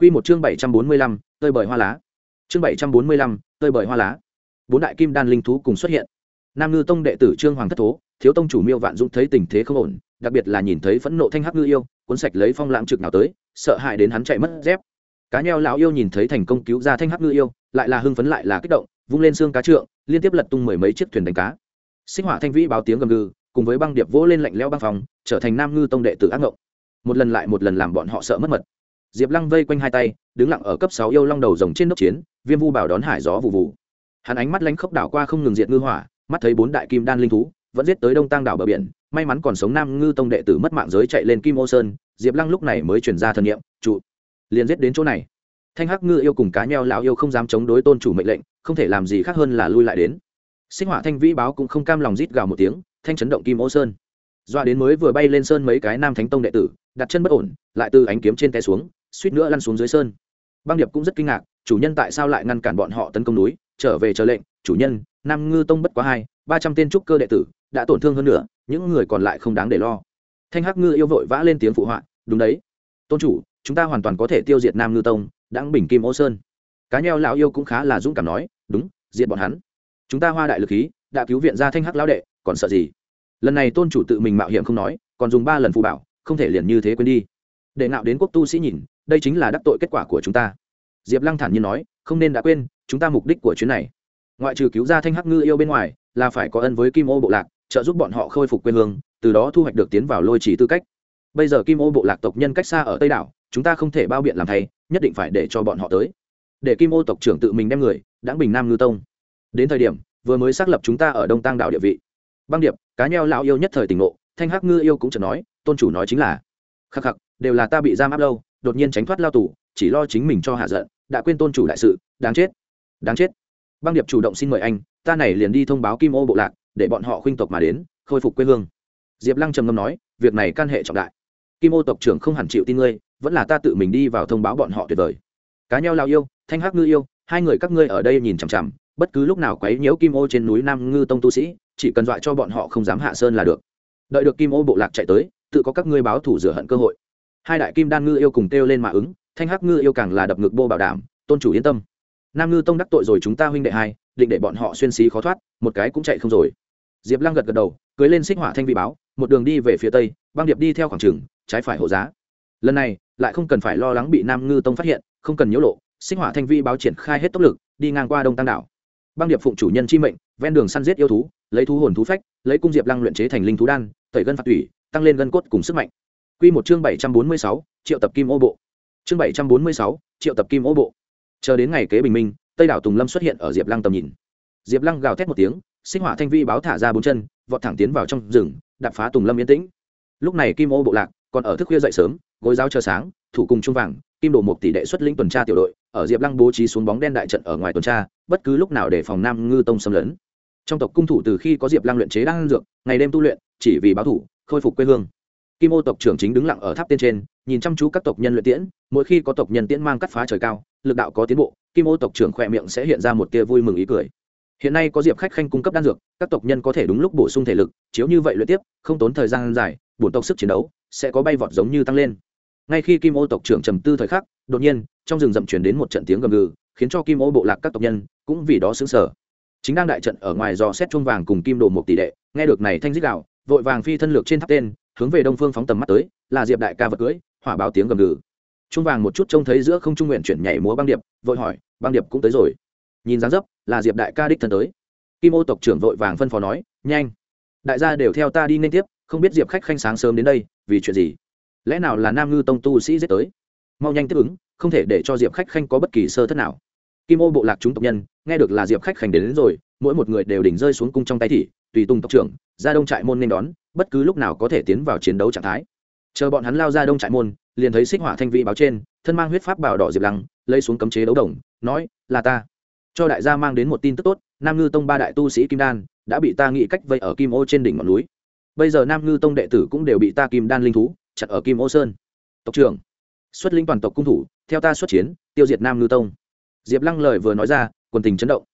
Quy một chương bảy trăm bốn mươi lăm, tơi bời hoa lá. Chương bảy trăm bốn mươi lăm, tơi bời hoa lá. Bốn đại kim đan linh thú cùng xuất hiện. Nam Ngư Tông đệ tử Trương Hoàng thất Tố, thiếu tông chủ Miêu Vạn Dũng thấy tình thế không ổn, đặc biệt là nhìn thấy phẫn nộ thanh hắc ngư yêu, cuốn sạch lấy phong lãng trực nào tới, sợ hãi đến hắn chạy mất dép. Cá nheo lão yêu nhìn thấy thành công cứu ra thanh hắc ngư yêu, lại là hưng phấn lại là kích động, vung lên xương cá trượng, liên tiếp lật tung mười mấy chiếc thuyền đánh cá. Sinh hỏa thanh vĩ báo tiếng gầm gừ, cùng với băng điệp vỗ lên lạnh lẽo băng phòng, trở thành Nam Ngư Tông đệ tử ác ngộng. Một lần lại một lần làm bọn họ sợ mất mật diệp lăng vây quanh hai tay, đứng lặng ở cấp sáu yêu long đầu rồng trên nóc chiến, viêm vu bảo đón hải gió vụ vụ hắn ánh mắt lánh khốc đảo qua không ngừng diệt ngư hỏa, mắt thấy bốn đại kim đan linh thú, vẫn giết tới đông tăng đảo bờ biển, may mắn còn sống nam ngư tông đệ tử mất mạng giới chạy lên kim ô sơn, diệp lăng lúc này mới chuyển ra thần nhiệm trụ liền giết đến chỗ này. Thanh hắc ngư yêu cùng cá nheo lão yêu không dám chống đối tôn chủ mệnh lệnh, không thể làm gì khác hơn là lui lại đến. Sinh hỏa thanh vĩ báo cũng không cam lòng rít gào một tiếng, thanh chấn động kim ô sơn. Doa đến mới vừa bay lên sơn mấy cái nam thánh tông đệ tử, đặt chân bất ổn, lại từ ánh kiếm trên té xuống suýt nữa lăn xuống dưới sơn. Băng điệp cũng rất kinh ngạc, chủ nhân tại sao lại ngăn cản bọn họ tấn công núi, trở về chờ lệnh, chủ nhân, nam ngư tông bất quá hai, ba trăm tên trúc cơ đệ tử, đã tổn thương hơn nữa những người còn lại không đáng để lo. Thanh hắc ngư yêu vội vã lên tiếng phụ họa, đúng đấy. Tôn chủ, chúng ta hoàn toàn có thể tiêu diệt nam ngư tông đáng bình kim ô sơn. Cá nheo lão yêu cũng khá là dũng cảm nói, đúng, diệt bọn hắn. Chúng ta hoa đại lực khí, đã cứu viện ra thanh hắc lão đệ, còn sợ gì? Lần này tôn chủ tự mình mạo hiểm không nói, còn dùng ba lần phù bảo, không thể liền như thế quên đi. Để ngạo đến quốc tu sĩ nhìn đây chính là đắc tội kết quả của chúng ta. Diệp lăng thản nhiên nói, không nên đã quên, chúng ta mục đích của chuyến này. Ngoại trừ cứu ra thanh hắc ngư yêu bên ngoài, là phải có ân với kim ô bộ lạc, trợ giúp bọn họ khôi phục quê hương, từ đó thu hoạch được tiến vào lôi chỉ tư cách. Bây giờ kim ô bộ lạc tộc nhân cách xa ở tây đảo, chúng ta không thể bao biện làm thay, nhất định phải để cho bọn họ tới. Để kim ô tộc trưởng tự mình đem người Đãng bình nam ngư tông. Đến thời điểm, vừa mới xác lập chúng ta ở đông tăng đảo địa vị. Băng điệp, cá nheo lão yêu nhất thời tỉnh ngộ, thanh hắc ngư yêu cũng chợt nói, tôn chủ nói chính là, khắc khắc, đều là ta bị giam áp lâu đột nhiên tránh thoát lao tù, chỉ lo chính mình cho hạ giận, đã quên tôn chủ đại sự, đáng chết đáng chết. Băng điệp chủ động xin mời anh, ta này liền đi thông báo kim ô bộ lạc, để bọn họ khuynh tộc mà đến, khôi phục quê hương. Diệp lăng trầm ngâm nói, việc này can hệ trọng đại. Kim ô tộc trưởng không hẳn chịu tin ngươi, vẫn là ta tự mình đi vào thông báo bọn họ tuyệt vời. Cá nhau lao yêu, thanh hắc ngư yêu, hai người các ngươi ở đây nhìn chằm chằm, bất cứ lúc nào quấy nhiễu kim ô trên núi nam ngư tông tu sĩ, chỉ cần dọa cho bọn họ không dám hạ sơn là được. Đợi được kim ô bộ lạc chạy tới, tự có các ngươi báo thủ rửa hận cơ hội hai đại kim đan ngư yêu cùng kêu lên mà ứng, thanh hắc ngư yêu càng là đập ngực bô bảo đảm, tôn chủ yên tâm. Nam ngư tông đắc tội rồi chúng ta huynh đệ hai, định để bọn họ xuyên xí khó thoát, một cái cũng chạy không rồi. Diệp lăng gật gật đầu, cưới lên xích hỏa thanh vị báo, một đường đi về phía tây, băng điệp đi theo khoảng trừng trái phải hộ giá. Lần này, lại không cần phải lo lắng bị nam ngư tông phát hiện, không cần nhiễu lộ, xích hỏa thanh vi báo triển khai hết tốc lực, đi ngang qua đông tăng đảo. Băng điệp phụng chủ nhân chi mệnh, ven đường săn giết yêu thú, lấy thú hồn thú phách, lấy cung diệp lăng luyện chế thành linh thú đan, tẩy gân phạt tủy, tăng lên gân cốt cùng sức mạnh. Quy một chương 746, triệu tập kim ô bộ. Chương 746, triệu tập kim ô bộ. Chờ đến ngày kế bình minh, Tây đảo Tùng Lâm xuất hiện ở Diệp Lăng tầm nhìn. Diệp Lăng gào thét một tiếng, sinh hỏa thanh vi báo thả ra bốn chân, vọt thẳng tiến vào trong rừng, đập phá Tùng Lâm yên tĩnh. Lúc này Kim Ô bộ lạc còn ở thức khuya dậy sớm, gối giáo chờ sáng, thủ cùng trung vàng, Kim Đồ một tỷ đệ xuất lĩnh tuần tra tiểu đội, ở Diệp Lăng bố trí xuống bóng đen đại trận ở ngoài tuần tra, bất cứ lúc nào để phòng Nam Ngư Tông xâm lấn. Trong tộc cung thủ từ khi có Diệp Lăng luyện chế đang dược, ngày đêm tu luyện, chỉ vì báo thủ, khôi phục quê hương kim ô tộc trưởng chính đứng lặng ở tháp tiên trên, nhìn chăm chú các tộc nhân luyện tiễn, mỗi khi có tộc nhân tiễn mang cắt phá trời cao, lực đạo có tiến bộ, kim ô tộc trưởng khỏe miệng sẽ hiện ra một tia vui mừng ý cười. Hiện nay có diệp khách khanh cung cấp đan dược, các tộc nhân có thể đúng lúc bổ sung thể lực, chiếu như vậy luyện tiếp, không tốn thời gian dài, bổn tộc sức chiến đấu sẽ có bay vọt giống như tăng lên. Ngay khi kim ô tộc trưởng trầm tư thời khắc, đột nhiên, trong rừng rậm truyền đến một trận tiếng gầm gừ, khiến cho kim ô bộ lạc các tộc nhân cũng vì đó xứng sở chính đang đại trận ở ngoài dò xét chuông vàng cùng kim đồ một tỷ đệ, nghe được này thanh dích đạo, vội vàng phi thân lược trên tháp tên hướng về đông phương phóng tầm mắt tới là diệp đại ca vật cưới hỏa báo tiếng gầm gừ. Trung vàng một chút trông thấy giữa không trung nguyện chuyển nhảy múa băng điệp vội hỏi băng điệp cũng tới rồi. Nhìn dáng dấp là diệp đại ca đích thân tới. Kim ô tộc trưởng vội vàng phân phó nói nhanh đại gia đều theo ta đi nên tiếp không biết diệp khách khanh sáng sớm đến đây vì chuyện gì? Lẽ nào là nam ngư tông tu sĩ giết tới? Mau nhanh tiếp ứng không thể để cho diệp khách khanh có bất kỳ sơ thất nào. Kim ô bộ lạc chúng tộc nhân nghe được là diệp khách khanh đến, đến rồi mỗi một người đều đỉnh rơi xuống cung trong tay thị tùy tung tộc trưởng, ra đông trại môn nên đón, bất cứ lúc nào có thể tiến vào chiến đấu trạng thái. Chờ bọn hắn lao ra đông trại môn, liền thấy xích hỏa thanh vị báo trên, thân mang huyết pháp bảo đỏ diệp lăng, lấy xuống cấm chế đấu đồng, nói, là ta. Cho đại gia mang đến một tin tức tốt, nam ngư tông ba đại tu sĩ kim đan đã bị ta nghĩ cách vây ở kim ô trên đỉnh ngọn núi. Bây giờ nam ngư tông đệ tử cũng đều bị ta kim đan linh thú chặt ở kim ô sơn. Tộc trưởng, xuất linh toàn tộc cung thủ, theo ta xuất chiến, tiêu diệt nam ngư tông. Diệp lăng lời vừa nói ra, quần tình chấn động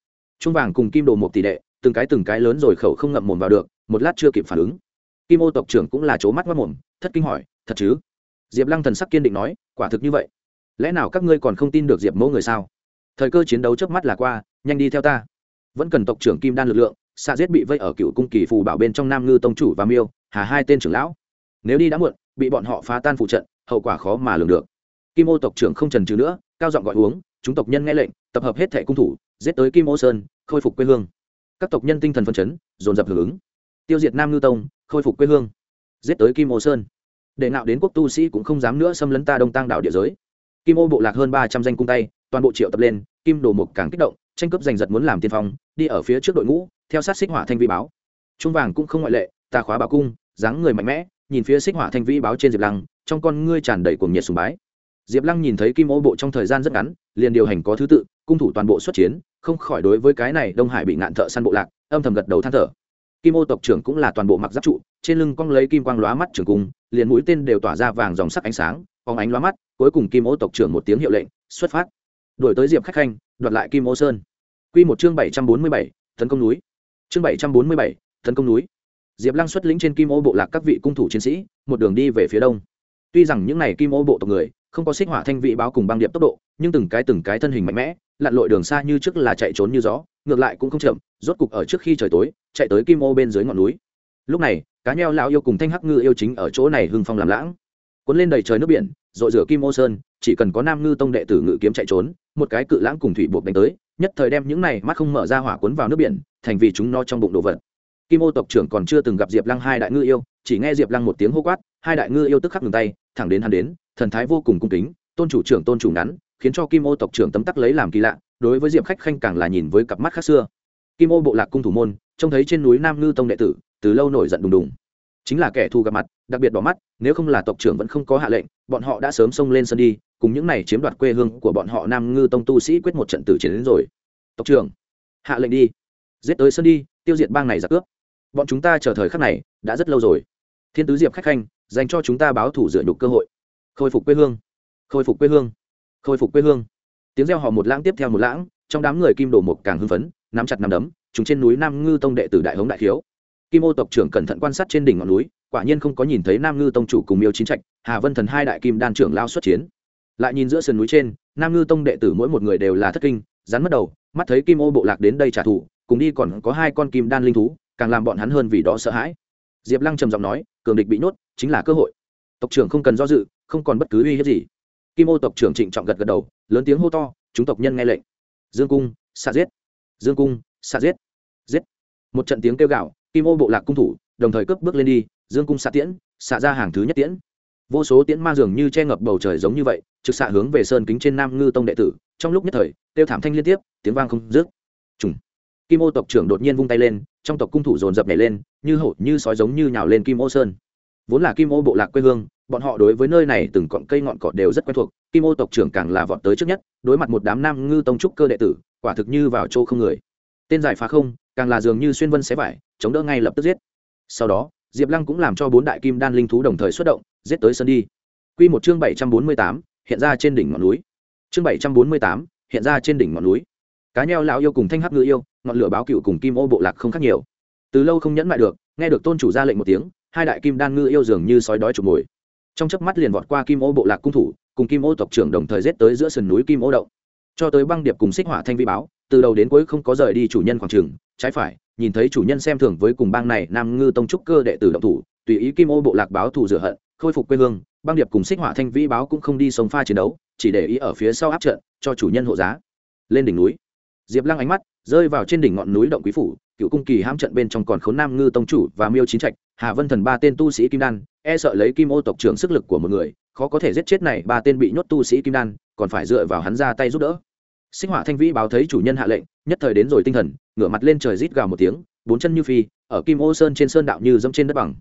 trung vàng cùng kim đồ một tỷ đệ, từng cái từng cái lớn rồi khẩu không ngậm mồm vào được, một lát chưa kịp phản ứng. Kim ô tộc trưởng cũng là c mắt mất mồm, thất kinh hỏi, thật chứ? Diệp lăng thần sắc kiên định nói, quả thực như vậy. Lẽ nào các ngươi còn không tin được diệp mẫu người sao? Thời cơ chiến đấu trước mắt là qua, nhanh đi theo ta. Vẫn cần tộc trưởng kim đan lực lượng xạ giết bị vây ở cựu cung kỳ phù bảo bên trong nam ngư tông chủ và miêu, hà hai tên trưởng lão. Nếu đi đã muộn, bị bọn họ phá tan phụ trận, hậu quả khó mà lường được. Kim ô tộc trưởng không trần trừ nữa, cao giọng gọi uống, chúng tộc nhân nghe lệnh, tập hợp hết thẻ cung thủ giết tới kim ô sơn, khôi phục quê hương. Các tộc nhân tinh thần phân chấn, dồn dập hưởng ứng. Tiêu diệt nam ngư tông, khôi phục quê hương. Giết tới kim ô sơn. Để nạo đến quốc tu sĩ cũng không dám nữa xâm lấn ta đông tăng đạo địa giới. Kim ô bộ lạc hơn ba trăm danh cung tay, toàn bộ triệu tập lên, kim đồ mục càng kích động, tranh cướp giành giật muốn làm tiên phong, đi ở phía trước đội ngũ, theo sát xích hỏa thanh vi báo. Trung vàng cũng không ngoại lệ tà khóa bảo cung, dáng người mạnh mẽ, nhìn phía xích hỏa thanh vi báo trên diệp lăng, trong con ngươi tràn đầy cuồng nhiệt sùng bái. Diệp lăng nhìn thấy kim ô bộ trong thời gian rất ngắn, liền điều hành có thứ tự, cung thủ toàn bộ xuất chiến không khỏi đối với cái này đông hải bị ngạn thợ săn bộ lạc, âm thầm gật đầu than thở. Kim ô tộc trưởng cũng là toàn bộ mặc giáp trụ, trên lưng cong lấy kim quang lóa mắt trường cung, liền mũi tên đều tỏa ra vàng dòng sắc ánh sáng, phóng ánh lóa mắt, cuối cùng kim ô tộc trưởng một tiếng hiệu lệnh, xuất phát. Đổi tới diệp khách khanh, đoạt lại kim ô sơn. Q một chương bảy trăm bốn mươi bảy, tấn công núi. Chương bảy trăm bốn mươi bảy, tấn công núi. Diệp lăng xuất lĩnh trên kim ô bộ lạc các vị cung thủ chiến sĩ, một đường đi về phía đông. Tuy rằng những n à y kim ô bộ tộc người, không có xích hỏa thanh vị báo cùng băng điệp tốc độ, nhưng từng cái từng cái thân hình mạnh mẽ lặn lội đường xa như trước là chạy trốn như gió, ngược lại cũng không chậm, rốt cục ở trước khi trời tối, chạy tới kim ô bên dưới ngọn núi. Lúc này, cá nheo lão yêu cùng thanh hắc ngư yêu chính ở chỗ này hưng phong làm lãng. Cuốn lên đầy trời nước biển dội rửa kim ô sơn, chỉ cần có nam ngư tông đệ tử ngự kiếm chạy trốn, một cái cự lãng cùng thủy buộc đánh tới, nhất thời đem những này mắt không mở ra hỏa cuốn vào nước biển, thành vì chúng no trong bụng đồ vật. Kim ô tộc trưởng còn chưa từng gặp diệp lăng hai đại ngư yêu, chỉ nghe diệp lăng một tiếng hô quát, hai đại ngư yêu tức khắc ngừng tay, thẳng đến hắn đến, thần thái vô cùng cung kính, tôn chủ trưởng, tôn chủ ngắn khiến cho kim ô tộc trưởng tấm tắc lấy làm kỳ lạ, đối với diệp khách khanh càng là nhìn với cặp mắt khác xưa. Kim ô bộ lạc cung thủ môn, trông thấy trên núi nam ngư tông đệ tử, từ lâu nổi giận đùng đùng. Chính là kẻ thù gặp mặt, đặc biệt bỏ mắt, nếu không là tộc trưởng vẫn không có hạ lệnh, bọn họ đã sớm xông lên sân đi, cùng những này chiếm đoạt quê hương của bọn họ nam ngư tông tu sĩ quyết một trận tử chiến đến rồi. Tộc trưởng, hạ lệnh đi. Giết tới sân đi, tiêu diệt bang này giặc cướp. Bọn chúng ta chờ thời khắc này, đã rất lâu rồi. Thiên tứ diệp khách khanh, dành cho chúng ta báo thủ dựa nhục cơ hội. Khôi phục quê hương. Khôi phục quê hương khôi phục quê hương. Tiếng reo hò một lãng tiếp theo một lãng, trong đám người kim đồ một càng hưng phấn, nắm chặt nắm đấm chúng trên núi nam ngư tông đệ tử đại hống đại khiếu. Kim ô tộc trưởng cẩn thận quan sát trên đỉnh ngọn núi, quả nhiên không có nhìn thấy nam ngư tông chủ cùng miêu chín trạch, hà vân thần hai đại kim đan trưởng lao xuất chiến. Lại nhìn giữa sườn núi trên, nam ngư tông đệ tử mỗi một người đều là thất kinh, rắn mất đầu, mắt thấy kim ô bộ lạc đến đây trả thù, cùng đi còn có hai con kim đan linh thú, càng làm bọn hắn hơn vì đó sợ hãi. Diệp lăng trầm giọng nói, cường địch bị nhốt, chính là cơ hội. Tộc trưởng không cần do dự, không còn bất cứ uy hiếp gì kim ô tộc trưởng trịnh trọng gật gật đầu, lớn tiếng hô to, chúng tộc nhân nghe lệnh. Dương cung, xạ giết. Dương cung, xạ giết. Giết. Một trận tiếng kêu gạo kim ô bộ lạc cung thủ, đồng thời cướp bước lên đi, dương cung xạ tiễn, xạ ra hàng thứ nhất tiễn. Vô số tiễn ma dường như che ngập bầu trời giống như vậy, trực xạ hướng về sơn kính trên nam ngư tông đệ tử, trong lúc nhất thời, kêu thảm thanh liên tiếp, tiếng vang không dứt. Trùng. Kim ô tộc trưởng đột nhiên vung tay lên, trong tộc cung thủ dồn dập nhảy lên, như hổ, như sói giống như nhào lên kim ô sơn. Vốn là kim ô bộ lạc quê hương bọn họ đối với nơi này từng cọn cây ngọn cỏ đều rất quen thuộc, kim ô tộc trưởng càng là vọt tới trước nhất, đối mặt một đám nam ngư tông trúc cơ đệ tử, quả thực như vào chỗ không người. Tên giải phá không, càng là dường như xuyên vân xé vải, chống đỡ ngay lập tức giết. Sau đó, diệp lăng cũng làm cho bốn đại kim đan linh thú đồng thời xuất động, giết tới sân đi. Q một chương bảy trăm bốn mươi tám, hiện ra trên đỉnh ngọn núi. Chương bảy trăm bốn mươi tám, hiện ra trên đỉnh ngọn núi. Cá nheo lão yêu cùng thanh hắc ngư yêu, ngọn lửa báo cựu cùng kim ô bộ lạc không khác nhiều. Từ lâu không nhẫn mại được, nghe được tôn chủ ra lệnh một tiếng, hai đại kim đan ngư yêu dường như sói đói chụp mồi trong chớp mắt liền vọt qua kim ô bộ lạc cung thủ, cùng kim ô tộc trưởng đồng thời giết tới giữa sườn núi kim ô động. Cho tới băng điệp cùng xích hỏa thanh vi báo, từ đầu đến cuối không có rời đi chủ nhân khoảng trường, trái phải, nhìn thấy chủ nhân xem thường với cùng bang này nam ngư tông trúc cơ đệ tử động thủ, tùy ý kim ô bộ lạc báo thủ rửa hận, khôi phục quê hương, băng điệp cùng xích hỏa thanh vi báo cũng không đi sống pha chiến đấu, chỉ để ý ở phía sau áp trận, cho chủ nhân hộ giá. Lên đỉnh núi, diệp lăng ánh mắt rơi vào trên đỉnh ngọn núi động quý phủ, cựu cung kỳ hãm trận bên trong còn khốn nam ngư tông chủ và miêu chín trạch, hà vân thần ba tên tu sĩ kim đan e sợ lấy kim ô tộc trưởng sức lực của một người, khó có thể giết chết này ba tên bị nhốt tu sĩ kim đan, còn phải dựa vào hắn ra tay giúp đỡ. Sinh hỏa thanh vĩ báo thấy chủ nhân hạ lệnh, nhất thời đến rồi tinh thần, ngửa mặt lên trời rít gào một tiếng, bốn chân như phi, ở kim ô sơn trên sơn đạo như dẫm trên đất bằng.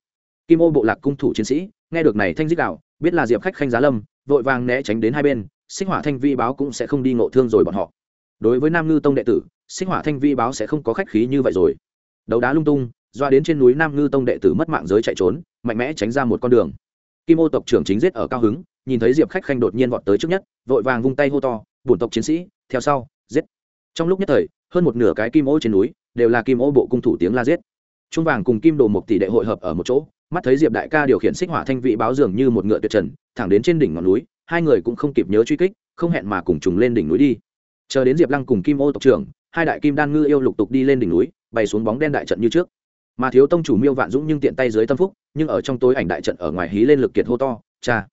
Kim ô bộ lạc cung thủ chiến sĩ, nghe được này thanh rít gào, biết là diệp khách khanh giá lâm, vội vàng né tránh đến hai bên, sinh hỏa thanh vĩ báo cũng sẽ không đi ngộ thương rồi bọn họ. Đối với nam ngư tông đệ tử Xích hỏa thanh vi báo sẽ không có khách khí như vậy rồi. Đấu đá lung tung, doa đến trên núi nam ngư tông đệ tử mất mạng giới chạy trốn, mạnh mẽ tránh ra một con đường. Kim ô tộc trưởng chính giết ở cao hứng, nhìn thấy diệp khách khanh đột nhiên vọt tới trước nhất, vội vàng vung tay hô to, bổn tộc chiến sĩ, theo sau, giết. Trong lúc nhất thời, hơn một nửa cái kim ô trên núi đều là kim ô bộ cung thủ tiếng la giết. Trung vàng cùng kim đồ một tỷ đệ hội hợp ở một chỗ, mắt thấy diệp đại ca điều khiển xích hỏa thanh vị báo dường như một ngựa tuyệt trần, thẳng đến trên đỉnh ngọn núi, hai người cũng không kịp nhớ truy kích, không hẹn mà cùng trùng lên đỉnh núi đi. Chờ đến diệp lăng cùng kim ô tộc trưởng hai đại kim đan ngư yêu lục tục đi lên đỉnh núi bày xuống bóng đen đại trận như trước. Mà thiếu tông chủ miêu vạn dũng nhưng tiện tay dưới tâm phúc, nhưng ở trong tối ảnh đại trận ở ngoài hí lên lực kiệt hô to, cha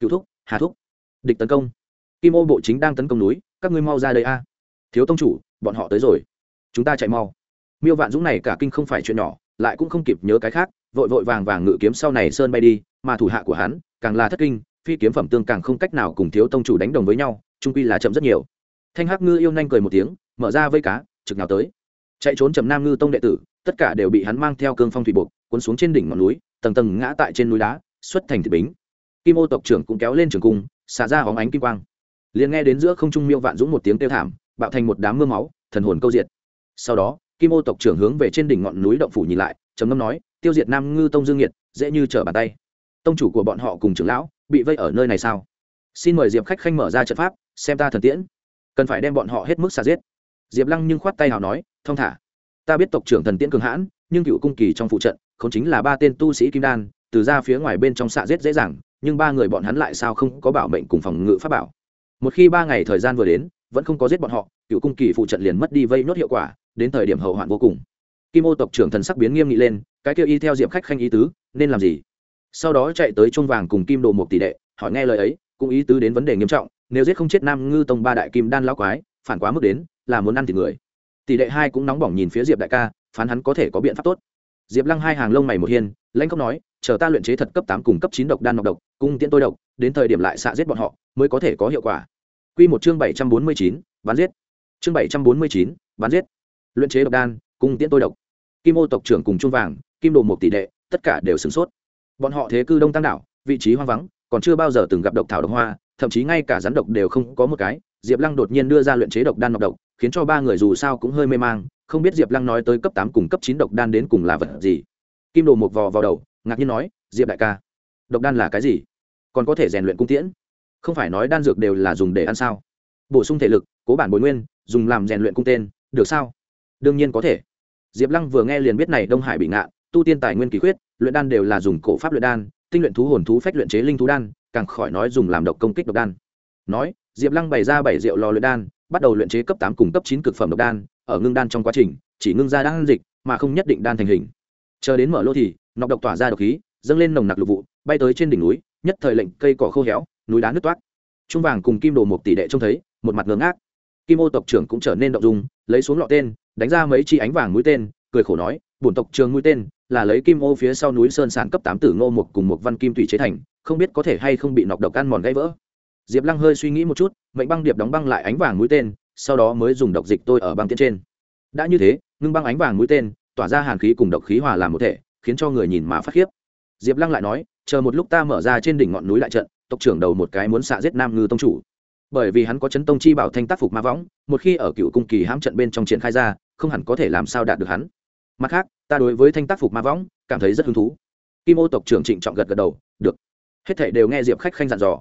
cựu thúc, hà thúc, địch tấn công. Kim ô bộ chính đang tấn công núi, các ngươi mau ra đây a. Thiếu tông chủ, bọn họ tới rồi. Chúng ta chạy mau. Miêu vạn dũng này cả kinh không phải chuyện nhỏ, lại cũng không kịp nhớ cái khác, vội vội vàng vàng ngự kiếm sau này sơn bay đi, mà thủ hạ của hắn càng là thất kinh, phi kiếm phẩm tương càng không cách nào cùng thiếu tông chủ đánh đồng với nhau, trung quy là chậm rất nhiều thanh hắc ngư yêu nhanh cười một tiếng, mở ra vây cá, trực nào tới. Chạy trốn trầm nam ngư tông đệ tử, tất cả đều bị hắn mang theo cương phong thủy buộc, cuốn xuống trên đỉnh ngọn núi, tầng tầng ngã tại trên núi đá, xuất thành thị bính. Kim ô tộc trưởng cũng kéo lên trường cung, xả ra hóng ánh kim quang. Liền nghe đến giữa không trung miêu vạn dũng một tiếng kêu thảm, bạo thành một đám mưa máu, thần hồn câu diệt. Sau đó, kim ô tộc trưởng hướng về trên đỉnh ngọn núi động phủ nhìn lại, trầm ngâm nói, tiêu diệt nam ngư tông dương nhiệt dễ như trở bàn tay. Tông chủ của bọn họ cùng trưởng lão, bị vây ở nơi này sao? Xin mời diệp khách khanh mở ra trận pháp, xem ta thần tiễn cần phải đem bọn họ hết mức xả giết. Diệp lăng nhưng khoát tay nào nói thong thả. Ta biết tộc trưởng thần tiễn cường hãn, nhưng cựu cung kỳ trong phụ trận không chính là ba tên tu sĩ kim đan, từ ra phía ngoài bên trong xạ giết dễ dàng, nhưng ba người bọn hắn lại sao không có bảo mệnh cùng phòng ngự pháp bảo. Một khi ba ngày thời gian vừa đến, vẫn không có giết bọn họ, cựu cung kỳ phụ trận liền mất đi vây nốt hiệu quả, đến thời điểm hậu hoạn vô cùng. Kim ô tộc trưởng thần sắc biến nghiêm nghị lên, cái kêu y theo diệp khách khanh ý tứ, nên làm gì? Sau đó chạy tới trung vàng cùng kim đồ một tỷ đệ, hỏi nghe lời ấy, cũng ý tứ đến vấn đề nghiêm trọng nếu giết không chết nam ngư tông ba đại kim đan lão quái, phản quá mức đến, là muốn ăn thịt người. Tỷ đệ hai cũng nóng bỏng nhìn phía diệp đại ca, phán hắn có thể có biện pháp tốt. Diệp lăng hai hàng lông mày một hiên, lãnh không nói, chờ ta luyện chế thật cấp tám cùng cấp chín độc đan nọc độc, cung tiễn tôi độc, đến thời điểm lại xạ giết bọn họ, mới có thể có hiệu quả. Q một chương bảy trăm bốn mươi chín, bán giết. Chương bảy trăm bốn mươi chín, bán giết. Luyện chế độc đan, cung tiễn tôi độc. Kim ô tộc trưởng cùng trung vàng, kim đồ một tỷ đệ, tất cả đều sửng sốt. Bọn họ thế cư đông tăng đảo, vị trí hoang vắng, còn chưa bao giờ từng gặp độc thảo độc hoa thậm chí ngay cả rắn độc đều không có một cái. Diệp lăng đột nhiên đưa ra luyện chế độc đan nọc độc khiến cho ba người dù sao cũng hơi mê mang không biết diệp lăng nói tới cấp tám cùng cấp chín độc đan đến cùng là vật gì. Kim đồ một vò vào đầu ngạc nhiên nói diệp đại ca độc đan là cái gì? Còn có thể rèn luyện cung tiễn? Không phải nói đan dược đều là dùng để ăn sao? Bổ sung thể lực cố bản bồi nguyên dùng làm rèn luyện cung tên được sao? Đương nhiên có thể. Diệp lăng vừa nghe liền biết này đông hải bị ngạn tu tiên tài nguyên kỳ khuyết, luyện đan đều là dùng cổ pháp luyện đan tinh luyện thú hồn thú phách luyện chế linh thú đan càng khỏi nói dùng làm độc công kích độc đan. Nói, diệp lăng bày ra bảy rượu lò luyện đan, bắt đầu luyện chế cấp tám cùng cấp chín cực phẩm độc đan, ở ngưng đan trong quá trình, chỉ ngưng ra đan dịch, mà không nhất định đan thành hình. Chờ đến mở lô thì, nọc độc tỏa ra độc khí, dâng lên nồng nặc lục vụ, bay tới trên đỉnh núi, nhất thời lệnh cây cỏ khô héo, núi đá nứt toát trung vàng cùng kim đồ một tỷ đệ trông thấy, một mặt ngớ ngác. Kim ô tộc trưởng cũng trở nên động dung, lấy xuống lọ tên, đánh ra mấy chi ánh vàng mũi tên, cười khổ nói, bổn tộc trường mũi tên là lấy kim ô phía sau núi sơn sản cấp tám tử ngô một cùng một văn kim thủy chế thành không biết có thể hay không bị nọc độc ăn mòn gãy vỡ. Diệp lăng hơi suy nghĩ một chút, mệnh băng điệp đóng băng lại ánh vàng mũi tên, sau đó mới dùng độc dịch tôi ở băng tiễn trên. Đã như thế, ngưng băng ánh vàng mũi tên, tỏa ra hàn khí cùng độc khí hòa làm một thể, khiến cho người nhìn mà phát khiếp. Diệp lăng lại nói, chờ một lúc ta mở ra trên đỉnh ngọn núi lại trận, tộc trưởng đầu một cái muốn xạ giết nam ngư tông chủ. Bởi vì hắn có chấn tông chi bảo thanh tác phục ma võng, một khi ở cựu cung kỳ hãm trận bên trong triển khai ra, không hẳn có thể làm sao đạt được hắn. Mặt khác, ta đối với thanh tác phục ma võng, cảm thấy rất hứng thú. Kim ô tộc trưởng trịnh trọng gật gật đầu hết thảy đều nghe diệp khách khanh dặn dò.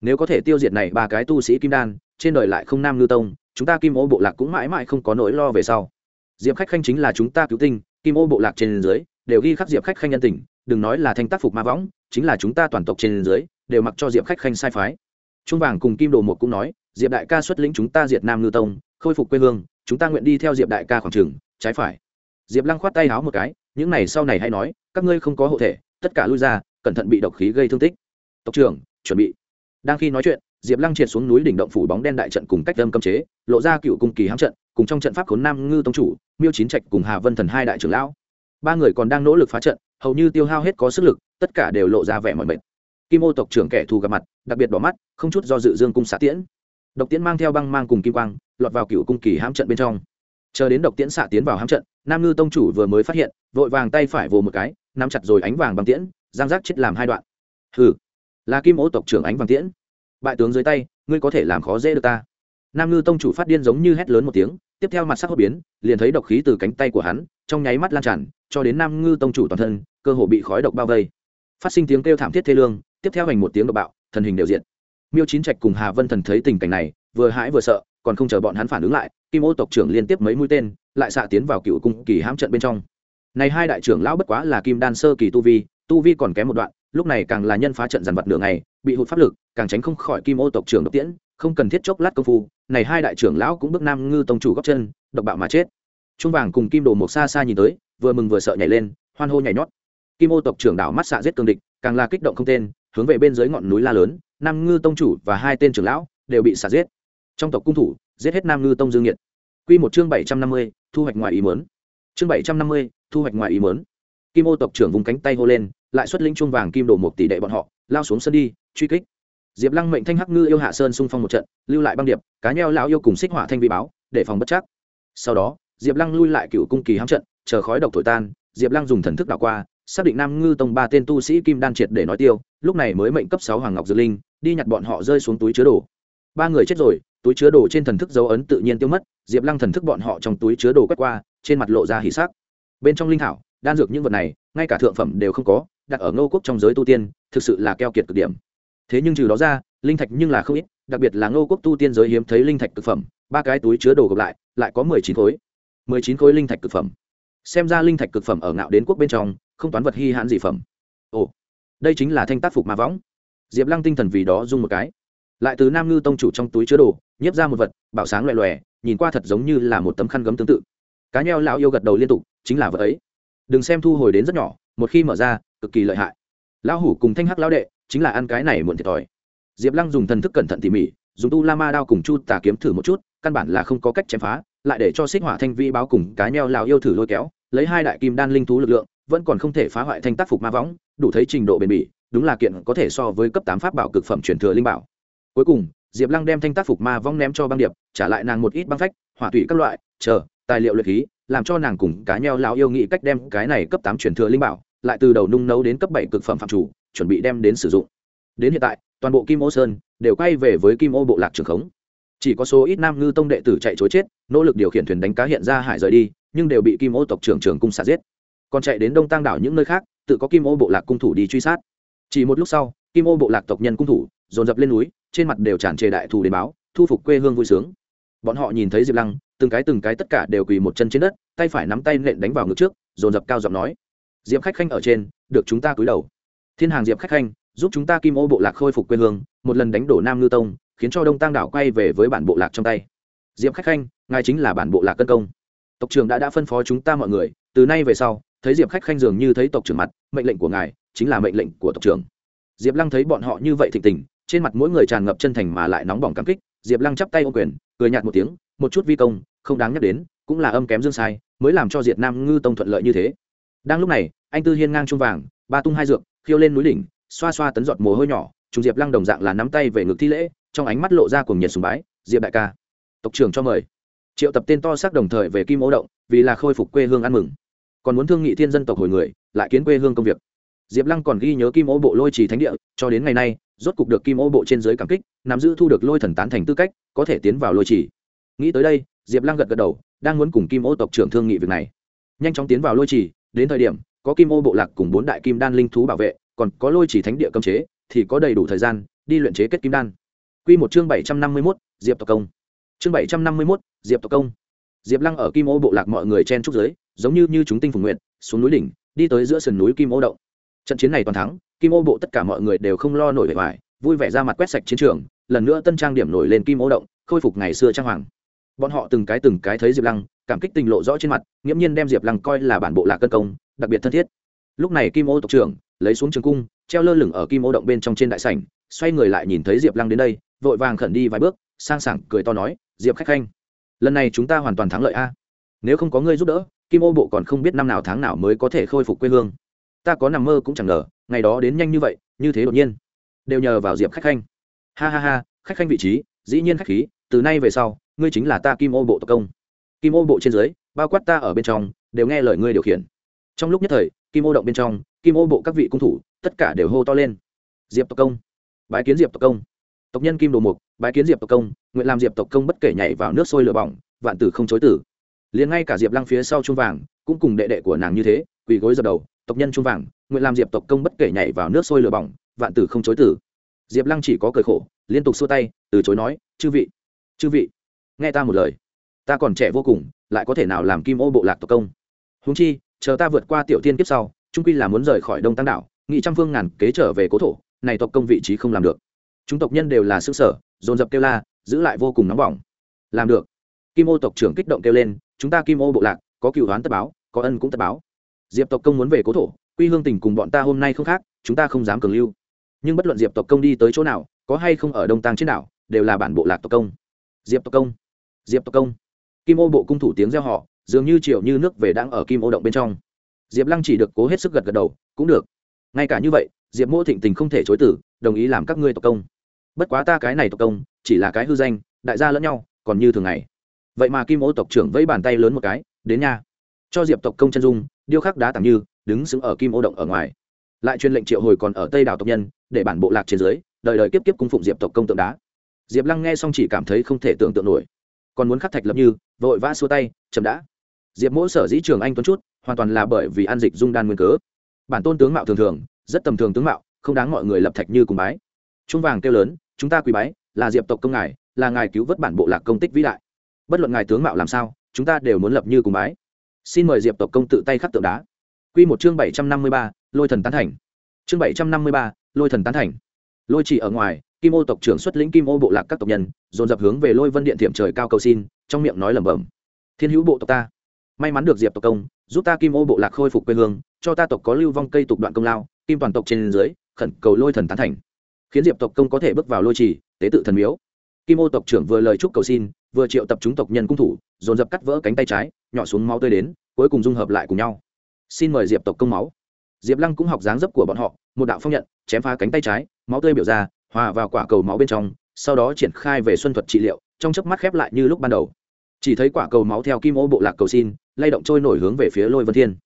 Nếu có thể tiêu diệt này ba cái tu sĩ kim đan, trên đời lại không nam ngư tông, chúng ta kim ô bộ lạc cũng mãi mãi không có nỗi lo về sau. Diệp khách khanh chính là chúng ta cứu tinh, kim ô bộ lạc trên dưới, đều ghi khắc diệp khách khanh nhân tình, đừng nói là thanh tác phục ma võng, chính là chúng ta toàn tộc trên dưới, đều mặc cho diệp khách khanh sai phái. Trung vàng cùng kim đồ một cũng nói, diệp đại ca xuất lĩnh chúng ta diệt nam ngư tông, khôi phục quê hương, chúng ta nguyện đi theo diệp đại ca khoảng trường, trái phải. Diệp lăng khoát tay háo một cái, những này sau này hay nói, các ngươi không có hộ thể, tất cả lui ra, cẩn thận bị độc khí gây thương tích tộc trưởng, chuẩn bị. Đang khi nói chuyện, diệp lăng triệt xuống núi đỉnh động phủ bóng đen đại trận cùng cách lâm cấm chế, lộ ra cựu cung kỳ hãm trận, cùng trong trận pháp khốn nam ngư tông chủ, miêu chín trạch cùng hà vân thần hai đại trưởng lão. Ba người còn đang nỗ lực phá trận, hầu như tiêu hao hết có sức lực, tất cả đều lộ ra vẻ mọi mệt. Kim ô tộc trưởng kẻ thù gặp mặt, đặc biệt bỏ mắt, không chút do dự dương cung xạ tiễn. Độc tiễn mang theo băng mang cùng kim quang, lọt vào cựu cung kỳ hãm trận bên trong. Chờ đến độc tiễn xạ tiến vào hãm trận, nam ngư tông chủ vừa mới phát hiện, vội vàng tay phải vồ một cái, nắm chặt rồi ánh vàng bằng tiễn, giang giác chết làm hai đoạn. Hừ là kim ô tộc trưởng ánh vàng tiễn. Bại tướng dưới tay, ngươi có thể làm khó dễ được ta. Nam ngư tông chủ phát điên giống như hét lớn một tiếng, tiếp theo mặt sắc hốt biến, liền thấy độc khí từ cánh tay của hắn, trong nháy mắt lan tràn, cho đến nam ngư tông chủ toàn thân, cơ hồ bị khói độc bao vây. Phát sinh tiếng kêu thảm thiết thê lương, tiếp theo hành một tiếng độc bạo, thần hình đều diện miêu chín trạch cùng hà vân thần thấy tình cảnh này, vừa hãi vừa sợ, còn không chờ bọn hắn phản ứng lại, kim ô tộc trưởng liên tiếp mấy mũi tên, lại xạ tiến vào cựu cung kỳ hãm trận bên trong. Này hai đại trưởng lão bất quá là kim đan sơ kỳ tu vi tu vi còn kém một đoạn lúc này càng là nhân phá trận dàn vật nửa ngày, bị hụt pháp lực, càng tránh không khỏi kim ô tộc trưởng độc tiễn, không cần thiết chốc lát công phu, này hai đại trưởng lão cũng bước nam ngư tông chủ góc chân, độc bạo mà chết. Trung vàng cùng kim đồ một xa xa nhìn tới, vừa mừng vừa sợ nhảy lên, hoan hô nhảy nhót. Kim ô tộc trưởng đảo mắt xạ giết cương địch, càng là kích động không tên, hướng về bên dưới ngọn núi la lớn, nam ngư tông chủ và hai tên trưởng lão đều bị xạ giết. Trong tộc cung thủ, giết hết nam ngư tông dương nhiệt quy một chương bảy trăm năm mươi, thu hoạch ngoài ý mớn chương bảy trăm năm mươi, thu hoạch ngoài ý mớn kim ô tộc trưởng vùng cánh tay hô lên lại xuất linh chuông vàng kim đồ một tỷ đệ bọn họ, lao xuống sân đi, truy kích. Diệp lăng mệnh thanh hắc ngư yêu hạ sơn xung phong một trận, lưu lại băng điệp, cá nheo lão yêu cùng xích hỏa thanh vi báo, để phòng bất chắc. Sau đó, diệp lăng lui lại cựu cung kỳ hám trận, chờ khói độc thổi tan, diệp lăng dùng thần thức đảo qua, xác định nam ngư tông ba tên tu sĩ kim đan triệt để nói tiêu, lúc này mới mệnh cấp sáu hoàng ngọc dược linh, đi nhặt bọn họ rơi xuống túi chứa đồ. Ba người chết rồi, túi chứa đồ trên thần thức dấu ấn tự nhiên tiêu mất, diệp lăng thần thức bọn họ trong túi chứa đồ quét qua, trên mặt lộ ra hỉ sắc. Bên trong linh thảo, đan dược những vật này, ngay cả thượng phẩm đều không có đặt ở ngô quốc trong giới tu tiên, thực sự là keo kiệt cực điểm. Thế nhưng trừ đó ra, linh thạch nhưng là không ít, đặc biệt là ngô quốc tu tiên giới hiếm thấy linh thạch thực phẩm, ba cái túi chứa đồ gộp lại lại có mười chín khối. Mười chín khối linh thạch thực phẩm. Xem ra linh thạch cực phẩm ở ngạo đến quốc bên trong, không toán vật hy hãn dị phẩm. Ồ, đây chính là thanh tác phục mà võng. Diệp lăng tinh thần vì đó dung một cái. Lại từ nam ngư tông chủ trong túi chứa đồ, nhiếp ra một vật, bảo sáng loẹ loẹ nhìn qua thật giống như là một tấm khăn gấm tương tự. Cá nheo lão yêu gật đầu liên tục, chính là vật ấy. Đừng xem thu hồi đến rất nhỏ, một khi mở ra cực kỳ lợi hại. Lão hủ cùng thanh hắc lão đệ chính là ăn cái này muộn thiệt thòi. Diệp lăng dùng thần thức cẩn thận tỉ mỉ, dùng tu la ma đao cùng chu tà kiếm thử một chút, căn bản là không có cách chém phá, lại để cho xích hỏa thanh vi báo cùng cá neo lão yêu thử lôi kéo, lấy hai đại kim đan linh thú lực lượng, vẫn còn không thể phá hoại thanh tác phục ma võng, đủ thấy trình độ bền bỉ, đúng là kiện có thể so với cấp tám pháp bảo cực phẩm truyền thừa linh bảo. Cuối cùng, diệp lăng đem thanh tác phục ma vong ném cho băng điệp, trả lại nàng một ít băng phách, hỏa tụy các loại, chờ, tài liệu luyện khí, làm cho nàng cùng cá nheo lão yêu nghĩ cách đem cái này cấp tám truyền thừa linh bảo lại từ đầu nung nấu đến cấp bảy cực phẩm phạm chủ, chuẩn bị đem đến sử dụng. Đến hiện tại, toàn bộ kim ô sơn đều quay về với kim ô bộ lạc trường khống. Chỉ có số ít nam ngư tông đệ tử chạy chối chết, nỗ lực điều khiển thuyền đánh cá hiện ra hải rời đi, nhưng đều bị kim ô tộc trưởng trường cung xả giết. Còn chạy đến đông tăng đảo những nơi khác, tự có kim ô bộ lạc cung thủ đi truy sát. Chỉ một lúc sau, kim ô bộ lạc tộc nhân cung thủ dồn dập lên núi, trên mặt đều tràn trề đại thù đến báo, thu phục quê hương vui sướng. Bọn họ nhìn thấy diệp lăng, từng cái từng cái tất cả đều quỳ một chân trên đất, tay phải nắm tay nện đánh vào ngực trước, dồn dập cao giọng nói diệp khách khanh ở trên, được chúng ta cúi đầu. Thiên hàng diệp khách khanh, giúp chúng ta kim ô bộ lạc khôi phục quê hương, một lần đánh đổ nam ngư tông, khiến cho đông tăng đảo quay về với bản bộ lạc trong tay. Diệp khách khanh, ngài chính là bản bộ lạc cân công. Tộc trưởng đã đã phân phó chúng ta mọi người, từ nay về sau, thấy diệp khách khanh dường như thấy tộc trưởng mặt, mệnh lệnh của ngài chính là mệnh lệnh của tộc trưởng. Diệp lăng thấy bọn họ như vậy thịnh tình, trên mặt mỗi người tràn ngập chân thành mà lại nóng bỏng cảm kích, diệp lăng chắp tay ô quyền, cười nhạt một tiếng, một chút vi công, không đáng nhắc đến, cũng là âm kém dương sai, mới làm cho diệt nam ngư tông thuận lợi như thế. Đang lúc này anh tư hiên ngang trung vàng, ba tung hai dược, khiêu lên núi đỉnh, xoa xoa tấn giọt mồ hôi nhỏ trùng diệp lăng đồng dạng là nắm tay về ngực thi lễ, trong ánh mắt lộ ra cùng nhiệt sùng bái, diệp đại ca, tộc trưởng cho mời. Triệu tập tên to xác đồng thời về kim ố động, vì là khôi phục quê hương ăn mừng. Còn muốn thương nghị thiên dân tộc hồi người, lại kiến quê hương công việc. Diệp lăng còn ghi nhớ kim ô bộ lôi trì thánh địa, cho đến ngày nay, rốt cục được kim ô bộ trên giới cảm kích, nắm giữ thu được lôi thần tán thành tư cách, có thể tiến vào lôi trì. Nghĩ tới đây, diệp lăng gật gật đầu, đang muốn cùng kim ô tộc trưởng thương nghị việc này. Nhanh chóng tiến vào lôi trì, đến thời điểm có kim ô bộ lạc cùng bốn đại kim đan linh thú bảo vệ, còn có lôi chỉ thánh địa cấm chế, thì có đầy đủ thời gian đi luyện chế kết kim đan. Q một chương bảy trăm năm mươi mốt, diệp tộc công. Chương bảy trăm năm mươi mốt, diệp tộc công. Diệp lăng ở kim ô bộ lạc mọi người chen trúc giới giống như như chúng tinh phùng nguyện xuống núi đỉnh, đi tới giữa sườn núi kim ô động. Trận chiến này toàn thắng, kim ô bộ tất cả mọi người đều không lo nổi bề ngoài, vui vẻ ra mặt quét sạch chiến trường, lần nữa tân trang điểm nổi lên kim ô động, khôi phục ngày xưa trang hoàng. Bọn họ từng cái từng cái thấy diệp lăng, cảm kích tình lộ rõ trên mặt, nghiễm nhiên đem diệp lăng coi là bản bộ lạc cân công đặc biệt thân thiết. Lúc này kim ô tộc trưởng lấy xuống trường cung, treo lơ lửng ở kim ô động bên trong trên đại sảnh, xoay người lại nhìn thấy diệp lăng đến đây, vội vàng khẩn đi vài bước, sang sảng cười to nói, diệp khách khanh, lần này chúng ta hoàn toàn thắng lợi a. Nếu không có ngươi giúp đỡ, kim ô bộ còn không biết năm nào tháng nào mới có thể khôi phục quê hương. Ta có nằm mơ cũng chẳng ngờ, ngày đó đến nhanh như vậy, như thế đột nhiên. Đều nhờ vào diệp khách khanh. Ha ha ha, khách khanh vị trí, dĩ nhiên khách khí, từ nay về sau, ngươi chính là ta kim ô bộ tộc công. Kim ô bộ trên dưới, bao quát ta ở bên trong, đều nghe lời ngươi điều khiển trong lúc nhất thời, kim ô động bên trong, kim ô bộ các vị cung thủ, tất cả đều hô to lên. Diệp tộc công. Bái kiến diệp tộc công. Tộc nhân kim đồ mục, bái kiến diệp tộc công, nguyện làm diệp tộc công bất kể nhảy vào nước sôi lửa bỏng, vạn tử không chối tử. Liền ngay cả diệp lăng phía sau trung vàng, cũng cùng đệ đệ của nàng như thế, quỳ gối dập đầu, tộc nhân trung vàng, nguyện làm diệp tộc công bất kể nhảy vào nước sôi lửa bỏng, vạn tử không chối tử. Diệp lăng chỉ có cười khổ, liên tục xua tay, từ chối nói, chư vị chư vị, nghe ta một lời. Ta còn trẻ vô cùng, lại có thể nào làm kim ô bộ lạc tộc công? Húng chi chờ ta vượt qua tiểu tiên kiếp sau, trung quy là muốn rời khỏi đông tăng đảo, nghị trăm phương ngàn kế trở về cố thổ, này tộc công vị trí không làm được. Chúng tộc nhân đều là xứ sở, dồn dập kêu la, giữ lại vô cùng nóng bỏng. Làm được. Kim ô tộc trưởng kích động kêu lên, chúng ta kim ô bộ lạc, có cựu đoán tất báo, có ân cũng tất báo. Diệp tộc công muốn về cố thổ, quy hương tỉnh cùng bọn ta hôm nay không khác, chúng ta không dám cường lưu. Nhưng bất luận diệp tộc công đi tới chỗ nào, có hay không ở đông tăng trên đảo, đều là bản bộ lạc tộc công. Diệp tộc công. Diệp tộc công. Kim ô bộ cung thủ tiếng reo họ dường như chiều như nước về đang ở kim ô động bên trong. Diệp lăng chỉ được cố hết sức gật gật đầu, cũng được. Ngay cả như vậy, diệp mỗ thịnh tình không thể chối tử đồng ý làm các ngươi tộc công. Bất quá ta cái này tộc công, chỉ là cái hư danh, đại gia lẫn nhau, còn như thường ngày. Vậy mà kim ô tộc trưởng vẫy bàn tay lớn một cái, đến nha. Cho diệp tộc công chân dung, điêu khắc đá tạm như, đứng xứng ở kim ô động ở ngoài. Lại truyền lệnh triệu hồi còn ở tây đảo tộc nhân, để bản bộ lạc trên dưới, đời đời kiếp kiếp cung phụng diệp tộc công tượng đá. Diệp lăng nghe xong chỉ cảm thấy không thể tưởng tượng nổi. Còn muốn khắc thạch lập như, vội vã xua tay, chậm đã diệp mỗ sở dĩ trường anh tuấn chút, hoàn toàn là bởi vì an dịch dung đan nguyên cớ. Bản tôn tướng mạo thường thường, rất tầm thường tướng mạo, không đáng mọi người lập thạch như cùng bái. Trung vàng kêu lớn, chúng ta quý bái, là diệp tộc công ngài, là ngài cứu vớt bản bộ lạc công tích vĩ đại. Bất luận ngài tướng mạo làm sao, chúng ta đều muốn lập như cùng bái. Xin mời diệp tộc công tự tay khắc tượng đá. Q một chương bảy trăm năm mươi ba, lôi thần tán thành. Chương bảy trăm năm mươi ba, lôi thần tán thành. Lôi chỉ ở ngoài, kim ô tộc trưởng xuất lĩnh kim ô bộ lạc các tộc nhân, dồn dập hướng về lôi vân điện thiểm trời cao cầu xin, trong miệng nói lẩm bẩm, thiên hữu bộ tộc ta may mắn được diệp tộc công, giúp ta kim ô bộ lạc khôi phục quê hương, cho ta tộc có lưu vong cây tục đoạn công lao, kim toàn tộc trên dưới, khẩn cầu lôi thần tán thành. Khiến diệp tộc công có thể bước vào lôi trì, tế tự thần miếu. Kim ô tộc trưởng vừa lời chúc cầu xin, vừa triệu tập chúng tộc nhân cung thủ, dồn dập cắt vỡ cánh tay trái, nhỏ xuống máu tươi đến, cuối cùng dung hợp lại cùng nhau. Xin mời diệp tộc công máu. Diệp lăng cũng học dáng dấp của bọn họ, một đạo phong nhận, chém phá cánh tay trái, máu tươi biểu ra, hòa vào quả cầu máu bên trong, sau đó triển khai về xuân thuật trị liệu, trong chớp mắt khép lại như lúc ban đầu chỉ thấy quả cầu máu theo kim ô bộ lạc cầu xin, lay động trôi nổi hướng về phía lôi vân thiên.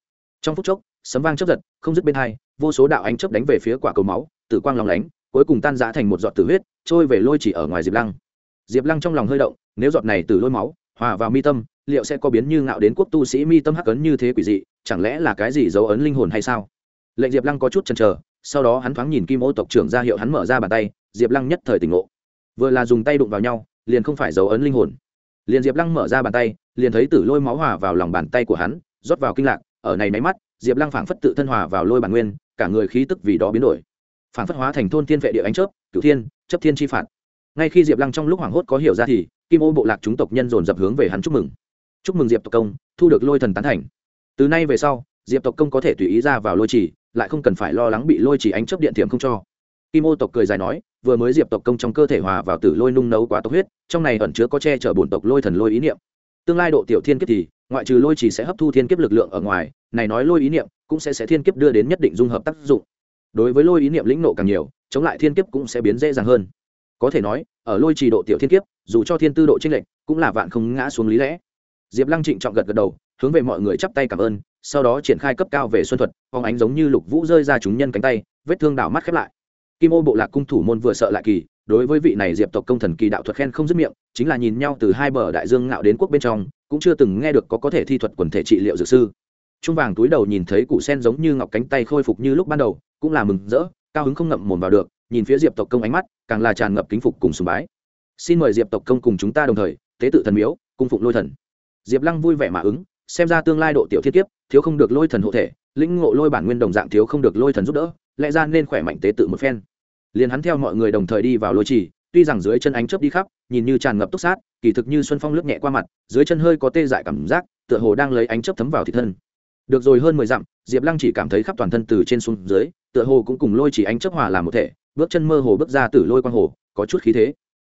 Trong phút chốc, sấm vang chớp giật, không dứt bên hai, vô số đạo ánh chớp đánh về phía quả cầu máu, tử quang lòng lánh, cuối cùng tan rã thành một giọt tử huyết, trôi về lôi chỉ ở ngoài diệp lăng. Diệp lăng trong lòng hơi động, nếu giọt này từ lôi máu, hòa vào mi tâm, liệu sẽ có biến như ngạo đến quốc tu sĩ mi tâm hắc ấn như thế quỷ dị, chẳng lẽ là cái gì dấu ấn linh hồn hay sao? Lệnh diệp lăng có chút chần chờ, sau đó hắn thoáng nhìn kim ô tộc trưởng ra hiệu hắn mở ra bàn tay, diệp lăng nhất thời tỉnh ngộ. Vừa là dùng tay đụng vào nhau, liền không phải dấu ấn linh hồn liền diệp lăng mở ra bàn tay, liền thấy tử lôi máu hòa vào lòng bàn tay của hắn, rót vào kinh lạc, ở này máy mắt, diệp lăng phảng phất tự thân hòa vào lôi bản nguyên, cả người khí tức vì đó biến đổi. Phảng phất hóa thành thôn thiên vệ địa ánh chớp, cửu thiên, chấp thiên chi phạt. Ngay khi diệp lăng trong lúc hoảng hốt có hiểu ra thì, kim ô bộ lạc chúng tộc nhân dồn dập hướng về hắn chúc mừng. Chúc mừng diệp tộc công, thu được lôi thần tán thành. Từ nay về sau, diệp tộc công có thể tùy ý ra vào lôi trì, lại không cần phải lo lắng bị lôi trì ánh chớp điện thiểm không cho kim ô tộc cười dài nói, vừa mới diệp tộc công trong cơ thể hòa vào tử lôi nung nấu quá tộc huyết, trong này ẩn chứa có che chở bổn tộc lôi thần lôi ý niệm. Tương lai độ tiểu thiên kiếp thì, ngoại trừ lôi chỉ sẽ hấp thu thiên kiếp lực lượng ở ngoài, này nói lôi ý niệm cũng sẽ sẽ thiên kiếp đưa đến nhất định dung hợp tác dụng. Đối với lôi ý niệm lĩnh nộ càng nhiều, chống lại thiên kiếp cũng sẽ biến dễ dàng hơn. Có thể nói, ở lôi trì độ tiểu thiên kiếp, dù cho thiên tư độ trinh lệnh cũng là vạn không ngã xuống lý lẽ. Diệp lăng trịnh trọng gật gật đầu, hướng về mọi người chắp tay cảm ơn, sau đó triển khai cấp cao về xuân thuật phóng ánh giống như lục vũ rơi ra chúng nhân cánh tay, vết thương đảo mắt khép lại kim ô bộ lạc cung thủ môn vừa sợ lại kỳ, đối với vị này diệp tộc công thần kỳ đạo thuật khen không dứt miệng, chính là nhìn nhau từ hai bờ đại dương ngạo đến quốc bên trong, cũng chưa từng nghe được có có thể thi thuật quần thể trị liệu dược sư. Trung vàng túi đầu nhìn thấy củ sen giống như ngọc cánh tay khôi phục như lúc ban đầu, cũng là mừng rỡ, cao hứng không ngậm mồm vào được, nhìn phía diệp tộc công ánh mắt, càng là tràn ngập kính phục cùng sùng bái. Xin mời diệp tộc công cùng chúng ta đồng thời, tế tự thần miếu, cung phụng lôi thần. Diệp lăng vui vẻ mà ứng, xem ra tương lai độ tiểu thiết kiếp, thiếu không được lôi thần hộ thể, lĩnh ngộ lôi bản nguyên đồng dạng thiếu không được lôi thần giúp đỡ, lẽ ra nên khỏe mạnh tế tự một phen liền hắn theo mọi người đồng thời đi vào lôi trì tuy rằng dưới chân ánh chớp đi khắp nhìn như tràn ngập túc sát kỳ thực như xuân phong lướt nhẹ qua mặt dưới chân hơi có tê dại cảm giác tựa hồ đang lấy ánh chớp thấm vào thịt thân. Được rồi hơn mười dặm diệp lăng chỉ cảm thấy khắp toàn thân từ trên xuống dưới tựa hồ cũng cùng lôi chỉ ánh chớp hòa làm một thể bước chân mơ hồ bước ra từ lôi quang hồ có chút khí thế.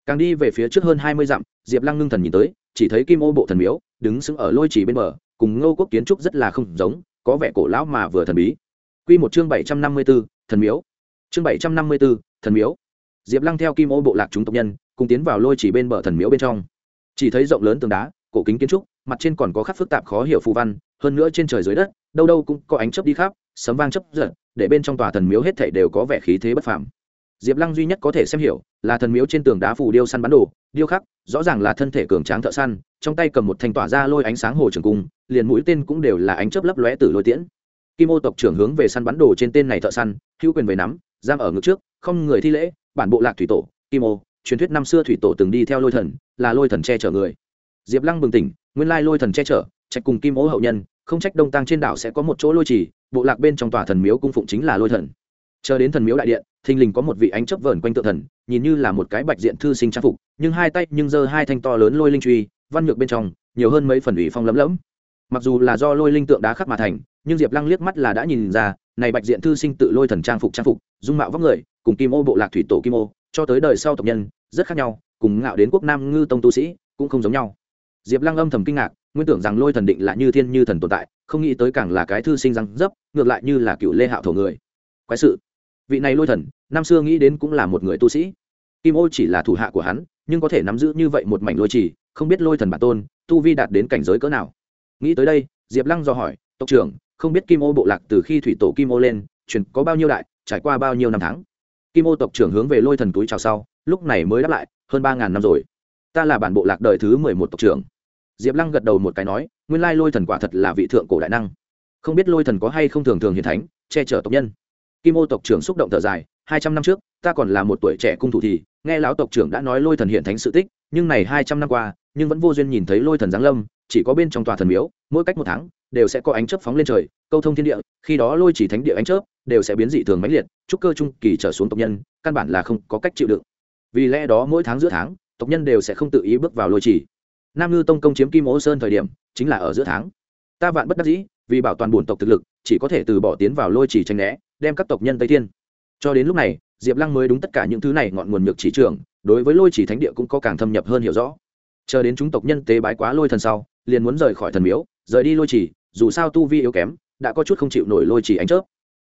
Càng đi về phía trước hơn hai mươi dặm diệp lăng ngưng thần nhìn tới chỉ thấy kim ô bộ thần miếu đứng sững ở lôi chỉ bên bờ cùng ngô quốc kiến trúc rất là không giống có vẻ cổ lão mà vừa thần bí. Quy một chương bảy trăm năm mươi 754, thần miếu. Chương bảy trăm năm mươi 754, thần miếu. Diệp Lăng theo Kim Ô bộ lạc chúng tộc nhân, cùng tiến vào lôi chỉ bên bờ thần miếu bên trong. Chỉ thấy rộng lớn tường đá, cổ kính kiến trúc, mặt trên còn có khắc phức tạp khó hiểu phù văn, hơn nữa trên trời dưới đất, đâu đâu cũng có ánh chớp đi khắp, sấm vang chớp giật, để bên trong tòa thần miếu hết thảy đều có vẻ khí thế bất phàm. Diệp Lăng duy nhất có thể xem hiểu, là thần miếu trên tường đá phù điêu săn bắn đồ, điêu khắc, rõ ràng là thân thể cường tráng thợ săn, trong tay cầm một thanh tỏa ra lôi ánh sáng hồ trường cung, liền mũi tên cũng đều là ánh chớp lấp lóe từ lôi tiễn kim ô tộc trưởng hướng về săn bắn đồ trên tên này thợ săn hữu quyền về nắm giam ở ngực trước, không người thi lễ, bản bộ lạc thủy tổ, kim ô, truyền thuyết năm xưa thủy tổ từng đi theo lôi thần, là lôi thần che chở người. Diệp lăng bừng tỉnh, nguyên lai lôi thần che chở, trạch cùng kim ô hậu nhân, không trách đông tăng trên đảo sẽ có một chỗ lôi trì, bộ lạc bên trong tòa thần miếu cung phụng chính là lôi thần. Chờ đến thần miếu đại điện, thình lình có một vị ánh chấp vờn quanh tượng thần, nhìn như là một cái bạch diện thư sinh trang phục, nhưng hai tay nhưng giơ hai thanh to lớn lôi linh truy, văn nhược bên trong, nhiều hơn mấy phần ủy phong lấm lẫm mặc dù là do lôi linh tượng đá khắc mà thành nhưng diệp lăng liếc mắt là đã nhìn ra, này bạch diện thư sinh tự lôi thần trang phục trang phục, dung mạo vóc người, cùng kim ô bộ lạc thủy tổ kim ô, cho tới đời sau tộc nhân, rất khác nhau, cùng ngạo đến quốc nam ngư tông tu sĩ, cũng không giống nhau. Diệp lăng âm thầm kinh ngạc, nguyên tưởng rằng lôi thần định là như thiên như thần tồn tại, không nghĩ tới càng là cái thư sinh răng dấp, ngược lại như là cựu lê hạo thổ người. Quái sự, vị này lôi thần, năm xưa nghĩ đến cũng là một người tu sĩ. Kim ô chỉ là thủ hạ của hắn, nhưng có thể nắm giữ như vậy một mảnh lôi trì, không biết lôi thần bản tôn, tu vi đạt đến cảnh giới cỡ nào. Nghĩ tới đây, diệp lăng do hỏi, tộc trưởng không biết kim ô bộ lạc từ khi thủy tổ kim ô lên, truyền có bao nhiêu đại, trải qua bao nhiêu năm tháng. Kim ô tộc trưởng hướng về lôi thần túi chào sau, lúc này mới đáp lại, hơn ba ngàn năm rồi. Ta là bản bộ lạc đời thứ mười một tộc trưởng. Diệp lăng gật đầu một cái nói, nguyên lai lôi thần quả thật là vị thượng cổ đại năng. Không biết lôi thần có hay không thường thường hiền thánh, che chở tộc nhân. Kim ô tộc trưởng xúc động thở dài, hai trăm năm trước, ta còn là một tuổi trẻ cung thủ thì, nghe lão tộc trưởng đã nói lôi thần hiện thánh sự tích, nhưng này hai trăm năm qua, nhưng vẫn vô duyên nhìn thấy lôi thần giáng lâm, chỉ có bên trong tòa thần miếu, mỗi cách một tháng đều sẽ có ánh chớp phóng lên trời, câu thông thiên địa, khi đó lôi chỉ thánh địa ánh chớp đều sẽ biến dị thường mãnh liệt trúc cơ trung kỳ trở xuống tộc nhân, căn bản là không có cách chịu đựng. Vì lẽ đó mỗi tháng giữa tháng, tộc nhân đều sẽ không tự ý bước vào lôi chỉ. Nam ngư tông công chiếm kim ô sơn thời điểm, chính là ở giữa tháng. Ta vạn bất đắc dĩ, vì bảo toàn bổn tộc thực lực, chỉ có thể từ bỏ tiến vào lôi chỉ tranh né, đem các tộc nhân tây thiên. Cho đến lúc này, diệp lăng mới đúng tất cả những thứ này ngọn nguồn nhược chỉ trường, đối với lôi chỉ thánh địa cũng có càng thâm nhập hơn hiểu rõ. Chờ đến chúng tộc nhân tế bái quá lôi thần sau, liền muốn rời khỏi thần miếu, rời đi lôi chỉ dù sao tu vi yếu kém, đã có chút không chịu nổi lôi chỉ ánh chớp.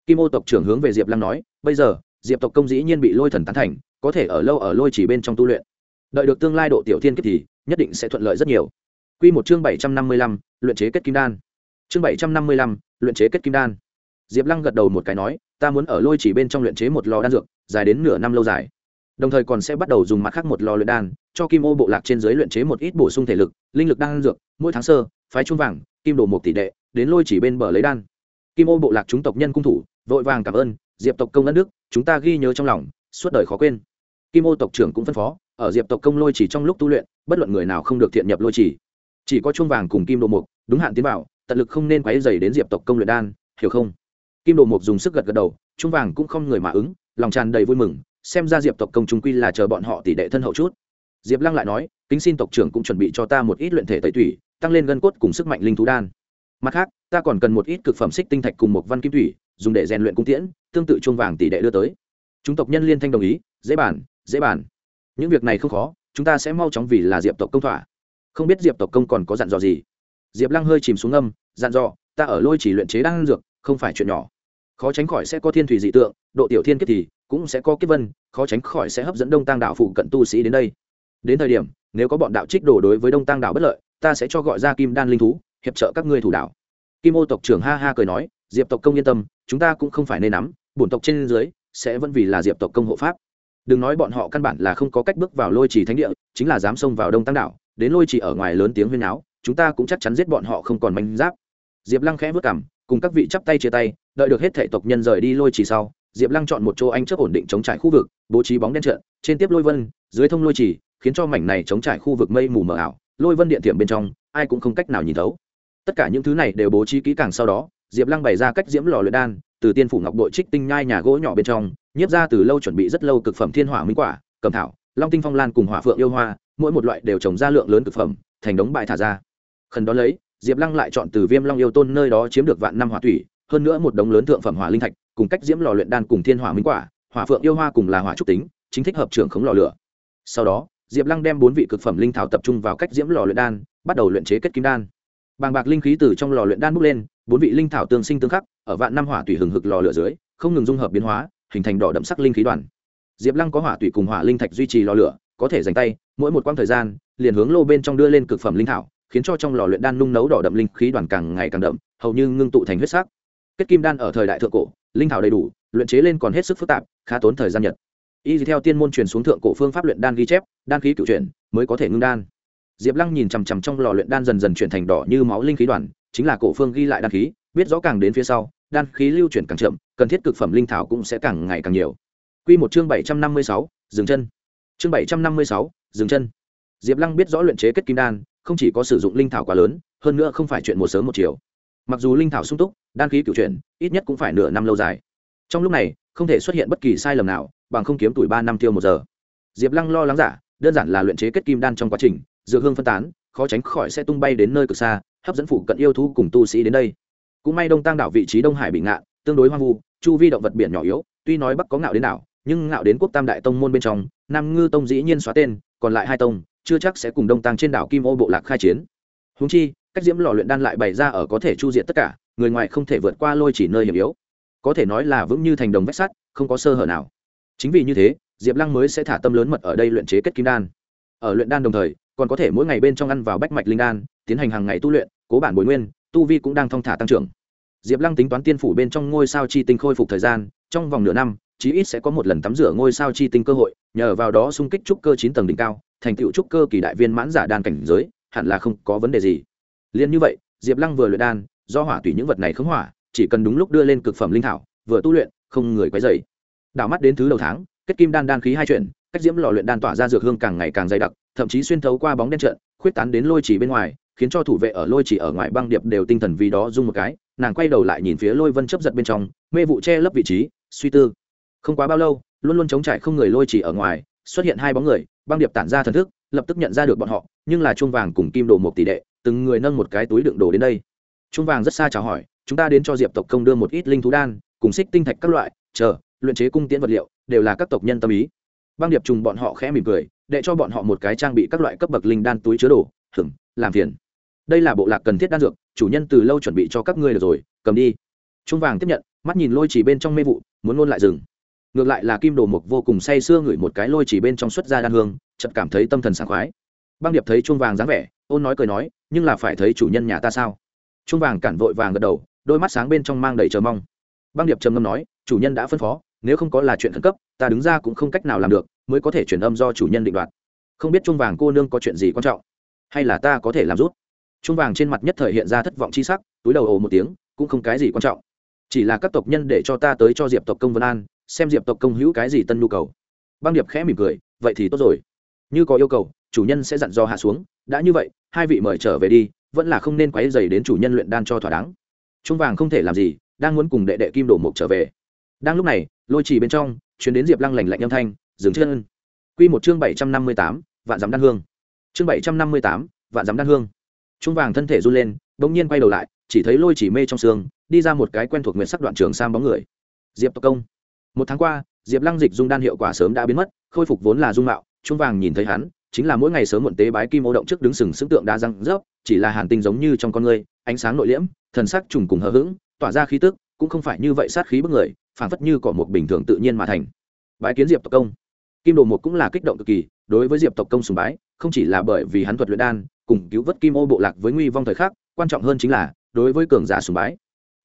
Kim ô tộc trưởng hướng về diệp lăng nói, bây giờ, diệp tộc công dĩ nhiên bị lôi thần tán thành, có thể ở lâu ở lôi chỉ bên trong tu luyện. Đợi được tương lai độ tiểu thiên kiếp thì, nhất định sẽ thuận lợi rất nhiều. Quy một chương bảy trăm năm mươi lăm, luyện chế kết kim đan. Chương bảy trăm năm mươi lăm, luyện chế kết kim đan. Diệp lăng gật đầu một cái nói, ta muốn ở lôi chỉ bên trong luyện chế một lò đan dược, dài đến nửa năm lâu dài đồng thời còn sẽ bắt đầu dùng mặt khác một lò luyện đan, cho kim ô bộ lạc trên dưới luyện chế một ít bổ sung thể lực, linh lực đan dược, mỗi tháng sơ, phái trung vàng, kim đồ một tỷ đệ, đến lôi chỉ bên bờ lấy đan. Kim ô bộ lạc chúng tộc nhân cung thủ, vội vàng cảm ơn, diệp tộc công đất nước chúng ta ghi nhớ trong lòng, suốt đời khó quên. Kim ô tộc trưởng cũng phân phó, ở diệp tộc công lôi chỉ trong lúc tu luyện, bất luận người nào không được thiện nhập lôi chỉ. Chỉ có chuông vàng cùng kim đồ mục đúng hạn tiến bảo tận lực không nên quấy dày đến diệp tộc công luyện đan, hiểu không? Kim đồ mục dùng sức gật gật đầu, chuông vàng cũng không người mà ứng, lòng tràn đầy vui mừng xem ra diệp tộc công chúng quy là chờ bọn họ tỷ đệ thân hậu chút. Diệp lăng lại nói, kính xin tộc trưởng cũng chuẩn bị cho ta một ít luyện thể tẩy thủy tăng lên gân cốt cùng sức mạnh linh thú đan. Mặt khác, ta còn cần một ít cực phẩm xích tinh thạch cùng một văn kim thủy, dùng để rèn luyện cung tiễn, tương tự chuông vàng tỷ đệ đưa tới. Chúng tộc nhân liên thanh đồng ý, dễ bản dễ bản những việc này không khó, chúng ta sẽ mau chóng vì là diệp tộc công thỏa. Không biết diệp tộc công còn có dặn dò gì? Diệp lăng hơi chìm xuống âm dặn dò, ta ở lôi chỉ luyện chế đan dược, không phải chuyện nhỏ. Khó tránh khỏi sẽ có thiên thủy dị tượng, độ tiểu thiên kết thì cũng sẽ có kiếp vân, khó tránh khỏi sẽ hấp dẫn đông tăng đạo phụ cận tu sĩ đến đây. Đến thời điểm, nếu có bọn đạo trích đổ đối với đông tăng đạo bất lợi, ta sẽ cho gọi ra kim đan linh thú, hiệp trợ các ngươi thủ đạo kim ô tộc trưởng ha ha cười nói, diệp tộc công yên tâm, chúng ta cũng không phải nên nắm, bổn tộc trên dưới sẽ vẫn vì là diệp tộc công hộ pháp. Đừng nói bọn họ căn bản là không có cách bước vào lôi trì thánh địa, chính là dám xông vào đông tăng đạo đến lôi trì ở ngoài lớn tiếng huyên áo chúng ta cũng chắc chắn giết bọn họ không còn manh giáp. Diệp lăng khẽ vất cảm cùng các vị chắp tay chia tay, đợi được hết thể tộc nhân rời đi lôi trì sau diệp lăng chọn một chỗ anh chấp ổn định chống trải khu vực, bố trí bóng đen trợn trên tiếp lôi vân, dưới thông lôi trì khiến cho mảnh này chống trải khu vực mây mù mờ ảo, lôi vân điện tiệm bên trong, ai cũng không cách nào nhìn thấu. Tất cả những thứ này đều bố trí kỹ càng sau đó, diệp lăng bày ra cách diễm lò luyện đan, từ tiên phủ ngọc đội trích tinh nhai nhà gỗ nhỏ bên trong, nhiếp ra từ lâu chuẩn bị rất lâu cực phẩm thiên hỏa minh quả, cầm thảo, long tinh phong lan cùng hỏa phượng yêu hoa, mỗi một loại đều trồng ra lượng lớn cực phẩm, thành đống bại thả ra. Khẩn đó lấy, diệp lăng lại chọn từ viêm long yêu tôn nơi đó chiếm được vạn năm hỏa thủy, hơn nữa một đống lớn thượng phẩm hỏa linh thạch cùng cách diễm lò luyện đan cùng thiên hỏa minh quả, hỏa phượng yêu hoa cùng là hỏa trúc tính, chính thích hợp trưởng khống lò lửa. Sau đó, diệp lăng đem bốn vị cực phẩm linh thảo tập trung vào cách diễm lò luyện đan, bắt đầu luyện chế kết kim đan. Bàng bạc linh khí từ trong lò luyện đan bốc lên, bốn vị linh thảo tương sinh tương khắc, ở vạn năm hỏa tùy hừng hực lò lửa dưới, không ngừng dung hợp biến hóa, hình thành đỏ đậm sắc linh khí đoàn. Diệp lăng có hỏa tùy cùng hỏa linh thạch duy trì lò lửa, có thể dành tay, mỗi một quãng thời gian, liền hướng lô bên trong đưa lên cực phẩm linh thảo, khiến cho trong lò luyện đan nung nấu đỏ đậm linh khí đoàn càng ngày càng đậm, hầu như ngưng tụ thành huyết sắc. Kết kim đan ở thời đại thượng cổ linh thảo đầy đủ, luyện chế lên còn hết sức phức tạp, khá tốn thời gian nhật. Y theo tiên môn truyền xuống thượng cổ phương pháp luyện đan ghi chép, đan khí cựu chuyển, mới có thể ngưng đan. Diệp lăng nhìn chằm chằm trong lò luyện đan dần dần chuyển thành đỏ như máu linh khí đoàn, chính là cổ phương ghi lại đan khí, biết rõ càng đến phía sau, đan khí lưu chuyển càng chậm, cần thiết cực phẩm linh thảo cũng sẽ càng ngày càng nhiều. Quy một chương bảy trăm năm mươi sáu, dừng chân. Chương bảy trăm năm mươi sáu, dừng chân. Diệp lăng biết rõ luyện chế kết kim đan, không chỉ có sử dụng linh thảo quá lớn, hơn nữa không phải chuyện một sớm một chiều mặc dù linh thảo sung túc, đan khí cựu chuyển, ít nhất cũng phải nửa năm lâu dài. Trong lúc này, không thể xuất hiện bất kỳ sai lầm nào, bằng không kiếm tuổi ba năm tiêu một giờ. Diệp lăng lo lắng giả, đơn giản là luyện chế kết kim đan trong quá trình, dược hương phân tán, khó tránh khỏi sẽ tung bay đến nơi cực xa, hấp dẫn phụ cận yêu thú cùng tu sĩ đến đây. Cũng may đông tăng đảo vị trí đông hải bị ngạn tương đối hoang vu, chu vi động vật biển nhỏ yếu, tuy nói bắc có ngạo đến đảo, nhưng ngạo đến quốc tam đại tông môn bên trong, nam ngư tông dĩ nhiên xóa tên, còn lại hai tông, chưa chắc sẽ cùng đông tăng trên đảo kim ô bộ lạc khai chiến. Húng chi cách diễm lò luyện đan lại bày ra ở có thể chu diện tất cả, người ngoài không thể vượt qua lôi chỉ nơi hiểm yếu. Có thể nói là vững như thành đồng vách sắt, không có sơ hở nào. Chính vì như thế, diệp lăng mới sẽ thả tâm lớn mật ở đây luyện chế kết kim đan. Ở luyện đan đồng thời, còn có thể mỗi ngày bên trong ăn vào bách mạch linh đan, tiến hành hàng ngày tu luyện, cố bản bồi nguyên, tu vi cũng đang thong thả tăng trưởng. Diệp lăng tính toán tiên phủ bên trong ngôi sao chi tinh khôi phục thời gian, trong vòng nửa năm, chí ít sẽ có một lần tắm rửa ngôi sao chi tinh cơ hội, nhờ vào đó xung kích trúc cơ chín tầng đỉnh cao, thành tựu trúc cơ kỳ đại viên mãn giả đan cảnh giới, hẳn là không có vấn đề gì liên như vậy diệp lăng vừa luyện đan do hỏa tùy những vật này khống hỏa chỉ cần đúng lúc đưa lên cực phẩm linh thảo vừa tu luyện không người quấy rầy, đảo mắt đến thứ đầu tháng kết kim đan đan khí hai chuyện cách diễm lò luyện đan tỏa ra dược hương càng ngày càng dày đặc thậm chí xuyên thấu qua bóng đen trận khuyết tán đến lôi chỉ bên ngoài khiến cho thủ vệ ở lôi chỉ ở ngoài băng điệp đều tinh thần vì đó rung một cái nàng quay đầu lại nhìn phía lôi vân chấp giật bên trong mê vụ che lấp vị trí suy tư. Không quá bao lâu luôn luôn chống trải không người lôi chỉ ở ngoài xuất hiện hai bóng người băng điệp tản ra thần thức lập tức nhận ra được bọn họ nhưng là chuông vàng cùng kim đồ một tỷ đệ từng người nâng một cái túi đựng đồ đến đây. Chúng vàng rất xa chào hỏi, chúng ta đến cho diệp tộc công đưa một ít linh thú đan, cùng xích tinh thạch các loại, chờ, luyện chế cung tiễn vật liệu, đều là các tộc nhân tâm ý. Băng điệp trùng bọn họ khẽ mỉm cười để cho bọn họ một cái trang bị các loại cấp bậc linh đan túi chứa đồ hửng làm phiền. Đây là bộ lạc cần thiết đan dược, chủ nhân từ lâu chuẩn bị cho các ngươi được rồi, cầm đi. Trung vàng tiếp nhận, mắt nhìn lôi chỉ bên trong mê vụ, muốn ngôn lại rừng ngược lại là kim đồ mục vô cùng say sưa ngửi một cái lôi chỉ bên trong xuất ra đan hương, chợt cảm thấy tâm thần sảng khoái. Băng điệp thấy trung vàng dáng vẻ ôn nói cười nói, nhưng là phải thấy chủ nhân nhà ta sao? Trung vàng cản vội vàng gật đầu, đôi mắt sáng bên trong mang đầy chờ mong. Băng điệp trầm ngâm nói, chủ nhân đã phân phó, nếu không có là chuyện khẩn cấp, ta đứng ra cũng không cách nào làm được, mới có thể chuyển âm do chủ nhân định đoạt. Không biết trung vàng cô nương có chuyện gì quan trọng, hay là ta có thể làm rút? Trung vàng trên mặt nhất thời hiện ra thất vọng chi sắc, túi đầu ồ một tiếng, cũng không cái gì quan trọng, chỉ là các tộc nhân để cho ta tới cho diệp tộc công vân an, xem diệp tộc công hữu cái gì tân nhu cầu. Băng điệp khẽ mỉm cười, vậy thì tốt rồi. Như có yêu cầu, chủ nhân sẽ dặn dò hạ xuống đã như vậy, hai vị mời trở về đi, vẫn là không nên quấy dày đến chủ nhân luyện đan cho thỏa đáng. Trung vàng không thể làm gì, đang muốn cùng đệ đệ kim đổ mục trở về. Đang lúc này, lôi trì bên trong chuyến đến diệp lăng lành lạnh âm thanh, dừng chân. Q một chương bảy trăm năm mươi tám, vạn dắm đan hương. Chương bảy trăm năm mươi tám, vạn dắm đan hương. Trung vàng thân thể run lên đ ỗ n g nhiên quay đầu lại, chỉ thấy lôi chỉ mê trong xương, đi ra một cái quen thuộc nguyện sắc đoạn trường sang bóng người. Diệp tộc công. Một tháng qua, diệp lăng dịch dung đan hiệu quả sớm đã biến mất, khôi phục vốn là dung mạo, trung vàng nhìn thấy hắn chính là mỗi ngày sớm muộn tế bái kim ô động trước đứng sừng sững tượng đa răng rớp, chỉ là hàn tinh giống như trong con người ánh sáng nội liễm, thần sắc trùng cùng hờ hững, tỏa ra khí tức, cũng không phải như vậy sát khí bức người phản phất như cỏ một bình thường tự nhiên mà thành. Bái kiến diệp tộc công. Kim đồ một cũng là kích động cực kỳ, đối với diệp tộc công sùng bái, không chỉ là bởi vì hắn thuật luyện đan, cùng cứu vớt kim ô bộ lạc với nguy vong thời khắc, quan trọng hơn chính là đối với cường giả sùng bái.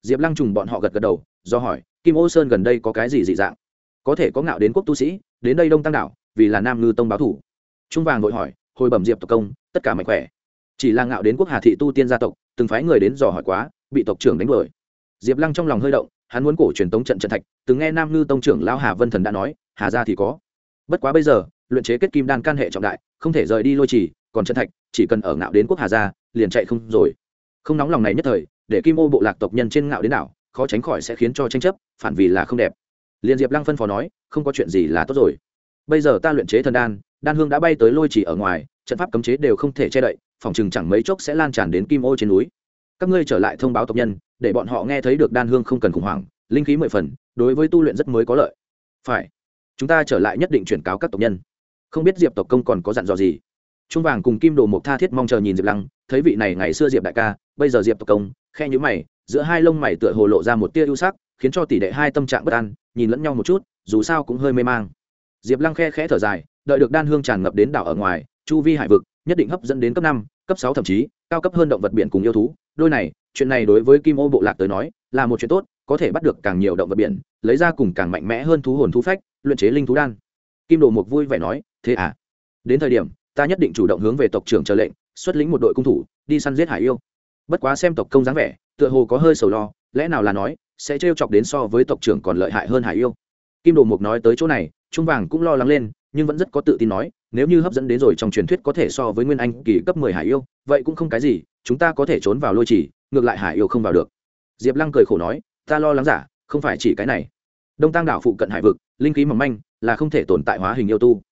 Diệp lăng trùng bọn họ gật gật đầu, do hỏi, kim ô sơn gần đây có cái gì dị dạng? Có thể có ngạo đến quốc tu sĩ, đến đây đông tăng đảo, vì là nam ngư tông báo thủ trung vàng vội hỏi, hồi bẩm diệp tộc công, tất cả mạnh khỏe? Chỉ là ngạo đến quốc hà thị tu tiên gia tộc, từng phái người đến dò hỏi quá, bị tộc trưởng đánh đuổi. Diệp lăng trong lòng hơi động, hắn muốn cổ truyền tống trận trận thạch, từng nghe nam ngư tông trưởng lão hà vân thần đã nói, hà ra thì có. Bất quá bây giờ, luyện chế kết kim đan can hệ trọng đại, không thể rời đi lôi trì, còn trận thạch, chỉ cần ở ngạo đến quốc hà ra liền chạy không rồi. Không nóng lòng này nhất thời, để kim ô bộ lạc tộc nhân trên ngạo đến nào khó tránh khỏi sẽ khiến cho tranh chấp, phản vì là không đẹp. Liền diệp lăng phân phó nói, không có chuyện gì là tốt rồi bây giờ ta luyện chế thần đan đan hương đã bay tới lôi chỉ ở ngoài, trận pháp cấm chế đều không thể che đậy, phòng chừng chẳng mấy chốc sẽ lan tràn đến kim ô trên núi. Các ngươi trở lại thông báo tộc nhân, để bọn họ nghe thấy được đan hương không cần khủng hoảng, linh khí mười phần, đối với tu luyện rất mới có lợi. Phải, chúng ta trở lại nhất định chuyển cáo các tộc nhân. Không biết diệp tộc công còn có dặn dò gì? Trung vàng cùng kim đồ mộc tha thiết mong chờ nhìn diệp lăng, thấy vị này ngày xưa diệp đại ca, bây giờ diệp tộc công, khe nhữ mày, giữa hai lông mày tựa hồ lộ ra một tia ưu sắc, khiến cho tỷ đệ hai tâm trạng bất an, nhìn lẫn nhau một chút, dù sao cũng hơi mê mang diệp lăng khe khẽ thở dài, đợi được đan hương tràn ngập đến đảo ở ngoài, chu vi hải vực, nhất định hấp dẫn đến cấp năm, cấp sáu thậm chí, cao cấp hơn động vật biển cùng yêu thú. Đôi này, chuyện này đối với kim ô bộ lạc tới nói, là một chuyện tốt, có thể bắt được càng nhiều động vật biển, lấy ra cùng càng mạnh mẽ hơn thú hồn thú phách, luyện chế linh thú đan. Kim đồ mục vui vẻ nói, thế à đến thời điểm, ta nhất định chủ động hướng về tộc trưởng chờ lệnh, xuất lĩnh một đội cung thủ, đi săn giết hải yêu. Bất quá xem tộc công dáng vẻ, tựa hồ có hơi sầu lo, lẽ nào là nói, sẽ trêu chọc đến so với tộc trưởng còn lợi hại hơn hải yêu? Kim đồ mục nói tới chỗ này, trung vàng cũng lo lắng lên, nhưng vẫn rất có tự tin nói, nếu như hấp dẫn đến rồi trong truyền thuyết có thể so với nguyên anh kỳ cấp mười hải yêu, vậy cũng không cái gì, chúng ta có thể trốn vào lôi chỉ ngược lại hải yêu không vào được. Diệp lăng cười khổ nói, ta lo lắng giả, không phải chỉ cái này. Đông tăng đảo phụ cận hải vực, linh khí mỏng manh, là không thể tồn tại hóa hình yêu tu.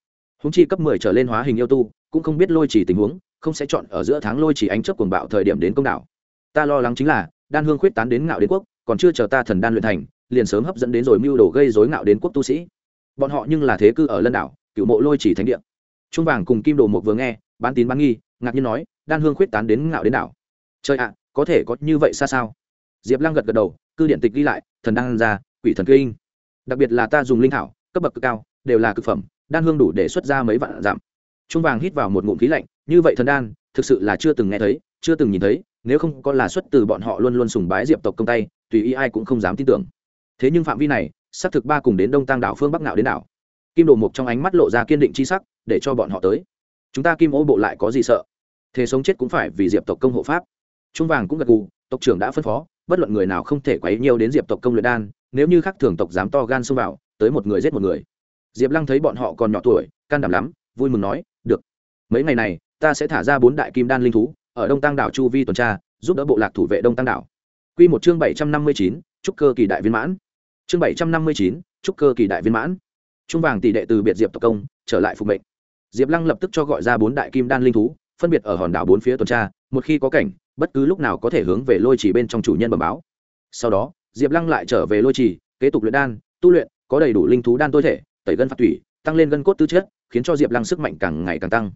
Húng chi cấp mười trở lên hóa hình yêu tu, cũng không biết lôi chỉ tình huống, không sẽ chọn ở giữa tháng lôi chỉ ánh chớp cuồng bạo thời điểm đến công đảo. Ta lo lắng chính là, đan hương khuyết tán đến ngạo đến quốc, còn chưa chờ ta thần đan luyện thành liền sớm hấp dẫn đến rồi mưu đồ gây rối ngạo đến quốc tu sĩ. Bọn họ nhưng là thế cư ở lân đảo cựu mộ lôi chỉ thánh địa. Trung vàng cùng kim đồ một vừa nghe, bán tín bán nghi, ngạc nhiên nói, đan hương khuyết tán đến ngạo đến đảo. Trời ạ, có thể có như vậy xa sao? Diệp lăng gật gật đầu, cư điện tịch ghi lại, thần đan ra, quỷ thần kinh. Đặc biệt là ta dùng linh thảo, cấp bậc cực cao, đều là cực phẩm, đan hương đủ để xuất ra mấy vạn giảm trung vàng hít vào một ngụm khí lạnh, như vậy thần đan, thực sự là chưa từng nghe thấy, chưa từng nhìn thấy, nếu không có là xuất từ bọn họ luôn luôn sùng bái diệp tộc công tay, tùy ý ai cũng không dám tin tưởng thế nhưng phạm vi này, xác thực ba cùng đến đông tăng đảo phương bắc Ngạo đến đảo. Kim đồ mục trong ánh mắt lộ ra kiên định c h i sắc, để cho bọn họ tới. Chúng ta kim ô bộ lại có gì sợ? Thế sống chết cũng phải vì diệp tộc công hộ pháp. Trung vàng cũng gật gù, tộc trưởng đã phân phó, bất luận người nào không thể quấy nhiều đến diệp tộc công luyện đan, nếu như khắc thường tộc dám to gan xông vào, tới một người giết một người. Diệp lăng thấy bọn họ còn nhỏ tuổi, can đảm lắm, vui mừng nói, được. Mấy ngày này, ta sẽ thả ra bốn đại kim đan linh thú, ở đông tăng đảo chu vi tuần tra, giúp đỡ bộ lạc thủ vệ đông tăng đảo. Q một chương bảy trăm năm mươi chín trúc cơ kỳ đại viên mãn chương bảy trăm năm mươi chín trúc cơ kỳ đại viên mãn. Trung vàng tỷ đệ từ biệt diệp tộc công trở lại phục mệnh. Diệp lăng lập tức cho gọi ra bốn đại kim đan linh thú phân biệt ở hòn đảo bốn phía tuần tra một khi có cảnh bất cứ lúc nào có thể hướng về lôi chỉ bên trong chủ nhân bẩm báo. Sau đó diệp lăng lại trở về lôi trì kế tục luyện đan tu luyện có đầy đủ linh thú đan tối thể tẩy gân phạt thủy, tăng lên gân cốt tư chất khiến cho diệp lăng sức mạnh càng ngày càng tăng.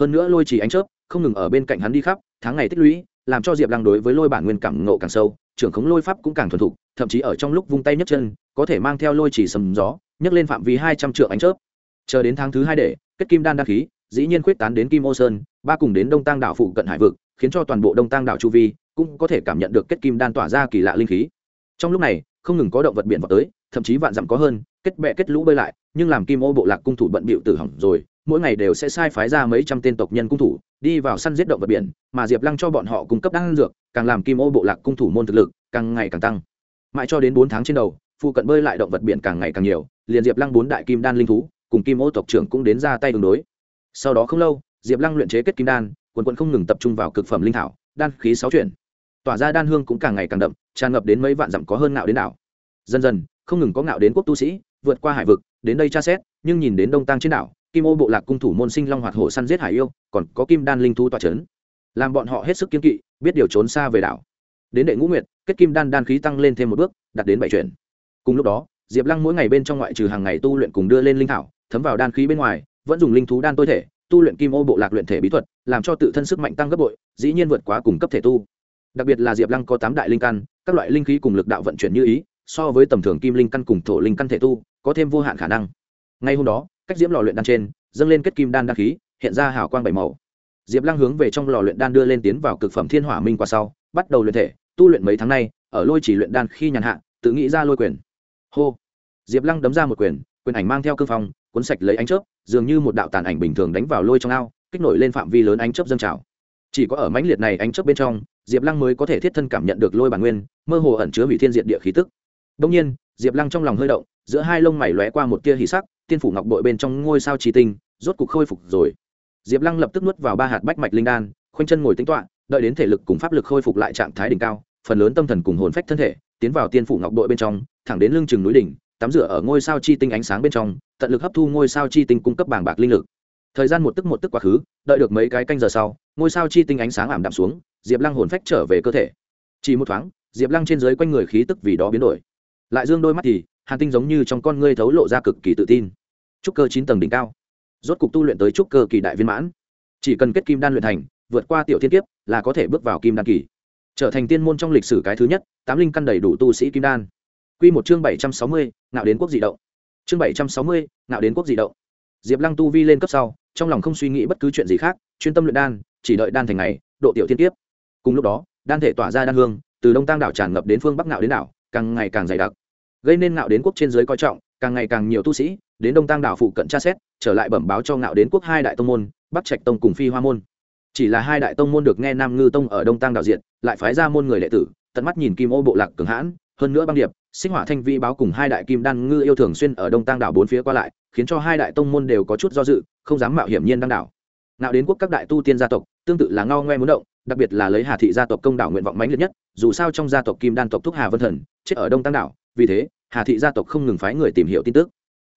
Hơn nữa lôi trì ánh chớp không ngừng ở bên cạnh hắn đi khắp tháng ngày tích lũy làm cho diệp lăng đối với lôi bản nguyên cảm ngộ càng sâu trưởng khống lôi pháp cũng càng thuần thục, thậm chí ở trong lúc vung tay nhấc chân, có thể mang theo lôi chỉ sầm gió, nhấc lên phạm vi hai trăm triệu ánh chớp. Chờ đến tháng thứ hai để, kết kim đan đăng khí, dĩ nhiên quyết tán đến kim ô sơn, ba cùng đến đông tăng đảo phụ cận hải vực, khiến cho toàn bộ đông tăng đảo chu vi cũng có thể cảm nhận được kết kim đan tỏa ra kỳ lạ linh khí. Trong lúc này, không ngừng có động vật biển vào tới, thậm chí vạn dặm có hơn, kết bẹ kết lũ bơi lại, nhưng làm kim ô bộ lạc cung thủ bận bịu tử hỏng rồi mỗi ngày đều sẽ sai phái ra mấy trăm tên tộc nhân cung thủ, đi vào săn giết động vật biển, mà diệp lăng cho bọn họ cung cấp đan dược, càng làm kim ô bộ lạc cung thủ môn thực lực càng ngày càng tăng. Mãi cho đến bốn tháng trên đầu phụ cận bơi lại động vật biển càng ngày càng nhiều, liền diệp lăng bốn đại kim đan linh thú, cùng kim ô tộc trưởng cũng đến ra tay tương đối. Sau đó không lâu, diệp lăng luyện chế kết kim đan, quần quận không ngừng tập trung vào cực phẩm linh thảo, đan khí sáu chuyển. Tỏa ra đan hương cũng càng ngày càng đậm, tràn ngập đến mấy vạn dặm có hơn ngạo đến đảo. Dần dần, không ngừng có ngạo đến quốc tu sĩ, vượt qua hải vực, đến đây tra xét, nhưng nhìn đến đông tăng trên đảo kim ô bộ lạc cung thủ môn sinh long hoạt hổ săn giết hải yêu, còn có kim đan linh thu tỏa c làm bọn họ hết sức kiên kỵ, biết điều trốn xa về đảo. Đến đệ ngũ nguyệt, kết kim đan đan khí tăng lên thêm một bước, đạt đến bảy chuyển. Cùng lúc đó, diệp lăng mỗi ngày bên trong ngoại trừ hàng ngày tu luyện cùng đưa lên linh thảo, thấm vào đan khí bên ngoài, vẫn dùng linh thú đan tối thể, tu luyện kim ô bộ lạc luyện thể bí thuật, làm cho tự thân sức mạnh tăng gấp bội, dĩ nhiên vượt quá cùng cấp thể tu. Đặc biệt là diệp lăng có tám đại linh căn, các loại linh khí cùng lực đạo vận chuyển như ý, so với tầm thường kim linh căn cùng thổ linh căn thể tu, có thêm vô hạn khả năng. Ngay hôm đó cách diễm lò luyện đan trên, dâng lên kết kim đan đan khí, hiện ra hào quang bảy màu. Diệp lăng hướng về trong lò luyện đan đưa lên tiến vào cực phẩm thiên hỏa minh qua sau, bắt đầu luyện thể, tu luyện mấy tháng nay, ở lôi chỉ luyện đan khi nhàn hạ, tự nghĩ ra lôi quyền. Hô! Diệp lăng đấm ra một quyền quyền ảnh mang theo cương phong, cuốn sạch lấy ánh chớp, dường như một đạo tàn ảnh bình thường đánh vào lôi trong ao, kích nổi lên phạm vi lớn ánh chớp dâng trào. Chỉ có ở mãnh liệt này ánh chớp bên trong, diệp lăng mới có thể thiết thân cảm nhận được lôi bản nguyên, mơ hồ ẩn chứa hủy thiên diện địa khí tức. Đông nhiên, diệp lăng trong lòng hơi động, giữa hai lông mày lóe qua một tia hỉ sắc tiên phủ ngọc bội bên trong ngôi sao trí tinh, rốt cục khôi phục rồi. Diệp lăng lập tức nuốt vào ba hạt bách mạch linh đan, khoanh chân ngồi tính toạ đợi đến thể lực cùng pháp lực khôi phục lại trạng thái đỉnh cao, phần lớn tâm thần cùng hồn phách thân thể tiến vào tiên phủ ngọc bội bên trong, thẳng đến lưng chừng núi đỉnh, tắm rửa ở ngôi sao chi tinh ánh sáng bên trong, tận lực hấp thu ngôi sao chi tinh cung cấp bảng bạc linh lực. Thời gian một tức một tức quá khứ, đợi được mấy cái canh giờ sau, ngôi sao chi tinh ánh sáng ảm đạm xuống, diệp lăng hồn phách trở về cơ thể. Chỉ một thoáng, diệp lăng trên dưới quanh người khí tức vì đó biến đổi. Lại dương đôi mắt thì, hàn tinh giống như trong con ngươi thấu lộ ra cực kỳ tự tin trúc cơ chín tầng đỉnh cao. Rốt cục tu luyện tới trúc cơ kỳ đại viên mãn. Chỉ cần kết kim đan luyện thành, vượt qua tiểu thiên kiếp là có thể bước vào kim đan kỳ. Trở thành tiên môn trong lịch sử cái thứ nhất, tám linh căn đầy đủ tu sĩ kim đan. Q một chương bảy trăm sáu mươi, ngạo đến quốc dị động. Chương bảy trăm sáu mươi, ngạo đến quốc dị động. Diệp lăng tu vi lên cấp sau, trong lòng không suy nghĩ bất cứ chuyện gì khác, chuyên tâm luyện đan, chỉ đợi đan thành ngày, độ tiểu thiên kiếp. Cùng lúc đó, đan thể tỏa ra đan hương, từ đông tăng đảo tràn ngập đến phương bắc ngạo đến đảo, càng ngày càng dày đặc. Gây nên ngạo đến quốc trên giới coi trọng càng ngày càng nhiều tu sĩ đến đông tăng đảo phụ cận tra xét trở lại bẩm báo cho ngạo đến quốc hai đại tông môn bắc trạch tông cùng phi hoa môn chỉ là hai đại tông môn được nghe nam ngư tông ở đông tăng đảo diện lại phái ra môn người đệ tử tận mắt nhìn kim ô bộ lạc cường hãn hơn nữa băng điệp sinh hỏa thanh vi báo cùng hai đại kim đan ngư yêu thường xuyên ở đông tăng đảo bốn phía qua lại khiến cho hai đại tông môn đều có chút do dự không dám mạo hiểm nhiên đăng đảo nào đến quốc các đại tu tiên gia tộc tương tự là ngao ngoe muốn động đặc biệt là lấy hà thị gia tộc công đảo nguyện vọng mãnh liệt nhất dù sao trong gia tộc kim đan tộc thúc hà vân thần chết ở đông tăng đảo vì thế hà thị gia tộc không ngừng phái người tìm hiểu tin tức.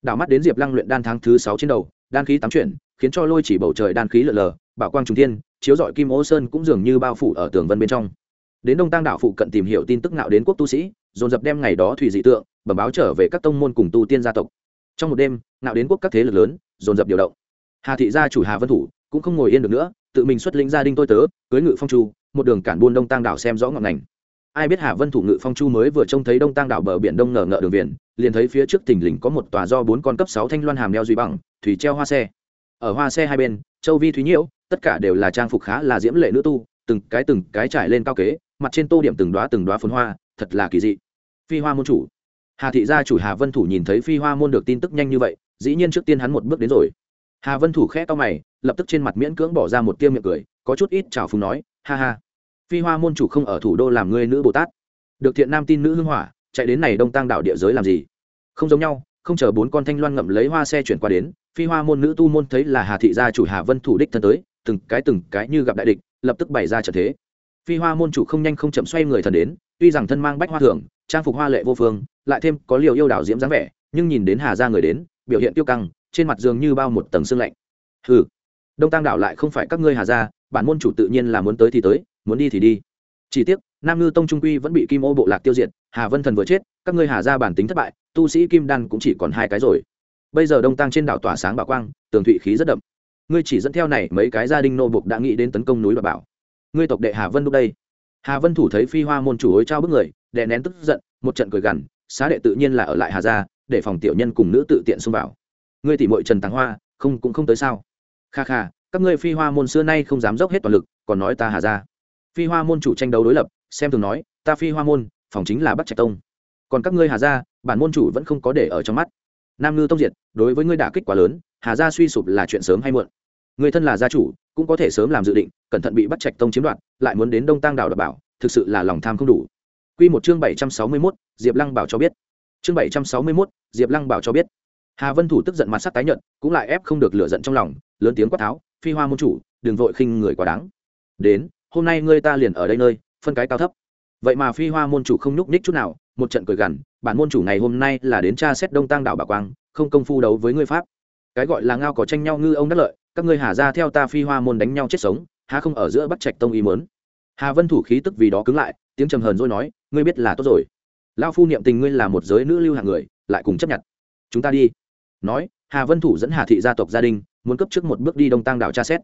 Đảo mắt đến diệp lăng luyện đan tháng thứ sáu trên đầu, đan khí tám chuyển, khiến cho lôi chỉ bầu trời đan khí lờ lờ, bảo quang trung thiên, chiếu dọi kim ô sơn cũng dường như bao phủ ở tường vân bên trong. Đến đông tăng đảo phụ cận tìm hiểu tin tức nạo đến quốc tu sĩ, dồn dập đem ngày đó thủy dị tượng, bẩm báo trở về các tông môn cùng tu tiên gia tộc. Trong một đêm nạo đến quốc các thế lực lớn, dồn dập điều động. Hà thị gia chủ hà vân thủ cũng không ngồi yên được nữa, tự mình xuất lĩnh gia đình tôi tớ, cưới ngự phong chu, một đường cản buôn đông tăng đảo xem rõ ngọn ngành ai biết hà vân thủ ngự phong chu mới vừa trông thấy đông tăng đảo bờ biển đông ngờ ngợ đường viền liền thấy phía trước tỉnh lình có một tòa do bốn con cấp sáu thanh loan hàm đeo duy bằng, thủy treo hoa xe. Ở hoa xe hai bên, châu vi thúy nhiễu, tất cả đều là trang phục khá là diễm lệ nữ tu, từng cái từng cái trải lên cao kế, mặt trên tô điểm từng đoá từng đoá phấn hoa, thật là kỳ dị. Phi hoa môn chủ. Hà thị gia chủ hà vân thủ nhìn thấy phi hoa môn được tin tức nhanh như vậy, dĩ nhiên trước tiên hắn một bước đến rồi. Hà vân thủ khẽ to mày, lập tức trên mặt miễn cưỡng bỏ ra một tiêu miệng cười, có chút ít chào phúng nói, ha ha phi hoa môn chủ không ở thủ đô làm ngươi nữ bồ tát. Được thiện nam tin nữ hưng hỏa, chạy đến này đông tăng đảo địa giới làm gì? Không giống nhau, không chờ bốn con thanh loan ngậm lấy hoa xe chuyển qua đến, phi hoa môn nữ tu môn thấy là hà thị gia chủ hà vân thủ đích thân tới, từng cái từng cái như gặp đại địch, lập tức bày ra trở thế. Phi hoa môn chủ không nhanh không chậm xoay người thần đến, tuy rằng thân mang bách hoa thường, trang phục hoa lệ vô phương, lại thêm có liều yêu đảo diễm dáng vẻ, nhưng nhìn đến hà ra người đến, biểu hiện tiêu căng, trên mặt dường như bao một tầng xương lạnh. Hừ, đông tăng đảo lại không phải các ngươi hà ra bản môn chủ tự nhiên là muốn tới thì tới muốn đi thì đi. Chỉ tiếc, nam ngư tông trung quy vẫn bị kim ô bộ lạc tiêu diệt, hà vân thần vừa chết, các ngươi hà ra bản tính thất bại, tu sĩ kim đan cũng chỉ còn hai cái rồi. Bây giờ đông tăng trên đảo tỏa sáng bảo quang, tường thụy khí rất đậm. Ngươi chỉ dẫn theo này mấy cái gia đình nô bục đã nghĩ đến tấn công núi bà bảo. Ngươi tộc đệ hà vân lúc đây. Hà vân thủ thấy phi hoa môn chủ hối trao bức người đệ nén tức giận, một trận cười gằn, xá đệ tự nhiên là ở lại hà gia, để phòng tiểu nhân cùng nữ tự tiện xông vào. Ngươi tỷ muội trần tàng hoa, không cũng không tới sao? Kha kha, các ngươi phi hoa môn xưa nay không dám dốc hết toàn lực, còn nói ta hà gia phi hoa môn chủ tranh đấu đối lập xem thường nói ta phi hoa môn phòng chính là bắc trạch tông còn các ngươi hà gia bản môn chủ vẫn không có để ở trong mắt nam ngư tông diệt đối với ngươi đả kích quá lớn hà gia suy sụp là chuyện sớm hay muộn người thân là gia chủ cũng có thể sớm làm dự định cẩn thận bị bắt trạch tông chiếm đoạt lại muốn đến đông tăng đảo đập bảo thực sự là lòng tham không đủ Quy một chương bảy trăm sáu mươi 761, Diệp Lăng bảo cho biết. Chương bảy trăm sáu mươi 761, Diệp Lăng bảo cho biết. Hà Vân Thủ tức giận mặt sắc tái nhợt, cũng lại ép không được lửa giận trong lòng, lớn tiếng quát tháo, "Phi Hoa môn chủ, đừng vội khinh người quá đáng. Đến, hôm nay ngươi ta liền ở đây nơi, phân cái cao thấp." Vậy mà Phi Hoa môn chủ không nhúc ních chút nào, một trận cười gằn, bản môn chủ ngày hôm nay là đến tra xét Đông Tăng đảo bà Quang, không công phu đấu với ngươi pháp. Cái gọi là ngao có tranh nhau ngư ông đắc lợi, các ngươi hà ra theo ta phi hoa môn đánh nhau chết sống hà không ở giữa bắt trạch tông ý mớn hà vân thủ khí tức vì đó cứng lại tiếng trầm hờn rồi nói ngươi biết là tốt rồi. Lao phu niệm tình ngươi là một giới nữ lưu hạng người lại cùng chấp nhận. Chúng ta đi. Nói hà vân thủ dẫn hà thị gia tộc gia đình muốn cấp trước một bước đi đông tăng đảo tra xét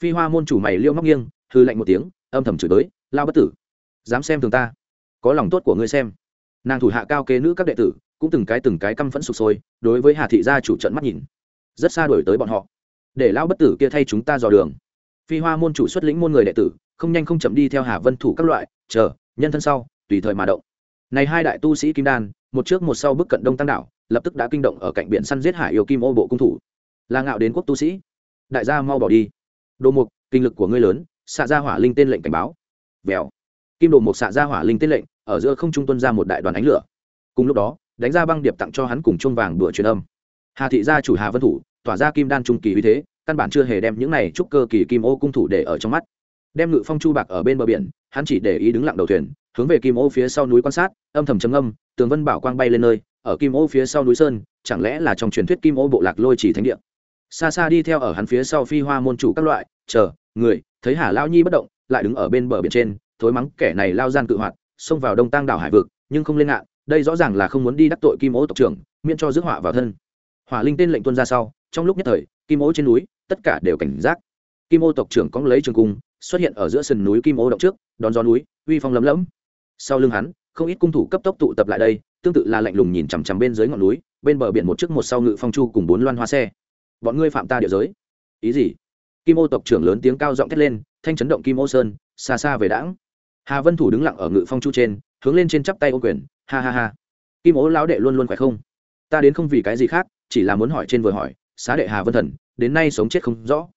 phi hoa môn chủ mày liêu móc nghiêng, hư lạnh một tiếng, âm thầm chửi tới lao bất tử, dám xem thường ta, có lòng tốt của ngươi xem. Nàng thủ hạ cao kế nữ các đệ tử, cũng từng cái từng cái căm phẫn sụp sôi, đối với hà thị gia chủ trận mắt nhìn. Rất xa đuổi tới bọn họ. Để lão bất tử kia thay chúng ta dò đường. Phi hoa môn chủ xuất lĩnh môn người đệ tử, không nhanh không chậm đi theo hà vân thủ các loại, chờ, nhân thân sau, tùy thời mà động. Này hai đại tu sĩ kim đan, một trước một sau bức cận đông tăng đảo, lập tức đã kinh động ở cạnh biển săn giết hải yêu kim ô bộ cung thủ. Là ngạo đến quốc tu sĩ. Đại gia mau bỏ đi đồ mục, kinh lực của ngươi lớn, xạ ra hỏa linh tên lệnh cảnh báo. Vèo. Kim đồ mục xạ ra hỏa linh tên lệnh, ở giữa không trung tuân ra một đại đoàn ánh lửa. Cùng lúc đó, đánh ra băng điệp tặng cho hắn cùng chuông vàng đùa truyền âm. Hà thị gia chủ hà vân thủ, tỏa ra kim đan trung kỳ uy thế, căn bản chưa hề đem những này trúc cơ kỳ kim ô cung thủ để ở trong mắt. Đem ngự phong chu bạc ở bên bờ biển, hắn chỉ để ý đứng lặng đầu thuyền, hướng về kim ô phía sau núi quan sát, âm thầm chấm âm tường vân bảo quang bay lên nơi, ở kim ô phía sau núi sơn, chẳng lẽ là trong truyền thuyết kim ô bộ lạc lôi chỉ thánh địa? Xa xa đi theo ở hắn phía sau phi hoa môn chủ các loại, chờ, người, thấy hà lao nhi bất động, lại đứng ở bên bờ biển trên, thối mắng kẻ này lao gian cự hoạt, xông vào đông tăng đảo hải vực, nhưng không lên ngạn, đây rõ ràng là không muốn đi đắc tội kim ố tộc trưởng, miễn cho rước họa vào thân. Hỏa linh tên lệnh tuân ra sau, trong lúc nhất thời, kim ố trên núi, tất cả đều cảnh giác. Kim ô tộc trưởng cóng lấy trường cung, xuất hiện ở giữa sườn núi kim ô động trước, đón gió núi, uy phong lấm lẫm sau lưng hắn, không ít cung thủ cấp tốc tụ tập lại đây, tương tự là lạnh lùng nhìn chằm chằm bên dưới ngọn núi, bên bờ biển một chiếc một sau ngự phong chu cùng bốn loan hoa xe bọn ngươi phạm ta địa giới. Ý gì? Kim ô tộc trưởng lớn tiếng cao giọng thét lên, thanh chấn động kim ô sơn, xa xa về đãng hà vân thủ đứng lặng ở ngự phong chu trên, hướng lên trên chắp tay ô quyền, ha ha ha. Kim ô lão đệ luôn luôn khỏe không? Ta đến không vì cái gì khác, chỉ là muốn hỏi trên vừa hỏi, xá đệ hà vân thần, đến nay sống chết không rõ.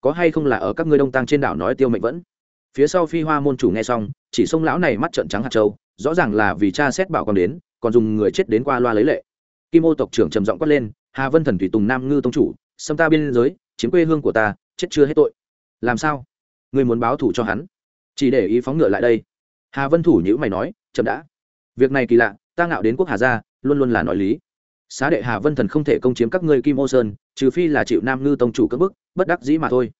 Có hay không là ở các ngươi đông tăng trên đảo nói tiêu mệnh vẫn? Phía sau phi hoa môn chủ nghe xong, chỉ sông lão này mắt trợn trắng hạt châu, rõ ràng là vì cha xét bảo còn đến, còn dùng người chết đến qua loa lấy lệ. Kim ô tộc trưởng trầm giọng quát lên, hà vân thần thủy tùng nam ngư tông chủ xâm ta biên giới, chiếm quê hương của ta, chết chưa hết tội. Làm sao? Người muốn báo thủ cho hắn? Chỉ để ý phóng ngựa lại đây. Hà vân thủ nhữ mày nói, chậm đã. Việc này kỳ lạ, ta ngạo đến quốc hà gia, luôn luôn là nói lý. Xá đệ hà vân thần không thể công chiếm các ngươi kim ô sơn, trừ phi là chịu nam ngư tông chủ cưỡng bức, bất đắc dĩ mà thôi.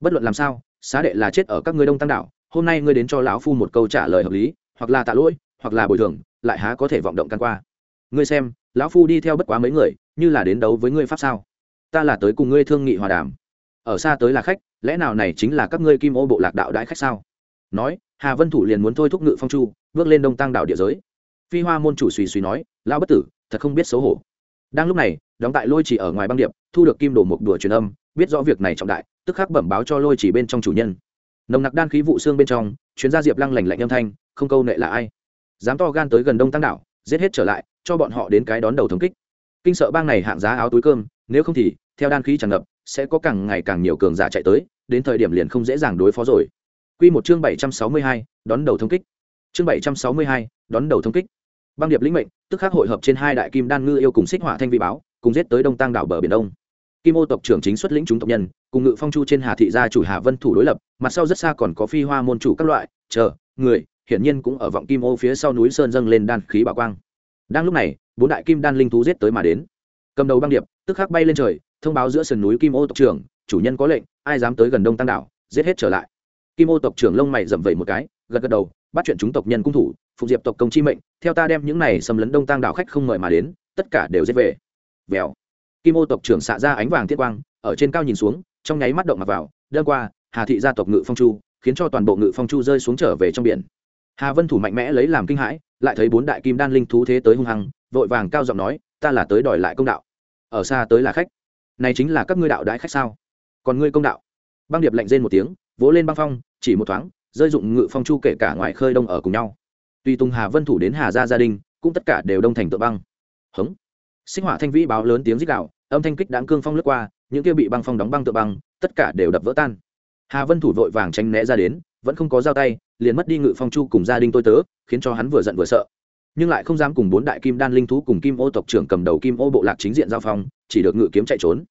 Bất luận làm sao, xá đệ là chết ở các ngươi đông tăng Đảo, hôm nay ngươi đến cho lão phu một câu trả lời hợp lý, hoặc là tạ lỗi, hoặc là bồi thường, lại há có thể vọng động căn qua. Ngươi xem, lão phu đi theo bất quá mấy người, như là đến đấu với ngươi pháp sao? Ta là tới cùng ngươi thương nghị hòa đàm. Ở xa tới là khách, lẽ nào này chính là các ngươi kim ô bộ lạc đạo đại khách sao? Nói, hà vân thủ liền muốn thôi thúc ngự phong chu, bước lên đông tăng đảo địa giới. Phi hoa môn chủ suy suy nói, lão bất tử, thật không biết xấu hổ. Đang lúc này, đóng tại lôi chỉ ở ngoài băng điệp, thu được kim đồ một đùa truyền âm, biết rõ việc này trọng đại, tức khắc bẩm báo cho lôi chỉ bên trong chủ nhân. Nồng nặc đan khí vụ xương bên trong, chuyến gia diệp lăng lành lạnh âm thanh, không câu nệ là ai? Dám to gan tới gần đông tăng đảo, giết hết trở lại, cho bọn họ đến cái đón đầu thống kích. Kinh sợ bang này hạng giá áo túi cơm, nếu không thì theo đan khí tràn ngập sẽ có càng ngày càng nhiều cường giả chạy tới đến thời điểm liền không dễ dàng đối phó rồi Quy một chương bảy trăm sáu mươi hai, đón đầu thông kích. Chương bảy trăm sáu mươi hai, đón đầu thông kích. Băng điệp lĩnh mệnh, tức khắc hội hợp trên hai đại kim đan ngư yêu cùng xích hỏa thanh vi báo, cùng giết tới Đông Tăng đảo bờ biển Đông. Kim ô tộc trưởng chính xuất lĩnh chúng tộc nhân, cùng ngự phong chu trên Hà thị gia chủ Hà Vân thủ đối lập, mặt sau rất xa còn có phi hoa môn chủ các loại, chờ, người, hiển nhiên cũng ở vọng kim ô phía sau núi sơn dâng lên đan khí bảo quang. Đang lúc này, bốn đại kim đan linh thú giết tới mà đến. Cầm đầu băng điệp, tức khắc bay lên trời, thông báo giữa sườn núi kim ô tộc trưởng, chủ nhân có lệnh, ai dám tới gần Đông Tăng đảo, giết hết trở lại. Kim ô tộc trưởng lông mày rậm vẩy một cái gật gật đầu bắt chuyện chúng tộc nhân cung thủ phục diệp tộc công chi mệnh theo ta đem những này xâm lấn đông tăng Đảo khách không mời mà đến tất cả đều giết về. Vèo. Kim ô tộc trưởng xạ ra ánh vàng thiết quang ở trên cao nhìn xuống trong nháy mắt động mặt vào đơn qua hà thị gia tộc ngự phong chu khiến cho toàn bộ ngự phong chu rơi xuống trở về trong biển. Hà vân thủ mạnh mẽ lấy làm kinh hãi lại thấy bốn đại kim đan linh thú thế tới hung hăng vội vàng cao giọng nói ta là tới đòi lại công đạo. Ở xa tới là khách này chính là các ngươi đạo đãi khách sao? Còn ngươi công đạo? Băng điệp lạnh rên một tiếng, vỗ lên băng phong, chỉ một thoáng, rơi dụng ngự phong chu kể cả ngoài khơi đông ở cùng nhau. Tuy tùng hà vân thủ đến hà gia gia đình, cũng tất cả đều đông thành tự băng. Hống. Sinh hỏa thanh vĩ báo lớn tiếng rít đạo âm thanh kích đáng cương phong lướt qua, những kia bị băng phong đóng băng tự băng, tất cả đều đập vỡ tan. Hà vân thủ vội vàng tránh né ra đến, vẫn không có giao tay, liền mất đi ngự phong chu cùng gia đình tôi tớ, khiến cho hắn vừa giận vừa sợ. Nhưng lại không dám cùng bốn đại kim đan linh thú cùng kim ô tộc trưởng cầm đầu kim ô bộ lạc chính diện giao phong, chỉ được ngự kiếm chạy trốn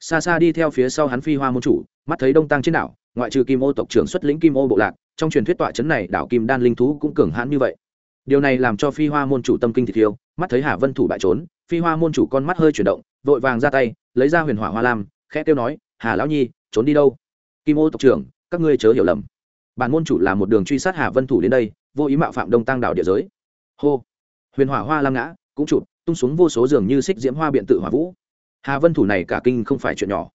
xa xa đi theo phía sau hắn phi hoa môn chủ, mắt thấy đông tăng trên đảo, ngoại trừ kim ô tộc trưởng xuất lĩnh kim ô bộ lạc, trong truyền thuyết tọa chấn này đảo kim đan linh thú cũng cường hãn như vậy. Điều này làm cho phi hoa môn chủ tâm kinh thị thiêu mắt thấy hà vân thủ bại trốn, phi hoa môn chủ con mắt hơi chuyển động, vội vàng ra tay, lấy ra huyền hỏa hoa lam, khẽ kêu nói, hà lão nhi, trốn đi đâu? Kim ô tộc trưởng, các ngươi chớ hiểu lầm. Bản môn chủ là một đường truy sát hà vân thủ đến đây, vô ý mạo phạm đông tăng đảo địa giới. Hô. Huyền hỏa hoa lam ngã, cũng chụp, tung xuống vô số giường như xích diễm hoa biện tự hỏa vũ hà vân thủ này cả kinh không phải chuyện nhỏ.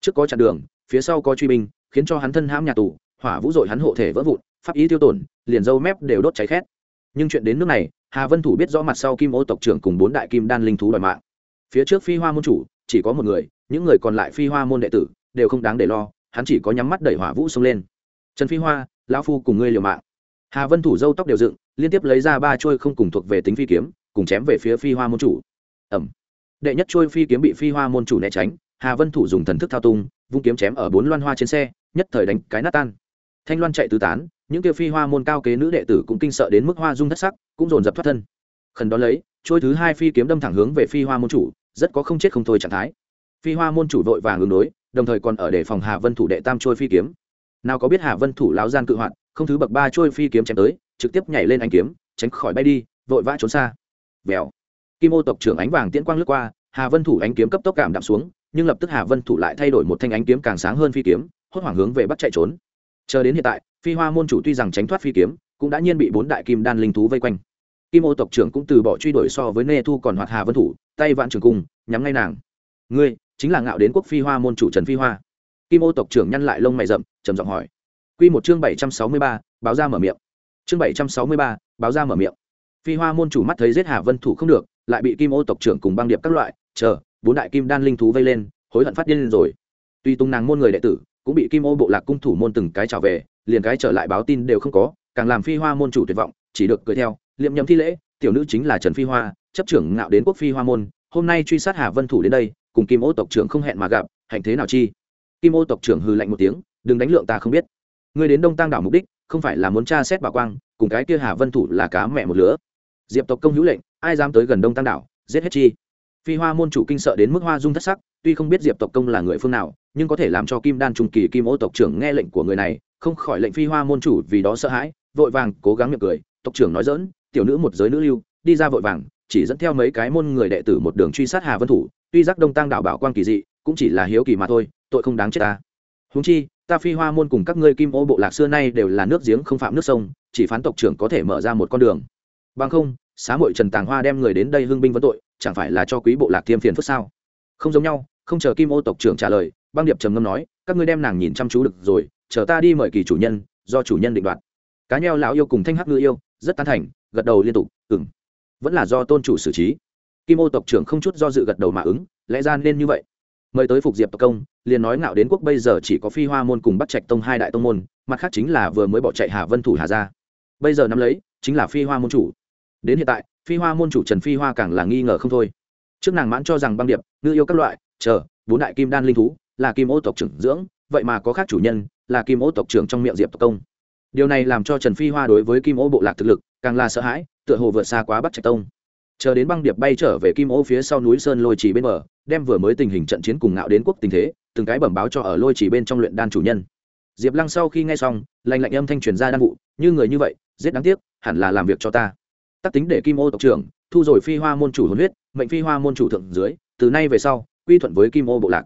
Trước có chặn đường, phía sau có truy binh, khiến cho hắn thân hãm nhà tù, hỏa vũ dội hắn hộ thể vỡ vụn, pháp ý tiêu tổn, liền dâu mép đều đốt cháy khét. Nhưng chuyện đến nước này, hà vân thủ biết rõ mặt sau kim ô tộc trưởng cùng bốn đại kim đan linh thú đòi mạng. Phía trước phi hoa môn chủ, chỉ có một người, những người còn lại phi hoa môn đệ tử, đều không đáng để lo, hắn chỉ có nhắm mắt đẩy hỏa vũ xông lên. Trần phi hoa, lão phu cùng ngươi liều mạng. Hà vân thủ dâu tóc đều dựng, liên tiếp lấy ra ba trôi không cùng thuộc về tính phi kiếm, cùng chém về phía phi hoa môn chủ. Ẩm đệ nhất trôi phi kiếm bị phi hoa môn chủ né tránh, hà vân thủ dùng thần thức thao tung vung kiếm chém ở bốn loan hoa trên xe, nhất thời đánh cái nát tan. Thanh loan chạy tứ tán, những kia phi hoa môn cao kế nữ đệ tử cũng kinh sợ đến mức hoa dung thất sắc, cũng dồn dập thoát thân. Khẩn đón lấy, trôi thứ hai phi kiếm đâm thẳng hướng về phi hoa môn chủ, rất có không chết không thôi trạng thái. Phi hoa môn chủ vội vàng ứng đối, đồng thời còn ở để phòng hà vân thủ đệ tam trôi phi kiếm. Nào có biết hà vân thủ láo gian cự hoạn không thứ bậc ba trôi phi kiếm chém tới, trực tiếp nhảy lên anh kiếm, tránh khỏi bay đi, vội vã trốn xa. Vèo kim ô tộc trưởng ánh vàng tiễn quang lướt qua, hà vân thủ ánh kiếm cấp tốc cảm đạm xuống, nhưng lập tức hà vân thủ lại thay đổi một thanh ánh kiếm càng sáng hơn phi kiếm, hốt hoảng hướng về bắt chạy trốn. Chờ đến hiện tại, phi hoa môn chủ tuy rằng tránh thoát phi kiếm, cũng đã nhiên bị bốn đại kim đan linh thú vây quanh. Kim ô tộc trưởng cũng từ bỏ truy đuổi so với nê thu còn hoạt hà vân thủ, tay vạn trường cung, nhắm ngay nàng. Ngươi, chính là ngạo đến quốc phi hoa môn chủ trần phi hoa. Kim ô tộc trưởng nhăn lại lông mày rậm, trầm giọng hỏi. Q một chương bảy trăm sáu mươi ba, báo ra mở miệng. Chương bảy trăm sáu mươi ba, báo ra mở miệng. Phi hoa môn chủ mắt thấy giết hà vân thủ không được lại bị kim ô tộc trưởng cùng băng điệp các loại, chờ, bốn đại kim đan linh thú vây lên, hối hận phát điên lên rồi. Tuy tung nàng môn người đệ tử cũng bị kim ô bộ lạc cung thủ môn từng cái trào về, liền cái trở lại báo tin đều không có, càng làm phi hoa môn chủ tuyệt vọng, chỉ được cười theo, liệm nhầm thi lễ, tiểu nữ chính là trần phi hoa, chấp trưởng ngạo đến quốc phi hoa môn, hôm nay truy sát hà vân thủ đến đây, cùng kim ô tộc trưởng không hẹn mà gặp, hạnh thế nào chi? Kim ô tộc trưởng hừ lạnh một tiếng, đừng đánh lượng ta không biết. Ngươi đến đông tăng đảo mục đích, không phải là muốn tra xét bảo quang, cùng cái kia hà vân thủ là cá mẹ một lứa. Diệp tộc công hữu lệnh ai dám tới gần đông tăng đảo, giết hết chi. Phi hoa môn chủ kinh sợ đến mức hoa dung thất sắc, tuy không biết diệp tộc công là người phương nào, nhưng có thể làm cho kim đan trung kỳ kim ô tộc trưởng nghe lệnh của người này, không khỏi lệnh phi hoa môn chủ vì đó sợ hãi, vội vàng cố gắng miệng cười, tộc trưởng nói dỡn tiểu nữ một giới nữ lưu, đi ra vội vàng, chỉ dẫn theo mấy cái môn người đệ tử một đường truy sát hà vân thủ, tuy giác đông tăng đảo bảo quang kỳ dị, cũng chỉ là hiếu kỳ mà thôi, tội không đáng chết ta. Húng chi, ta phi hoa môn cùng các ngươi kim ô bộ lạc xưa nay đều là nước giếng không phạm nước sông, chỉ phán tộc trưởng có thể mở ra một con đường. Bằng không xá mội trần tàng hoa đem người đến đây hưng binh vấn tội, chẳng phải là cho quý bộ lạc tiêm phiền phức sao? Không giống nhau, không chờ kim ô tộc trưởng trả lời, băng điệp trầm ngâm nói, các ngươi đem nàng nhìn chăm chú được rồi, chờ ta đi mời kỳ chủ nhân, do chủ nhân định đoạt. Cá nheo lão yêu cùng thanh hắc ngư yêu, rất tán thành, gật đầu liên tục ừng vẫn là do tôn chủ xử trí. Kim ô tộc trưởng không chút do dự gật đầu mà ứng, lẽ ra nên như vậy. Mời tới phục diệp tộc công, liền nói ngạo đến quốc bây giờ chỉ có phi hoa môn cùng bắt trạch tông hai đại tông môn, mặt khác chính là vừa mới bỏ chạy hà vân thủ hà ra bây giờ nắm lấy, chính là phi hoa môn chủ đến hiện tại, phi hoa môn chủ trần phi hoa càng là nghi ngờ không thôi. Trước nàng mãn cho rằng băng điệp, ngư yêu các loại, chờ, bốn đại kim đan linh thú, là kim ô tộc trưởng dưỡng, vậy mà có khác chủ nhân, là kim ô tộc trưởng trong miệng diệp tộc công. Điều này làm cho trần phi hoa đối với kim ô bộ lạc thực lực, càng là sợ hãi, tựa hồ vượt xa quá bắt trạch tông. Chờ đến băng điệp bay trở về kim ô phía sau núi sơn lôi trì bên bờ, đem vừa mới tình hình trận chiến cùng ngạo đến quốc tình thế, từng cái bẩm báo cho ở lôi trì bên trong luyện đan chủ nhân. Diệp lăng sau khi nghe xong lành lạnh âm thanh truyền ra đan vụ, như người như vậy, giết đáng tiếc, hẳn là làm việc cho ta tác tính để kim ô tộc trưởng, thu rồi phi hoa môn chủ hồn huyết, mệnh phi hoa môn chủ thượng dưới, từ nay về sau, quy thuận với kim ô bộ lạc.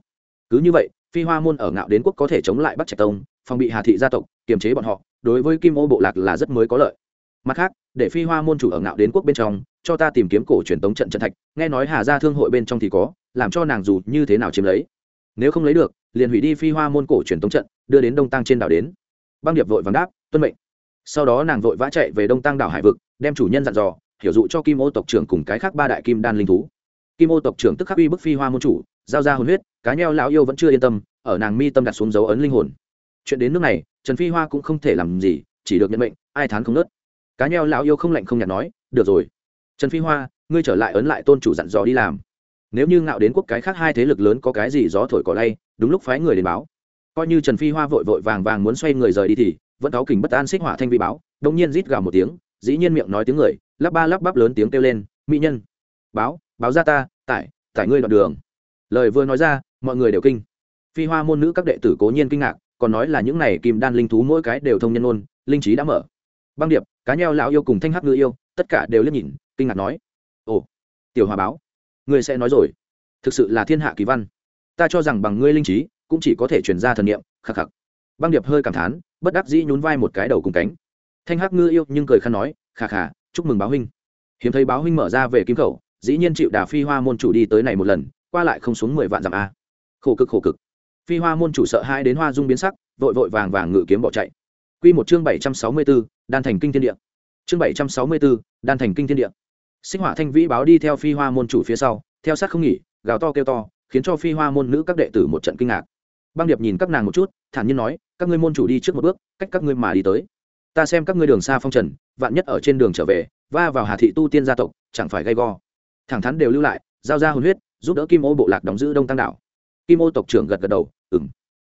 Cứ như vậy, phi hoa môn ở ngạo đến quốc có thể chống lại bắc trạch tông, phòng bị hà thị gia tộc, kiềm chế bọn họ, đối với kim ô bộ lạc là rất mới có lợi. Mặt khác, để phi hoa môn chủ ở ngạo đến quốc bên trong, cho ta tìm kiếm cổ truyền tống trận trận thạch, nghe nói hà gia thương hội bên trong thì có, làm cho nàng dù như thế nào chiếm lấy. Nếu không lấy được, liền hủy đi phi hoa môn cổ truyền tống trận, đưa đến đông tăng trên đảo đến. Băng điệp vội vàng đáp, tuân mệnh sau đó nàng vội vã chạy về đông tăng đảo hải vực, đem chủ nhân dặn dò, hiểu dụ cho kim ô tộc trưởng cùng cái khác ba đại kim đan linh thú. Kim ô tộc trưởng tức khắc uy bức phi hoa môn chủ, giao ra hồn huyết, cá nheo lão yêu vẫn chưa yên tâm, ở nàng mi tâm đặt xuống dấu ấn linh hồn. Chuyện đến nước này, trần phi hoa cũng không thể làm gì, chỉ được nhận mệnh, ai thán không nớt. Cá nheo lão yêu không lạnh không nhạt nói, được rồi. Trần phi hoa, ngươi trở lại ấn lại tôn chủ dặn dò đi làm. Nếu như ngạo đến quốc cái khác hai thế lực lớn có cái gì gió thổi cỏ lay, đúng lúc phái người đến báo. Coi như trần phi hoa vội vội vàng vàng muốn xoay người rời đi thì vẫn cáo kình bất an xích hỏa thanh vi báo đông nhiên rít gào một tiếng, dĩ nhiên miệng nói tiếng người, lắp ba lắp bắp lớn tiếng kêu lên, mỹ nhân, báo báo ra ta tại tại ngươi đoạn đường. Lời vừa nói ra, mọi người đều kinh. Phi hoa môn nữ các đệ tử cố nhiên kinh ngạc, còn nói là những này kim đan linh thú mỗi cái đều thông nhân ôn linh trí đã mở. Băng điệp, cá nheo lão yêu cùng thanh hắc ngư yêu, tất cả đều liếc nhìn, kinh ngạc nói, ồ, tiểu hòa báo, ngươi sẽ nói rồi. Thực sự là thiên hạ kỳ văn. Ta cho rằng bằng ngươi linh trí, cũng chỉ có thể chuyển ra thần niệm, khắc khắc. Băng điệp hơi cảm thán bất đắc dĩ nhún vai một cái đầu cùng cánh. Thanh hắc ngư yêu nhưng cười khăn nói, khà khà, chúc mừng báo huynh. Hiếm thấy báo huynh mở ra về kim khẩu, dĩ nhiên chịu đà phi hoa môn chủ đi tới này một lần, qua lại không xuống mười vạn dặm a. Khổ cực khổ cực. Phi hoa môn chủ sợ hai đến hoa dung biến sắc, vội vội vàng vàng ngự kiếm bỏ chạy. Q một chương bảy trăm sáu mươi b đan thành kinh thiên địa. Chương bảy trăm sáu mươi b đan thành kinh thiên địa. Sinh hỏa thanh vĩ báo đi theo phi hoa môn chủ phía sau, theo sát không nghỉ, gào to kêu to, khiến cho phi hoa môn nữ các đệ tử một trận kinh ngạc băng điệp nhìn các nàng một chút, thản nhiên nói, các ngươi môn chủ đi trước một bước, cách các ngươi mà đi tới. Ta xem các ngươi đường xa phong trần, vạn nhất ở trên đường trở về, va vào hà thị tu tiên gia tộc, chẳng phải gây go. Thẳng thắn đều lưu lại, giao ra hồn huyết, giúp đỡ kim ô bộ lạc đóng giữ đông tăng đảo. Kim ô tộc trưởng gật gật đầu ừng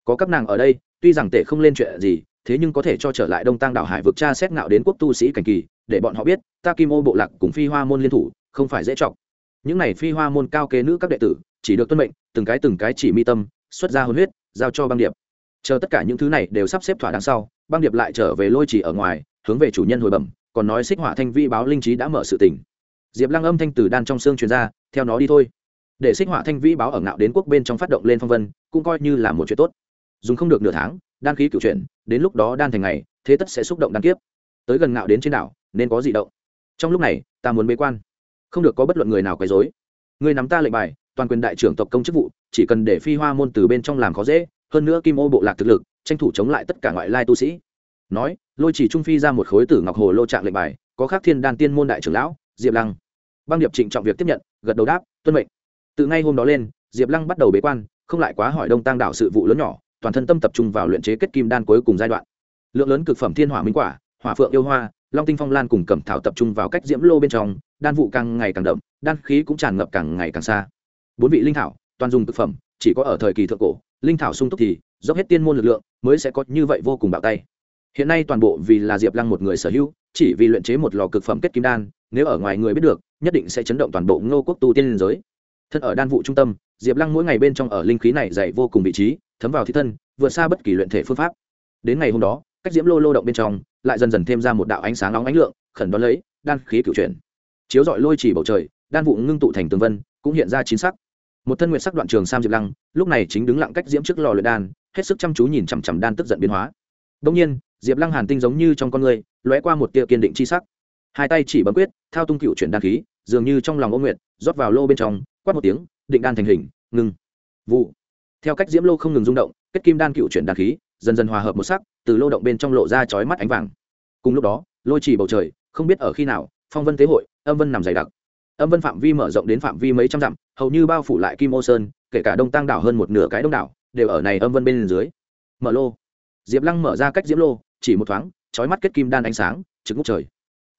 có các nàng ở đây, tuy rằng tệ không lên chuyện gì, thế nhưng có thể cho trở lại đông tăng đảo hải vực tra xét ngạo đến quốc tu sĩ cảnh kỳ, để bọn họ biết, ta kim ô bộ lạc cùng phi hoa môn liên thủ, không phải dễ chọc. Những này phi hoa môn cao kế nữ các đệ tử, chỉ được tuân mệnh, từng cái từng cái chỉ mi tâm, xuất ra hồn huyết giao cho băng điệp. Chờ tất cả những thứ này đều sắp xếp thỏa đáng sau, băng điệp lại trở về lôi chỉ ở ngoài, hướng về chủ nhân hồi bẩm, còn nói xích hỏa thanh vi báo linh trí đã mở sự tỉnh. Diệp lăng âm thanh từ đan trong xương truyền ra, theo nó đi thôi. Để xích hỏa thanh vi báo ở ngạo đến quốc bên trong phát động lên phong vân, cũng coi như là một chuyện tốt. Dùng không được nửa tháng, đan khí cựu chuyển, đến lúc đó đan thành ngày, thế tất sẽ xúc động đan kiếp. Tới gần ngạo đến trên đảo, nên có gì động. Trong lúc này, ta muốn bế quan. Không được có bất luận người nào quấy dối người nắm ta lệnh bài toàn quyền đại trưởng tộc công chức vụ, chỉ cần để phi hoa môn từ bên trong làm khó dễ, hơn nữa kim ô bộ lạc thực lực, tranh thủ chống lại tất cả ngoại lai tu sĩ. Nói, lôi chỉ trung phi ra một khối tử ngọc hồ lô trạng lệnh bài, có khác thiên đan tiên môn đại trưởng lão, diệp lăng. Băng điệp trịnh trọng việc tiếp nhận, gật đầu đáp, tuân mệnh. Từ ngay hôm đó lên, diệp lăng bắt đầu bế quan, không lại quá hỏi đông tăng đảo sự vụ lớn nhỏ, toàn thân tâm tập trung vào luyện chế kết kim đan cuối cùng giai đoạn. Lượng lớn cực phẩm thiên hỏa minh quả, hỏa phượng yêu hoa, long tinh phong lan cùng cẩm thảo tập trung vào cách diễm lô bên trong, đan vụ càng ngày càng đậm, đan khí cũng tràn ngập càng ngày càng xa bốn vị linh thảo, toàn dùng thực phẩm, chỉ có ở thời kỳ thượng cổ, linh thảo sung túc thì dốc hết tiên môn lực lượng mới sẽ có như vậy vô cùng bạo tay. Hiện nay toàn bộ vì là diệp lăng một người sở hữu, chỉ vì luyện chế một lò cực phẩm kết kim đan, nếu ở ngoài người biết được, nhất định sẽ chấn động toàn bộ ngô quốc tu tiên liên giới. Thân ở đan vụ trung tâm, diệp lăng mỗi ngày bên trong ở linh khí này dày vô cùng vị trí, thấm vào thi thân, vượt xa bất kỳ luyện thể phương pháp. Đến ngày hôm đó, cách diễm lô lô động bên trong, lại dần dần thêm ra một đạo ánh sáng nóng ánh lượng, khẩn đón lấy, đan khí cựu chuyển. Chiếu dọi lôi chỉ bầu trời, đan vụ ngưng tụ thành tường vân, cũng hiện ra chính sắc một thân nguyện sắc đoạn trường sam diệp lăng, lúc này chính đứng lặng cách diễm trước lò luyện đan, hết sức chăm chú nhìn chằm chằm đan tức giận biến hóa. Đông nhiên, diệp lăng hàn tinh giống như trong con người, lóe qua một tia kiên định chi sắc. Hai tay chỉ bấm quyết, thao tung cựu chuyển đan khí, dường như trong lòng ô nguyện rót vào lô bên trong, quát một tiếng, định đan thành hình, ngừng. Vụ. Theo cách diễm lô không ngừng rung động, kết kim đan cựu chuyển đan khí, dần dần hòa hợp một sắc, từ lô động bên trong lộ ra chói mắt ánh vàng. Cùng lúc đó, lôi chỉ bầu trời, không biết ở khi nào, phong vân tế hội, âm vân nằm dày đặc. Âm vân phạm vi mở rộng đến phạm vi mấy trăm dặm hầu như bao phủ lại kim ô sơn, kể cả đông tăng đảo hơn một nửa cái đông đảo, đều ở này âm vân bên dưới. Mở lô. Diệp lăng mở ra cách diễm lô, chỉ một thoáng, chói mắt kết kim đan ánh sáng, trực ngút trời.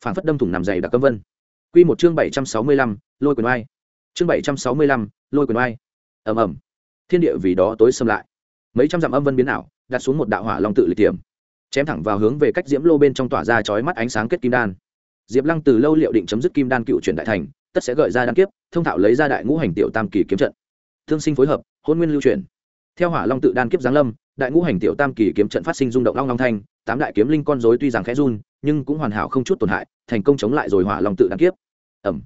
Phản phất đâm thủng nằm dày đặc âm vân. Q một chương bảy trăm sáu mươi lăm, lôi quyền oai. Chương bảy trăm sáu mươi lăm, lôi quyền oai. Ầm ầm. Thiên địa vì đó tối xâm lại. Mấy trăm dặm âm vân biến ảo, đặt xuống một đạo hỏa long tự lịch tiềm, chém thẳng vào hướng về cách diễm lô bên trong tỏa ra chói mắt ánh sáng kết kim đan. Diệp lăng từ lâu liệu định chấm dứt kim đan cựu chuyển đại thành tất sẽ gợi ra đan kiếp, thông thạo lấy ra đại ngũ hành tiểu tam kỳ kiếm trận. Thương sinh phối hợp, hôn nguyên lưu truyền. theo hỏa long tự đan kiếp giáng lâm, đại ngũ hành tiểu tam kỳ kiếm trận phát sinh rung động long long thanh, tám đại kiếm linh con dối tuy rằng khẽ run, nhưng cũng hoàn hảo không chút tổn hại, thành công chống lại rồi hỏa long tự đan kiếp. Ẩm.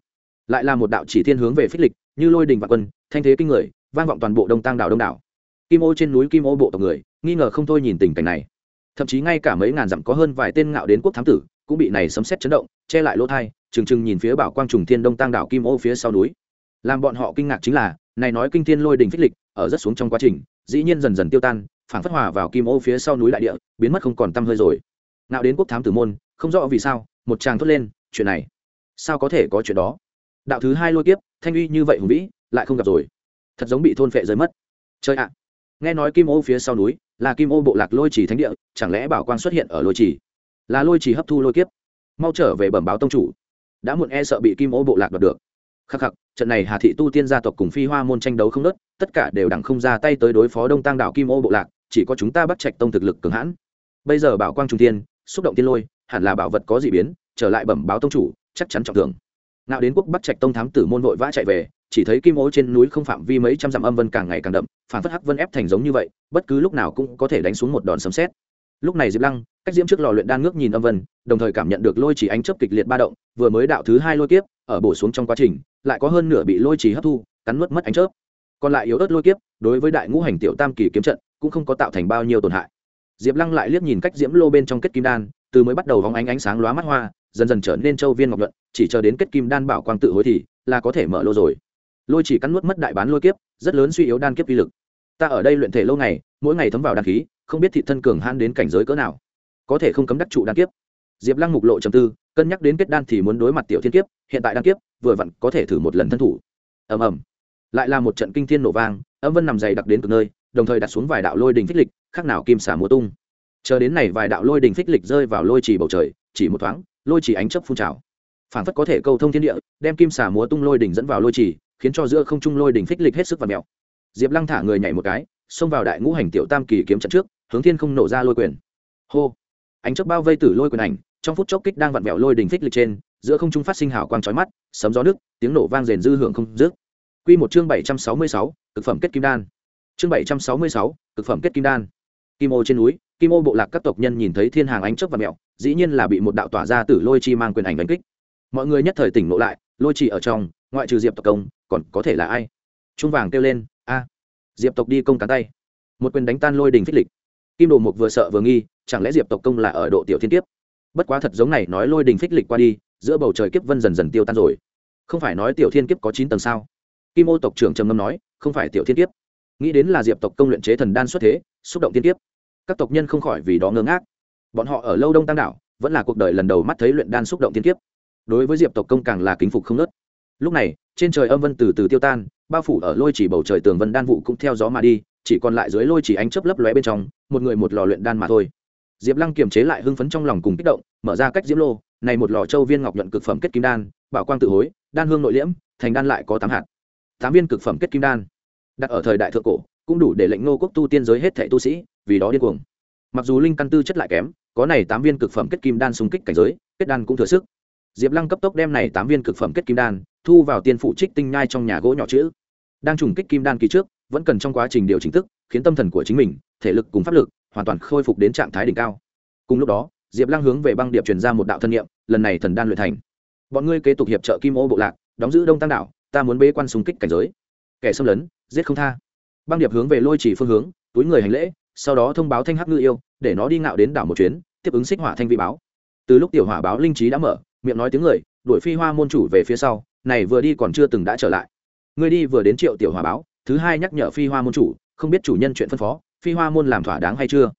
Lại là một đạo chỉ thiên hướng về phích lịch, như lôi đình và quân, thanh thế kinh người, vang vọng toàn bộ đông tăng đảo đông đảo. Kim ô trên núi kim ô bộ tộc người, nghi ngờ không thôi nhìn tình cảnh này. Thậm chí ngay cả mấy ngàn dặm có hơn vài tên ngạo đến quốc thám tử, cũng bị này sấm xét chấn động che lại lỗ thai, trừng trừng nhìn phía bảo quang trùng thiên đông tăng đảo kim ô phía sau núi. Làm bọn họ kinh ngạc chính là, này nói kinh thiên lôi đình phích lịch, ở rất xuống trong quá trình, dĩ nhiên dần dần tiêu tan phản phất hòa vào kim ô phía sau núi đại địa, biến mất không còn tăm hơi rồi. Nào đến quốc thám tử môn, không rõ vì sao, một chàng thốt lên, chuyện này, sao có thể có chuyện đó? Đạo thứ hai lôi kiếp, thanh uy như vậy hùng vĩ, lại không gặp rồi. Thật giống bị thôn phệ rơi mất. Chơi ạ! Nghe nói kim ô phía sau núi là kim ô bộ lạc lôi trì thánh địa, chẳng lẽ bảo quang xuất hiện ở lôi trì? Là lôi trì hấp thu lôi kiếp mau trở về bẩm báo tông chủ. Đã muộn e sợ bị kim ô bộ lạc đoạt được. Khắc khắc, trận này hà thị tu tiên gia tộc cùng phi hoa môn tranh đấu không nớt tất cả đều đẳng không ra tay tới đối phó đông tăng đảo kim ô bộ lạc, chỉ có chúng ta bắt trạch tông thực lực cường hãn. Bây giờ bảo quang trung tiên xúc động tiên lôi, hẳn là bảo vật có dị biến, trở lại bẩm báo tông chủ, chắc chắn trọng thưởng. Nạo đến quốc bắt trạch tông thám tử môn vội vã chạy về, chỉ thấy kim ô trên núi không phạm vi mấy trăm dặm âm vân càng ngày càng đậm, phản phất hắc vân ép thành giống như vậy, bất cứ lúc nào cũng có thể đánh xuống một đòn sấm xét lúc này diệp lăng cách diễm trước lò luyện đan ngước nhìn âm vân, đồng thời cảm nhận được lôi chỉ ánh chấp kịch liệt ba động, vừa mới đạo thứ hai lôi kiếp, ở bổ xuống trong quá trình, lại có hơn nửa bị lôi chỉ hấp thu, cắn nuốt mất ánh chớp. Còn lại yếu ớt lôi kiếp, đối với đại ngũ hành tiểu tam kỳ kiếm trận, cũng không có tạo thành bao nhiêu tổn hại. Diệp lăng lại liếc nhìn cách diễm lô bên trong kết kim đan, từ mới bắt đầu vóng ánh ánh sáng lóa mắt hoa, dần dần trở nên châu viên ngọc luận chỉ chờ đến kết kim đan bảo quang tự hối thì, là có thể mở lô rồi. Lôi chỉ cắn nuốt mất đại bán lôi kiếp, rất lớn suy yếu đan kiếp vi lực. Ta ở đây luyện thể lâu ngày, mỗi ngày thấm vào đan khí, không biết thị thân cường han đến cảnh giới cỡ nào có thể không cấm đắc trụ đan kiếp. Diệp lăng mục lộ trầm tư, cân nhắc đến kết đan thì muốn đối mặt tiểu thiên kiếp, hiện tại đan kiếp, vừa vặn có thể thử một lần thân thủ. Ầm ầm. Lại là một trận kinh thiên nổ vang, âm vân nằm dày đặc đến từ nơi, đồng thời đặt xuống vài đạo lôi đình phích lịch, khác nào kim xả múa tung. Chờ đến này vài đạo lôi đình phích lịch rơi vào lôi trì bầu trời, chỉ một thoáng, lôi trì ánh chấp phun trào. Phản phất có thể câu thông thiên địa, đem kim xả múa tung lôi đỉnh dẫn vào lôi trì, khiến cho giữa không trung lôi đỉnh phích lịch hết sức và mèo. Diệp lăng thả người nhảy một cái, xông vào đại ngũ hành tiểu tam kỳ kiếm trận trước, hướng thiên không nổ ra lôi quyền. Hô ánh chớp bao vây tử lôi quyền ảnh, trong phút chốc kích đang vặn vẹo lôi đỉnh phích lịch trên, giữa không trung phát sinh hào quang chói mắt, sấm gió nước tiếng nổ vang rền dư hưởng không dứt. Quy một chương bảy trăm sáu mươi sáu, cực phẩm kết kim đan. Chương bảy trăm sáu mươi sáu, cực phẩm kết kim đan. Kim ô trên núi, kim ô bộ lạc các tộc nhân nhìn thấy thiên hàng ánh chớp vặn vẹo, dĩ nhiên là bị một đạo tỏa ra tử lôi chi mang quyền ảnh đánh kích. Mọi người nhất thời tỉnh ngộ lại, lôi chỉ ở trong, ngoại trừ diệp tộc công, còn có thể là ai? Trung vàng kêu lên, a. Diệp tộc đi công cán tay. Một quyền đánh tan lôi đình phích lịch kim đồ mục vừa sợ vừa nghi, chẳng lẽ diệp tộc công là ở độ tiểu thiên kiếp? Bất quá thật giống này nói lôi đình phích lịch qua đi, giữa bầu trời kiếp vân dần dần tiêu tan rồi. Không phải nói tiểu thiên kiếp có chín tầng sao? Kim ô tộc trưởng trầm ngâm nói, không phải tiểu thiên kiếp. Nghĩ đến là diệp tộc công luyện chế thần đan xuất thế, xúc động thiên kiếp. Các tộc nhân không khỏi vì đó ngơ ngác. Bọn họ ở lâu đông tăng đảo, vẫn là cuộc đời lần đầu mắt thấy luyện đan xúc động thiên kiếp. Đối với diệp tộc công càng là kính phục không nớt. Lúc này, trên trời âm vân từ từ tiêu tan, bao phủ ở lôi chỉ bầu trời tường vân đan vụ cũng theo gió mà đi chỉ còn lại dưới lôi chỉ ánh chớp lấp lóe bên trong, một người một lò luyện đan mà thôi. Diệp lăng kiềm chế lại hưng phấn trong lòng cùng kích động, mở ra cách diễm lô, này một lò châu viên ngọc nhuận cực phẩm kết kim đan, bảo quang tự hối, đan hương nội liễm, thành đan lại có tám hạt. Tám viên cực phẩm kết kim đan. Đặt ở thời đại thượng cổ, cũng đủ để lệnh ngô quốc tu tiên giới hết thệ tu sĩ, vì đó điên cuồng. Mặc dù linh căn tư chất lại kém, có này tám viên cực phẩm kết kim đan xung kích cảnh giới, kết đan cũng thừa sức. Diệp lăng cấp tốc đem này tám viên cực phẩm kết kim đan, thu vào tiên phụ trích tinh nhai trong nhà gỗ nhỏ chữ. Đang trùng kích kim đan kỳ trước vẫn cần trong quá trình điều chỉnh tức, khiến tâm thần của chính mình, thể lực cùng pháp lực hoàn toàn khôi phục đến trạng thái đỉnh cao. Cùng lúc đó, diệp lăng hướng về băng điệp truyền ra một đạo thân nhiệm lần này thần đan luyện thành. Bọn ngươi kế tục hiệp trợ kim ô bộ lạc, đóng giữ đông tăng đảo, ta muốn bế quan xung kích cảnh giới. Kẻ xâm lấn, giết không tha. Băng điệp hướng về lôi chỉ phương hướng, túi người hành lễ, sau đó thông báo thanh hắc ngư yêu, để nó đi ngạo đến đảo một chuyến, tiếp ứng xích hỏa thanh vi báo. Từ lúc tiểu hỏa báo linh trí đã mở, miệng nói tiếng người, đuổi phi hoa môn chủ về phía sau, này vừa đi còn chưa từng đã trở lại. Ngươi đi vừa đến triệu tiểu hỏa báo thứ hai nhắc nhở phi hoa môn chủ, không biết chủ nhân chuyện phân phó, phi hoa môn làm thỏa đáng hay chưa?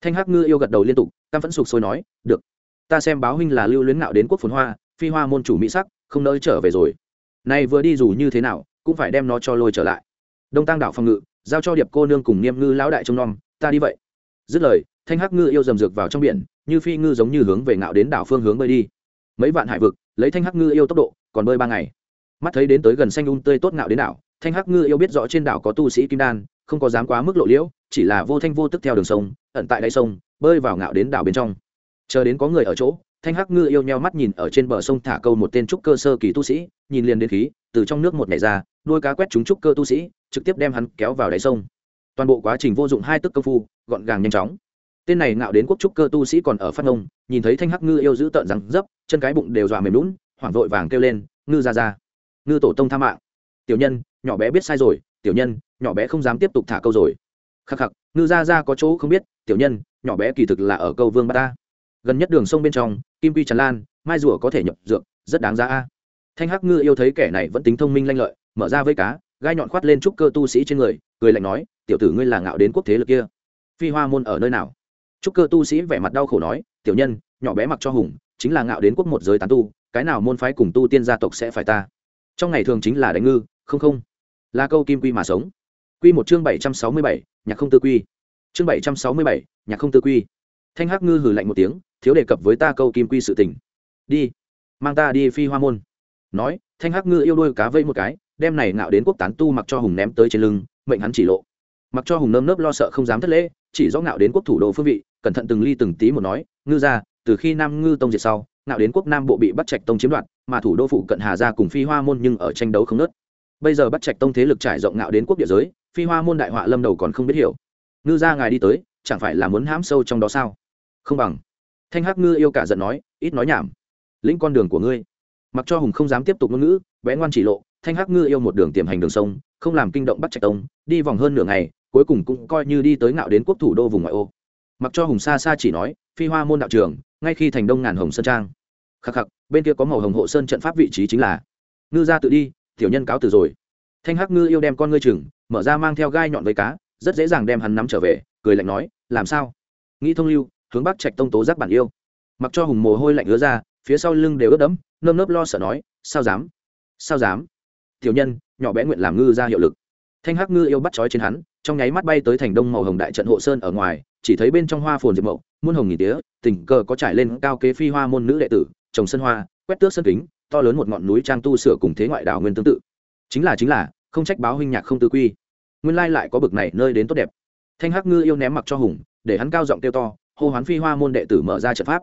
Thanh hắc ngư yêu gật đầu liên tục cam vẫn sục sôi nói, được, ta xem báo huynh là lưu luyến ngạo đến quốc phồn hoa, phi hoa môn chủ mỹ sắc, không nơi trở về rồi. Nay vừa đi dù như thế nào, cũng phải đem nó cho lôi trở lại. Đông tăng đảo phòng ngự, giao cho điệp cô nương cùng niêm ngư lão đại trông nom, ta đi vậy. Dứt lời, thanh hắc ngư yêu dầm rực vào trong biển, như phi ngư giống như hướng về ngạo đến đảo phương hướng bơi đi. Mấy vạn hải vực, lấy thanh hắc ngư yêu tốc độ, còn bơi ba ngày. Mắt thấy đến tới gần xanh un tươi tốt ngạo đến đảo thanh hắc ngư yêu biết rõ trên đảo có tu sĩ kim đan, không có dám quá mức lộ liễu, chỉ là vô thanh vô tức theo đường sông, ẩn tại đáy sông, bơi vào ngạo đến đảo bên trong. Chờ đến có người ở chỗ, thanh hắc ngư yêu nheo mắt nhìn ở trên bờ sông thả câu một tên trúc cơ sơ kỳ tu sĩ, nhìn liền đến khí, từ trong nước một ngày ra nuôi cá quét trúng trúc cơ tu sĩ, trực tiếp đem hắn kéo vào đáy sông. Toàn bộ quá trình vô dụng hai tức công phu, gọn gàng nhanh chóng. Tên này ngạo đến quốc trúc cơ tu sĩ còn ở phát ngông, nhìn thấy thanh hắc ngư yêu giữ tợn rằng dấp, chân cái bụng đều dọa mềm lún hoảng vội vàng kêu lên, ngư ra ra ngư tổ tông tha mạng tiểu nhân, nhỏ bé biết sai rồi, tiểu nhân, nhỏ bé không dám tiếp tục thả câu rồi. Khắc khắc, ngư ra ra có chỗ không biết, tiểu nhân, nhỏ bé kỳ thực là ở câu vương ba ta. Gần nhất đường sông bên trong, kim quy tràn lan, mai rùa có thể nhập dược, rất đáng giá a. Thanh hắc ngư yêu thấy kẻ này vẫn tính thông minh lanh lợi, mở ra vây cá, gai nhọn khoát lên trúc cơ tu sĩ trên người, cười lạnh nói, tiểu tử ngươi là ngạo đến quốc thế lực kia. Phi hoa môn ở nơi nào? Trúc cơ tu sĩ vẻ mặt đau khổ nói, tiểu nhân, nhỏ bé mặc cho hùng, chính là ngạo đến quốc một giới tán tu, cái nào môn phái cùng tu tiên gia tộc sẽ phải ta? Trong ngày thường chính là đánh ngư, không không. Là câu kim quy mà sống. Quy một chương bảy trăm sáu mươi bảy, nhạc không tư quy. Chương bảy trăm sáu mươi bảy, nhạc không tư quy. Thanh hắc ngư hừ lạnh một tiếng, thiếu đề cập với ta câu kim quy sự tình. Đi, mang ta đi phi hoa môn. Nói, thanh hắc ngư yêu đôi cá vây một cái, đem này ngạo đến quốc tán tu mặc cho hùng ném tới trên lưng, mệnh hắn chỉ lộ. Mặc cho hùng nơm nớp lo sợ không dám thất lễ, chỉ rõ ngạo đến quốc thủ đô phương vị, cẩn thận từng ly từng tí một nói, ngư ra từ khi nam ngư tông diệt sau, ngạo đến quốc nam bộ bị bắt trạch tông chiếm đoạt mà thủ đô phụ cận hà ra cùng phi hoa môn nhưng ở tranh đấu không nớt bây giờ bắt trạch tông thế lực trải rộng ngạo đến quốc địa giới, phi hoa môn đại họa lâm đầu còn không biết hiểu. Ngư gia ngài đi tới, chẳng phải là muốn hãm sâu trong đó sao? Không bằng. Thanh hắc ngư yêu cả giận nói, ít nói nhảm. Lĩnh con đường của ngươi. Mặc cho hùng không dám tiếp tục ngôn ngữ vẽ ngoan chỉ lộ, thanh hắc ngư yêu một đường tiềm hành đường sông, không làm kinh động bắt trạch tông, đi vòng hơn nửa ngày, cuối cùng cũng coi như đi tới ngạo đến quốc thủ đô vùng ngoại ô. Mặc cho hùng xa xa chỉ nói, phi hoa môn đạo trường, ngay khi thành đông ngàn hồng sơn trang. Khắc khắc bên kia có màu hồng hộ sơn trận pháp vị trí chính là. Ngư ra tự đi, tiểu nhân cáo từ rồi. Thanh hắc ngư yêu đem con ngươi chừng, mở ra mang theo gai nhọn với cá, rất dễ dàng đem hắn nắm trở về, cười lạnh nói, làm sao? Nghĩ thông lưu, hướng bắc trạch tông tố giác bản yêu. Mặc cho hùng mồ hôi lạnh ứa ra, phía sau lưng đều ướt đẫm, nơm nớp lo sợ nói, sao dám? Sao dám? Tiểu nhân, nhỏ bé nguyện làm ngư ra hiệu lực. Thanh hắc ngư yêu bắt trói trên hắn, trong nháy mắt bay tới thành đông màu hồng đại trận hộ sơn ở ngoài, chỉ thấy bên trong hoa phồn diệp mậu, muôn hồng nghỉ tía, tình cờ có trải lên cao kế phi hoa môn nữ đệ tử trồng sân hoa, quét tước sân kính, to lớn một ngọn núi trang tu sửa cùng thế ngoại đảo nguyên tương tự. Chính là chính là, không trách báo huynh nhạc không tư quy. Nguyên lai lại có bực này nơi đến tốt đẹp. Thanh hắc ngư yêu ném mặc cho hùng, để hắn cao giọng kêu to, hô hoán phi hoa môn đệ tử mở ra trận pháp.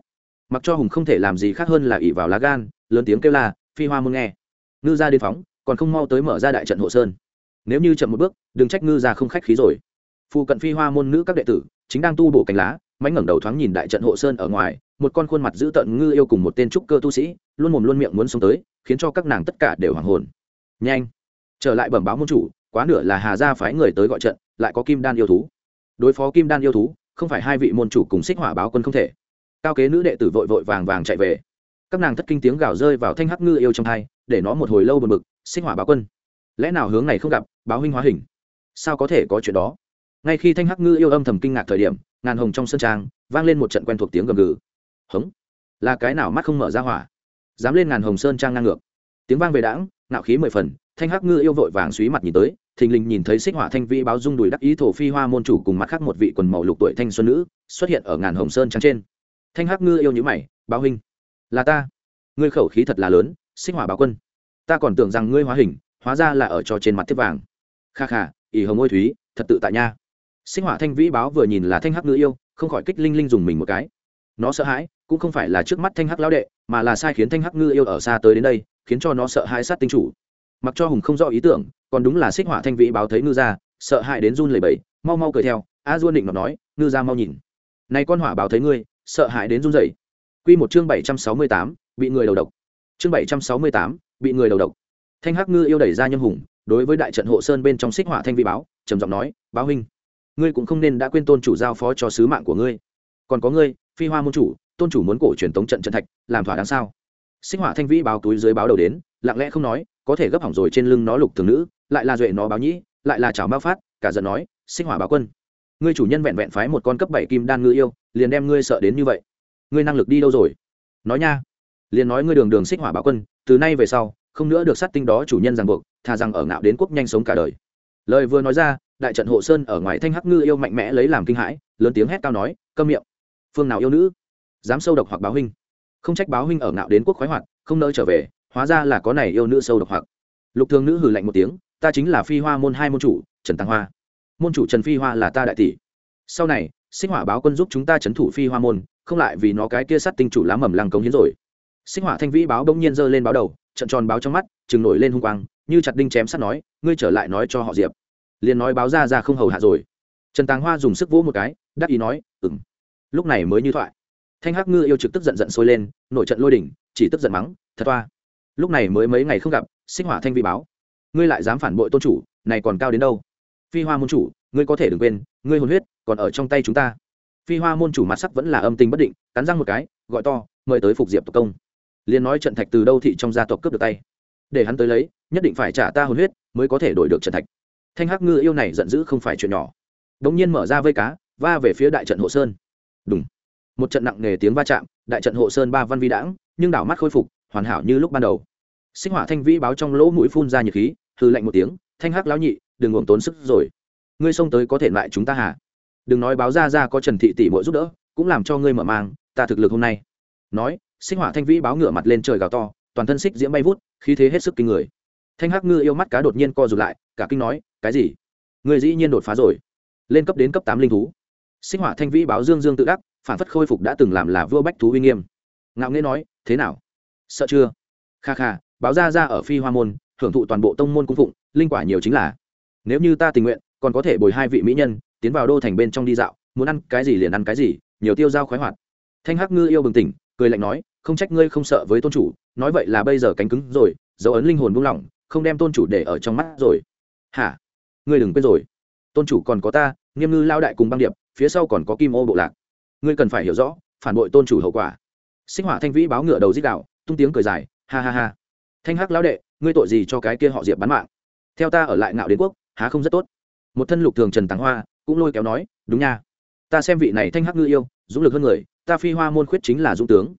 Mặc cho hùng không thể làm gì khác hơn là ỉ vào lá gan, lớn tiếng kêu là phi hoa môn nghe. Ngư ra đến phóng, còn không mau tới mở ra đại trận hộ sơn. Nếu như chậm một bước, đừng trách ngư ra không khách khí rồi. Phụ cận phi hoa môn nữ các đệ tử, chính đang tu bổ cánh lá mánh ngẩng đầu thoáng nhìn đại trận hộ sơn ở ngoài một con khuôn mặt dữ tợn ngư yêu cùng một tên trúc cơ tu sĩ, luôn mồm luôn miệng muốn sống tới, khiến cho các nàng tất cả đều hoàng hồn. Nhanh! Trở lại bẩm báo môn chủ, quá nửa là hà gia phái người tới gọi trận, lại có kim đan yêu thú. Đối phó kim đan yêu thú, không phải hai vị môn chủ cùng xích hỏa báo quân không thể. Cao kế nữ đệ tử vội vội vàng vàng chạy về. Các nàng thất kinh tiếng gào rơi vào thanh hắc ngư yêu trong hai để nó một hồi lâu bật mực xích hỏa báo quân. Lẽ nào hướng này không gặp, báo huynh hóa hình? Sao có thể có chuyện đó? Ngay khi thanh hắc ngư yêu âm thầm kinh ngạc thời điểm, ngàn hồng trong sân trang, vang lên một trận quen thuộc tiếng gầm gừ hống. Là cái nào mắt không mở ra hỏa? Dám lên ngàn hồng sơn trang ngang ngược. Tiếng vang về đãng, nạo khí mười phần, thanh hắc ngư yêu vội vàng suý mặt nhìn tới, thình lình nhìn thấy xích hỏa thanh vĩ báo dung đùi đắc ý thổ phi hoa môn chủ cùng mặt khác một vị quần màu lục tuổi thanh xuân nữ xuất hiện ở ngàn hồng sơn trắng trên. Thanh hắc ngư yêu nhữ mày, báo huynh, là ta. Ngươi khẩu khí thật là lớn, xích hỏa báo quân. Ta còn tưởng rằng ngươi hóa hình, hóa ra là ở trò trên mặt tiếp vàng. Kha kha, ỷ hồng ôi thúy, thật tự tại nha. Xích hỏa thanh vĩ báo vừa nhìn là thanh hắc ngư yêu, không khỏi kích linh linh dùng mình một cái. Nó sợ hãi cũng không phải là trước mắt thanh hắc lão đệ, mà là sai khiến thanh hắc ngư yêu ở xa tới đến đây, khiến cho nó sợ hãi sát tinh chủ. Mặc cho hùng không rõ ý tưởng, còn đúng là xích hỏa thanh vĩ báo thấy ngư ra sợ hãi đến run lẩy bẩy, mau mau cười theo, a duôn định nó nói, ngư ra mau nhìn. Này con hỏa báo thấy ngươi, sợ hãi đến run rẩy. Quy một chương bảy trăm sáu mươi tám, bị người đầu độc. Chương bảy trăm sáu mươi tám, bị người đầu độc. Thanh hắc ngư yêu đẩy ra nhâm hùng, đối với đại trận hộ sơn bên trong xích hỏa thanh vĩ báo, trầm giọng nói, báo huynh, ngươi cũng không nên đã quên tôn chủ giao phó cho sứ mạng của ngươi. Còn có ngươi, phi hoa môn chủ tôn chủ muốn cổ truyền tống trận trận thạch, làm thỏa đáng sao? Xích hỏa thanh vĩ báo túi dưới báo đầu đến, lặng lẽ không nói, có thể gấp hỏng rồi trên lưng nó lục thường nữ, lại là duệ nó báo nhĩ, lại là chảo bao phát, cả giận nói, xích hỏa báo quân, ngươi chủ nhân vẹn vẹn phái một con cấp bảy kim đan ngư yêu, liền đem ngươi sợ đến như vậy. Ngươi năng lực đi đâu rồi? Nói nha. Liền nói ngươi đường đường xích hỏa báo quân, từ nay về sau, không nữa được sát tinh đó chủ nhân ràng buộc, thà rằng ở ngạo đến quốc nhanh sống cả đời. Lời vừa nói ra, đại trận hộ sơn ở ngoài thanh hắc ngư yêu mạnh mẽ lấy làm kinh hãi, lớn tiếng hét cao nói, câm miệng. Phương nào yêu nữ? Dám sâu độc hoặc báo huynh. Không trách báo huynh ở ngạo đến quốc khoái hoạt, không nỡ trở về, hóa ra là có này yêu nữ sâu độc hoặc. Lục thường nữ hừ lạnh một tiếng, ta chính là phi hoa môn hai môn chủ, trần tăng hoa. Môn chủ trần phi hoa là ta đại tỷ. Sau này sinh hỏa báo quân giúp chúng ta trấn thủ phi hoa môn, không lại vì nó cái kia sát tinh chủ lá mầm lăng cống hiến rồi. Sinh hỏa thanh vĩ báo bỗng nhiên giơ lên báo đầu, trận tròn báo trong mắt chừng nổi lên hung quang, như chặt đinh chém sắt nói, ngươi trở lại nói cho họ diệp. Liền nói báo ra ra không hầu hạ rồi. Trần tàng hoa dùng sức vỗ một cái, đắc ý nói ừng lúc này mới như thoại thanh hắc ngư yêu trực tức giận giận sôi lên, nổi trận lôi đỉnh, chỉ tức giận mắng, thật toa lúc này mới mấy ngày không gặp sinh hỏa thanh vi báo, ngươi lại dám phản bội tôn chủ, này còn cao đến đâu? Phi hoa môn chủ, ngươi có thể đừng quên, ngươi hồn huyết còn ở trong tay chúng ta. Phi hoa môn chủ mặt sắc vẫn là âm tình bất định, cắn răng một cái, gọi to, mời tới phục diệp tộc công. Liền nói trận thạch từ đâu thị trong gia tộc cướp được tay. Để hắn tới lấy, nhất định phải trả ta hồn huyết, mới có thể đổi được trận thạch. Thanh hắc ngư yêu này giận dữ không phải chuyện nhỏ. Đ ỗ n g nhiên mở ra vây cá, va về phía đại trận hộ sơn. Đúng một trận nặng nề tiếng va chạm, đại trận hộ sơn ba văn vi đãng, nhưng đảo mắt khôi phục, hoàn hảo như lúc ban đầu. Sinh hỏa thanh vĩ báo trong lỗ mũi phun ra nhiệt khí hư lạnh một tiếng, thanh hắc lão nhị, đừng uống tốn sức rồi. Ngươi xông tới có thể lại chúng ta hả? Đừng nói báo ra ra có trần thị tỷ mỗi giúp đỡ, cũng làm cho ngươi mở mang, ta thực lực hôm nay. Nói sinh hỏa thanh vĩ báo ngửa mặt lên trời gào to, toàn thân xích diễm bay vút, khí thế hết sức kinh người. Thanh hắc ngư yêu mắt cá đột nhiên co rụt lại, cả kinh nói, cái gì? Ngươi dĩ nhiên đột phá rồi. Lên cấp đến cấp tám linh thú. Sinh hỏa thanh vĩ báo dương dương tự đắc phản phất khôi phục đã từng làm là vua bách thú uy nghiêm. Ngạo nghễ nói, thế nào? Sợ chưa? Kha kha, báo ra ra ở phi hoa môn, hưởng thụ toàn bộ tông môn cung phụng, linh quả nhiều chính là. Nếu như ta tình nguyện, còn có thể bồi hai vị mỹ nhân, tiến vào đô thành bên trong đi dạo, muốn ăn cái gì liền ăn cái gì, nhiều tiêu dao khoái hoạt. Thanh hắc ngư yêu bừng tỉnh, cười lạnh nói, không trách ngươi không sợ với tôn chủ, nói vậy là bây giờ cánh cứng rồi, dấu ấn linh hồn buông lỏng, không đem tôn chủ để ở trong mắt rồi. Hả? Ngươi đừng quên rồi. Tôn chủ còn có ta, nghiêm ngư lao đại cùng băng điệp, phía sau còn có kim ô bộ lạc ngươi cần phải hiểu rõ, phản bội tôn chủ hậu quả. Sinh hỏa thanh vĩ báo ngựa đầu dích đạo tung tiếng cười dài, ha ha ha. Thanh hắc lão đệ, ngươi tội gì cho cái kia họ diệp bán mạng? Theo ta ở lại ngạo đến quốc, há không rất tốt? Một thân lục thường trần tàng hoa, cũng lôi kéo nói, đúng nha. Ta xem vị này thanh hắc ngư yêu, dũng lực hơn người, ta phi hoa môn khuyết chính là dũng tướng.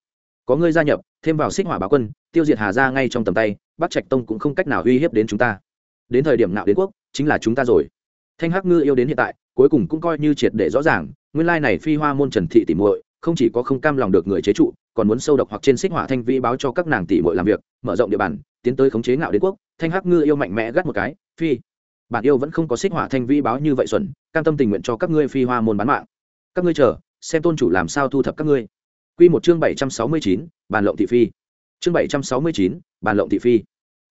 Có ngươi gia nhập, thêm vào xích hỏa báo quân, tiêu diệt hà ra ngay trong tầm tay, bắc trạch tông cũng không cách nào uy hiếp đến chúng ta. Đến thời điểm Nạo đến quốc, chính là chúng ta rồi. Thanh hắc ngư yêu đến hiện tại, cuối cùng cũng coi như triệt để rõ ràng nguyên lai này phi hoa môn trần thị tỷ muội không chỉ có không cam lòng được người chế trụ còn muốn sâu độc hoặc trên xích hỏa thanh vĩ báo cho các nàng tỷ muội làm việc mở rộng địa bàn tiến tới khống chế ngạo đế quốc thanh hắc ngư yêu mạnh mẽ gắt một cái phi bạn yêu vẫn không có xích hỏa thanh vĩ báo như vậy xuẩn cam tâm tình nguyện cho các ngươi phi hoa môn bán mạng các ngươi chờ xem tôn chủ làm sao thu thập các ngươi Quy một chương 769, bàn lộng thị phi. Chương 769, bàn lộng thị phi.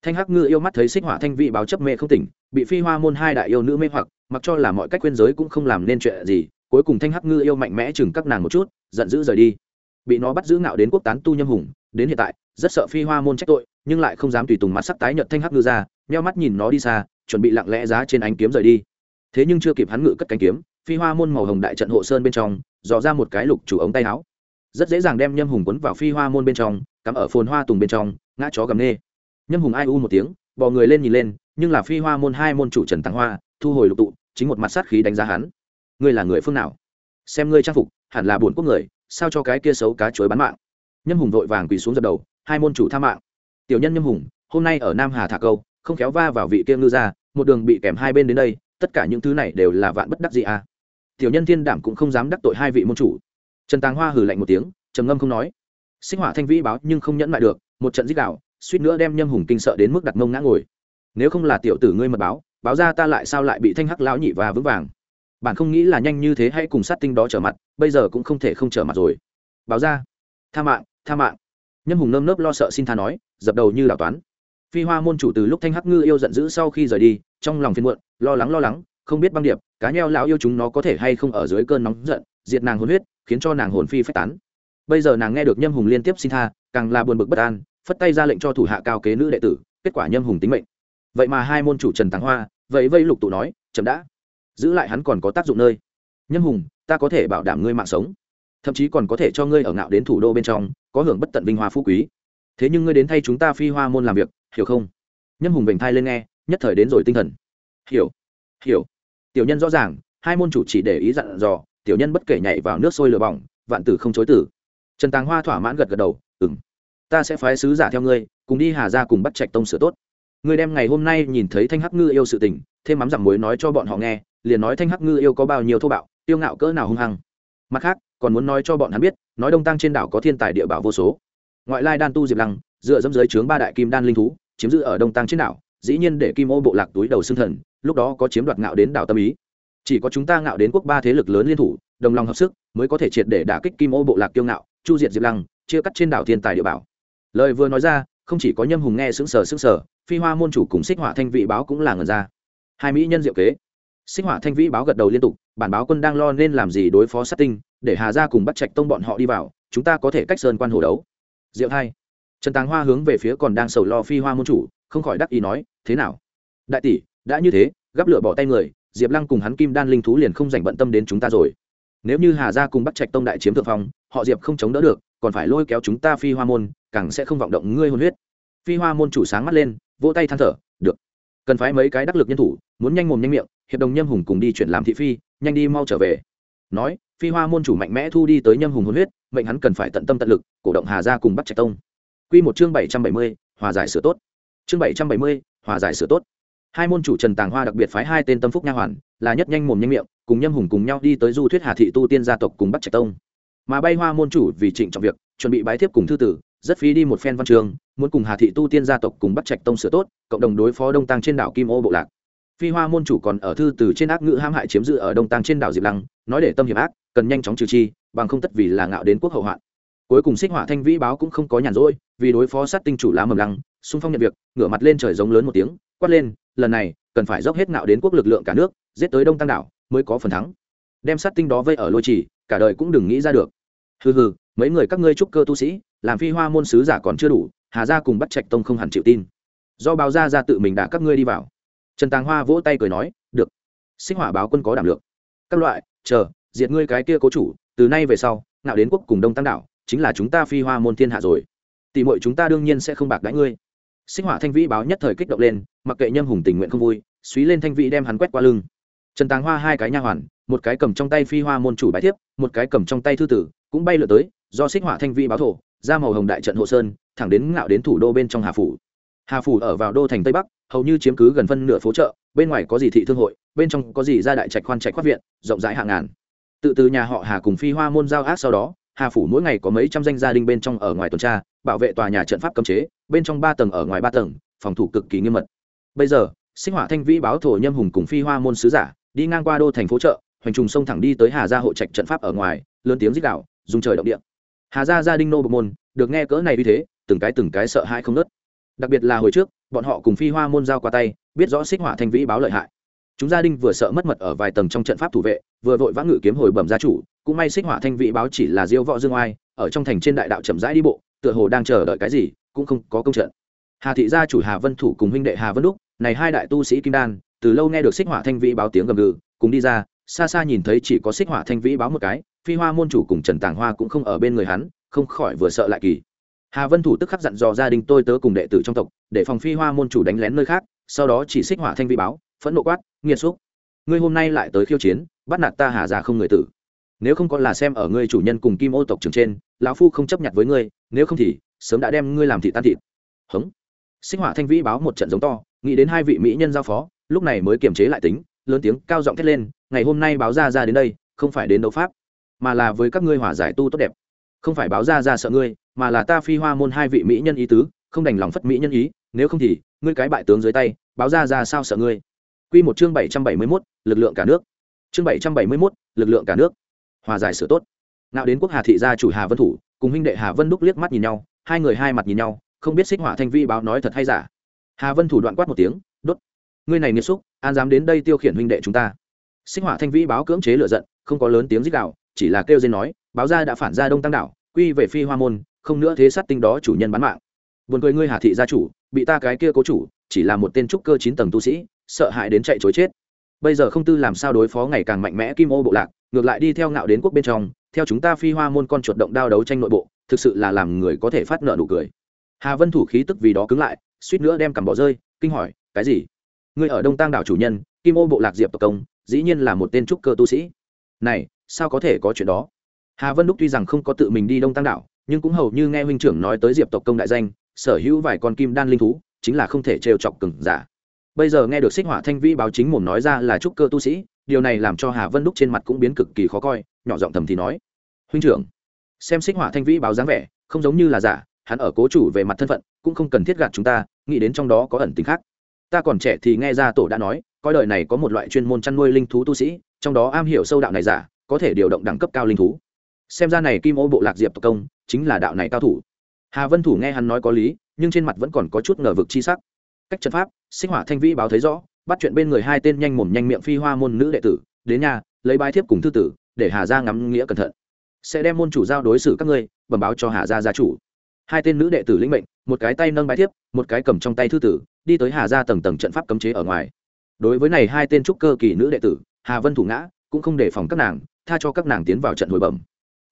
Thanh Hắc Ngư yêu mắt thấy Xích Hỏa Thanh vĩ báo chấp mê không tỉnh, bị Phi Hoa môn hai đại yêu nữ mê hoặc, mặc cho là mọi cách quên giới cũng không làm nên chuyện gì, cuối cùng Thanh Hắc Ngư yêu mạnh mẽ chừng các nàng một chút, giận dữ rời đi. Bị nó bắt giữ ngạo đến quốc tán tu nhâm hùng, đến hiện tại, rất sợ Phi Hoa môn trách tội, nhưng lại không dám tùy tùng mặt sắc tái nhợt Thanh Hắc Ngư ra, nheo mắt nhìn nó đi xa, chuẩn bị lặng lẽ giá trên ánh kiếm rời đi. Thế nhưng chưa kịp hắn ngự cất cánh kiếm, Phi Hoa môn màu hồng đại trận hộ sơn bên trong, dò ra một cái lục chủ ống tay áo rất dễ dàng đem nhâm hùng quấn vào phi hoa môn bên trong cắm ở phồn hoa tùng bên trong ngã chó gầm nê nhâm hùng ai u một tiếng bò người lên nhìn lên nhưng là phi hoa môn hai môn chủ trần tăng hoa thu hồi lục tụ chính một mặt sát khí đánh giá hắn ngươi là người phương nào? Xem ngươi trang phục, hẳn là buồn quốc người, sao cho cái kia xấu cá chuối bán mạng? Nhâm hùng vội vàng quỳ xuống dập đầu, hai môn chủ tha mạng. Tiểu nhân nhâm hùng, hôm nay ở nam hà thả câu, không khéo va vào vị kia ngư ra một đường bị kèm hai bên đến đây, tất cả những thứ này đều là vạn bất đắc gì à. Tiểu nhân thiên đảm cũng không dám đắc tội hai vị môn chủ. Trần tàng hoa hử lạnh một tiếng, trầm ngâm không nói. Sinh hỏa thanh vĩ báo nhưng không nhẫn lại được, một trận dích đạo, suýt nữa đem nhâm hùng kinh sợ đến mức đặt mông ngã ngồi. Nếu không là tiểu tử ngươi mật báo báo ra ta lại sao lại bị thanh hắc lão nhị và vững vàng? Bạn không nghĩ là nhanh như thế hãy cùng sát tinh đó trở mặt, bây giờ cũng không thể không trở mặt rồi. Báo ra. Tha mạng tha mạng. Nhâm hùng nơm nớp lo sợ xin tha nói, dập đầu như đảo toán. Phi hoa môn chủ từ lúc thanh hắc ngư yêu giận dữ sau khi rời đi, trong lòng phiên muộn, lo lắng lo lắng, không biết băng điệp, cá nheo lão yêu chúng nó có thể hay không ở dưới cơn nóng giận, diệt nàng hồn huyết, khiến cho nàng hồn phi phách tán. Bây giờ nàng nghe được nhâm hùng liên tiếp xin tha, càng là buồn bực bất an, phất tay ra lệnh cho thủ hạ cao kế nữ đệ tử, kết quả nhâm hùng tính mệnh. Vậy mà hai môn chủ trần tàng hoa vậy vây lục tụ nói, chậm đã giữ lại hắn còn có tác dụng nơi. Nhâm hùng, ta có thể bảo đảm ngươi mạng sống. Thậm chí còn có thể cho ngươi ở ngạo đến thủ đô bên trong, có hưởng bất tận vinh hoa phú quý. Thế nhưng ngươi đến thay chúng ta phi hoa môn làm việc, hiểu không? Nhâm hùng vểnh thai lên nghe, nhất thời đến rồi tinh thần. Hiểu hiểu. Tiểu nhân rõ ràng, hai môn chủ chỉ để ý dặn dò, tiểu nhân bất kể nhảy vào nước sôi lửa bỏng, vạn tử không chối tử trần tàng hoa thỏa mãn gật gật đầu ừng ta sẽ phái sứ giả theo ngươi, cùng đi hà ra cùng bắt trạch tông sửa tốt. Ngươi đem ngày hôm nay nhìn thấy thanh hắc ngư yêu sự tình, thêm mắm dặm muối nói cho bọn họ nghe liền nói thanh hắc ngư yêu có bao nhiêu thô bạo, tiêu ngạo cỡ nào hung hăng. Mặt khác, còn muốn nói cho bọn hắn biết, nói đông tăng trên đảo có thiên tài địa bảo vô số. Ngoại lai đan tu diệp lăng, dựa dẫm dưới trướng ba đại kim đan linh thú, chiếm giữ ở đông tăng trên đảo, dĩ nhiên để kim ô bộ lạc túi đầu xương thần, lúc đó có chiếm đoạt ngạo đến đảo tâm ý. Chỉ có chúng ta ngạo đến quốc ba thế lực lớn liên thủ, đồng lòng hợp sức, mới có thể triệt để đả kích kim ô bộ lạc kiêu ngạo, chu diệt diệp lăng, chia cắt trên đảo thiên tài địa bảo. Lời vừa nói ra, không chỉ có nhâm hùng nghe xứng sở xứng sở phi hoa môn chủ cùng xích họa thanh vị báo cũng là ngần ra. Hai mỹ nhân diệu kế sinh hỏa thanh vĩ báo gật đầu liên tục, bản báo quân đang lo nên làm gì đối phó sát tinh, để hà ra cùng bắt trạch tông bọn họ đi vào, chúng ta có thể cách sơn quan hồ đấu. Diệu hai trần tàng hoa hướng về phía còn đang sầu lo phi hoa môn chủ, không khỏi đắc ý nói, thế nào? Đại tỷ, đã như thế gắp lửa bỏ tay người, diệp lăng cùng hắn kim đan linh thú liền không dành bận tâm đến chúng ta rồi. Nếu như hà gia cùng bắt trạch tông đại chiếm thượng phong, họ diệp không chống đỡ được, còn phải lôi kéo chúng ta phi hoa môn, càng sẽ không vọng động ngươi hôn huyết. Phi hoa môn chủ sáng mắt lên, vỗ tay than thở, được. Cần phải mấy cái đắc lực nhân thủ, muốn nhanh mồm nhanh miệng hiệp đồng nhâm hùng cùng đi chuyển làm thị phi, nhanh đi mau trở về. Nói, phi hoa môn chủ mạnh mẽ thu đi tới nhâm hùng hôn huyết, mệnh hắn cần phải tận tâm tận lực, cổ động hà gia cùng bắt trạch tông. Q một chương bảy trăm bảy mươi, hòa giải sửa tốt. Chương bảy trăm bảy mươi, hòa giải sửa tốt. Hai môn chủ trần tàng hoa đặc biệt phái hai tên tâm phúc nha hoàn, là nhất nhanh mồm nhanh miệng, cùng nhâm hùng cùng nhau đi tới du thuyết hà thị tu tiên gia tộc cùng bắt trạch tông. Mà bay hoa môn chủ vì trịnh trọng việc, chuẩn bị bái thiếp cùng thư tử, rất phí đi một phen văn trường, muốn cùng hà thị tu tiên gia tộc cùng bắt trạch tông sửa tốt, cộng đồng đối phó đông tăng trên đảo kim ô bộ lạc phi hoa môn chủ còn ở thư từ trên ác ngữ ham hại chiếm giữ ở đông tăng trên đảo diệp lăng, nói để tâm hiểm ác, cần nhanh chóng trừ chi, bằng không tất vì là ngạo đến quốc hậu hoạn. Cuối cùng xích họa thanh vĩ báo cũng không có nhàn rỗi, vì đối phó sát tinh chủ lá mầm lăng, xung phong nhận việc, ngửa mặt lên trời giống lớn một tiếng, quát lên, lần này, cần phải dốc hết ngạo đến quốc lực lượng cả nước, giết tới đông tăng đảo, mới có phần thắng. Đem sát tinh đó vây ở lôi trì, cả đời cũng đừng nghĩ ra được. Hừ hừ, mấy người các ngươi trúc cơ tu sĩ, làm phi hoa môn sứ giả còn chưa đủ, hà gia cùng bắt trạch tông không hẳn chịu tin. Do báo ra ra tự mình đã các ngươi đi vào trần tàng hoa vỗ tay cười nói, được, xích hỏa báo quân có đảm lượng. Các loại, chờ, diệt ngươi cái kia cố chủ, từ nay về sau, ngạo đến quốc cùng đông tăng đảo, chính là chúng ta phi hoa môn thiên hạ rồi. Tỷ muội chúng ta đương nhiên sẽ không bạc đãi ngươi. Sinh hỏa thanh vĩ báo nhất thời kích động lên, mặc kệ nhâm hùng tình nguyện không vui xúy lên thanh vĩ đem hắn quét qua lưng. Trần tàng hoa hai cái nha hoàn, một cái cầm trong tay phi hoa môn chủ bài thiếp, một cái cầm trong tay thư tử, cũng bay lượt tới, do xích hỏa thanh vĩ báo thổ, ra màu hồng đại trận hộ sơn, thẳng đến ngạo đến thủ đô bên trong hà phủ hà phủ ở vào đô thành tây bắc, hầu như chiếm cứ gần phân nửa phố chợ, bên ngoài có gì thị thương hội, bên trong có gì ra đại trạch khoan trạch khoát viện, rộng rãi hàng ngàn. Tự từ nhà họ hà cùng phi hoa môn giao ác sau đó, hà phủ mỗi ngày có mấy trăm danh gia đình bên trong ở ngoài tuần tra, bảo vệ tòa nhà trận pháp cấm chế, bên trong ba tầng ở ngoài ba tầng, phòng thủ cực kỳ nghiêm mật. Bây giờ, sinh hỏa thanh vĩ báo thổ nhâm hùng cùng phi hoa môn sứ giả, đi ngang qua đô thành phố chợ, hoành trùng sông thẳng đi tới hà gia hộ trạch trận pháp ở ngoài, lớn tiếng rít đạo dùng trời động địa. Hà gia gia đình nô bộc môn, được nghe cỡ này như thế, từng cái từng cái sợ hãi không nớt đặc biệt là hồi trước, bọn họ cùng phi hoa môn giao qua tay, biết rõ xích hỏa thanh vĩ báo lợi hại. Chúng gia đình vừa sợ mất mật ở vài tầng trong trận pháp thủ vệ, vừa vội vã ngự kiếm hồi bẩm gia chủ, cũng may xích hỏa thanh vĩ báo chỉ là diêu võ dương oai, ở trong thành trên đại đạo chậm rãi đi bộ, tựa hồ đang chờ đợi cái gì, cũng không có công trận. Hà thị gia chủ hà vân thủ cùng huynh đệ hà vân đúc, này hai đại tu sĩ kim đan, từ lâu nghe được xích hỏa thanh vĩ báo tiếng gầm gừ, cùng đi ra, xa xa nhìn thấy chỉ có xích hỏa thanh vĩ báo một cái, phi hoa môn chủ cùng trần tàng hoa cũng không ở bên người hắn, không khỏi vừa sợ lại kỳ hà vân thủ tức khắc dặn dò gia đình tôi tớ cùng đệ tử trong tộc, để phòng phi hoa môn chủ đánh lén nơi khác, sau đó chỉ xích hỏa thanh vĩ báo, phẫn nộ quát, nghiệt xúc, ngươi hôm nay lại tới khiêu chiến, bắt nạt ta hà già không người tử. Nếu không có là xem ở ngươi chủ nhân cùng kim ô tộc trường trên, lão phu không chấp nhận với ngươi, nếu không thì, sớm đã đem ngươi làm thị tan thịt. Hống. Sinh hỏa thanh vĩ báo một trận giống to, nghĩ đến hai vị mỹ nhân giao phó, lúc này mới kiềm chế lại tính, lớn tiếng cao giọng thét lên, ngày hôm nay báo ra ra đến đây, không phải đến đấu pháp, mà là với các ngươi hỏa giải tu tốt đẹp không phải báo ra ra sợ ngươi mà là ta phi hoa môn hai vị mỹ nhân ý tứ không đành lòng phất mỹ nhân ý nếu không thì ngươi cái bại tướng dưới tay báo ra ra sao sợ ngươi Quy một chương bảy trăm bảy mươi 771, lực lượng cả nước. Chương bảy trăm bảy mươi 771, lực lượng cả nước. Hòa giải sửa tốt. Nạo đến quốc Hà thị gia chủ Hà Vân Thủ, cùng huynh đệ Hà Vân Đúc liếc mắt nhìn nhau, hai người hai mặt nhìn nhau, không biết xích hỏa thanh vi báo nói thật hay giả. Hà Vân Thủ đoạn quát một tiếng, đốt. Ngươi này nghiệt xúc, an dám đến đây tiêu khiển huynh đệ chúng ta. Xích hỏa thanh vi báo cưỡng chế lửa giận, không có lớn tiếng rít gào, chỉ là kêu dên nói, báo ra đã phản ra Đông Tăng đảo, quy về Phi Hoa môn, không nữa thế sát tinh đó chủ nhân bán mạng. buồn cười ngươi hà thị gia chủ bị ta cái kia cố chủ chỉ là một tên trúc cơ chín tầng tu sĩ sợ hãi đến chạy chối chết. Bây giờ không tư làm sao đối phó ngày càng mạnh mẽ kim ô bộ lạc ngược lại đi theo ngạo đến quốc bên trong theo chúng ta phi hoa môn con chuột động đao đấu tranh nội bộ thực sự là làm người có thể phát nợ nụ cười. Hà vân thủ khí tức vì đó cứng lại suýt nữa đem cầm bỏ rơi kinh hỏi cái gì? Ngươi ở đông tăng đảo chủ nhân kim ô bộ lạc diệp tộc công dĩ nhiên là một tên trúc cơ tu sĩ. Này sao có thể có chuyện đó? Hà vân đúc tuy rằng không có tự mình đi đông tăng đảo, nhưng cũng hầu như nghe huynh trưởng nói tới diệp tộc công đại danh, sở hữu vài con kim đan linh thú, chính là không thể trêu chọc cừng giả. Bây giờ nghe được xích hỏa thanh vĩ báo chính mồm nói ra là trúc cơ tu sĩ, điều này làm cho hà vân đúc trên mặt cũng biến cực kỳ khó coi, nhỏ giọng thầm thì nói. Huynh trưởng, xem xích hỏa thanh vĩ báo dáng vẻ, không giống như là giả, hắn ở cố chủ về mặt thân phận, cũng không cần thiết gạt chúng ta, nghĩ đến trong đó có ẩn tính khác. Ta còn trẻ thì nghe ra tổ đã nói, coi đời này có một loại chuyên môn chăn nuôi linh thú tu sĩ, trong đó am hiểu sâu đạo này giả, có thể điều động đẳng cấp cao linh thú xem ra này kim ô bộ lạc diệp tộc công, chính là đạo này cao thủ. Hà vân thủ nghe hắn nói có lý, nhưng trên mặt vẫn còn có chút ngờ vực chi sắc. Cách trận pháp, sinh hỏa thanh vĩ báo thấy rõ, bắt chuyện bên người hai tên nhanh mồm nhanh miệng phi hoa môn nữ đệ tử, đến nhà, lấy bài thiếp cùng thư tử, để hà gia ngắm nghĩa cẩn thận. Sẽ đem môn chủ giao đối xử các ngươi, bẩm báo cho hà gia gia chủ. Hai tên nữ đệ tử lĩnh mệnh, một cái tay nâng bài thiếp, một cái cầm trong tay thư tử, đi tới hà gia tầng tầng trận pháp cấm chế ở ngoài. Đối với này hai tên trúc cơ kỳ nữ đệ tử, hà vân thủ ngã, cũng không đề phòng các nàng, tha cho các nàng tiến vào trận hồi bẩm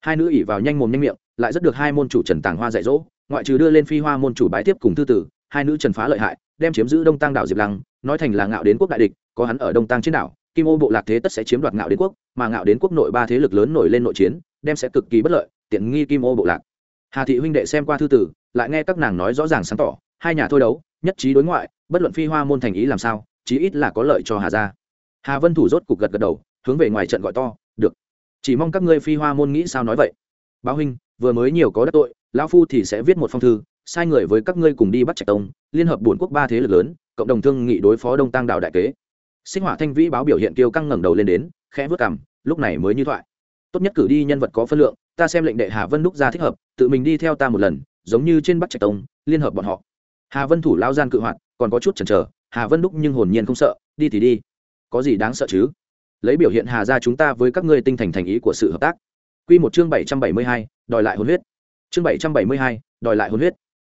hai nữ ỉ vào nhanh mồm nhanh miệng, lại rất được hai môn chủ trần tàng hoa dạy dỗ, ngoại trừ đưa lên phi hoa môn chủ bái tiếp cùng thư tử, hai nữ trần phá lợi hại, đem chiếm giữ đông tăng đảo diệp lăng, nói thành là ngạo đến quốc đại địch, có hắn ở đông tăng trên đảo, kim ô bộ lạc thế tất sẽ chiếm đoạt ngạo đến quốc, mà ngạo đến quốc nội ba thế lực lớn nổi lên nội chiến, đem sẽ cực kỳ bất lợi, tiện nghi kim ô bộ lạc. Hà thị huynh đệ xem qua thư tử, lại nghe các nàng nói rõ ràng sáng tỏ, hai nhà thôi đấu, nhất trí đối ngoại, bất luận phi hoa môn thành ý làm sao, chí ít là có lợi cho hà gia. Hà vân thủ rốt cục gật gật đầu, hướng về ngoài trận gọi to chỉ mong các ngươi phi hoa môn nghĩ sao nói vậy. Báo huynh, vừa mới nhiều có đắc tội, lão phu thì sẽ viết một phong thư, sai người với các ngươi cùng đi bắt trạch tông, liên hợp bốn quốc ba thế lực lớn, cộng đồng thương nghị đối phó đông tăng đạo đại kế. Sinh hỏa thanh vĩ báo biểu hiện kiêu căng ngẩng đầu lên đến, khẽ vớt cằm, lúc này mới như thoại. Tốt nhất cử đi nhân vật có phân lượng, ta xem lệnh đệ hà vân đúc ra thích hợp, tự mình đi theo ta một lần, giống như trên bắc trạch tông, liên hợp bọn họ. Hà vân thủ lao gian cự hoạt, còn có chút chần chờ, hà vân đúc nhưng hồn nhiên không sợ, đi thì đi. Có gì đáng sợ chứ? Lấy biểu hiện hà ra chúng ta với các ngươi tinh thành thành ý của sự hợp tác. Q một chương bảy trăm bảy mươi hai, đòi lại hồn huyết. Chương bảy trăm bảy mươi hai, đòi lại hồn huyết.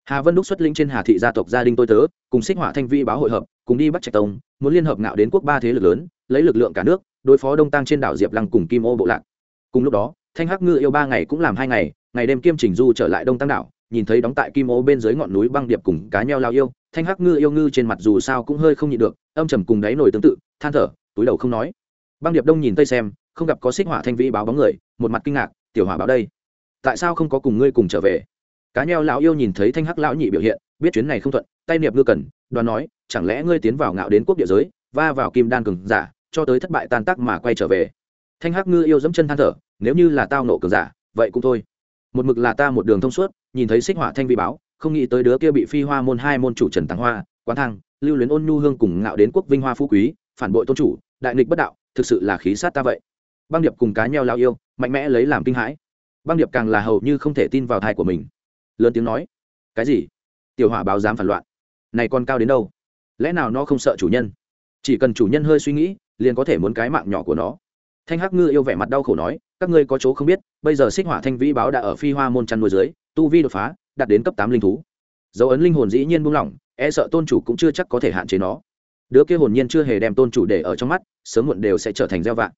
Hà vân đúc xuất linh trên hà thị gia tộc gia đình tôi tớ, cùng xích hỏa thanh vi báo hội hợp, cùng đi bắt trạch tông, muốn liên hợp ngạo đến quốc ba thế lực lớn, lấy lực lượng cả nước, đối phó đông tăng trên đảo diệp lăng cùng kim ô bộ lạc. Cùng lúc đó, thanh hắc ngư yêu ba ngày cũng làm hai ngày ngày đêm kiêm trình du trở lại đông tăng đảo, nhìn thấy đóng tại kim ô bên dưới ngọn núi băng điệp cùng cá nheo lao yêu, thanh hắc ngư yêu ngư trên mặt dù sao cũng hơi không nhịn được, âm trầm cùng đáy nổi tương tự, than thở, túi đầu không nói băng điệp đông nhìn tây xem, không gặp có xích hỏa thanh vĩ báo bóng người, một mặt kinh ngạc, tiểu hỏa báo đây, tại sao không có cùng ngươi cùng trở về? Cá nheo lão yêu nhìn thấy thanh hắc lão nhị biểu hiện, biết chuyến này không thuận, tay niệm ngư cần, đoán nói, chẳng lẽ ngươi tiến vào ngạo đến quốc địa giới, va vào kim đan cường giả, cho tới thất bại tan tác mà quay trở về? Thanh hắc ngư yêu dẫm chân than thở, nếu như là tao nộ cường giả, vậy cũng thôi. Một mực là ta một đường thông suốt, nhìn thấy xích hỏa thanh vi báo, không nghĩ tới đứa kia bị phi hoa môn hai môn chủ trần tàng hoa, quán thăng, lưu luyến ôn nhu hương cùng ngạo đến quốc vinh hoa phú quý, phản bội tôn chủ, đại nghịch bất đạo thực sự là khí sát ta vậy. Băng điệp cùng cá nheo lao yêu, mạnh mẽ lấy làm kinh hãi. Băng điệp càng là hầu như không thể tin vào thai của mình. Lớn tiếng nói, cái gì? Tiểu hỏa báo dám phản loạn? Này còn cao đến đâu? Lẽ nào nó không sợ chủ nhân? Chỉ cần chủ nhân hơi suy nghĩ, liền có thể muốn cái mạng nhỏ của nó. Thanh hắc ngư yêu vẻ mặt đau khổ nói, các ngươi có chỗ không biết, bây giờ xích hỏa thanh vĩ báo đã ở phi hoa môn chăn nuôi dưới, tu vi đột phá, đạt đến cấp tám linh thú. Dấu ấn linh hồn dĩ nhiên buông lỏng e sợ tôn chủ cũng chưa chắc có thể hạn chế nó đứa kia hồn nhiên chưa hề đem tôn chủ để ở trong mắt, sớm muộn đều sẽ trở thành gieo vạn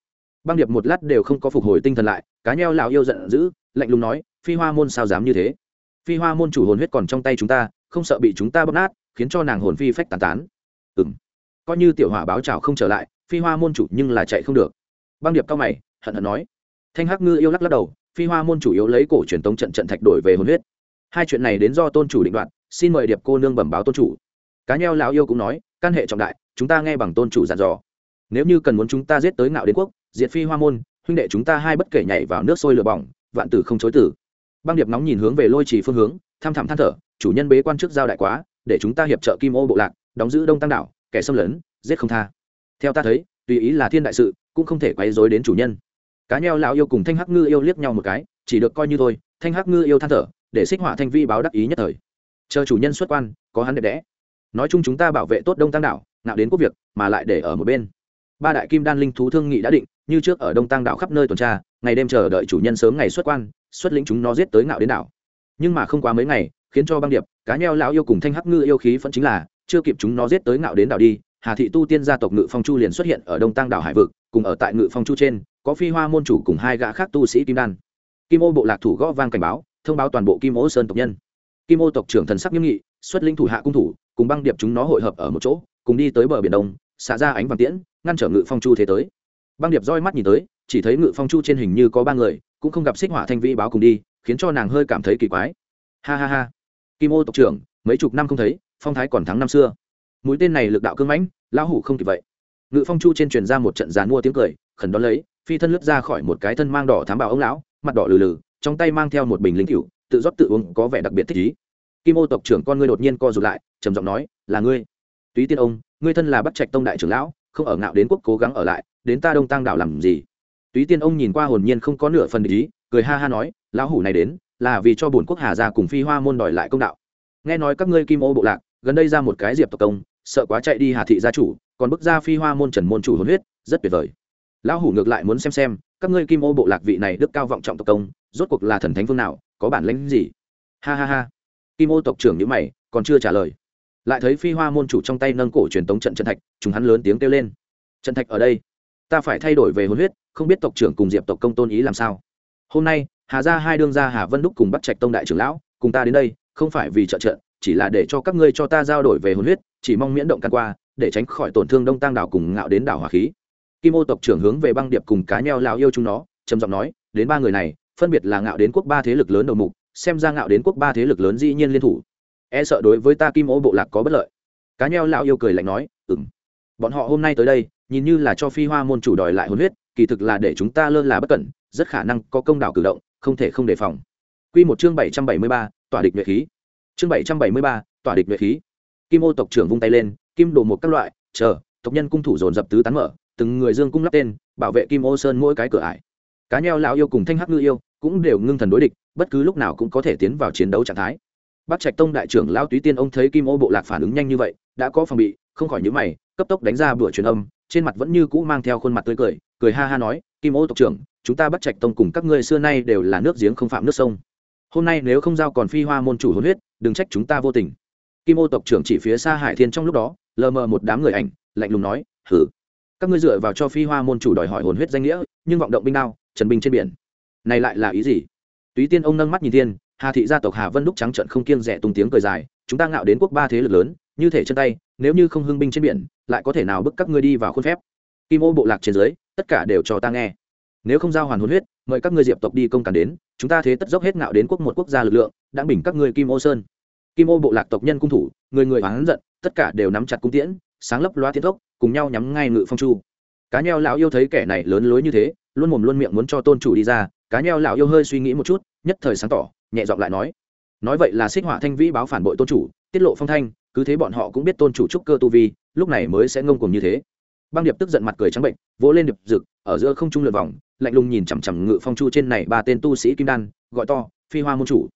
băng điệp một lát đều không có phục hồi tinh thần lại, cá nheo lão yêu giận dữ, lạnh lùng nói, phi hoa môn sao dám như thế? Phi hoa môn chủ hồn huyết còn trong tay chúng ta, không sợ bị chúng ta bóp nát, khiến cho nàng hồn phi phách tàn tán. Ừ m coi như tiểu hỏa báo trào không trở lại, phi hoa môn chủ nhưng là chạy không được. Băng điệp cao mày, hận hận nói. Thanh hắc ngư yêu lắc lắc đầu, phi hoa môn chủ yếu lấy cổ truyền tống trận trận thạch đổi về hồn huyết. Hai chuyện này đến do tôn chủ định đoạt, xin mời điệp cô nương bẩm báo tôn chủ. Cá nheo lão yêu cũng nói căn hệ trọng đại, chúng ta nghe bằng tôn chủ dặn dò. Nếu như cần muốn chúng ta giết tới ngạo đến quốc, diệt phi hoa môn, huynh đệ chúng ta hai bất kể nhảy vào nước sôi lửa bỏng, vạn tử không chối tử. Băng điệp nóng nhìn hướng về lôi trì phương hướng, tham thẳm than thở, chủ nhân bế quan trước giao đại quá, để chúng ta hiệp trợ kim ô bộ lạc, đóng giữ đông tăng đảo, kẻ xâm lấn, giết không tha. Theo ta thấy, tùy ý là thiên đại sự, cũng không thể quấy rối đến chủ nhân. Cá nheo lão yêu cùng thanh hắc ngư yêu liếc nhau một cái, chỉ được coi như thôi, thanh hắc ngư yêu than thở, để xích họa thanh vi báo đắc ý nhất thời. Chờ chủ nhân xuất quan, có hắn đẹp đẽ nói chung chúng ta bảo vệ tốt đông tăng đảo nạo đến quốc việc, mà lại để ở một bên. Ba đại kim đan linh thú thương nghị đã định, như trước ở đông tăng đảo khắp nơi tuần tra, ngày đêm chờ đợi chủ nhân sớm ngày xuất quan, xuất lĩnh chúng nó giết tới ngạo đến đảo. Nhưng mà không quá mấy ngày, khiến cho băng điệp, cá nheo lão yêu cùng thanh hắc ngư yêu khí vẫn chính là, chưa kịp chúng nó giết tới ngạo đến đảo đi, hà thị tu tiên gia tộc ngự phong chu liền xuất hiện ở đông tăng đảo hải vực, cùng ở tại ngự phong chu trên, có phi hoa môn chủ cùng hai gã khác tu sĩ kim đan. Kim ô bộ lạc thủ gõ vang cảnh báo, thông báo toàn bộ kim ô sơn tộc nhân. Kim ô tộc trưởng thần sắc nghiêm nghị xuất linh thủ hạ cung thủ, cùng băng điệp chúng nó hội hợp ở một chỗ, cùng đi tới bờ biển đông, xả ra ánh vàng tiễn, ngăn trở ngự phong chu thế tới. Băng điệp roi mắt nhìn tới, chỉ thấy ngự phong chu trên hình như có ba người, cũng không gặp xích hỏa thanh vĩ báo cùng đi, khiến cho nàng hơi cảm thấy kỳ quái. Ha ha ha. Kim ô tộc trưởng, mấy chục năm không thấy, phong thái còn thắng năm xưa. Mũi tên này lực đạo cưng mãnh, lão hủ không kịp vậy. Ngự phong chu trên truyền ra một trận dàn mua tiếng cười, khẩn đón lấy, phi thân lướt ra khỏi một cái thân mang đỏ thám bảo ông lão, mặt đỏ lừ lừ, trong tay mang theo một bình linh cựu tự rót tự uống, có vẻ đặc biệt thích ý kim ô tộc trưởng con ngươi đột nhiên co rụt lại, trầm giọng nói, là ngươi. Túy tiên ông, ngươi thân là bắt trạch tông đại trưởng lão, không ở ngạo đến quốc cố gắng ở lại, đến ta đông tăng đảo làm gì? Túy tiên ông nhìn qua hồn nhiên không có nửa phần ý, cười ha ha nói, lão hủ này đến, là vì cho bổn quốc hà ra cùng phi hoa môn đòi lại công đạo. Nghe nói các ngươi kim ô bộ lạc, gần đây ra một cái diệp tộc công, sợ quá chạy đi hà thị gia chủ, còn bức ra phi hoa môn trần môn chủ hồn huyết, rất tuyệt vời. Lão hủ ngược lại muốn xem xem, các ngươi kim ô bộ lạc vị này đức cao vọng trọng tộc công, rốt cuộc là thần thánh phương nào, có bản lĩnh gì? Ha ha ha kim ô tộc trưởng nhữ mày, còn chưa trả lời. Lại thấy phi hoa môn chủ trong tay nâng cổ truyền tống trận trận thạch, chúng hắn lớn tiếng kêu lên. Trận thạch ở đây? Ta phải thay đổi về hồn huyết, không biết tộc trưởng cùng diệp tộc công tôn ý làm sao. Hôm nay, hà gia hai đương gia hà vân đúc cùng bắt trạch tông đại trưởng lão, cùng ta đến đây, không phải vì trợ trận chỉ là để cho các ngươi cho ta giao đổi về hồn huyết, chỉ mong miễn động căn qua, để tránh khỏi tổn thương đông tăng đảo cùng ngạo đến đảo hỏa khí. Kim ô tộc trưởng hướng về băng điệp cùng cá nheo lão yêu chúng nó, trầm giọng nói, đến ba người này, phân biệt là ngạo đến quốc ba thế lực lớn đầu mục xem ra ngạo đến quốc ba thế lực lớn dĩ nhiên liên thủ. E sợ đối với ta kim ô bộ lạc có bất lợi. Cá nheo lão yêu cười lạnh nói ừng bọn họ hôm nay tới đây, nhìn như là cho phi hoa môn chủ đòi lại hồn huyết, kỳ thực là để chúng ta lơ là bất cẩn, rất khả năng có công đảo cử động, không thể không đề phòng. Quy một chương bảy trăm bảy mươi ba, tỏa địch nhuệ khí. Chương bảy trăm bảy mươi ba, tỏa địch nhuệ khí. Kim ô tộc trưởng vung tay lên, kim đồ một các loại, chờ, tộc nhân cung thủ dồn dập tứ tán mở, từng người dương cung lắp tên, bảo vệ kim ô sơn mỗi cái cửa ải. Cá nheo lão yêu cùng thanh hắc ngư yêu cũng đều ngưng thần đối địch bất cứ lúc nào cũng có thể tiến vào chiến đấu trạng thái. Bắc trạch tông đại trưởng lão túy tiên ông thấy kim ô bộ lạc phản ứng nhanh như vậy, đã có phòng bị, không khỏi nhíu mày, cấp tốc đánh ra bữa truyền âm, trên mặt vẫn như cũ mang theo khuôn mặt tươi cười cười ha ha nói, kim ô tộc trưởng, chúng ta bắt trạch tông cùng các ngươi xưa nay đều là nước giếng không phạm nước sông. Hôm nay nếu không giao còn phi hoa môn chủ hồn huyết, đừng trách chúng ta vô tình. Kim ô tộc trưởng chỉ phía xa hải thiên trong lúc đó, lờ mờ một đám người ảnh, lạnh lùng nói, hử? Các ngươi dựa vào cho phi hoa môn chủ đòi hỏi hồn huyết danh nghĩa, nhưng vọng động binh đao, trần binh trên biển. Này lại là ý gì? Túy tiên ông nâng mắt nhìn thiên hà thị gia tộc hà vân đúc trắng trận không kiêng rẻ tung tiếng cười dài chúng ta ngạo đến quốc ba thế lực lớn như thể chân tay nếu như không hưng binh trên biển lại có thể nào bức các ngươi đi vào khuôn phép? Kim ô bộ lạc trên dưới tất cả đều cho ta nghe. Nếu không giao hoàn hồn huyết mời các ngươi diệp tộc đi công cản đến chúng ta thế tất dốc hết ngạo đến quốc một quốc gia lực lượng đã bình các ngươi kim ô sơn. Kim ô bộ lạc tộc nhân cung thủ người người hoáng giận tất cả đều nắm chặt cung tiễn sáng lấp loa thiên tốc, cùng nhau nhắm ngay ngự phong chu. Cá nheo lão yêu thấy kẻ này lớn lối như thế luôn mồm luôn miệng muốn cho tôn chủ đi ra cá nheo lão yêu hơi suy nghĩ một chút nhất thời sáng tỏ, nhẹ giọng lại nói. Nói vậy là xích họa thanh vĩ báo phản bội tôn chủ, tiết lộ phong thanh, cứ thế bọn họ cũng biết tôn chủ trúc cơ tu vi, lúc này mới sẽ ngông cùng như thế. Băng điệp tức giận mặt cười trắng bệnh, vỗ lên điệp rực ở giữa không trung lượt vòng, lạnh lùng nhìn chằm chằm ngự phong chu trên này ba tên tu sĩ kim đan, gọi to, phi hoa môn chủ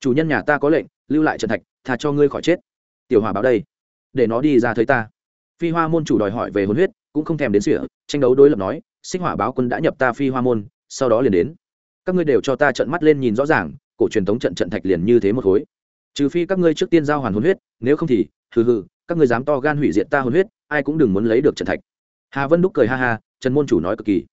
chủ nhân nhà ta có lệnh, lưu lại trần thạch thà cho ngươi khỏi chết. Tiểu hòa báo đây, để nó đi ra thấy ta. Phi hoa môn chủ đòi hỏi về hồn huyết, cũng không thèm đến sỉa, tranh đấu đối lập nói, xích hỏa báo quân đã nhập ta phi hoa môn, sau đó liền đến các ngươi đều cho ta trận mắt lên nhìn rõ ràng, cổ truyền thống trận trận thạch liền như thế một khối. Trừ phi các ngươi trước tiên giao hoàn hồn huyết, nếu không thì, hừ hừ, các ngươi dám to gan hủy diệt ta hồn huyết, ai cũng đừng muốn lấy được trận thạch. Hà vân đúc cười ha ha, trần môn chủ nói cực kỳ.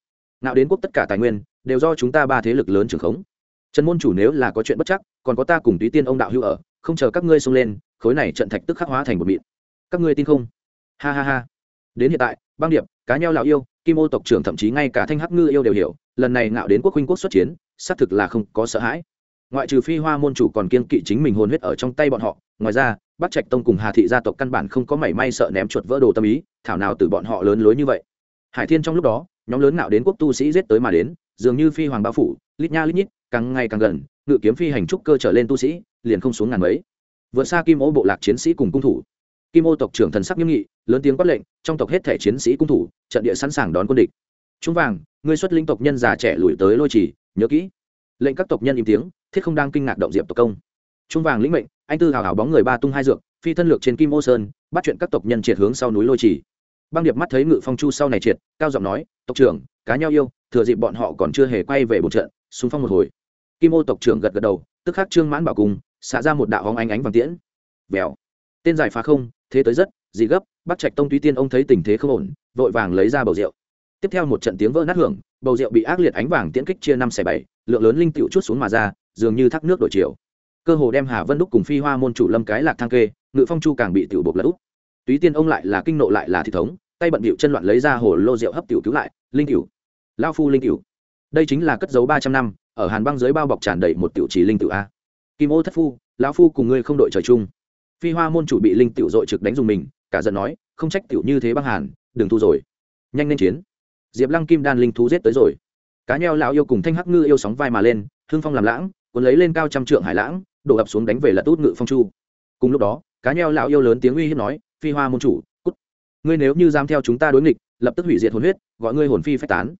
Nạo đến quốc tất cả tài nguyên, đều do chúng ta ba thế lực lớn trường khống. Trần môn chủ nếu là có chuyện bất chắc, còn có ta cùng túy tiên ông đạo hữu ở, không chờ các ngươi xông lên, khối này trận thạch tức khắc hóa thành một mịn. Các ngươi tin không? Ha ha ha. Đến hiện tại, băng điệp, cá nheo lão yêu, kim ô tộc trưởng thậm chí ngay cả thanh hắc ngư yêu đều hiểu, lần này ngạo đến quốc huynh quốc xuất chiến xác thực là không có sợ hãi. Ngoại trừ phi hoa môn chủ còn kiên kỵ chính mình hồn huyết ở trong tay bọn họ, ngoài ra bắc trạch tông cùng hà thị gia tộc căn bản không có mảy may sợ ném chuột vỡ đồ tâm ý, thảo nào từ bọn họ lớn lối như vậy. Hải thiên trong lúc đó, nhóm lớn nạo đến quốc tu sĩ giết tới mà đến, dường như phi hoàng bao phủ, lít nha lít nhít, càng ngày càng gần, ngự kiếm phi hành trúc cơ trở lên tu sĩ, liền không xuống ngàn mấy. Vượt xa kim ô bộ lạc chiến sĩ cùng cung thủ. Kim ô tộc trưởng thần sắc nghiêm nghị, lớn tiếng quát lệnh, trong tộc hết thể chiến sĩ cung thủ, trận địa sẵn sàng đón quân địch. Trung vàng, ngươi xuất linh tộc nhân già trẻ lùi tới lôi trì nhớ kỹ. Lệnh các tộc nhân im tiếng, thiết không đang kinh ngạc động diệp tộc công. Trung vàng lĩnh mệnh, anh tư hào hào bóng người ba tung hai dược, phi thân lược trên kim ô sơn, bắt chuyện các tộc nhân triệt hướng sau núi lôi trì. Băng điệp mắt thấy ngự phong chu sau này triệt, cao giọng nói, tộc trưởng, cá nhau yêu, thừa dịp bọn họ còn chưa hề quay về một trận, xung phong một hồi. Kim ô tộc trưởng gật gật đầu, tức khắc trương mãn bảo cùng, xả ra một đạo hóng ánh ánh vàng tiễn. Vèo. Tên giải phá không, thế tới rất, dị gấp bắt trạch tông tuy tiên ông thấy tình thế không ổn, vội vàng lấy ra bầu rượu. Tiếp theo một trận tiếng vỡ nát hưởng bầu rượu bị ác liệt ánh vàng tiễn kích chia năm xẻ bảy, lượng lớn linh tựu chút xuống mà ra, dường như thác nước đổi chiều. Cơ hồ đem hà vân đúc cùng phi hoa môn chủ lâm cái lạc thang kê, ngự phong chu càng bị tiểu bộc lật úp. Túy tiên ông lại là kinh nộ lại là thị thống, tay bận bịu chân loạn lấy ra hồ lô rượu hấp tiểu cứu lại, linh tiểu. Lao phu linh tiểu. Đây chính là cất dấu ba trăm năm, ở hàn băng dưới bao bọc tràn đầy một tiểu chỉ linh tiểu a. Kim ô thất phu, lão phu cùng ngươi không đội trời chung. Phi hoa môn chủ bị linh tiểu dội trực đánh dùng mình, cả giận nói, không trách tiểu như thế băng hàn, đừng thu rồi. Nhanh lên chiến diệp lăng kim đan linh thú giết tới rồi. Cá nheo lão yêu cùng thanh hắc ngư yêu sóng vai mà lên hương phong làm lãng, cuốn lấy lên cao trăm trượng hải lãng, đổ ập xuống đánh về là út ngự phong chu. Cùng lúc đó, cá nheo lão yêu lớn tiếng uy hiếp nói, phi hoa môn chủ, cút. Ngươi nếu như dám theo chúng ta đối nghịch, lập tức hủy diệt hồn huyết, gọi ngươi hồn phi phách tán.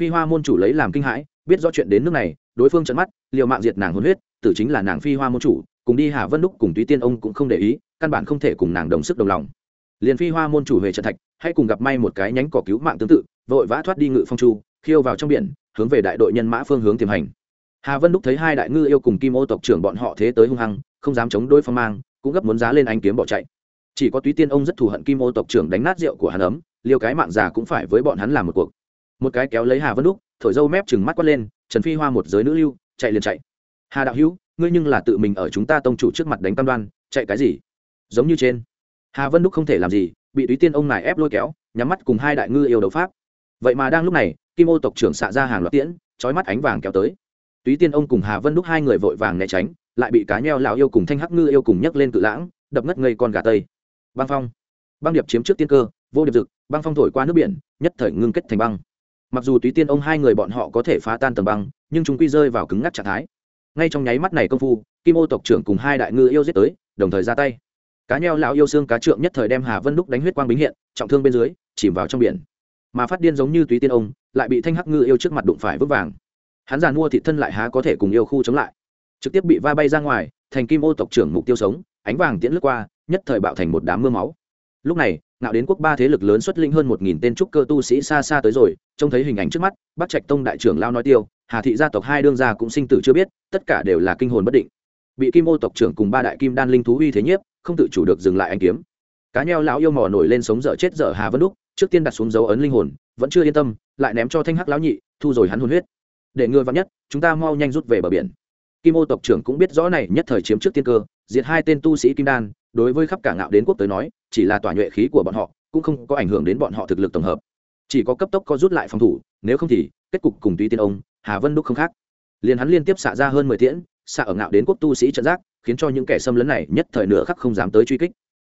Phi hoa môn chủ lấy làm kinh hãi, biết rõ chuyện đến nước này, đối phương trận mắt, liều mạng diệt nàng hồn huyết, tử chính là nàng phi hoa môn chủ, cùng đi hà vân đúc cùng túy tiên ông cũng không để ý, căn bản không thể cùng nàng đồng sức đồng lòng. Liền phi hoa môn chủ huệ trận thạch hay cùng gặp may một cái nhánh cỏ cứu mạng tương tự vội vã thoát đi ngự phong chu, khiêu vào trong biển, hướng về đại đội nhân mã phương hướng tiềm hành. Hà vân đúc thấy hai đại ngư yêu cùng kim ô tộc trưởng bọn họ thế tới hung hăng, không dám chống đối phong mang, cũng gấp muốn giá lên ánh kiếm bỏ chạy. Chỉ có túy tiên ông rất thù hận kim ô tộc trưởng đánh nát rượu của hắn ấm, liều cái mạng già cũng phải với bọn hắn làm một cuộc. Một cái kéo lấy hà vân đúc thổi dâu mép chừng mắt quát lên, trần phi hoa một giới nữ lưu, chạy liền chạy. Hà đạo hữu, ngươi nhưng là tự mình ở chúng ta tông chủ trước mặt đánh tam đoan, chạy cái gì? Giống như trên, hà vân đúc không thể làm gì, bị túy tiên ông này ép lôi kéo, nhắm mắt cùng hai đại ngư yêu đấu pháp vậy mà đang lúc này, kim ô tộc trưởng xạ ra hàng loạt tiễn trói mắt ánh vàng kéo tới. Túy tiên ông cùng hà vân đúc hai người vội vàng né tránh, lại bị cá nheo lão yêu cùng thanh hắc ngư yêu cùng nhấc lên cự lãng, đập ngất ngây con gà tây. Băng phong. Băng điệp chiếm trước tiên cơ, vô điệp dực, băng phong thổi qua nước biển, nhất thời ngưng kết thành băng. Mặc dù túy tiên ông hai người bọn họ có thể phá tan tầng băng, nhưng chúng quy rơi vào cứng ngắc trạng thái. Ngay trong nháy mắt này công phu, kim ô tộc trưởng cùng hai đại ngư yêu giết tới, đồng thời ra tay. Cá nheo lão yêu xương cá trượng nhất thời đem hà vân đúc đánh huyết quang bính hiện, trọng thương bên dưới, chìm vào trong biển mà phát điên giống như túy tiên ông, lại bị thanh hắc ngư yêu trước mặt đụng phải vứt vàng. Hắn giàn mua thị thân lại há có thể cùng yêu khu chống lại. Trực tiếp bị va bay ra ngoài, thành kim ô tộc trưởng mục tiêu sống, ánh vàng tiễn lướt qua, nhất thời bạo thành một đám mưa máu. Lúc này, ngạo đến quốc ba thế lực lớn xuất linh hơn một nghìn tên trúc cơ tu sĩ xa xa tới rồi, trông thấy hình ảnh trước mắt bắt trạch tông đại trưởng lao nói tiêu, hà thị gia tộc hai đương gia cũng sinh tử chưa biết, tất cả đều là kinh hồn bất định. Bị kim ô tộc trưởng cùng ba đại kim đan linh thú uy thế nhiếp, không tự chủ được dừng lại anh kiếm. Cá nheo lão yêu mò nổi lên sống dở chết dở hà vân đúc trước tiên đặt xuống dấu ấn linh hồn vẫn chưa yên tâm lại ném cho thanh hắc lão nhị thu rồi hắn hồn huyết. Để ngừa vắn nhất chúng ta mau nhanh rút về bờ biển. Kim ô tộc trưởng cũng biết rõ này nhất thời chiếm trước tiên cơ diệt hai tên tu sĩ kim đan đối với khắp cả ngạo đến quốc tới nói chỉ là tỏa nhuệ khí của bọn họ cũng không có ảnh hưởng đến bọn họ thực lực tổng hợp. Chỉ có cấp tốc có rút lại phòng thủ nếu không thì kết cục cùng tùy tiên ông hà vân đúc không khác. Liền hắn liên tiếp xạ ra hơn mười tiễn xạ ở ngạo đến quốc tu sĩ trận giác khiến cho những kẻ xâm lấn này nhất thời nửa khắc không dám tới truy kích.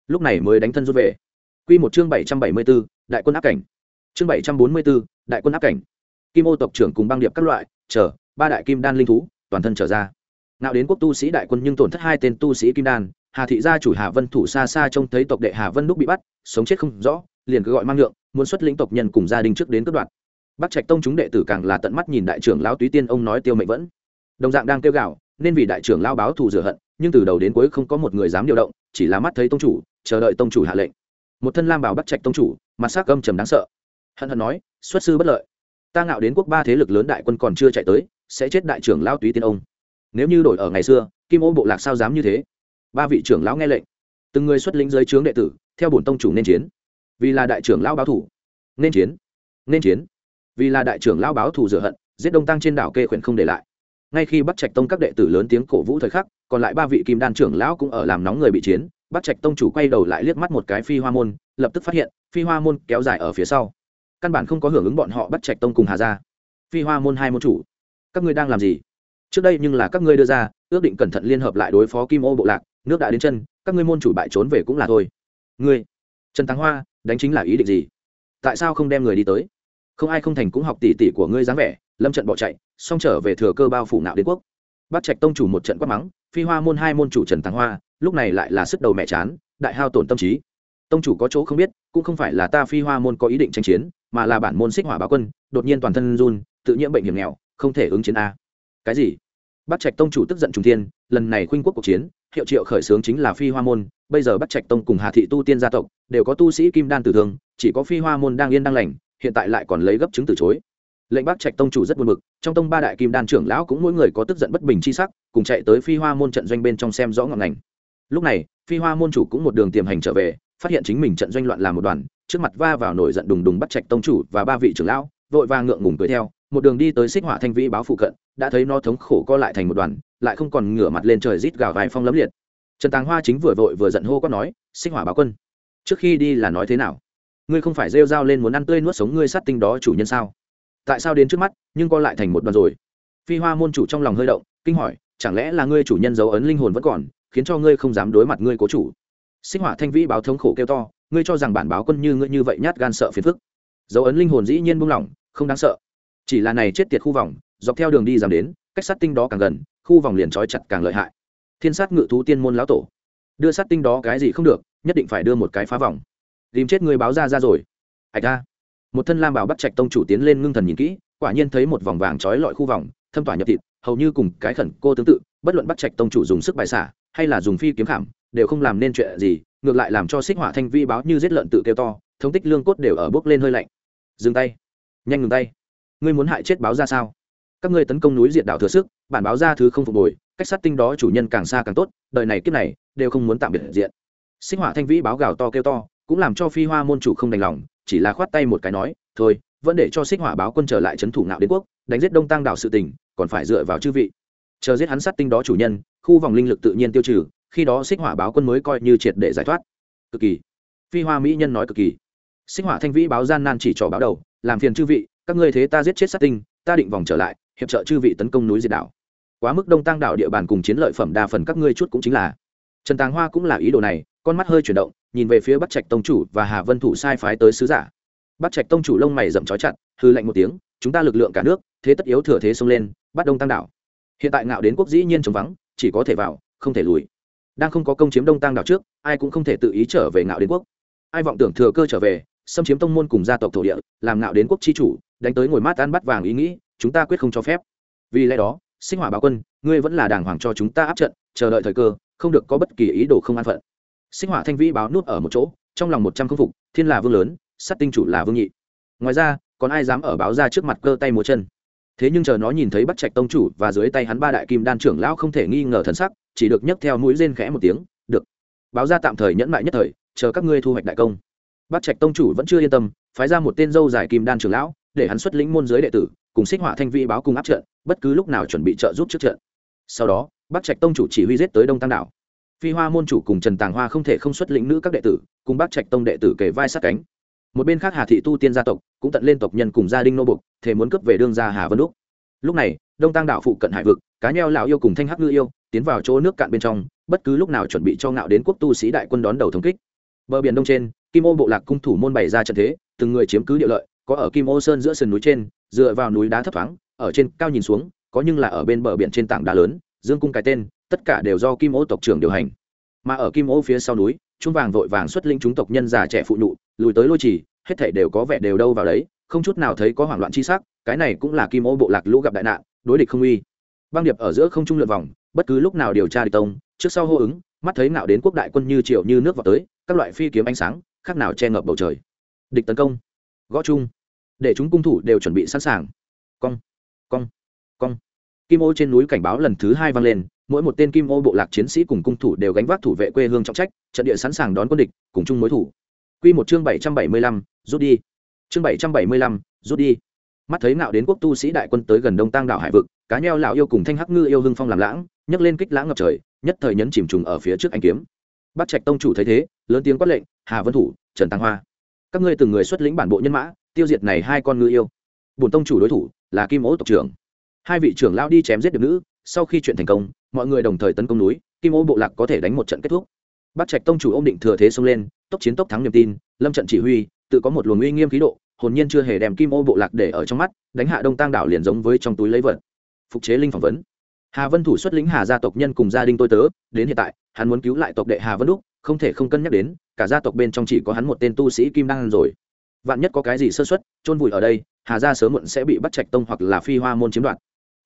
Lúc này mới đánh thân rút về. Quy một chương bảy trăm bảy mươi 774, đại quân áp cảnh. Chương bảy trăm bốn mươi 744, đại quân áp cảnh. Kim ô tộc trưởng cùng băng điệp các loại, chờ, ba đại kim đan linh thú, toàn thân trở ra. Nạo đến quốc tu sĩ đại quân nhưng tổn thất hai tên tu sĩ kim đan, Hà thị gia chủ Hà Vân thủ xa xa trông thấy tộc đệ Hà Vân lúc bị bắt, sống chết không rõ, liền cứ gọi mang lượng, muốn xuất lĩnh tộc nhân cùng gia đình trước đến cướp đoạt. Bắc Trạch tông chúng đệ tử càng là tận mắt nhìn đại trưởng lão Túy Tiên ông nói tiêu mệnh vẫn. Đồng dạng đang kêu gào, nên vì đại trưởng lão báo thù rửa hận, nhưng từ đầu đến cuối không có một người dám điều động, chỉ là mắt thấy tông chủ, chờ đợi tông chủ hạ lệnh một thân lam bảo bắt trạch tông chủ, mặt sắc âm trầm đáng sợ. Hận hận nói, xuất sư bất lợi. Ta ngạo đến quốc ba thế lực lớn đại quân còn chưa chạy tới, sẽ chết đại trưởng lao túy tiên ông. Nếu như đổi ở ngày xưa, kim ô bộ lạc sao dám như thế? Ba vị trưởng lão nghe lệnh. Từng người xuất lĩnh dưới trướng đệ tử, theo bổn tông chủ nên chiến. Vì là đại trưởng lão báo thủ nên chiến nên chiến. Vì là đại trưởng lão báo thủ rửa hận, giết đông tăng trên đảo kê khuyển không để lại. Ngay khi bắt trạch tông các đệ tử lớn tiếng cổ vũ thời khắc, còn lại ba vị kim đan trưởng lão cũng ở làm nóng người bị chiến bắt trạch tông chủ quay đầu lại liếc mắt một cái phi hoa môn, lập tức phát hiện, phi hoa môn kéo dài ở phía sau. Căn bản không có hưởng ứng bọn họ bắt trạch tông cùng hà ra phi hoa môn hai môn chủ, các ngươi đang làm gì? Trước đây nhưng là các ngươi đưa ra, ước định cẩn thận liên hợp lại đối phó kim ô bộ lạc, nước đã đến chân, các ngươi môn chủ bại trốn về cũng là thôi. Ngươi, trần thắng hoa, đánh chính là ý định gì? Tại sao không đem người đi tới? Không ai không thành cũng học tỉ tỉ của ngươi dáng vẻ, lâm trận bỏ chạy, xong trở về thừa cơ bao phủ nạo đế quốc bắt trạch tông chủ một trận quát mắng, phi hoa môn hai môn chủ trần thắng hoa, lúc này lại là sức đầu mẹ chán, đại hao tổn tâm trí. Tông chủ có chỗ không biết, cũng không phải là ta phi hoa môn có ý định tranh chiến, mà là bản môn xích hỏa báo quân, đột nhiên toàn thân run, tự nhiễm bệnh hiểm nghèo, không thể ứng chiến a. Cái gì? Bắt trạch tông chủ tức giận trung thiên, lần này khuynh quốc cuộc chiến, hiệu triệu khởi xướng chính là phi hoa môn, bây giờ bắt trạch tông cùng hà thị tu tiên gia tộc đều có tu sĩ kim đan tử thương, chỉ có phi hoa môn đang yên đang lành, hiện tại lại còn lấy gấp chứng từ chối lệnh bác trạch tông chủ rất buồn bực, trong tông ba đại kim đan trưởng lão cũng mỗi người có tức giận bất bình chi sắc, cùng chạy tới phi hoa môn trận doanh bên trong xem rõ ngọn ngành. Lúc này, phi hoa môn chủ cũng một đường tiềm hành trở về, phát hiện chính mình trận doanh loạn làm một đoàn, trước mặt va vào nổi giận đùng đùng bắt trạch tông chủ và ba vị trưởng lão, vội vàng ngượng ngùng cười theo, một đường đi tới xích hỏa thanh vĩ báo phụ cận, đã thấy nó thống khổ co lại thành một đoàn, lại không còn ngửa mặt lên trời rít gào vài phong lấm liệt. Trần tàng hoa chính vừa vội vừa giận hô có nói, xích hỏa báo quân, trước khi đi là nói thế nào? Ngươi không phải rêu dao lên muốn ăn tươi nuốt sống ngươi sát tinh đó chủ nhân sao? Tại sao đến trước mắt, nhưng co lại thành một đoàn rồi? Phi hoa môn chủ trong lòng hơi động, kinh hỏi, chẳng lẽ là ngươi chủ nhân dấu ấn linh hồn vẫn còn, khiến cho ngươi không dám đối mặt ngươi cố chủ? Sinh hỏa thanh vĩ báo thống khổ kêu to, ngươi cho rằng bản báo quân như ngươi như vậy nhát gan sợ phiền phức. Dấu ấn linh hồn dĩ nhiên buông lỏng, không đáng sợ. Chỉ là này chết tiệt khu vòng, dọc theo đường đi giảm đến, cách sát tinh đó càng gần, khu vòng liền trói chặt càng lợi hại. Thiên sát ngự thú tiên môn lão tổ. Đưa sát tinh đó cái gì không được, nhất định phải đưa một cái phá vòng. Tìm chết người báo ra ra rồi. Ạch ra một thân lam bảo bắt trạch tông chủ tiến lên ngưng thần nhìn kỹ, quả nhiên thấy một vòng vàng trói lọi khu vòng, thâm tỏa nhập thịt, hầu như cùng cái khẩn cô tương tự, bất luận bắt trạch tông chủ dùng sức bài xả, hay là dùng phi kiếm khảm, đều không làm nên chuyện gì, ngược lại làm cho xích hỏa thanh vi báo như giết lợn tự kêu to, thống tích lương cốt đều ở bước lên hơi lạnh. Dừng tay. Nhanh ngừng tay. Ngươi muốn hại chết báo ra sao? Các ngươi tấn công núi diệt đảo thừa sức, bản báo ra thứ không phục hồi, cách sát tinh đó chủ nhân càng xa càng tốt, đời này kiếp này, đều không muốn tạm biệt diện. Xích hỏa thanh vĩ báo gào to kêu to, cũng làm cho phi hoa môn chủ không đành lòng chỉ là khoát tay một cái nói, thôi, vẫn để cho xích hỏa báo quân trở lại trấn thủ ngạo đế quốc, đánh giết đông tăng đảo sự tình, còn phải dựa vào chư vị. Chờ giết hắn sát tinh đó chủ nhân, khu vòng linh lực tự nhiên tiêu trừ, khi đó xích hỏa báo quân mới coi như triệt để giải thoát. Cực kỳ. Phi hoa mỹ nhân nói cực kỳ. Xích hỏa thanh vĩ báo gian nan chỉ trỏ báo đầu, làm phiền chư vị, các ngươi thế ta giết chết sát tinh, ta định vòng trở lại, hiệp trợ chư vị tấn công núi diệt đảo. Quá mức đông tăng đảo địa bàn cùng chiến lợi phẩm đa phần các ngươi chút cũng chính là. Trần tàng hoa cũng là ý đồ này con mắt hơi chuyển động, nhìn về phía bắc trạch tông chủ và hà vân thủ sai phái tới sứ giả. Bắc trạch tông chủ lông mày rậm trói chặt, hư lạnh một tiếng, chúng ta lực lượng cả nước, thế tất yếu thừa thế xông lên, bắt đông tăng đảo. Hiện tại ngạo đến quốc dĩ nhiên chống vắng, chỉ có thể vào, không thể lùi. Đang không có công chiếm đông tăng đảo trước, ai cũng không thể tự ý trở về ngạo đến quốc. Ai vọng tưởng thừa cơ trở về, xâm chiếm tông môn cùng gia tộc thổ địa, làm ngạo đến quốc chi chủ, đánh tới ngồi mát ăn bắt vàng ý nghĩ, chúng ta quyết không cho phép. Vì lẽ đó, sinh hỏa báo quân, ngươi vẫn là đàng hoàng cho chúng ta áp trận, chờ đợi thời cơ, không được có bất kỳ ý đồ không an phận sinh hỏa thanh vĩ báo nút ở một chỗ, trong lòng một trăm không phục, thiên là vương lớn sát tinh chủ là vương nhị. Ngoài ra, còn ai dám ở báo ra trước mặt cơ tay múa chân? Thế nhưng chờ nó nhìn thấy bắt trạch tông chủ và dưới tay hắn ba đại kim đan trưởng lão không thể nghi ngờ thần sắc, chỉ được nhấc theo mũi rên khẽ một tiếng, được. Báo ra tạm thời nhẫn mại nhất thời, chờ các ngươi thu hoạch đại công. Bắt trạch tông chủ vẫn chưa yên tâm, phái ra một tên dâu dài kim đan trưởng lão, để hắn xuất lĩnh môn giới đệ tử, cùng xích họa thanh vi báo cùng áp trận, bất cứ lúc nào chuẩn bị trợ giúp trước trận. Sau đó bắc trạch tông chủ chỉ huy giết tới đông tăng đảo phi hoa môn chủ cùng trần tàng hoa không thể không xuất lĩnh nữ các đệ tử, cùng bắc trạch tông đệ tử kể vai sát cánh. Một bên khác hà thị tu tiên gia tộc cũng tận lên tộc nhân cùng gia đình nô bục thể muốn cướp về đương gia hà vân đúc. Lúc này, đông tăng đảo phụ cận hải vực, cá nheo lão yêu cùng thanh hắc ngư yêu tiến vào chỗ nước cạn bên trong, bất cứ lúc nào chuẩn bị cho ngạo đến quốc tu sĩ đại quân đón đầu thống kích. Bờ biển đông trên, kim ô bộ lạc cung thủ môn bày ra trận thế, từng người chiếm cứ địa lợi, có ở kim ô sơn giữa sườn núi trên, dựa vào núi đá thấp thoáng, ở trên cao nhìn xuống, có nhưng là ở bên bờ biển trên tảng đá lớn, dương cung cái tên tất cả đều do kim ô tộc trưởng điều hành. Mà ở kim ô phía sau núi, trung vàng vội vàng xuất linh chúng tộc nhân già trẻ phụ nụ lùi tới lôi trì, hết thảy đều có vẻ đều đâu vào đấy, không chút nào thấy có hoảng loạn chi sắc, cái này cũng là kim ô bộ lạc lũ gặp đại nạn, đối địch không uy. Băng điệp ở giữa không trung lượt vòng, bất cứ lúc nào điều tra địch tông, trước sau hô ứng, mắt thấy ngạo đến quốc đại quân như triệu như nước vào tới, các loại phi kiếm ánh sáng, khác nào che ngập bầu trời. Địch tấn công. Gõ chung. Để chúng cung thủ đều chuẩn bị sẵn sàng. Cong. Cong. Cong. Kim ô trên núi cảnh báo lần thứ hai vang lên mỗi một tên kim ô bộ lạc chiến sĩ cùng cung thủ đều gánh vác thủ vệ quê hương trọng trách, trận địa sẵn sàng đón quân địch, cùng chung mối thủ. Quy một chương bảy trăm bảy mươi lăm, rút đi. Chương bảy trăm bảy mươi lăm, rút đi. Mắt thấy ngạo đến quốc tu sĩ đại quân tới gần đông tăng đảo hải vực, cá nheo lão yêu cùng thanh hắc ngư yêu hưng phong làm lãng, nhấc lên kích lãng ngập trời, nhất thời nhấn chìm trùng ở phía trước anh kiếm. Bắt trạch tông chủ thấy thế, lớn tiếng quát lệnh, hà vân thủ, trần tăng hoa, các ngươi từng người xuất lĩnh bản bộ nhân mã, tiêu diệt này hai con ngư yêu. Bổn tông chủ đối thủ là kim ố tộc trưởng. Hai vị trưởng lao đi chém giết được nữ, sau khi chuyện thành công mọi người đồng thời tấn công núi, kim ô bộ lạc có thể đánh một trận kết thúc. Bắc trạch tông chủ ôm định thừa thế xông lên, tốc chiến tốc thắng niềm tin, lâm trận chỉ huy, tự có một luồng uy nghiêm khí độ, hồn nhiên chưa hề đem kim ô bộ lạc để ở trong mắt, đánh hạ đông tăng đảo liền giống với trong túi lấy vật. Phục chế linh phỏng vấn. Hà vân thủ xuất lĩnh hà gia tộc nhân cùng gia đình tôi tớ, đến hiện tại, hắn muốn cứu lại tộc đệ hà vân đúc, không thể không cân nhắc đến, cả gia tộc bên trong chỉ có hắn một tên tu sĩ kim đan rồi. Vạn nhất có cái gì sơ xuất chôn vùi ở đây, hà gia sớm muộn sẽ bị bắt trạch tông hoặc là phi hoa môn chiếm đoạt.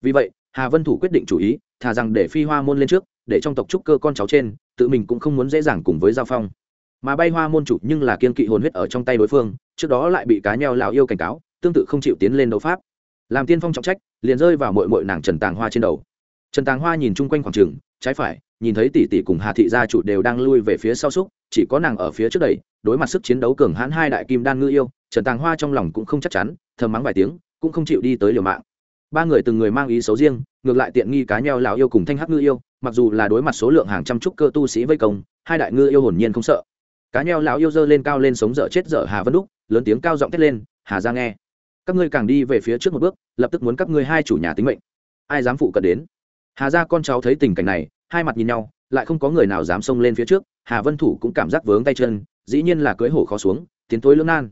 Vì vậy, hà vân thủ quyết định chủ ý thà rằng để phi hoa môn lên trước, để trong tộc trúc cơ con cháu trên, tự mình cũng không muốn dễ dàng cùng với giao phong. Mà bay hoa môn chủ nhưng là kiên kỵ hồn huyết ở trong tay đối phương, trước đó lại bị cá nheo lào yêu cảnh cáo, tương tự không chịu tiến lên đấu pháp. Làm tiên phong trọng trách, liền rơi vào mội mội nàng trần tàng hoa trên đầu. Trần tàng hoa nhìn chung quanh khoảng trường, trái phải, nhìn thấy tỷ tỷ cùng hà thị gia chủ đều đang lui về phía sau xúc, chỉ có nàng ở phía trước đầy đối mặt sức chiến đấu cường hãn hai đại kim đan ngư yêu, trần tàng hoa trong lòng cũng không chắc chắn, thầm mắng vài tiếng, cũng không chịu đi tới liều mạng. Ba người từng người mang ý xấu riêng ngược lại tiện nghi cá nheo lão yêu cùng thanh hắc ngư yêu, mặc dù là đối mặt số lượng hàng trăm trúc cơ tu sĩ vây công, hai đại ngư yêu hồn nhiên không sợ. Cá nheo lão yêu dơ lên cao lên sống dở chết dở hà vân đúc, lớn tiếng cao giọng thét lên, hà ra nghe. Các ngươi càng đi về phía trước một bước, lập tức muốn các ngươi hai chủ nhà tính mệnh. Ai dám phụ cận đến? Hà ra con cháu thấy tình cảnh này, hai mặt nhìn nhau, lại không có người nào dám xông lên phía trước, hà vân thủ cũng cảm giác vướng tay chân, dĩ nhiên là cưới hổ khó xuống, tiến tối lưỡng nan.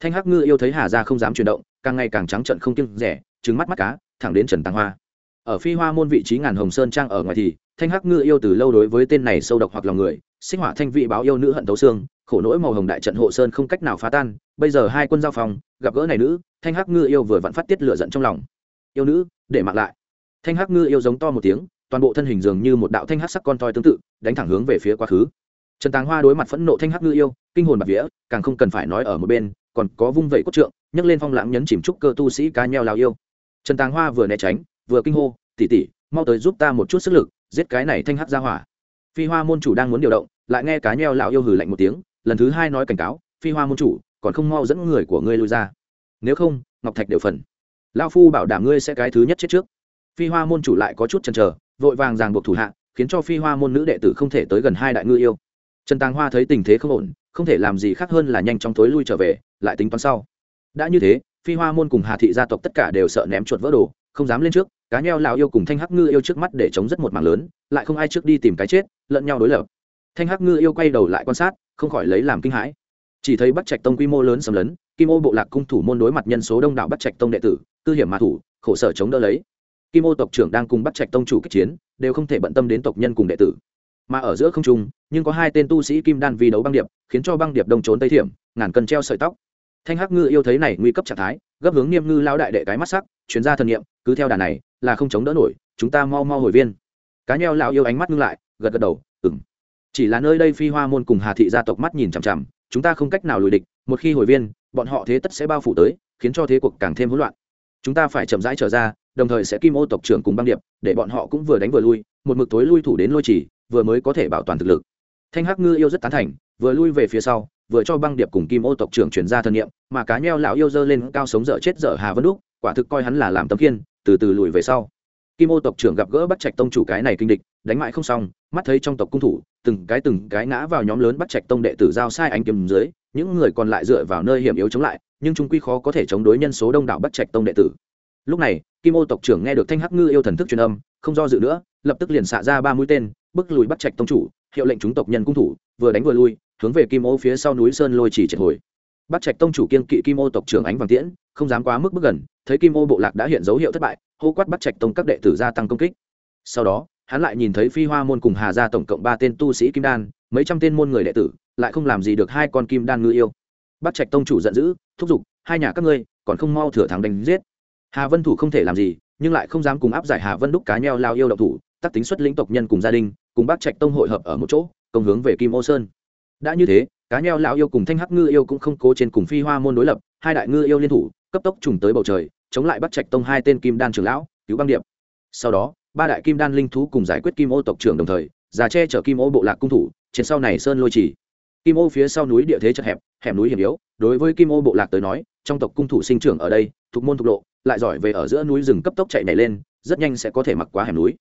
Thanh hắc ngư yêu thấy hà ra không dám chuyển động, càng ngày càng trắng trận không kiêng rẻ trứng mắt mắt cá, thẳng đến trần tăng hoa ở phi hoa môn vị trí ngàn hồng sơn trang ở ngoài thì, thanh hắc ngư yêu từ lâu đối với tên này sâu độc hoặc lòng người, sinh hỏa thanh vị báo yêu nữ hận tấu xương, khổ nỗi màu hồng đại trận hộ sơn không cách nào phá tan, bây giờ hai quân giao phòng, gặp gỡ này nữ, thanh hắc ngư yêu vừa vặn phát tiết lửa giận trong lòng. Yêu nữ, để mặc lại. Thanh hắc ngư yêu giống to một tiếng, toàn bộ thân hình dường như một đạo thanh hắc sắc con toi tương tự, đánh thẳng hướng về phía quá khứ. Trần tàng hoa đối mặt phẫn nộ thanh hắc ngư yêu, kinh hồn bạc vía, càng không cần phải nói ở một bên, còn có vung vẩy cốt trượng, nhấc lên phong lãng nhấn chìm trúc cơ tu sĩ cá nheo lao yêu. Trần tàng hoa vừa né tránh vừa kinh hô tỉ tỉ mau tới giúp ta một chút sức lực, giết cái này thanh hắc ra hỏa. Phi hoa môn chủ đang muốn điều động, lại nghe cá nheo lão yêu hử lạnh một tiếng, lần thứ hai nói cảnh cáo, phi hoa môn chủ, còn không mau dẫn người của ngươi lui ra. Nếu không, ngọc thạch đều phần. Lao phu bảo đảm ngươi sẽ cái thứ nhất chết trước. Phi hoa môn chủ lại có chút chần chờ, vội vàng ràng buộc thủ hạ, khiến cho phi hoa môn nữ đệ tử không thể tới gần hai đại ngư yêu. Trần tàng hoa thấy tình thế không ổn, không thể làm gì khác hơn là nhanh chóng tối lui trở về, lại tính toán sau. Đã như thế, phi hoa môn cùng hà thị gia tộc tất cả đều sợ ném chuột vỡ đồ, không dám lên trước cá nheo lão yêu cùng thanh hắc ngư yêu trước mắt để chống rất một mảng lớn, lại không ai trước đi tìm cái chết, lẫn nhau đối lập. Thanh hắc ngư yêu quay đầu lại quan sát, không khỏi lấy làm kinh hãi. Chỉ thấy bắt trạch tông quy mô lớn xâm lấn, kim ô bộ lạc cung thủ môn đối mặt nhân số đông đảo bắt trạch tông đệ tử, tư hiểm mà thủ, khổ sở chống đỡ lấy. Kim ô tộc trưởng đang cùng bắt trạch tông chủ kích chiến, đều không thể bận tâm đến tộc nhân cùng đệ tử. Mà ở giữa không trung, nhưng có hai tên tu sĩ kim đan vi đấu băng điệp, khiến cho băng điệp đông trốn tây thiểm, ngàn cân treo sợi tóc. Thanh hắc ngư yêu thấy này nguy cấp trạng thái, gấp hướng nghiêm ngư lao đại đệ cái mắt sắc chuyên gia thần nghiệm cứ theo đà này là không chống đỡ nổi, chúng ta mau mau hồi viên. Cá nheo lão yêu ánh mắt ngưng lại, gật gật đầu ừng chỉ là nơi đây phi hoa môn cùng hà thị gia tộc mắt nhìn chằm chằm, chúng ta không cách nào lùi địch, một khi hồi viên, bọn họ thế tất sẽ bao phủ tới, khiến cho thế cuộc càng thêm hỗn loạn. Chúng ta phải chậm rãi trở ra, đồng thời sẽ kim ô tộc trưởng cùng băng điệp, để bọn họ cũng vừa đánh vừa lui, một mực tối lui thủ đến lôi chỉ, vừa mới có thể bảo toàn thực lực. Thanh hắc ngư yêu rất tán thành, vừa lui về phía sau, vừa cho băng điệp cùng kim ô tộc trưởng chuyển ra thân nhiệm mà cá nheo lão yêu dơ lên cao sống dở chết dở hà vân đúc, quả thực coi hắn là làm tấm kiên từ từ lùi về sau. Kim ô tộc trưởng gặp gỡ bắt trạch tông chủ cái này kinh địch, đánh mãi không xong, mắt thấy trong tộc cung thủ, từng cái từng cái ngã vào nhóm lớn bắt trạch tông đệ tử giao sai ánh kiếm dưới, những người còn lại dựa vào nơi hiểm yếu chống lại, nhưng chúng quy khó có thể chống đối nhân số đông đảo bắt trạch tông đệ tử. Lúc này, kim ô tộc trưởng nghe được thanh hắc ngư yêu thần thức truyền âm, không do dự nữa, lập tức liền xạ ra ba mũi tên bức lùi bắt trạch tông chủ, hiệu lệnh chúng tộc nhân cung thủ, vừa đánh vừa lui, hướng về kim ô phía sau núi sơn lôi chỉ triệt hồi. Bắc trạch tông chủ kiên kỵ kim ô tộc trưởng ánh vàng tiễn, không dám quá mức bước gần, thấy kim ô bộ lạc đã hiện dấu hiệu thất bại, hô quát Bắc trạch tông các đệ tử gia tăng công kích. Sau đó, hắn lại nhìn thấy phi hoa môn cùng hà gia tổng cộng ba tên tu sĩ kim đan, mấy trăm tên môn người đệ tử, lại không làm gì được hai con kim đan ngư yêu. Bắc trạch tông chủ giận dữ, thúc giục, hai nhà các ngươi, còn không mau thừa thắng đánh giết. Hà vân thủ không thể làm gì, nhưng lại không dám cùng áp giải hà vân đúc cá nheo lao yêu độc thủ tất tính xuất lĩnh tộc nhân cùng gia đình, cùng Bắc trạch tông hội hợp ở một chỗ, công hướng về kim ô sơn đã như thế, cá nheo lão yêu cùng thanh hắc ngư yêu cũng không cố trên cùng phi hoa môn đối lập, hai đại ngư yêu liên thủ, cấp tốc trùng tới bầu trời, chống lại bắt trạch tông hai tên kim đan trưởng lão, cứu băng điệp. Sau đó, ba đại kim đan linh thú cùng giải quyết kim ô tộc trưởng đồng thời, già che chở kim ô bộ lạc cung thủ, trên sau này sơn lôi chỉ kim ô phía sau núi địa thế chật hẹp, hẻm núi hiểm yếu, đối với kim ô bộ lạc tới nói, trong tộc cung thủ sinh trưởng ở đây, thuộc môn thuộc lộ, lại giỏi về ở giữa núi rừng cấp tốc chạy nảy lên, rất nhanh sẽ có thể mặc quá hẻm núi.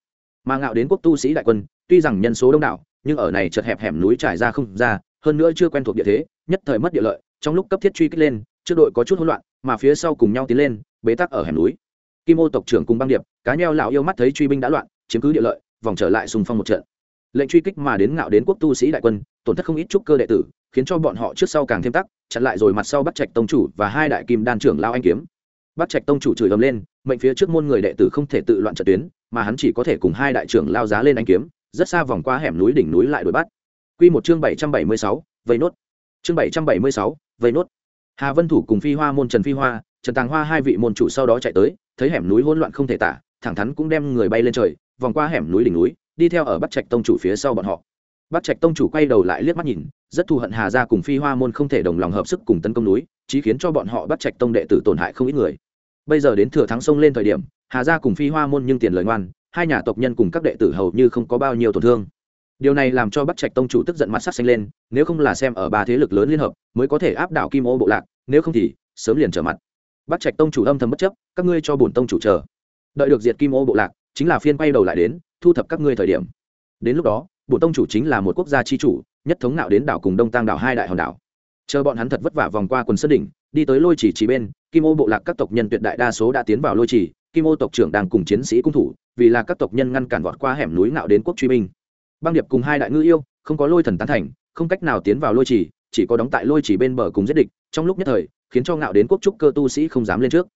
Mà ngạo đến quốc tu sĩ đại quân, tuy rằng nhân số đông đảo, nhưng ở này chật hẹp hẻm núi trải ra không ra hơn nữa chưa quen thuộc địa thế, nhất thời mất địa lợi, trong lúc cấp thiết truy kích lên, trước đội có chút hỗn loạn, mà phía sau cùng nhau tiến lên, bế tắc ở hẻm núi. Kim ô tộc trưởng cùng băng điệp, cá nheo lão yêu mắt thấy truy binh đã loạn, chiếm cứ địa lợi, vòng trở lại xung phong một trận. Lệnh truy kích mà đến ngạo đến quốc tu sĩ đại quân, tổn thất không ít trúc cơ đệ tử, khiến cho bọn họ trước sau càng thêm tắc, chặn lại rồi mặt sau bắt trạch tông chủ và hai đại kim đan trưởng lao anh kiếm. Bắt trạch tông chủ chửi ầm lên, mệnh phía trước môn người đệ tử không thể tự loạn trận tuyến, mà hắn chỉ có thể cùng hai đại trưởng lao giá lên anh kiếm, rất xa vòng qua hẻm núi đỉnh núi lại đuổi bắt. Quy một chương bảy trăm bảy mươi sáu, vây nốt. Chương bảy trăm bảy mươi sáu, vây nốt. Hà vân thủ cùng phi hoa môn trần phi hoa, trần tàng hoa hai vị môn chủ sau đó chạy tới, thấy hẻm núi hỗn loạn không thể tả, thẳng thắn cũng đem người bay lên trời, vòng qua hẻm núi đỉnh núi, đi theo ở bắt trạch tông chủ phía sau bọn họ. Bắt trạch tông chủ quay đầu lại liếc mắt nhìn, rất thù hận hà Gia cùng phi hoa môn không thể đồng lòng hợp sức cùng tấn công núi, chí khiến cho bọn họ bắt trạch tông đệ tử tổn hại không ít người. Bây giờ đến thừa thắng sông lên thời điểm, hà gia cùng phi hoa môn nhưng tiền lời ngoan, hai nhà tộc nhân cùng các đệ tử hầu như không có bao nhiêu tổn thương điều này làm cho bắc trạch tông chủ tức giận mặt sắc xanh lên, nếu không là xem ở ba thế lực lớn liên hợp, mới có thể áp đảo kim ô bộ lạc, nếu không thì, sớm liền trở mặt. Bắc trạch tông chủ âm thầm bất chấp, các ngươi cho bổn tông chủ chờ. Đợi được diệt kim ô bộ lạc, chính là phiên quay đầu lại đến, thu thập các ngươi thời điểm. Đến lúc đó, bổn tông chủ chính là một quốc gia chi chủ, nhất thống nạo đến đảo cùng đông tăng đảo hai đại hòn đảo. Chờ bọn hắn thật vất vả vòng qua quần sơn đỉnh, đi tới lôi chỉ chỉ bên, kim ô bộ lạc các tộc nhân tuyệt đại đa số đã tiến vào lôi chỉ, kim ô tộc trưởng đang cùng chiến sĩ cung thủ, vì là các tộc nhân ngăn cản vọt qua hẻm núi nạo đến quốc truy binh băng điệp cùng hai đại ngư yêu không có lôi thần tán thành không cách nào tiến vào lôi trì, chỉ có đóng tại lôi trì bên bờ cùng giết địch. Trong lúc nhất thời khiến cho ngạo đến quốc trúc cơ tu sĩ không dám lên trước.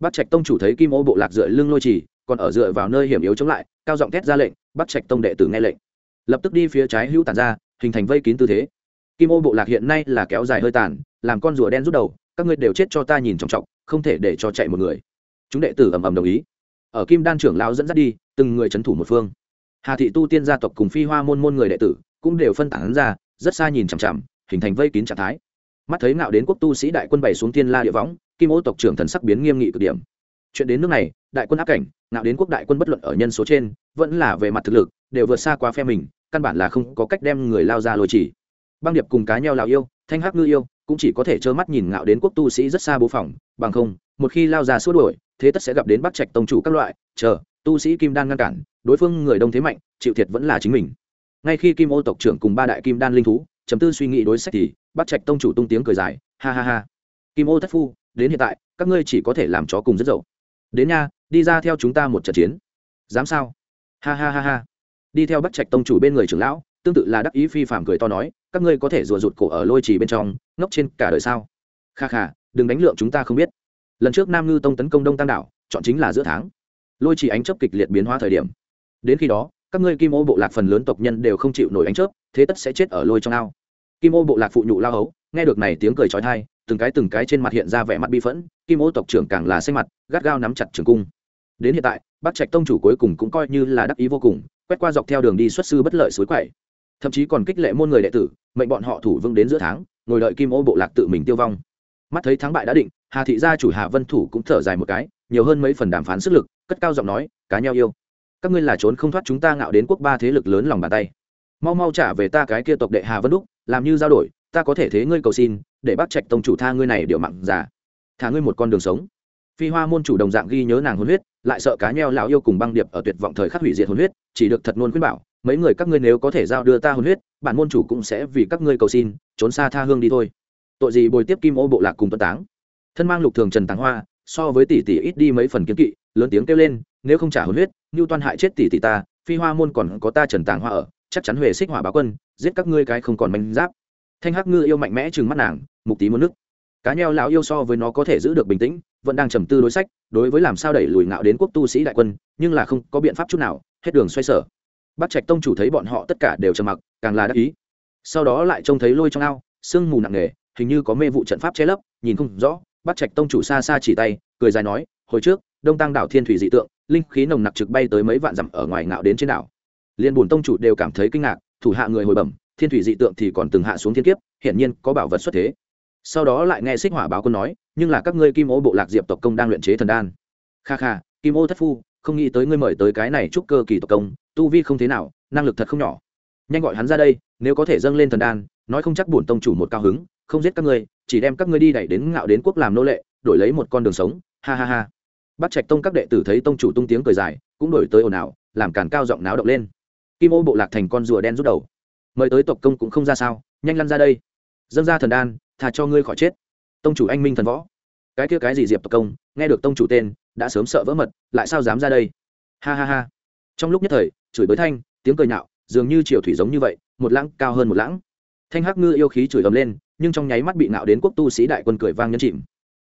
Bắc trạch tông chủ thấy kim ô bộ lạc dựa lưng lôi trì, còn ở dựa vào nơi hiểm yếu chống lại cao giọng thét ra lệnh bắc trạch tông đệ tử nghe lệnh. Lập tức đi phía trái hữu tàn ra hình thành vây kín tư thế. Kim ô bộ lạc hiện nay là kéo dài hơi tàn làm con rùa đen rút đầu các ngươi đều chết cho ta nhìn trọng trọng không thể để cho chạy một người. Chúng đệ tử ầm ầm đồng ý. Ở kim đan trưởng lão dẫn dắt đi từng người c thủ một phương hà thị tu tiên gia tộc cùng phi hoa môn môn người đệ tử cũng đều phân tán ra, rất xa nhìn chằm chằm, hình thành vây kín trạng thái. Mắt thấy ngạo đến quốc tu sĩ đại quân bày xuống tiên la địa võng, kim ô tộc trưởng thần sắc biến nghiêm nghị cực điểm. Chuyện đến nước này, đại quân áp cảnh, ngạo đến quốc đại quân bất luận ở nhân số trên, vẫn là về mặt thực lực, đều vượt xa qua phe mình, căn bản là không có cách đem người lao ra lôi chỉ. Băng điệp cùng cá nheo lào yêu, thanh hắc ngư yêu, cũng chỉ có thể trơ mắt nhìn ngạo đến quốc tu sĩ rất xa bố phòng, bằng không, một khi lao ra xua đuổi, thế tất sẽ gặp đến bắt trạch tông chủ các loại, chờ, tu sĩ kim đan ngăn cản đối phương người đông thế mạnh, chịu thiệt vẫn là chính mình. Ngay khi kim ô tộc trưởng cùng ba đại kim đan linh thú, chấm tư suy nghĩ đối sách thì bắt trạch tông chủ tung tiếng cười dài, ha ha ha. Kim ô thất phu, đến hiện tại, các ngươi chỉ có thể làm chó cùng rất dậu. Đến nha, đi ra theo chúng ta một trận chiến. Dám sao? Ha ha ha ha. Đi theo bắt trạch tông chủ bên người trưởng lão, tương tự là đắc ý phi phạm cười to nói, các ngươi có thể rùa rụt cổ ở lôi trì bên trong, ngốc trên cả đời sao? Kha kha, đừng đánh lượng chúng ta không biết. Lần trước nam ngư tông tấn công đông tam đảo, chọn chính là giữa tháng. Lôi trì ánh chấp kịch liệt biến hóa thời điểm đến khi đó, các ngươi kim ô bộ lạc phần lớn tộc nhân đều không chịu nổi ánh chớp, thế tất sẽ chết ở lôi trong ao. Kim ô bộ lạc phụ nhụ lao hấu, nghe được này tiếng cười trói thai từng cái từng cái trên mặt hiện ra vẻ mặt bi phẫn, kim ô tộc trưởng càng là xanh mặt, gắt gao nắm chặt trường cung. Đến hiện tại bác trạch tông chủ cuối cùng cũng coi như là đắc ý vô cùng, quét qua dọc theo đường đi xuất sư bất lợi suối quậy. Thậm chí còn kích lệ môn người đệ tử, mệnh bọn họ thủ vững đến giữa tháng, ngồi đợi kim ô bộ lạc tự mình tiêu vong. Mắt thấy thắng bại đã định, hà thị gia chủ hà vân thủ cũng thở dài một cái, nhiều hơn mấy phần đàm phán sức lực, cất cao giọng nói, cá nhau yêu các ngươi là trốn không thoát chúng ta ngạo đến quốc ba thế lực lớn lòng bàn tay. Mau mau trả về ta cái kia tộc đệ hà vân đúc, làm như giao đổi, ta có thể thế ngươi cầu xin, để bắt trạch tông chủ tha ngươi này điệu mặn giả. Thả ngươi một con đường sống. Phi hoa môn chủ đồng dạng ghi nhớ nàng hôn huyết, lại sợ cá nheo lão yêu cùng băng điệp ở tuyệt vọng thời khắc hủy diệt hôn huyết, chỉ được thật luôn khuyên bảo, mấy người các ngươi nếu có thể giao đưa ta hôn huyết, bản môn chủ cũng sẽ vì các ngươi cầu xin, trốn xa tha hương đi thôi. Tội gì bồi tiếp kim ô bộ lạc cùng tuân táng. Thân mang lục thường trần táng hoa, so với tỷ tỷ ít đi mấy phần kiến kỵ, lớn tiếng kêu lên nếu không trả hồn huyết như toan hại chết tỷ tỷ ta, phi hoa môn còn có ta trần tàng hoa ở, chắc chắn huệ xích hỏa báo quân, giết các ngươi cái không còn manh giáp. Thanh hắc ngư yêu mạnh mẽ chừng mắt nàng, mục tí muốn nước cá nheo lão yêu so với nó có thể giữ được bình tĩnh, vẫn đang trầm tư đối sách, đối với làm sao đẩy lùi ngạo đến quốc tu sĩ đại quân, nhưng là không có biện pháp chút nào, hết đường xoay sở. Bắt trạch tông chủ thấy bọn họ tất cả đều trầm mặc, càng là đắc ý. Sau đó lại trông thấy lôi trong ao, sương mù nặng nề, hình như có mê vụ trận pháp che lấp, nhìn không rõ bắt trạch tông chủ xa xa chỉ tay, cười dài nói, hồi trước đông tăng đảo thiên thủy dị tượng, linh khí nồng nặc trực bay tới mấy vạn dặm ở ngoài ngạo đến trên đảo. Liên bùn tông chủ đều cảm thấy kinh ngạc, thủ hạ người hồi bẩm, thiên thủy dị tượng thì còn từng hạ xuống thiên kiếp, hiển nhiên có bảo vật xuất thế. Sau đó lại nghe xích hỏa báo quân nói, nhưng là các ngươi kim ô bộ lạc diệp tộc công đang luyện chế thần đan. Kha kha, kim ô thất phu, không nghĩ tới ngươi mời tới cái này chúc cơ kỳ tộc công, tu vi không thế nào, năng lực thật không nhỏ. Nhanh gọi hắn ra đây, nếu có thể dâng lên thần đan, nói không chắc bổn tông chủ một cao hứng, không giết các ngươi, chỉ đem các ngươi đi đẩy đến ngạo đến quốc làm nô lệ, đổi lấy một con đường sống, ha ha ha bắt trạch tông các đệ tử thấy tông chủ tung tiếng cười dài, cũng đổi tới ồn ào, làm càn cao giọng náo động lên. Kim ô bộ lạc thành con rùa đen rút đầu. Mời tới tộc công cũng không ra sao, nhanh lăn ra đây. Dân ra thần đan thà cho ngươi khỏi chết. Tông chủ anh minh thần võ. Cái kia cái gì diệp tộc công, nghe được tông chủ tên, đã sớm sợ vỡ mật, lại sao dám ra đây? Ha ha ha. Trong lúc nhất thời, chửi bới thanh, tiếng cười nhạo, dường như triều thủy giống như vậy, một lãng cao hơn một lãng. Thanh hắc ngư yêu khí chửi ầm lên, nhưng trong nháy mắt bị nạo đến quốc tu sĩ đại quân cười vang nhân chìm.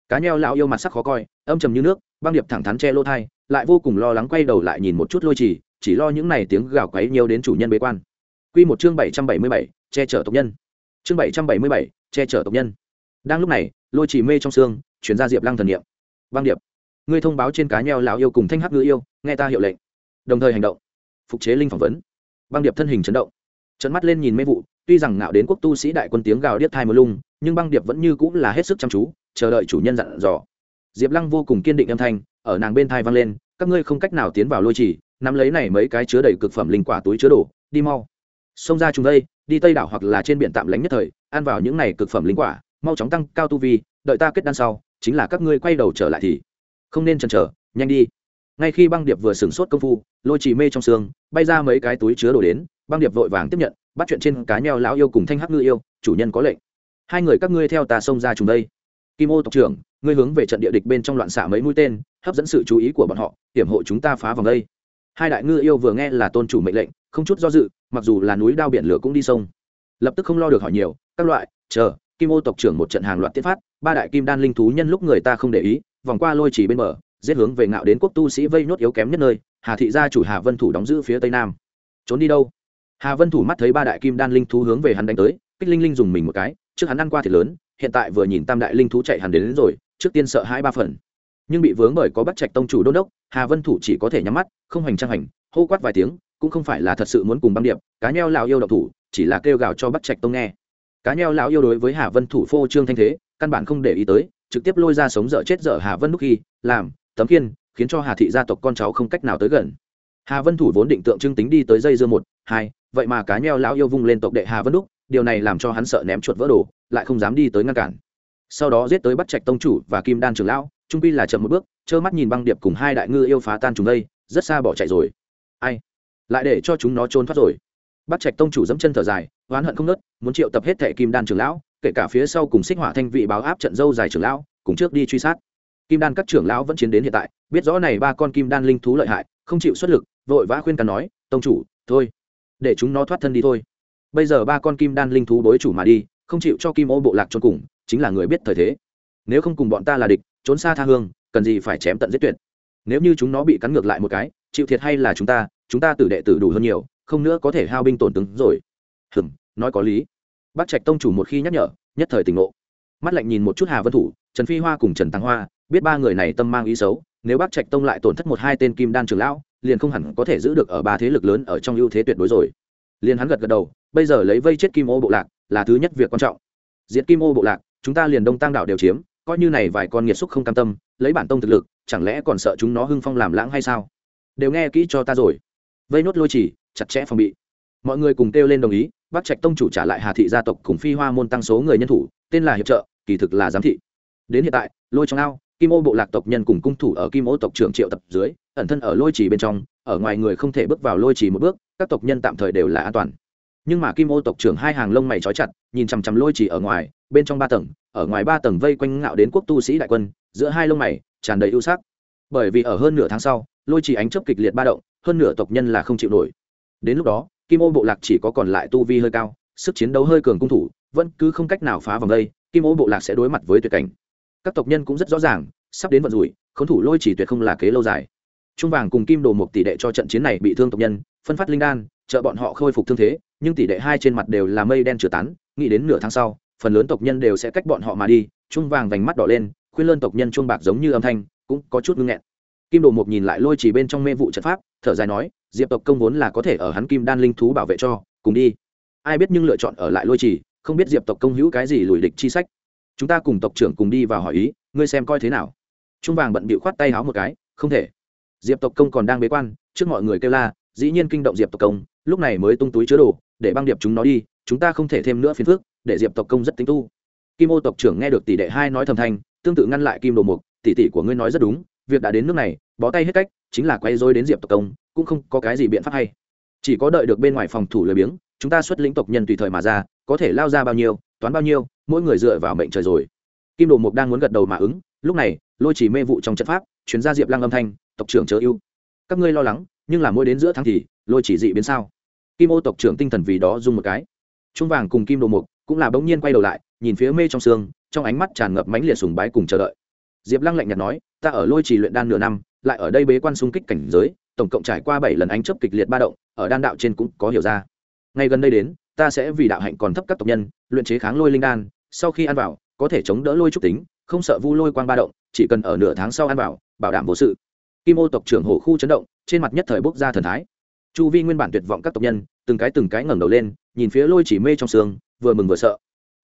Cá nheo lão yêu mặt sắc khó coi, âm trầm như nước băng điệp thẳng thắn che lỗ thai, lại vô cùng lo lắng quay đầu lại nhìn một chút lôi trì, chỉ lo những này tiếng gào quấy nhiều đến chủ nhân bế quan. Quy một chương bảy trăm bảy mươi bảy, che chở tộc nhân. Chương bảy trăm bảy mươi bảy, che chở tộc nhân. Đang lúc này, lôi trì mê trong xương, chuyển ra diệp lăng thần niệm. Băng điệp, ngươi thông báo trên cá nheo lão yêu cùng thanh hắc ngư yêu, nghe ta hiệu lệnh. Đồng thời hành động. Phục chế linh phỏng vấn. Băng điệp thân hình chấn động. Trận mắt lên nhìn mê vụ, tuy rằng ngạo đến quốc tu sĩ đại quân tiếng gào điếc thai mưa lung, nhưng băng điệp vẫn như cũng là hết sức chăm chú, chờ đợi chủ nhân dặn dò diệp lăng vô cùng kiên định âm thanh, ở nàng bên thai vang lên, các ngươi không cách nào tiến vào lôi trì, nắm lấy này mấy cái chứa đầy cực phẩm linh quả túi chứa đồ, đi mau. Xông ra chúng đây, đi tây đảo hoặc là trên biển tạm lánh nhất thời, ăn vào những này cực phẩm linh quả, mau chóng tăng cao tu vi, đợi ta kết đan sau, chính là các ngươi quay đầu trở lại thì không nên chần chờ, nhanh đi. Ngay khi băng điệp vừa sửng sốt công phu, lôi trì mê trong xương, bay ra mấy cái túi chứa đồ đến, băng điệp vội vàng tiếp nhận, bắt chuyện trên cá nheo lão yêu cùng thanh hắc ngư yêu, chủ nhân có lệnh. Hai người các ngươi theo ta xông ra chúng đây. Kim ô tộc trưởng ngươi hướng về trận địa địch bên trong loạn xạ mấy mũi tên hấp dẫn sự chú ý của bọn họ hiểm hộ chúng ta phá vòng đây. Hai đại ngư yêu vừa nghe là tôn chủ mệnh lệnh không chút do dự mặc dù là núi đao biển lửa cũng đi sông. Lập tức không lo được hỏi nhiều các loại chờ kim ô tộc trưởng một trận hàng loạt tiết phát ba đại kim đan linh thú nhân lúc người ta không để ý vòng qua lôi chỉ bên bờ giết hướng về ngạo đến quốc tu sĩ vây nốt yếu kém nhất nơi hà thị gia chủ hà vân thủ đóng giữ phía tây nam. Trốn đi đâu? Hà vân thủ mắt thấy ba đại kim đan linh thú hướng về hắn đánh tới kích linh linh dùng mình một cái trước hắn ăn qua thì lớn hiện tại vừa nhìn tam đại linh thú chạy hắn đến, đến rồi trước tiên sợ hai ba phần. Nhưng bị vướng bởi có bắt trạch tông chủ đôn đốc, hà vân thủ chỉ có thể nhắm mắt, không hoành trang hành, hô quát vài tiếng, cũng không phải là thật sự muốn cùng băng điệp, cá nheo lão yêu độc thủ, chỉ là kêu gào cho bắt trạch tông nghe. Cá nheo lão yêu đối với hà vân thủ phô trương thanh thế, căn bản không để ý tới, trực tiếp lôi ra sống dở chết dở hà vân lúc khi, làm, tấm kiên khiến cho hà thị gia tộc con cháu không cách nào tới gần. Hà vân thủ vốn định tượng trưng tính đi tới dây dưa một, hai, vậy mà cá nheo lão yêu vung lên tộc đệ hà vân đúc, điều này làm cho hắn sợ ném chuột vỡ đồ, lại không dám đi tới ngăn cản sau đó giết tới bắt trạch tông chủ và kim đan trưởng lão, trung pi là chậm một bước, trơ mắt nhìn băng điệp cùng hai đại ngư yêu phá tan chúng đây, rất xa bỏ chạy rồi. Ai? Lại để cho chúng nó trốn thoát rồi. Bắt trạch tông chủ dẫm chân thở dài, oán hận không nớt, muốn triệu tập hết thẻ kim đan trưởng lão, kể cả phía sau cùng xích hỏa thanh vị báo áp trận dâu dài trưởng lão, cùng trước đi truy sát. Kim đan các trưởng lão vẫn chiến đến hiện tại, biết rõ này ba con kim đan linh thú lợi hại, không chịu xuất lực, vội vã khuyên can nói, tông chủ, thôi, để chúng nó thoát thân đi thôi. Bây giờ ba con kim đan linh thú đối chủ mà đi, không chịu cho kim ô bộ lạc trốn cùng chính là người biết thời thế. Nếu không cùng bọn ta là địch, trốn xa tha hương, cần gì phải chém tận giết tuyệt? Nếu như chúng nó bị cắn ngược lại một cái, chịu thiệt hay là chúng ta chúng ta tử đệ tử đủ hơn nhiều, không nữa có thể hao binh tổn tướng rồi. Hừm, nói có lý. Bác trạch tông chủ một khi nhắc nhở, nhất thời tỉnh ngộ. Mắt lạnh nhìn một chút hà vân thủ, trần phi hoa cùng trần tăng hoa, biết ba người này tâm mang ý xấu, nếu bác trạch tông lại tổn thất một hai tên kim đan trường lão, liền không hẳn có thể giữ được ở ba thế lực lớn ở trong ưu thế tuyệt đối rồi. Liền hắn gật gật đầu, bây giờ lấy vây chết kim ô bộ lạc là thứ nhất việc quan trọng. Diệt kim ô bộ lạc chúng ta liền đông tăng đảo đều chiếm, coi như này vài con nghiệt xúc không cam tâm, lấy bản tông thực lực, chẳng lẽ còn sợ chúng nó hưng phong làm lãng hay sao? Đều nghe kỹ cho ta rồi. Vây nốt lôi chỉ, chặt chẽ phòng bị. Mọi người cùng kêu lên đồng ý, bắc trạch tông chủ trả lại hà thị gia tộc cùng phi hoa môn tăng số người nhân thủ, tên là hiệp trợ, kỳ thực là giám thị. Đến hiện tại, lôi trong ao, kim ô bộ lạc tộc nhân cùng cung thủ ở kim ô tộc trưởng triệu tập dưới, ẩn thân ở lôi trì bên trong, ở ngoài người không thể bước vào lôi trì một bước, các tộc nhân tạm thời đều là an toàn nhưng mà kim ô tộc trưởng hai hàng lông mày trói chặt, nhìn chằm chằm lôi Chỉ ở ngoài, bên trong ba tầng, ở ngoài ba tầng vây quanh ngạo đến quốc tu sĩ đại quân, giữa hai lông mày tràn đầy ưu sắc. Bởi vì ở hơn nửa tháng sau, lôi Chỉ ánh chấp kịch liệt ba động, hơn nửa tộc nhân là không chịu nổi. Đến lúc đó, kim ô bộ lạc chỉ có còn lại tu vi hơi cao, sức chiến đấu hơi cường cung thủ, vẫn cứ không cách nào phá vòng đây, kim ô bộ lạc sẽ đối mặt với tuyệt cảnh. Các tộc nhân cũng rất rõ ràng, sắp đến vận rủi, khốn thủ lôi chỉ tuyệt không là kế lâu dài. Trung vàng cùng kim đồ một tỷ đệ cho trận chiến này bị thương tộc nhân, phân phát linh đan trợ bọn họ khôi phục thương thế, nhưng tỷ đệ hai trên mặt đều là mây đen chửa tán, nghĩ đến nửa tháng sau, phần lớn tộc nhân đều sẽ cách bọn họ mà đi trung vàng vành mắt đỏ lên, khuyên lơn tộc nhân chuông bạc giống như âm thanh, cũng có chút ngưng nghẹn. Kim đồ một nhìn lại lôi chỉ bên trong mê vụ trận pháp, thở dài nói, diệp tộc công vốn là có thể ở hắn kim đan linh thú bảo vệ cho, cùng đi. Ai biết nhưng lựa chọn ở lại lôi chỉ, không biết diệp tộc công hữu cái gì lùi địch chi sách. Chúng ta cùng tộc trưởng cùng đi vào hỏi ý, ngươi xem coi thế nào. Trung vàng bận bịu khoát tay háo một cái, không thể. Diệp tộc công còn đang bế quan, trước mọi người kêu la, dĩ nhiên kinh động diệp tộc công lúc này mới tung túi chứa đồ, để băng điệp chúng nó đi, chúng ta không thể thêm nữa phiền phước để diệp tộc công rất tính tu. Kim ô tộc trưởng nghe được tỷ đệ hai nói thầm thanh, tương tự ngăn lại kim đồ mục, tỷ tỷ của ngươi nói rất đúng, việc đã đến nước này, bó tay hết cách, chính là quay dối đến diệp tộc công, cũng không có cái gì biện pháp hay. Chỉ có đợi được bên ngoài phòng thủ lười biếng, chúng ta xuất lĩnh tộc nhân tùy thời mà ra, có thể lao ra bao nhiêu, toán bao nhiêu, mỗi người dựa vào mệnh trời rồi. Kim đồ mục đang muốn gật đầu mà ứng, lúc này, lôi chỉ mê vụ trong trận pháp chuyến ra diệp lăng âm thanh, tộc trưởng chớ ưu. Các ngươi lo lắng nhưng là mỗi đến giữa tháng thì, lôi chỉ dị biến sao. Kim ô tộc trưởng tinh thần vì đó dùng một cái. Trung vàng cùng kim đồ mục cũng là bỗng nhiên quay đầu lại, nhìn phía mê trong xương trong ánh mắt tràn ngập mãnh liệt sùng bái cùng chờ đợi. Diệp lăng lạnh nhạt nói, ta ở lôi trì luyện đan nửa năm, lại ở đây bế quan xung kích cảnh giới, tổng cộng trải qua bảy lần ánh chấp kịch liệt ba động, ở đan đạo trên cũng có hiểu ra. Ngay gần đây đến, ta sẽ vì đạo hạnh còn thấp các tộc nhân, luyện chế kháng lôi linh đan, sau khi ăn vào, có thể chống đỡ lôi trúc tính, không sợ vu lôi quang ba động, chỉ cần ở nửa tháng sau ăn vào, bảo đảm vô sự kim ô tộc trưởng hổ khu chấn động trên mặt nhất thời bốc ra thần thái. Chu vi nguyên bản tuyệt vọng các tộc nhân từng cái từng cái ngẩng đầu lên nhìn phía lôi chỉ mê trong sương vừa mừng vừa sợ.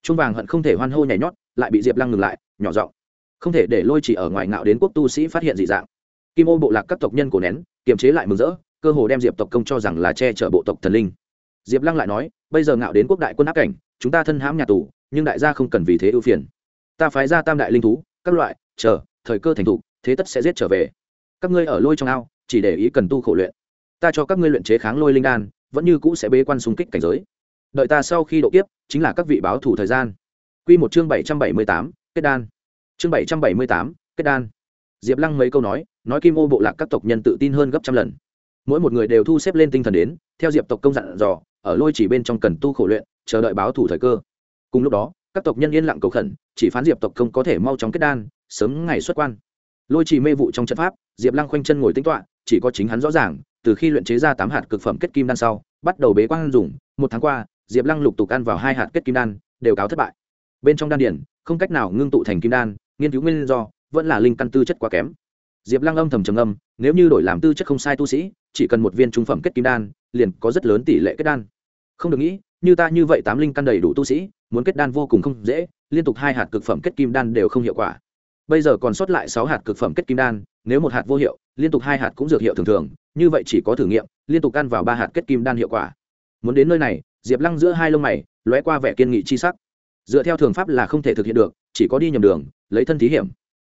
Trung vàng hận không thể hoan hô nhảy nhót lại bị diệp lăng ngừng lại nhỏ giọng. Không thể để lôi chỉ ở ngoài ngạo đến quốc tu sĩ phát hiện dị dạng. Kim ô bộ lạc các tộc nhân cổ nén kiềm chế lại mừng rỡ cơ hồ đem diệp tộc công cho rằng là che chở bộ tộc thần linh. Diệp lăng lại nói bây giờ ngạo đến quốc đại quân áp cảnh chúng ta thân hãm nhà tù nhưng đại gia không cần vì thế ưu phiền. Ta phái ra tam đại linh thú các loại chờ thời cơ thành thủ, thế tất sẽ giết trở về các ngươi ở lôi trong ao, chỉ để ý cần tu khổ luyện. Ta cho các ngươi luyện chế kháng lôi linh đan, vẫn như cũ sẽ bế quan xung kích cảnh giới. Đợi ta sau khi độ kiếp, chính là các vị báo thủ thời gian. Q một chương bảy trăm bảy mươi tám, kết đan. Chương bảy trăm bảy mươi tám, kết đan. Diệp lăng mấy câu nói nói kim ô bộ lạc các tộc nhân tự tin hơn gấp trăm lần. Mỗi một người đều thu xếp lên tinh thần đến, theo diệp tộc công dặn dò, ở lôi chỉ bên trong cần tu khổ luyện, chờ đợi báo thủ thời cơ. Cùng lúc đó, các tộc nhân yên lặng cầu khẩn, chỉ phán diệp tộc công có thể mau chóng kết đan, sớm ngày xuất quan. Lôi chỉ mê vụ trong trận pháp diệp lăng khoanh chân ngồi tính toạ chỉ có chính hắn rõ ràng, từ khi luyện chế ra tám hạt cực phẩm kết kim đan sau, bắt đầu bế quan dùng, một tháng qua, diệp lăng lục tục ăn vào hai hạt kết kim đan, đều cáo thất bại. Bên trong đan điển, không cách nào ngưng tụ thành kim đan, nghiên cứu nguyên do, vẫn là linh căn tư chất quá kém. Diệp lăng âm thầm trầm âm nếu như đổi làm tư chất không sai tu sĩ, chỉ cần một viên trung phẩm kết kim đan, liền có rất lớn tỷ lệ kết đan. Không được nghĩ, như ta như vậy tám linh căn đầy đủ tu sĩ, muốn kết đan vô cùng không dễ, liên tục hai hạt cực phẩm kết kim đan đều không hiệu quả bây giờ còn sót lại sáu hạt cực phẩm kết kim đan, nếu một hạt vô hiệu, liên tục hai hạt cũng dược hiệu thường thường, như vậy chỉ có thử nghiệm, liên tục ăn vào ba hạt kết kim đan hiệu quả. Muốn đến nơi này, diệp lăng giữa hai lông mày, lóe qua vẻ kiên nghị chi sắc. Dựa theo thường pháp là không thể thực hiện được, chỉ có đi nhầm đường, lấy thân thí hiểm.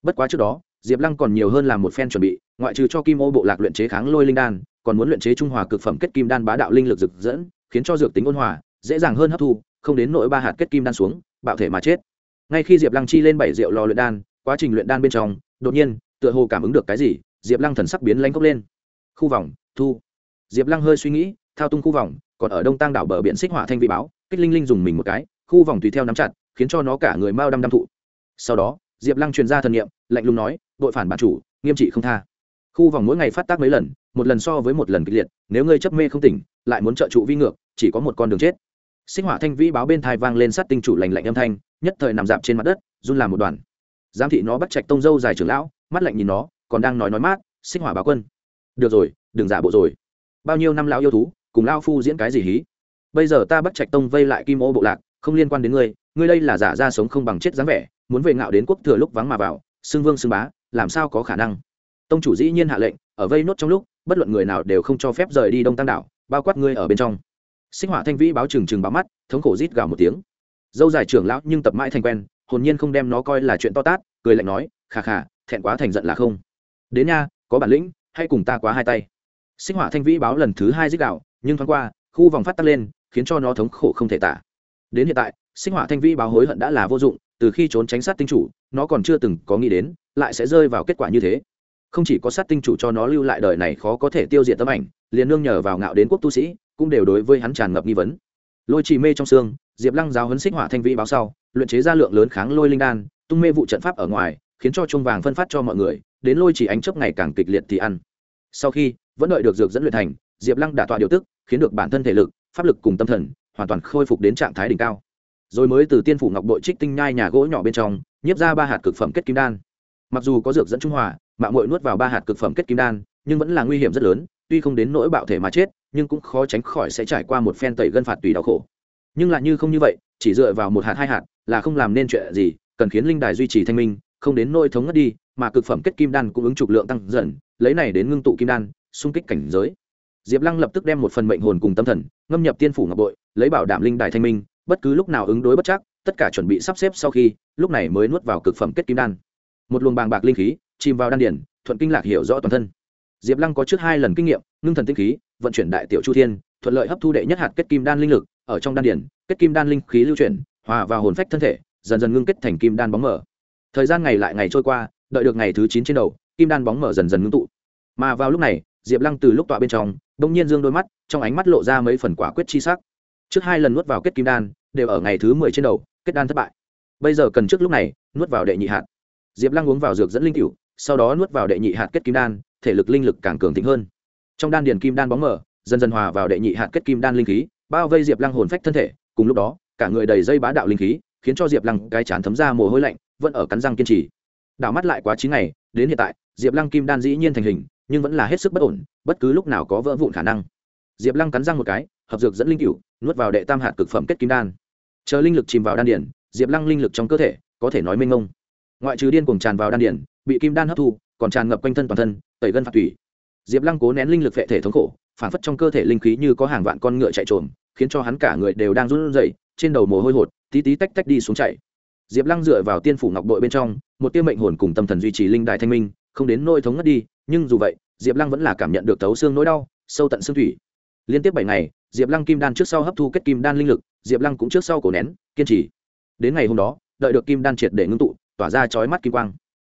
Bất quá trước đó, diệp lăng còn nhiều hơn làm một phen chuẩn bị, ngoại trừ cho kim ô bộ lạc luyện chế kháng lôi linh đan, còn muốn luyện chế trung hòa cực phẩm kết kim đan bá đạo linh lực rực dẫn khiến cho dược tính ôn hòa, dễ dàng hơn hấp thu, không đến nỗi ba hạt kết kim đan xuống, bạo thể mà chết. Ngay khi diệp lăng chi lên bảy rượu lò luyện đan quá trình luyện đan bên trong, đột nhiên, tựa hồ cảm ứng được cái gì, diệp lăng thần sắc biến lanh cốc lên. Khu vòng, thu. Diệp lăng hơi suy nghĩ, thao tung khu vòng, còn ở đông tăng đảo bờ biển xích hỏa thanh vị báo, kích linh linh dùng mình một cái, khu vòng tùy theo nắm chặt, khiến cho nó cả người mau đăm đăm thụ. Sau đó, diệp lăng truyền ra thần nghiệm lạnh lùng nói, đội phản bản chủ, nghiêm trị không tha. Khu vòng mỗi ngày phát tác mấy lần, một lần so với một lần kịch liệt, nếu ngươi chấp mê không tỉnh, lại muốn trợ trụ vi ngược, chỉ có một con đường chết. Sinh hỏa thanh vĩ báo bên thai vang lên sát tinh chủ lành lạnh âm thanh, nhất thời nằm dạp trên mặt đất, run làm một đoàn giám thị nó bắt chạch tông dâu dài trưởng lão, mắt lạnh nhìn nó, còn đang nói nói mát sinh hỏa báo quân. Được rồi, đừng giả bộ rồi. Bao nhiêu năm lão yêu thú, cùng lao phu diễn cái gì hí? Bây giờ ta bắt trạch tông vây lại kim ô bộ lạc, không liên quan đến ngươi ngươi đây là giả ra sống không bằng chết dáng vẻ, muốn về ngạo đến quốc thừa lúc vắng mà vào, xưng vương xưng bá, làm sao có khả năng? Tông chủ dĩ nhiên hạ lệnh, ở vây nốt trong lúc, bất luận người nào đều không cho phép rời đi đông tăng đảo, bao quát ngươi ở bên trong. Sinh hỏa thanh vĩ báo trừng trừng báo mắt, thống khổ rít gào một tiếng. Dâu dài trưởng lão nhưng tập mãi thành quen hồn nhiên không đem nó coi là chuyện to tát, cười lạnh nói, khà khà, thẹn quá thành giận là không. Đến nha, có bản lĩnh hay cùng ta quá hai tay. Sinh hỏa thanh vĩ báo lần thứ hai dích đạo, nhưng thoáng qua, khu vòng phát tắc lên, khiến cho nó thống khổ không thể tả. Đến hiện tại, sinh hỏa thanh vĩ báo hối hận đã là vô dụng, từ khi trốn tránh sát tinh chủ, nó còn chưa từng có nghĩ đến, lại sẽ rơi vào kết quả như thế. Không chỉ có sát tinh chủ cho nó lưu lại đời này khó có thể tiêu diệt tấm ảnh, liền nương nhờ vào ngạo đến quốc tu sĩ, cũng đều đối với hắn tràn ngập nghi vấn. Lôi trì mê trong xương, diệp lăng giáo hấn xích hỏa thanh vĩ báo sau luyện chế ra lượng lớn kháng lôi linh đan, tung mê vụ trận pháp ở ngoài, khiến cho chuông vàng phân phát cho mọi người, đến lôi chỉ ánh chớp ngày càng kịch liệt thì ăn. Sau khi, vẫn đợi được dược dẫn luyện thành, diệp lăng đả tọa điều tức, khiến được bản thân thể lực, pháp lực cùng tâm thần, hoàn toàn khôi phục đến trạng thái đỉnh cao. Rồi mới từ tiên phủ ngọc bội trích tinh nhai nhà gỗ nhỏ bên trong, nhiếp ra ba hạt cực phẩm kết kim đan. Mặc dù có dược dẫn trung hòa mạng mội nuốt vào ba hạt cực phẩm kết kim đan, nhưng vẫn là nguy hiểm rất lớn, tuy không đến nỗi bạo thể mà chết, nhưng cũng khó tránh khỏi sẽ trải qua một phen tẩy gân phạt tùy đau khổ. Nhưng lại như không như vậy, chỉ dựa vào một hạt hai hạt là không làm nên chuyện gì, cần khiến linh đài duy trì thanh minh, không đến nôi thống ngất đi, mà cực phẩm kết kim đan cũng ứng trục lượng tăng dần, lấy này đến ngưng tụ kim đan, xung kích cảnh giới. Diệp lăng lập tức đem một phần mệnh hồn cùng tâm thần, ngâm nhập tiên phủ ngọc bội, lấy bảo đảm linh đài thanh minh, bất cứ lúc nào ứng đối bất chắc, tất cả chuẩn bị sắp xếp sau khi, lúc này mới nuốt vào cực phẩm kết kim đan. Một luồng bàng bạc linh khí, chìm vào đan điển thuận kinh lạc hiểu rõ toàn thân. Diệp lăng có trước hai lần kinh nghiệm, ngưng thần tinh khí, vận chuyển đại tiểu chu thiên, thuận lợi hấp thu đệ nhất hạt kết kim đan linh lực, ở trong đan điển kết kim đan linh khí lưu chuyển hòa vào hồn phách thân thể, dần dần ngưng kết thành kim đan bóng mở thời gian ngày lại ngày trôi qua, đợi được ngày thứ chín trên đầu, kim đan bóng mở dần dần ngưng tụ. Mà vào lúc này, diệp lăng từ lúc tọa bên trong, đông nhiên dương đôi mắt, trong ánh mắt lộ ra mấy phần quả quyết chi sắc. Trước hai lần nuốt vào kết kim đan, đều ở ngày thứ mười trên đầu, kết đan thất bại. Bây giờ cần trước lúc này, nuốt vào đệ nhị hạt. Diệp lăng uống vào dược dẫn linh cựu sau đó nuốt vào đệ nhị hạt kết kim đan, thể lực linh lực càng cường thịnh hơn. Trong đan điền kim đan bóng mở dần dần hòa vào đệ nhị hạt kết kim đan linh khí, bao vây diệp lăng hồn phách thân thể, cùng lúc đó cả người đầy dây bá đạo linh khí, khiến cho diệp lăng cái chán thấm ra mồ hôi lạnh, vẫn ở cắn răng kiên trì. Đảo mắt lại quá chín ngày, đến hiện tại, diệp lăng kim đan dĩ nhiên thành hình, nhưng vẫn là hết sức bất ổn, bất cứ lúc nào có vỡ vụn khả năng. Diệp lăng cắn răng một cái, hợp dược dẫn linh cựu nuốt vào đệ tam hạt cực phẩm kết kim đan. Chờ linh lực chìm vào đan điển diệp lăng linh lực trong cơ thể, có thể nói mênh mông. Ngoại trừ điên cuồng tràn vào đan điển bị kim đan hấp thu, còn tràn ngập quanh thân toàn thân, tẩy gân phạt thủy diệp lăng cố nén linh lực vệ thể thống khổ, phản phất trong cơ thể linh khí như có hàng vạn con ngựa chạy trộm khiến cho hắn cả người đều đang run rẩy, trên đầu mồ hôi hột, tí tí tách tách đi xuống chạy. Diệp lăng dựa vào tiên phủ ngọc bội bên trong, một tiêu mệnh hồn cùng tâm thần duy trì linh đại thanh minh, không đến nỗi thống ngất đi, nhưng dù vậy, diệp lăng vẫn là cảm nhận được thấu xương nỗi đau, sâu tận xương thủy. Liên tiếp bảy ngày, diệp lăng kim đan trước sau hấp thu kết kim đan linh lực, diệp lăng cũng trước sau cổ nén, kiên trì. Đến ngày hôm đó, đợi được kim đan triệt để ngưng tụ, tỏa ra chói mắt kim quang.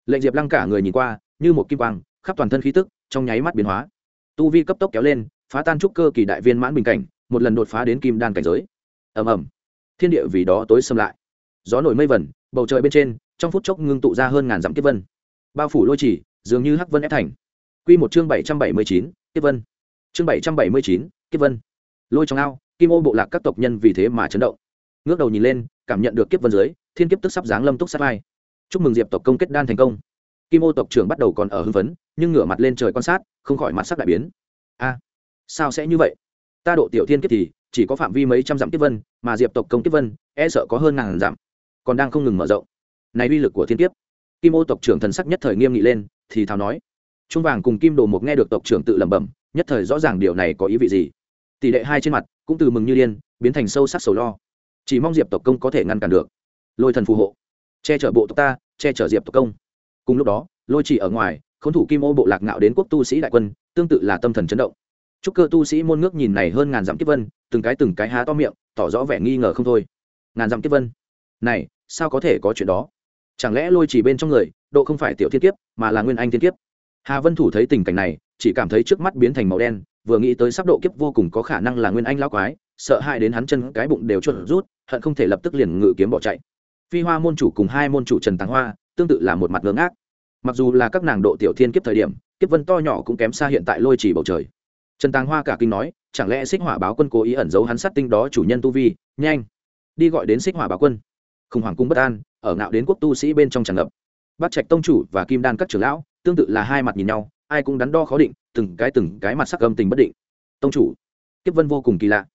Lệnh diệp lăng cả người nhìn qua, như một kim quang, khắp toàn thân khí tức, trong nháy mắt biến hóa. Tu vi cấp tốc kéo lên, phá tan trúc cơ kỳ đại viên mãn bình cảnh một lần đột phá đến kim đan cảnh giới. Ầm ầm. Thiên địa vì đó tối xâm lại. Gió nổi mây vẩn, bầu trời bên trên, trong phút chốc ngưng tụ ra hơn ngàn dặm kiếp vân. Bao phủ lôi chỉ, dường như hắc vân ép thành. Q một chương bảy trăm bảy mươi chín, kiếp vân. Chương bảy trăm bảy mươi chín, kiếp vân. Lôi trong ao, kim ô bộ lạc các tộc nhân vì thế mà chấn động. Ngước đầu nhìn lên, cảm nhận được kiếp vân dưới, thiên kiếp tức sắp giáng lâm túc sát vai chúc mừng diệp tộc công kết đan thành công. Kim ô tộc trưởng bắt đầu còn ở hưng phấn, nhưng ngửa mặt lên trời quan sát, không khỏi mặt sắc đại biến. A, sao sẽ như vậy? Ta độ tiểu thiên kiếp thì chỉ có phạm vi mấy trăm dặm kiếp vân, mà diệp tộc công kiếp vân e sợ có hơn ngàn dặm. Còn đang không ngừng mở rộng. Này uy lực của thiên kiếp. Kim ô tộc trưởng thần sắc nhất thời nghiêm nghị lên, thì thào nói. Trung vàng cùng kim đồ mục nghe được tộc trưởng tự lẩm bẩm, nhất thời rõ ràng điều này có ý vị gì. Tỷ lệ hai trên mặt, cũng từ mừng như điên, biến thành sâu sắc sầu lo. Chỉ mong diệp tộc công có thể ngăn cản được. Lôi thần phù hộ. Che chở bộ tộc ta, che chở diệp tộc công. Cùng lúc đó, lôi chỉ ở ngoài k h ố n thủ kim ô bộ lạc ngạo đến quốc tu sĩ đại quân, tương tự là tâm thần chấn động chúc cơ tu sĩ môn ngước nhìn này hơn ngàn dặm kiếp vân, từng cái từng cái há to miệng, tỏ rõ vẻ nghi ngờ không thôi. Ngàn dặm kiếp vân? Này, sao có thể có chuyện đó? Chẳng lẽ lôi chỉ bên trong người, độ không phải tiểu thiên kiếp, mà là nguyên anh thiên kiếp? Hà vân thủ thấy tình cảnh này, chỉ cảm thấy trước mắt biến thành màu đen, vừa nghĩ tới sắp độ kiếp vô cùng có khả năng là nguyên anh lão quái, sợ hãi đến hắn chân cái bụng đều chuột rút, hận không thể lập tức liền ngự kiếm bỏ chạy. Phi hoa môn chủ cùng hai môn chủ trần tàng hoa, tương tự là một mặt ngưỡng ác mặc dù là các nàng độ tiểu thiên kiếp thời điểm, kiếp vân to nhỏ cũng kém xa hiện tại lôi chỉ bầu trời trần tàng hoa cả kinh nói, chẳng lẽ xích hỏa báo quân cố ý ẩn giấu hắn sát tinh đó chủ nhân tu vi? Nhanh, đi gọi đến xích hỏa báo quân. Khủng hoảng cung bất an, ở ngạo đến quốc tu sĩ bên trong tràn ngập. Bắt trạch tông chủ và kim đan các trưởng lão, tương tự là hai mặt nhìn nhau, ai cũng đắn đo khó định, từng cái từng cái mặt sắc âm tình bất định. Tông chủ, kiếp vân vô cùng kỳ lạ.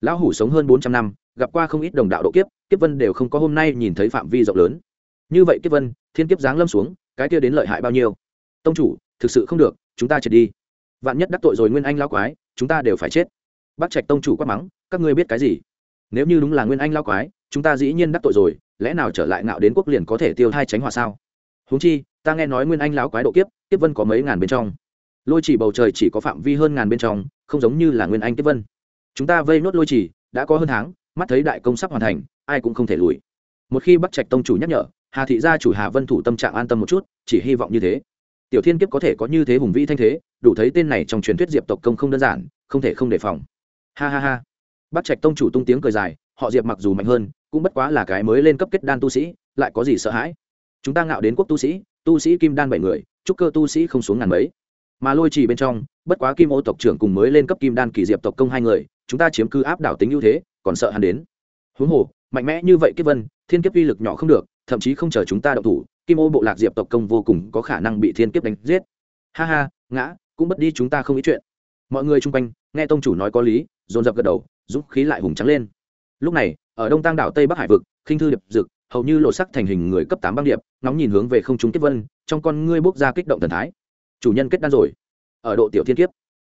Lão hủ sống hơn bốn trăm năm, gặp qua không ít đồng đạo độ kiếp kiếp vân đều không có hôm nay nhìn thấy phạm vi rộng lớn. Như vậy kiếp vân, thiên kiếp giáng lâm xuống, cái kia đến lợi hại bao nhiêu? Tông chủ, thực sự không được, chúng ta triệt đi vạn nhất đắc tội rồi nguyên anh lao quái, chúng ta đều phải chết. Bác trạch tông chủ quát mắng, các ngươi biết cái gì? Nếu như đúng là nguyên anh lao quái, chúng ta dĩ nhiên đắc tội rồi, lẽ nào trở lại ngạo đến quốc liền có thể tiêu hai tránh hòa sao? Huống chi, ta nghe nói nguyên anh lão quái độ kiếp kiếp vân có mấy ngàn bên trong. Lôi chỉ bầu trời chỉ có phạm vi hơn ngàn bên trong, không giống như là nguyên anh kiếp vân. Chúng ta vây nốt lôi chỉ, đã có hơn tháng, mắt thấy đại công sắp hoàn thành, ai cũng không thể lùi. Một khi bắc trạch tông chủ nhắc nhở, hà thị gia chủ hà vân thủ tâm trạng an tâm một chút, chỉ hy vọng như thế. Tiểu thiên kiếp có thể có như thế hùng vĩ thanh thế đủ thấy tên này trong truyền thuyết diệp tộc công không đơn giản, không thể không đề phòng. Ha ha ha. Bắt trạch tông chủ tung tiếng cười dài, họ diệp mặc dù mạnh hơn, cũng bất quá là cái mới lên cấp kết đan tu sĩ, lại có gì sợ hãi. Chúng ta ngạo đến quốc tu sĩ tu sĩ kim đan bảy người trúc cơ tu sĩ không xuống ngàn mấy. Mà lôi trì bên trong, bất quá kim ô tộc trưởng cùng mới lên cấp kim đan kỳ diệp tộc công hai người, chúng ta chiếm cứ áp đảo tính ưu thế, còn sợ hắn đến. Huống hồ, mạnh mẽ như vậy kiếp vân, thiên kiếp uy lực nhỏ không được, thậm chí không chờ chúng ta động thủ, kim ô bộ lạc diệp tộc công vô cùng có khả năng bị thiên kiếp đánh giết. Ha ha, ngã cũng mất đi chúng ta không ý chuyện. Mọi người chung quanh, nghe tông chủ nói có lý, dồn dập gật đầu, dũng khí lại hùng trắng lên. Lúc này, ở đông tăng đảo tây bắc hải vực, khinh thư điệp dực, hầu như lộ sắc thành hình người cấp tám băng điệp nóng nhìn hướng về không trung kiếp vân, trong con ngươi bốc ra kích động thần thái. Chủ nhân kết đan rồi. Ở độ tiểu thiên kiếp.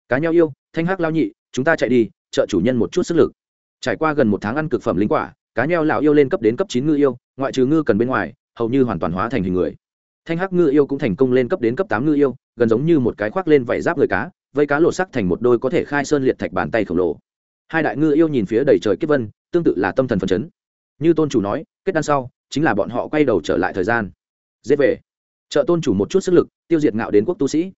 Cá nhau yêu, thanh hắc lao nhị, chúng ta chạy đi, trợ chủ nhân một chút sức lực. Trải qua gần một tháng ăn cực phẩm linh quả, cá nheo lão yêu lên cấp đến cấp chín ngư yêu, ngoại trừ ngư cần bên ngoài, hầu như hoàn toàn hóa thành hình người thanh hắc ngư yêu cũng thành công lên cấp đến cấp tám ngư yêu, gần giống như một cái khoác lên vảy giáp người cá, vây cá lộ sắc thành một đôi có thể khai sơn liệt thạch bàn tay khổng lồ. Hai đại ngư yêu nhìn phía đầy trời kiếp vân, tương tự là tâm thần phần chấn. Như tôn chủ nói, kết đan sau, chính là bọn họ quay đầu trở lại thời gian. Dễ về. Trợ tôn chủ một chút sức lực, tiêu diệt ngạo đến quốc tu sĩ.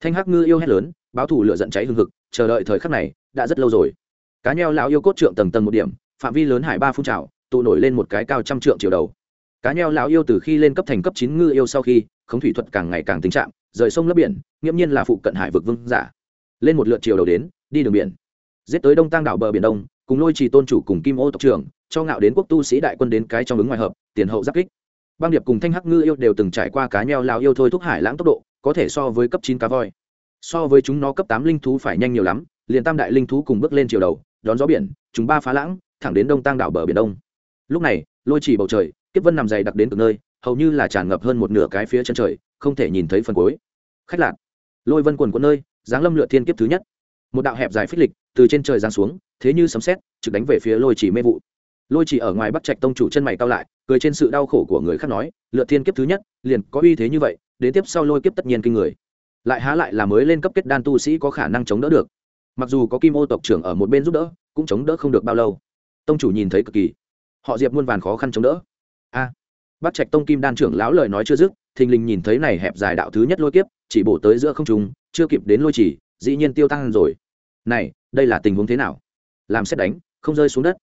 Thanh hắc ngư yêu hét lớn, báo thủ lửa giận cháy hừng hực, chờ đợi thời khắc này, đã rất lâu rồi. Cá nheo lão yêu cốt trượng tầng tầng một điểm, phạm vi lớn hải ba phun trào, tụ nổi lên một cái cao trăm trượng chiều đầu cá nheo lão yêu từ khi lên cấp thành cấp chín ngư yêu sau khi, khống thủy thuật càng ngày càng tình trạng, rời sông lấp biển, nghiễm nhiên là phụ cận hải vực vương giả. Lên một lượt chiều đầu đến, đi đường biển. Giết tới đông tăng đảo bờ biển đông, cùng lôi trì tôn chủ cùng kim ô tộc trưởng, cho ngạo đến quốc tu sĩ đại quân đến cái trong ứng ngoài hợp, tiền hậu giáp kích. Băng điệp cùng thanh hắc ngư yêu đều từng trải qua cá nheo lão yêu thôi thúc hải lãng tốc độ, có thể so với cấp chín cá voi. So với chúng nó cấp tám linh thú phải nhanh nhiều lắm, liền tam đại linh thú cùng bước lên chiều đầu, đón gió biển, chúng ba phá lãng, thẳng đến đông tăng đảo bờ biển đông. Lúc này, lôi chỉ bầu trời kiếp vân nằm dày đặc đến từ nơi, hầu như là tràn ngập hơn một nửa cái phía chân trời, không thể nhìn thấy phần cuối. Khách lạc. Lôi vân quần quận nơi, giáng lâm lựa thiên kiếp thứ nhất. Một đạo hẹp dài phích lịch từ trên trời giáng xuống, thế như sấm sét, trực đánh về phía lôi chỉ mê vụ. Lôi chỉ ở ngoài bắc trạch tông chủ chân mày cao lại, cười trên sự đau khổ của người khác nói lựa thiên kiếp thứ nhất, liền có uy thế như vậy, đến tiếp sau lôi kiếp tất nhiên kinh người. Lại há lại là mới lên cấp kết đan tu sĩ có khả năng chống đỡ được. Mặc dù có kim ô tộc trưởng ở một bên giúp đỡ, cũng chống đỡ không được bao lâu. Tông chủ nhìn thấy cực kỳ. Họ diệp muôn vàn khó khăn chống đỡ a. À, trạch tông kim đan trưởng lão lời nói chưa dứt thình lình nhìn thấy này hẹp dài đạo thứ nhất lôi kiếp chỉ bổ tới giữa không trùng chưa kịp đến lôi chỉ dĩ nhiên tiêu tăng rồi. Này đây là tình huống thế nào? Làm xét đánh không rơi xuống đất.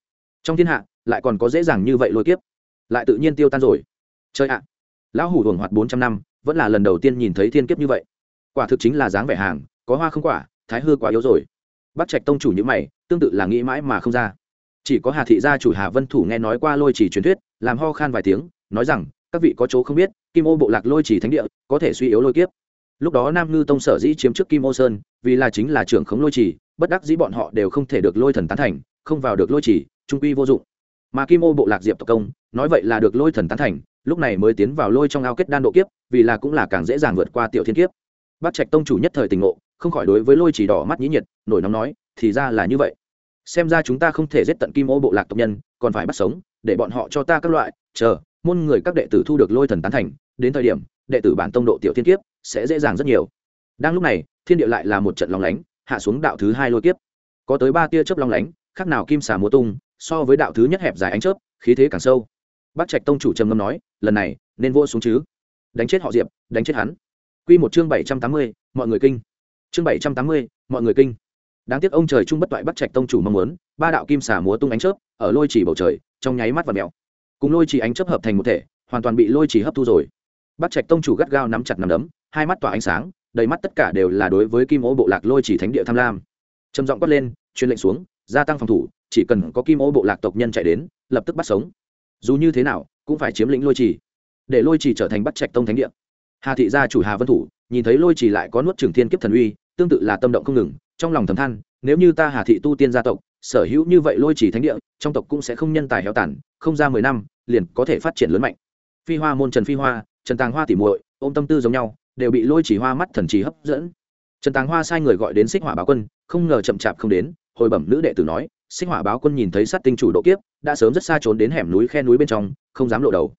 Trong thiên hạ lại còn có dễ dàng như vậy lôi kiếp. Lại tự nhiên tiêu tan rồi. Chơi ạ! Lão hủ hưởng hoạt bốn trăm năm vẫn là lần đầu tiên nhìn thấy thiên kiếp như vậy. Quả thực chính là dáng vẻ hàng có hoa không quả thái hư quá yếu rồi. Bắt trạch tông chủ như mày tương tự là nghĩ mãi mà không ra chỉ có hà thị gia chủ hà vân thủ nghe nói qua lôi chỉ truyền thuyết, làm ho khan vài tiếng, nói rằng, các vị có chỗ không biết, kim ô bộ lạc lôi chỉ thánh địa, có thể suy yếu lôi kiếp. Lúc đó nam ngư tông sở dĩ chiếm trước kim ô sơn, vì là chính là trưởng khống lôi chỉ bất đắc dĩ bọn họ đều không thể được lôi thần tán thành, không vào được lôi chỉ trung quy vô dụng. Mà kim ô bộ lạc diệp tộc công, nói vậy là được lôi thần tán thành, lúc này mới tiến vào lôi trong ao kết đan độ kiếp, vì là cũng là càng dễ dàng vượt qua tiểu thiên kiếp. Bác trạch tông chủ nhất thời tình ngộ, không khỏi đối với lôi chỉ đỏ mắt nhĩ nhiệt, nổi nóng nói, thì ra là như vậy xem ra chúng ta không thể giết tận kim ô bộ lạc tộc nhân, còn phải bắt sống, để bọn họ cho ta các loại, chờ, môn người các đệ tử thu được lôi thần tán thành, đến thời điểm, đệ tử bản tông độ tiểu thiên kiếp sẽ dễ dàng rất nhiều. Đang lúc này, thiên địa lại là một trận lòng lánh, hạ xuống đạo thứ hai lôi kiếp. Có tới ba tia chớp long lánh, khác nào kim xà múa tung, so với đạo thứ nhất hẹp dài ánh chớp, khí thế càng sâu. Bác trạch tông chủ trầm ngâm nói, lần này, nên vô xuống chứ? Đánh chết họ diệp, đánh chết hắn. Q một chương bảy trăm tám mươi, mọi người kinh. Chương bảy trăm tám mươi, mọi người kinh đáng tiếc ông trời trung bất toại bắt trạch tông chủ mong muốn, ba đạo kim xà múa tung ánh chớp, ở lôi chỉ bầu trời, trong nháy mắt và mèo. Cùng lôi chỉ ánh chớp hợp thành một thể, hoàn toàn bị lôi chỉ hấp thu rồi. Bắt trạch tông chủ gắt gao nắm chặt nắm đấm, hai mắt tỏa ánh sáng, đầy mắt tất cả đều là đối với kim ô bộ lạc lôi chỉ thánh địa tham lam. Trầm giọng quát lên, truyền lệnh xuống, gia tăng phòng thủ, chỉ cần có kim ô bộ lạc tộc nhân chạy đến, lập tức bắt sống. Dù như thế nào, cũng phải chiếm lĩnh lôi trì để lôi trì trở thành bắt trạch tông thánh địa. Hà thị gia chủ hà vân thủ, nhìn thấy lôi trì lại có nuốt trường thiên kiếp thần uy, tương tự là tâm động không ngừng trong lòng thầm than, nếu như ta hà thị tu tiên gia tộc, sở hữu như vậy lôi chỉ thánh địa, trong tộc cũng sẽ không nhân tài héo tàn, không ra mười năm, liền có thể phát triển lớn mạnh. Phi hoa môn trần phi hoa, trần tàng hoa tỉ muội, ôm tâm tư giống nhau, đều bị lôi chỉ hoa mắt thần trí hấp dẫn. Trần tàng hoa sai người gọi đến xích hỏa báo quân, không ngờ chậm chạp không đến, hồi bẩm nữ đệ tử nói, xích hỏa báo quân nhìn thấy sát tinh chủ độ kiếp, đã sớm rất xa trốn đến hẻm núi khe núi bên trong, không dám lộ đầu.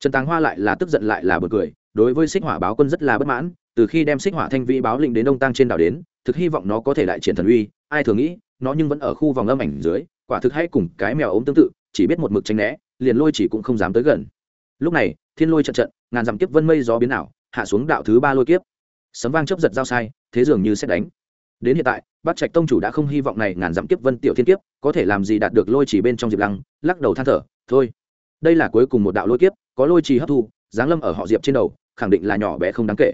Trần tàng hoa lại là tức giận lại là bật cười, đối với xích hỏa báo quân rất là bất mãn, từ khi đem xích hỏa thanh vĩ báo lĩnh đến đông tăng trên đảo đến thực hy vọng nó có thể đại triển thần uy, ai thường nghĩ, nó nhưng vẫn ở khu vòng âm ảnh dưới, quả thực hay cùng cái mèo ốm tương tự, chỉ biết một mực tranh né, liền lôi chỉ cũng không dám tới gần. Lúc này, thiên lôi trận trận, ngàn dặm kiếp vân mây gió biến ảo, hạ xuống đạo thứ ba lôi kiếp. Sấm vang chấp giật giao sai, thế dường như xét đánh. Đến hiện tại, bát trạch tông chủ đã không hy vọng này ngàn dặm kiếp vân tiểu thiên kiếp có thể làm gì đạt được lôi chỉ bên trong diệp lăng, lắc đầu than thở, thôi, đây là cuối cùng một đạo lôi kiếp, có lôi trì hấp thu, giáng lâm ở họ diệp trên đầu, khẳng định là nhỏ bé không đáng kể.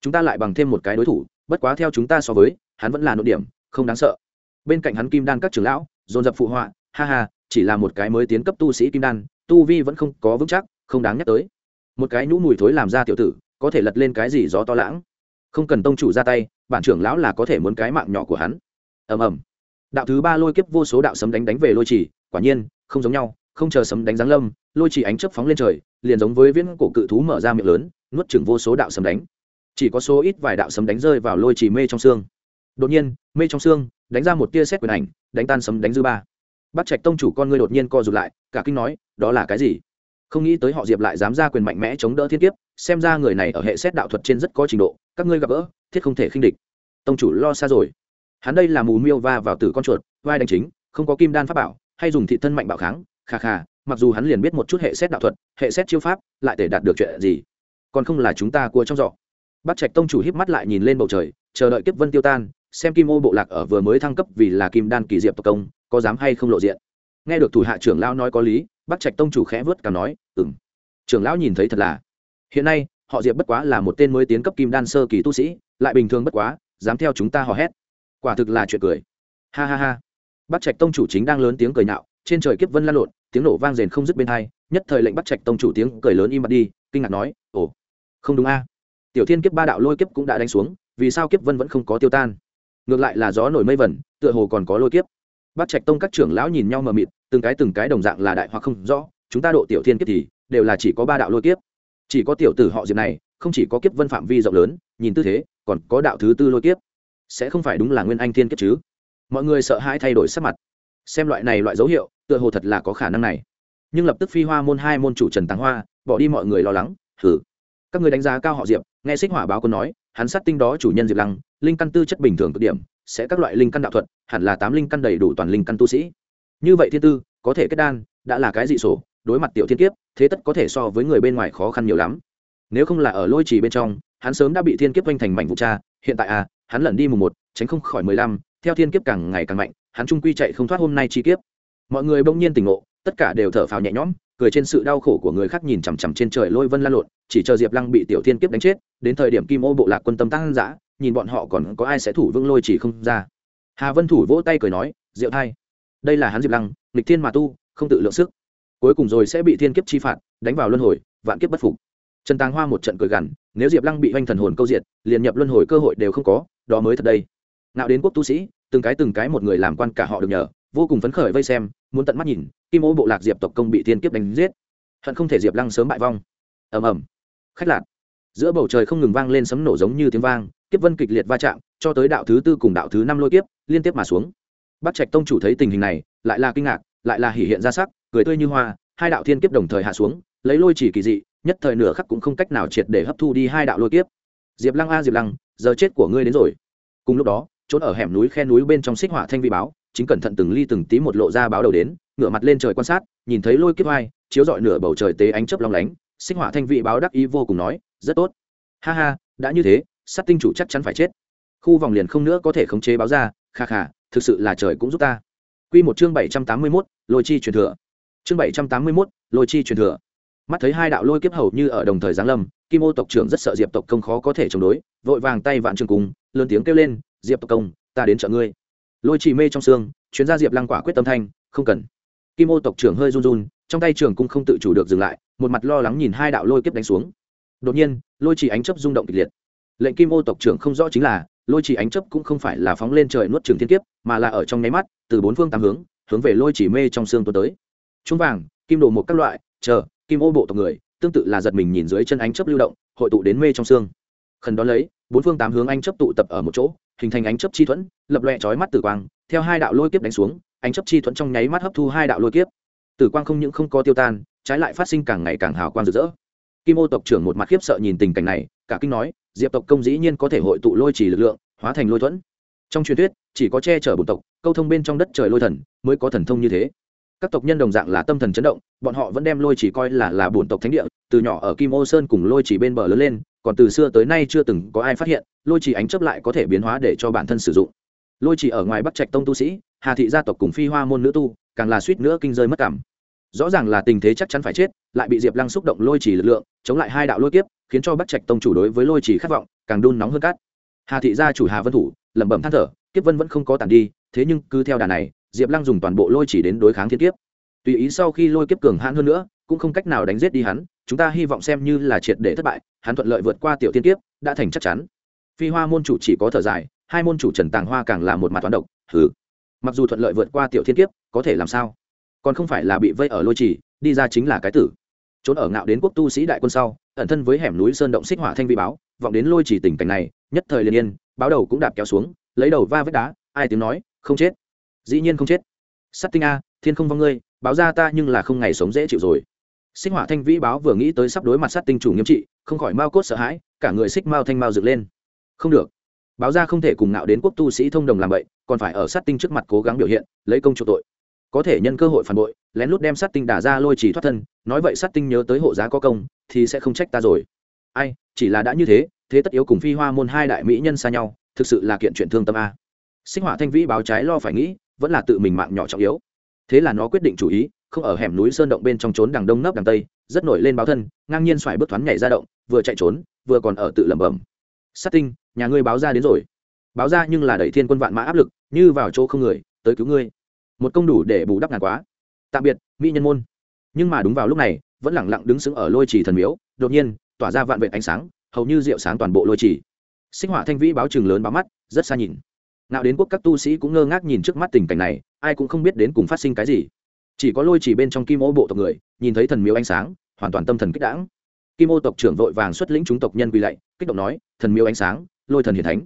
Chúng ta lại bằng thêm một cái đối thủ bất quá theo chúng ta so với, hắn vẫn là nội điểm, không đáng sợ. Bên cạnh hắn kim đan các trưởng lão, dồn dập phụ họa, ha ha, chỉ là một cái mới tiến cấp tu sĩ kim đan, tu vi vẫn không có vững chắc, không đáng nhắc tới. Một cái nhũ mùi thối làm ra tiểu tử, có thể lật lên cái gì gió to lãng. Không cần tông chủ ra tay, bản trưởng lão là có thể muốn cái mạng nhỏ của hắn. Ầm ầm. Đạo thứ ba lôi kiếp vô số đạo sấm đánh đánh về lôi trì, quả nhiên, không giống nhau, không chờ sấm đánh giáng lâm, lôi trì ánh chớp phóng lên trời, liền giống với viễn cổ cự thú mở ra miệng lớn, nuốt chửng vô số đạo sấm đánh chỉ có số ít vài đạo sấm đánh rơi vào lôi trì mê trong xương. Đột nhiên, mê trong xương, đánh ra một tia xét quyền ảnh, đánh tan sấm đánh dư ba. Bắt trạch tông chủ con ngươi đột nhiên co rụt lại, cả kinh nói, đó là cái gì? Không nghĩ tới họ diệp lại dám ra quyền mạnh mẽ chống đỡ thiên kiếp, xem ra người này ở hệ xét đạo thuật trên rất có trình độ, các ngươi gặp gỡ, thiết không thể khinh địch. Tông chủ lo xa rồi. Hắn đây là mù miêu va vào tử con chuột, vai đánh chính, không có kim đan pháp bảo, hay dùng thị thân mạnh bảo kháng khà khà mặc dù hắn liền biết một chút hệ xét đạo thuật, hệ xét chiêu pháp, lại để đạt được chuyện gì. Còn không là chúng ta cua trong giỏ. Bát trạch tông chủ híp mắt lại nhìn lên bầu trời, chờ đợi kiếp vân tiêu tan, xem kim ô bộ lạc ở vừa mới thăng cấp vì là kim đan kỳ diệp tộc công, có dám hay không lộ diện. Nghe được thủ hạ trưởng lão nói có lý, Bát trạch tông chủ khẽ vớt cảm nói ừng trưởng lão nhìn thấy thật là, hiện nay, họ diệp bất quá là một tên mới tiến cấp kim đan sơ kỳ tu sĩ, lại bình thường bất quá, dám theo chúng ta hò hét. Quả thực là chuyện cười. Ha ha ha. Bát trạch tông chủ chính đang lớn tiếng cười nhạo trên trời kiếp vân lan lộn, tiếng nổ vang rền không dứt bên hai, nhất thời lệnh bắt trạch tông chủ tiếng cười lớn im bặt đi, kinh ngạc nói, ồ, không đúng a tiểu thiên kiếp ba đạo lôi kiếp cũng đã đánh xuống, vì sao kiếp vân vẫn không có tiêu tan? Ngược lại là gió nổi mây vẩn, tựa hồ còn có lôi kiếp. Bát trạch tông các trưởng lão nhìn nhau mờ mịt, từng cái từng cái đồng dạng là đại hoặc không rõ, chúng ta độ tiểu thiên kiếp thì, đều là chỉ có ba đạo lôi kiếp. Chỉ có tiểu tử họ diệp này, không chỉ có kiếp vân phạm vi rộng lớn, nhìn tư thế, còn có đạo thứ tư lôi kiếp. Sẽ không phải đúng là nguyên anh thiên kiếp chứ? Mọi người sợ hãi thay đổi sắc mặt. Xem loại này loại dấu hiệu, tựa hồ thật là có khả năng này. Nhưng lập tức phi hoa môn hai môn chủ trần tàng hoa, bỏ đi mọi người lo lắng thử các người đánh giá cao họ diệp nghe xích hỏa báo quân nói, hắn sát tinh đó chủ nhân diệp lăng, linh căn tư chất bình thường cực điểm, sẽ các loại linh căn đạo thuật, hẳn là tám linh căn đầy đủ toàn linh căn tu sĩ. Như vậy thiên tư, có thể kết đan, đã là cái dị sổ, đối mặt tiểu thiên kiếp, thế tất có thể so với người bên ngoài khó khăn nhiều lắm. Nếu không là ở lôi trì bên trong, hắn sớm đã bị thiên kiếp quanh thành mảnh vụ cha, hiện tại à hắn lẩn đi mùng một, tránh không khỏi mười lăm, theo thiên kiếp càng ngày càng mạnh, hắn trung quy chạy không thoát hôm nay chi kiếp. Mọi người bỗng nhiên tỉnh ngộ, tất cả đều thở phào nhẹ nhõm cười trên sự đau khổ của người khác nhìn chằm chằm trên trời lôi vân lan lộn, chỉ chờ diệp lăng bị tiểu thiên kiếp đánh chết, đến thời điểm kim ô bộ lạc quân tâm tăng giã nhìn bọn họ còn có ai sẽ thủ vững lôi chỉ không ra. Hà vân thủ vỗ tay cười nói, diệu thay đây là hắn diệp lăng, nghịch thiên mà tu, không tự lượng sức. Cuối cùng rồi sẽ bị thiên kiếp chi phạt, đánh vào luân hồi, vạn kiếp bất phục. Trần tàng hoa một trận cười gằn, nếu diệp lăng bị oanh thần hồn câu diệt, liền nhập luân hồi cơ hội đều không có, đó mới thật đây. Nào đến quốc tu sĩ, từng cái từng cái một người làm quan cả họ được nhờ vô cùng phấn khởi vây xem, muốn tận mắt nhìn, kim ô bộ lạc diệp tộc công bị thiên kiếp đánh giết. Hận không thể diệp lăng sớm bại vong. Ầm ầm. Khách lạc. Giữa bầu trời không ngừng vang lên sấm nổ giống như tiếng vang, kiếp vân kịch liệt va chạm, cho tới đạo thứ tư cùng đạo thứ năm lôi kiếp, liên tiếp mà xuống. Bắc trạch tông chủ thấy tình hình này, lại là kinh ngạc, lại là hỉ hiện ra sắc, cười tươi như hoa, hai đạo thiên kiếp đồng thời hạ xuống, lấy lôi chỉ kỳ dị, nhất thời nửa khắc cũng không cách nào triệt để hấp thu đi hai đạo lôi kiếp. Diệp lăng a diệp lăng, giờ chết của ngươi đến rồi. Cùng lúc đó, trốn ở hẻm núi khe núi bên trong xích hỏa thanh vi báo chính cẩn thận từng ly từng tí một lộ ra báo đầu đến ngửa mặt lên trời quan sát nhìn thấy lôi kiếp vai chiếu dọi nửa bầu trời tế ánh chớp long lánh sinh hỏa thanh vị báo đắc ý vô cùng nói rất tốt ha ha đã như thế sát tinh chủ chắc chắn phải chết khu vòng liền không nữa có thể khống chế báo ra kha kha thực sự là trời cũng giúp ta Quy một chương bảy trăm tám mươi 781, lôi chi truyền thừa. Chương bảy trăm tám mươi 781, lôi chi truyền thừa. Mắt thấy hai đạo lôi kiếp hầu như ở đồng thời giáng lâm, Kim Ô tộc trưởng rất sợ Diệp tộc công khó có thể chống đối, vội vàng tay vạn trường cùng, lớn tiếng kêu lên, "Diệp tộc công, ta đến trợ ngươi." Lôi chỉ mê trong xương, chuyến ra Diệp Lăng quả quyết tâm thanh, "Không cần." Kim Ô tộc trưởng hơi run run, trong tay trường cung không tự chủ được dừng lại, một mặt lo lắng nhìn hai đạo lôi kiếp đánh xuống. Đột nhiên, lôi chỉ ánh chấp rung động kịch liệt. Lệnh Kim Ô tộc trưởng không rõ chính là, lôi chỉ ánh chấp cũng không phải là phóng lên trời nuốt trường thiên kiếp, mà là ở trong nháy mắt, từ bốn phương tám hướng, hướng về lôi chỉ mê trong xương tuần tới. Trung vàng, kim đồ một các loại, chờ, kim ô bộ tộc người, tương tự là giật mình nhìn dưới chân ánh chấp lưu động, hội tụ đến mê trong xương. Khẩn đón lấy, bốn phương tám hướng anh chấp tụ tập ở một chỗ, hình thành ánh chấp chi thuẫn, lập loẹ chói mắt tử quang, theo hai đạo lôi kiếp đánh xuống, ánh chấp chi thuẫn trong nháy mắt hấp thu hai đạo lôi kiếp. Tử quang không những không có tiêu tan, trái lại phát sinh càng ngày càng hào quang rực rỡ. Kim ô tộc trưởng một mặt khiếp sợ nhìn tình cảnh này, cả kinh nói, Diệp tộc công dĩ nhiên có thể hội tụ lôi chỉ lực lượng, hóa thành lôi thuẫn trong truyền thuyết chỉ có che chở bùn tộc câu thông bên trong đất trời lôi thần mới có thần thông như thế các tộc nhân đồng dạng là tâm thần chấn động, bọn họ vẫn đem lôi chỉ coi là là bổn tộc thánh địa, từ nhỏ ở kim ô sơn cùng lôi chỉ bên bờ lớn lên, còn từ xưa tới nay chưa từng có ai phát hiện, lôi chỉ ánh chấp lại có thể biến hóa để cho bản thân sử dụng. Lôi chỉ ở ngoài bắc trạch tông tu sĩ, hà thị gia tộc cùng phi hoa môn nữ tu, càng là suýt nữa kinh rơi mất cảm. Rõ ràng là tình thế chắc chắn phải chết, lại bị diệp lăng xúc động lôi chỉ lực lượng, chống lại hai đạo lôi kiếp, khiến cho bắc trạch tông chủ đối với lôi chỉ khát vọng càng đun nóng hơn cát. Hà thị gia chủ hà vân thủ, lẩm bẩm than thở, kiếp vân vẫn không có tàn đi, thế nhưng cứ theo đà này diệp lăng dùng toàn bộ lôi chỉ đến đối kháng thiên kiếp. Tùy ý sau khi lôi kiếp cường hãn hơn nữa, cũng không cách nào đánh giết đi hắn, chúng ta hy vọng xem như là triệt để thất bại, hắn thuận lợi vượt qua tiểu thiên kiếp, đã thành chắc chắn. Phi hoa môn chủ chỉ có thở dài, hai môn chủ trần tàng hoa càng là một mặt toán độc thử mặc dù thuận lợi vượt qua tiểu thiên kiếp, có thể làm sao? Còn không phải là bị vây ở lôi trì đi ra chính là cái tử. Trốn ở ngạo đến quốc tu sĩ đại quân sau, ẩn thân với hẻm núi sơn động xích hỏa thanh vị báo, vọng đến lôi trì tình cảnh này, nhất thời liền yên, báo đầu cũng đạp kéo xuống, lấy đầu va vết đá, ai tiếng nói, không chết dĩ nhiên không chết. Sắt tinh a, thiên không vong ngươi, báo ra ta nhưng là không ngày sống dễ chịu rồi. Xích hỏa thanh vĩ báo vừa nghĩ tới sắp đối mặt sát tinh chủ nghiêm trị, không khỏi mao cốt sợ hãi, cả người xích mao thanh mao dựng lên. Không được. Báo ra không thể cùng ngạo đến quốc tu sĩ thông đồng làm vậy, còn phải ở sát tinh trước mặt cố gắng biểu hiện, lấy công chủ tội. Có thể nhân cơ hội phản bội, lén lút đem sát tinh đả ra lôi chỉ thoát thân, nói vậy sát tinh nhớ tới hộ giá có công, thì sẽ không trách ta rồi. Ai, chỉ là đã như thế thế tất yếu cùng phi hoa môn hai đại mỹ nhân xa nhau, thực sự là kiện chuyện thương tâm a. Sinh hỏa thanh vĩ báo trái lo phải nghĩ vẫn là tự mình mạng nhỏ trọng yếu. Thế là nó quyết định chủ ý, không ở hẻm núi sơn động bên trong trốn đằng đông nấp đằng tây, rất nổi lên báo thân, ngang nhiên xoài bước thoáng nhảy ra động, vừa chạy trốn, vừa còn ở tự lẩm bẩm. Sát tinh, nhà ngươi báo ra đến rồi. Báo ra nhưng là đẩy thiên quân vạn mã áp lực, như vào chỗ không người, tới cứu ngươi. Một công đủ để bù đắp ngàn quá. Tạm biệt, mỹ nhân môn. Nhưng mà đúng vào lúc này, vẫn lẳng lặng đứng sững ở lôi trì thần miếu, đột nhiên, tỏa ra vạn vệ ánh sáng, hầu như rượu sáng toàn bộ lôi trì. Sinh hỏa thanh vĩ báo chừng lớn báo mắt, rất xa nhìn nào đến quốc các tu sĩ cũng ngơ ngác nhìn trước mắt tình cảnh này, ai cũng không biết đến cùng phát sinh cái gì. Chỉ có lôi chỉ bên trong kim ô bộ tộc người, nhìn thấy thần miếu ánh sáng, hoàn toàn tâm thần kích đãng. Kim ô tộc trưởng vội vàng xuất lĩnh chúng tộc nhân quỳ lạy, kích động nói, thần miếu ánh sáng, lôi thần hiển thánh.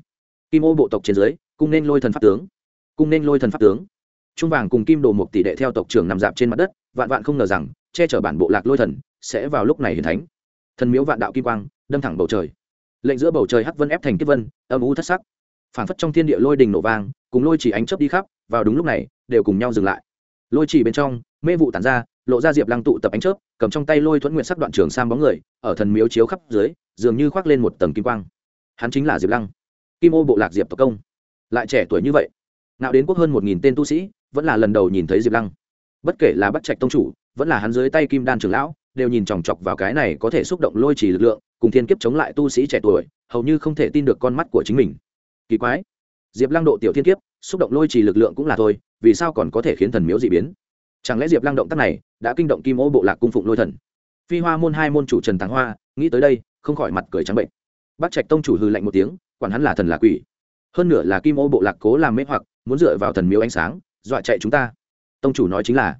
Kim ô bộ tộc trên dưới, cung nên lôi thần pháp tướng. Cung nên lôi thần pháp tướng. Trung vàng cùng kim đồ một tỷ đệ theo tộc trưởng nằm dạp trên mặt đất, vạn vạn không ngờ rằng, che chở bản bộ lạc lôi thần, sẽ vào lúc này hiển thánh. Thần miếu vạn đạo kim quang, đâm thẳng bầu trời. Lệnh giữa bầu trời hắc vân ép thành kiếp vân, âm u thất sắc phản phất trong thiên địa lôi đình nổ vang, cùng lôi chỉ ánh chớp đi khắp, vào đúng lúc này, đều cùng nhau dừng lại. Lôi chỉ bên trong, mê vụ tản ra, lộ ra diệp lăng tụ tập ánh chớp, cầm trong tay lôi thuẫn nguyện sắc đoạn trường sang bóng người, ở thần miếu chiếu khắp dưới, dường như khoác lên một tầng kim quang. Hắn chính là diệp lăng. Kim ô bộ lạc diệp tộc công. Lại trẻ tuổi như vậy nào đến quốc hơn một nghìn tên tu sĩ, vẫn là lần đầu nhìn thấy diệp lăng. Bất kể là bắt trạch tông chủ, vẫn là hắn dưới tay kim đan trưởng lão, đều nhìn chòng chọc vào cái này có thể xúc động lôi trì lực lượng, cùng thiên kiếp chống lại tu sĩ trẻ tuổi, hầu như không thể tin được con mắt của chính mình kỳ quái. Diệp lăng độ tiểu thiên kiếp, xúc động lôi trì lực lượng cũng là thôi, vì sao còn có thể khiến thần miếu d ị biến? Chẳng lẽ diệp lăng động tác này đã kinh động kim ô bộ lạc cung phụng lôi thần? Phi hoa môn hai môn chủ trần thắng hoa, nghĩ tới đây, không khỏi mặt cười trắng bệnh. Bác trạch tông chủ hư lạnh một tiếng, quản hắn là thần là quỷ. Hơn nữa là kim ô bộ lạc cố làm mê hoặc, muốn dựa vào thần miếu ánh sáng, dọa chạy chúng ta. Tông chủ nói chính là,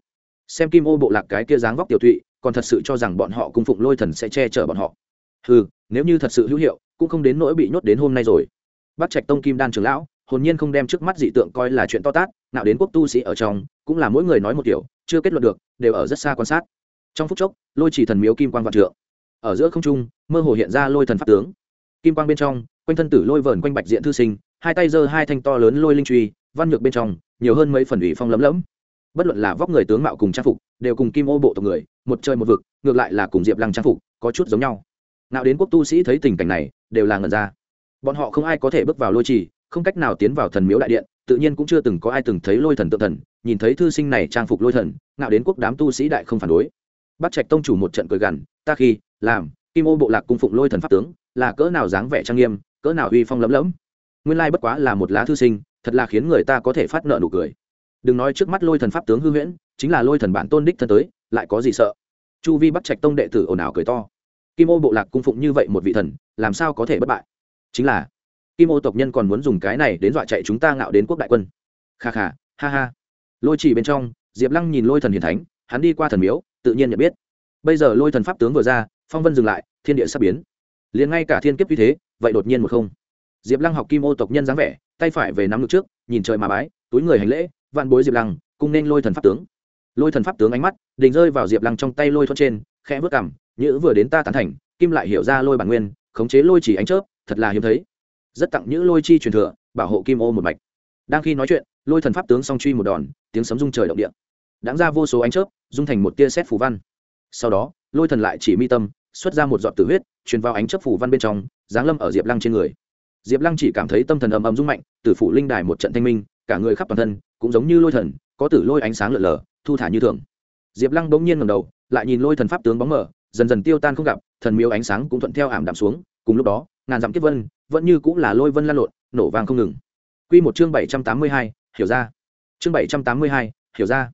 xem kim ô bộ lạc cái kia dáng vóc tiểu thụy, còn thật sự cho rằng bọn họ cung phụng lôi thần sẽ che chở bọn họ. Ừ nếu như thật sự hữu hiệu, cũng không đến nỗi bị nhốt đến hôm nay rồi bắt trạch tông kim đan trường lão, hồn nhiên không đem trước mắt dị tượng coi là chuyện to tát nào đến quốc tu sĩ ở trong, cũng là mỗi người nói một kiểu, chưa kết luận được, đều ở rất xa quan sát. Trong phút chốc, lôi chỉ thần miếu kim quang vạn trượng. Ở giữa không trung, mơ hồ hiện ra lôi thần pháp tướng. Kim quang bên trong, quanh thân tử lôi vờn quanh bạch diện thư sinh, hai tay giơ hai thanh to lớn lôi linh truy, văn nhược bên trong, nhiều hơn mấy phần ủy phong lấm lẫm. Bất luận là vóc người tướng mạo cùng trang phục, đều cùng kim ô bộ tộc người, một chơi một vực, ngược lại là cùng diệp lăng trang phục, có chút giống nhau. Nào đến quốc tu sĩ thấy tình cảnh này, đều là ngần ra bọn họ không ai có thể bước vào lôi trì, không cách nào tiến vào thần miếu đại điện, tự nhiên cũng chưa từng có ai từng thấy lôi thần tự thần, nhìn thấy thư sinh này trang phục lôi thần, ngạo đến quốc đám tu sĩ đại không phản đối. Bắt trạch tông chủ một trận cười gằn, ta khi, làm, kim ô bộ lạc cung phụng lôi thần pháp tướng, là cỡ nào dáng vẻ trang nghiêm, cỡ nào uy phong lấm lẫm. Nguyên lai bất quá là một lá thư sinh, thật là khiến người ta có thể phát nợ nụ cười. Đừng nói trước mắt lôi thần pháp tướng hư huyễn, chính là lôi thần bản tôn đích thân tới, lại có gì sợ? Chu vi bắt trạch tông đệ tử ồn ào cười to. Kim ô bộ lạc cung phụng như vậy một vị thần, làm sao có thể bất bại? Chính là, kim ô tộc nhân còn muốn dùng cái này đến dọa chạy chúng ta ngạo đến quốc đại quân. Kha kha, ha ha. Lôi chỉ bên trong, diệp lăng nhìn lôi thần hiền thánh, hắn đi qua thần miếu, tự nhiên nhận biết. Bây giờ lôi thần pháp tướng vừa ra, phong vân dừng lại, thiên địa sắp biến. Liền ngay cả thiên kiếp như thế, vậy đột nhiên một không. Diệp lăng học kim ô tộc nhân dáng vẻ, tay phải về nắm ngực trước, nhìn trời mà bái, túi người hành lễ, vạn bối diệp lăng, cung nên lôi thần pháp tướng. Lôi thần pháp tướng ánh mắt đình rơi vào diệp lăng trong tay lôi thuận trên, khẽ vớt cảm nhữ vừa đến ta tán thành, kim lại hiểu ra lôi bản nguyên, khống chế lôi chỉ ánh chớp thật là hiếm thấy. Rất tặng những lôi chi truyền thừa bảo hộ kim ô một mạch. Đang khi nói chuyện lôi thần pháp tướng song truy một đòn tiếng sấm rung trời động địa. Đáng ra vô số ánh chớp dung thành một tia xét phù văn. Sau đó lôi thần lại chỉ mi tâm xuất ra một giọt tử huyết truyền vào ánh chớp phù văn bên trong giáng lâm ở diệp lăng trên người. Diệp lăng chỉ cảm thấy tâm thần ầm ầm rung mạnh tử phủ linh đài một trận thanh minh cả người khắp toàn thân cũng giống như lôi thần có tử lôi ánh sáng lợn lờ thu thả như thường. Diệp lăng bỗng nhiên ngầm đầu lại nhìn lôi thần pháp tướng bóng mờ, dần dần tiêu tan không gặp thần miếu ánh sáng cũng thuận theo ảm đạm xuống cùng lúc đó ngàn dặm kiếp vân, vẫn như cũng là lôi vân lan lộn, nổ vàng không ngừng. Q một chương bảy trăm tám mươi hai, hiểu ra. Chương bảy trăm tám mươi hai, hiểu ra.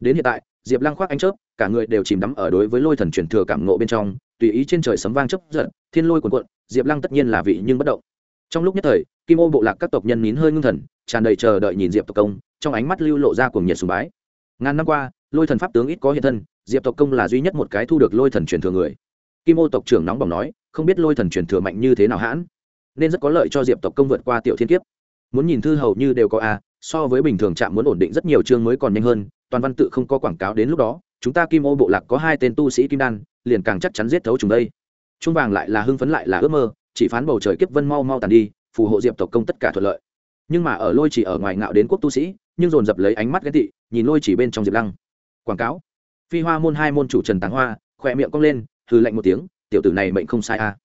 Đến hiện tại, diệp lăng khoác ánh chớp, cả người đều chìm đắm ở đối với lôi thần truyền thừa cảm nộ bên trong, tùy ý trên trời sấm vang chấp giận thiên lôi cuồn cuộn, diệp lăng tất nhiên là vị nhưng bất động. Trong lúc nhất thời, kim ô bộ lạc các tộc nhân nín hơi ngưng thần, tràn đầy chờ đợi nhìn diệp tộc công, trong ánh mắt lưu lộ ra cuồng nhiệt sùng bái. Ngàn năm qua, lôi thần pháp tướng ít có hiện thân, diệp tộc công là duy nhất một cái thu được lôi thần truyền thừa người. Kim ô tộc trưởng nóng bỏng nói không biết lôi thần truyền thừa mạnh như thế nào hãn, nên rất có lợi cho diệp tộc công vượt qua tiểu thiên kiếp. Muốn nhìn thư hầu như đều có a so với bình thường trạm muốn ổn định rất nhiều chương mới còn nhanh hơn, toàn văn tự không có quảng cáo đến lúc đó, chúng ta kim ô bộ lạc có hai tên tu sĩ kim đan, liền càng chắc chắn giết thấu chúng đây. Trung vàng lại là hưng phấn lại là ước mơ, chỉ phán bầu trời kiếp vân mau mau tàn đi, phù hộ diệp tộc công tất cả thuận lợi. Nhưng mà ở lôi chỉ ở ngoài ngạo đến quốc tu sĩ, nhưng dồn dập lấy ánh mắt ghét tị, nhìn lôi chỉ bên trong diệp lăng. Quảng cáo. Phi hoa môn hai môn chủ trần táng hoa, khỏe miệng cong lên, hừ lạnh một tiếng tiểu tử này mệnh không sai a à.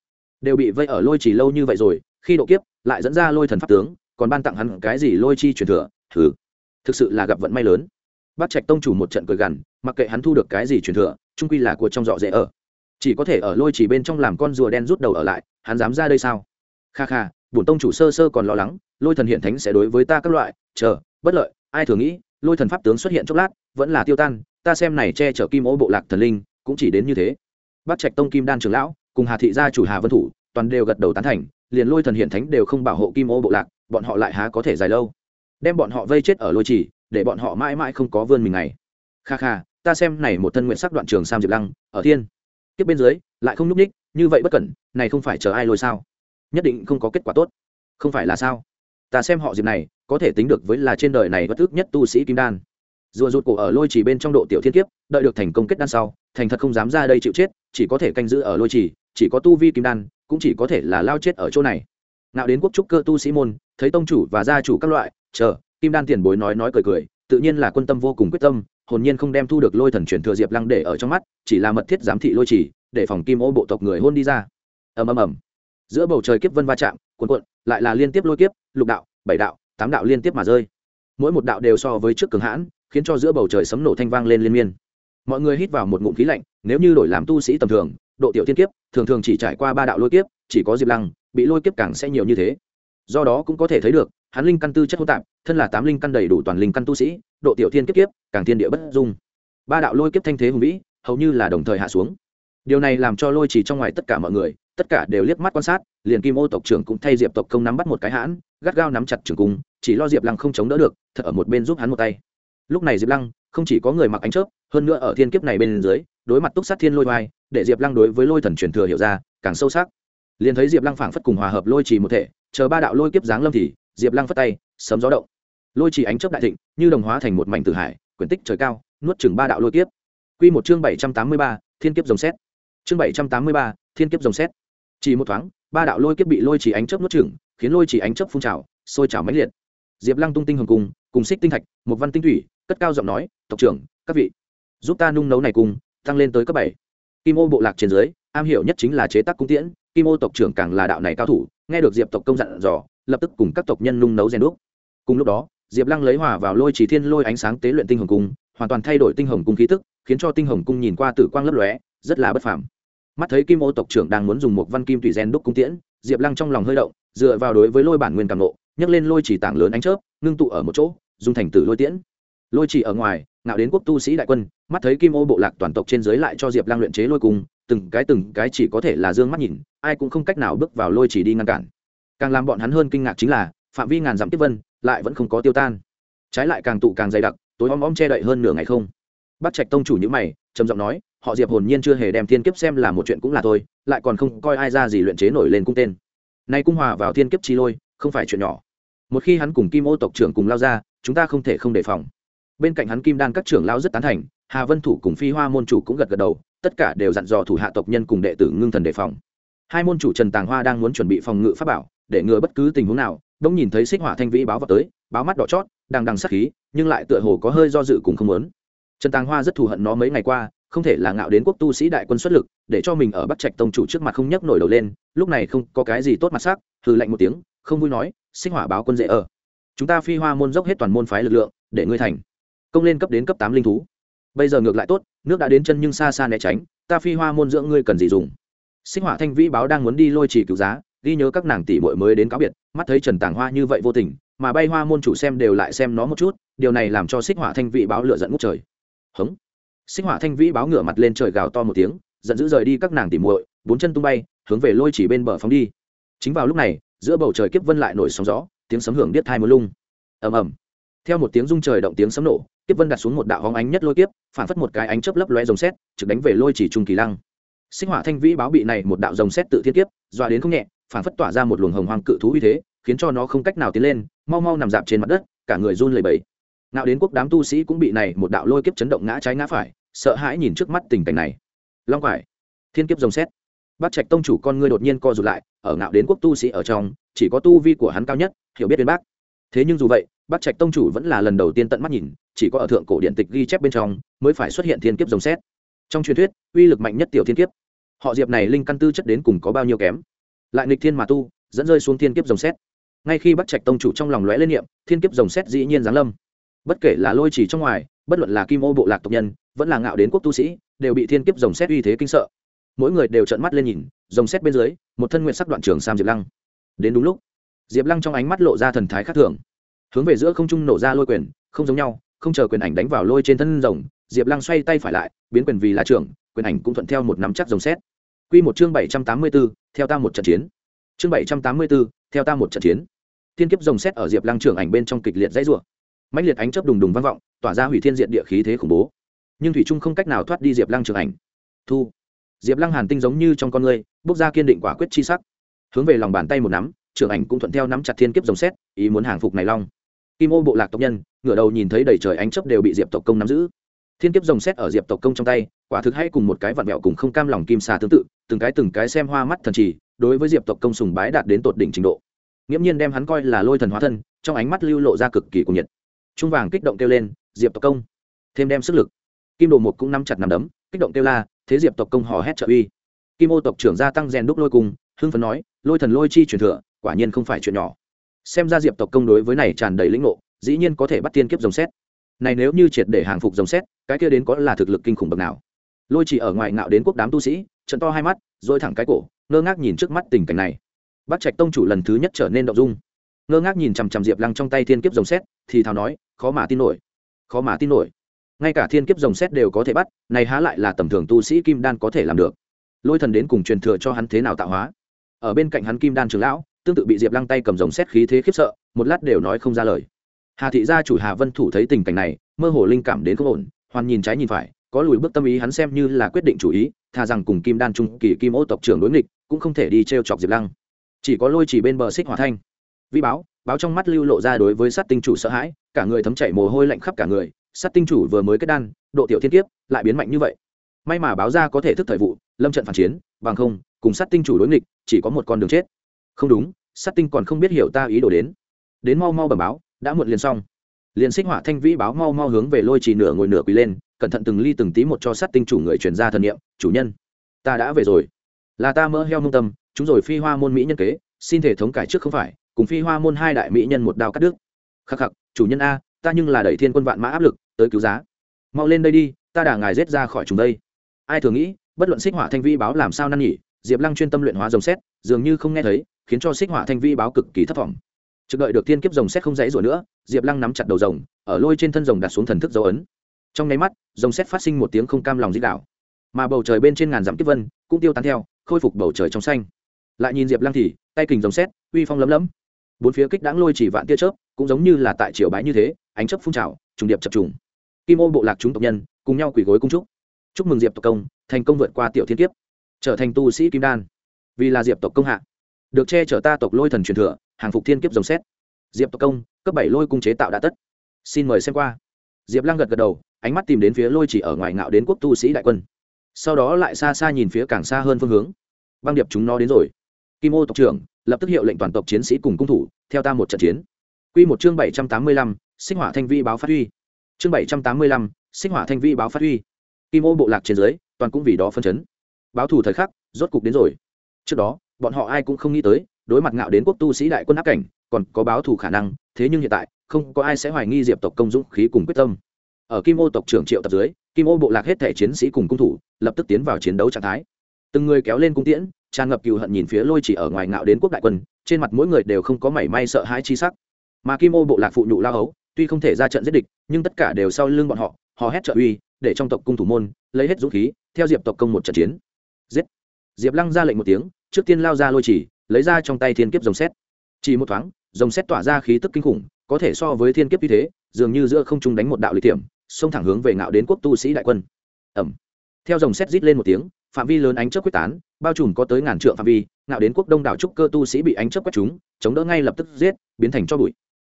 đều bị vây ở lôi chỉ lâu như vậy rồi, khi độ kiếp, lại dẫn ra lôi thần pháp tướng, còn ban tặng hắn cái gì lôi chi truyền thừa thử thực sự là gặp vận may lớn. Bác trạch tông chủ một trận cười gằn, mặc kệ hắn thu được cái gì truyền thừa trung quy là của trong dọ dễ ở. Chỉ có thể ở lôi chỉ bên trong làm con rùa đen rút đầu ở lại, hắn dám ra đây sao? Kha kha, bổn tông chủ sơ sơ còn lo lắng, lôi thần hiện thánh sẽ đối với ta các loại, chờ, bất lợi, ai thường nghĩ, lôi thần pháp tướng xuất hiện chốc lát, vẫn là tiêu tan, ta xem này che chở kim ô bộ lạc thần linh, cũng chỉ đến như thế bắt trạch tông kim đan trưởng lão, cùng hà thị gia chủ hà vân thủ, toàn đều gật đầu tán thành, liền lôi thần hiện thánh đều không bảo hộ kim ô bộ lạc, bọn họ lại há có thể dài lâu. Đem bọn họ vây chết ở lôi trì, để bọn họ mãi mãi không có vươn mình này kha kha, ta xem này một thân nguyện sắc đoạn trường sam diệp lăng, ở thiên. Tiếp bên dưới, lại không nhúc ních, như vậy bất cẩn, này không phải chờ ai lôi sao? Nhất định không có kết quả tốt. Không phải là sao? Ta xem họ diệp này, có thể tính được với là trên đời này bất ức nhất tu sĩ kim đan rùa rụt cổ ở lôi trì bên trong độ tiểu thiên kiếp, đợi được thành công kết đan sau, thành thật không dám ra đây chịu chết, chỉ có thể canh giữ ở lôi trì, chỉ có tu vi kim đan, cũng chỉ có thể là lao chết ở chỗ này. Nào đến quốc trúc cơ tu sĩ môn, thấy tông chủ và gia chủ các loại, chờ, kim đan tiền bối nói nói cười cười, tự nhiên là quân tâm vô cùng quyết tâm, hồn nhiên không đem thu được lôi thần truyền thừa diệp lăng để ở trong mắt, chỉ là mật thiết giám thị lôi trì, để phòng kim ô bộ tộc người hôn đi ra. Ầm ầm ầm. Giữa bầu trời kiếp vân va chạm cuộn cuộn, lại là liên tiếp lôi kiếp, lục đạo, bảy đạo, tám đạo liên tiếp mà rơi. Mỗi một đạo đều so với trước cường hãn khiến cho giữa bầu trời sấm nổ thanh vang lên liên miên. Mọi người hít vào một ngụm khí lạnh, nếu như đổi làm tu sĩ tầm thường, độ tiểu thiên kiếp, thường thường chỉ trải qua ba đạo lôi kiếp, chỉ có diệp lăng, bị lôi kiếp càng sẽ nhiều như thế. Do đó cũng có thể thấy được, hắn linh căn tư chất hỗn tạp, thân là tám linh căn đầy đủ toàn linh căn tu sĩ, độ tiểu thiên kiếp kiếp, càng thiên địa bất dung. Ba đạo lôi kiếp thanh thế hùng vĩ, hầu như là đồng thời hạ xuống. Điều này làm cho lôi chỉ trong ngoài tất cả mọi người, tất cả đều liếc mắt quan sát, liền kim ô tộc trưởng cũng thay diệp tộc công nắm bắt một cái hãn, gắt gao nắm chặt trường cung, chỉ lo diệp lăng không chống đỡ được, thật ở một bên giúp hắn một tay lúc này diệp lăng, không chỉ có người mặc ánh chớp, hơn nữa ở thiên kiếp này bên dưới, đối mặt túc sát thiên lôi vai để diệp lăng đối với lôi thần truyền thừa hiểu ra, càng sâu sắc. Liền thấy diệp lăng phảng phất cùng hòa hợp lôi trì một thể, chờ ba đạo lôi kiếp giáng lâm thì, diệp lăng phất tay, sấm gió động. Lôi trì ánh chớp đại thịnh, như đồng hóa thành một mảnh tử hải quyển tích trời cao, nuốt chừng ba đạo lôi kiếp. Q một chương bảy trăm tám mươi ba, thiên kiếp rồng xét. Chương bảy trăm tám mươi ba, thiên kiếp rồng xét. Chỉ một thoáng, ba đạo lôi kiếp bị lôi trì ánh chớp nuốt chừng khiến lôi trì ánh chớp phun trào, sôi trào mãnh liệt. Diệp lăng tung tinh hồng cung cùng xích tinh thạch, một văn tinh thủy cất cao giọng nói, tộc trưởng, các vị, giúp ta nung nấu này cung tăng lên tới cấp bảy. Kim ô bộ lạc trên dưới, am hiểu nhất chính là chế tác cung tiễn, kim ô tộc trưởng càng là đạo này cao thủ, nghe được diệp tộc công dặn dò, lập tức cùng các tộc nhân nung nấu rèn đúc. Cùng lúc đó, diệp lăng lấy hòa vào lôi chỉ thiên lôi ánh sáng tế luyện tinh hồng cung, hoàn toàn thay đổi tinh hồng cung khí tức, khiến cho tinh hồng cung nhìn qua tử quang lấp lóe, rất là bất phàm. Mắt thấy kim ô tộc trưởng đang muốn dùng một văn kim tùy gen đúc cung tiễn, diệp lăng trong lòng hơi động, dựa vào đối với lôi bản nguyên càng nộ nhấc lên lôi chỉ tảng lớn ánh chớp, ngưng tụ ở một chỗ, dùng thành tử lôi tiễn lôi chỉ ở ngoài, ngạo đến quốc tu sĩ đại quân, mắt thấy kim ô bộ lạc toàn tộc trên dưới lại cho diệp lang luyện chế lôi cung, từng cái từng cái chỉ có thể là d ư ơ n g mắt nhìn, ai cũng không cách nào bước vào lôi chỉ đi ngăn cản. Càng làm bọn hắn hơn kinh ngạc chính là, phạm vi ngàn dặm tiếp vân, lại vẫn không có tiêu tan. Trái lại càng tụ càng dày đặc, tối om om che đậy hơn nửa ngày không. Bắt trạch tông chủ nhữ mày, trầm giọng nói, họ diệp hồn nhiên chưa hề đem thiên kiếp xem là một chuyện cũng là thôi, lại còn không coi ai ra gì luyện chế nổi lên cung tên. Nay cung hòa vào thiên kiếp chi lôi, không phải chuyện nhỏ. Một khi hắn cùng kim ô tộc trưởng cùng lao ra, chúng ta không thể không đề phòng bên cạnh hắn kim đan các trưởng lao rất tán thành, hà vân thủ cùng phi hoa môn chủ cũng gật gật đầu, tất cả đều dặn dò thủ hạ tộc nhân cùng đệ tử ngưng thần đề phòng. Hai môn chủ trần tàng hoa đang muốn chuẩn bị phòng ngự pháp bảo, để ngừa bất cứ tình huống nào đông nhìn thấy xích hỏa thanh vĩ báo vào tới, báo mắt đỏ chót, đang đằng sắc khí, nhưng lại tựa hồ có hơi do dự cùng không muốn. Trần tàng hoa rất thù hận nó mấy ngày qua, không thể là ngạo đến quốc tu sĩ đại quân xuất lực, để cho mình ở bắc trạch tông chủ trước mặt không nhấc nổi đầu lên, lúc này không có cái gì tốt mặt sắc, hừ lạnh một tiếng, không vui nói, xích hỏa báo quân dễ ở. Chúng ta phi hoa môn dốc hết toàn môn phái lực lượng, để ngươi thành công lên cấp đến cấp tám linh thú. Bây giờ ngược lại tốt, nước đã đến chân nhưng xa xa né tránh, ta phi hoa môn dưỡng ngươi cần gì dùng. Sinh hỏa thanh vĩ báo đang muốn đi lôi trì cứu giá, ghi nhớ các nàng tỷ bội mới đến cáo biệt, mắt thấy trần tàng hoa như vậy vô tình, mà bay hoa môn chủ xem đều lại xem nó một chút, điều này làm cho xích hỏa thanh vĩ báo lựa giận ngút trời. Hống. Xích hỏa thanh vĩ báo ngửa mặt lên trời gào to một tiếng, giận dữ rời đi các nàng tỉ muội, bốn chân tung bay, hướng về lôi chỉ bên bờ phóng đi. Chính vào lúc này, giữa bầu trời kiếp vân lại nổi sóng gió, tiếng sấm hưởng điếc thai một lung. Ầm ầm theo một tiếng rung trời động tiếng sấm nổ, kiếp vân đặt xuống một đạo hóng ánh nhất lôi kiếp, phản phất một cái ánh chớp lấp loe rồng xét, trực đánh về lôi chỉ trung kỳ lăng. Sinh hỏa thanh vĩ báo bị này một đạo rồng xét tự thiên kiếp, dọa đến không nhẹ, phản phất tỏa ra một luồng hồng hoang cự thú uy thế, khiến cho nó không cách nào tiến lên, mau mau nằm dạp trên mặt đất, cả người run lẩy bẩy. Nào đến quốc đám tu sĩ cũng bị này một đạo lôi kiếp chấn động ngã trái ngã phải, sợ hãi nhìn trước mắt tình cảnh này. Long quải, thiên kiếp rồng xét. Bác trạch tông chủ con ngươi đột nhiên co rụt lại, ở ngạo đến quốc tu sĩ ở trong, chỉ có tu vi của hắn cao nhất, hiểu biết bên bác thế nhưng dù vậy bắc trạch tông chủ vẫn là lần đầu tiên tận mắt nhìn, chỉ có ở thượng cổ điện tịch ghi chép bên trong mới phải xuất hiện thiên kiếp rồng xét. Trong truyền thuyết, uy lực mạnh nhất tiểu thiên kiếp. Họ diệp này linh căn tư chất đến cùng có bao nhiêu kém? Lại nghịch thiên mà tu, dẫn rơi xuống thiên kiếp rồng xét. Ngay khi bắc trạch tông chủ trong lòng lóe lên niệm, thiên kiếp rồng xét dĩ nhiên giáng lâm. Bất kể là lôi chỉ trong ngoài, bất luận là kim ô bộ lạc tộc nhân, vẫn là ngạo đến quốc tu sĩ, đều bị thiên kiếp rồng xét uy thế kinh sợ. Mỗi người đều trợn mắt lên nhìn rồng xét bên dưới, một thân nguyện sắc đoạn trường sam diệp lăng. Đến đúng lúc, diệp lăng trong ánh mắt lộ ra thần thái khác thường hướng về giữa không trung nổ ra lôi quyền, không giống nhau, không chờ quyền ảnh đánh vào lôi trên thân rồng, diệp lăng xoay tay phải lại, biến quyền vì là trưởng, quyền ảnh cũng thuận theo một nắm chắc rồng xét. Q một chương bảy trăm tám mươi b ố theo ta một trận chiến. Chương bảy trăm tám mươi b ố theo ta một trận chiến. Thiên kiếp rồng xét ở diệp lăng trưởng ảnh bên trong kịch liệt dãy rủa. Mãnh liệt ánh chớp đùng đùng vang vọng, tỏa ra hủy thiên diện địa khí thế khủng bố. Nhưng thủy trung không cách nào thoát đi diệp lăng trưởng ảnh. Thu. Diệp lăng hàn tinh giống như trong con người, bước ra kiên định quả quyết chi sắc. Hướng về lòng bàn tay một nắm, trưởng ảnh cũng thuận theo nắm chặt thiên kiếp rồng xét, ý muốn hàng phục này long kim ô bộ lạc tộc nhân, ngửa đầu nhìn thấy đầy trời ánh chấp đều bị diệp tộc công nắm giữ. Thiên kiếp rồng xét ở diệp tộc công trong tay, quả thực hay cùng một cái vặn mẹo cùng không cam lòng kim xà tương tự, từng cái từng cái xem hoa mắt thần trì, đối với diệp tộc công sùng bái đạt đến tột đỉnh trình độ. Nghiễm nhiên đem hắn coi là lôi thần hóa thân, trong ánh mắt lưu lộ ra cực kỳ cuồng nhiệt. Trung vàng kích động kêu lên, diệp tộc công, thêm đem sức lực. Kim đồ một cũng nắm chặt nằm đấm, kích động kêu la, thế diệp tộc công hò hét trợ uy. Kim ô tộc trưởng gia tăng rèn đúc lôi cùng hưng phấn nói, lôi thần lôi chi truyền thừa, quả nhiên không phải chuyện nhỏ xem ra diệp tộc công đối với này tràn đầy lĩnh ngộ, dĩ nhiên có thể bắt tiên kiếp rồng xét. Này nếu như triệt để hàng phục rồng xét, cái kia đến có là thực lực kinh khủng bậc nào? Lôi chỉ ở ngoài ngạo đến quốc đám tu sĩ, trận to hai mắt rồi thẳng cái cổ, ngơ ngác nhìn trước mắt tình cảnh này. Bắt trạch tông chủ lần thứ nhất trở nên động dung. Ngơ ngác nhìn chằm chằm diệp lăng trong tay thiên kiếp rồng xét, thì thào nói, khó mà tin nổi, khó mà tin nổi. Ngay cả thiên kiếp rồng xét đều có thể bắt, này há lại là tầm thường tu sĩ kim đan có thể làm được. Lôi thần đến cùng truyền thừa cho hắn thế nào tạo hóa? Ở bên cạnh hắn kim đan trường lão tương tự bị diệp lăng tay cầm rồng xét khí thế khiếp sợ, một lát đều nói không ra lời. Hà thị gia chủ hà vân thủ thấy tình cảnh này, mơ hồ linh cảm đến không ổn, hoàn nhìn trái nhìn phải, có lùi bước tâm ý hắn xem như là quyết định chủ ý thà rằng cùng kim đan trung, kỳ kim ô tộc trưởng đối nghịch, cũng không thể đi t r e o chọc diệp lăng. Chỉ có lôi chỉ bên bờ xích hỏa thanh. Vi báo báo trong mắt lưu lộ ra đối với sát tinh chủ sợ hãi, cả người thấm chảy mồ hôi lạnh khắp cả người, sát tinh chủ vừa mới kết đan, độ tiểu thiên kiếp, lại biến mạnh như vậy. May mà báo ra có thể thức thời vụ, lâm trận phản chiến, bằng không, cùng sát tinh chủ đối nghịch, chỉ có một con đường chết không đúng, sát tinh còn không biết hiểu ta ý đồ đến. Đến mau mau bẩm báo, đã muộn liền xong. Liền xích hỏa thanh vĩ báo mau mau hướng về lôi trì nửa ngồi nửa quỳ lên, cẩn thận từng ly từng tí một cho sát tinh chủ người truyền ra thần niệm, chủ nhân, ta đã về rồi. Là ta mỡ heo mông tâm, chúng rồi phi hoa môn mỹ nhân kế, xin thể thống cải trước không phải, cùng phi hoa môn hai đại mỹ nhân một đao cắt đứt. Khắc khắc, chủ nhân a, ta nhưng là đẩy thiên quân vạn mã áp lực, tới cứu giá. Mau lên đây đi, ta đả ngài rết ra khỏi chúng đây. Ai thường nghĩ, bất luận xích hỏa thanh vĩ báo làm sao năn nhỉ diệp lăng chuyên tâm luyện hóa dòng xét, dường như không nghe thấy, khiến cho xích hỏa thanh vi báo cực kỳ thất vọng. Trực đợi được thiên kiếp rồng xét không dãy rồi nữa, diệp lăng nắm chặt đầu rồng, ở lôi trên thân rồng đặt xuống thần thức dấu ấn. Trong nháy mắt, rồng xét phát sinh một tiếng không cam lòng dích đạo mà bầu trời bên trên ngàn dặm kiếp vân cũng tiêu tán theo, khôi phục bầu trời trong xanh. Lại nhìn diệp lăng thì, tay kình rồng xét, uy phong lấm lấm. Bốn phía kích đáng lôi chỉ vạn tia chớp, cũng giống như là tại triều bái như thế, ánh chớp phun trào, trùng điệp chập trùng. Kim ô bộ lạc chúng tộc nhân, cùng nhau quỳ gối cung trúc chúc mừng diệp tộc công, thành công vượt qua tiểu thiên kiếp trở thành tu sĩ kim đan. Vì là diệp tộc công hạ, được che chở ta tộc lôi thần truyền thừa, hàng phục thiên kiếp rồng xét. Diệp tộc công, cấp bảy lôi cung chế tạo đã tất. Xin mời xem qua. Diệp lăng gật gật đầu, ánh mắt tìm đến phía lôi chỉ ở ngoài ngạo đến quốc tu sĩ đại quân. Sau đó lại xa xa nhìn phía càng xa hơn phương hướng. Băng điệp chúng nó đến rồi. Kim ô tộc trưởng, lập tức hiệu lệnh toàn tộc chiến sĩ cùng cung thủ, theo ta một trận chiến. Q một chương bảy trăm tám mươi lăm, sinh hỏa thanh vi báo phát huy. Chương bảy trăm tám mươi lăm, sinh hỏa thanh vi báo phát huy. Kim ô bộ lạc trên dưới, toàn cũng vì đó phân chấn báo thù thời khắc, rốt cục đến rồi. Trước đó, bọn họ ai cũng không nghĩ tới, đối mặt ngạo đến quốc tu sĩ đại quân áp cảnh, còn có báo thù khả năng, thế nhưng hiện tại, không có ai sẽ hoài nghi diệp tộc công dũng khí cùng quyết tâm. Ở kim ô tộc trưởng triệu tập dưới, kim ô bộ lạc hết thể chiến sĩ cùng cung thủ, lập tức tiến vào chiến đấu trạng thái. Từng người kéo lên cung tiễn, tràn ngập cừu hận nhìn phía lôi chỉ ở ngoài ngạo đến quốc đại quân, trên mặt mỗi người đều không có mảy may sợ hãi chi sắc. Mà kim ô bộ lạc phụ nhụ lao hấu, tuy không thể ra trận giết địch, nhưng tất cả đều sau lưng bọn họ họ hét trợ uy, để trong tộc cung thủ môn, lấy hết dũng khí, theo diệp tộc công một trận chiến giết. Diệp lăng ra lệnh một tiếng, trước tiên lao ra lôi chỉ, lấy ra trong tay thiên kiếp rồng xét. Chỉ một thoáng, rồng xét tỏa ra khí tức kinh khủng, có thể so với thiên kiếp như thế, dường như giữa không trung đánh một đạo lịch tiệm xông thẳng hướng về ngạo đến quốc tu sĩ đại quân. Ẩm. Theo dòng xét rít lên một tiếng, phạm vi lớn ánh chớp quyết tán, bao trùm có tới ngàn trượng phạm vi, ngạo đến quốc đông đảo trúc cơ tu sĩ bị ánh chớp quét chúng, chống đỡ ngay lập tức giết, biến thành cho bụi.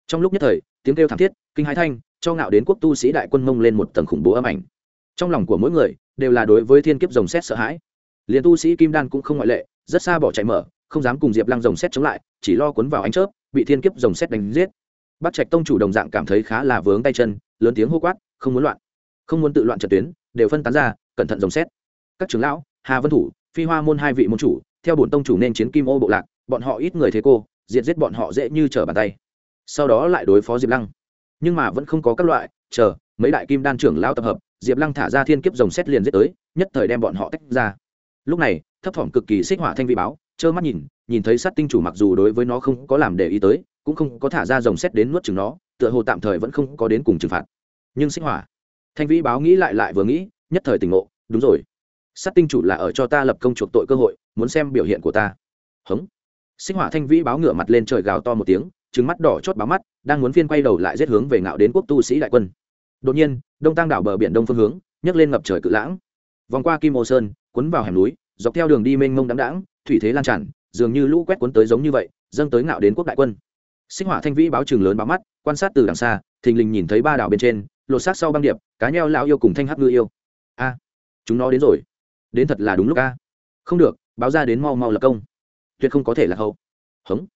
Trong lúc nhất thời, tiếng kêu thảm thiết, kinh hãi thanh, cho ngạo đến quốc tu sĩ đại quân mông lên một tầng khủng bố âm ảnh. Trong lòng của mỗi người, đều là đối với thiên kiếp rồng xét sợ hãi liền tu sĩ kim đan cũng không ngoại lệ, rất xa bỏ chạy mở, không dám cùng diệp lăng rồng xét chống lại, chỉ lo cuốn vào ánh chớp, bị thiên kiếp rồng xét đánh giết. Bắt trạch tông chủ đồng dạng cảm thấy khá là vướng tay chân, lớn tiếng hô quát, không muốn loạn, không muốn tự loạn trận tuyến, đều phân tán ra, cẩn thận rồng xét. Các trưởng lão, hà vân thủ, phi hoa môn hai vị môn chủ, theo bổn tông chủ nên chiến kim ô bộ lạc, bọn họ ít người thế cô, diệt giết bọn họ dễ như trở bàn tay. Sau đó lại đối phó diệp lăng. Nhưng mà vẫn không có các loại, chờ, mấy đại kim đan trưởng lão tập hợp, diệp lăng thả ra thiên kiếp rồng xét liền giết tới, nhất thời đem bọn họ tách ra lúc này, thấp thỏm cực kỳ xích hỏa thanh vị báo, trơ mắt nhìn nhìn thấy sát tinh chủ mặc dù đối với nó không có làm để ý tới, cũng không có thả ra dòng xét đến nuốt chừng nó, tựa hồ tạm thời vẫn không có đến cùng trừng phạt. Nhưng xích hỏa, thanh vĩ báo nghĩ lại lại vừa nghĩ, nhất thời tỉnh ngộ, đúng rồi. Sát tinh chủ là ở cho ta lập công chuộc tội cơ hội, muốn xem biểu hiện của ta. Hống. Xích hỏa thanh vĩ báo ngửa mặt lên trời gào to một tiếng trứng mắt đỏ chót báo mắt, đang muốn phiên quay đầu lại rét hướng về ngạo đến quốc tu sĩ đại quân. Đột nhiên, đông tăng đảo bờ biển đông phương hướng, nhấc lên ngập trời cự lãng. Vòng qua kim ô sơn, cuốn vào hẻm núi dọc theo đường đi mênh mông đáng đáng thủy thế lan tràn, dường như lũ quét cuốn tới giống như vậy, dâng tới ngạo đến quốc đại quân. Sinh hỏa thanh vĩ báo trường lớn báo mắt, quan sát từ đằng xa, thình lình nhìn thấy ba đảo bên trên, lột xác sau băng điệp, cá nheo lao yêu cùng thanh hắc ngư yêu. A, chúng nó đến rồi. Đến thật là đúng lúc a. Không được, báo ra đến mau mau lập công. Tuyệt không có thể là hậu. Hống.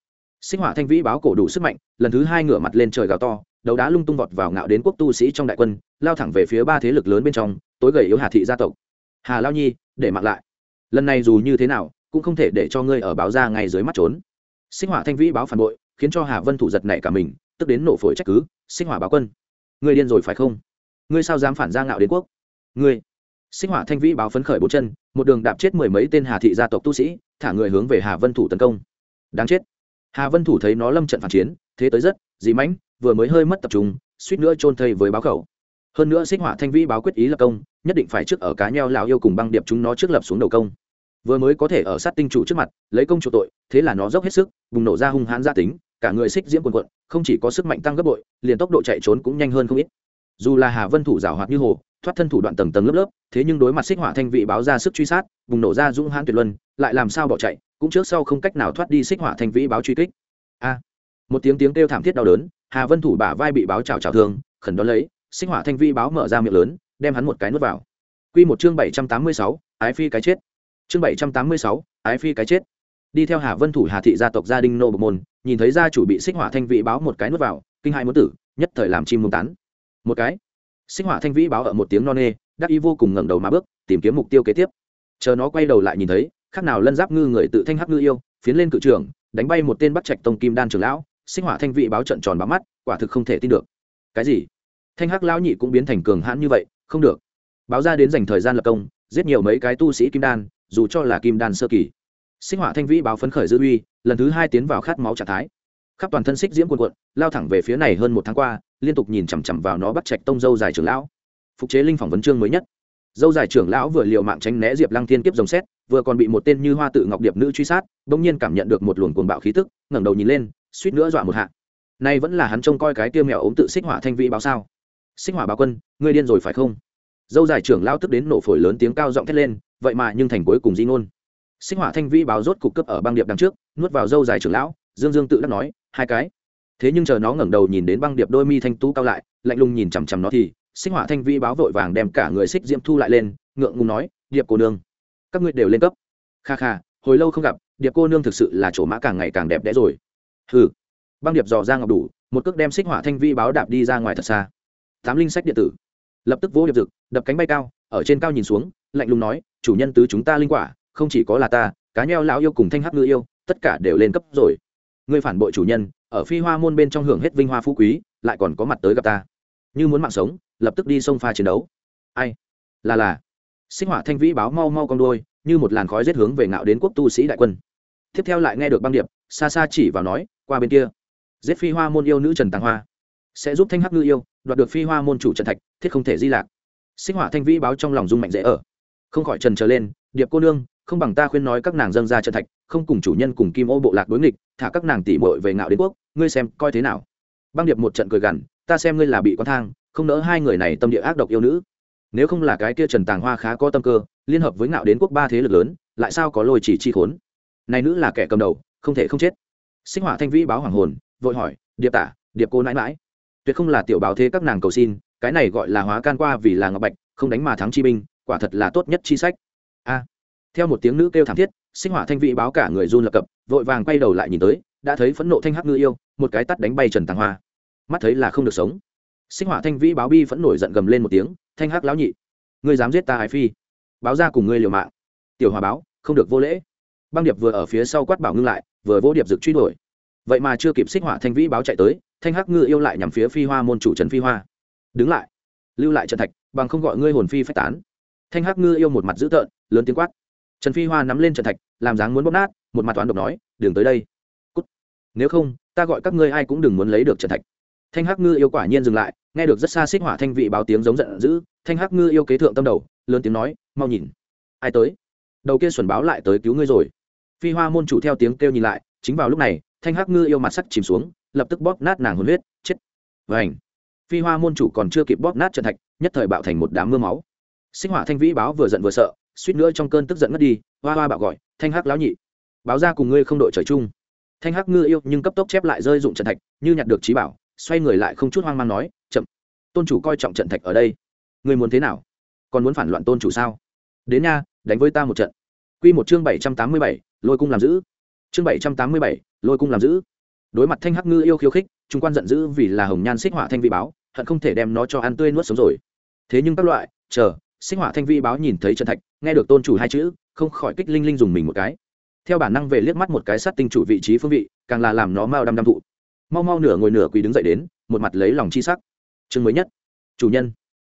Sinh hỏa thanh vĩ báo cổ đủ sức mạnh, lần thứ hai ngửa mặt lên trời gào to, đấu đá lung tung vọt vào ngạo đến quốc tu sĩ trong đại quân, lao thẳng về phía ba thế lực lớn bên trong, tối gầy yếu hà thị gia tộc. Hà lao nhi, để mặc lại lần này dù như thế nào, cũng không thể để cho ngươi ở báo ra ngay dưới mắt trốn. Sinh hỏa thanh vĩ báo phản bội, khiến cho hà vân thủ giật nảy cả mình, tức đến nổ phổi trách cứ sinh hỏa báo quân, ngươi điên rồi phải không? Ngươi sao dám phản ra ngạo đến quốc? Ngươi. Sinh hỏa thanh vĩ báo phấn khởi bốn chân, một đường đạp chết mười mấy tên hà thị gia tộc tu sĩ, thả người hướng về hà vân thủ tấn công. Đáng chết. Hà vân thủ thấy nó lâm trận phản chiến, thế tới rất, dì mãnh, vừa mới hơi mất tập trung, suýt nữa chôn thây với báo khẩu. Hơn nữa xích hỏa thanh vĩ báo quyết ý lập công, nhất định phải trước ở cá nheo lào yêu cùng băng điệp chúng nó trước lập xuống đầu công vừa mới có thể ở sát tinh chủ trước mặt lấy công chủ tội thế là nó dốc hết sức bùng nổ ra hung hãn gia tính cả người xích diễm quần quận không chỉ có sức mạnh tăng gấp bội liền tốc độ chạy trốn cũng nhanh hơn không ít. Dù là hà vân thủ rào hoạt như hồ thoát thân thủ đoạn tầng tầng lớp lớp thế nhưng đối mặt xích hỏa thanh vị báo ra sức truy sát bùng nổ ra dũng hãn tuyệt luân lại làm sao bỏ chạy cũng trước sau không cách nào thoát đi xích hỏa thanh vĩ báo truy kích. A! Một tiếng tiếng kêu thảm thiết đau đớn hà vân thủ bả vai bị báo chảo chảo thương khẩn đón lấy xích hỏa thanh vĩ báo mở ra miệng lớn đem hắn một cái nuốt vào. Quy một chương bảy trăm tám mươi sáu, ái phi cái chết. Chương bảy trăm tám mươi sáu, ái phi cái chết. Đi theo Hà Vân thủ Hà thị gia tộc gia đình nô bộc môn, nhìn thấy gia chủ bị xích hỏa thanh vĩ báo một cái nuốt vào, kinh hai muốn tử, nhất thời làm chim mông tán. Một cái. Xích hỏa thanh vĩ báo ở một tiếng non nê, đắc ý vô cùng ngẩng đầu mà bước, tìm kiếm mục tiêu kế tiếp. Chờ nó quay đầu lại nhìn thấy, khác nào lân giáp ngư người tự thanh hắc ngư yêu, phiến lên cự trường, đánh bay một tên bắt trạch tông kim đan trưởng lão, xích hỏa thanh vị báo trận tròn bám mắt, quả thực không thể tin được. Cái gì? Thanh hắc lão nhị cũng biến thành cường hãn như vậy, không được báo ra đến dành thời gian lập công giết nhiều mấy cái tu sĩ kim đan dù cho là kim đan sơ kỳ. Sinh hỏa thanh vĩ báo phấn khởi dư uy, lần thứ hai tiến vào khát máu trạng thái. Khắp toàn thân xích diễm quần quận lao thẳng về phía này hơn một tháng qua, liên tục nhìn chằm chằm vào nó bắt chạch tông dâu dài trưởng lão. Phục chế linh phỏng vấn chương mới nhất. Dâu dài trưởng lão vừa liệu mạng tránh né diệp lăng thiên kiếp rồng xét, vừa còn bị một tên như hoa tự ngọc điệp nữ truy sát, bỗng nhiên cảm nhận được một luồng cuồng bạo khí tức, ngẩng đầu nhìn lên, suýt nữa dọa một hạ. Nay vẫn là hắn trông coi cái tiêu mèo ốm tự xích hỏa thanh vĩ báo sao? Xích hỏa báo quân, ngươi điên rồi phải không? Dâu dài trưởng lao tức đến nổ phổi lớn tiếng cao giọng thét lên, vậy mà nhưng thành cuối cùng di ngôn. Sinh hỏa thanh vĩ báo rốt cục cấp ở băng điệp đằng trước, nuốt vào dâu dài trưởng lão, dương dương tự đắc nói, hai cái. Thế nhưng chờ nó ngẩng đầu nhìn đến băng điệp đôi mi thanh tú cao lại, lạnh lùng nhìn chằm chằm nó thì sinh hỏa thanh vĩ báo vội vàng đem cả người xích diễm thu lại lên, ngượng ngùng nói, điệp cô nương, các ngươi đều lên cấp. Kha kha, hồi lâu không gặp, điệp cô nương thực sự là chỗ mã càng ngày càng đẹp đẽ rồi. Hừ. Băng điệp dò ra ngọc đủ, một cước đem xích hỏa thanh vi báo đạp đi ra ngoài thật xa. Tám linh sách điện tử lập tức vỗ điệp dực, đập cánh bay cao, ở trên cao nhìn xuống, lạnh lùng nói, chủ nhân tứ chúng ta linh quả, không chỉ có là ta, cá nheo lão yêu cùng thanh hắc ngư yêu, tất cả đều lên cấp rồi. Ngươi phản bội chủ nhân, ở phi hoa môn bên trong hưởng hết vinh hoa phú quý, lại còn có mặt tới gặp ta. Như muốn mạng sống, lập tức đi sông pha chiến đấu. Ai? Là là. Sinh hỏa thanh vĩ báo mau mau con đôi như một làn khói rét hướng về ngạo đến quốc tu sĩ đại quân. Tiếp theo lại nghe được băng điệp, xa xa chỉ vào nói, qua bên kia. Giết phi hoa môn yêu nữ trần tàng hoa. Sẽ giúp thanh hắc ngư yêu đoạt được phi hoa môn chủ trận thạch, thiết không thể di lạc. Sinh hỏa thanh vĩ báo trong lòng dung mạnh dễ ở. Không khỏi trần trở lên, điệp cô nương, không bằng ta khuyên nói các nàng dâng ra trận thạch, không cùng chủ nhân cùng kim ô bộ lạc đối nghịch, thả các nàng tỉ bội về ngạo đến quốc, ngươi xem coi thế nào. Băng điệp một trận cười gằn, ta xem ngươi là bị con thang, không nỡ hai người này tâm địa ác độc yêu nữ. Nếu không là cái kia trần tàng hoa khá có tâm cơ, liên hợp với ngạo đến quốc ba thế lực lớn, lại sao có lôi chỉ chi khốn? Này nữ là kẻ cầm đầu, không thể không chết. Sinh hỏa thanh vĩ báo hoàng hồn, vội hỏi, điệp tả, điệp cô nãi mãi tuyệt không là tiểu báo thế các nàng cầu xin, cái này gọi là hóa can qua vì là ngọc bạch, không đánh mà thắng chi binh, quả thật là tốt nhất chi sách. A. À, theo một tiếng nữ kêu thảm thiết, sinh hỏa thanh vị báo cả người run lập cập, vội vàng quay đầu lại nhìn tới, đã thấy phẫn nộ thanh hắc ngư yêu, một cái tắt đánh bay trần tàng hoa. Mắt thấy là không được sống. Sinh hỏa thanh vĩ báo bi vẫn nổi giận gầm lên một tiếng, thanh hắc lão nhị, ngươi dám giết ta hải phi, báo ra cùng ngươi liều mạng. Tiểu hòa báo, không được vô lễ. Băng điệp vừa ở phía sau quát bảo ngưng lại, vừa vô điệp dực truy đuổi. Vậy mà chưa kịp xích hỏa thanh vĩ báo chạy tới thanh hắc ngư yêu lại nhằm phía phi hoa môn chủ trần phi hoa. Đứng lại. Lưu lại Trần thạch, bằng không gọi ngươi hồn phi phách tán. Thanh hắc ngư yêu một mặt dữ tợn, lớn tiếng quát. Trần phi hoa nắm lên Trần thạch, làm dáng muốn bóp nát, một mặt toán độc nói đường tới đây. Cút. nếu không, ta gọi các ngươi ai cũng đừng muốn lấy được Trần thạch. Thanh hắc ngư yêu quả nhiên dừng lại, nghe được rất xa xích hỏa thanh vị báo tiếng giống giận dữ, thanh hắc ngư yêu kế thượng tâm đầu, lớn tiếng nói, mau nhìn. Ai tới? Đầu kia xuẩn báo lại tới cứu ngươi rồi. Phi hoa môn chủ theo tiếng kêu nhìn lại, chính vào lúc này, thanh hắc ngư yêu mặt sắc chìm xuống lập tức bóp nát nàng hồn huyết, chết. Vảnh phi hoa môn chủ còn chưa kịp bóp nát trận thạch, nhất thời bạo thành một đám mưa máu. Sinh hỏa thanh vĩ báo vừa giận vừa sợ, suýt nữa trong cơn tức giận ngất đi, hoa hoa bạo gọi, thanh hắc lão nhị, báo ra cùng ngươi không đội trời chung. Thanh hắc ngư yêu nhưng cấp tốc chép lại rơi dụng trận thạch, như nhặt được trí bảo, xoay người lại không chút hoang mang nói, chậm, tôn chủ coi trọng trận thạch ở đây. Ngươi muốn thế nào? Còn muốn phản loạn tôn chủ sao? Đến nha, đánh với ta một trận. Quy một chương bảy trăm tám mươi bảy, lôi cung làm giữ. Chương bảy trăm tám mươi bảy, lôi cung làm giữ đối mặt thanh hắc ngư yêu khiêu khích, trung quan giận dữ vì là hồng nhan xích hỏa thanh vi báo, hận không thể đem nó cho ăn tươi nuốt sống rồi. Thế nhưng các loại, chờ, xích hỏa thanh vi báo nhìn thấy trần thạch, nghe được tôn chủ hai chữ, không khỏi kích linh linh dùng mình một cái. Theo bản năng về liếc mắt một cái sát tinh chủ vị trí phương vị, càng là làm nó mau đăm đăm thụ. Mau mau nửa ngồi nửa quỳ đứng dậy đến, một mặt lấy lòng chi sắc. Chương mới nhất. Chủ nhân.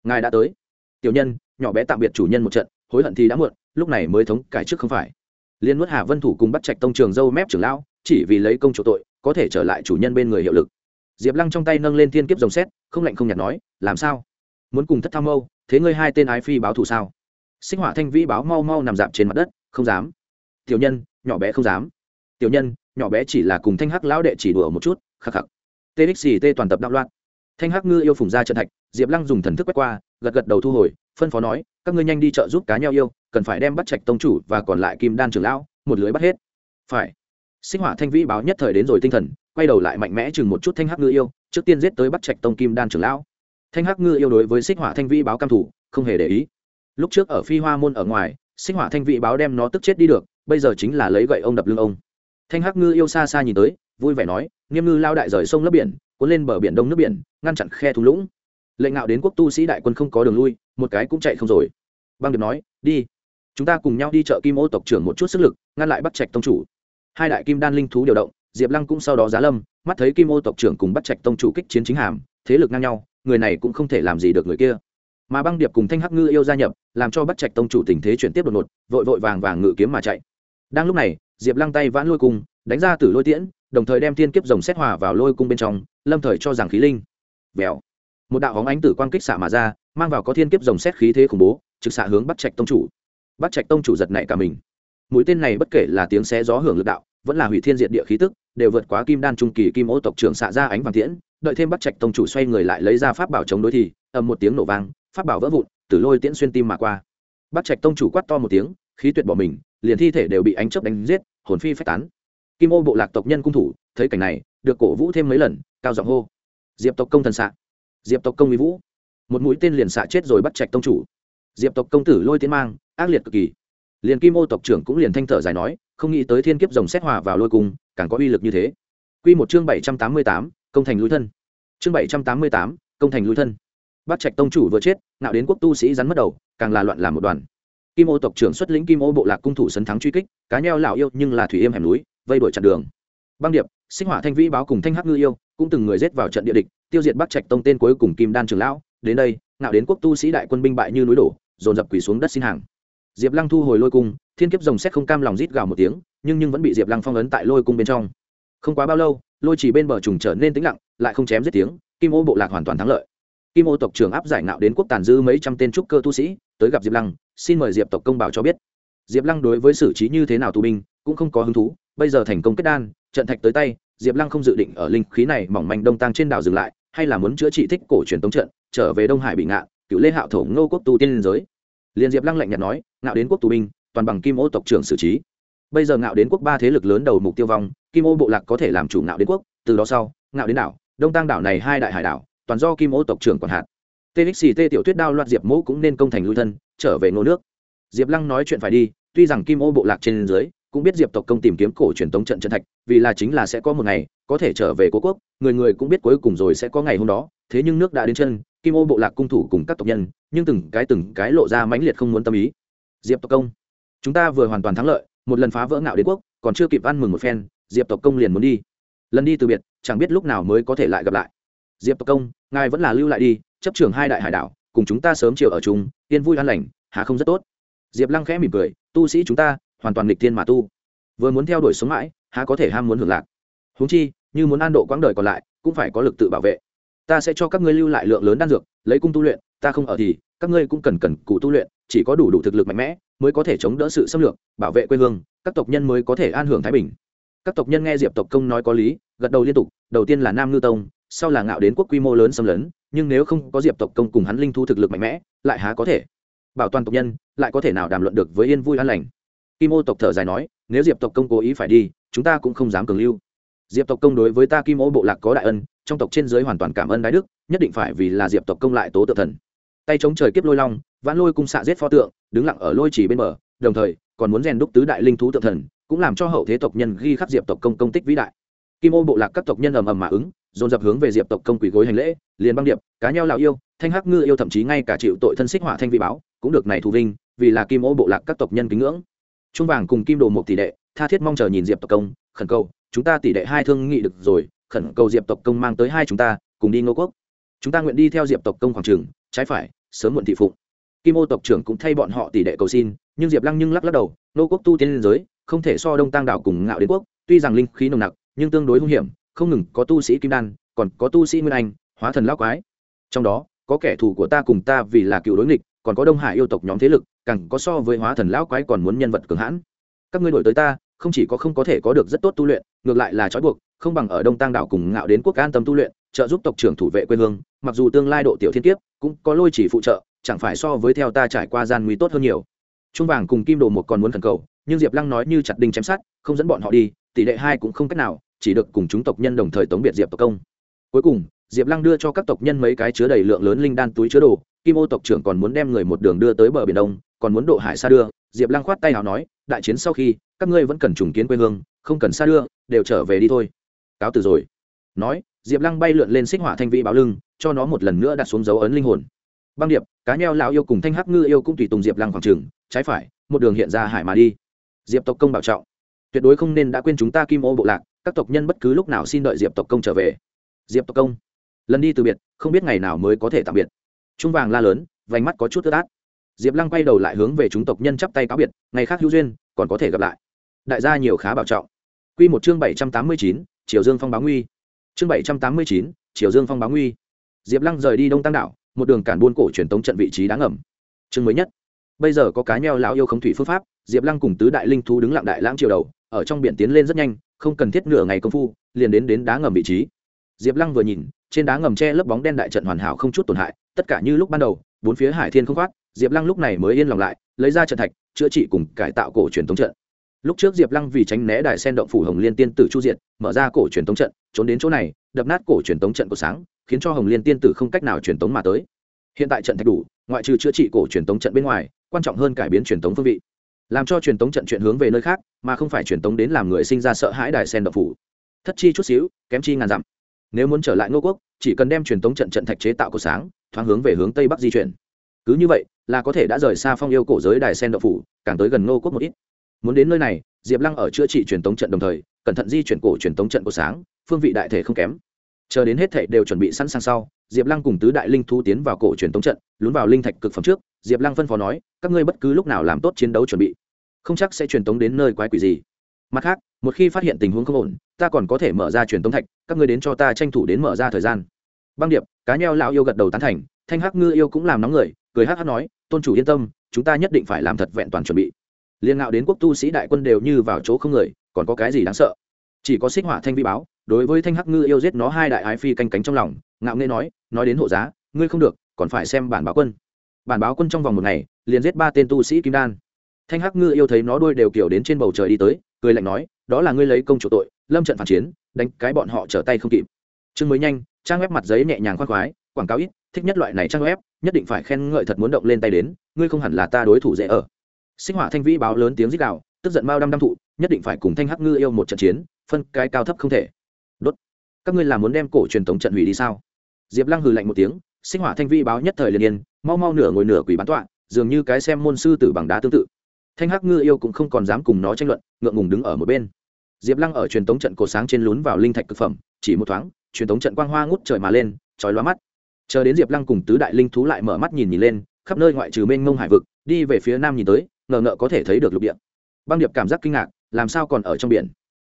Ngài đã tới. Tiểu nhân, nhỏ bé tạm biệt chủ nhân một trận, hối hận thì đã muộn, lúc này mới thống cải trước không phải. Liên nuốt hà vân thủ cùng bắt trạch tông trường dâu mép trưởng lão, chỉ vì lấy công chủ tội có thể trở lại chủ nhân bên người hiệu lực. Diệp lăng trong tay nâng lên thiên kiếp rồng xét, không lạnh không nhạt nói, làm sao? Muốn cùng thất tham mâu, thế ngươi hai tên ái phi báo thù sao? Sinh hỏa thanh vĩ báo mau mau nằm dạp trên mặt đất, không dám. Tiểu nhân, nhỏ bé không dám. Tiểu nhân, nhỏ bé chỉ là cùng thanh hắc lão đệ chỉ đùa một chút, khắc khắc. Txt toàn tập đạo loạn. Thanh hắc ngư yêu phùng ra trận thạch, diệp lăng dùng thần thức quét qua, gật gật đầu thu hồi, phân phó nói, các ngươi nhanh đi chợ giúp cá nhau yêu, cần phải đem bắt trạch tông chủ và còn lại kim đan trưởng lão, một lưới bắt hết. Phải sinh hỏa thanh vĩ báo nhất thời đến rồi tinh thần, quay đầu lại mạnh mẽ chừng một chút thanh hắc ngư yêu, trước tiên giết tới bắt trạch tông kim đan trưởng lão. Thanh hắc ngư yêu đối với xích hỏa thanh vĩ báo cam thủ, không hề để ý. Lúc trước ở phi hoa môn ở ngoài xích hỏa thanh vĩ báo đem nó tức chết đi được, bây giờ chính là lấy gậy ông đập lưng ông. Thanh hắc ngư yêu xa xa nhìn tới, vui vẻ nói, nghiêm ngư lao đại rời sông lấp biển, cuốn lên bờ biển đông nước biển, ngăn chặn khe thung lũng. Lệnh ngạo đến quốc tu sĩ đại quân không có đường lui, một cái cũng chạy không rồi. Băng được nói, đi, chúng ta cùng nhau đi chợ kim ô tộc trưởng một chút sức lực, ngăn lại bắt trạch tông chủ hai đại kim đan linh thú điều động, diệp lăng cũng sau đó giá lâm, mắt thấy kim ô tộc trưởng cùng bắt trạch tông chủ kích chiến chính hàm, thế lực ngang nhau, người này cũng không thể làm gì được người kia. Mà băng điệp cùng thanh hắc ngư yêu gia nhập, làm cho bắt trạch tông chủ tình thế chuyển tiếp đột ngột, vội vội vàng vàng ngự kiếm mà chạy. Đang lúc này, diệp lăng tay vãn lôi cung, đánh ra từ lôi tiễn, đồng thời đem thiên kiếp rồng xét hòa vào lôi cung bên trong, lâm thời cho rằng khí linh. Vèo. Một đạo hóng ánh tử quang kích xạ mà ra, mang vào có thiên kiếp rồng xét khí thế khủng bố, trực xạ hướng bắt trạch tông chủ. Bắt trạch tông chủ giật nảy cả mình mũi tên này bất kể là tiếng xé gió hưởng lực đạo, vẫn là hủy thiên diệt địa khí tức, đều vượt quá kim đan trung kỳ kim ô tộc trưởng xạ ra ánh vàng tiễn, đợi thêm bắt trạch tông chủ xoay người lại lấy ra pháp bảo chống đối thì, ầm một tiếng nổ vang, pháp bảo vỡ vụn tử lôi tiễn xuyên tim mà qua. Bắt trạch tông chủ quát to một tiếng, khí tuyệt bỏ mình, liền thi thể đều bị ánh chớp đánh giết, hồn phi phách tán. Kim ô bộ lạc tộc nhân cung thủ, thấy cảnh này, được cổ vũ thêm mấy lần, cao giọng hô. Diệp tộc công thần xạ. Diệp tộc công mỹ vũ. Một mũi tên liền xạ chết rồi bắt trạch tông chủ. Diệp tộc công tử lôi tiến mang, ác liệt cực kỳ liền kim ô tộc trưởng cũng liền thanh thở dài nói, không nghĩ tới thiên kiếp rồng xét hòa vào lôi cung, càng có uy lực như thế. Quy một chương bảy trăm tám mươi tám, công thành lui thân. Chương bảy trăm tám mươi tám, công thành lui thân. Bát trạch tông chủ vừa chết nạo đến quốc tu sĩ rắn mất đầu, càng là loạn làm một đoàn. Kim ô tộc trưởng xuất lĩnh kim ô bộ lạc cung thủ sấn thắng truy kích, cá nheo lão yêu nhưng là thủy yêm hẻm núi, vây đuổi chặn đường. Băng điệp, sinh hỏa thanh vĩ báo cùng thanh hắc ngư yêu, cũng từng người giết vào trận địa địch, tiêu diệt bắc trạch tông tên cuối cùng kim đan trường lão. Đến đây nạo đến quốc tu sĩ đại quân binh bại như núi đổ, dồn dập quỳ xuống đất xin hàng diệp lăng thu hồi lôi cung, thiên kiếp rồng xét không cam lòng rít gào một tiếng, nhưng nhưng vẫn bị diệp lăng phong ấn tại lôi cung bên trong. Không quá bao lâu, lôi chỉ bên bờ trùng trở nên tĩnh lặng, lại không chém giết tiếng, kim ô bộ lạc hoàn toàn thắng lợi. Kim ô tộc trưởng áp giải nạo đến quốc tàn dư mấy trăm tên trúc cơ tu sĩ, tới gặp diệp lăng, xin mời diệp tộc công bảo cho biết. Diệp lăng đối với xử trí như thế nào tù binh, cũng không có hứng thú, bây giờ thành công kết đan, trận thạch tới tay, diệp lăng không dự định ở linh khí này mỏng manh đông tăng trên đảo dừng lại, hay là muốn chữa trị thích cổ truyền tống trận, trở về đông hải bị ngạn cựu lê hạo thổ ngô quốc tu tiên liên giới liền diệp lăng lạnh nhạt nói, ngạo đến quốc tù binh, toàn bằng kim ô tộc trưởng xử trí. Bây giờ ngạo đến quốc ba thế lực lớn đầu mục tiêu vong, kim ô bộ lạc có thể làm chủ ngạo đến quốc, từ đó sau, ngạo đến đảo, đông tăng đảo này hai đại hải đảo, toàn do kim ô tộc trưởng quản hạt. Txt tiểu tuyết đao loạt diệp mẫu cũng nên công thành lui thân, trở về ngô nước. Diệp lăng nói chuyện phải đi, tuy rằng kim ô bộ lạc trên dưới, cũng biết diệp tộc công tìm kiếm cổ truyền tống trận trận thạch, vì là chính là sẽ có một ngày, có thể trở về cố quốc, người người cũng biết cuối cùng rồi sẽ có ngày hôm đó, thế nhưng nước đã đến chân kim ô bộ lạc cung thủ cùng các tộc nhân, nhưng từng cái từng cái lộ ra mãnh liệt không muốn tâm ý. Diệp tộc công, chúng ta vừa hoàn toàn thắng lợi, một lần phá vỡ ngạo đế quốc, còn chưa kịp ăn mừng một phen, diệp tộc công liền muốn đi. Lần đi từ biệt, chẳng biết lúc nào mới có thể lại gặp lại. Diệp tộc công, ngài vẫn là lưu lại đi, chấp trưởng hai đại hải đảo, cùng chúng ta sớm chiều ở chung, yên vui an lành hà không rất tốt. Diệp lăng khẽ mỉm cười, tu sĩ chúng ta, hoàn toàn lịch thiên mà tu. Vừa muốn theo đuổi sống mãi, há có thể ham muốn hưởng lạc. Húng chi, như muốn an độ quãng đời còn lại, cũng phải có lực tự bảo vệ ta sẽ cho các ngươi lưu lại lượng lớn đan dược, lấy cung tu luyện, ta không ở thì, các ngươi cũng cần cần cụ tu luyện, chỉ có đủ đủ thực lực mạnh mẽ, mới có thể chống đỡ sự xâm lược, bảo vệ quê hương, các tộc nhân mới có thể an hưởng thái bình. Các tộc nhân nghe diệp tộc công nói có lý, gật đầu liên tục, đầu tiên là nam ngư tông, sau là ngạo đến quốc quy mô lớn xâm lấn, nhưng nếu không có diệp tộc công cùng hắn linh thu thực lực mạnh mẽ, lại há có thể. Bảo toàn tộc nhân, lại có thể nào đàm luận được với yên vui an lành? Kim ô tộc thở dài nói, nếu diệp tộc công cố ý phải đi, chúng ta cũng không dám cường lưu diệp tộc công đối với ta kim ô bộ lạc có đại ân, trong tộc trên giới hoàn toàn cảm ơn đái đức, nhất định phải vì là diệp tộc công lại tố tự thần. Tay chống trời kiếp lôi long, vãn lôi cung xạ giết pho tượng, đứng lặng ở lôi chỉ bên bờ, đồng thời, còn muốn rèn đúc tứ đại linh thú tự thần, cũng làm cho hậu thế tộc nhân ghi khắc diệp tộc công công tích vĩ đại. Kim ô bộ lạc các tộc nhân ầm ầm mà ứng, dồn dập hướng về diệp tộc công quỳ gối hành lễ, liền băng điệp, cá nhau lào yêu, thanh hắc ngư yêu thậm chí ngay cả chịu tội thân xích hỏa thanh vị báo, cũng được này thù vinh, vì là kim ô bộ lạc các tộc nhân kính ngưỡng. Trung vàng cùng kim đồ một tỷ đệ, tha thiết mong chờ nhìn diệp tộc công, khẩn cầu chúng ta tỷ đệ hai thương nghị được rồi, khẩn cầu diệp tộc công mang tới hai chúng ta, cùng đi ngô quốc. Chúng ta nguyện đi theo diệp tộc công khoảng trường, trái phải, sớm muộn thị phụng. Kim ô tộc trưởng cũng thay bọn họ tỷ đệ cầu xin, nhưng diệp lăng nhưng lắc lắc đầu nô quốc tu tiên liên giới, không thể so đông tăng đảo cùng ngạo đến quốc, tuy rằng linh khí nồng nặc, nhưng tương đối hung hiểm, không ngừng có tu sĩ kim đan, còn có tu sĩ nguyên anh, hóa thần lão quái. Trong đó, có kẻ thù của ta cùng ta vì là cựu đối nghịch, còn có đông hải yêu tộc nhóm thế lực, càng có so với hóa thần lão quái còn muốn nhân vật cường hãn. Các ngươi đổi tới ta không chỉ có không có thể có được rất tốt tu luyện, ngược lại là trói buộc, không bằng ở đông tăng đảo cùng ngạo đến quốc an tâm tu luyện, trợ giúp tộc trưởng thủ vệ quê hương, mặc dù tương lai độ tiểu thiên kiếp cũng có lôi chỉ phụ trợ, chẳng phải so với theo ta trải qua gian nguy tốt hơn nhiều. Trung vàng cùng kim đồ một còn muốn thần cầu, nhưng diệp lăng nói như chặt đinh chém sát không dẫn bọn họ đi, tỷ lệ hai cũng không cách nào, chỉ được cùng chúng tộc nhân đồng thời tống biệt diệp tộc công. Cuối cùng, diệp lăng đưa cho các tộc nhân mấy cái chứa đầy lượng lớn linh đan túi chứa đồ, kim ô tộc trưởng còn muốn đem người một đường đưa tới bờ biển đông, còn muốn độ hải xa đưa, diệp lăng khoát tay nào nói, đại chiến sau khi các ngươi vẫn cần trùng kiến quê hương, không cần xa đưa, đều trở về đi thôi. Cáo từ rồi. Nói, diệp lăng bay lượn lên xích hỏa thanh vĩ báo lưng, cho nó một lần nữa đặt xuống dấu ấn linh hồn. Băng điệp, cá nheo lão yêu cùng thanh hắc ngư yêu cũng tùy tùng diệp lăng khoảng trừng trái phải, một đường hiện ra hải mà đi. Diệp tộc công bảo trọng. Tuyệt đối không nên đã quên chúng ta kim ô bộ lạc, các tộc nhân bất cứ lúc nào xin đợi diệp tộc công trở về. Diệp tộc công. Lần đi từ biệt, không biết ngày nào mới có thể tạm biệt. Trung vàng la lớn, vành mắt có chút tơ tát diệp lăng quay đầu lại hướng về chúng tộc nhân chắp tay cáo biệt, ngày khác hữu duyên, còn có thể gặp lại đại gia nhiều khá bảo trọng. Q một chương bảy trăm tám mươi chín, triều dương phong báo nguy. Chương bảy trăm tám mươi chín, triều dương phong báo nguy. Diệp lăng rời đi đông tăng đảo, một đường cản buôn cổ truyền tống trận vị trí đáng ẩm chương mới nhất. Bây giờ có cá nheo lão yêu không thủy phương pháp, diệp lăng cùng tứ đại linh thú đứng lặng đại lãng triều đầu, ở trong biển tiến lên rất nhanh, không cần thiết nửa ngày công phu, liền đến đến đá ngầm vị trí. Diệp lăng vừa nhìn, trên đá ngầm tre lớp bóng đen đại trận hoàn hảo không chút tổn hại, tất cả như lúc ban đầu, bốn phía hải thiên không khoát, diệp lăng lúc này mới yên lòng lại, lấy ra trận thạch, chữa trị cùng cải tạo cổ truyền thống trận lúc trước diệp lăng vì tránh né đại sen động phủ hồng liên tiên tử chu diện mở ra cổ truyền thống trận, trốn đến chỗ này, đập nát cổ truyền thống trận của sáng, khiến cho hồng liên tiên tử không cách nào truyền tống mà tới. Hiện tại trận thạch đủ, ngoại trừ chữa trị cổ truyền tống trận bên ngoài, quan trọng hơn cải biến truyền tống phương vị. Làm cho truyền tống trận chuyển hướng về nơi khác, mà không phải truyền tống đến làm người sinh ra sợ hãi đài sen động phủ. Thất chi chút xíu, kém chi ngàn dặm. Nếu muốn trở lại ngô quốc, chỉ cần đem truyền tống trận trận thạch chế tạo của sáng, thoáng hướng về hướng tây bắc di chuyển. Cứ như vậy, là có thể đã rời xa phong yêu cổ giới đài sen đậu phủ, càng tới gần ngô quốc một ít muốn đến nơi này, diệp lăng ở chữa trị truyền tống trận đồng thời, cẩn thận di chuyển cổ truyền tống trận của sáng, phương vị đại thể không kém. Chờ đến hết thể đều chuẩn bị sẵn sàng sau, diệp lăng cùng tứ đại linh thu tiến vào cổ truyền tống trận, lún vào linh thạch cực phẩm trước, diệp lăng phân phó nói, các ngươi bất cứ lúc nào làm tốt chiến đấu chuẩn bị, không chắc sẽ truyền tống đến nơi quái quỷ gì. Mặt khác, một khi phát hiện tình huống không ổn, ta còn có thể mở ra truyền tống thạch, các ngươi đến cho ta tranh thủ đến mở ra thời gian. Băng điệp, cá nheo lão yêu gật đầu tán thành, thanh hắc ngư yêu cũng làm nóng người, cười hắc hắc nói, tôn chủ yên tâm, chúng ta nhất định phải làm thật vẹn toàn chuẩn bị liên ngạo đến quốc tu sĩ đại quân đều như vào chỗ không người, còn có cái gì đáng sợ? Chỉ có xích hỏa thanh vi báo, đối với thanh hắc ngư yêu giết nó hai đại ái phi canh cánh trong lòng, ngạo nghê nói nói đến hộ giá, ngươi không được, còn phải xem bản báo quân. Bản báo quân trong vòng một ngày, liền giết ba tên tu sĩ kim đan. Thanh hắc ngư yêu thấy nó đuôi đều kiểu đến trên bầu trời đi tới, cười lạnh nói, đó là ngươi lấy công chủ tội, lâm trận phản chiến, đánh cái bọn họ trở tay không kịp. Chương mới nhanh, trang web mặt giấy nhẹ nhàng khoan khoái, quảng cáo ít, thích nhất loại này trang web, nhất định phải khen ngợi thật muốn động lên tay đến, ngươi không hẳn là ta đối thủ dễ ở sinh hỏa thanh vĩ báo lớn tiếng rít đạo tức giận mao đăm đăm thụ, nhất định phải cùng thanh hắc ngư yêu một trận chiến, phân cái cao thấp không thể. Đốt. Các ngươi là muốn đem cổ truyền thống trận hủy đi sao? Diệp lăng hừ lạnh một tiếng, sinh hỏa thanh vi báo nhất thời liền yên, mau mau nửa ngồi nửa quỷ bán tọa, dường như cái xem môn sư tử bằng đá tương tự. Thanh hắc ngư yêu cũng không còn dám cùng nó tranh luận, ngượng ngùng đứng ở một bên. Diệp lăng ở truyền tống trận cổ sáng trên lún vào linh thạch cực phẩm, chỉ một thoáng, truyền tống trận quang hoa ngút trời mà lên trói lóa mắt. Chờ đến diệp lăng cùng tứ đại linh thú lại mở mắt nhìn nhìn lên, khắp nơi ngoại trừ mênh mông hải vực, đi về phía nam nhìn tới ngờ ngợ có thể thấy được lục địa. Băng điệp cảm giác kinh ngạc, làm sao còn ở trong biển?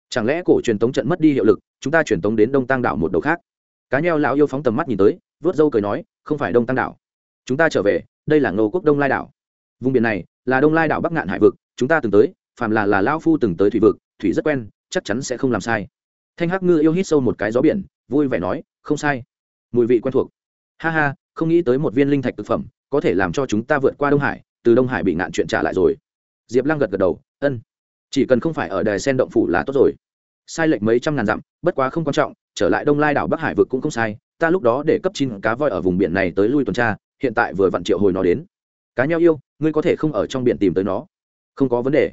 Chẳng lẽ cổ truyền tống trận mất đi hiệu lực, chúng ta truyền tống đến đông tăng đảo một đầu khác? Cá nheo lão yêu phóng tầm mắt nhìn tới, vớt dâu cười nói, không phải đông tăng đảo. Chúng ta trở về, đây là ngô quốc đông lai đảo. Vùng biển này là đông lai đảo bắc ngạn hải vực, chúng ta từng tới, phàm là là lao phu từng tới thủy vực, thủy rất quen, chắc chắn sẽ không làm sai. Thanh hắc ngư yêu hít sâu một cái gió biển, vui vẻ nói, không sai. Mùi vị quen thuộc. Ha ha, không nghĩ tới một viên linh thạch thực phẩm, có thể làm cho chúng ta vượt qua đông hải từ đông hải bị ngạn chuyện trả lại rồi. Diệp lăng gật gật đầu, ân, chỉ cần không phải ở đài sen động phủ là tốt rồi. Sai lệch mấy trăm ngàn dặm, bất quá không quan trọng, trở lại đông lai đảo bắc hải vực cũng không sai, ta lúc đó để cấp chín cá voi ở vùng biển này tới lui tuần tra, hiện tại vừa vặn triệu hồi nó đến. Cá nhau yêu, ngươi có thể không ở trong biển tìm tới nó. Không có vấn đề.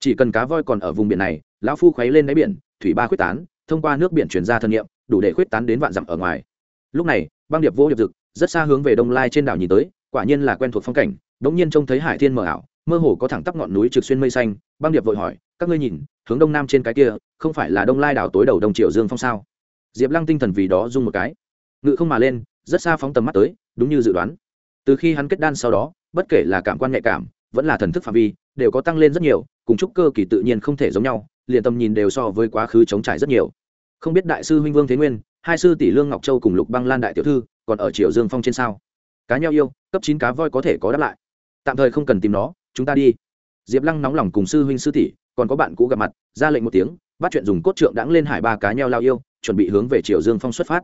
Chỉ cần cá voi còn ở vùng biển này, lão phu khuấy lên đáy biển, thủy ba khuyết tán, thông qua nước biển chuyển ra thân nhiệm đủ để khuyết tán đến vạn dặm ở ngoài. Lúc này, băng điệp vô điệp dực rất xa hướng về đông lai trên đảo nhìn tới, quả nhiên là quen thuộc phong cảnh đống nhiên trông thấy hải thiên mờ ảo, mơ hồ có thẳng tắp ngọn núi trực xuyên mây xanh, băng điệp vội hỏi, các ngươi nhìn, hướng đông nam trên cái kia, không phải là đông lai đảo tối đầu đông triệu dương phong sao? Diệp lăng tinh thần vì đó rung một cái. Ngự không mà lên, rất xa phóng tầm mắt tới, đúng như dự đoán. Từ khi hắn kết đan sau đó, bất kể là cảm quan nhạy cảm, vẫn là thần thức phạm vi, đều có tăng lên rất nhiều, cùng chúc cơ kỳ tự nhiên không thể giống nhau, liền tầm nhìn đều so với quá khứ chống trải rất nhiều. Không biết đại sư huynh vương thế nguyên, hai sư tỷ lương ngọc châu cùng lục băng lan đại tiểu thư, còn ở triều dương phong trên sao? Cá nheo yêu, cấp chín cá voi có thể có đáp lại tạm thời không cần tìm nó, chúng ta đi. Diệp lăng nóng lòng cùng sư huynh sư tỷ, còn có bạn cũ gặp mặt, ra lệnh một tiếng, bắt chuyện dùng cốt trượng đãng lên hải ba cá nheo lao yêu, chuẩn bị hướng về triều dương phong xuất phát.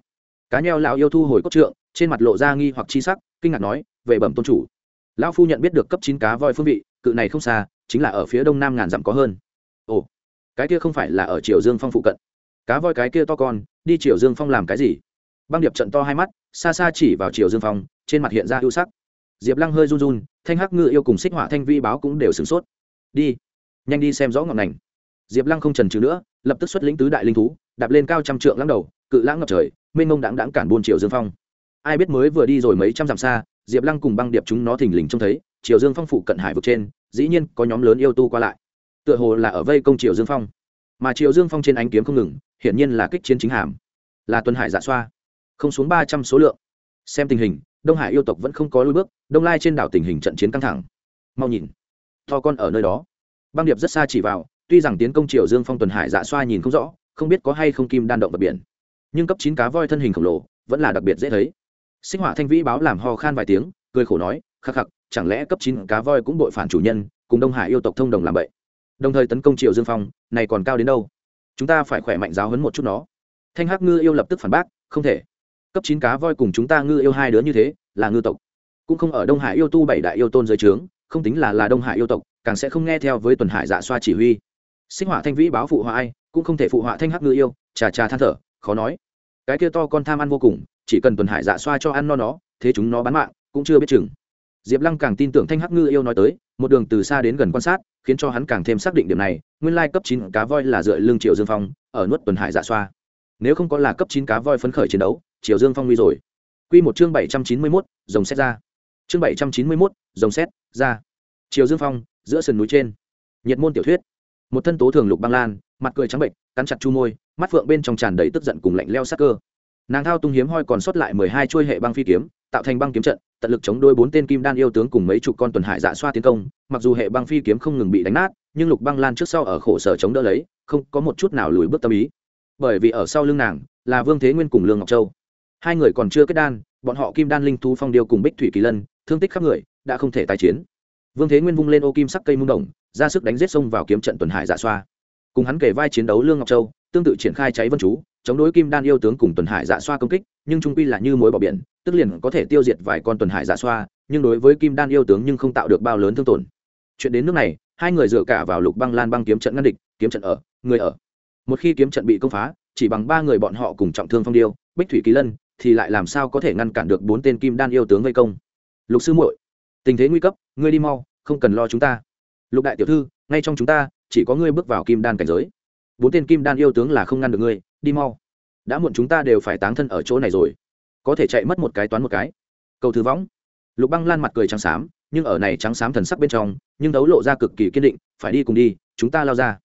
Cá nheo lao yêu thu hồi cốt trượng, trên mặt lộ ra nghi hoặc chi sắc, kinh ngạc nói, về bẩm tôn chủ. Lão phu nhận biết được cấp chín cá voi phương vị, cự này không xa, chính là ở phía đông nam ngàn dặm có hơn. Ồ, cái kia không phải là ở triều dương phong phụ cận. Cá voi cái kia to con, đi triều dương phong làm cái gì? Băng điệp trận to hai mắt, xa xa chỉ vào triều dương phong, trên mặt hiện ra ưu sắc diệp lăng hơi run run, thanh hắc ngự yêu cùng xích họa thanh vi báo cũng đều sửng sốt. Đi, nhanh đi xem rõ ngọn ngành. Diệp lăng không trần trừ nữa, lập tức xuất lĩnh tứ đại linh thú, đạp lên cao trăm trượng lăng đầu, cự lãng ngập trời, mênh mông đãng đãng cản buôn triều dương phong. Ai biết mới vừa đi rồi mấy trăm dặm xa, diệp lăng cùng băng điệp chúng nó thình lình trông thấy, triều dương phong phụ cận hải vực trên, dĩ nhiên có nhóm lớn yêu tu qua lại. Tựa hồ là ở vây công triều dương phong. Mà triều dương phong trên ánh kiếm không ngừng, hiển nhiên là kích chiến chính hàm. Là tuần hải dạ xoa. Không xuống ba trăm số lượng. Xem tình hình, đông hải yêu tộc vẫn không có lui bước đông lai trên đảo tình hình trận chiến căng thẳng. Mau nhìn. To con ở nơi đó. Băng điệp rất xa chỉ vào, tuy rằng tiến công triều dương phong tuần hải dạ xoa nhìn không rõ, không biết có hay không kim đan động vật biển. Nhưng cấp chín cá voi thân hình khổng lồ, vẫn là đặc biệt dễ thấy. Sinh hỏa thanh vĩ báo làm ho khan vài tiếng, cười khổ nói, khắc khắc, chẳng lẽ cấp chín cá voi cũng đội phản chủ nhân, cùng đông hải yêu tộc thông đồng làm vậy? Đồng thời tấn công triều dương phong, này còn cao đến đâu? Chúng ta phải khỏe mạnh giáo hấn một chút nó. Thanh hắc ngư yêu lập tức phản bác, không thể. Cấp chín cá voi cùng chúng ta ngư yêu hai đứa như thế, là ngư tộc cũng không ở đông hải yêu tu bảy đại yêu tôn dưới trướng, không tính là là đông hải yêu tộc, càng sẽ không nghe theo với tuần hải dạ xoa chỉ huy. Sinh hỏa thanh vĩ báo phụ họa ai, cũng không thể phụ họa thanh hắc ngư yêu trà trà than thở, khó nói. Cái kia to con tham ăn vô cùng, chỉ cần tuần hải dạ xoa cho ăn no nó, thế chúng nó bán mạng, cũng chưa biết chừng. Diệp lăng càng tin tưởng thanh hắc ngư yêu nói tới, một đường từ xa đến gần quan sát, khiến cho hắn càng thêm xác định điểm này, nguyên lai cấp chín cá voi là dựa lương triệu dương phong, ở nuốt tuần hải dạ xoa. Nếu không có là cấp chín cá voi phấn khởi chiến đấu triệu dương phong nguy rồi. Q một chương bảy trăm chín mươi mốt dòng xét ra chương bảy trăm chín mươi mốt dòng xét, ra. Chiều dương phong, giữa sườn núi trên. Nhiệt môn tiểu thuyết. Một thân tố thường lục băng lan, mặt cười trắng bệnh cắn chặt chu môi, mắt phượng bên trong tràn đầy tức giận cùng lạnh leo sắc cơ. Nàng thao tung hiếm hoi còn sót lại mười hai chuôi hệ băng phi kiếm, tạo thành băng kiếm trận, tận lực chống đôi bốn tên kim đan yêu tướng cùng mấy chục con tuần hải dạ xoa tiến công. Mặc dù hệ băng phi kiếm không ngừng bị đánh nát, nhưng lục băng lan trước sau ở khổ sở chống đỡ lấy, không có một chút nào lùi bước tâm ý. Bởi vì ở sau lưng nàng, là vương thế nguyên cùng lương ngọc châu. Hai người còn chưa kết đan, bọn họ kim đan linh thú phong điêu cùng bích thủy kỳ lân thương tích khắp người, đã không thể tái chiến. Vương thế nguyên vung lên ô kim sắc cây mung đồng, ra sức đánh giết sông vào kiếm trận tuần hải dạ xoa. Cùng hắn kể vai chiến đấu lương ngọc châu, tương tự triển khai cháy vân chú, chống đối kim đan yêu tướng cùng tuần hải dạ xoa công kích, nhưng trung quy là như mối bỏ biển, tức liền có thể tiêu diệt vài con tuần hải dạ xoa, nhưng đối với kim đan yêu tướng nhưng không tạo được bao lớn thương tổn. Chuyện đến nước này, hai người dựa cả vào lục băng lan băng kiếm trận ngăn địch, kiếm trận ở, người ở. Một khi kiếm trận bị công phá, chỉ bằng ba người bọn họ cùng trọng thương phong điêu, bích thủy kỳ lân thì lại làm sao có thể ngăn cản được bốn tên kim đan yêu tướng vây công? Lục sư muội, tình thế nguy cấp, ngươi đi mau, không cần lo chúng ta. Lục đại tiểu thư, ngay trong chúng ta, chỉ có ngươi bước vào kim đan cảnh giới. Bốn tên kim đan yêu tướng là không ngăn được ngươi, đi mau. Đã muộn chúng ta đều phải táng thân ở chỗ này rồi. Có thể chạy mất một cái toán một cái. Cầu thứ võng. Lục băng lan mặt cười trắng xám, nhưng ở này trắng xám thần sắc bên trong, nhưng đấu lộ ra cực kỳ kiên định, phải đi cùng đi, chúng ta lao ra.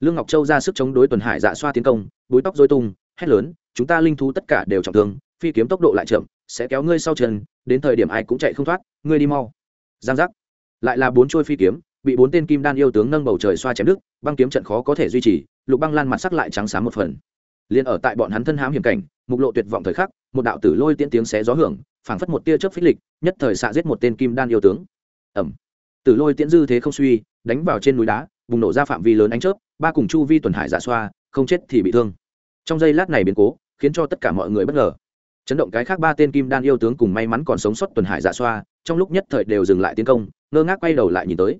Lương ngọc châu ra sức chống đối tuần hải dạ xoa tiến công, búi tóc dối tung, hét lớn, chúng ta linh thú tất cả đều trọng thương, phi kiếm tốc độ lại chậm sẽ kéo ngươi sau chân, đến thời điểm ai cũng chạy không thoát, ngươi đi mau. Giang giác. Lại là bốn trôi phi kiếm, bị bốn tên kim đan yêu tướng nâng bầu trời xoa chém đứt, băng kiếm trận khó có thể duy trì, lục băng lan mặt sắc lại trắng sáng một phần. Liền ở tại bọn hắn thân hám hiểm cảnh, mục lộ tuyệt vọng thời khắc, một đạo tử lôi tiễn tiếng xé gió hưởng, phảng phất một tia chớp phích lịch, nhất thời xạ giết một tên kim đan yêu tướng. Ẩm tử lôi tiễn dư thế không suy, đánh vào trên núi đá, bùng nổ ra phạm vi lớn ánh chớp, ba cùng chu vi tuần hải giả xoa, không chết thì bị thương. Trong giây lát này biến cố, khiến cho tất cả mọi người bất ngờ chấn động cái khác ba tên kim đan yêu tướng cùng may mắn còn sống sót tuần hải dạ xoa, trong lúc nhất thời đều dừng lại tiến công, ngơ ngác quay đầu lại nhìn tới.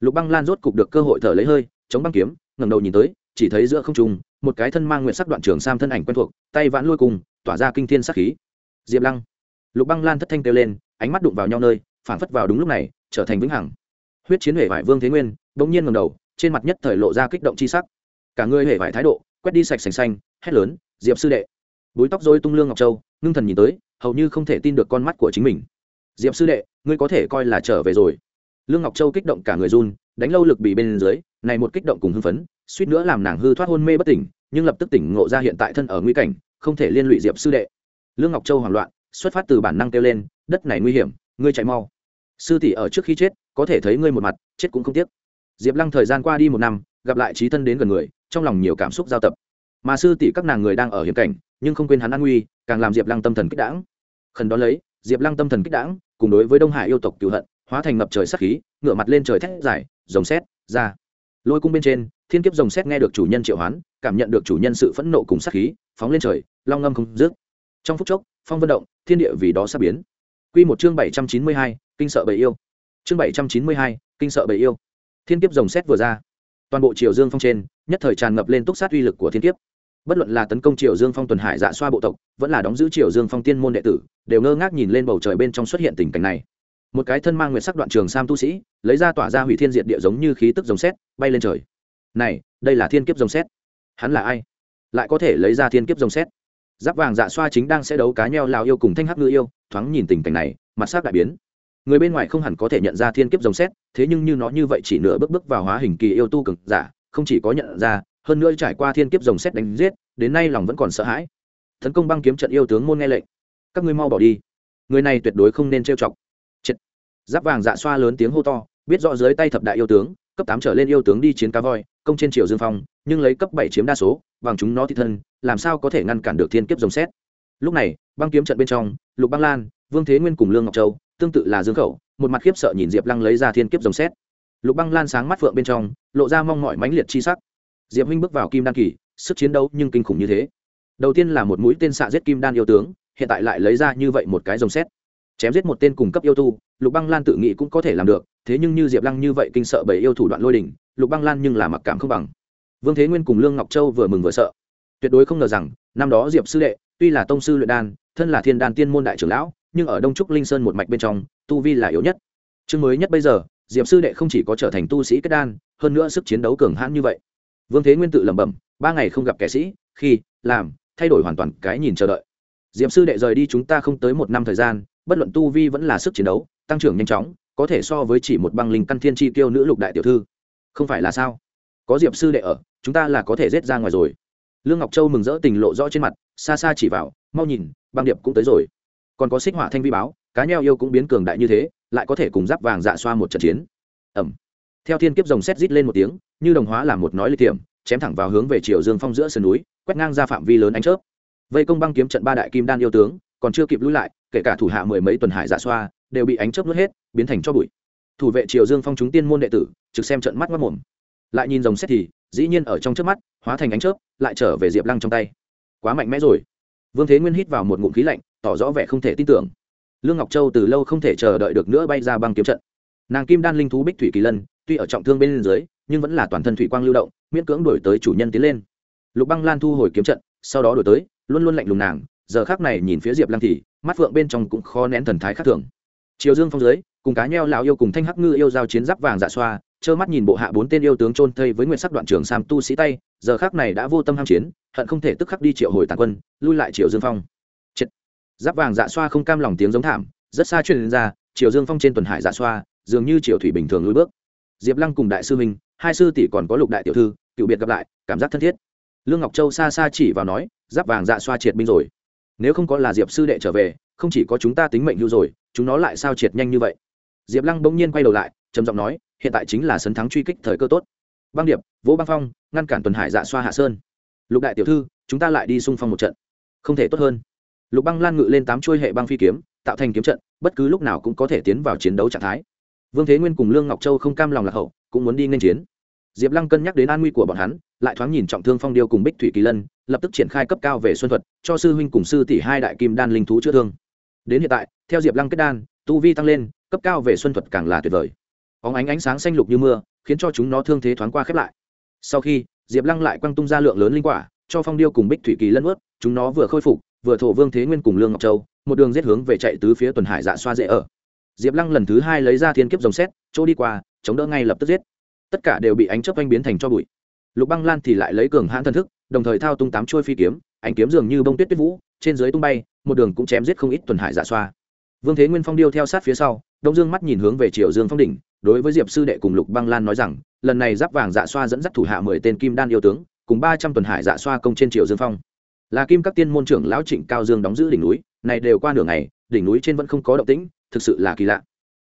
Lục băng lan rốt cục được cơ hội thở lấy hơi, chống băng kiếm, ngẩng đầu nhìn tới, chỉ thấy giữa không trung, một cái thân mang nguyện sắc đoạn trường sam thân ảnh quen thuộc, tay vãn lôi cùng, tỏa ra kinh thiên sắc khí. Diệp lăng. Lục băng lan thất thanh kêu lên, ánh mắt đụng vào nhau nơi phản phất vào đúng lúc này, trở thành vĩnh hằng. Huyết chiến huệ vải vương thế nguyên, bỗng nhiên ngầm đầu, trên mặt nhất thời lộ ra kích động chi sắc. Cả người huệ vải thái độ, quét đi sạch sành xanh, hét lớn, diệp sư đệ. Búi tóc dối tung lương ngọc châu ngưng thần nhìn tới, hầu như không thể tin được con mắt của chính mình. Diệp sư đệ, ngươi có thể coi là trở về rồi. Lương ngọc châu kích động cả người run, đánh lâu lực bị bên dưới, này một kích động cùng hưng phấn, suýt nữa làm nàng hư thoát hôn mê bất tỉnh, nhưng lập tức tỉnh ngộ ra hiện tại thân ở nguy cảnh, không thể liên lụy diệp sư đệ. Lương ngọc châu hoảng loạn, xuất phát từ bản năng kêu lên, đất này nguy hiểm, ngươi chạy mau. Sư tỷ ở trước khi chết, có thể thấy ngươi một mặt, chết cũng không tiếc. Diệp lăng thời gian qua đi một năm, gặp lại trí thân đến gần người, trong lòng nhiều cảm xúc giao tập. Mà sư tỷ các nàng người đang ở hiểm cảnh nhưng không quên hắn an nguy, càng làm diệp lăng tâm thần kích đảng khẩn đó lấy, diệp lăng tâm thần kích đảng cùng đối với đông hải yêu tộc cựu hận, hóa thành ngập trời sắc khí ngựa mặt lên trời thét dài, rồng xét ra. Lôi cung bên trên, thiên kiếp rồng xét nghe được chủ nhân triệu hoán, cảm nhận được chủ nhân sự phẫn nộ cùng sắc khí, phóng lên trời, long ngâm không dứt. Trong phút chốc, phong vận động, thiên địa vì đó sắp biến. Quy một chương bảy trăm chín mươi hai, kinh sợ bầy yêu. Chương bảy trăm chín mươi hai, kinh sợ bầy yêu. Thiên kiếp rồng xét vừa ra. Toàn bộ triều dương phong trên, nhất thời tràn ngập lên túc sát uy lực của thiên kiếp bất luận là tấn công triều dương phong tuần hải dạ xoa bộ tộc, vẫn là đóng giữ triều dương phong tiên môn đệ tử, đều ngơ ngác nhìn lên bầu trời bên trong xuất hiện tình cảnh này. Một cái thân mang nguyệt sắc đoạn trường sam tu sĩ, lấy ra tỏa ra hủy thiên diệt địa giống như khí tức rồng xét, bay lên trời. Này, đây là thiên kiếp rồng xét. Hắn là ai? Lại có thể lấy ra thiên kiếp rồng xét? Giáp vàng dạ xoa chính đang sẽ đấu cá nheo lào yêu cùng thanh hắc ngư yêu, thoáng nhìn tình cảnh này, mặt sắc đại biến. Người bên ngoài không hẳn có thể nhận ra thiên kiếp rồng xét, thế nhưng như nó như vậy chỉ nửa bước bước vào hóa hình kỳ yêu tu cực giả, không chỉ có nhận ra hơn nữa trải qua thiên kiếp rồng xét đánh giết, đến nay lòng vẫn còn sợ hãi. Tấn công băng kiếm trận yêu tướng môn nghe lệnh. Các ngươi mau bỏ đi. Người này tuyệt đối không nên trêu chọc. Chết. giáp vàng dạ xoa lớn tiếng hô to, biết rõ dưới tay thập đại yêu tướng, cấp tám trở lên yêu tướng đi chiến cá voi, công trên triều dương phong, nhưng lấy cấp bảy chiếm đa số bằng chúng nó thị thân, làm sao có thể ngăn cản được thiên kiếp rồng xét? Lúc này, băng kiếm trận bên trong, lục băng lan, vương thế nguyên cùng lương ngọc châu, tương tự là dương khẩu, một mặt khiếp sợ nhìn diệp lăng lấy ra thiên kiếp rồng xét. Lục băng lan sáng mắt phượng bên trong, lộ ra mong mỏi mãnh liệt chi sắc diệp huynh bước vào kim đan kỳ, sức chiến đấu nhưng kinh khủng như thế. Đầu tiên là một mũi tên xạ giết kim đan yêu tướng, hiện tại lại lấy ra như vậy một cái rồng xét chém giết một tên cùng cấp yêu tu, lục băng lan tự nghĩ cũng có thể làm được, thế nhưng như diệp lăng như vậy kinh sợ bởi yêu thủ đoạn lôi đình, lục băng lan nhưng là mặc cảm không bằng. Vương thế nguyên cùng lương ngọc châu vừa mừng vừa sợ. Tuyệt đối không ngờ rằng, năm đó diệp sư đệ, tuy là tông sư luyện đan, thân là thiên đan tiên môn đại trưởng lão, nhưng ở đông trúc linh sơn một mạch bên trong, tu vi là yếu nhất. Chương mới nhất bây giờ, diệp sư đệ không chỉ có trở thành tu sĩ kết đan, hơn nữa sức chiến đấu cường hãn như vậy vương thế nguyên tự lẩm bẩm, ba ngày không gặp kẻ sĩ, khi, làm, thay đổi hoàn toàn cái nhìn chờ đợi. Diệp sư đệ rời đi chúng ta không tới một năm thời gian, bất luận tu vi vẫn là sức chiến đấu, tăng trưởng nhanh chóng, có thể so với chỉ một băng linh căn thiên chi tiêu nữ lục đại tiểu thư. Không phải là sao? Có diệp sư đệ ở, chúng ta là có thể rết ra ngoài rồi. Lương ngọc châu mừng rỡ tình lộ rõ trên mặt, xa xa chỉ vào, mau nhìn, băng điệp cũng tới rồi. Còn có xích họa thanh vi báo, cá nheo yêu cũng biến cường đại như thế, lại có thể cùng giáp vàng dạ xoa một trận chiến. Ẩm theo thiên kiếp rồng xét rít lên một tiếng, như đồng hóa làm một nói lịch tiệm, chém thẳng vào hướng về chiều dương phong giữa sườn núi, quét ngang ra phạm vi lớn ánh chớp. Vây công băng kiếm trận ba đại kim đan yêu tướng, còn chưa kịp lui lại, kể cả thủ hạ mười mấy tuần hải giả xoa, đều bị ánh chớp nuốt hết, biến thành cho bụi. Thủ vệ triều dương phong chúng tiên môn đệ tử, trực xem trận mắt mất mồm lại nhìn rồng xét thì, dĩ nhiên ở trong trước mắt, hóa thành ánh chớp, lại trở về diệp lăng trong tay. Quá mạnh mẽ rồi. Vương thế nguyên hít vào một ngụm khí lạnh, tỏ rõ vẻ không thể tin tưởng. Lương ngọc châu từ lâu không thể chờ đợi được nữa bay ra băng kiếm trận. Nàng kim đan linh thú bích thủy kỳ lân tuy ở trọng thương bên dưới, nhưng vẫn là toàn thân thủy quang lưu động, miễn cưỡng đổi tới chủ nhân tiến lên. Lục băng lan thu hồi kiếm trận, sau đó đổi tới, luôn luôn lạnh lùng nàng, giờ khác này nhìn phía diệp lăng thì, mắt phượng bên trong cũng khó nén thần thái khác thường. Triều dương phong dưới, cùng cá nheo lão yêu cùng thanh hắc ngư yêu giao chiến giáp vàng dạ xoa, trơ mắt nhìn bộ hạ bốn tên yêu tướng trôn thây với nguyện sắc đoạn trường sam tu sĩ tay, giờ khác này đã vô tâm ham chiến, hận không thể tức khắc đi triệu hồi tàn quân, lui lại triệu dương phong. Chết. giáp vàng dạ xoa không cam lòng tiếng giống thảm, rất xa truyền ra triệu dương phong trên tuần hải dạ xoa, dường như triệu thủy bình thường lui bước diệp lăng cùng đại sư minh hai sư tỷ còn có lục đại tiểu thư, cựu biệt gặp lại, cảm giác thân thiết. Lương ngọc châu xa xa chỉ vào nói, giáp vàng dạ xoa triệt binh rồi. Nếu không có là diệp sư đệ trở về, không chỉ có chúng ta tính mệnh hưu rồi, chúng nó lại sao triệt nhanh như vậy? Diệp lăng bỗng nhiên quay đầu lại, trầm giọng nói, hiện tại chính là sấn thắng truy kích thời cơ tốt. Băng điệp vỗ băng phong, ngăn cản tuần hải dạ xoa hạ sơn. Lục đại tiểu thư, chúng ta lại đi xung phong một trận. Không thể tốt hơn. Lục băng lan ngự lên tám chuôi hệ băng phi kiếm, tạo thành kiếm trận, bất cứ lúc nào cũng có thể tiến vào chiến đấu trạng thái vương thế nguyên cùng lương ngọc châu không cam lòng lạc hậu, cũng muốn đi nên chiến. Diệp lăng cân nhắc đến an nguy của bọn hắn, lại thoáng nhìn trọng thương phong điêu cùng bích thủy kỳ lân, lập tức triển khai cấp cao về xuân thuật, cho sư huynh cùng sư tỷ hai đại kim đan linh thú chữa thương. Đến hiện tại, theo diệp lăng kết đan, tu vi tăng lên, cấp cao về xuân thuật càng là tuyệt vời. Óng ánh ánh sáng xanh lục như mưa, khiến cho chúng nó thương thế thoáng qua khép lại. Sau khi, diệp lăng lại quăng tung ra lượng lớn linh quả, cho phong điêu cùng bích thủy kỳ lân ướt, chúng nó vừa khôi phục, vừa thổ vương thế nguyên cùng lương ngọc châu, một đường giết hướng về chạy tứ phía tuần hải dạ xoa dễ ở diệp lăng lần thứ hai lấy ra thiên kiếp dòng xét, chỗ đi qua, chống đỡ ngay lập tức giết. Tất cả đều bị ánh chớp oanh biến thành cho bụi. Lục băng lan thì lại lấy cường hãn thần thức, đồng thời thao tung tám trôi phi kiếm, ánh kiếm dường như bông tuyết tuyết vũ, trên dưới tung bay, một đường cũng chém giết không ít tuần hải giả xoa. Vương thế nguyên phong điêu theo sát phía sau, đông dương mắt nhìn hướng về triều dương phong đỉnh, đối với diệp sư đệ cùng lục băng lan nói rằng, lần này giáp vàng dạ xoa dẫn dắt thủ hạ mười tên kim đan yêu tướng, cùng ba trăm tuần hải dạ xoa công trên triều dương phong. Là kim các tiên môn trưởng lão trịnh cao dương đóng giữ đỉnh núi, này đều qua nửa ngày, đỉnh núi trên vẫn không có động tĩnh thực sự là kỳ lạ.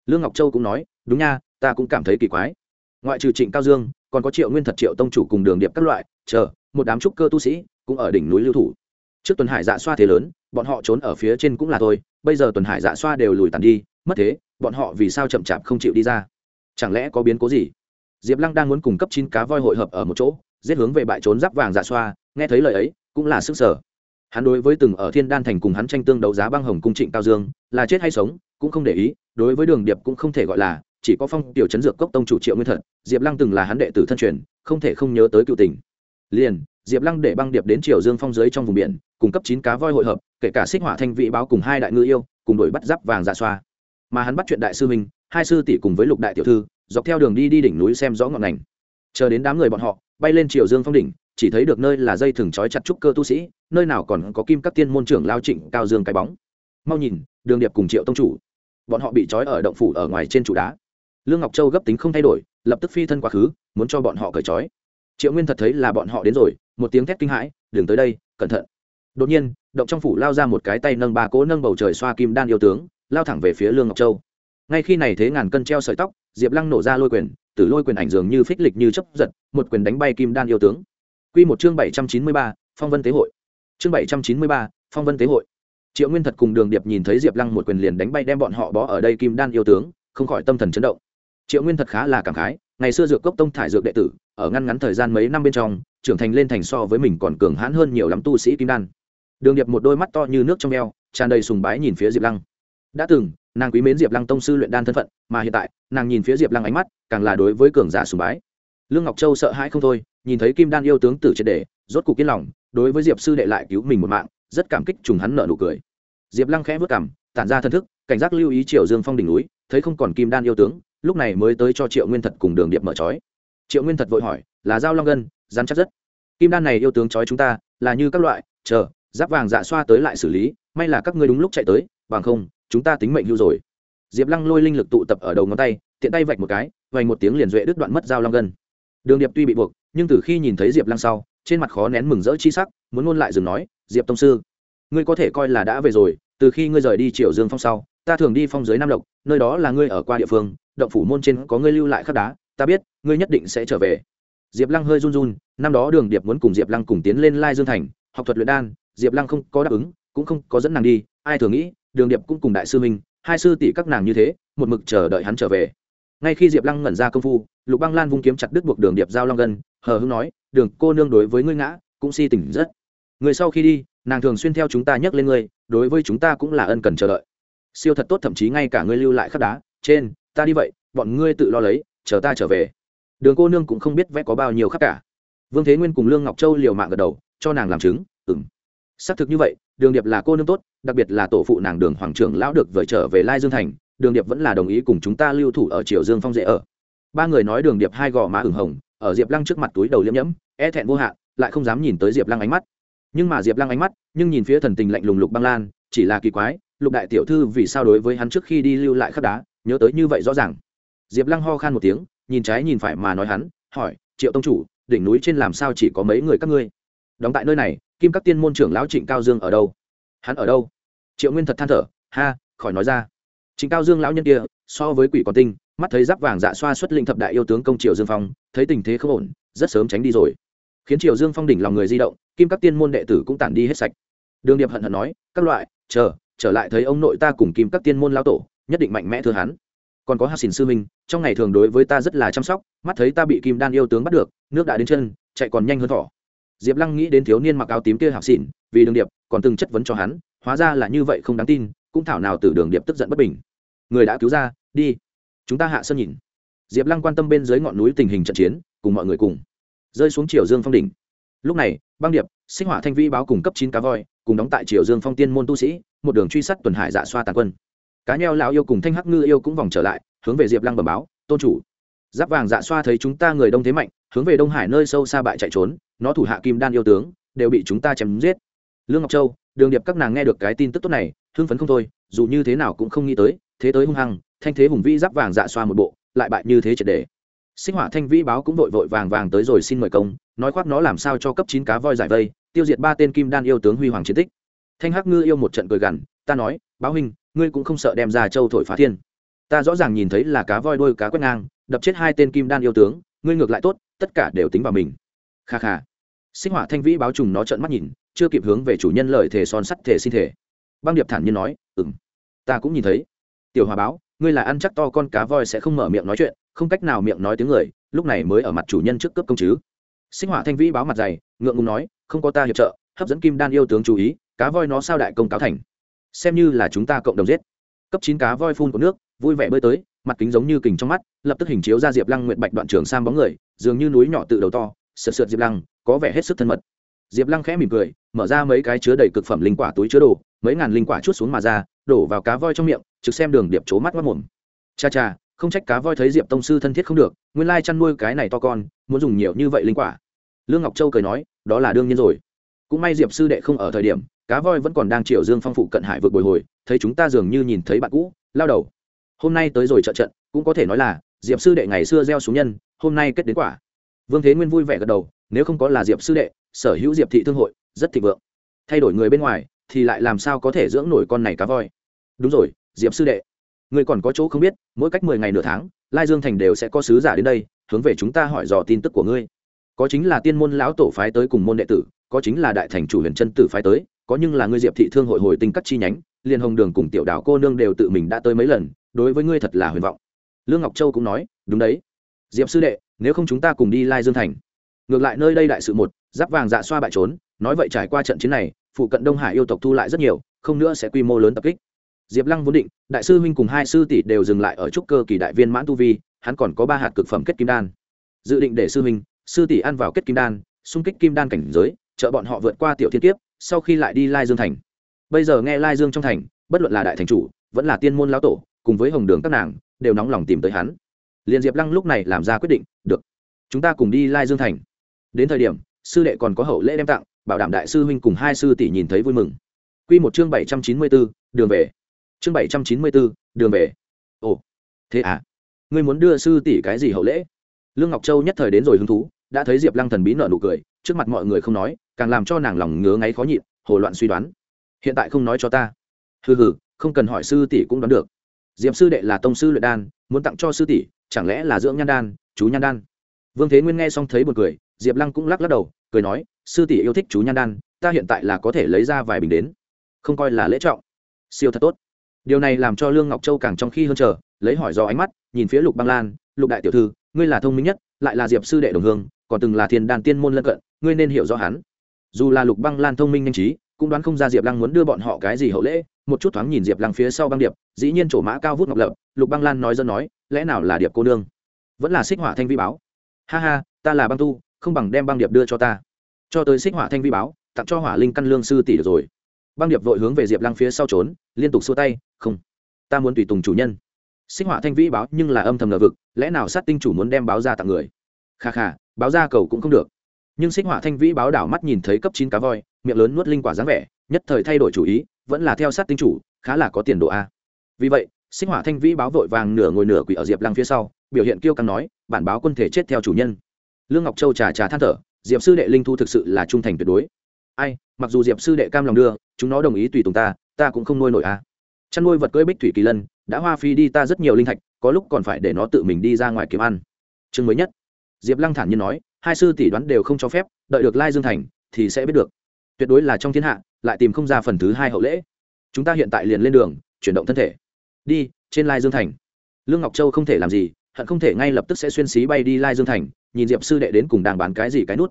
Lương ngọc châu cũng nói, đúng nha, ta cũng cảm thấy kỳ quái. Ngoại trừ trịnh cao dương, còn có triệu nguyên thật, triệu tông chủ cùng đường điệp các loại, chờ, một đám trúc cơ tu sĩ cũng ở đỉnh núi lưu thủ. Trước tuần hải dạ xoa thế lớn, bọn họ trốn ở phía trên cũng là thôi, bây giờ tuần hải dạ xoa đều lùi tàn đi, mất thế, bọn họ vì sao chậm chạp không chịu đi ra? Chẳng lẽ có biến cố gì? Diệp lăng đang muốn cung cấp chín cá voi hội hợp ở một chỗ, giết hướng về bãi trốn giáp vàng dạ xoa, nghe thấy lời ấy, cũng là sức sở hắn đối với từng ở thiên đan thành cùng hắn tranh tương đấu giá băng hồng cung trịnh cao dương, là chết hay sống, cũng không để ý, đối với đường điệp cũng không thể gọi là, chỉ có phong tiểu chấn dược cốc tông chủ triệu nguyên thật, diệp lăng từng là hắn đệ tử thân truyền, không thể không nhớ tới cựu tình. Liền, diệp lăng để băng điệp đến triều dương phong dưới trong vùng biển cung cấp chín cá voi hội hợp, kể cả xích hỏa thanh vị báo cùng hai đại ngư yêu, cùng đuổi bắt giáp vàng dạ xoa. Mà hắn bắt chuyện đại sư minh hai sư tỷ cùng với lục đại tiểu thư, dọc theo đường đi đi đỉnh núi xem rõ ngọn ngành chờ đến đám người bọn họ, bay lên triều dương phong đỉnh chỉ thấy được nơi là dây thừng trói chặt trúc cơ tu sĩ, nơi nào còn có kim các tiên môn trưởng lao trịnh cao dương cái bóng. Mau nhìn, đường điệp cùng triệu tông chủ. Bọn họ bị trói ở động phủ ở ngoài trên trụ đá. Lương ngọc châu gấp tính không thay đổi, lập tức phi thân quá khứ, muốn cho bọn họ cởi trói. Triệu nguyên thật thấy là bọn họ đến rồi, một tiếng thét kinh hãi, đừng tới đây, cẩn thận. Đột nhiên, động trong phủ lao ra một cái tay nâng ba cỗ nâng bầu trời xoa kim đan yêu tướng, lao thẳng về phía lương ngọc châu. Ngay khi này thế ngàn cân treo sợi tóc, diệp lăng nổ ra lôi quyền tử lôi quyền ảnh dường như phích lịch như chấp giật, một quyền đánh bay kim đan yêu tướng. Quy một chương bảy trăm chín mươi ba, phong vân tế hội. Chương bảy trăm chín mươi ba, phong vân tế hội. Triệu nguyên thật cùng đường điệp nhìn thấy diệp lăng một quyền liền đánh bay đem bọn họ bó ở đây kim đan yêu tướng, không khỏi tâm thần chấn động. Triệu nguyên thật khá là cảm khái, ngày xưa dược cốc tông thải dược đệ tử, ở ngăn ngắn thời gian mấy năm bên trong, trưởng thành lên thành so với mình còn cường hãn hơn nhiều lắm tu sĩ kim đan. Đường điệp một đôi mắt to như nước trong veo tràn đầy sùng bái nhìn phía diệp lăng. Đã từng, nàng quý mến diệp lăng tông sư luyện đan thân phận, mà hiện tại, nàng nhìn phía diệp lăng ánh mắt, càng là đối với cường giả sùng bái lương ngọc châu sợ hãi không thôi, nhìn thấy kim đan yêu tướng tử triệt đề rốt cục yên lòng, đối với diệp sư đệ lại cứu mình một mạng, rất cảm kích trùng hắn nợ nụ cười. Diệp lăng khẽ vất cảm tản ra thân thức, cảnh giác lưu ý triệu dương phong đỉnh núi, thấy không còn kim đan yêu tướng, lúc này mới tới cho triệu nguyên thật cùng đường điệp mở trói. Triệu nguyên thật vội hỏi, là dao long gân dám chắc rất? Kim đan này yêu tướng trói chúng ta, là như các loại, chờ, giáp vàng dạ xoa tới lại xử lý, may là các ngươi đúng lúc chạy tới, bằng không, chúng ta tính mệnh hưu rồi. Diệp lăng lôi linh lực tụ tập ở đầu ngón tay, tiện tay vạch một cái, vành một tiếng liền duệ đứt đoạn mất dao long gân đường điệp tuy bị buộc, nhưng từ khi nhìn thấy diệp lăng sau, trên mặt khó nén mừng rỡ chi sắc, muốn ngôn lại dừng nói, diệp tông sư, ngươi có thể coi là đã về rồi, từ khi ngươi rời đi triều dương phong sau, ta thường đi phong giới nam lộc, nơi đó là ngươi ở qua địa phương, động phủ môn trên có ngươi lưu lại khắc đá, ta biết, ngươi nhất định sẽ trở về. Diệp lăng hơi run run, năm đó đường điệp muốn cùng diệp lăng cùng tiến lên lai dương thành, học thuật luyện đan, diệp lăng không có đáp ứng, cũng không có dẫn nàng đi, ai thường nghĩ, đường điệp cũng cùng đại sư minh, hai sư tỷ các nàng như thế, một mực chờ đợi hắn trở về. Ngay khi diệp lăng ngẩn ra công phu lục băng lan vung kiếm chặt đứt buộc đường điệp giao long gân, hờ hưng nói, đường cô nương đối với ngươi ngã, cũng si tình rất. Người sau khi đi, nàng thường xuyên theo chúng ta nhắc lên ngươi, đối với chúng ta cũng là ân cần chờ đợi. Siêu thật tốt thậm chí ngay cả ngươi lưu lại khắc đá, trên, ta đi vậy, bọn ngươi tự lo lấy, chờ ta trở về. Đường cô nương cũng không biết vẽ có bao nhiêu khắc cả. Vương thế nguyên cùng lương ngọc châu liều mạng gật đầu, cho nàng làm chứng ừng xác thực như vậy, đường điệp là cô nương tốt, đặc biệt là tổ phụ nàng đường hoàng trưởng lão được vợ trở về lai dương thành, đường điệp vẫn là đồng ý cùng chúng ta lưu thủ ở triều dương phong dễ ở ba người nói đường điệp hai gò má ửng hồng, ở diệp lăng trước mặt túi đầu liễm nhẫm e thẹn vô hạn, lại không dám nhìn tới diệp lăng ánh mắt. Nhưng mà diệp lăng ánh mắt, nhưng nhìn phía thần tình lạnh lùng lục băng lan, chỉ là kỳ quái, lục đại tiểu thư vì sao đối với hắn trước khi đi lưu lại khắc đá, nhớ tới như vậy rõ ràng. Diệp lăng ho khan một tiếng, nhìn trái nhìn phải mà nói hắn, hỏi, triệu tông chủ, đỉnh núi trên làm sao chỉ có mấy người các ngươi? Đóng tại nơi này, kim các tiên môn trưởng lão trịnh cao dương ở đâu? Hắn ở đâu? Triệu nguyên thật than thở, ha, khỏi nói ra. Trịnh cao dương lão nhân kia, so với quỷ còn tinh mắt thấy giáp vàng dạ xoa xuất linh thập đại yêu tướng công triều dương phong, thấy tình thế không ổn, rất sớm tránh đi rồi. Khiến triều dương phong đỉnh lòng người di động, kim các tiên môn đệ tử cũng tản đi hết sạch. Đường điệp hận hận nói, các loại, chờ, trở lại thấy ông nội ta cùng kim các tiên môn lao tổ, nhất định mạnh mẽ thưa hắn. Còn có hạ xỉn sư minh trong ngày thường đối với ta rất là chăm sóc, mắt thấy ta bị kim đan yêu tướng bắt được, nước đã đến chân, chạy còn nhanh hơn thỏ. Diệp lăng nghĩ đến thiếu niên mặc áo tím kia học xỉn vì đường điệp, còn từng chất vấn cho hắn, hóa ra là như vậy không đáng tin, cũng thảo nào từ đường điệp tức giận bất bình. Người đã cứu ra, đi chúng ta hạ sân nhìn. Diệp lăng quan tâm bên dưới ngọn núi tình hình trận chiến, cùng mọi người cùng. Rơi xuống triều dương phong đỉnh. Lúc này, băng điệp, sinh hỏa thanh vi báo cùng cấp chín cá voi, cùng đóng tại triều dương phong tiên môn tu sĩ, một đường truy sát tuần hải dạ xoa tàn quân. Cá nheo lão yêu cùng thanh hắc ngư yêu cũng vòng trở lại, hướng về diệp lăng bẩm báo, tôn chủ, giáp vàng dạ xoa thấy chúng ta người đông thế mạnh, hướng về đông hải nơi sâu xa bại chạy trốn, nó thủ hạ kim đan yêu tướng, đều bị chúng ta chém giết. Lương ngọc châu, đường điệp các nàng nghe được cái tin tức tốt này, hưng phấn không thôi, dù như thế nào cũng không nghĩ tới thế tới hung hăng, thanh thế hùng vĩ giáp vàng dạ xoa một bộ, lại bại như thế triệt đề. Sinh hỏa thanh vĩ báo cũng vội vội vàng vàng tới rồi xin mời công, nói khoác nó làm sao cho cấp chín cá voi giải vây, tiêu diệt ba tên kim đan yêu tướng huy hoàng chiến tích. Thanh hắc ngư yêu một trận cười gằn, ta nói, báo huynh, ngươi cũng không sợ đem ra châu thổi phá thiên. Ta rõ ràng nhìn thấy là cá voi đôi cá quét ngang, đập chết hai tên kim đan yêu tướng, ngươi ngược lại tốt, tất cả đều tính vào mình. Kha kha. Sinh hỏa thanh vĩ báo trùng nó trợn mắt nhìn, chưa kịp hướng về chủ nhân lời thể son sắt thể xin thể băng điệp thản nhiên nói ừng ta cũng nhìn thấy tiểu hòa báo, ngươi là ăn chắc to con cá voi sẽ không mở miệng nói chuyện, không cách nào miệng nói tiếng người, lúc này mới ở mặt chủ nhân trước cấp công chứ. Sinh hỏa thanh vĩ báo mặt dày, ngượng ngùng nói, không có ta hiệp trợ, hấp dẫn kim đan yêu tướng chú ý, cá voi nó sao đại công cáo thành. Xem như là chúng ta cộng đồng giết. Cấp chín cá voi phun của nước, vui vẻ bơi tới, mặt kính giống như kình trong mắt, lập tức hình chiếu ra diệp lăng nguyện bạch đoạn trường sang bóng người, dường như núi nhỏ tự đầu to, sượt sượt diệp lăng, có vẻ hết sức thân mật. Diệp lăng khẽ mỉm cười, mở ra mấy cái chứa đầy cực phẩm linh quả túi chứa đồ, mấy ngàn linh quả chút xuống mà ra, đổ vào cá voi trong miệng trực xem đường điệp c mắt mất mồm. Cha cha, không trách cá voi thấy diệp tông sư thân thiết không được, nguyên lai chăn nuôi cái này to con, muốn dùng nhiều như vậy linh quả. Lương ngọc châu cười nói, đó là đương nhiên rồi. Cũng may diệp sư đệ không ở thời điểm, cá voi vẫn còn đang triều dương phong phụ cận hải vượt bồi hồi, thấy chúng ta dường như nhìn thấy bạn cũ, lao đầu. Hôm nay tới rồi trợ trận, cũng có thể nói là, diệp sư đệ ngày xưa gieo xuống nhân, hôm nay kết đến quả. Vương thế nguyên vui vẻ gật đầu, nếu không có là diệp sư đệ, sở hữu diệp thị thương hội, rất thịnh vượng. Thay đổi người bên ngoài, thì lại làm sao có thể dưỡng nổi con này cá voi? Đúng rồi diệp sư đệ. Người còn có chỗ không biết, mỗi cách mười ngày nửa tháng, lai dương thành đều sẽ có sứ giả đến đây, hướng về chúng ta hỏi dò tin tức của ngươi. Có chính là tiên môn lão tổ phái tới cùng môn đệ tử, có chính là đại thành chủ huyền chân tử phái tới, có nhưng là ngươi diệp thị thương hội hồi tinh các chi nhánh, liên hồng đường cùng tiểu đảo cô nương đều tự mình đã tới mấy lần, đối với ngươi thật là huyền vọng. Lương ngọc châu cũng nói, đúng đấy. Diệp sư đệ, nếu không chúng ta cùng đi lai dương thành. Ngược lại nơi đây đại sự một, giáp vàng dạ xoa bại trốn, nói vậy trải qua trận chiến này, phụ cận đông hải yêu tộc thu lại rất nhiều, không nữa sẽ quy mô lớn tập kích diệp lăng vốn định, đại sư huynh cùng hai sư tỷ đều dừng lại ở trúc cơ kỳ đại viên mãn tu vi, hắn còn có ba hạt cực phẩm kết kim đan. Dự định để sư huynh, sư tỷ ăn vào kết kim đan, xung kích kim đan cảnh giới, trợ bọn họ vượt qua tiểu thiên kiếp, sau khi lại đi lai dương thành. Bây giờ nghe lai dương trong thành, bất luận là đại thành chủ, vẫn là tiên môn lão tổ, cùng với hồng đường các nàng, đều nóng lòng tìm tới hắn. Liền diệp lăng lúc này làm ra quyết định, được, chúng ta cùng đi lai dương thành. Đến thời điểm, sư đệ còn có hậu lễ đem tặng, bảo đảm đại sư huynh cùng hai sư tỷ nhìn thấy vui mừng. Q một chương bảy trăm chín mươi bốn, đường về chương bảy trăm chín mươi bốn, đường về. Ồ, thế à? Ngươi muốn đưa sư tỷ cái gì hậu lễ? Lương ngọc châu nhất thời đến rồi hứng thú, đã thấy diệp lăng thần bí nợ nụ cười, trước mặt mọi người không nói, càng làm cho nàng lòng ngứa ngáy khó nhịn, hồ loạn suy đoán. Hiện tại không nói cho ta. Hừ hừ, không cần hỏi sư tỷ cũng đoán được. Diệp sư đệ là tông sư luyện đan, muốn tặng cho sư tỷ, chẳng lẽ là dưỡng nhan đan, chú nhan đan? Vương thế nguyên nghe xong thấy buồn cười, diệp lăng cũng lắc lắc đầu, cười nói, sư tỷ yêu thích chú nhan đan, ta hiện tại là có thể lấy ra vài bình đến. Không coi là lễ trọng. Siêu thật tốt điều này làm cho lương ngọc châu càng trong khi hơn chờ, lấy hỏi do ánh mắt, nhìn phía lục băng lan, lục đại tiểu thư, ngươi là thông minh nhất, lại là diệp sư đệ đồng hương, còn từng là thiên đàn tiên môn lân cận, ngươi nên hiểu rõ hắn. Dù là lục băng lan thông minh nhanh trí, cũng đoán không ra diệp lăng muốn đưa bọn họ cái gì hậu lễ, một chút thoáng nhìn diệp lăng phía sau băng điệp, dĩ nhiên chỗ mã cao vút ngọc lập, lục băng lan nói dân nói, lẽ nào là điệp cô nương? Vẫn là xích hỏa thanh vi báo. Ha ha, ta là băng tu, không bằng đem băng điệp đưa cho ta. Cho tới xích hỏa thanh vi báo, tặng cho hỏa linh căn lương sư tỷ được rồi. Băng điệp vội hướng về diệp lăng phía sau trốn, liên tục xua tay không, ta muốn tùy tùng chủ nhân. Xích hỏa thanh vĩ báo nhưng là âm thầm ngờ vực, lẽ nào sát tinh chủ muốn đem báo ra tặng người? Kha kha, báo ra cầu cũng không được. Nhưng xích hỏa thanh vĩ báo đảo mắt nhìn thấy cấp chín cá voi, miệng lớn nuốt linh quả dáng vẻ, nhất thời thay đổi chủ ý, vẫn là theo sát tinh chủ, khá là có tiền độ a. Vì vậy, xích hỏa thanh vĩ báo vội vàng nửa ngồi nửa quỷ ở diệp lăng phía sau, biểu hiện kiêu căng nói, bản báo quân thể chết theo chủ nhân. Lương ngọc châu trà trà than thở, diệp sư đệ linh thu thực sự là trung thành tuyệt đối. Ai, mặc dù diệp sư đệ cam lòng đưa, chúng nó đồng ý tùy tùng ta ta cũng không nuôi nổi a chăn nuôi vật cưỡi bích thủy kỳ lân, đã hoa phi đi ta rất nhiều linh thạch, có lúc còn phải để nó tự mình đi ra ngoài kiếm ăn. Chương mới nhất. Diệp lăng thản nhiên nói, hai sư tỷ đoán đều không cho phép, đợi được lai dương thành thì sẽ biết được. Tuyệt đối là trong thiên hạ, lại tìm không ra phần thứ hai hậu lễ. Chúng ta hiện tại liền lên đường, chuyển động thân thể. Đi, trên lai dương thành. Lương ngọc châu không thể làm gì, hận không thể ngay lập tức sẽ xuyên xí bay đi lai dương thành, nhìn diệp sư đệ đến cùng đang bán cái gì cái nút.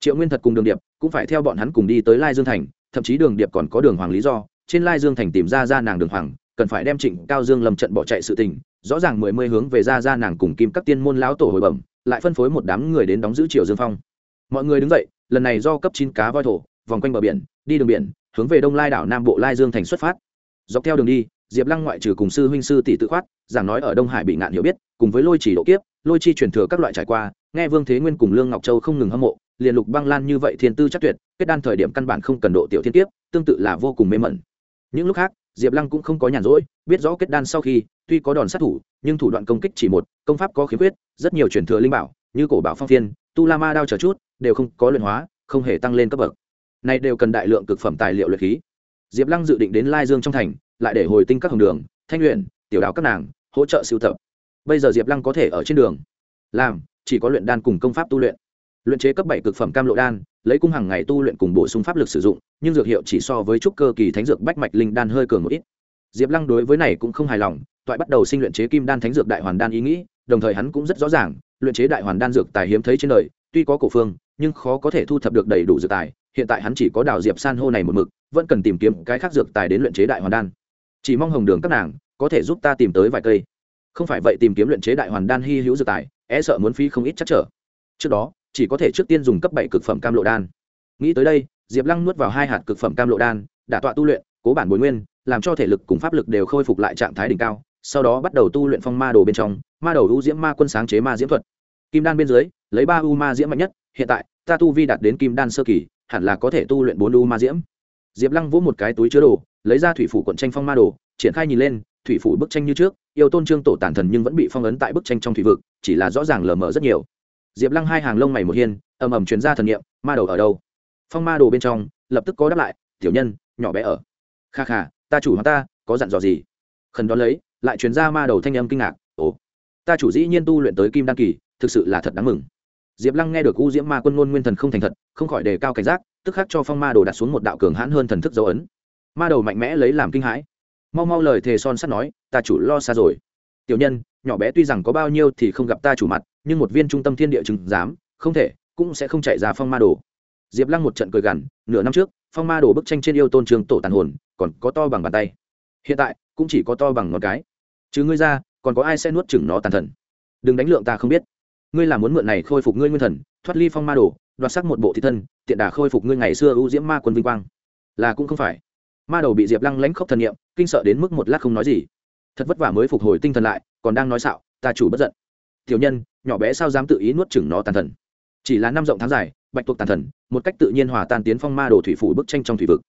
Triệu nguyên thật cùng đường điệp, cũng phải theo bọn hắn cùng đi tới lai dương thành, thậm chí đường điệp còn có đường hoàng lý do trên lai dương thành tìm ra ra nàng đường hoàng, cần phải đem trịnh cao dương lầm trận bỏ chạy sự tình, rõ ràng mười mươi hướng về ra ra nàng cùng kim các tiên môn lão tổ hồi bẩm, lại phân phối một đám người đến đóng giữ triều dương phong. Mọi người đứng dậy, lần này do cấp chín cá voi thổ, vòng quanh bờ biển, đi đường biển, hướng về đông lai đảo nam bộ lai dương thành xuất phát. Dọc theo đường đi, diệp lăng ngoại trừ cùng sư huynh sư tỷ tự khoát, giảng nói ở đông hải bị ngạn hiểu biết, cùng với lôi chỉ độ kiếp, lôi chi truyền thừa các loại trải qua, nghe vương thế nguyên cùng lương ngọc châu không ngừng hâm mộ, liền lục băng lan như vậy thiên tư chắc tuyệt, kết đan thời điểm căn bản không cần độ tiểu thiên kiếp, tương tự là vô cùng mê mẩn những lúc khác, diệp lăng cũng không có nhàn rỗi, biết rõ kết đan sau khi, tuy có đòn sát thủ, nhưng thủ đoạn công kích chỉ một, công pháp có khiếm khuyết, rất nhiều truyền thừa linh bảo, như cổ bảo phong thiên, tu la ma đao chờ chút, đều không có luyện hóa, không hề tăng lên cấp bậc. Này đều cần đại lượng cực phẩm tài liệu luyện khí. Diệp lăng dự định đến lai dương trong thành, lại để hồi tinh các hồng đường, thanh luyện tiểu đạo các nàng, hỗ trợ siêu tập. Bây giờ diệp lăng có thể ở trên đường, làm, chỉ có luyện đan cùng công pháp tu luyện luyện chế cấp bảy cực phẩm cam lộ đan, lấy cung hàng ngày tu luyện cùng bổ sung pháp lực sử dụng, nhưng dược hiệu chỉ so với trúc cơ kỳ thánh dược bách mạch linh đan hơi cường một ít. Diệp lăng đối với này cũng không hài lòng, toại bắt đầu sinh luyện chế kim đan thánh dược đại hoàn đan ý nghĩ, đồng thời hắn cũng rất rõ ràng, luyện chế đại hoàn đan dược tài hiếm thấy trên đời, tuy có cổ phương, nhưng khó có thể thu thập được đầy đủ dược tài, hiện tại hắn chỉ có đào diệp san hô này một mực, vẫn cần tìm kiếm cái khác dược tài đến luyện chế đại hoàn đan. Chỉ mong hồng đường các nàng có thể giúp ta tìm tới vài cây. Không phải vậy tìm kiếm luyện chế đại hoàn đan hy hữu dược tài e sợ muốn phí không ít chắc trở. Trước đó chỉ có thể trước tiên dùng cấp bảy cực phẩm cam lộ đan. Nghĩ tới đây, diệp lăng nuốt vào hai hạt cực phẩm cam lộ đan đả tọa tu luyện, cố bản bồi nguyên, làm cho thể lực cùng pháp lực đều khôi phục lại trạng thái đỉnh cao, sau đó bắt đầu tu luyện phong ma đồ bên trong, ma đầu u diễm ma quân sáng chế ma diễm thuật. Kim đan bên dưới, lấy ba u ma diễm mạnh nhất, hiện tại, ta tu vi đạt đến kim đan sơ kỳ, hẳn là có thể tu luyện bốn u ma diễm. Diệp lăng vỗ một cái túi chứa đồ, lấy ra thủy phủ quận tranh phong ma đồ, triển khai nhìn lên, thủy phủ bức tranh như trước, yêu tôn trương tổ tản thần nhưng vẫn bị phong ấn tại bức tranh trong thủy vực, chỉ là rõ ràng lờ mờ rất nhiều diệp lăng hai hàng lông mày một hiên, ầm ầm truyền ra thần nghiệm ma đầu ở đâu? Phong ma đồ bên trong, lập tức có đáp lại, tiểu nhân, nhỏ bé ở. Kha kha, ta chủ hoàng ta, có dặn dò gì? Khẩn đón lấy, lại truyền ra ma đầu thanh âm kinh ngạc, ồ, ta chủ dĩ nhiên tu luyện tới kim đan kỳ, thực sự là thật đáng mừng. Diệp lăng nghe được u diễm ma quân ngôn nguyên thần không thành thật, không khỏi đề cao cảnh giác, tức khắc cho phong ma đồ đặt xuống một đạo cường hãn hơn thần thức dấu ấn. Ma đầu mạnh mẽ lấy làm kinh hãi. Mau mau lời thề son sắt nói, ta chủ lo xa rồi. Tiểu nhân, nhỏ bé tuy rằng có bao nhiêu thì không gặp ta chủ mặt nhưng một viên trung tâm thiên địa chứng dám không thể, cũng sẽ không chạy ra phong ma đồ. Diệp lăng một trận cười gằn, nửa năm trước, phong ma đồ bức tranh trên yêu tôn trường tổ tàn hồn, còn có to bằng bàn tay. Hiện tại, cũng chỉ có to bằng ngón cái. Chứ ngươi ra, còn có ai sẽ nuốt chừng nó tàn thần? Đừng đánh lượng ta không biết. Ngươi là muốn mượn này khôi phục ngươi nguyên thần, thoát ly phong ma đồ, đoạt sắc một bộ thị thân, tiện đà khôi phục ngươi ngày xưa ưu diễm ma quân vinh quang. Là cũng không phải. Ma đầu bị diệp lăng lãnh khốc thần nghiệm kinh sợ đến mức một lát không nói gì. Thật vất vả mới phục hồi tinh thần lại, còn đang nói xạo, ta chủ bất giận. Tiểu nhân nhỏ bé sao dám tự ý nuốt chừng nó tàn thần. Chỉ là năm rộng tháng dài, bạch tuộc tàn thần, một cách tự nhiên hòa tan tiến phong ma đồ thủy phủ bức tranh trong thủy vực.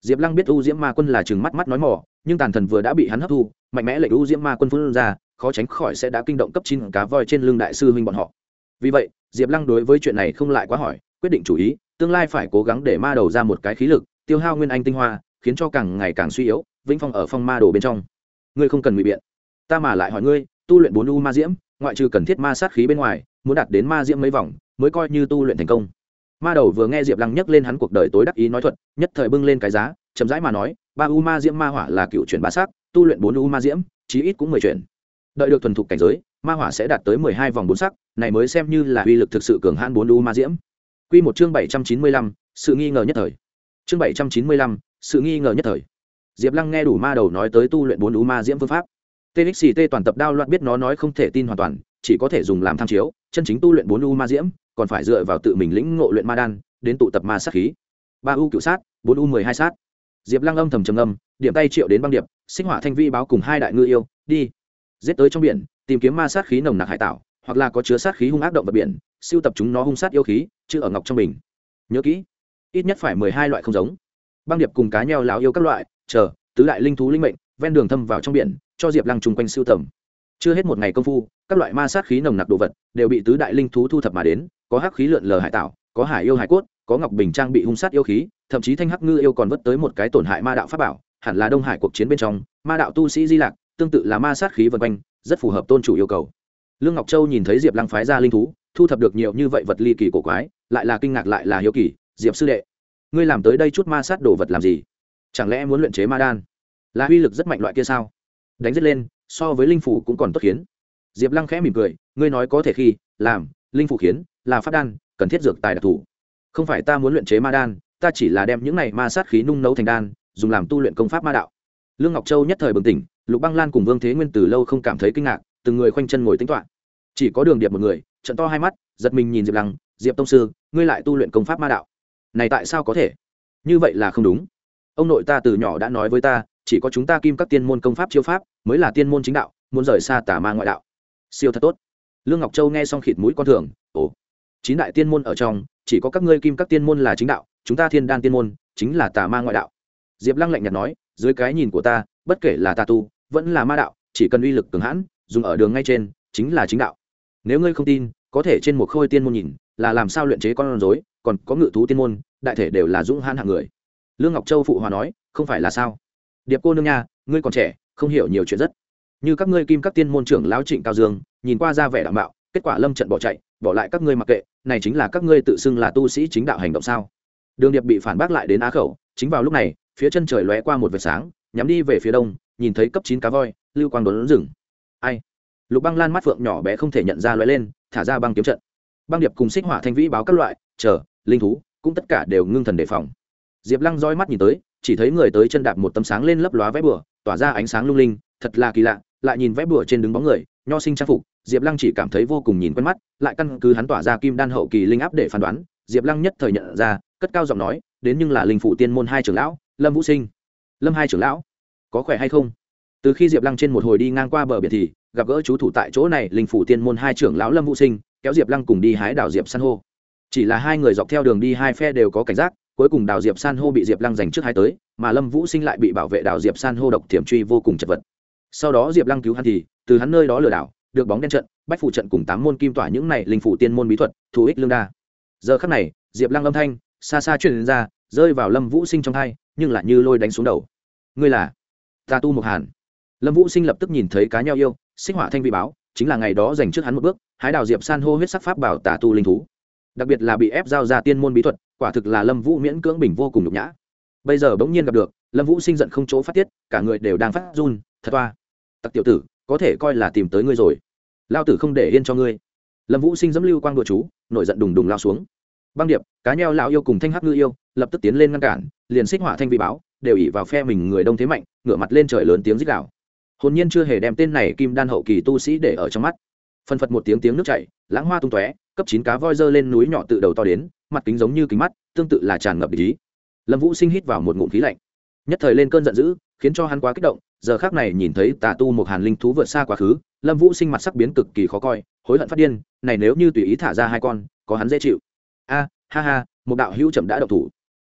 Diệp lăng biết u diễm ma quân là chừng mắt mắt nói mỏ nhưng tàn thần vừa đã bị hắn hấp thu, mạnh mẽ lệnh u diễm ma quân phân ra, khó tránh khỏi sẽ đã kinh động cấp chín cá voi trên lưng đại sư huynh bọn họ. Vì vậy, diệp lăng đối với chuyện này không lại quá hỏi, quyết định chủ ý, tương lai phải cố gắng để ma đầu ra một cái khí lực, tiêu hao nguyên anh tinh hoa, khiến cho càng ngày càng suy yếu, vĩnh phong ở phong ma đồ bên trong. Ngươi không cần ngụy biện. Ta mà lại hỏi ngươi, tu luyện bốn u ma diễm ngoại trừ cần thiết ma sát khí bên ngoài, muốn đạt đến ma diễm mấy vòng, mới coi như tu luyện thành công. Ma đầu vừa nghe diệp lăng nhắc lên hắn cuộc đời tối đắc ý nói thuật, nhất thời bưng lên cái giá, chậm rãi mà nói, ba u ma diễm ma hỏa là cựu chuyển ba sắc, tu luyện bốn u ma diễm, chí ít cũng mười chuyển. Đợi được thuần thục cảnh giới, ma hỏa sẽ đạt tới mười hai vòng bốn sắc, này mới xem như là uy lực thực sự cường hãn bốn u ma diễm. Q một chương bảy trăm chín mươi lăm, sự nghi ngờ nhất thời. Chương bảy trăm chín mươi lăm, sự nghi ngờ nhất thời. Diệp lăng nghe đủ ma đầu nói tới tu luyện bốn u ma diễm phương pháp txt toàn tập đao loạn biết nó nói không thể tin hoàn toàn, chỉ có thể dùng làm tham chiếu, chân chính tu luyện bốn u ma diễm, còn phải dựa vào tự mình lĩnh ngộ luyện ma đan, đến tụ tập ma sát khí. Ba u cựu sát, bốn u mười hai sát. Diệp lăng âm thầm trầm âm điểm tay triệu đến băng điệp, sinh hỏa thanh vi báo cùng hai đại ngư yêu, đi. Giết tới trong biển, tìm kiếm ma sát khí nồng nặc hải tạo hoặc là có chứa sát khí hung ác động vật biển, siêu tập chúng nó hung sát yêu khí chứ ở ngọc trong mình. nhớ kỹ, ít nhất phải mười hai loại không giống. Băng điệp cùng cá nheo láo yêu các loại, chờ, tứ đại linh thú linh mệnh, ven đường thâm vào trong biển cho diệp lăng chung quanh siêu tầm. Chưa hết một ngày công phu, các loại ma sát khí nồng nặc đồ vật đều bị tứ đại linh thú thu thập mà đến, có hắc khí lượn lờ hải tạo, có hải yêu hải cốt, có ngọc bình trang bị hung sát yêu khí, thậm chí thanh hắc ngư yêu còn vất tới một cái tổn hại ma đạo pháp bảo, hẳn là đông hải cuộc chiến bên trong, ma đạo tu sĩ di lạc tương tự là ma sát khí vân quanh, rất phù hợp tôn chủ yêu cầu. Lương ngọc châu nhìn thấy diệp lăng phái ra linh thú, thu thập được nhiều như vậy vật ly kỳ cổ quái, lại là kinh ngạc lại là hiếu kỳ, diệp sư đệ, ngươi làm tới đây chút ma sát đồ vật làm gì? Chẳng lẽ muốn luyện chế ma đan? Là uy lực rất mạnh loại kia sao? Đánh giết lên, so với linh phủ cũng còn tốt khiến. Diệp lăng khẽ mỉm cười, ngươi nói có thể khi, làm, linh phủ khiến, là phát đan, cần thiết dược tài đặc thù. Không phải ta muốn luyện chế ma đan, ta chỉ là đem những này ma sát khí nung nấu thành đan, dùng làm tu luyện công pháp ma đạo. Lương ngọc châu nhất thời bừng tỉnh, lục băng lan cùng vương thế nguyên từ lâu không cảm thấy kinh ngạc, từng người khoanh chân ngồi tính toán. Chỉ có đường điệp một người, trận to hai mắt, giật mình nhìn diệp lăng, diệp tông sư, ngươi lại tu luyện công pháp ma đạo. Này tại sao có thể? Như vậy là không đúng. Ông nội ta từ nhỏ đã nói với ta chỉ có chúng ta kim các tiên môn công pháp chiêu pháp, mới là tiên môn chính đạo, muốn rời xa tà ma ngoại đạo. Siêu thật tốt. Lương ngọc châu nghe xong khịt mũi con thường, ồ, chín đại tiên môn ở trong, chỉ có các ngươi kim các tiên môn là chính đạo, chúng ta thiên đan tiên môn chính là tà ma ngoại đạo. Diệp lăng lạnh nhạt nói, dưới cái nhìn của ta, bất kể là tà tu, vẫn là ma đạo, chỉ cần uy lực cường hãn, dùng ở đường ngay trên, chính là chính đạo. Nếu ngươi không tin, có thể trên một khôi tiên môn nhìn, là làm sao luyện chế con rối, còn có ngự thú tiên môn, đại thể đều là dũng hãn hạng người. Lương ngọc châu phụ hòa nói, không phải là sao? Điệp cô nương nha, ngươi còn trẻ, không hiểu nhiều chuyện rất. Như các ngươi kim các tiên môn trưởng lão trịnh cao dương, nhìn qua ra vẻ đảm bảo kết quả lâm trận bỏ chạy, bỏ lại các ngươi mặc kệ, này chính là các ngươi tự xưng là tu sĩ chính đạo hành động sao? Đường điệp bị phản bác lại đến á khẩu, chính vào lúc này, phía chân trời lóe qua một vệt sáng, nhắm đi về phía đông, nhìn thấy cấp chín cá voi, lưu quang đốn rừng. Ai? Lục băng lan mắt phượng nhỏ bé không thể nhận ra lóe lên, thả ra băng kiếm trận. Băng điệp cùng xích hỏa thanh vĩ báo các loại, chờ, linh thú, cũng tất cả đều ngưng thần đề phòng. Diệp lăng roi mắt nhìn tới chỉ thấy người tới chân đạp một tấm sáng lên lấp lóa vẽ bửa tỏa ra ánh sáng lung linh, thật là kỳ lạ, lại nhìn vẽ bửa trên đứng bóng người, nho sinh trang phục, diệp lăng chỉ cảm thấy vô cùng nhìn quen mắt, lại căn cứ hắn tỏa ra kim đan hậu kỳ linh áp để phán đoán, diệp lăng nhất thời nhận ra, cất cao giọng nói, đến nhưng là linh phụ tiên môn hai trưởng lão, lâm vũ sinh. Lâm hai trưởng lão, có khỏe hay không? Từ khi diệp lăng trên một hồi đi ngang qua bờ biển thì, gặp gỡ chú thủ tại chỗ này, linh phủ tiên môn hai trưởng lão lâm vũ sinh, kéo diệp lăng cùng đi hái đảo diệp san hô. Chỉ là hai người dọc theo đường đi hai phe đều có cảnh giác cuối cùng đào diệp san hô bị diệp lăng giành trước hai tới, mà lâm vũ sinh lại bị bảo vệ đào diệp san hô độc thiểm truy vô cùng chật vật. Sau đó diệp lăng cứu hắn thì, từ hắn nơi đó lừa đảo, được bóng đen trận, bách phụ trận cùng tám môn kim tỏa những này linh phủ tiên môn bí thuật thù ích lương đa. Giờ khắc này, diệp lăng âm thanh, xa xa truyền ra, rơi vào lâm vũ sinh trong thai nhưng lại như lôi đánh xuống đầu. Ngươi là ta tu một hàn. Lâm vũ sinh lập tức nhìn thấy cá nhau yêu, xích hỏa thanh vị báo, chính là ngày đó dành trước hắn một bước, hái đào diệp san hô huyết sắc pháp bảo tà tu linh thú. Đặc biệt là bị ép giao ra tiên môn bí thuật quả thực là lâm vũ miễn cưỡng bình vô cùng nhục nhã. Bây giờ bỗng nhiên gặp được, lâm vũ sinh giận không chỗ phát tiết, cả người đều đang phát run, thật toa tặc tiểu tử, có thể coi là tìm tới ngươi rồi. Lao tử không để yên cho ngươi. Lâm vũ sinh dẫm lưu quang đùa chú, nổi giận đùng đùng lao xuống. Băng điệp, cá nheo lão yêu cùng thanh hắc ngư yêu, lập tức tiến lên ngăn cản, liền xích hỏa thanh vi báo, đều ỉ vào phe mình người đông thế mạnh, ngửa mặt lên trời lớn tiếng rít gào. Hồn nhiên chưa hề đem tên này kim đan hậu kỳ tu sĩ để ở trong mắt. Phân phật một tiếng tiếng nước chảy, lãng hoa tung tóe, cấp chín cá voi dơ lên núi nhỏ tự đầu to đến mặt kính giống như kính mắt, tương tự là tràn ngập ý. Lâm vũ sinh hít vào một ngụm khí lạnh. Nhất thời lên cơn giận dữ, khiến cho hắn quá kích động, giờ khác này nhìn thấy tà tu một hàn linh thú vượt xa quá khứ, lâm vũ sinh mặt sắc biến cực kỳ khó coi, hối hận phát điên, này nếu như tùy ý thả ra hai con, có hắn dễ chịu. A, ha ha, một đạo hữu chậm đã độc thủ.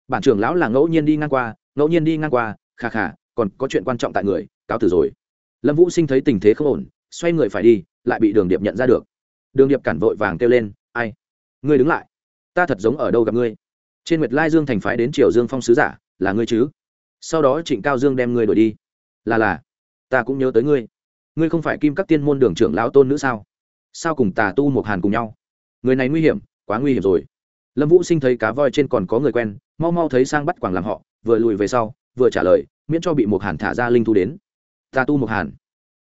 Bản trưởng lão là ngẫu nhiên đi ngang qua, ngẫu nhiên đi ngang qua khà khà còn có chuyện quan trọng tại người, cáo từ rồi. Lâm vũ sinh thấy tình thế không ổn, xoay người phải đi, lại bị đường điệp nhận ra được. Đường điệp cản vội vàng kêu lên, ai? Ngươi đứng lại ta thật giống ở đâu gặp ngươi? Trên nguyệt lai dương thành phái đến triều dương phong sứ giả, là ngươi chứ? Sau đó trịnh cao dương đem ngươi đổi đi. Là là, ta cũng nhớ tới ngươi. Ngươi không phải kim các tiên môn đường trưởng lão tôn nữ sao? Sao cùng tà tu một hàn cùng nhau? Người này nguy hiểm, quá nguy hiểm rồi. Lâm vũ sinh thấy cá voi trên còn có người quen, mau mau thấy sang bắt quảng làm họ, vừa lùi về sau, vừa trả lời, miễn cho bị một hàn thả ra linh thu đến. Tà tu một hàn.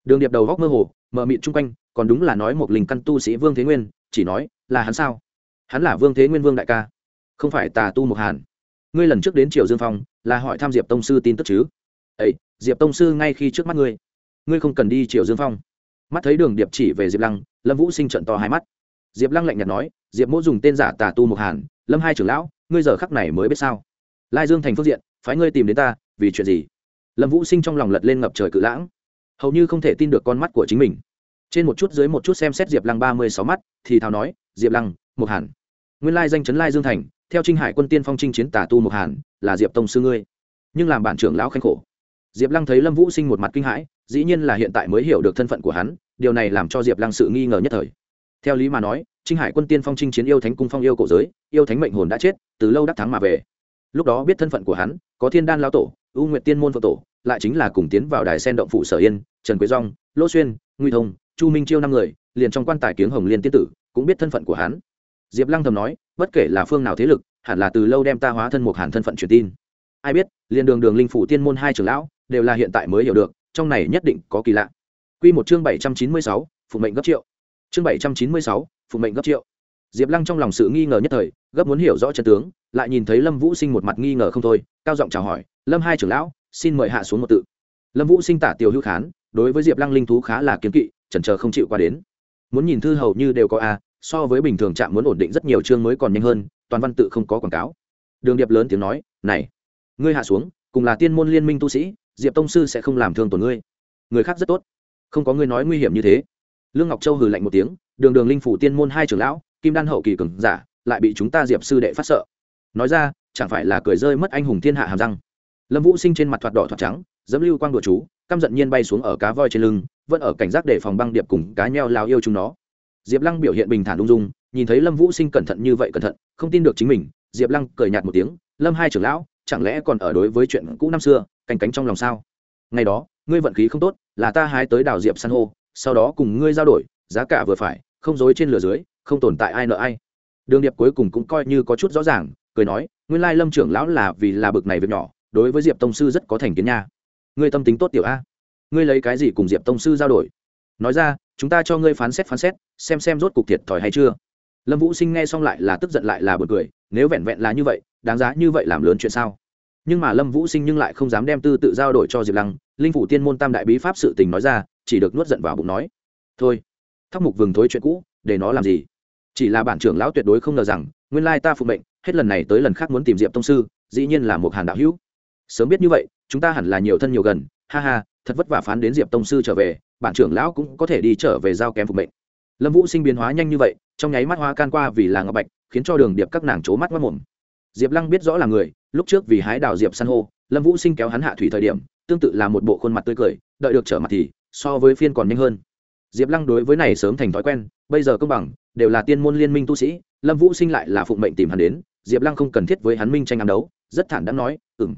Đường điệp đầu góc mơ hồ mờ mịt chung quanh, còn đúng là nói một linh căn tu sĩ vương thế nguyên, chỉ nói, là hắn sao? Hắn là vương thế nguyên vương đại ca, không phải tà tu mục hàn. Ngươi lần trước đến triều dương phong, là hỏi thăm diệp tông sư tin tức chứ? Ấy diệp tông sư ngay khi trước mắt ngươi ngươi không cần đi triều dương phong. Mắt thấy đường điệp chỉ về diệp lăng, lâm vũ sinh trận to hai mắt. Diệp lăng lạnh nhạt nói, diệp mỗ dùng tên giả tà tu mục hàn, lâm hai trưởng lão, ngươi giờ khắc này mới biết sao? Lai dương thành phương diện, phái ngươi tìm đến ta, vì chuyện gì? Lâm vũ sinh trong lòng lật lên ngập trời cự lãng. Hầu như không thể tin được con mắt của chính mình. Trên một chút dưới một chút xem xét diệp lăng ba mươi sáu mắt, thì thào nói, diệp lăng mục hàn nguyên lai danh chấn lai dương thành, theo trinh hải quân tiên phong trinh chiến tà tu một hàn, là diệp tông sư ngươi. Nhưng làm bản trưởng lão khanh khổ. Diệp lăng thấy lâm vũ sinh một mặt kinh hãi, dĩ nhiên là hiện tại mới hiểu được thân phận của hắn, điều này làm cho diệp lăng sự nghi ngờ nhất thời. Theo lý mà nói, trinh hải quân tiên phong trinh chiến yêu thánh cung phong yêu cổ giới, yêu thánh mệnh hồn đã chết, từ lâu đắc thắng mà về. Lúc đó biết thân phận của hắn, có thiên đan lao tổ ưu nguyện tiên môn vợ tổ, lại chính là cùng tiến vào đài sen động phụ sở yên, trần quế dong lỗ xuyên nguy thông, chu minh chiêu năm người, liền trong quan tài kiếng hồng liên tiên tử, cũng biết thân phận của hắn diệp lăng thầm nói, bất kể là phương nào thế lực, hẳn là từ lâu đem ta hóa thân một hàn thân phận truyền tin. Ai biết, liền đường đường linh phủ tiên môn hai trưởng lão, đều là hiện tại mới hiểu được, trong này nhất định có kỳ lạ. Q một chương bảy trăm chín mươi sáu, phụ mệnh gấp triệu. Chương bảy trăm chín mươi sáu, phụ mệnh gấp triệu. Diệp lăng trong lòng sự nghi ngờ nhất thời, gấp muốn hiểu rõ chân tướng, lại nhìn thấy lâm vũ sinh một mặt nghi ngờ không thôi, cao giọng chào hỏi, lâm hai trưởng lão, xin mời hạ xuống một tự. Lâm vũ sinh tả tiểu hữu khán, đối với diệp lăng linh thú khá là kiến kỵ, chần chờ không chịu qua đến. Muốn nhìn thư hầu như đều có a so với bình thường trạm muốn ổn định rất nhiều chương mới còn nhanh hơn, toàn văn tự không có quảng cáo. Đường điệp lớn tiếng nói, này, ngươi hạ xuống, cùng là tiên môn liên minh tu sĩ, diệp tông sư sẽ không làm thương tổn ngươi. Người khác rất tốt. Không có ngươi nói nguy hiểm như thế. Lương ngọc châu hừ lạnh một tiếng, đường đường linh phủ tiên môn hai trưởng lão, kim đan hậu kỳ cường giả, lại bị chúng ta diệp sư đệ phát sợ. Nói ra, chẳng phải là cười rơi mất anh hùng thiên hạ hàm răng. Lâm vũ sinh trên mặt thoạt đỏ thoạt trắng, dẫm lưu quang đùa chú, căm giận nhiên bay xuống ở cá voi trên lưng, vẫn ở cảnh giác để phòng băng điệp cùng cá nheo lao yêu chúng nó diệp lăng biểu hiện bình thản ung dung, nhìn thấy lâm vũ sinh cẩn thận như vậy cẩn thận, không tin được chính mình, diệp lăng cười nhạt một tiếng, lâm hai trưởng lão, chẳng lẽ còn ở đối với chuyện cũ năm xưa, canh cánh trong lòng sao? Ngày đó, ngươi vận khí không tốt, là ta hái tới đào diệp san hô, sau đó cùng ngươi giao đổi, giá cả vừa phải, không dối trên lửa dưới, không tồn tại ai nợ ai. Đường điệp cuối cùng cũng coi như có chút rõ ràng, cười nói, nguyên lai lâm trưởng lão là vì là bực này việc nhỏ, đối với diệp tông sư rất có thành kiến nha. Ngươi tâm tính tốt tiểu a. Ngươi lấy cái gì cùng diệp tông sư giao đổi? Nói ra chúng ta cho ngươi phán xét phán xét, xem xem rốt cục thiệt thòi hay chưa. Lâm vũ sinh nghe xong lại là tức giận lại là b u ồ n cười, nếu vẹn vẹn là như vậy, đáng giá như vậy làm lớn chuyện sao? Nhưng mà lâm vũ sinh nhưng lại không dám đem tư tự giao đổi cho diệp lăng, linh phủ tiên môn tam đại bí pháp sự tình nói ra, chỉ được nuốt giận vào bụng nói, thôi thóc mục vừng thối chuyện cũ, để nó làm gì? Chỉ là bản trưởng lão tuyệt đối không ngờ rằng, nguyên lai ta phụ mệnh, hết lần này tới lần khác muốn tìm diệp tông sư, dĩ nhiên là một hàn đạo hữu. Sớm biết như vậy, chúng ta hẳn là nhiều thân nhiều gần, ha ha thật vất vả phán đến diệp tông sư trở về, bản trưởng lão cũng có thể đi trở về giao kém phục mệnh. Lâm vũ sinh biến hóa nhanh như vậy, trong nháy mắt hoa can qua vì là ngọc bạch, khiến cho đường điệp các nàng c mắt mất mồm. Diệp lăng biết rõ là người, lúc trước vì hái đào diệp san hô, lâm vũ sinh kéo hắn hạ thủy thời điểm, tương tự là một bộ khuôn mặt tươi cười, đợi được trở mặt thì, so với phiên còn nhanh hơn. Diệp lăng đối với này sớm thành thói quen, bây giờ công bằng, đều là tiên môn liên minh tu sĩ, lâm vũ sinh lại là phụng mệnh tìm hắn đến, diệp lăng không cần thiết với hắn minh tranh ăn đấu, rất thản đã nói ừng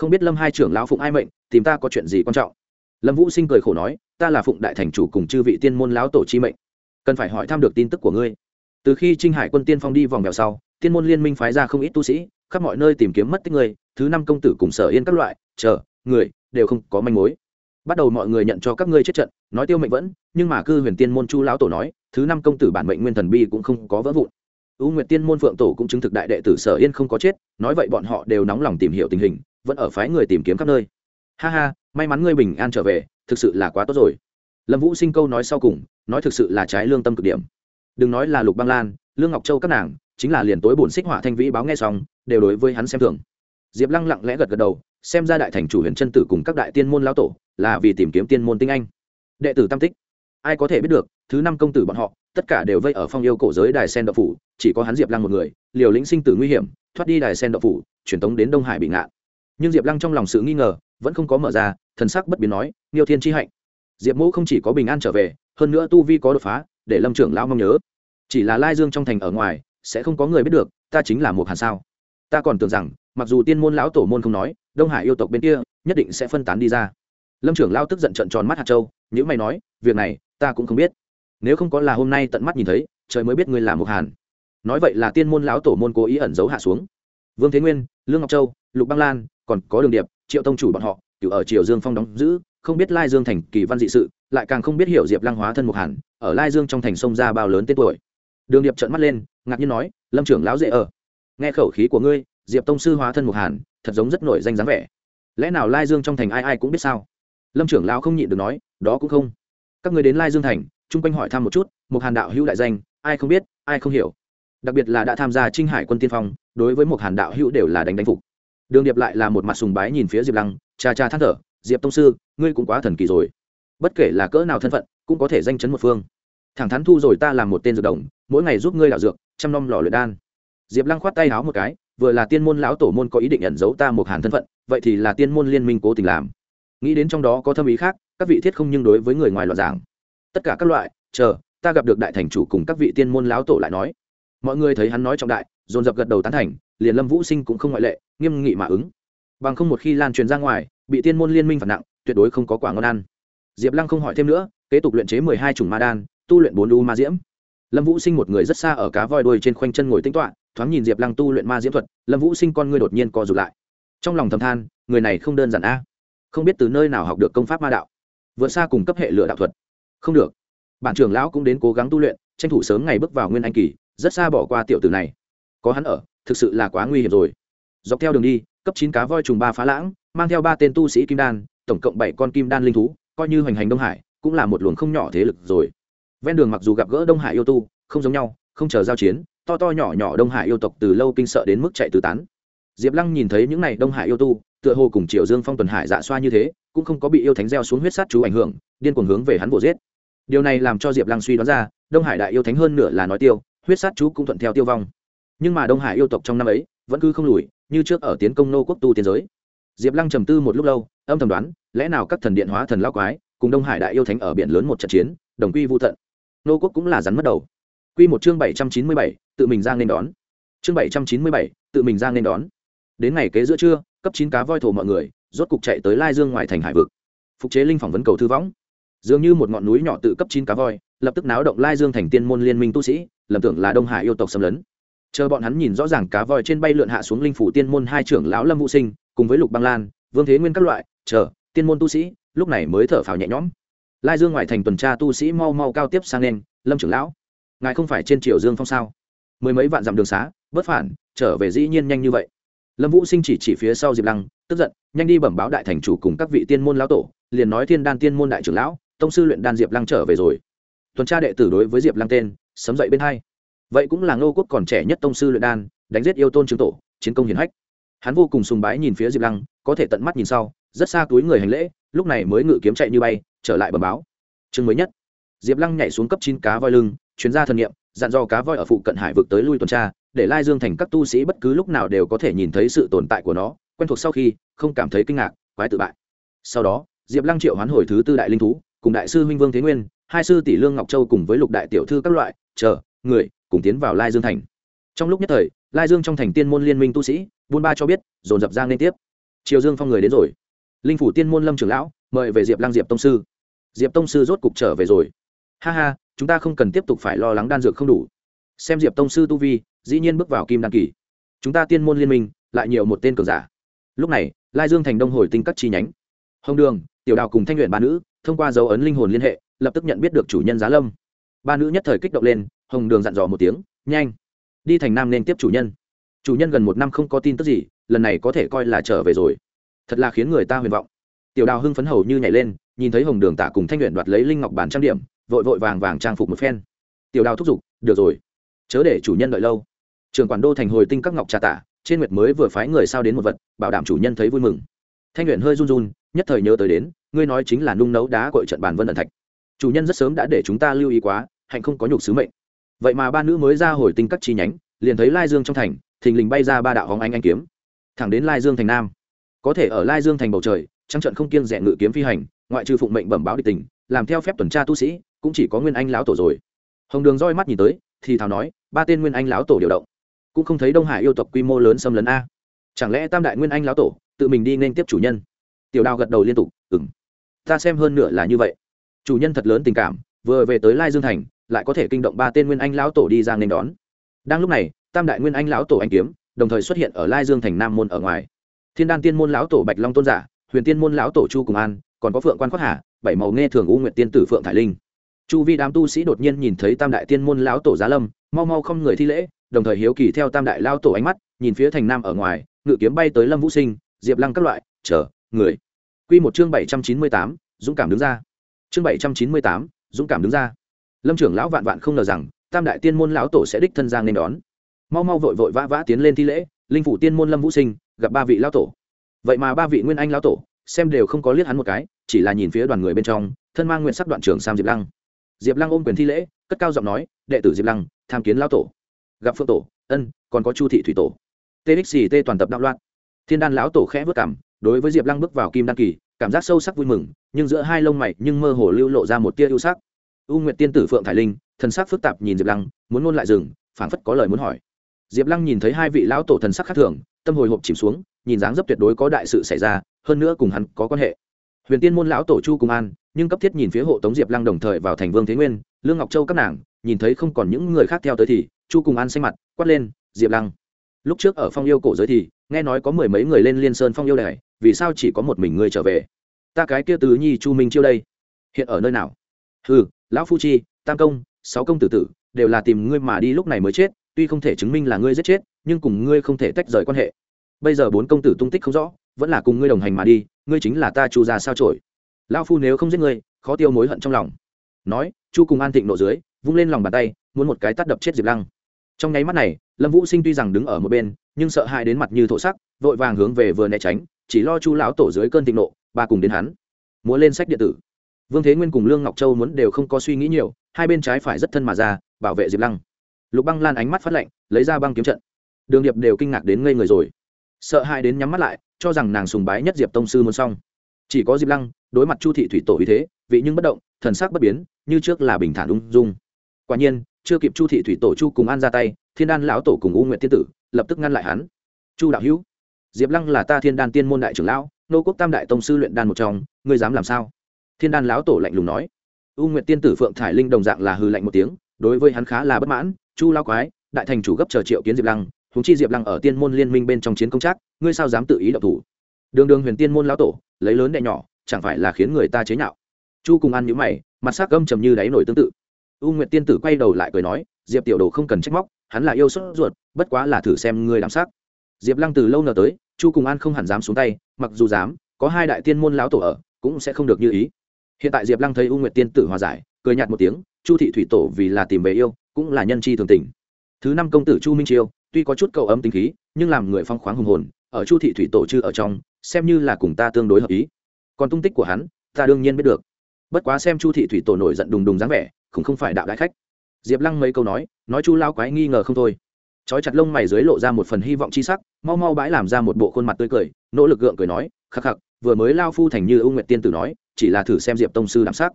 không biết lâm hai trưởng lão phụng ai mệnh, tìm ta có chuyện gì quan trọng? Lâm vũ sinh cười khổ nói, ta là phụng đại thành chủ cùng chư vị tiên môn lão tổ chi mệnh. Cần phải hỏi thăm được tin tức của ngươi. Từ khi trinh hải quân tiên phong đi vòng vèo sau, tiên môn liên minh phái ra không ít tu sĩ, khắp mọi nơi tìm kiếm mất tích người, thứ năm công tử cùng sở yên các loại, chờ, người, đều không có manh mối. Bắt đầu mọi người nhận cho các ngươi chết trận, nói tiêu mệnh vẫn, nhưng mà cư huyền tiên môn chu lão tổ nói, thứ năm công tử bản mệnh nguyên thần bi cũng không có vỡ vụn. U nguyệt tiên môn phượng tổ cũng chứng thực đại đệ tử sở yên không có chết, nói vậy bọn họ đều nóng lòng tìm hiểu tình hình vẫn ở phái người tìm kiếm khắp nơi. Ha ha, may mắn ngươi bình an trở về, thực sự là quá tốt rồi. Lâm vũ sinh câu nói sau cùng, nói thực sự là trái lương tâm cực điểm. Đừng nói là lục băng lan, lương ngọc châu các nàng, chính là liền tối bổn xích họa thanh vĩ báo nghe xong, đều đối với hắn xem thường. Diệp lăng lặng lẽ gật gật đầu, xem ra đại thành chủ huyền Trân tử cùng các đại tiên môn lao tổ, là vì tìm kiếm tiên môn tinh anh. Đệ tử tam tích, ai có thể biết được, thứ năm công tử bọn họ, tất cả đều vây ở phong yêu cổ giới đài sen đậu phủ, chỉ có hắn diệp lăng một người, liều lĩnh sinh tử nguy hiểm, thoát đi đài sen đậu phủ, truyền tống đến đông hải bị ngạn nhưng diệp lăng trong lòng sự nghi ngờ vẫn không có mở ra, thần sắc bất biến nói, nghiêu thiên tri hạnh. Diệp mẫu không chỉ có bình an trở về, hơn nữa tu vi có đột phá, để lâm trưởng lão mong nhớ. Chỉ là lai dương trong thành ở ngoài, sẽ không có người biết được, ta chính là một hàn sao. Ta còn tưởng rằng, mặc dù tiên môn lão tổ môn không nói, đông hải yêu tộc bên kia, nhất định sẽ phân tán đi ra. Lâm trưởng lao tức giận trận tròn mắt hạt châu những mày nói, việc này, ta cũng không biết. Nếu không có là hôm nay tận mắt nhìn thấy, trời mới biết ngươi là một hàn. Nói vậy là tiên môn lão tổ môn cố ý ẩn giấu hạ xuống. Vương thế nguyên, lương ngọc châu, lục băng lan còn có đường điệp, triệu tông chủ bọn họ cựu ở triều dương phong đóng giữ, không biết lai dương thành kỳ văn dị sự, lại càng không biết hiểu diệp lăng hóa thân mục hẳn, ở lai dương trong thành sông ra bao lớn tên tuổi. Đường điệp trợn mắt lên, ngạc nhiên nói, lâm trưởng lão dễ ở. Nghe khẩu khí của ngươi, diệp tông sư hóa thân Mục hàn thật giống rất nổi danh dáng vẻ. Lẽ nào lai dương trong thành ai ai cũng biết sao? Lâm trưởng lão không nhịn được nói, đó cũng không. Các người đến lai dương thành, chung quanh hỏi thăm một chút, Mục hàn đạo hữu đại danh, ai không biết, ai không hiểu. Đặc biệt là đã tham gia trinh hải quân tiên phong, đối với Mục hàn đạo hữu đều là đánh đánh phục đường điệp lại là một mặt sùng bái nhìn phía diệp lăng, cha cha than thở, diệp tông sư, ngươi cũng quá thần kỳ rồi. Bất kể là cỡ nào thân phận, cũng có thể danh chấn một phương. Thẳng thắn thu rồi ta làm một tên dược đồng, mỗi ngày giúp ngươi đạo dược, chăm nom lò luyện đan. Diệp lăng khoát tay háo một cái, vừa là tiên môn lão tổ môn có ý định ẩn giấu ta một hàn thân phận, vậy thì là tiên môn liên minh cố tình làm. Nghĩ đến trong đó có thâm ý khác, các vị thiết không nhưng đối với người ngoài loạt giảng. Tất cả các loại, chờ, ta gặp được đại thành chủ cùng các vị tiên môn lão tổ lại nói. Mọi người thấy hắn nói trọng đại dồn dập gật đầu tán thành, liền lâm vũ sinh cũng không ngoại lệ, nghiêm nghị mà ứng. Bằng không một khi lan truyền ra ngoài, bị tiên môn liên minh phạt nặng, tuyệt đối không có quả ngon ăn. Diệp lăng không hỏi thêm nữa, kế tục luyện chế mười hai chủng ma đan, tu luyện bốn u ma diễm. Lâm vũ sinh một người rất xa ở cá voi đuôi trên khoanh chân ngồi tính toạ thoáng nhìn diệp lăng tu luyện ma diễm thuật, lâm vũ sinh con ngươi đột nhiên co rụt lại. Trong lòng thầm than, người này không đơn giản a. Không biết từ nơi nào học được công pháp ma đạo. Vượt xa cùng cấp hệ lửa đạo thuật. Không được. Bản trưởng lão cũng đến cố gắng tu luyện, tranh thủ sớm ngày bước vào nguyên anh kỳ, rất xa bỏ qua tiểu tử này có hắn ở, thực sự là quá nguy hiểm rồi. Dọc theo đường đi, cấp chín cá voi trùng ba phá lãng, mang theo ba tên tu sĩ kim đan, tổng cộng bảy con kim đan linh thú, coi như hoành hành đông hải, cũng là một luồng không nhỏ thế lực rồi. Ven đường mặc dù gặp gỡ đông hải yêu tu, không giống nhau, không chờ giao chiến, to to nhỏ nhỏ đông hải yêu tộc từ lâu kinh sợ đến mức chạy tứ tán. Diệp lăng nhìn thấy những n à y đông hải yêu tu, tựa hồ cùng triệu dương phong tuần hải dạ xoa như thế, cũng không có bị yêu thánh gieo xuống huyết sát chú ảnh hưởng, điên cuồng hướng về hắn bổ giết. Điều này làm cho diệp lăng suy đoán ra, đông hải đại yêu thánh hơn nửa là nói tiêu, huyết sát chú cũng thuận theo tiêu vong nhưng mà đông hải yêu tộc trong năm ấy vẫn cứ không lùi, như trước ở tiến công nô quốc tu tiến giới. Diệp lăng trầm tư một lúc lâu, âm thầm đoán, lẽ nào các thần điện hóa thần lao quái cùng đông hải đại yêu thánh ở biển lớn một trận chiến, đồng quy vô tận. Nô quốc cũng là rắn mất đầu. Q một chương bảy trăm chín mươi bảy, tự mình ra nên đón. Chương bảy trăm chín mươi bảy, tự mình ra nên đón. Đến ngày kế giữa trưa, cấp chín cá voi thổ mọi người, rốt cục chạy tới lai dương ngoài thành hải vực. Phục chế linh phỏng vấn cầu thư võng. Dường như một ngọn núi nhỏ tự cấp chín cá voi, lập tức náo động lai dương thành tiên môn liên minh tu sĩ, lầm tưởng là đông hải yêu tộc xâm lấn chờ bọn hắn nhìn rõ ràng cá voi trên bay lượn hạ xuống linh phủ tiên môn hai trưởng lão lâm vũ sinh, cùng với lục băng lan, vương thế nguyên các loại, chờ, tiên môn tu sĩ, lúc này mới thở phào nhẹ nhõm. Lai dương ngoại thành tuần tra tu sĩ mau mau cao tiếp sang nên lâm trưởng lão, ngài không phải trên triều dương phong sao? Mười mấy vạn dặm đường xá, bất phản, trở về dĩ nhiên nhanh như vậy. Lâm vũ sinh chỉ chỉ phía sau diệp lăng, tức giận, nhanh đi bẩm báo đại thành chủ cùng các vị tiên môn lão tổ, liền nói thiên đan tiên môn đại trưởng lão, tông sư luyện đan diệp lăng trở về rồi. Tuần tra đệ tử đối với diệp lăng tên, sấm dậy bên hai vậy cũng là ngô quốc còn trẻ nhất tông sư luyện đan, đánh giết yêu tôn chứng tổ, chiến công hiển hách. Hắn vô cùng sùng bái nhìn phía diệp lăng, có thể tận mắt nhìn sau, rất xa túi người hành lễ, lúc này mới ngự kiếm chạy như bay, trở lại bẩm báo. Chương mới nhất. Diệp lăng nhảy xuống cấp chín cá voi lưng, chuyên gia thần nghiệm dặn dò cá voi ở phụ cận hải vực tới lui tuần tra, để lai dương thành các tu sĩ bất cứ lúc nào đều có thể nhìn thấy sự tồn tại của nó, quen thuộc sau khi, không cảm thấy kinh ngạc, quái tự bại. Sau đó, diệp lăng triệu hoán hồi thứ tư đại linh thú, cùng đại sư huynh vương thế nguyên, hai sư tỷ lương ngọc châu cùng với lục đại tiểu thư các loại, chờ, người cùng tiến vào lai dương thành. Trong lúc nhất thời, lai dương trong thành tiên môn liên minh tu sĩ, buôn ba cho biết, dồn dập giang liên tiếp. Triều dương phong người đến rồi. Linh phủ tiên môn lâm trưởng lão, mời về diệp lang diệp tông sư. Diệp tông sư rốt cục trở về rồi. Ha ha, chúng ta không cần tiếp tục phải lo lắng đan dược không đủ. Xem diệp tông sư tu vi, dĩ nhiên bước vào kim đan kỳ. Chúng ta tiên môn liên minh, lại nhiều một tên cường giả. Lúc này, lai dương thành đông hồi tinh các chi nhánh. Hồng đường, tiểu đào cùng thanh luyện ba nữ, thông qua dấu ấn linh hồn liên hệ, lập tức nhận biết được chủ nhân giá lâm. Ba nữ nhất thời kích động lên hồng đường dặn dò một tiếng, nhanh, đi thành nam nên tiếp chủ nhân. Chủ nhân gần một năm không có tin tức gì, lần này có thể coi là trở về rồi. Thật là khiến người ta huyền vọng. Tiểu đào hưng phấn hầu như nhảy lên, nhìn thấy hồng đường tả cùng thanh luyện đoạt lấy linh ngọc bản trang điểm, vội vội vàng vàng trang phục một phen. Tiểu đào thúc giục, được rồi, chớ để chủ nhân đợi lâu. Trường quản đô thành hồi tinh các ngọc trà tả, trên nguyệt mới vừa phái người sao đến một vật, bảo đảm chủ nhân thấy vui mừng. Thanh luyện hơi run run, nhất thời nhớ tới đến, ngươi nói chính là nung nấu đá cội trận bàn vân ẩn thạch. Chủ nhân rất sớm đã để chúng ta lưu ý quá, hạnh không có nhục sứ mệnh vậy mà ba nữ mới ra hồi tinh các chi nhánh, liền thấy lai dương trong thành, thình lình bay ra ba đạo hóng anh anh kiếm. Thẳng đến lai dương thành nam. Có thể ở lai dương thành bầu trời trăng trận không kiêng rẽ ngự kiếm phi hành, ngoại trừ phụng mệnh bẩm báo địch tình, làm theo phép tuần tra tu sĩ, cũng chỉ có nguyên anh lão tổ rồi. Hồng đường roi mắt nhìn tới, thì thào nói, ba tên nguyên anh lão tổ điều động. Cũng không thấy đông hải yêu tộc quy mô lớn xâm lấn a. Chẳng lẽ tam đại nguyên anh lão tổ, tự mình đi nên tiếp chủ nhân? Tiểu đào gật đầu liên tục ừng ta xem hơn nửa là như vậy. Chủ nhân thật lớn tình cảm, vừa về tới lai dương thành lại có thể kinh động ba tên nguyên anh lão tổ đi ra nên đón. Đang lúc này, tam đại nguyên anh lão tổ anh kiếm, đồng thời xuất hiện ở lai dương thành nam môn ở ngoài. Thiên đan tiên môn lão tổ bạch long tôn giả, huyền tiên môn lão tổ chu cùng an, còn có phượng quan khoác hà, bảy màu nghe thường u nguyện tiên tử phượng thải linh. Chu vi đám tu sĩ đột nhiên nhìn thấy tam đại tiên môn lão tổ giá lâm, mau mau không người thi lễ, đồng thời hiếu kỳ theo tam đại lao tổ ánh mắt, nhìn phía thành nam ở ngoài, ngự kiếm bay tới lâm vũ sinh, diệp lăng các loại, chờ, người. Q một chương bảy trăm chín mươi tám, dũng cảm đứng ra. Chương bảy trăm chín mươi tám, dũng cảm đứng ra lâm trưởng lão vạn vạn không ngờ rằng, tam đại tiên môn lão tổ sẽ đích thân giang nên đón. Mau mau vội vội vã vã tiến lên thi lễ, linh phủ tiên môn lâm vũ sinh, gặp ba vị lão tổ. Vậy mà ba vị nguyên anh lão tổ, xem đều không có liếc hắn một cái, chỉ là nhìn phía đoàn người bên trong, thân mang nguyện sắc đoạn trưởng sam diệp lăng. Diệp lăng ôm quyền thi lễ, cất cao giọng nói, đệ tử diệp lăng, tham kiến lão tổ. Gặp phượng tổ, ân, còn có chu thị thủy tổ. Txt toàn tập đạo loạn. Thiên đan lão tổ khẽ vất cảm, đối với diệp lăng bước vào kim đan kỳ, cảm giác sâu sắc vui mừng, nhưng giữa hai lông mày nhưng mơ hồ lưu lộ ra một tia ưu sắc u nguyệt tiên tử phượng thải linh, thần sắc phức tạp nhìn diệp lăng, muốn ngôn lại rừng phảng phất có lời muốn hỏi. Diệp lăng nhìn thấy hai vị lão tổ thần sắc khác thường, tâm hồi hộp chìm xuống, nhìn dáng dấp tuyệt đối có đại sự xảy ra, hơn nữa cùng hắn có quan hệ. Huyền tiên môn lão tổ chu cùng an, nhưng cấp thiết nhìn phía hộ tống diệp lăng đồng thời vào thành vương thế nguyên, lương ngọc châu các nàng, nhìn thấy không còn những người khác theo tới thì, chu cùng an xanh mặt, quát lên, diệp lăng, lúc trước ở phong yêu cổ giới thì, nghe nói có mười mấy người lên liên sơn phong yêu đài, vì sao chỉ có một mình ngươi trở về? Ta cái kia tứ nhi chu minh chiêu đây, hiện ở nơi nào? Ừ lão phu chi, tam công, sáu công tử tử, đều là tìm ngươi mà đi lúc này mới chết, tuy không thể chứng minh là ngươi giết chết, nhưng cùng ngươi không thể tách rời quan hệ. Bây giờ bốn công tử tung tích không rõ, vẫn là cùng ngươi đồng hành mà đi, ngươi chính là ta chu già sao trổi Lão phu nếu không giết ngươi, khó tiêu mối hận trong lòng. Nói, chu cùng an thịnh nộ dưới, vung lên lòng bàn tay, muốn một cái tắt đập chết diệp lăng. Trong nháy mắt này, lâm vũ sinh tuy rằng đứng ở một bên, nhưng sợ hãi đến mặt như thổ sắc, vội vàng hướng về vừa né tránh, chỉ lo chu lão tổ dưới cơn thịnh nộ, ba cùng đến hắn. Múa lên sách điện tử vương thế nguyên cùng lương ngọc châu muốn đều không có suy nghĩ nhiều, hai bên trái phải rất thân mà ra, bảo vệ diệp lăng. Lục băng lan ánh mắt phát lạnh, lấy ra băng kiếm trận. Đường điệp đều kinh ngạc đến ngây người rồi. Sợ hãi đến nhắm mắt lại, cho rằng nàng sùng bái nhất diệp tông sư muốn xong. Chỉ có diệp lăng, đối mặt chu thị thủy tổ ý thế, vị nhưng bất động, thần sắc bất biến, như trước là bình thản ung dung. Quả nhiên, chưa kịp chu thị thủy tổ chu cùng an ra tay, thiên đan lão tổ cùng u nguyện tiên tử lập tức ngăn lại hắn. Chu đạo hữu, diệp lăng là ta thiên đan tiên môn đại trưởng lão, nô quốc tam đại tông sư luyện đan một trong, ngươi dám làm sao? Thiên đan lão tổ lạnh lùng nói. U Nguyệt tiên tử phượng thải linh đồng dạng là hư lạnh một tiếng, đối với hắn khá là bất mãn. Chu lao quái, đại thành chủ gấp chờ triệu kiến diệp lăng húng chi diệp lăng ở tiên môn liên minh bên trong chiến công trác ngươi sao dám tự ý đậu thủ? Đường đường huyền tiên môn lão tổ, lấy lớn đệ nhỏ, chẳng phải là khiến người ta chế nhạo? Chu cùng ăn nhũ mày, mặt sắc gâm trầm như đáy nổi tương tự. U Nguyệt tiên tử quay đầu lại cười nói, diệp tiểu đồ không cần trách móc, hắn là yêu sốt ruột, bất quá là thử xem ngươi làm sắc. Diệp lăng từ lâu nở tới, chu cùng an không hẳn dám xuống tay, mặc dù dám, có hai đại tiên môn lão tổ ở, cũng sẽ không được như ý hiện tại diệp lăng thấy u nguyệt tiên tử hòa giải, cười nhạt một tiếng, chu thị thủy tổ vì là tìm về yêu, cũng là nhân chi thường tình. Thứ năm công tử chu minh chiêu, tuy có chút cầu ấm tính khí, nhưng làm người phong khoáng hùng hồn, ở chu thị thủy tổ chư ở trong, xem như là cùng ta tương đối hợp ý. Còn tung tích của hắn, ta đương nhiên biết được. Bất quá xem chu thị thủy tổ nổi giận đùng đùng dáng vẻ, cũng không phải đạo đại khách. Diệp lăng mấy câu nói nói chu lao quái nghi ngờ không thôi. Trói chặt lông mày dưới lộ ra một phần hy vọng c h i sắc, mau mau bãi làm ra một bộ khuôn mặt tươi cười, nỗ lực gượng cười nói, khắc khắc, vừa mới lao phu thành như ưu nguyện tiên tử nói chỉ là thử xem diệp tông sư đảm sắc.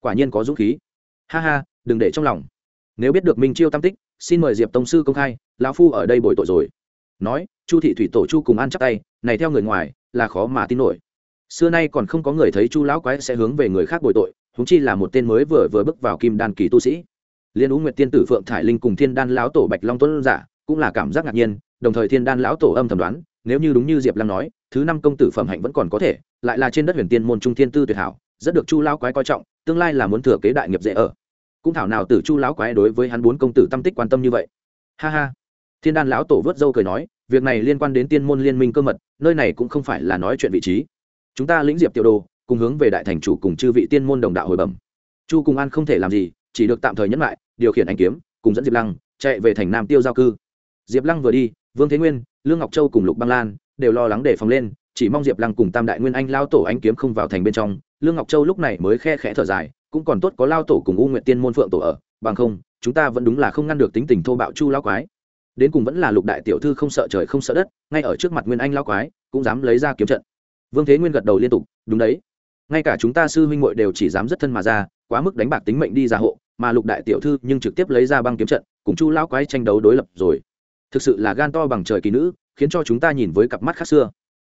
Quả nhiên có dũng khí. Ha ha, đừng để trong lòng. Nếu biết được minh chiêu tam tích, xin mời diệp tông sư công khai, lão phu ở đây bồi tội rồi. Nói, chu thị thủy tổ chu cùng ăn chắc tay, này theo người ngoài, là khó mà tin nổi. Xưa nay còn không có người thấy chu lão quái sẽ hướng về người khác bồi tội húng chi là một tên mới vừa vừa bước vào kim đan kỳ tu sĩ. Liên ú nguyệt tiên tử phượng thải linh cùng thiên đan lão tổ bạch long tuấn giả, cũng là cảm giác ngạc nhiên, đồng thời thiên đan lão tổ âm thầm đoán nếu như đúng như diệp lăng nói, thứ năm công tử phẩm hạnh vẫn còn có thể, lại là trên đất huyền tiên môn trung thiên tư tuyệt hảo, rất được chu lão quái coi trọng, tương lai là muốn thừa kế đại nghiệp dễ ở. Cũng thảo nào tử chu lão quái đối với hắn bốn công tử tâm tích quan tâm như vậy. Ha ha. Thiên đan lão tổ vớt dâu cười nói, việc này liên quan đến tiên môn liên minh cơ mật, nơi này cũng không phải là nói chuyện vị trí. Chúng ta lĩnh diệp tiểu đồ, cùng hướng về đại thành chủ cùng chư vị tiên môn đồng đạo hồi bẩm. Chu cùng an không thể làm gì, chỉ được tạm thời nhẫn lại, điều khiển anh kiếm, cùng dẫn diệp lăng, chạy về thành nam tiêu giao cư. Diệp lăng vừa đi, vương thế nguyên lương ngọc châu cùng lục băng lan đều lo lắng để phòng lên, chỉ mong diệp lăng cùng tam đại nguyên anh lao tổ anh kiếm không vào thành bên trong. Lương ngọc châu lúc này mới khe khẽ thở dài, cũng còn tốt có lao tổ cùng u nguyện tiên môn phượng tổ ở, bằng không, chúng ta vẫn đúng là không ngăn được tính tình thô bạo chu lao quái. Đến cùng vẫn là lục đại tiểu thư không sợ trời không sợ đất, ngay ở trước mặt nguyên anh lao quái, cũng dám lấy ra kiếm trận. Vương thế nguyên gật đầu liên tục, đúng đấy. Ngay cả chúng ta sư huynh muội đều chỉ dám rất thân mà ra, quá mức đánh bạc tính mệnh đi ra hộ, mà lục đại tiểu thư nhưng trực tiếp lấy ra băng kiếm trận, cùng chu lão quái tranh đấu đối lập rồi thực sự là gan to bằng trời kỳ nữ, khiến cho chúng ta nhìn với cặp mắt khác xưa.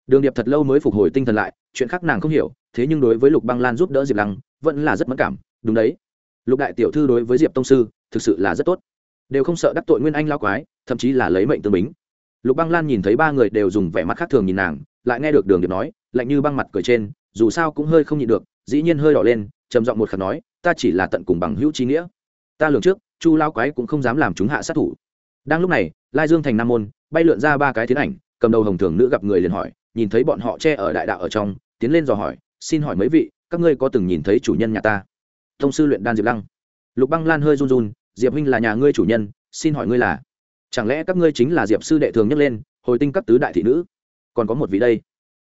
Đường điệp thật lâu mới phục hồi tinh thần lại, chuyện khác nàng không hiểu, thế nhưng đối với lục băng lan giúp đỡ diệp lăng, vẫn là rất mất cảm, đúng đấy. Lục đại tiểu thư đối với diệp tông sư, thực sự là rất tốt. Đều không sợ đắc tội nguyên anh lao quái, thậm chí là lấy mệnh tương bính. Lục băng lan nhìn thấy ba người đều dùng vẻ mắt khác thường nhìn nàng, lại nghe được đường điệp nói, lạnh như băng mặt cười trên, dù sao cũng hơi không nhịn được, dĩ nhiên hơi đỏ lên, trầm giọng một khẩn nói, ta chỉ là tận cùng bằng hữu trí nghĩa. Ta lường trước, chu lao quái cũng không dám làm chúng hạ sát thủ đang lúc này, lai dương thành nam môn, bay lượn ra ba cái tiến ảnh, cầm đầu hồng thường nữ gặp người liền hỏi, nhìn thấy bọn họ che ở đại đạo ở trong, tiến lên dò hỏi, xin hỏi mấy vị, các ngươi có từng nhìn thấy chủ nhân nhà ta? Thông sư luyện đan diệp lăng. Lục băng lan hơi run run, diệp huynh là nhà ngươi chủ nhân, xin hỏi ngươi là? Chẳng lẽ các ngươi chính là diệp sư đệ thường nhắc lên, hồi tinh các tứ đại thị nữ? Còn có một vị đây.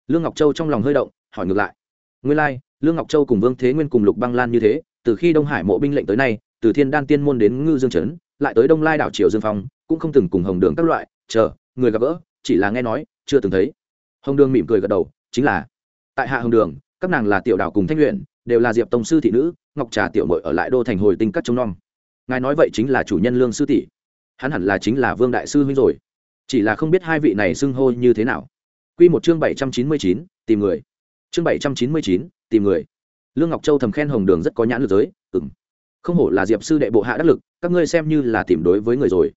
Lương ngọc châu trong lòng hơi động, hỏi ngược lại, ngươi lai, lương ngọc châu cùng vương thế nguyên cùng lục băng lan như thế, từ khi đông hải mộ binh lệnh tới nay, từ thiên đan tiên môn đến ngư dương trấn lại tới đông lai đảo triều dương phong cũng không từng cùng hồng đường các loại, chờ, người gặp gỡ, chỉ là nghe nói, chưa từng thấy. Hồng đường mỉm cười gật đầu, chính là, tại hạ hồng đường, các nàng là tiểu đảo cùng thanh luyện đều là diệp tông sư thị nữ, ngọc trà tiểu mội ở lại đô thành hồi tinh cắt trông nom. Ngài nói vậy chính là chủ nhân lương sư tỷ, hắn hẳn là chính là vương đại sư huynh rồi. Chỉ là không biết hai vị này xưng hô như thế nào. Quy một chương bảy trăm chín mươi chín, tìm người. Chương bảy trăm chín mươi chín, tìm người. Lương ngọc châu thầm khen hồng đường rất có nhãn lực giới ừng không hổ là diệp sư đệ bộ hạ đắc lực, các ngươi xem như là tìm đối với người rồi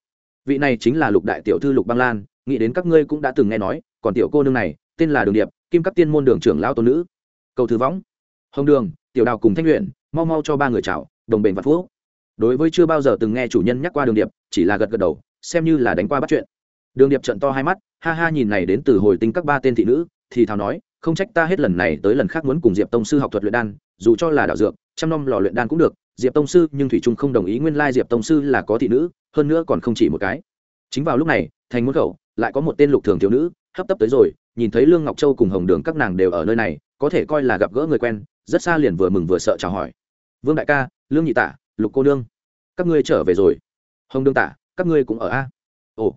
vị này chính là lục đại tiểu thư lục băng lan, nghĩ đến các ngươi cũng đã từng nghe nói, còn tiểu cô nương này, tên là đường điệp, kim các tiên môn đường trưởng lao tôn nữ. Cầu thư võng. Hồng đường, tiểu đào cùng thanh luyện, mau mau cho ba người chào, đồng bền và phú. đối với chưa bao giờ từng nghe chủ nhân nhắc qua đường điệp, chỉ là gật gật đầu, xem như là đánh qua bắt chuyện. Đường điệp trận to hai mắt, ha ha nhìn này đến từ hồi tinh các ba tên thị nữ, thì thào nói, không trách ta hết lần này tới lần khác muốn cùng diệp tông sư học thuật luyện đan, dù cho là đạo dược, trăm năm lò luyện đan cũng được diệp tông sư, nhưng thủy trung không đồng ý nguyên lai diệp tông sư là có thị nữ, hơn nữa còn không chỉ một cái. Chính vào lúc này, thành môn khẩu, lại có một tên lục thường thiếu nữ, hấp tấp tới rồi, nhìn thấy lương ngọc châu cùng hồng đường các nàng đều ở nơi này, có thể coi là gặp gỡ người quen, rất xa liền vừa mừng vừa sợ chào hỏi. Vương đại ca, lương nhị tả, lục cô nương, các ngươi trở về rồi. Hồng đương tả, các ngươi cũng ở a? Ồ,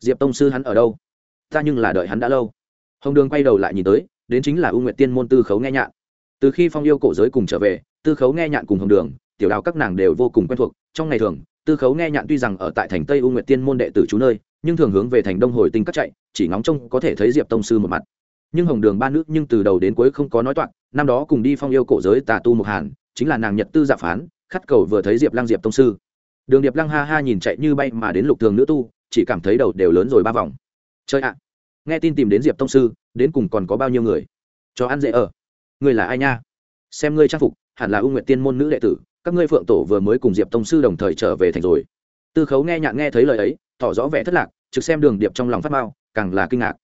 diệp tông sư hắn ở đâu? Ta nhưng là đợi hắn đã lâu. Hồng đường quay đầu lại nhìn tới, đến chính là u nguyệt tiên môn tư khấu nghe nhạn. Từ khi phong yêu cổ giới cùng trở về, tư khấu nghe nhạn cùng hồng đường tiểu đào các nàng đều vô cùng quen thuộc, trong ngày thường, tư khấu nghe nhạn tuy rằng ở tại thành tây u nguyệt tiên môn đệ tử chú nơi, nhưng thường hướng về thành đông hồi tinh cắt chạy, chỉ ngóng trông có thể thấy diệp tông sư một mặt. Nhưng hồng đường ba nước nhưng từ đầu đến cuối không có nói toạc, năm đó cùng đi phong yêu cổ giới tà tu mục hàn, chính là nàng nhật tư dạ phán khắt cầu vừa thấy diệp lăng diệp tông sư. Đường điệp lăng ha ha nhìn chạy như bay mà đến lục thường nữ tu, chỉ cảm thấy đầu đều lớn rồi ba vòng. Chơi ạ. Nghe tin tìm đến diệp tông sư, đến cùng còn có bao nhiêu người? Cho ăn dễ ở. Người là ai nha? Xem ngươi trang phục, hẳn là ưu nguyện tiên môn nữ đệ tử các ngươi phượng tổ vừa mới cùng diệp tông sư đồng thời trở về thành rồi. Tư khấu nghe nhạn nghe thấy lời ấy, tỏ rõ vẻ thất lạc, trực xem đường điệp trong lòng phát mao càng là kinh ngạc.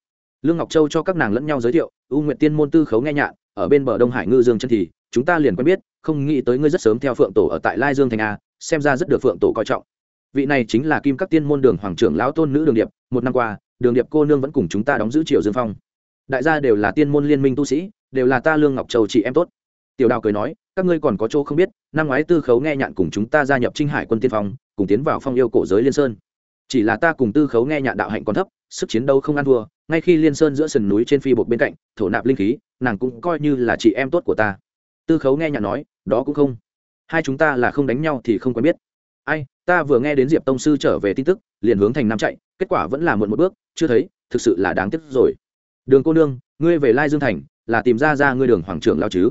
Lương ngọc châu cho các nàng lẫn nhau giới thiệu, u nguyện tiên môn tư khấu nghe nhạn ở bên bờ đông hải ngư dương chân thì, chúng ta liền quen biết, không nghĩ tới ngươi rất sớm theo phượng tổ ở tại lai dương thành a, xem ra rất được phượng tổ coi trọng. Vị này chính là kim các tiên môn đường hoàng trưởng lão tôn nữ đường điệp, một năm qua, đường điệp cô nương vẫn cùng chúng ta đóng giữ triều dương phong. Đại gia đều là tiên môn liên minh tu sĩ, đều là ta lương ngọc châu chị em tốt tiểu đào cười nói, các ngươi còn có chỗ không biết, năm ngoái tư khấu nghe nhạn cùng chúng ta gia nhập trinh hải quân tiên phong, cùng tiến vào phong yêu cổ giới liên sơn. Chỉ là ta cùng tư khấu nghe nhạn đạo hạnh còn thấp, sức chiến đấu không ăn thua, ngay khi liên sơn giữa sườn núi trên phi bột bên cạnh, thổ nạp linh khí, nàng cũng coi như là chị em tốt của ta. Tư khấu nghe nhạn nói, đó cũng không. Hai chúng ta là không đánh nhau thì không quen biết. Ai, ta vừa nghe đến diệp tông sư trở về tin tức, liền hướng thành nam chạy, kết quả vẫn là muộn một bước, chưa thấy, thực sự là đáng tiếc rồi. Đường cô nương, ngươi về lai dương thành, là tìm ra ra ngươi đường hoàng trưởng lao chứ?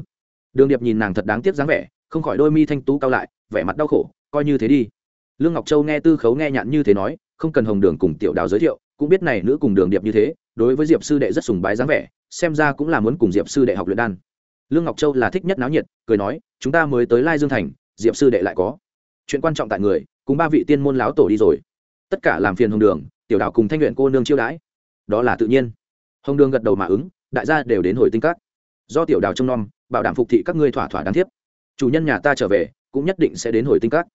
Đường điệp nhìn nàng thật đáng tiếc dáng vẻ, không khỏi đôi mi thanh tú cao lại, vẻ mặt đau khổ, coi như thế đi. Lương ngọc châu nghe tư khấu nghe nhạn như thế nói, không cần hồng đường cùng tiểu đào giới thiệu, cũng biết này nữ cùng đường điệp như thế, đối với diệp sư đệ rất sùng bái dáng vẻ, xem ra cũng là muốn cùng diệp sư đệ học luyện đan. Lương ngọc châu là thích nhất náo nhiệt, cười nói, chúng ta mới tới lai dương thành, diệp sư đệ lại có. Chuyện quan trọng tại người, cùng ba vị tiên môn láo tổ đi rồi. Tất cả làm phiền hồng đường, tiểu Đào cùng thanh luyện cô nương chiêu đãi. Đó là tự nhiên. Hồng đường gật đầu mà ứng, đại gia đều đến hồi tinh các. Do tiểu đào trông nom bảo đảm phục thị các ngươi thỏa thỏa đáng thiếp. Chủ nhân nhà ta trở về, cũng nhất định sẽ đến hồi tinh các.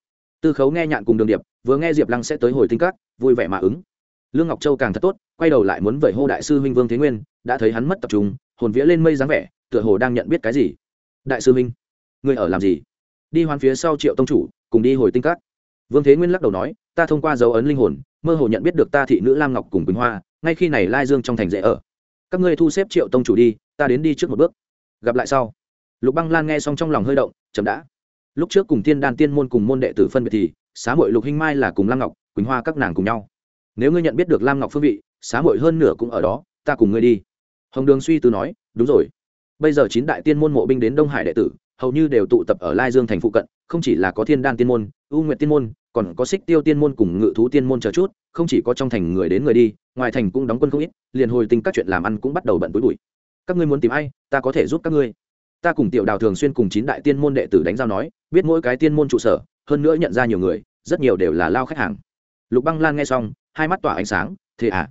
Tư khấu nghe nhạn cùng đường điệp, vừa nghe diệp lăng sẽ tới hồi tinh các, vui vẻ mà ứng. Lương ngọc châu càng thật tốt, quay đầu lại muốn vẩy hô đại sư huynh vương thế nguyên, đã thấy hắn mất tập trung, hồn vía lên mây dáng vẻ, tựa hồ đang nhận biết cái gì. Đại sư huynh người ở làm gì? Đi hoàn phía sau triệu tông chủ, cùng đi hồi tinh các. Vương thế nguyên lắc đầu nói, ta thông qua dấu ấn linh hồn, mơ hồ nhận biết được ta thị nữ lam ngọc cùng quỳnh hoa, ngay khi này lai dương trong thành dễ ở. Các ngươi thu xếp triệu tông chủ đi, ta đến đi trước một bước. Gặp lại sau lục băng lan nghe xong trong lòng hơi động, chậm đã. Lúc trước cùng thiên đan tiên môn cùng môn đệ tử phân biệt thì, xá hội lục hinh mai là cùng lam ngọc, quỳnh hoa các nàng cùng nhau. Nếu ngươi nhận biết được lam ngọc phương vị, xá hội hơn nửa cũng ở đó, ta cùng ngươi đi. Hồng đường suy tư nói, đúng rồi. Bây giờ chín đại tiên môn mộ binh đến đông hải đệ tử, hầu như đều tụ tập ở lai dương thành phụ cận, không chỉ là có thiên đan tiên môn, u nguyệt tiên môn, còn có xích tiêu tiên môn cùng ngự thú tiên môn chờ chút, không chỉ có trong thành người đến người đi, ngoài thành cũng đóng quân không ít, liền hồi tình các chuyện làm ăn cũng bắt đầu bận túi bụi. Các ngươi muốn tìm ai, ta có thể giúp các ngươi ta cùng tiểu đào thường xuyên cùng chín đại tiên môn đệ tử đánh giao nói, biết mỗi cái tiên môn trụ sở, hơn nữa nhận ra nhiều người, rất nhiều đều là lao khách hàng. Lục băng lan nghe xong, hai mắt tỏa ánh sáng, thế à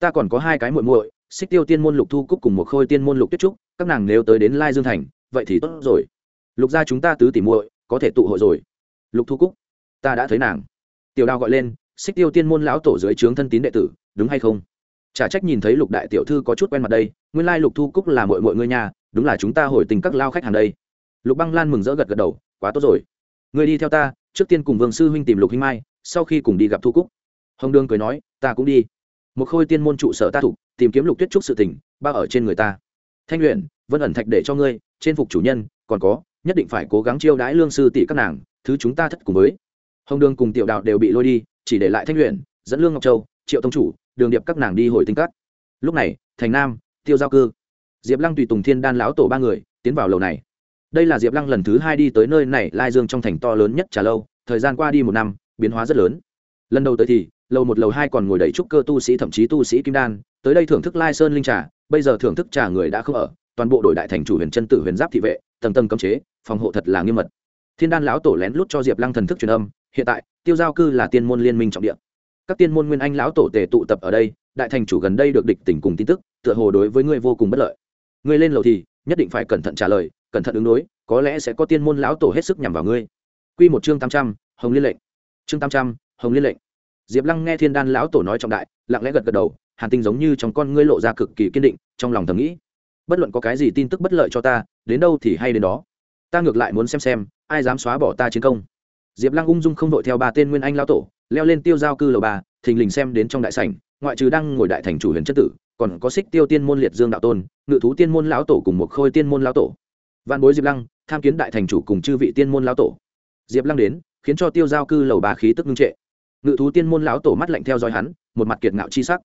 ta còn có hai cái muội muội, xích tiêu tiên môn lục thu cúc cùng một khôi tiên môn lục tuyết trúc, các nàng nếu tới đến lai dương thành, vậy thì tốt rồi. Lục gia chúng ta tứ tỉ muội, có thể tụ hội rồi. Lục thu cúc, ta đã thấy nàng. Tiểu đào gọi lên, xích tiêu tiên môn lão tổ dưới trướng thân tín đệ tử, đúng hay không? Chả trách nhìn thấy lục đại tiểu thư có chút quen mặt đây, nguyên lai lục thu cúc là mội mội ngươi nhà đúng là chúng ta hồi tình các lao khách hàng đây. Lục băng lan mừng rỡ gật gật đầu, quá tốt rồi. Người đi theo ta, trước tiên cùng vương sư huynh tìm lục huynh mai, sau khi cùng đi gặp thu cúc. Hồng đương cười nói, ta cũng đi. Một khôi tiên môn trụ sở ta thục tìm kiếm lục tuyết trúc sự tình ba ở trên người ta. Thanh luyện vân ẩn thạch để cho ngươi, trên phục chủ nhân, còn có, nhất định phải cố gắng chiêu đãi lương sư tỷ các nàng, thứ chúng ta thất cùng với. Hồng đường cùng tiểu đạo đều bị lôi đi, chỉ để lại thanh luyện dẫn lương ngọc châu, triệu tông chủ, đường điệp các nàng đi hồi tinh cắt lúc này, thành nam, tiêu giao cư diệp lăng tùy tùng thiên đan lão tổ ba người, tiến vào lầu này. Đây là diệp lăng lần thứ hai đi tới nơi này, lai dương trong thành to lớn nhất trà lâu, thời gian qua đi một năm, biến hóa rất lớn. Lần đầu tới thì, lầu một, lầu hai còn ngồi đầy trúc cơ tu sĩ, thậm chí tu sĩ kim đan. Tới đây thưởng thức lai sơn linh trà, bây giờ thưởng thức trà người đã không ở. Toàn bộ đội đại thành chủ huyền chân tử, huyền giáp thị vệ, tầng tầng cấm chế, phòng hộ thật là nghiêm mật. Thiên đan lão tổ lén lút cho diệp lăng thần thức truyền âm, hiện tại, tiêu giao cư là tiên môn liên minh trọng địa. Các tiên môn nguyên anh lão tổ tề tụ tập ở đây, đại thành chủ gần đây được địch tỉnh cùng tin tức, tựa hồ đối với ngươi vô cùng bất lợi ngươi lên lầu thì nhất định phải cẩn thận trả lời, cẩn thận ứng đối, có lẽ sẽ có tiên môn lão tổ hết sức nhằm vào ngươi. Quy một chương tám trăm, hồng liên lệnh. Chương tám trăm, hồng liên lệnh. Diệp lăng nghe thiên đan lão tổ nói trọng đại, lặng lẽ gật gật đầu, hàn tinh giống như trong con ngươi lộ ra cực kỳ kiên định, trong lòng thầm nghĩ, bất luận có cái gì tin tức bất lợi cho ta, đến đâu thì hay đến đó. Ta ngược lại muốn xem xem, ai dám xóa bỏ ta chiến công. Diệp lăng ung dung không đội theo ba tên nguyên anh lão tổ, leo lên tiêu giao cư lầu ba, thình lình xem đến trong đại sảnh, ngoại trừ đang ngồi đại thành chủ huyền chất tử còn có xích tiêu tiên môn liệt dương đạo tôn, ngự thú tiên môn lão tổ cùng một khôi tiên môn lão tổ. Văn bối diệp lăng, tham kiến đại thành chủ cùng chư vị tiên môn lão tổ. Diệp lăng đến, khiến cho tiêu giao cư lầu bà khí tức ngưng trệ. Ngự thú tiên môn lão tổ mắt lạnh theo dõi hắn, một mặt kiệt ngạo chi sắc.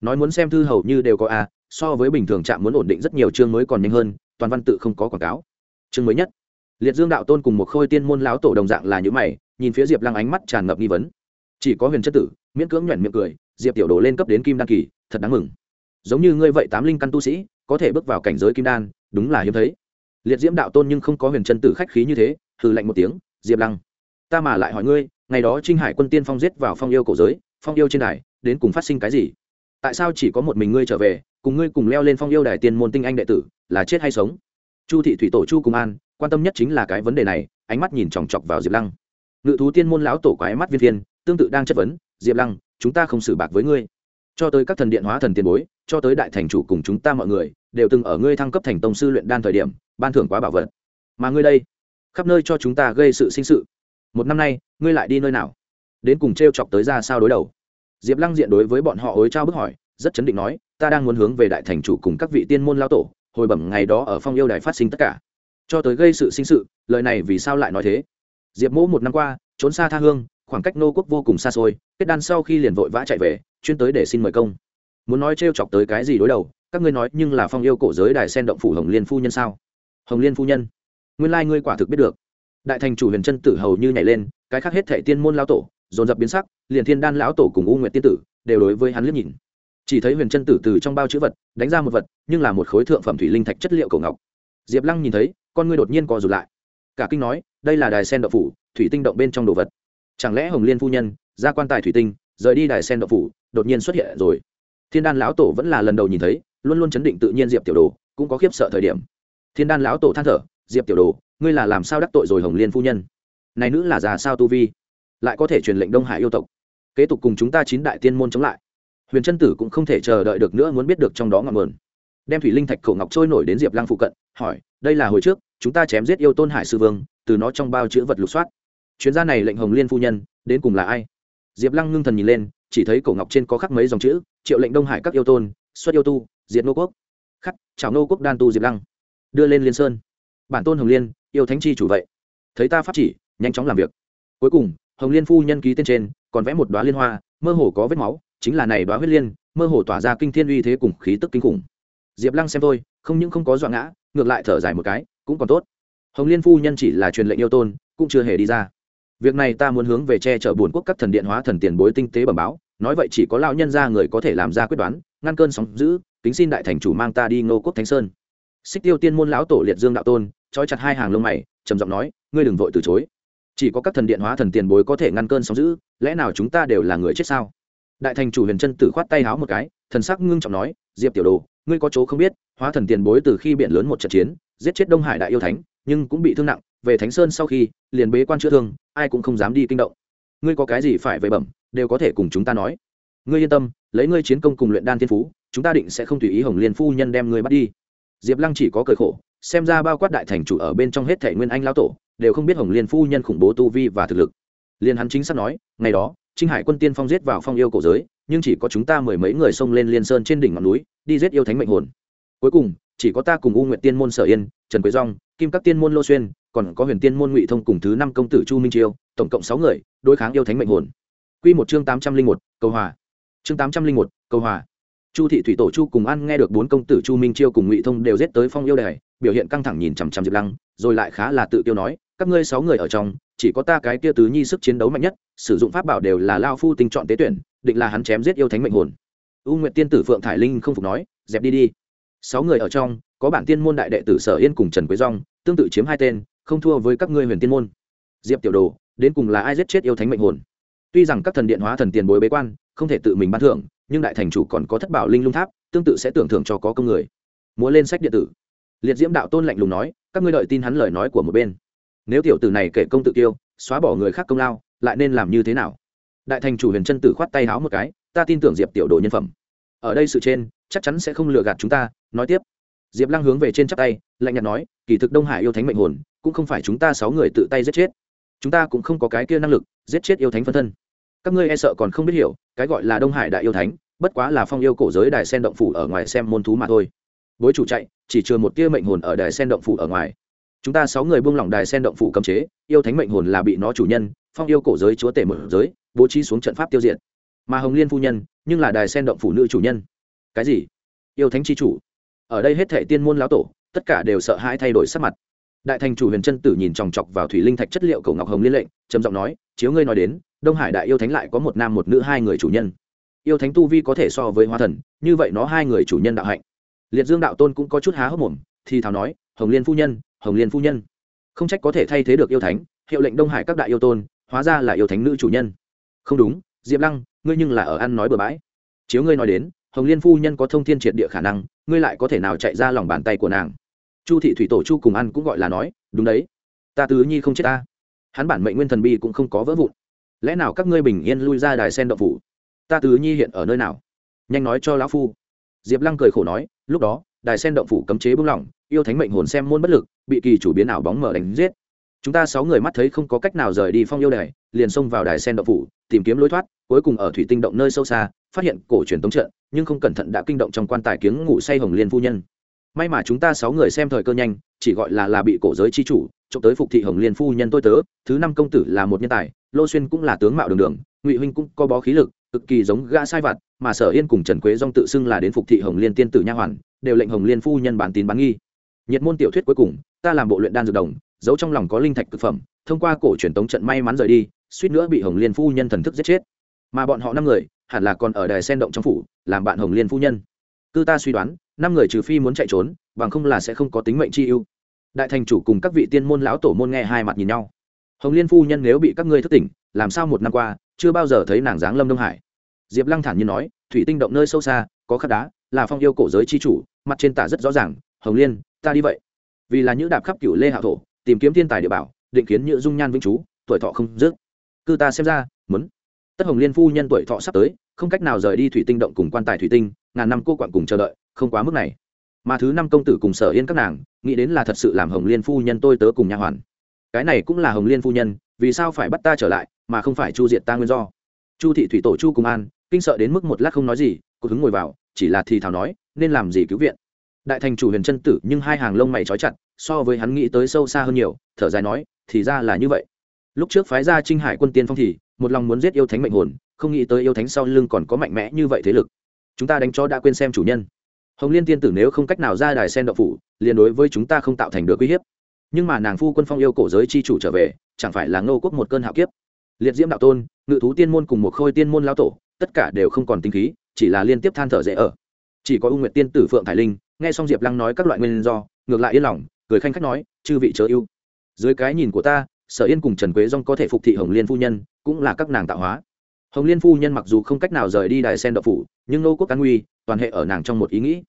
Nói muốn xem thư hầu như đều có a, so với bình thường trạm muốn ổn định rất nhiều chương mới còn nhanh hơn, toàn văn tự không có quảng cáo. Chương mới nhất. Liệt dương đạo tôn cùng một khôi tiên môn lão tổ đồng dạng là những mày, nhìn phía diệp lăng ánh mắt tràn ngập nghi vấn. Chỉ có huyền chất tử, miễn cưỡng nhoẻn miệng cười, diệp tiểu đồ lên cấp đến kim đăng kỳ, thật đáng mừng giống như ngươi vậy tám linh căn tu sĩ, có thể bước vào cảnh giới kim đan, đúng là hiếm thấy. Liệt diễm đạo tôn nhưng không có huyền chân tử khách khí như thế, hừ lạnh một tiếng, diệp lăng, ta mà lại hỏi ngươi, ngày đó trinh hải quân tiên phong giết vào phong yêu cổ giới, phong yêu trên đài, đến cùng phát sinh cái gì? Tại sao chỉ có một mình ngươi trở về, cùng ngươi cùng leo lên phong yêu đài tiên môn tinh anh đệ tử, là chết hay sống? Chu thị thủy tổ chu cùng an, quan tâm nhất chính là cái vấn đề này, ánh mắt nhìn chòng chọc vào diệp lăng. Ngự thú tiên môn lão tổ quái mắt viên viên tương tự đang chất vấn, diệp lăng, chúng ta không xử bạc với ngươi cho tới các thần điện hóa thần tiền bối, cho tới đại thành chủ cùng chúng ta mọi người, đều từng ở ngươi thăng cấp thành tông sư luyện đan thời điểm, ban thưởng quá bảo vật. Mà ngươi đây, khắp nơi cho chúng ta gây sự sinh sự. Một năm nay, ngươi lại đi nơi nào? Đến cùng t r e o chọc tới ra sao đối đầu? Diệp lăng diện đối với bọn họ hối trao bức hỏi, rất chấn định nói, ta đang muốn hướng về đại thành chủ cùng các vị tiên môn lao tổ, hồi bẩm ngày đó ở phong yêu đài phát sinh tất cả. Cho tới gây sự sinh sự, lời này vì sao lại nói thế? Diệp mỗ một năm qua, trốn xa tha hương khoảng cách nô quốc vô cùng xa xôi, kết đan sau khi liền vội vã chạy về, chuyên tới để xin mời công. Muốn nói t chọc tới cái gì đối đầu, các ngươi nói nhưng là phong yêu cổ giới đài sen động phủ hồng liên phu nhân sao? Hồng liên phu nhân? Nguyên lai ngươi quả thực biết được. Đại thành chủ huyền chân tử hầu như nhảy lên, cái khác hết thệ tiên môn lao tổ, dồn dập biến sắc, liền thiên đan lão tổ cùng u nguyệt tiên tử đều đối với hắn liếc nhìn. Chỉ thấy huyền chân tử từ trong bao chữ vật, đánh ra một vật, nhưng là một khối thượng phẩm thủy linh thạch chất liệu cổ ngọc. Diệp lăng nhìn thấy, con ngươi đột nhiên co rụt lại. Cả kinh nói, đây là đài sen động phủ, thủy tinh động bên trong đồ vật chẳng lẽ hồng liên phu nhân ra quan tài thủy tinh, rời đi đài sen đậu phủ, đột nhiên xuất hiện rồi? Thiên đan lão tổ vẫn là lần đầu nhìn thấy, luôn luôn chấn định tự nhiên diệp tiểu đồ, cũng có khiếp sợ thời điểm. Thiên đan lão tổ than thở, diệp tiểu đồ, ngươi là làm sao đắc tội rồi hồng liên phu nhân? Này nữ là già sao tu vi? Lại có thể truyền lệnh đông hải yêu tộc. Kế tục cùng chúng ta chín đại tiên môn chống lại. Huyền trân tử cũng không thể chờ đợi được nữa muốn biết được trong đó ngọn nguồn. Đem thủy linh thạch khẩu ngọc trôi nổi đến diệp lăng phụ cận, hỏi, đây là hồi trước, chúng ta chém giết yêu tôn hải sư vương, từ nó trong bao chữ vật lục soát chuyên gia này lệnh hồng liên phu nhân, đến cùng là ai? Diệp lăng ngưng thần nhìn lên, chỉ thấy cổ ngọc trên có khắc mấy dòng chữ, triệu lệnh đông hải các yêu tôn, xuất yêu tu, diệt nô quốc. Khắc chào nô quốc đan tu diệp lăng. Đưa lên liên sơn. Bản tôn hồng liên, yêu thánh chi chủ vậy. Thấy ta pháp chỉ, nhanh chóng làm việc. Cuối cùng, hồng liên phu nhân ký tên trên, còn vẽ một đoá liên hoa, mơ hồ có vết máu, chính là này đoá huyết liên, mơ hồ tỏa ra kinh thiên uy thế cùng khí tức kinh khủng. Diệp lăng xem tôi không những không có dọa ngã, ngược lại thở dài một cái, cũng còn tốt. Hồng liên phu nhân chỉ là truyền lệnh yêu tôn, cũng chưa hề đi ra việc này ta muốn hướng về che chở buồn quốc các thần điện hóa thần tiền bối tinh tế bẩm báo, nói vậy chỉ có lao nhân gia người có thể làm ra quyết đoán, ngăn cơn sóng giữ kính xin đại thành chủ mang ta đi ngô quốc thánh sơn. Xích tiêu tiên môn lão tổ liệt dương đạo tôn, trói chặt hai hàng lông mày, trầm giọng nói, ngươi đừng vội từ chối. Chỉ có các thần điện hóa thần tiền bối có thể ngăn cơn sóng giữ lẽ nào chúng ta đều là người chết sao? Đại thành chủ huyền chân tử khoát tay háo một cái, thần sắc ngưng trọng nói, diệp tiểu đồ, ngươi có chỗ không biết, hóa thần tiền bối từ khi biển lớn một trận chiến, giết chết đông hải đại yêu thánh, nhưng cũng bị thương nặng về thánh sơn sau khi, liền bế quan chữa thương, ai cũng không dám đi kinh động. Ngươi có cái gì phải về bẩm, đều có thể cùng chúng ta nói. Ngươi yên tâm, lấy ngươi chiến công cùng luyện đan thiên phú, chúng ta định sẽ không tùy ý hồng liên phu nhân đem ngươi bắt đi. Diệp lăng chỉ có cười khổ, xem ra bao quát đại thành chủ ở bên trong hết thể nguyên anh lao tổ, đều không biết hồng liên phu nhân khủng bố tu vi và thực lực. Liên hắn chính xác nói, ngày đó, trinh hải quân tiên phong giết vào phong yêu cổ giới, nhưng chỉ có chúng ta mười mấy người xông lên liên sơn trên đỉnh ngọn núi, đi giết yêu thánh mệnh hồn. Cuối cùng, chỉ có ta cùng u nguyện tiên môn sở yên, trần quế dong kim các tiên môn lô xuyên còn có huyền tiên môn ngụy thông cùng thứ năm công tử chu minh chiêu tổng cộng sáu người, đối kháng yêu thánh mệnh hồn. Q một chương tám trăm linh một câu hòa. Chương tám trăm linh một câu hòa. Chu thị thủy tổ chu cùng ăn nghe được bốn công tử chu minh chiêu cùng ngụy thông đều giết tới phong yêu đài, biểu hiện căng thẳng nhìn chằm chằm diệp lăng, rồi lại khá là tự tiêu nói, các ngươi sáu người ở trong, chỉ có ta cái kia tứ nhi sức chiến đấu mạnh nhất, sử dụng pháp bảo đều là lao phu tinh chọn tế tuyển, định là hắn chém giết yêu thánh mệnh hồn. U nguyện tiên tử phượng thải linh không phục nói, dẹp đi đi. Sáu người ở trong, có bản tiên môn đại đệ tử sở yên cùng trần quế dong tương tự chiếm hai tên không thua với các ngươi huyền tiên môn. Diệp tiểu đồ, đến cùng là ai giết chết yêu thánh mệnh hồn? Tuy rằng các thần điện hóa thần tiền bối bế quan, không thể tự mình ban thưởng, nhưng đại thành chủ còn có thất bảo linh lung tháp, tương tự sẽ tưởng thưởng cho có công người. Múa lên sách điện tử. Liệt diễm đạo tôn lạnh lùng nói, các ngươi đợi tin hắn lời nói của một bên. Nếu tiểu tử này kể công tự tiêu xóa bỏ người khác công lao, lại nên làm như thế nào? Đại thành chủ huyền chân tử khoát tay háo một cái, ta tin tưởng diệp tiểu đồ nhân phẩm. Ở đây sự trên, chắc chắn sẽ không lừa gạt chúng ta, nói tiếp. Diệp lăng hướng về trên chắp tay, lạnh nhạt nói, kỳ thực đông hải yêu thánh mệnh hồn cũng không phải chúng ta sáu người tự tay giết chết. Chúng ta cũng không có cái kia năng lực, giết chết yêu thánh phân thân. Các ngươi e sợ còn không biết hiểu, cái gọi là đông hải đại yêu thánh, bất quá là phong yêu cổ giới đài sen động phủ ở ngoài xem môn thú mà thôi. Bối chủ chạy, chỉ chừa một tia mệnh hồn ở đài sen động phủ ở ngoài. Chúng ta sáu người buông lỏng đài sen động phủ cấm chế, yêu thánh mệnh hồn là bị nó chủ nhân, phong yêu cổ giới chúa tể mở giới, bố trí xuống trận pháp tiêu diệt. Mà hồng liên phu nhân, nhưng là đài sen động phủ nữ chủ nhân. Cái gì? Yêu thánh chi chủ. Ở đây hết thệ tiên môn lão tổ, tất cả đều sợ hãi thay đổi sắc mặt đại thành chủ huyền Trân tử nhìn chòng chọc vào thủy linh thạch chất liệu cầu ngọc hồng liên lệnh, trầm giọng nói, chiếu ngươi nói đến, đông hải đại yêu thánh lại có một nam một nữ hai người chủ nhân. Yêu thánh tu vi có thể so với hoa thần, như vậy nó hai người chủ nhân đạo hạnh. Liệt dương đạo tôn cũng có chút há hốc mồm, thì thảo nói, hồng liên phu nhân, hồng liên phu nhân. Không trách có thể thay thế được yêu thánh, hiệu lệnh đông hải các đại yêu tôn, hóa ra là yêu thánh nữ chủ nhân. Không đúng, diệp lăng, ngươi nhưng là ở ăn nói bừa bãi. Chiếu ngươi nói đến, hồng liên phu nhân có thông thiên triệt địa khả năng, ngươi lại có thể nào chạy ra lòng bàn tay của nàng? Chu thị thủy tổ chu cùng ăn cũng gọi là nói, đúng đấy, ta tứ nhi không chết ta. Hắn bản mệnh nguyên thần bi cũng không có vỡ vụn. Lẽ nào các ngươi bình yên lui ra đài sen đậu phủ? Ta tứ nhi hiện ở nơi nào? Nhanh nói cho lão phu. Diệp lăng cười khổ nói, lúc đó, đài sen động phủ cấm chế bung lỏng, yêu thánh mệnh hồn xem môn bất lực, bị kỳ chủ biến ảo bóng mở đánh giết. Chúng ta sáu người mắt thấy không có cách nào rời đi phong yêu đài, liền xông vào đài sen động phủ, tìm kiếm lối thoát, cuối cùng ở thủy tinh động nơi sâu xa, phát hiện cổ truyền tống trận, nhưng không cẩn thận đã kinh động trong quan tài kiếng ngủ say hồng liên phu nhân may mà chúng ta sáu người xem thời cơ nhanh, chỉ gọi là là bị cổ giới chi chủ, trộm tới phục thị hồng liên phu nhân tôi tớ, thứ năm công tử là một nhân tài, lô xuyên cũng là tướng mạo đường đường, ngụy huynh cũng có bó khí lực, cực kỳ giống gã sai vặt, mà sở yên cùng trần quế dong tự xưng là đến phục thị hồng liên tiên tử nha hoàn, đều lệnh hồng liên phu nhân bán tín bán nghi. Nhiệt môn tiểu thuyết cuối cùng, ta làm bộ luyện đan dược đồng, giấu trong lòng có linh thạch thực phẩm, thông qua cổ truyền tống trận may mắn rời đi, suýt nữa bị hồng liên phu nhân thần thức giết chết. Mà bọn họ năm người, hẳn là còn ở đài sen động trong phủ, làm bạn hồng liên phu nhân cư ta suy đoán, năm người trừ phi muốn chạy trốn, bằng không là sẽ không có tính mệnh chi ưu. Đại thành chủ cùng các vị tiên môn lão tổ môn nghe hai mặt nhìn nhau. Hồng liên phu nhân nếu bị các ngươi thức tỉnh, làm sao một năm qua, chưa bao giờ thấy nàng giáng lâm đông hải? Diệp lăng thản nhiên nói, thủy tinh động nơi sâu xa, có khắc đá, là phong yêu cổ giới chi chủ, mặt trên tả rất rõ ràng, hồng liên, ta đi vậy. Vì là những đạp khắp cựu lê hạ thổ, tìm kiếm thiên tài địa bảo, định kiến nữ dung nhan vĩnh chú, tuổi thọ không dứt. Cư ta xem ra, muốn. Tất hồng liên phu nhân tuổi thọ sắp tới, không cách nào rời đi thủy tinh động cùng quan tài thủy tinh ngàn năm cô quặn cùng chờ đợi, không quá mức này. Mà thứ năm công tử cùng sở yên các nàng, nghĩ đến là thật sự làm hồng liên phu nhân tôi tớ cùng nha hoàn. Cái này cũng là hồng liên phu nhân, vì sao phải bắt ta trở lại, mà không phải chu diệt ta nguyên do? Chu thị thủy tổ chu cùng an, kinh sợ đến mức một lát không nói gì, cô hứng ngồi vào, chỉ là thì thảo nói, nên làm gì cứu viện? Đại thành chủ huyền chân tử, nhưng hai hàng lông mày trói chặt, so với hắn nghĩ tới sâu xa hơn nhiều, thở dài nói, thì ra là như vậy. Lúc trước phái ra trinh hải quân tiên phong thì, một lòng muốn giết yêu thánh mệnh hồn, không nghĩ tới yêu thánh sau lưng còn có mạnh mẽ như vậy thế lực chúng ta đánh cho đã quên xem chủ nhân. Hồng liên tiên tử nếu không cách nào ra đài sen đậu phủ, liền đối với chúng ta không tạo thành được uy hiếp. Nhưng mà nàng phu quân phong yêu cổ giới chi chủ trở về, chẳng phải là ngô quốc một cơn hạo kiếp? Liệt diễm đạo tôn, ngự thú tiên môn cùng một khôi tiên môn lao tổ, tất cả đều không còn tinh khí, chỉ là liên tiếp than thở dễ ở. Chỉ có u nguyệt tiên tử phượng thải linh, nghe xong diệp lăng nói các loại nguyên do, ngược lại yên lòng, cười khanh khách nói, chư vị chớ yêu dưới cái nhìn của ta, sở yên cùng trần quế dong có thể phục thị hồng liên phu nhân, cũng là các nàng tạo hóa hồng liên phu nhân mặc dù không cách nào rời đi đài sen đậu phủ, nhưng nô quốc cán nguy toàn hệ ở nàng trong một ý nghĩ.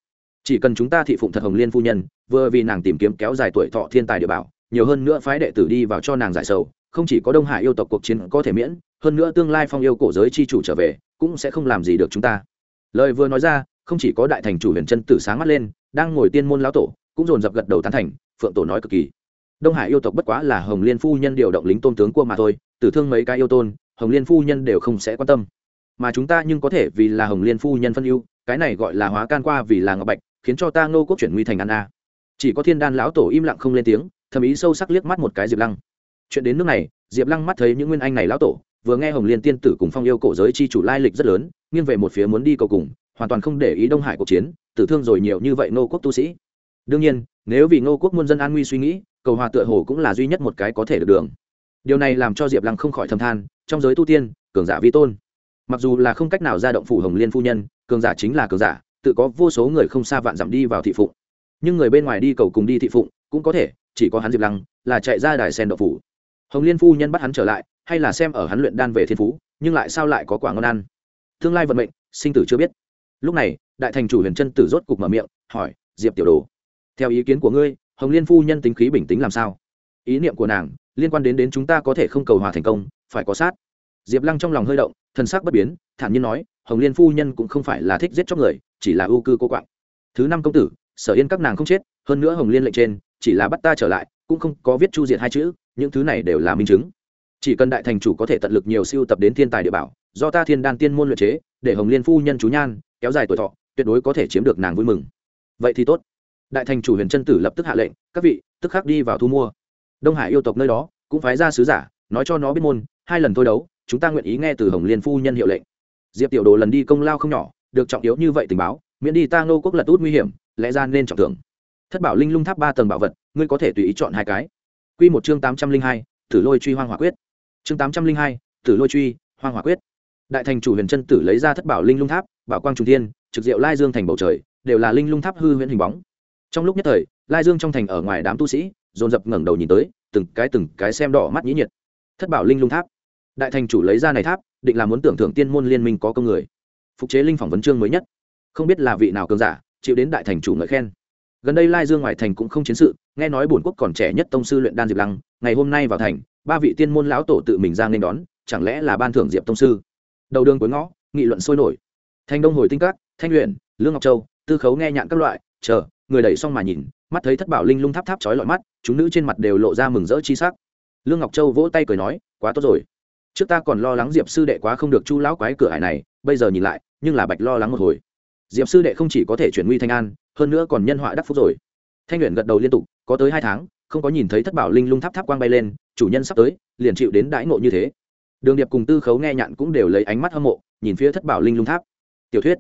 Chỉ cần chúng ta thị phụng thật hồng liên phu nhân, vừa vì nàng tìm kiếm kéo dài tuổi thọ thiên tài địa bảo, nhiều hơn nữa phái đệ tử đi vào cho nàng giải sầu, không chỉ có đông hải yêu tộc cuộc chiến có thể miễn, hơn nữa tương lai phong yêu cổ giới chi chủ trở về, cũng sẽ không làm gì được chúng ta. Lời vừa nói ra, không chỉ có đại thành chủ huyền chân tử sáng mắt lên, đang ngồi tiên môn lão tổ, cũng dồn dập gật đầu tán thành, phượng tổ nói cực kỳ. Đông hải yêu tộc bất quá là hồng liên phu nhân điều động lính tôn tướng cua mà thôi, tử thương mấy cái yêu tôn hồng liên phu nhân đều không sẽ quan tâm. Mà chúng ta nhưng có thể vì là hồng liên phu nhân phân ưu, cái này gọi là hóa can qua vì là ngọc bạch, khiến cho ta ngô quốc chuyển nguy thành ăn a. Chỉ có thiên đan lão tổ im lặng không lên tiếng, thầm ý sâu sắc liếc mắt một cái diệp lăng. Chuyện đến nước này, diệp lăng mắt thấy những nguyên anh này lão tổ, vừa nghe hồng liên tiên tử cùng phong yêu cổ giới chi chủ lai lịch rất lớn, nghiêng về một phía muốn đi cầu cùng, hoàn toàn không để ý đông hải cuộc chiến, tử thương rồi nhiều như vậy nô quốc tu sĩ. Đương nhiên, nếu vì nô quốc muôn dân an nguy suy nghĩ, cầu hòa tựa hồ cũng là duy nhất một cái có thể được đường. Điều này làm cho diệp lăng không khỏi thầm than trong giới tu tiên, cường giả vi tôn. Mặc dù là không cách nào ra động phủ hồng liên phu nhân, cường giả chính là cường giả, tự có vô số người không xa vạn dặm đi vào thị phụng. Nhưng người bên ngoài đi cầu cùng đi thị phụng, cũng có thể, chỉ có hắn diệp lăng, là chạy ra đài sen đậu phủ. Hồng liên phu nhân bắt hắn trở lại, hay là xem ở hắn luyện đan về thiên phú, nhưng lại sao lại có quả ngon ăn? Tương lai vận mệnh, sinh tử chưa biết. Lúc này, đại thành chủ huyền chân tử rốt cục mở miệng, hỏi, diệp tiểu đồ, theo ý kiến của ngươi, hồng liên phu nhân tính khí bình tĩnh làm sao? Ý niệm của nàng liên quan đến đến chúng ta có thể không cầu hòa thành công phải có sát. Diệp lăng trong lòng hơi động thân sắc bất biến, thản nhiên nói, hồng liên phu nhân cũng không phải là thích giết chóc người, chỉ là ưu cư cô quạng. Thứ năm công tử, sở yên các nàng không chết, hơn nữa hồng liên lệnh trên, chỉ là bắt ta trở lại, cũng không có viết chu diệt hai chữ, những thứ này đều là minh chứng. Chỉ cần đại thành chủ có thể tận lực nhiều siêu tập đến thiên tài địa bảo, do ta thiên đan tiên môn luyện chế, để hồng liên phu nhân chú nhan, kéo dài tuổi thọ, tuyệt đối có thể chiếm được nàng vui mừng. Vậy thì tốt. Đại thành chủ huyền trân tử lập tức hạ lệnh, các vị, tức khắc đi vào thu mua. Đông hải yêu tộc nơi đó, cũng phái ra sứ giả, nói cho nó biết môn hai lần thôi đấu, chúng ta nguyện ý nghe từ hồng liên phu nhân hiệu lệnh. Diệp tiểu đồ lần đi công lao không nhỏ, được trọng yếu như vậy tình báo, miễn đi ta ngô quốc lật út nguy hiểm, lẽ ra nên trọng thưởng. Thất bảo linh lung tháp ba tầng bảo vật, ngươi có thể tùy ý chọn hai cái. Q một chương tám trăm linh hai, tử lôi truy hoang hỏa quyết. Chương tám trăm linh hai, tử lôi truy hoang hỏa quyết. Đại thành chủ huyền Trân tử lấy ra thất bảo linh lung tháp, bảo quang trung thiên, trực diệu lai dương thành bầu trời, đều là linh lung tháp hư huyễn hình bóng. Trong lúc nhất thời, lai dương trong thành ở ngoài đám tu sĩ, dồn dập ngẩng đầu nhìn tới, từng cái từng cái xem đỏ mắt nhĩ nhiệt thất bảo linh lung tháp. Đại thành chủ lấy ra này tháp, định là muốn tưởng thưởng tiên môn liên minh có công người. Phục chế linh phỏng vấn chương mới nhất. Không biết là vị nào cường giả, chịu đến đại thành chủ ngợi khen. Gần đây lai dương ngoài thành cũng không chiến sự, nghe nói bổn quốc còn trẻ nhất tông sư luyện đan diệp lăng, ngày hôm nay vào thành, ba vị tiên môn lão tổ tự mình ra nên đón, chẳng lẽ là ban thưởng diệp tông sư? Đầu đường cuối ngõ, nghị luận sôi nổi. Thanh đông hồi tinh các, thanh luyện lương ngọc châu, tư khấu nghe nhạn các loại, chờ, người đẩy xong mà nhìn, mắt thấy thất bảo linh lung tháp tháp chói lọi mắt, chúng nữ trên mặt đều lộ ra mừng rỡ chi sắc lương ngọc châu vỗ tay cười nói, quá tốt rồi. Trước ta còn lo lắng diệp sư đệ quá không được chu lão quái cửa hải này, bây giờ nhìn lại, nhưng là bạch lo lắng một hồi. Diệp sư đệ không chỉ có thể chuyển nguy thanh an, hơn nữa còn nhân họa đắc phúc rồi. Thanh luyện gật đầu liên tục, có tới hai tháng, không có nhìn thấy thất bảo linh lung tháp tháp quang bay lên, chủ nhân sắp tới, liền chịu đến đãi ngộ như thế. Đường điệp cùng tư khấu nghe nhạn cũng đều lấy ánh mắt hâm mộ, nhìn phía thất bảo linh lung tháp. Tiểu thuyết.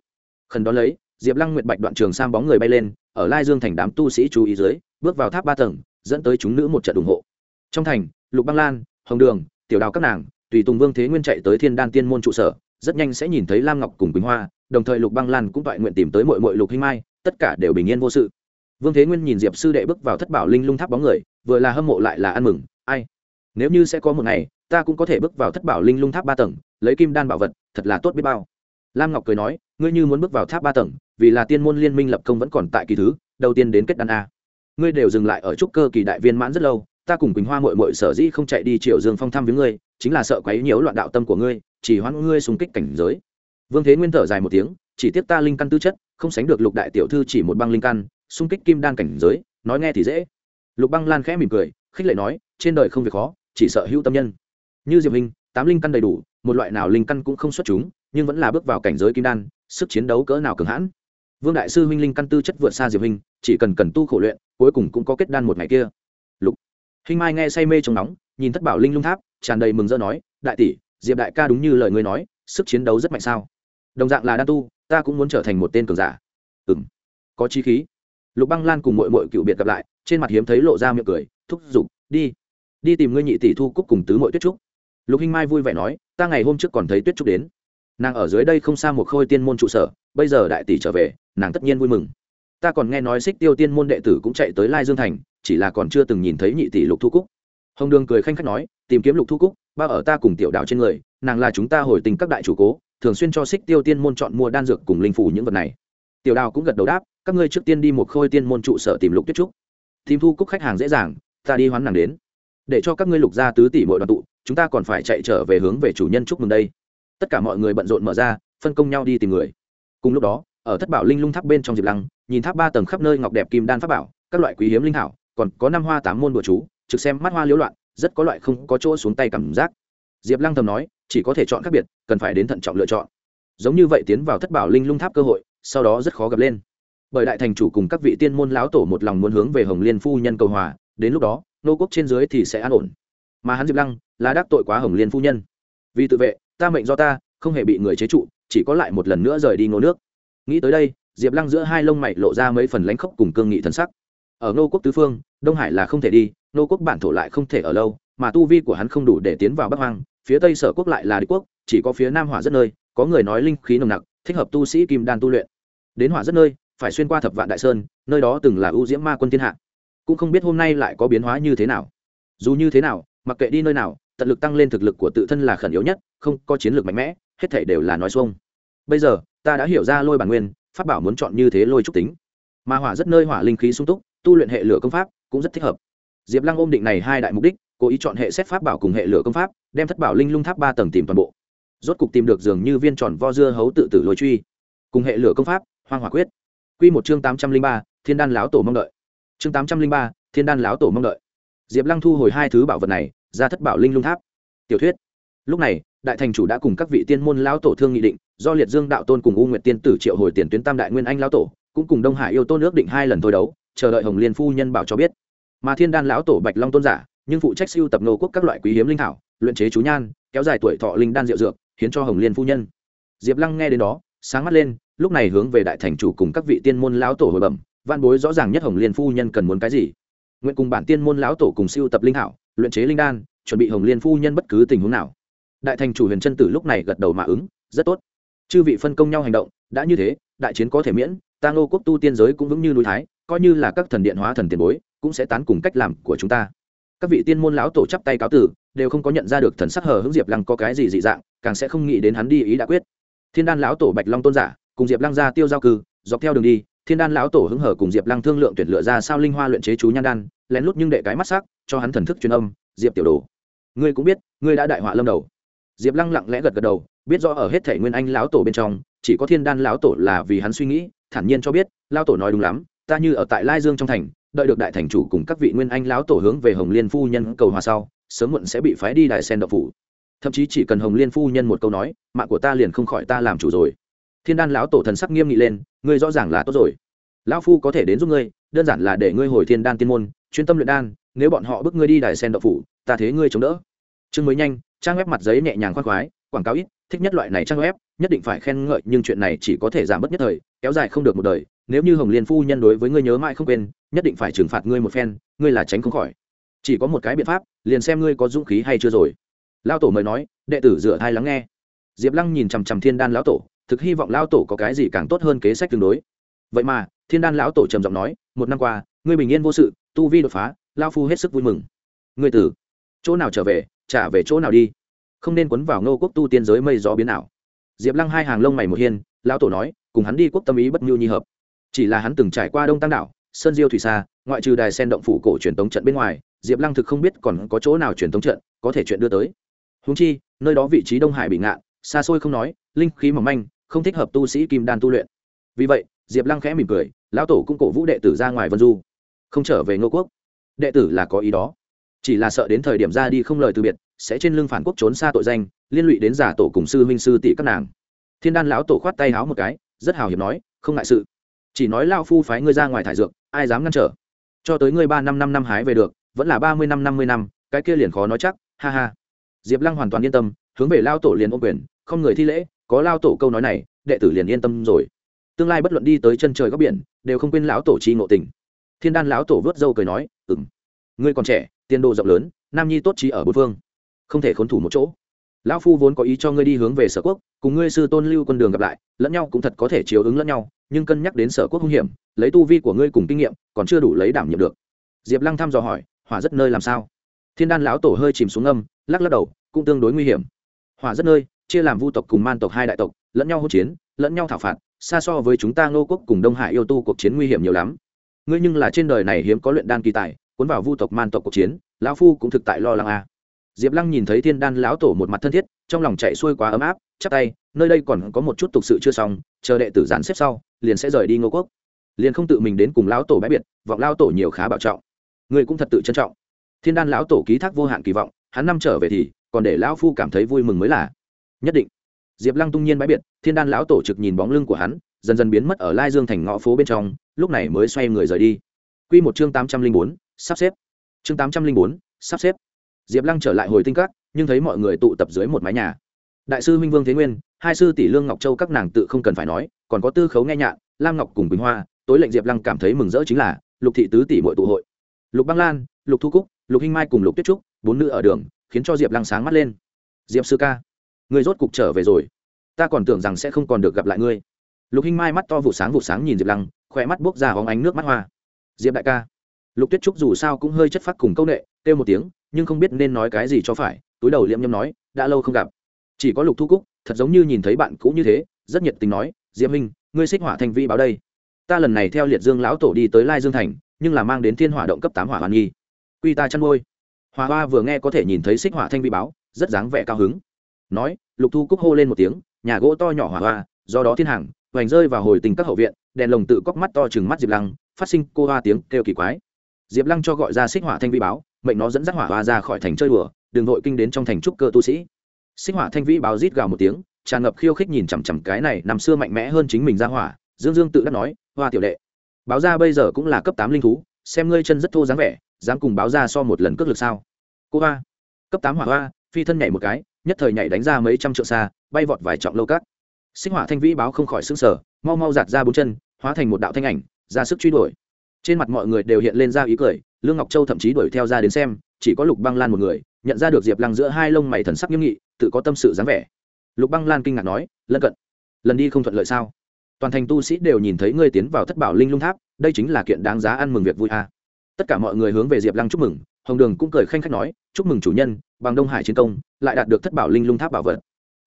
Khẩn đón lấy, diệp lăng nguyệt bạch đoạn trường sang bóng người bay lên, ở lai dương thành đám tu sĩ chú ý dưới, bước vào tháp ba tầng, dẫn tới chúng nữ một trận ủng hộ. Trong thành lục băng lan, hồng đường, tiểu đào các nàng, tùy tùng vương thế nguyên chạy tới thiên đan tiên môn trụ sở, rất nhanh sẽ nhìn thấy lam ngọc cùng quỳnh hoa, đồng thời lục băng lan cũng toại nguyện tìm tới mội mội lục hinh mai, tất cả đều bình yên vô sự. Vương thế nguyên nhìn diệp sư đệ bước vào thất bảo linh lung tháp bóng người, vừa là hâm mộ lại là ăn mừng, ai, nếu như sẽ có một ngày, ta cũng có thể bước vào thất bảo linh lung tháp ba tầng, lấy kim đan bảo vật, thật là tốt biết bao. Lam ngọc cười nói, ngươi như muốn bước vào tháp ba tầng, vì là tiên môn liên minh lập công vẫn còn tại kỳ thứ, đầu tiên đến kết đan a. Ngươi đều dừng lại ở trúc cơ kỳ đại viên mãn rất lâu ta cùng quỳnh hoa mội mội sở dĩ không chạy đi triệu dương phong thăm với ngươi, chính là sợ quấy nhiễu loạn đạo tâm của ngươi, chỉ hoãn ngươi xung kích cảnh giới. Vương thế nguyên thở dài một tiếng, chỉ tiếp ta linh căn tư chất, không sánh được lục đại tiểu thư chỉ một băng linh căn, xung kích kim đan cảnh giới, nói nghe thì dễ. Lục băng lan khẽ mỉm cười, khích lệ nói, trên đời không việc khó, chỉ sợ hữu tâm nhân. Như diệp hình, tám linh căn đầy đủ, một loại nào linh căn cũng không xuất chúng, nhưng vẫn là bước vào cảnh giới kim đan, sức chiến đấu cỡ nào cường hãn. Vương đại sư huynh linh căn tư chất vượt xa diệp hình, chỉ cần cần tu khổ luyện, cuối cùng cũng có kết đan một ngày kia hình mai nghe say mê trong nóng nhìn thất bảo linh lung tháp tràn đầy mừng rỡ nói đại tỷ diệp đại ca đúng như lời ngươi nói sức chiến đấu rất mạnh sao? Đồng dạng là đan tu ta cũng muốn trở thành một tên cường giả. Ừm, có chi khí. Lục băng lan cùng mội mội cựu biệt gặp lại trên mặt hiếm thấy lộ ra miệng cười thúc giục đi đi tìm ngươi nhị tỷ thu cúc cùng tứ mội tuyết trúc. Lục hinh mai vui vẻ nói ta ngày hôm trước còn thấy tuyết trúc đến. Nàng ở dưới đây không xa một khôi tiên môn trụ sở bây giờ đại tỷ trở về nàng tất nhiên vui mừng. Ta còn nghe nói xích tiêu tiên môn đệ tử cũng chạy tới lai dương thành chỉ là còn chưa từng nhìn thấy nhị tỷ lục thu cúc. Hồng đường cười khanh khách nói, tìm kiếm lục thu cúc, bao ở ta cùng tiểu đạo trên người, nàng là chúng ta hồi tình các đại chủ cố, thường xuyên cho xích tiêu tiên môn chọn mua đan dược cùng linh phủ những vật này. Tiểu đào cũng gật đầu đáp, các ngươi trước tiên đi một khôi tiên môn trụ sở tìm lục tuyết trúc. Tìm thu cúc khách hàng dễ dàng, ta đi hoán nàng đến. Để cho các ngươi lục ra tứ tỷ mỗi đoàn tụ, chúng ta còn phải chạy trở về hướng về chủ nhân chúc mừng đây. Tất cả mọi người bận rộn mở ra, phân công nhau đi tìm người. Cùng lúc đó, ở thất bảo linh lung tháp bên trong diệp lăng, nhìn tháp ba tầng khắp nơi ngọc đẹp kim đan pháp bảo, các loại quý hiếm linh thảo còn có năm hoa tám môn bừa chú, trực xem mắt hoa liễu loạn, rất có loại không có chỗ xuống tay cảm giác. Diệp lăng thầm nói, chỉ có thể chọn khác biệt, cần phải đến thận trọng lựa chọn. Giống như vậy tiến vào thất bảo linh lung tháp cơ hội, sau đó rất khó gặp lên. Bởi đại thành chủ cùng các vị tiên môn lão tổ một lòng muốn hướng về hồng liên phu nhân cầu hòa, đến lúc đó, nô quốc trên dưới thì sẽ an ổn. Mà hắn diệp lăng, là đắc tội quá hồng liên phu nhân. Vì tự vệ, ta mệnh do ta, không hề bị người chế trụ, chỉ có lại một lần nữa rời đi ngô nước. Nghĩ tới đây, diệp lăng giữa hai lông mày lộ ra mấy phần lãnh khốc cùng cương nghị thân sắc ở nô quốc tứ phương, đông hải là không thể đi nô quốc bản thổ lại không thể ở lâu, mà tu vi của hắn không đủ để tiến vào bắc hoang, phía tây sở quốc lại là đế quốc, chỉ có phía nam hỏa rất nơi, có người nói linh khí nồng nặc, thích hợp tu sĩ kim đan tu luyện. Đến hỏa rất nơi, phải xuyên qua thập vạn đại sơn, nơi đó từng là ưu diễm ma quân thiên hạ. Cũng không biết hôm nay lại có biến hóa như thế nào. Dù như thế nào, mặc kệ đi nơi nào, tận lực tăng lên thực lực của tự thân là khẩn yếu nhất, không có chiến lược mạnh mẽ, hết thể đều là nói xuông. Bây giờ, ta đã hiểu ra lôi bản nguyên, pháp bảo muốn chọn như thế lôi trúc tính. Mà hỏa rất nơi hỏa linh khí sung túc tu luyện hệ lửa công pháp cũng rất thích hợp. Diệp lăng ôm định này hai đại mục đích, cố ý chọn hệ xét pháp bảo cùng hệ lửa công pháp, đem thất bảo linh lung tháp ba tầng tìm toàn bộ. Rốt cục tìm được dường như viên tròn vo dưa hấu tự tử lôi truy. Cùng hệ lửa công pháp, hoang hỏa quyết. Q một chương tám trăm linh ba, thiên đan láo tổ mong đợi. Chương tám trăm linh ba, thiên đan láo tổ mong đợi. Diệp lăng thu hồi hai thứ bảo vật này, ra thất bảo linh lung tháp. Tiểu thuyết. Lúc này, đại thành chủ đã cùng các vị tiên môn lão tổ thương nghị định, do liệt dương đạo tôn cùng u nguyệt tiên tử triệu hồi tiền tuyến tam đại nguyên anh lão tổ, cũng cùng đông hải yêu tôn ước định hai lần thôi đấu chờ đợi hồng liên phu nhân bảo cho biết. Mà thiên đan lão tổ bạch long tôn giả, nhưng phụ trách siêu tập nô quốc các loại quý hiếm linh thảo, luyện chế chú nhan, kéo dài tuổi thọ linh đan diệu dược, hiến cho hồng liên phu nhân. Diệp lăng nghe đến đó, sáng mắt lên, lúc này hướng về đại thành chủ cùng các vị tiên môn lão tổ hồi bẩm văn bối rõ ràng nhất hồng liên phu nhân cần muốn cái gì? Nguyện cùng bản tiên môn lão tổ cùng siêu tập linh thảo, luyện chế linh đan, chuẩn bị hồng liên phu nhân bất cứ tình huống nào. Đại thành chủ huyền trân tử lúc này gật đầu mà ứng, rất tốt. Chư vị phân công nhau hành động, đã như thế, đại chiến có thể miễn, ta ngô quốc tu tiên giới cũng vững như núi thái coi như là các thần điện hóa thần tiền bối, cũng sẽ tán cùng cách làm của chúng ta. Các vị tiên môn lão tổ chắp tay cáo tử, đều không có nhận ra được thần sắc hờ hững diệp lăng có cái gì dị dạng, càng sẽ không nghĩ đến hắn đi ý đã quyết. Thiên đan lão tổ bạch long tôn giả, cùng diệp lăng ra tiêu giao cư, dọc theo đường đi, thiên đan lão tổ hứng hở cùng diệp lăng thương lượng tuyển lựa ra sao linh hoa luyện chế chú nhan đan, lén lút nhưng đệ cái mắt sắc, cho hắn thần thức truyền âm, diệp tiểu đồ, ngươi cũng biết, ngươi đã đại họa lâm đầu. Diệp lăng lặng lẽ gật gật đầu, biết rõ ở hết thể nguyên anh lão tổ bên trong, chỉ có thiên đan lão tổ là vì hắn suy nghĩ, thản nhiên cho biết, lão tổ nói đúng lắm ta như ở tại lai dương trong thành, đợi được đại thành chủ cùng các vị nguyên anh lão tổ hướng về hồng liên phu nhân cầu hòa sau, sớm muộn sẽ bị phái đi đại sen đậu phủ. Thậm chí chỉ cần hồng liên phu nhân một câu nói, mạng của ta liền không khỏi ta làm chủ rồi. Thiên đan lão tổ thần sắc nghiêm nghị lên, ngươi rõ ràng là tốt rồi. Lão phu có thể đến giúp ngươi, đơn giản là để ngươi hồi thiên đan tiên môn, chuyên tâm luyện đan, nếu bọn họ bức ngươi đi đài sen đậu phủ, ta thế ngươi chống đỡ. Chương mới nhanh, trang web mặt giấy nhẹ nhàng khoan khoái, quảng cáo ít, thích nhất loại này trang web, nhất định phải khen ngợi, nhưng chuyện này chỉ có thể giảm bớt nhất thời, kéo dài không được một đời nếu như hồng liên phu nhân đối với ngươi nhớ mãi không quên, nhất định phải trừng phạt ngươi một phen, ngươi là tránh không khỏi. Chỉ có một cái biện pháp, liền xem ngươi có dũng khí hay chưa rồi. Lao tổ mời nói, đệ tử dựa thai lắng nghe. Diệp lăng nhìn chằm chằm thiên đan lão tổ, thực hy vọng lao tổ có cái gì càng tốt hơn kế sách tương đối. Vậy mà, thiên đan lão tổ trầm giọng nói, một năm qua, ngươi bình yên vô sự, tu vi đột phá lao phu hết sức vui mừng. Ngươi tử, chỗ nào trở về, trả về chỗ nào đi. Không nên quấn vào ngô quốc tu tiên giới mây gió biến ảo. Diệp lăng hai hàng lông mày một hiên, lão tổ nói, cùng hắn đi quốc tâm ý bất nhu nhi hợp chỉ là hắn từng trải qua đông tăng đảo, sơn diêu thủy xa ngoại trừ đài sen động phủ cổ truyền tống trận bên ngoài, diệp lăng thực không biết còn có chỗ nào truyền tống trận có thể chuyện đưa tới. Húng chi, nơi đó vị trí đông hải bị ngạn, xa xôi không nói, linh khí mỏng manh, không thích hợp tu sĩ kim đan tu luyện. Vì vậy, diệp lăng khẽ mỉm cười, lão tổ cũng cổ vũ đệ tử ra ngoài vân du, không trở về ngô quốc. Đệ tử là có ý đó. Chỉ là sợ đến thời điểm ra đi không lời từ biệt, sẽ trên lưng phản quốc trốn xa tội danh, liên lụy đến giả tổ cùng sư huynh sư tỷ các nàng. Thiên đan lão tổ khoát tay háo một cái, rất hào hiệp nói, không ngại sự chỉ nói lao phu phái ngươi ra ngoài thải dược, ai dám ngăn trở? Cho tới ngươi ba năm năm năm hái về được, vẫn là ba mươi năm năm mươi năm, cái kia liền khó nói chắc, ha ha. Diệp lăng hoàn toàn yên tâm, hướng về lao tổ liền ô quyền, không người thi lễ, có lao tổ câu nói này, đệ tử liền yên tâm rồi. Tương lai bất luận đi tới chân trời góc biển, đều không quên lão tổ chi ngộ tình. Thiên đan lão tổ vớt dâu cười nói ừng ngươi còn trẻ tiền đồ rộng lớn, nam nhi tốt trí ở bốn phương, không thể khốn thủ một chỗ. Lão phu vốn có ý cho ngươi đi hướng về sở quốc, cùng ngươi sư tôn lưu con đường gặp lại, lẫn nhau cũng thật có thể chiếu ứng lẫn nhau nhưng cân nhắc đến sở quốc hung hiểm, lấy tu vi của ngươi cùng kinh nghiệm, còn chưa đủ lấy đảm nhiệm được. Diệp lăng thăm dò hỏi, hỏa rất nơi làm sao? Thiên đan lão tổ hơi chìm xuống âm, lắc lắc đầu, cũng tương đối nguy hiểm. Hỏa rất nơi, chia làm vu tộc cùng man tộc hai đại tộc, lẫn nhau hỗn chiến, lẫn nhau thảo phạt, xa so với chúng ta ngô quốc cùng đông hải yêu tu cuộc chiến nguy hiểm nhiều lắm. Ngươi nhưng là trên đời này hiếm có luyện đan kỳ tài, cuốn vào vu tộc man tộc cuộc chiến, lão phu cũng thực tại lo lắng a à. diệp lăng nhìn thấy thiên đan lão tổ một mặt thân thiết, trong lòng chạy xuôi quá ấm áp chắc tay nơi đây còn có một chút tục sự chưa xong, chờ đệ tử gián xếp sau, liền sẽ rời đi ngô quốc. Liền không tự mình đến cùng lão tổ bãi biệt, vọng lão tổ nhiều khá bảo trọng. Người cũng thật tự trân trọng. Thiên đan lão tổ ký thác vô hạn kỳ vọng, hắn năm trở về thì, còn để lão phu cảm thấy vui mừng mới là. Nhất định. Diệp lăng tung nhiên bãi biệt, thiên đan lão tổ trực nhìn bóng lưng của hắn, dần dần biến mất ở lai dương thành ngõ phố bên trong, lúc này mới xoay người rời đi. Q một chương tám trăm linh bốn, sắp xếp. Chương tám trăm linh bốn, sắp xếp. Diệp lăng trở lại hồi tinh các, nhưng thấy mọi người tụ tập dưới một mái nhà. Đại sư minh vương thế nguyên hai sư tỷ lương ngọc châu các nàng tự không cần phải nói, còn có tư khấu nghe nhạn lam ngọc cùng quỳnh hoa, tối lệnh diệp lăng cảm thấy mừng rỡ chính là, lục thị tứ tỷ mọi tụ hội. Lục băng lan, lục thu cúc, lục hinh mai cùng lục tuyết trúc, bốn nữ ở đường, khiến cho diệp lăng sáng mắt lên. Diệp sư ca, người rốt cục trở về rồi. Ta còn tưởng rằng sẽ không còn được gặp lại ngươi. Lục hinh mai mắt to vụ sáng vụ sáng nhìn diệp lăng khỏe mắt buốc ra hóng ánh nước mắt hoa. Diệp đại ca, lục tuyết trúc dù sao cũng hơi chất phát cùng công nghệ kêu một tiếng, nhưng không biết nên nói cái gì cho phải, túi đầu liễm nhâm nói, đã lâu không gặp. Chỉ có lục thu cúc thật giống như nhìn thấy bạn cũ như thế, rất nhiệt tình nói diễm minh ngươi xích hỏa thanh vi báo đây. Ta lần này theo liệt dương lão tổ đi tới lai dương thành, nhưng là mang đến thiên hỏa động cấp tám hỏa hoàn nghi. Quy ta chăn ngôi hòa hoa vừa nghe có thể nhìn thấy xích hỏa thanh vi báo, rất dáng vẻ cao hứng. Nói, lục thu cúc hô lên một tiếng, nhà gỗ to nhỏ hỏa hoa, do đó thiên hàng, hoành rơi vào hồi tình các hậu viện, đèn lồng tự cóc mắt to chừng mắt diệp lăng, phát sinh cô hoa tiếng kêu kỳ quái. Diệp lăng cho gọi ra xích hỏa thanh vi báo, mệnh nó dẫn dắt hỏa hoa ra khỏi thành chơi đùa đường vội kinh đến trong thành trúc cơ tu sĩ xích hỏa thanh vĩ báo rít gào một tiếng, tràn ngập khiêu khích nhìn chằm chằm cái này nằm xưa mạnh mẽ hơn chính mình ra hỏa, dương dương tự đắc nói, hoa tiểu đệ, báo ra bây giờ cũng là cấp tám linh thú, xem ngươi chân rất thô dáng vẻ, dám cùng báo ra so một lần cước lực sao? Cô hoa, cấp tám hỏa hoa, phi thân nhảy một cái, nhất thời nhảy đánh ra mấy trăm trượng xa, bay vọt vài trọng lâu cát. Sinh hỏa thanh vĩ báo không khỏi xứng sở mau mau giạt ra bốn chân, hóa thành một đạo thanh ảnh, ra sức truy đuổi. Trên mặt mọi người đều hiện lên ra ý cười, lương ngọc châu thậm chí đuổi theo ra đến xem, chỉ có lục băng lan một người, nhận ra được diệp lăng giữa hai lông mày thần sắc nghiêm nghị tự có tâm sự dáng vẻ. Lục băng lan kinh ngạc nói, lân cận, lần đi không thuận lợi sao? Toàn thành tu sĩ đều nhìn thấy ngươi tiến vào thất bảo linh lung tháp, đây chính là kiện đáng giá ăn mừng việc vui a. Tất cả mọi người hướng về diệp lăng chúc mừng, hồng đường cũng cười khanh khách nói, chúc mừng chủ nhân, bằng đông hải chiến công, lại đạt được thất bảo linh lung tháp bảo vật.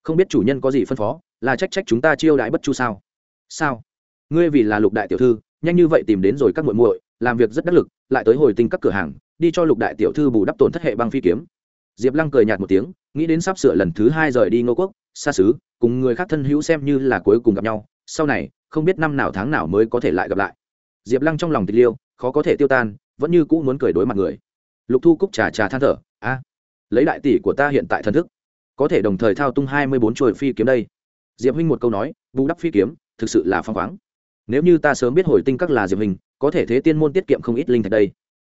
Không biết chủ nhân có gì phân phó, là trách trách chúng ta chiêu đãi bất chu sao? Sao? Ngươi vì là lục đại tiểu thư, nhanh như vậy tìm đến rồi các muội muội, làm việc rất đắc lực, lại tới hồi tinh các cửa hàng, đi cho lục đại tiểu thư bù đắp tổn thất hệ băng phi kiếm. Diệp lăng cười nhạt một tiếng nghĩ đến sắp sửa lần thứ hai rời đi ngô quốc xa xứ cùng người khác thân hữu xem như là cuối cùng gặp nhau, sau này, không biết năm nào tháng nào mới có thể lại gặp lại. Diệp lăng trong lòng tịch liêu, khó có thể tiêu tan, vẫn như cũ muốn cười đối mặt người. Lục thu cúc trà trà than thở, a, lấy đại tỷ của ta hiện tại thân thức, có thể đồng thời thao tung hai mươi bốn chuồi phi kiếm đây. Diệp huynh một câu nói, bù đắp phi kiếm, thực sự là phong khoáng. Nếu như ta sớm biết hồi tinh các là diệp hình có thể thế tiên môn tiết kiệm không ít linh thạch đây.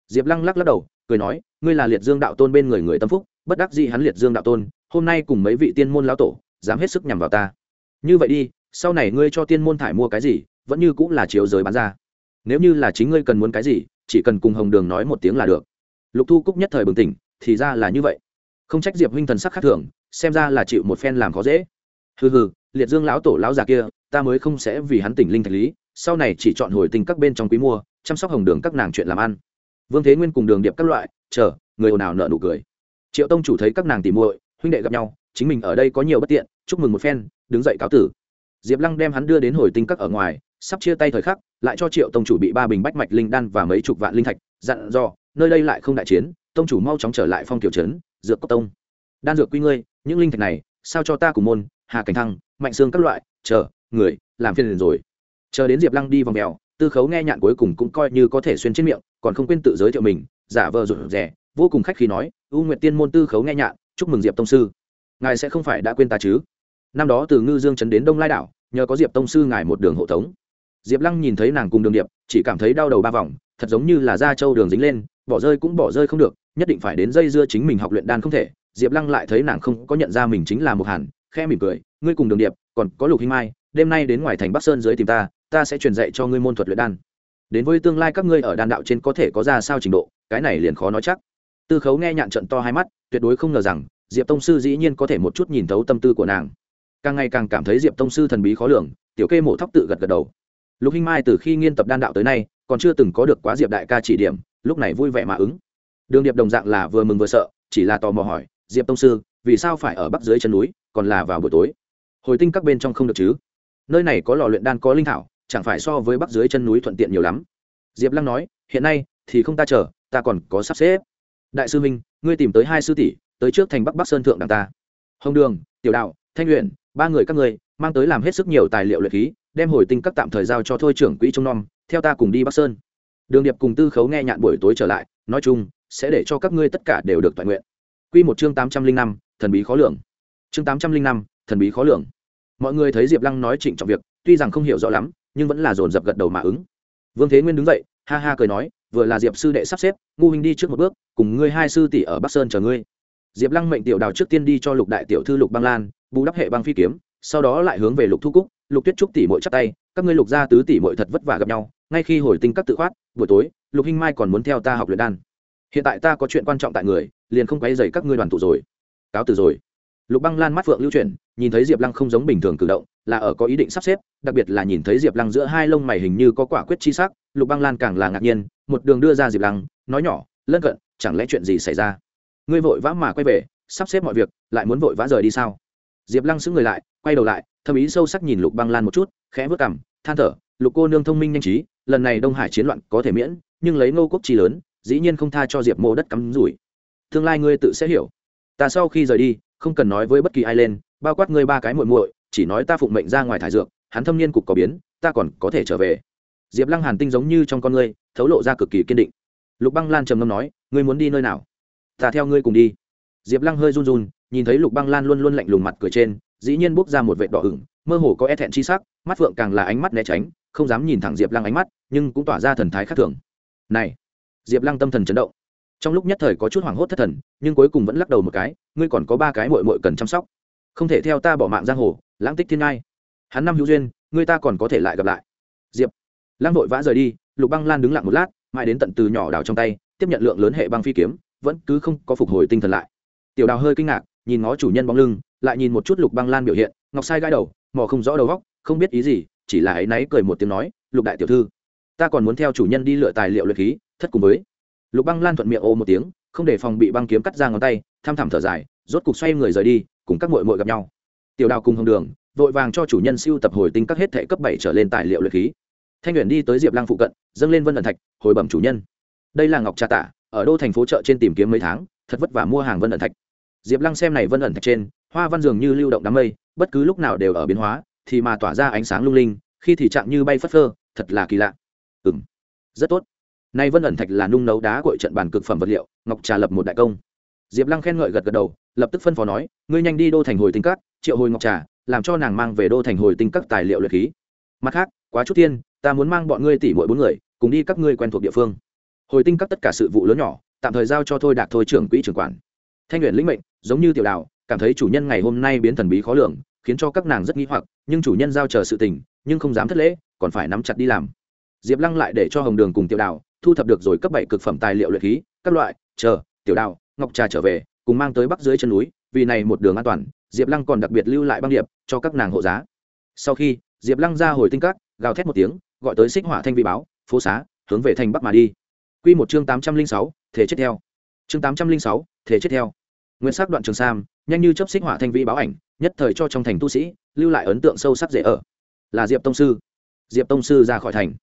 Diệp lăng lắc lắc đầu, cười nói, ngươi là liệt dương đạo tôn bên người người tâm phúc bất đắc dĩ hắn liệt dương đạo tôn, hôm nay cùng mấy vị tiên môn lão tổ, dám hết sức nhằm vào ta. Như vậy đi, sau này ngươi cho tiên môn thải mua cái gì, vẫn như cũng là chiếu giới bán ra. Nếu như là chính ngươi cần muốn cái gì, chỉ cần cùng hồng đường nói một tiếng là được. Lục thu cúc nhất thời bừng tỉnh, thì ra là như vậy. Không trách diệp huynh thần sắc khác thường, xem ra là chịu một phen làm khó dễ. Hừ hừ, liệt dương lão tổ lão già kia, ta mới không sẽ vì hắn tỉnh linh thạch lý, sau này chỉ chọn hồi tình các bên trong quý mua, chăm sóc hồng đường các nàng chuyện làm ăn. Vương thế nguyên cùng đường điệp các loại, chờ, người ồn ào nợ nụ cười triệu tông chủ thấy các nàng tìm muội, huynh đệ gặp nhau, chính mình ở đây có nhiều bất tiện, chúc mừng một phen, đứng dậy cáo tử. Diệp lăng đem hắn đưa đến hồi tinh các ở ngoài, sắp chia tay thời khắc, lại cho triệu tông chủ bị ba bình bách mạch linh đan và mấy chục vạn linh thạch, dặn dò, nơi đây lại không đại chiến, tông chủ mau chóng trở lại phong tiểu trấn, dược cốc tông. Đan dược quy ngươi, những linh thạch này, sao cho ta cùng môn, hà cảnh thăng, mạnh xương các loại, chờ, người, làm phiền rồi. Chờ đến diệp lăng đi vòng mèo, tư khấu nghe nhạn cuối cùng cũng coi như có thể xuyên trên miệng, còn không quên tự giới thiệu mình, giả vờ rụt rẻ vô cùng khách khí nói, u nguyệt tiên môn tư khấu nghe nhạn chúc mừng diệp tông sư. Ngài sẽ không phải đã quên ta chứ? Năm đó từ ngư dương trấn đến đông lai đảo, nhờ có diệp tông sư ngài một đường hộ tống. Diệp lăng nhìn thấy nàng cùng đường điệp, chỉ cảm thấy đau đầu ba vòng, thật giống như là da trâu đường dính lên, bỏ rơi cũng bỏ rơi không được, nhất định phải đến dây dưa chính mình học luyện đan không thể. Diệp lăng lại thấy nàng không có nhận ra mình chính là một hàn khe mỉm cười, ngươi cùng đường điệp, còn có lục hinh mai, đêm nay đến ngoài thành bắc sơn dưới tìm ta ta sẽ truyền dạy cho ngươi môn thuật luyện đan. Đến với tương lai các ngươi ở đan đạo trên có thể có ra sao trình độ, cái này liền khó nói chắc tư khấu nghe nhạn trận to hai mắt, tuyệt đối không ngờ rằng, diệp tông sư dĩ nhiên có thể một chút nhìn thấu tâm tư của nàng. Càng ngày càng cảm thấy diệp tông sư thần bí khó lường, tiểu kê mổ thóc tự gật gật đầu. Lục hinh mai từ khi nghiên tập đan đạo tới nay, còn chưa từng có được quá diệp đại ca chỉ điểm, lúc này vui vẻ mà ứng. Đường điệp đồng dạng là vừa mừng vừa sợ, chỉ là tò mò hỏi, diệp tông sư, vì sao phải ở bắc dưới chân núi, còn là vào buổi tối? Hồi tinh các bên trong không được chứ? Nơi này có lò luyện đan có linh thảo, chẳng phải so với bắc dưới chân núi thuận tiện nhiều lắm. Diệp lăng nói, hiện nay thì không ta chờ, ta còn có sắp xếp đại sư minh ngươi tìm tới hai sư tỷ, tới trước thành bắc bắc sơn thượng đằng ta. Hồng đường, tiểu đạo, thanh luyện ba người các ngươi, mang tới làm hết sức nhiều tài liệu luyện khí, đem hồi tinh các tạm thời giao cho thôi trưởng quỹ trông nom, theo ta cùng đi bắc sơn. Đường điệp cùng tư khấu nghe nhạn buổi tối trở lại, nói chung, sẽ để cho các ngươi tất cả đều được toàn nguyện. Q một chương tám trăm linh năm, thần bí khó lường. Chương tám trăm linh năm, thần bí khó lường. Mọi người thấy diệp lăng nói trịnh trọng việc, tuy rằng không hiểu rõ lắm, nhưng vẫn là dồn dập gật đầu mà ứng. Vương thế nguyên đứng dậy ha ha cười nói, vừa là diệp sư đệ sắp xếp, ngu huynh đi trước một bước, cùng ngươi hai sư tỷ ở bắc sơn chờ ngươi. Diệp lăng mệnh tiểu đào trước tiên đi cho lục đại tiểu thư lục băng lan, bù đắp hệ băng phi kiếm, sau đó lại hướng về lục thu cúc, lục tuyết trúc tỷ mội chắc tay, các ngươi lục gia tứ tỷ mội thật vất vả gặp nhau, ngay khi hồi tinh các tự khoát, buổi tối, lục hinh mai còn muốn theo ta học luyện đan. Hiện tại ta có chuyện quan trọng tại người, liền không quấy dày các ngươi đoàn tụ rồi. Cáo từ rồi. Lục băng lan mắt phượng lưu chuyển, nhìn thấy diệp lăng không giống bình thường cử động là ở có ý định sắp xếp, đặc biệt là nhìn thấy diệp lăng giữa hai lông mày hình như có quả quyết chi sắc, lục băng lan càng là ngạc nhiên, một đường đưa ra diệp lăng, nói nhỏ, lân cận, chẳng lẽ chuyện gì xảy ra? Ngươi vội vã mà quay về, sắp xếp mọi việc, lại muốn vội vã rời đi sao? Diệp lăng xứng người lại, quay đầu lại, thâm ý sâu sắc nhìn lục băng lan một chút, khẽ vớt cảm than thở, lục cô nương thông minh nhanh trí, lần này đông hải chiến loạn có thể miễn, nhưng lấy ngô quốc chi lớn, dĩ nhiên không tha cho diệp mô đất cắm rủi. Tương lai ngươi tự sẽ hiểu. Ta sau khi rời đi, không cần nói với bất kỳ ai lên, bao quát ngươi ba cái muội muội chỉ nói ta phụng mệnh ra ngoài thải dược, hắn thâm niên cục có biến, ta còn có thể trở về. Diệp lăng hàn tinh giống như trong con ngươi, thấu lộ ra cực kỳ kiên định. Lục băng lan trầm ngâm nói, ngươi muốn đi nơi nào? Ta theo ngươi cùng đi. Diệp lăng hơi run run, nhìn thấy lục băng lan luôn luôn lạnh lùng mặt cười trên, dĩ nhiên bốc ra một vệ đỏ ửng, mơ hồ có e thẹn chi sắc, mắt phượng càng là ánh mắt né tránh, không dám nhìn thẳng diệp lăng ánh mắt, nhưng cũng tỏa ra thần thái khác thường. Này! Diệp lăng tâm thần chấn động. Trong lúc nhất thời có chút hoảng hốt thất thần, nhưng cuối cùng vẫn lắc đầu một cái, ngươi còn có ba cái mội mội cần chăm sóc. Không thể theo ta bỏ mạng giang hồ lãng tích thiên ngai. Hắn năm hữu duyên, người ta còn có thể lại gặp lại. Diệp. Lăng vội vã rời đi, lục băng lan đứng lặng một lát, mãi đến tận từ nhỏ đào trong tay, tiếp nhận lượng lớn hệ băng phi kiếm, vẫn cứ không có phục hồi tinh thần lại. Tiểu đào hơi kinh ngạc, nhìn ngó chủ nhân bóng lưng, lại nhìn một chút lục băng lan biểu hiện, ngọc sai gai đầu, mò không rõ đầu góc không biết ý gì, chỉ là áy náy cười một tiếng nói, lục đại tiểu thư, ta còn muốn theo chủ nhân đi lựa tài liệu luyện khí, thất cùng với. Lục băng lan thuận miệng ô một tiếng, không để phòng bị băng kiếm cắt ra ngón tay, tham thảm thở dài, rốt cục xoay người rời đi, cùng các mội mội gặp nhau tiểu đào cùng hồng đường, vội vàng cho chủ nhân siêu tập hồi tinh các hết thể cấp bảy trở lên tài liệu luyện khí. Thanh luyện đi tới diệp lăng phụ cận, dâng lên vân ẩn thạch, hồi bẩm chủ nhân. Đây là ngọc trà tả, ở đô thành phố chợ trên tìm kiếm mấy tháng, thật vất vả mua hàng vân ẩn thạch. Diệp lăng xem này vân ẩn thạch trên, hoa văn dường như lưu động đám mây, bất cứ lúc nào đều ở biến hóa, thì mà tỏa ra ánh sáng lung linh, khi thì chạm như bay phất phơ, thật là kỳ lạ. Ừ m rất tốt. Nay vân ẩn thạch là nung nấu đá cội trận bàn cực phẩm vật liệu, ngọc trà lập một đại công. Diệp lăng khen ngợi gật gật đầu, lập tức phân phó nói, ngươi nhanh đi đô thành hồi tinh cát triệu hồi ngọc trà làm cho nàng mang về đô thành hồi tinh các tài liệu luyện khí. Mặt khác quá chút tiên, ta muốn mang bọn ngươi tỉ mỗi bốn người cùng đi các ngươi quen thuộc địa phương. Hồi tinh các tất cả sự vụ lớn nhỏ tạm thời giao cho thôi đạt thôi trưởng quỹ trưởng quản. Thanh luyện lĩnh mệnh giống như tiểu đào cảm thấy chủ nhân ngày hôm nay biến thần bí khó lường khiến cho các nàng rất nghi hoặc nhưng chủ nhân giao chờ sự tình nhưng không dám thất lễ còn phải nắm chặt đi làm. Diệp lăng lại để cho hồng đường cùng tiểu đào thu thập được rồi cấp bảy cực phẩm tài liệu luyện khí các loại chờ tiểu đào ngọc trà trở về cùng mang tới bắc dưới chân núi vì này một đường an toàn, diệp lăng còn đặc biệt lưu lại băng điệp cho các nàng hộ giá. Sau khi, diệp lăng ra hồi tinh các, gào thét một tiếng, gọi tới xích hỏa thanh vi báo, phố xá, hướng về thành bắc mà đi. Q một chương tám trăm linh sáu, thể chết theo. Chương tám trăm linh sáu, thể chết theo. Nguyên sắc đoạn trường sam, nhanh như chấp xích hỏa thanh vi báo ảnh, nhất thời cho trong thành tu sĩ, lưu lại ấn tượng sâu sắc dễ ở. Là diệp tông sư. Diệp tông sư ra khỏi thành.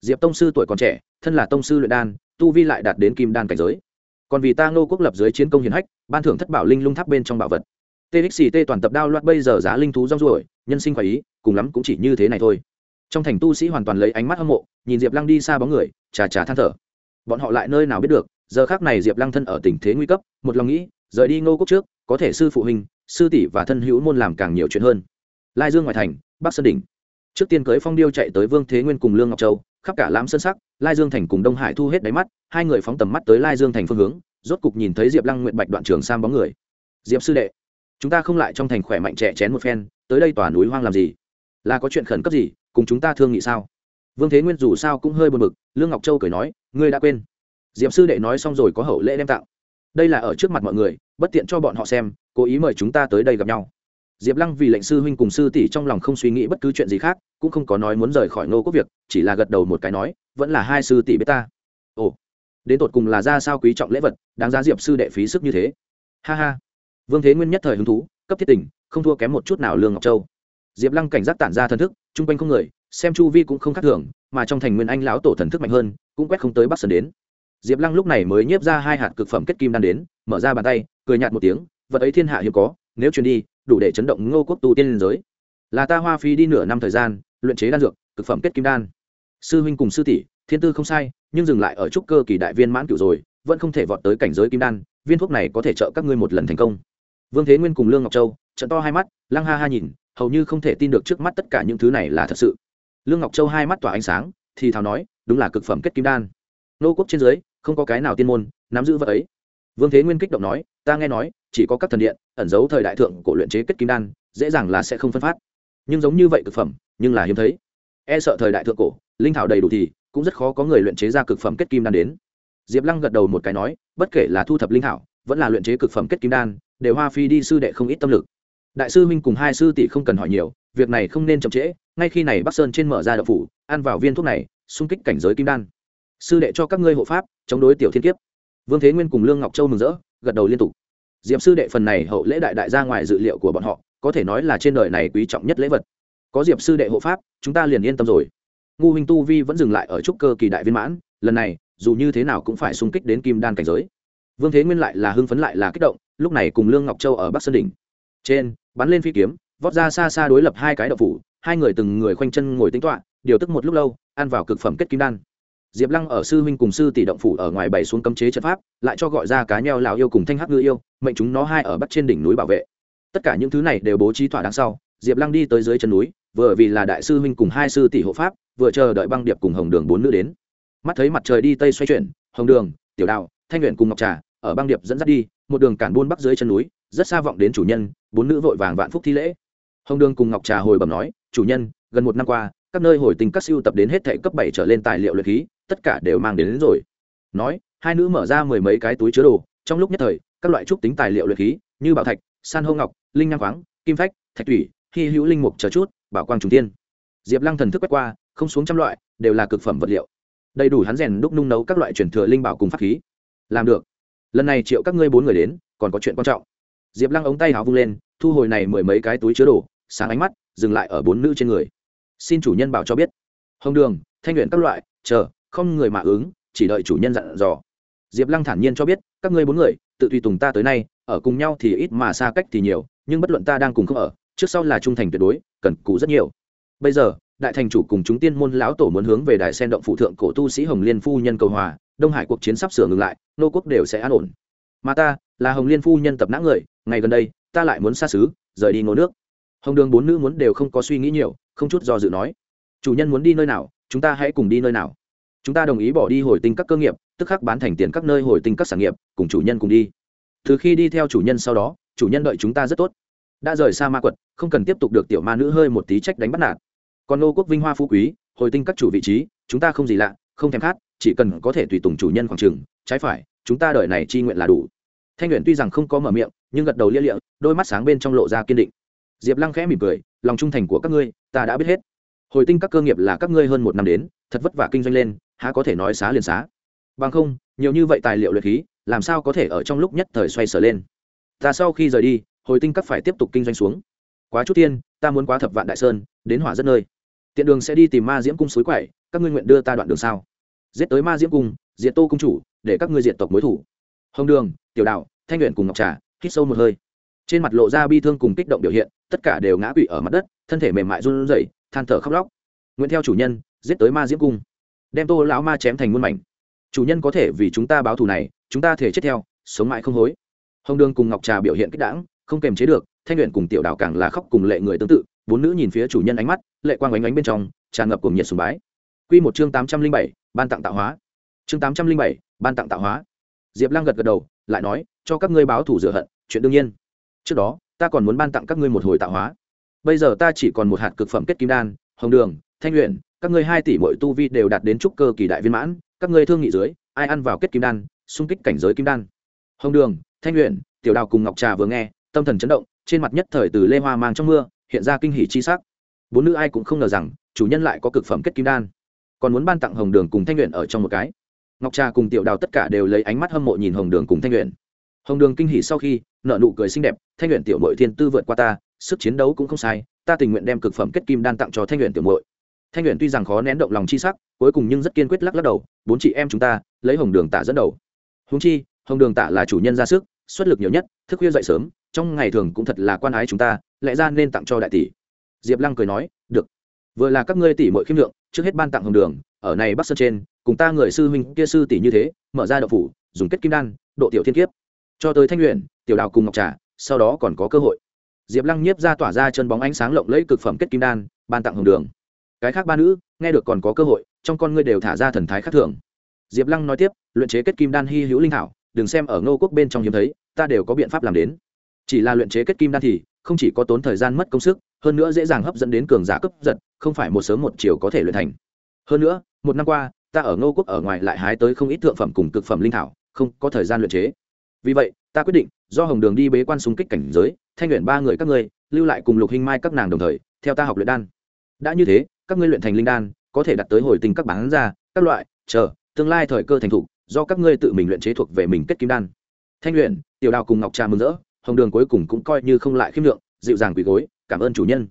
Diệp tông sư tuổi còn trẻ, thân là tông sư luyện đan, tu vi lại đạt đến kim đan cảnh giới còn vì ta ngô quốc lập dưới chiến công hiển hách, ban thưởng thất bảo linh lung tháp bên trong bảo vật. Txt toàn tập đao loạt bây giờ giá linh thú rong ruổi, nhân sinh khoái ý, cùng lắm cũng chỉ như thế này thôi. Trong thành tu sĩ hoàn toàn lấy ánh mắt hâm mộ, nhìn diệp lăng đi xa bóng người, chà chà than thở. Bọn họ lại nơi nào biết được, giờ khác này diệp lăng thân ở tình thế nguy cấp, một lòng nghĩ, rời đi ngô quốc trước, có thể sư phụ huynh, sư tỷ và thân hữu môn làm càng nhiều chuyện hơn. Lai dương ngoại thành, bắc sơn đỉnh. Trước tiên cưới phong điêu chạy tới vương thế nguyên cùng lương ngọc châu khắp cả lãm sơn sắc, lai dương thành cùng đông hải thu hết đáy mắt, hai người phóng tầm mắt tới lai dương thành phương hướng, rốt cục nhìn thấy diệp lăng nguyện bạch đoạn trường sang bóng người. Diệp sư đệ, chúng ta không lại trong thành khỏe mạnh trẻ chén một phen, tới đây tòa núi hoang làm gì? Là có chuyện khẩn cấp gì, cùng chúng ta thương nghị sao? Vương thế nguyên dù sao cũng hơi buồn bực, lương ngọc châu cười nói, ngươi đã quên. Diệp sư đệ nói xong rồi có hậu lễ đem tặng. Đây là ở trước mặt mọi người, bất tiện cho bọn họ xem, cố ý mời chúng ta tới đây gặp nhau diệp lăng vì lệnh sư huynh cùng sư tỷ trong lòng không suy nghĩ bất cứ chuyện gì khác, cũng không có nói muốn rời khỏi nô quốc việc chỉ là gật đầu một cái nói, vẫn là hai sư tỷ biết ta. Ồ, đến tột cùng là ra sao quý trọng lễ vật, đáng giá diệp sư đệ phí sức như thế. Ha ha. Vương thế nguyên nhất thời hứng thú, cấp thiết tình, không thua kém một chút nào lương ngọc châu. Diệp lăng cảnh giác tản ra thần thức, chung quanh không người, xem chu vi cũng không khác thường, mà trong thành nguyên anh lão tổ thần thức mạnh hơn, cũng quét không tới bắc sơn đến. Diệp lăng lúc này mới nhiếp ra hai hạt cực phẩm kết kim đan đến, mở ra bàn tay, cười nhạt một tiếng, vật ấy thiên hạ hiếm có nếu truyền đi, đủ để chấn động ngô quốc tu tiên giới. Là ta hoa phí đi nửa năm thời gian, luyện chế đan dược, cực phẩm kết kim đan. Sư huynh cùng sư tỷ, thiên tư không sai, nhưng dừng lại ở trúc cơ kỳ đại viên mãn cửu rồi, vẫn không thể vọt tới cảnh giới kim đan, viên thuốc này có thể trợ các ngươi một lần thành công. Vương thế nguyên cùng lương ngọc châu, trận to hai mắt, lăng ha ha nhìn, hầu như không thể tin được trước mắt tất cả những thứ này là thật sự. Lương ngọc châu hai mắt tỏa ánh sáng, thì thào nói, đúng là cực phẩm kết kim đan. Nô quốc trên dưới, không có cái nào tiên môn, nắm giữ vật ấy. Vương thế nguyên kích động nói, ta nghe nói chỉ có các thần điện, ẩn giấu thời đại thượng cổ luyện chế kết kim đan, dễ dàng là sẽ không phân phát. Nhưng giống như vậy cực phẩm, nhưng là hiếm thấy. E sợ thời đại thượng cổ, linh thảo đầy đủ thì cũng rất khó có người luyện chế ra cực phẩm kết kim đan đến. Diệp lăng gật đầu một cái nói, bất kể là thu thập linh thảo, vẫn là luyện chế cực phẩm kết kim đan, đều hoa phi đi sư đệ không ít tâm lực. Đại sư minh cùng hai sư tỷ không cần hỏi nhiều, việc này không nên chậm trễ, ngay khi này bắc sơn trên mở ra đậu phủ, ăn vào viên thuốc này, xung kích cảnh giới kim đan. Sư đệ cho các ngươi hộ pháp, chống đối tiểu thiên kiếp. Vương thế nguyên cùng lương ngọc châu mừng rỡ, gật đầu liên tục diệm sư đệ phần này hậu lễ đại đại ra ngoài dự liệu của bọn họ, có thể nói là trên đời này quý trọng nhất lễ vật. Có diệp sư đệ hộ pháp, chúng ta liền yên tâm rồi. Ngu huynh tu vi vẫn dừng lại ở trúc cơ kỳ đại viên mãn, lần này, dù như thế nào cũng phải xung kích đến kim đan cảnh giới. Vương thế nguyên lại là hưng phấn lại là kích động, lúc này cùng lương ngọc châu ở bắc sơn đỉnh. Trên, bắn lên phi kiếm, vót ra xa xa đối lập hai cái đậu phủ, hai người từng người khoanh chân ngồi tính toạ điều tức một lúc lâu, ăn vào cực phẩm kết kim đan diệp lăng ở sư huynh cùng sư tỷ động phủ ở ngoài bày xuống cấm chế trận pháp, lại cho gọi ra cá nheo lào yêu cùng thanh hắc ngư yêu, mệnh chúng nó hai ở bắt trên đỉnh núi bảo vệ. Tất cả những thứ này đều bố trí thỏa đáng sau, diệp lăng đi tới dưới chân núi, vừa vì là đại sư huynh cùng hai sư tỷ hộ pháp, vừa chờ đợi băng điệp cùng hồng đường bốn nữ đến. Mắt thấy mặt trời đi tây xoay chuyển, hồng đường, tiểu đạo, thanh luyện cùng ngọc trà ở băng điệp dẫn dắt đi, một đường cản buôn bắc dưới chân núi, rất xa vọng đến chủ nhân, bốn nữ vội vàng vạn phúc thi lễ. Hồng đường cùng ngọc trà hồi bẩm nói, chủ nhân, gần một năm qua, các nơi hồi tình các siêu tập đến hết thể cấp bảy trở lên tài liệu luyện khí tất cả đều mang đến, đến rồi. Nói hai nữ mở ra mười mấy cái túi chứa đồ trong lúc nhất thời các loại trúc tính tài liệu luyện khí như bảo thạch san hô ngọc linh nhang khoáng kim phách thạch thủy hy hữu linh mục chờ chút bảo quang trùng tiên diệp lăng thần thức quét qua không xuống trăm loại đều là cực phẩm vật liệu. Đầy đủ hắn rèn đúc nung nấu các loại truyền thừa linh bảo cùng pháp khí. Làm được. Lần này triệu các ngươi bốn người đến còn có chuyện quan trọng. Diệp lăng ống tay hào vung lên thu hồi này mười mấy cái túi chứa đồ sáng ánh mắt dừng lại ở bốn nữ trên người. Xin chủ nhân bảo cho biết. Hồng đường thanh luyện các loại chờ không người mà ứng, chỉ đợi chủ nhân dặn dò. Diệp lăng thản nhiên cho biết, các ngươi bốn người, tự tùy tùng ta tới nay, ở cùng nhau thì ít mà xa cách thì nhiều, nhưng bất luận ta đang cùng không ở, trước sau là trung thành tuyệt đối, cần cù rất nhiều. Bây giờ, đại thành chủ cùng chúng tiên môn lão tổ muốn hướng về đài sen động phụ thượng cổ tu sĩ hồng liên phu nhân cầu hòa, đông hải cuộc chiến sắp sửa ngừng lại, nô quốc đều sẽ an ổn. Mà ta, là hồng liên phu nhân tập nã người, ngày gần đây, ta lại muốn xa xứ, rời đi ngô nước. Hồng đường bốn nữ muốn đều không có suy nghĩ nhiều, không chút do dự nói, chủ nhân muốn đi nơi nào, chúng ta hãy cùng đi nơi nào chúng ta đồng ý bỏ đi hồi tinh các cơ nghiệp, tức khắc bán thành tiền các nơi hồi tinh các sản nghiệp, cùng chủ nhân cùng đi. Từ khi đi theo chủ nhân sau đó, chủ nhân đợi chúng ta rất tốt. Đã rời xa ma quật, không cần tiếp tục được tiểu ma nữ hơi một tí trách đánh bắt nạt. Còn nô quốc vinh hoa phú quý, hồi tinh các chủ vị trí, chúng ta không gì lạ, không thèm khát, chỉ cần có thể tùy tùng chủ nhân khoảng trường trái phải, chúng ta đợi này chi nguyện là đủ. Thanh luyện tuy rằng không có mở miệng, nhưng gật đầu lia lịa, đôi mắt sáng bên trong lộ ra kiên định. Diệp lăng khẽ mỉm cười, lòng trung thành của các ngươi, ta đã biết hết. Hồi tinh các cơ nghiệp là các ngươi hơn một năm đến, thật vất vả kinh doanh lên há có thể nói xá liền xá. Bằng không, nhiều như vậy tài liệu luyện khí, làm sao có thể ở trong lúc nhất thời xoay sở lên? Ta sau khi rời đi, hồi tinh các phải tiếp tục kinh doanh xuống. Quá chút tiên, ta muốn quá thập vạn đại sơn, đến hỏa rất nơi. Tiện đường sẽ đi tìm ma diễm cung suối quậy các ngươi nguyện đưa ta đoạn đường sao? Giết tới ma diễm cung diện tô cung chủ, để các ngươi diện tộc mối thủ. Hồng đường, tiểu đạo, thanh nguyện cùng ngọc trà, hít sâu một hơi. Trên mặt lộ ra bi thương cùng kích động biểu hiện, tất cả đều ngã quỵ ở mặt đất, thân thể mềm mại run rẩy, than thở khóc lóc. Nguyễn theo chủ nhân, giết tới ma diễm cung đem tô lão ma chém thành muôn mảnh. Chủ nhân có thể vì chúng ta báo thù này, chúng ta thể chết theo, sống mãi không hối. Hồng đường cùng ngọc trà biểu hiện kích đãng, không kềm chế được, thanh luyện cùng tiểu đạo càng là khóc cùng lệ người tương tự, bốn nữ nhìn phía chủ nhân ánh mắt, lệ quang ánh ánh bên trong, tràn ngập cùng nhiệt sùng bái. Quy một chương tám trăm linh bảy, ban tặng tạo hóa. Chương tám trăm linh bảy, ban tặng tạo hóa. Diệp lang gật gật đầu, lại nói, cho các ngươi báo thủ rửa hận, chuyện đương nhiên. Trước đó, ta còn muốn ban tặng các ngươi một hồi tạo hóa. Bây giờ ta chỉ còn một hạt cực phẩm kết kim đan, hồng đường, thanh luyện các ngươi hai tỷ mỗi tu vi đều đạt đến trúc cơ kỳ đại viên mãn, các ngươi thương nghị dưới, ai ăn vào kết kim đan, xung kích cảnh giới kim đan. Hồng đường, thanh luyện tiểu đào cùng ngọc trà vừa nghe, tâm thần chấn động, trên mặt nhất thời từ lê hoa mang trong mưa, hiện ra kinh hỷ chi sắc. Bốn nữ ai cũng không ngờ rằng, chủ nhân lại có cực phẩm kết kim đan. Còn muốn ban tặng hồng đường cùng thanh luyện ở trong một cái. Ngọc trà cùng tiểu đào tất cả đều lấy ánh mắt hâm mộ nhìn hồng đường cùng thanh luyện hồng đường kinh hỉ sau khi nợ nụ cười xinh đẹp, thanh luyện tiểu mội thiên tư vượt qua ta, sức chiến đấu cũng không sai, ta tình nguyện đem cực phẩm kết kim đan tặng cho thanh luyện tiểu mội thanh luyện tuy rằng khó nén động lòng chi sắc, cuối cùng nhưng rất kiên quyết lắc lắc đầu, bốn chị em chúng ta, lấy hồng đường tạ dẫn đầu. Húng chi, hồng đường tạ là chủ nhân ra sức, xuất lực nhiều nhất, thức khuya dậy sớm, trong ngày thường cũng thật là quan ái chúng ta, lẽ ra nên tặng cho đại tỷ. Diệp lăng cười nói, được. Vừa là các ngươi tỷ mọi khiêm lượng, trước hết ban tặng hồng đường, ở này bắc sơn trên, cùng ta người sư huynh kia sư tỷ như thế, mở ra đậu phủ, dùng kết kim đan, độ tiểu thiên kiếp. Cho tới thanh luyện tiểu đào cùng ngọc trà, sau đó còn có cơ hội. Diệp lăng nhiếp ra tỏa ra chân bóng ánh sáng lộng lẫy cực phẩm kết kim đan, ban tặng hồng đường cái khác ba nữ, nghe được còn có cơ hội, trong con ngươi đều thả ra thần thái khác thường. Diệp lăng nói tiếp, luyện chế kết kim đan hy hữu linh thảo, đừng xem ở ngô quốc bên trong hiếm thấy, ta đều có biện pháp làm đến. Chỉ là luyện chế kết kim đan thì, không chỉ có tốn thời gian mất công sức, hơn nữa dễ dàng hấp dẫn đến cường giả cấp giật, không phải một sớm một chiều có thể luyện thành. Hơn nữa, một năm qua, ta ở ngô quốc ở ngoài lại hái tới không ít thượng phẩm cùng cực phẩm linh thảo, không có thời gian luyện chế. Vì vậy, ta quyết định, do hồng đường đi bế quan xung kích cảnh giới, thanh luyện ba người các ngươi, lưu lại cùng lục hình mai các nàng đồng thời, theo ta học luyện đan. Đã như thế các ngươi luyện thành linh đan, có thể đặt tới hồi tình các bán ra, các loại, chờ, tương lai thời cơ thành thục, do các ngươi tự mình luyện chế thuộc về mình kết kim đan. Thanh luyện tiểu đào cùng ngọc trà mừng rỡ, hồng đường cuối cùng cũng coi như không lại khiêm lượng, dịu dàng quỳ gối, cảm ơn chủ nhân.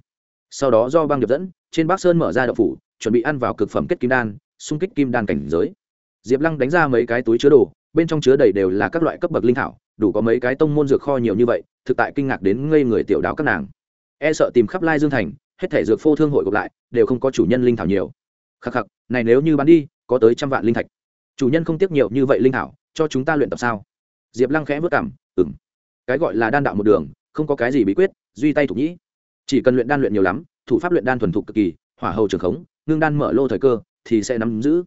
Sau đó do băng điệp dẫn, trên bắc sơn mở ra đậu phủ, chuẩn bị ăn vào cực phẩm kết kim đan, xung kích kim đan cảnh giới. Diệp lăng đánh ra mấy cái túi chứa đồ, bên trong chứa đầy đều là các loại cấp bậc linh thảo, đủ có mấy cái tông môn dược kho nhiều như vậy, thực tại kinh ngạc đến ngây người tiểu đáo các nàng. E sợ tìm khắp lai dương thành hết thể dược phô thương hội gộp lại, đều không có chủ nhân linh thảo nhiều. Khắc khắc, này nếu như bán đi, có tới trăm vạn linh thạch. Chủ nhân không tiếc nhiều như vậy linh thảo, cho chúng ta luyện tập sao? Diệp lăng khẽ vất cảm ừng cái gọi là đan đạo một đường, không có cái gì bí quyết, duy tay thủ nhĩ. Chỉ cần luyện đan luyện nhiều lắm, thủ pháp luyện đan thuần thục cực kỳ, hỏa hầu trường khống, ngưng đan mở lô thời cơ, thì sẽ nắm giữ.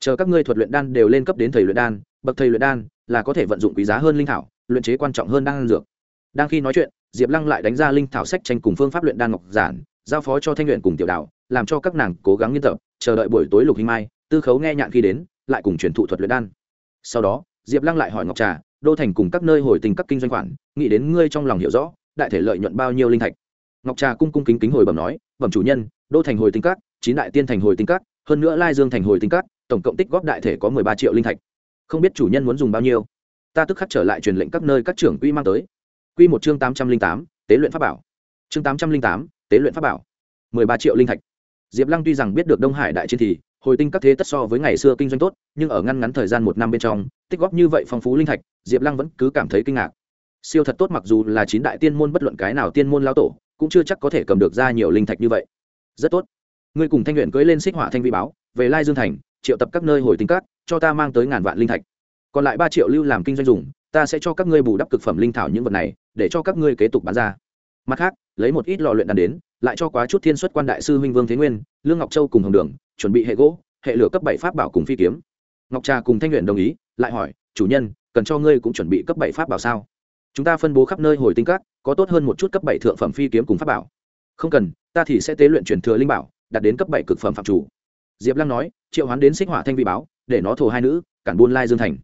Chờ các ngươi thuật luyện đan đều lên cấp đến thầy luyện đan, bậc thầy luyện đan, là có thể vận dụng quý giá hơn linh thảo, luyện chế quan trọng hơn đan dược. Đang khi nói chuyện, diệp lăng lại đánh ra linh thảo sách tranh cùng phương pháp luyện đan ngọc giản giao phó cho thanh luyện cùng tiểu đạo, làm cho các nàng cố gắng nghiên tập, chờ đợi buổi tối lục hình mai, tư khấu nghe nhạn khi đến, lại cùng truyền thụ thuật luyện đan. Sau đó, diệp lăng lại hỏi ngọc trà, đô thành cùng các nơi hồi tình các kinh doanh khoản, nghĩ đến ngươi trong lòng hiểu rõ, đại thể lợi nhuận bao nhiêu linh thạch? Ngọc trà cung cung kính kính hồi bẩm nói, bẩm chủ nhân, đô thành hồi tinh các, chín đại tiên thành hồi tinh các, hơn nữa lai dương thành hồi tinh các, tổng cộng tích góp đại thể có mười ba triệu linh thạch. Không biết chủ nhân muốn dùng bao nhiêu? Ta tức khắc trở lại truyền lệnh các nơi các trưởng quy mang tới. Quy một chương tám trăm linh tám, tế luyện pháp bảo. Chương tám trăm linh tám tế luyện pháp bảo. mười ba triệu linh thạch. Diệp lăng tuy rằng biết được đông hải đại chiến thì, hồi tinh các thế tất so với ngày xưa kinh doanh tốt, nhưng ở ngăn ngắn thời gian một năm bên trong, tích góp như vậy phong phú linh thạch, diệp lăng vẫn cứ cảm thấy kinh ngạc. Siêu thật tốt mặc dù là chín đại tiên môn bất luận cái nào tiên môn lao tổ, cũng chưa chắc có thể cầm được ra nhiều linh thạch như vậy. Rất tốt. Ngươi cùng thanh luyện cưỡi lên xích hỏa thanh vi báo, về lai dương thành, triệu tập các nơi hồi tinh các, cho ta mang tới ngàn vạn linh thạch. Còn lại ba triệu lưu làm kinh doanh dùng, ta sẽ cho các ngươi bù đắp cực phẩm linh thảo những vật này, để cho các ngươi kế tục bán ra mặt khác, lấy một ít lò luyện đàn đến, lại cho quá chút thiên xuất quan đại sư huynh vương thế nguyên, lương ngọc châu cùng hồng đường, chuẩn bị hệ gỗ, hệ lửa cấp bảy pháp bảo cùng phi kiếm. Ngọc trà cùng thanh luyện đồng ý, lại hỏi, chủ nhân, cần cho ngươi cũng chuẩn bị cấp bảy pháp bảo sao? Chúng ta phân bố khắp nơi hồi tinh các, có tốt hơn một chút cấp bảy thượng phẩm phi kiếm cùng pháp bảo. Không cần, ta thì sẽ tế luyện truyền thừa linh bảo, đạt đến cấp bảy cực phẩm phạm chủ. Diệp lăng nói, triệu hoán đến xích hỏa thanh vi báo, để nó thổ hai nữ, cản buôn lai dương thành.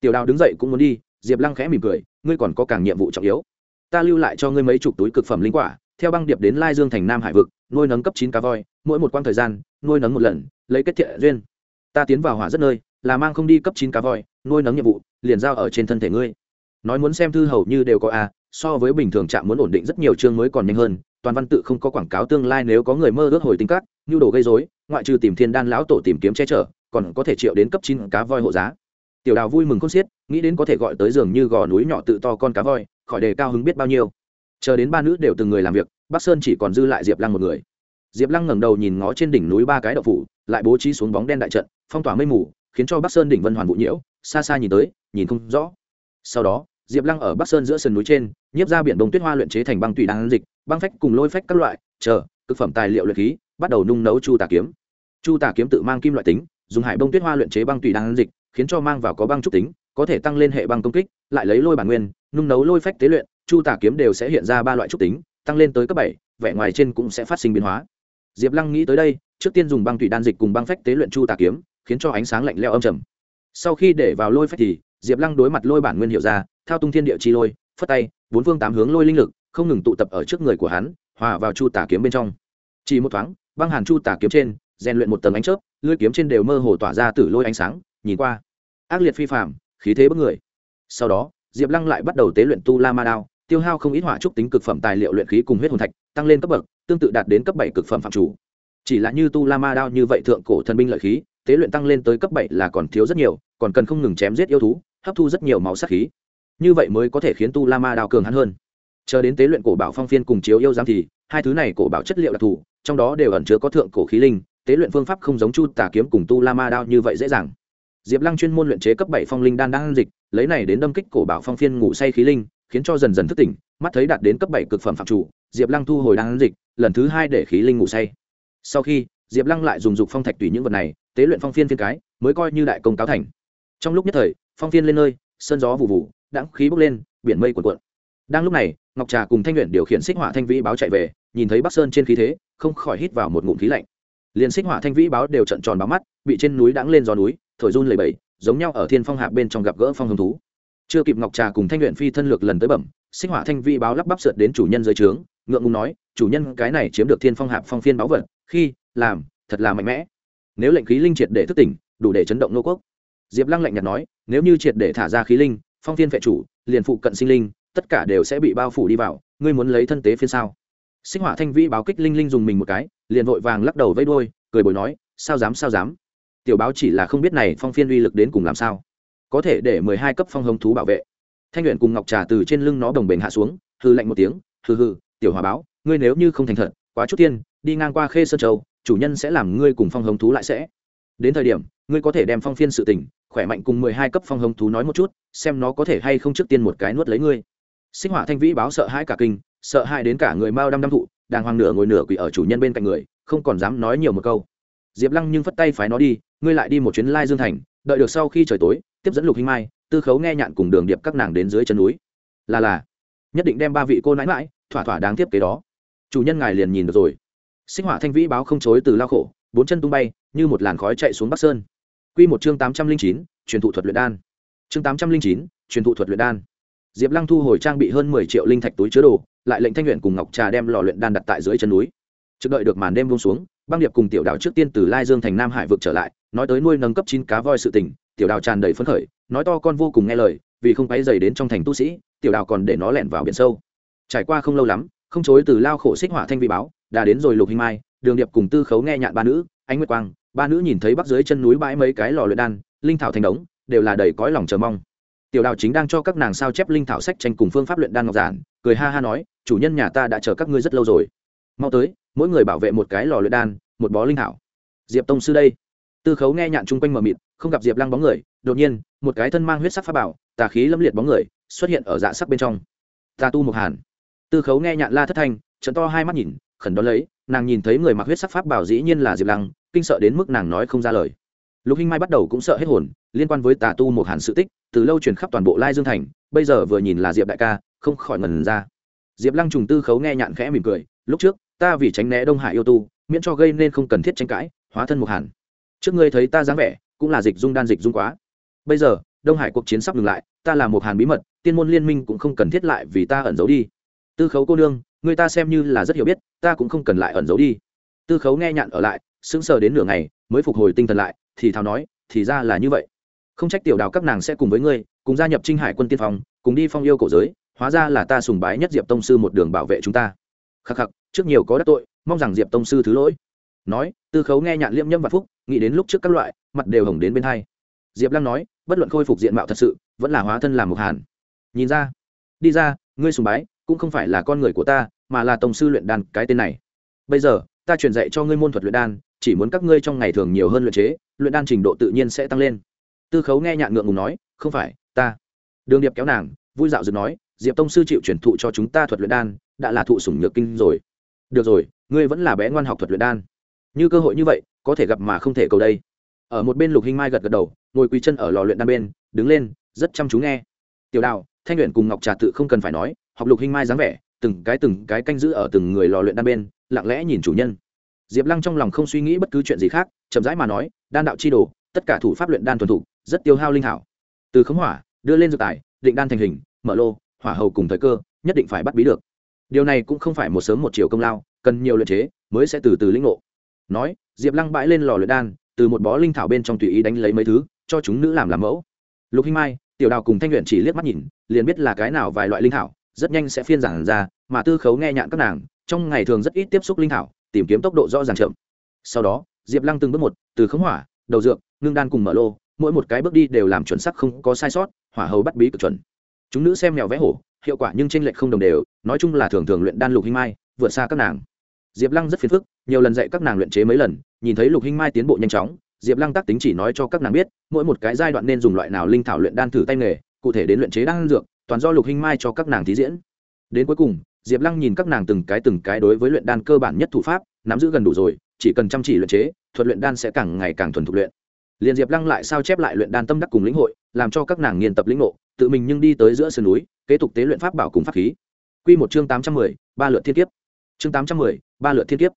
Tiểu đào đứng dậy cũng muốn đi, diệp lăng khẽ mỉm cười, ngươi còn có càng nhiệm vụ trọng yếu ta lưu lại cho ngươi mấy chục túi cực phẩm linh quả theo băng điệp đến lai dương thành nam hải vực nuôi nấng cấp chín cá voi mỗi một quãng thời gian nuôi nấng một lần lấy kết thiện duyên. Ta tiến vào hỏa rất nơi là mang không đi cấp chín cá voi nuôi nấng nhiệm vụ liền giao ở trên thân thể ngươi. Nói muốn xem thư hầu như đều có a so với bình thường trạm muốn ổn định rất nhiều chương mới còn nhanh hơn toàn văn tự không có quảng cáo tương lai nếu có người mơ ước hồi tính cát, nhu đồ gây dối ngoại trừ tìm thiên đan lão tổ tìm kiếm che chở còn có thể triệu đến cấp chín cá voi hộ giá. Tiểu đào vui mừng con xiết nghĩ đến có thể gọi tới giường như gò núi nhỏ tự to con cá voi khỏi đề cao hứng biết bao nhiêu. Chờ đến ba nữ đều từng người làm việc, bắc sơn chỉ còn dư lại diệp lăng một người. Diệp lăng ngẩng đầu nhìn ngó trên đỉnh núi ba cái đậu phủ, lại bố trí xuống bóng đen đại trận, phong tỏa mây mù, khiến cho bắc sơn đỉnh vân hoàn vụ nhiễu, xa xa nhìn tới, nhìn không rõ. Sau đó, diệp lăng ở bắc sơn giữa sườn núi trên, nhiếp ra biển đông tuyết hoa luyện chế thành băng tùy đan dịch, băng phách cùng lôi phách các loại, chờ thực phẩm tài liệu luyện khí, bắt đầu nung nấu chu tà kiếm. Chu tà kiếm tự mang kim loại tính, dùng hải bông tuyết hoa luyện chế băng tùy đan dịch, khiến cho mang vào có băng trúc tính có thể tăng lên hệ băng công kích, lại lấy lôi bản nguyên, nung nấu lôi phách tế luyện, chu tà kiếm đều sẽ hiện ra ba loại trúc tính, tăng lên tới cấp bảy, vẻ ngoài trên cũng sẽ phát sinh biến hóa. Diệp lăng nghĩ tới đây, trước tiên dùng băng thủy đan dịch cùng băng phách tế luyện chu tà kiếm, khiến cho ánh sáng lạnh leo âm trầm. Sau khi để vào lôi phách thì, diệp lăng đối mặt lôi bản nguyên hiệu ra, thao tung thiên địa chi lôi, phất tay, bốn phương tám hướng lôi linh lực, không ngừng tụ tập ở trước người của hắn, hòa vào chu tà kiếm bên trong. Chỉ một thoáng, băng hàn chu tà kiếm trên, rèn luyện một tầng ánh chớp, lưỡi kiếm trên đều mơ hồ tỏa ra từ lôi ánh sáng, nhìn qua, ác liệt phi phạm khí thế bất người. Sau đó, diệp lăng lại bắt đầu tế luyện tu la ma đao, tiêu hao không ít hỏa trúc tính cực phẩm tài liệu luyện khí cùng huyết hồn thạch, tăng lên cấp bậc, tương tự đạt đến cấp bảy cực phẩm phạm chủ. Chỉ là như tu la ma đao như vậy thượng cổ thần binh lợi khí, tế luyện tăng lên tới cấp bảy là còn thiếu rất nhiều, còn cần không ngừng chém giết yêu thú, hấp thu rất nhiều máu sát khí. Như vậy mới có thể khiến tu la ma đao cường hắn hơn. Chờ đến tế luyện cổ bảo phong phiên cùng chiếu yêu giam thì, hai thứ này cổ bảo chất liệu đặc thù, trong đó đều ẩn chứa có thượng cổ khí linh, tế luyện phương pháp không giống chu tà kiếm cùng tu la ma đao như vậy dễ dàng diệp lăng chuyên môn luyện chế cấp bảy phong linh đan đan dịch, lấy này đến đâm kích cổ bảo phong phiên ngủ say khí linh, khiến cho dần dần thức tỉnh, mắt thấy đạt đến cấp bảy cực phẩm phạm chủ, diệp lăng thu hồi đan dịch, lần thứ hai để khí linh ngủ say. Sau khi, diệp lăng lại dùng dục phong thạch tùy những vật này, tế luyện phong phiên phiên cái, mới coi như đại công cáo thành. Trong lúc nhất thời, phong phiên lên nơi, sơn gió vụ vụ, đãng khí bốc lên, biển mây cuộn cuộn. Đang lúc này, ngọc trà cùng thanh luyện điều khiển xích hỏa thanh vĩ báo chạy về, nhìn thấy bắc sơn trên khí thế, không khỏi hít vào một ngụm khí lạnh. Liền xích hỏa thanh vĩ báo đều trận tròn báo mắt, bị trên núi đãng lên gió núi thổi run lầy bẫy giống nhau ở thiên phong hạ bên trong gặp gỡ phong hồng thú. Chưa kịp ngọc trà cùng thanh luyện phi thân lược lần tới bẩm sinh hỏa thanh vi báo lắp bắp sượt đến chủ nhân dưới trướng, ngượng ngùng nói, chủ nhân, cái này chiếm được thiên phong hạp phong phiên báo vật, khi, làm, thật là mạnh mẽ. Nếu lệnh khí linh triệt để thức tỉnh, đủ để chấn động nô quốc. Diệp lăng lạnh nhạt nói, nếu như triệt để thả ra khí linh, phong phiên vệ chủ, liền phụ cận sinh linh, tất cả đều sẽ bị bao phủ đi vào, ngươi muốn lấy thân tế phiên sao? Sinh hỏa thanh vi báo kích linh linh dùng mình một cái, liền vội vàng lắc đầu vây đôi cười bồi nói, sao dám sao dám? Tiểu báo chỉ là không biết này phong phiên uy lực đến cùng làm sao. Có thể để mười hai cấp phong hồng thú bảo vệ. Thanh luyện cùng ngọc trà từ trên lưng nó đồng bền hạ xuống hư lạnh một tiếng hư hư tiểu hòa báo, ngươi nếu như không thành thật, quá chút tiên, đi ngang qua khê sơn châu, chủ nhân sẽ làm ngươi cùng phong hồng thú lại sẽ. Đến thời điểm, ngươi có thể đem phong phiên sự tình, khỏe mạnh cùng mười hai cấp phong hồng thú nói một chút, xem nó có thể hay không trước tiên một cái nuốt lấy ngươi. Sinh hỏa thanh vĩ báo sợ hãi cả kinh, sợ hãi đến cả người mao đăm đăm thụ, đàng hoàng nửa ngồi nửa quỷ ở chủ nhân bên cạnh người, không còn dám nói nhiều một câu. Diệp lăng nhưng phất tay phái nó đi ngươi lại đi một chuyến lai dương thành, đợi được sau khi trời tối, tiếp dẫn lục hinh mai, tư khấu nghe nhạn cùng đường điệp các nàng đến dưới chân núi. Là là, nhất định đem ba vị cô nãi mãi thỏa thỏa đáng tiếp kế đó. Chủ nhân ngài liền nhìn được rồi. Sinh hỏa thanh vĩ báo không chối từ lao khổ, bốn chân tung bay, như một làn khói chạy xuống bắc sơn. Quy một chương tám trăm linh chín, truyền thụ thuật luyện đan. Chương tám trăm linh chín, truyền thụ thuật luyện đan. Diệp lăng thu hồi trang bị hơn mười triệu linh thạch túi chứa đồ, lại lệnh thanh luyện cùng ngọc trà đem lò luyện đan đặt tại dưới chân núi. Chờ đợi được màn đêm buông xuống, băng điệp cùng tiểu Đạo trước tiên từ lai dương thành nam hải vực trở lại nói tới nuôi nâng cấp chín cá voi sự tình, tiểu đào tràn đầy phấn khởi, nói to con vô cùng nghe lời, vì không quấy dày đến trong thành tu sĩ, tiểu đào còn để nó lẻn vào biển sâu. Trải qua không lâu lắm, không chối từ lao khổ xích hỏa thanh vị báo, đã đến rồi lục hình mai, đường điệp cùng tư khấu nghe nhạn ba nữ, ánh nguyệt quang, ba nữ nhìn thấy bắc dưới chân núi bãi mấy cái lò luyện đan, linh thảo thành đống, đều là đầy cõi lòng chờ mong. Tiểu đào chính đang cho các nàng sao chép linh thảo sách tranh cùng phương pháp luyện đan ngọc giản, cười ha ha nói, chủ nhân nhà ta đã chờ các ngươi rất lâu rồi. Mau tới, mỗi người bảo vệ một cái lò luyện đan, một bó linh thảo. Diệp tông sư đây tư khấu nghe nhạn chung quanh mờ mịt, không gặp diệp lăng bóng người, đột nhiên, một cái thân mang huyết sắc pháp bảo, tà khí lâm liệt bóng người, xuất hiện ở dạ sắc bên trong. Tà tu mục hàn. Tư khấu nghe nhạn la thất thanh trận to hai mắt nhìn, khẩn đón lấy, nàng nhìn thấy người mặc huyết sắc pháp bảo dĩ nhiên là diệp lăng, kinh sợ đến mức nàng nói không ra lời. Lục hinh mai bắt đầu cũng sợ hết hồn, liên quan với tà tu một hàn sự tích, từ lâu truyền khắp toàn bộ lai dương thành, bây giờ vừa nhìn là diệp đại ca, không khỏi ngần ra. Diệp lăng trùng tư khấu nghe nhạn khẽ mỉm cười, lúc trước, ta vì tránh né đông hải yêu tu, miễn cho gây nên không cần thiết tranh cãi, hóa thân một hàn trước ngươi thấy ta dáng vẻ, cũng là dịch dung đan dịch dung quá. Bây giờ, đông hải cuộc chiến sắp ngừng lại, ta là một hàn bí mật, tiên môn liên minh cũng không cần thiết lại vì ta ẩn giấu đi. Tư khấu cô nương, người ta xem như là rất hiểu biết, ta cũng không cần lại ẩn giấu đi. Tư khấu nghe nhạn ở lại, sững sờ đến nửa ngày, mới phục hồi tinh thần lại, thì thào nói, thì ra là như vậy. Không trách tiểu đào các nàng sẽ cùng với ngươi, cùng gia nhập trinh hải quân tiên phong, cùng đi phong yêu cổ giới, hóa ra là ta sùng bái nhất diệp tông sư một đường bảo vệ chúng ta. Khắc khắc, trước nhiều có đắc tội, mong rằng diệp tông sư thứ lỗi nói, tư khấu nghe nhạn liễm nhâm và phúc, nghĩ đến lúc trước các loại, mặt đều hồng đến bên hai. Diệp lăng nói, bất luận khôi phục diện mạo thật sự, vẫn là hóa thân làm một hàn. Nhìn ra, đi ra, ngươi sùng bái, cũng không phải là con người của ta, mà là tổng sư luyện đan cái tên này. Bây giờ, ta truyền dạy cho ngươi môn thuật luyện đan, chỉ muốn các ngươi trong ngày thường nhiều hơn luyện chế, luyện đan trình độ tự nhiên sẽ tăng lên. Tư khấu nghe nhạn ngượng ngùng nói, không phải, ta. Đường điệp kéo nàng, vui dạo dừng nói, diệp tông sư chịu truyền thụ cho chúng ta thuật luyện đan, đã là thụ sủng nhược kinh rồi. Được rồi, ngươi vẫn là bé ngoan học thuật luyện đan như cơ hội như vậy, có thể gặp mà không thể cầu đây. Ở một bên lục hinh mai gật gật đầu, ngồi quỳ chân ở lò luyện đan bên, đứng lên, rất chăm chú nghe. Tiểu đào, thanh luyện cùng ngọc trà tự không cần phải nói, học lục hinh mai dáng vẻ, từng cái từng cái canh giữ ở từng người lò luyện đan bên, lặng lẽ nhìn chủ nhân. Diệp lăng trong lòng không suy nghĩ bất cứ chuyện gì khác, chậm rãi mà nói, đan đạo chi đồ, tất cả thủ pháp luyện đan thuần thục, rất tiêu hao linh hảo. Từ khống hỏa, đưa lên dược tài, định đan thành hình, mở lô, hỏa hầu cùng thời cơ, nhất định phải bắt bí được. Điều này cũng không phải một sớm một chiều công lao, cần nhiều luyện chế, mới sẽ từ từ lĩnh ngộ nói, diệp lăng bãi lên lò luyện đan, từ một bó linh thảo bên trong tùy ý đánh lấy mấy thứ, cho chúng nữ làm làm mẫu. Lục hinh mai, tiểu đào cùng thanh luyện chỉ liếc mắt nhìn, liền biết là cái nào vài loại linh thảo, rất nhanh sẽ phiên giảng ra, mà tư khấu nghe nhạn các nàng, trong ngày thường rất ít tiếp xúc linh thảo, tìm kiếm tốc độ rõ ràng chậm. Sau đó, diệp lăng từng bước một, từ khống hỏa, đầu dược, ngưng đan cùng mở lô, mỗi một cái bước đi đều làm chuẩn sắc không có sai sót, hỏa hầu bắt bí cực chuẩn. Chúng nữ xem mèo vẽ hổ, hiệu quả nhưng tranh lệch không đồng đều, nói chung là thường thường luyện đan lục hinh mai, vượt xa các nàng diệp lăng rất phiền phức, nhiều lần dạy các nàng luyện chế mấy lần, nhìn thấy lục hinh mai tiến bộ nhanh chóng, diệp lăng tác tính chỉ nói cho các nàng biết, mỗi một cái giai đoạn nên dùng loại nào linh thảo luyện đan thử tay nghề, cụ thể đến luyện chế đan dược, toàn do lục hinh mai cho các nàng thí diễn. Đến cuối cùng, diệp lăng nhìn các nàng từng cái từng cái đối với luyện đan cơ bản nhất thủ pháp, nắm giữ gần đủ rồi, chỉ cần chăm chỉ luyện chế, thuật luyện đan sẽ càng ngày càng thuần thục luyện. Liền diệp lăng lại sao chép lại luyện đan tâm đắc cùng lĩnh hội, làm cho các nàng nghiền tập lĩnh ngộ, tự mình nhưng đi tới giữa sườn núi, kế tục tế luyện pháp bảo cùng pháp khí. Quy một chương tám trăm mười, ba lượt thiên kiếp chương tám trăm mười, ba lượt thiên kiếp.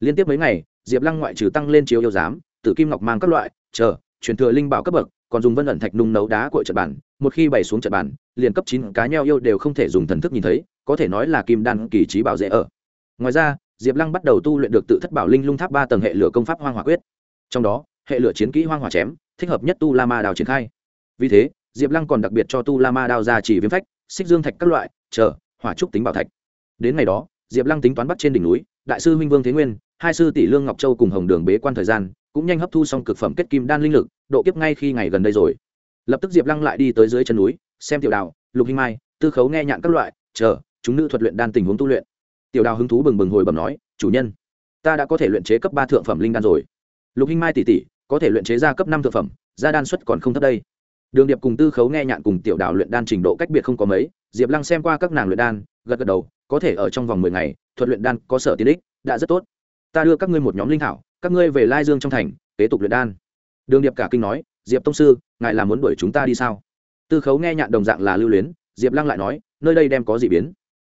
Liên tiếp mấy ngày, diệp lăng ngoại trừ tăng lên chiếu yêu giám, tử kim ngọc mang các loại, chờ, truyền thừa linh bảo cấp bậc, còn dùng vân ẩn thạch nung nấu đá của trận bản, một khi bày xuống trận bản, liền cấp chín cá nheo yêu đều không thể dùng thần thức nhìn thấy, có thể nói là kim đan kỳ trí bảo dễ ở. Ngoài ra, diệp lăng bắt đầu tu luyện được tự thất bảo linh lung tháp ba tầng hệ lửa công pháp hoang hỏa quyết. Trong đó, hệ lửa chiến kỹ hoang hỏa chém, thích hợp nhất tu la ma đào triển khai. Vì thế, diệp lăng còn đặc biệt cho tu la ma đao ra chỉ viêm phách, xích dương thạch các loại, chờ, hỏa trúc tính bảo thạch. Đến ngày đó diệp lăng tính toán bắt trên đỉnh núi, đại sư huynh vương thế nguyên, hai sư tỷ lương ngọc châu cùng hồng đường bế quan thời gian, cũng nhanh hấp thu xong cực phẩm kết kim đan linh lực, độ kiếp ngay khi ngày gần đây rồi. Lập tức diệp lăng lại đi tới dưới chân núi, xem tiểu đào, lục hinh mai, tư khấu nghe nhạn các loại, chờ, chúng nữ thuật luyện đan tình huống tu luyện. Tiểu đào hứng thú bừng bừng hồi bẩm nói, chủ nhân, ta đã có thể luyện chế cấp ba thượng phẩm linh đan rồi. Lục hinh mai tỷ tỷ có thể luyện chế ra cấp năm thượng phẩm gia đan suất còn không thấp đây. Đường điệp cùng tư khấu nghe nhạn cùng tiểu đào luyện đan trình độ cách biệt không có mấy, diệp lăng xem qua các nàng luyện đan, gật gật đầu có thể ở trong vòng mười ngày, thuật luyện đan có sở tiến ích đã rất tốt. Ta đưa các ngươi một nhóm linh thảo, các ngươi về lai dương trong thành, kế tục luyện đan. Đường điệp cả kinh nói, diệp tông sư, ngài là muốn đuổi chúng ta đi sao? Tư khấu nghe nhạn đồng dạng là lưu luyến, diệp lăng lại nói, nơi đây đem có gì biến.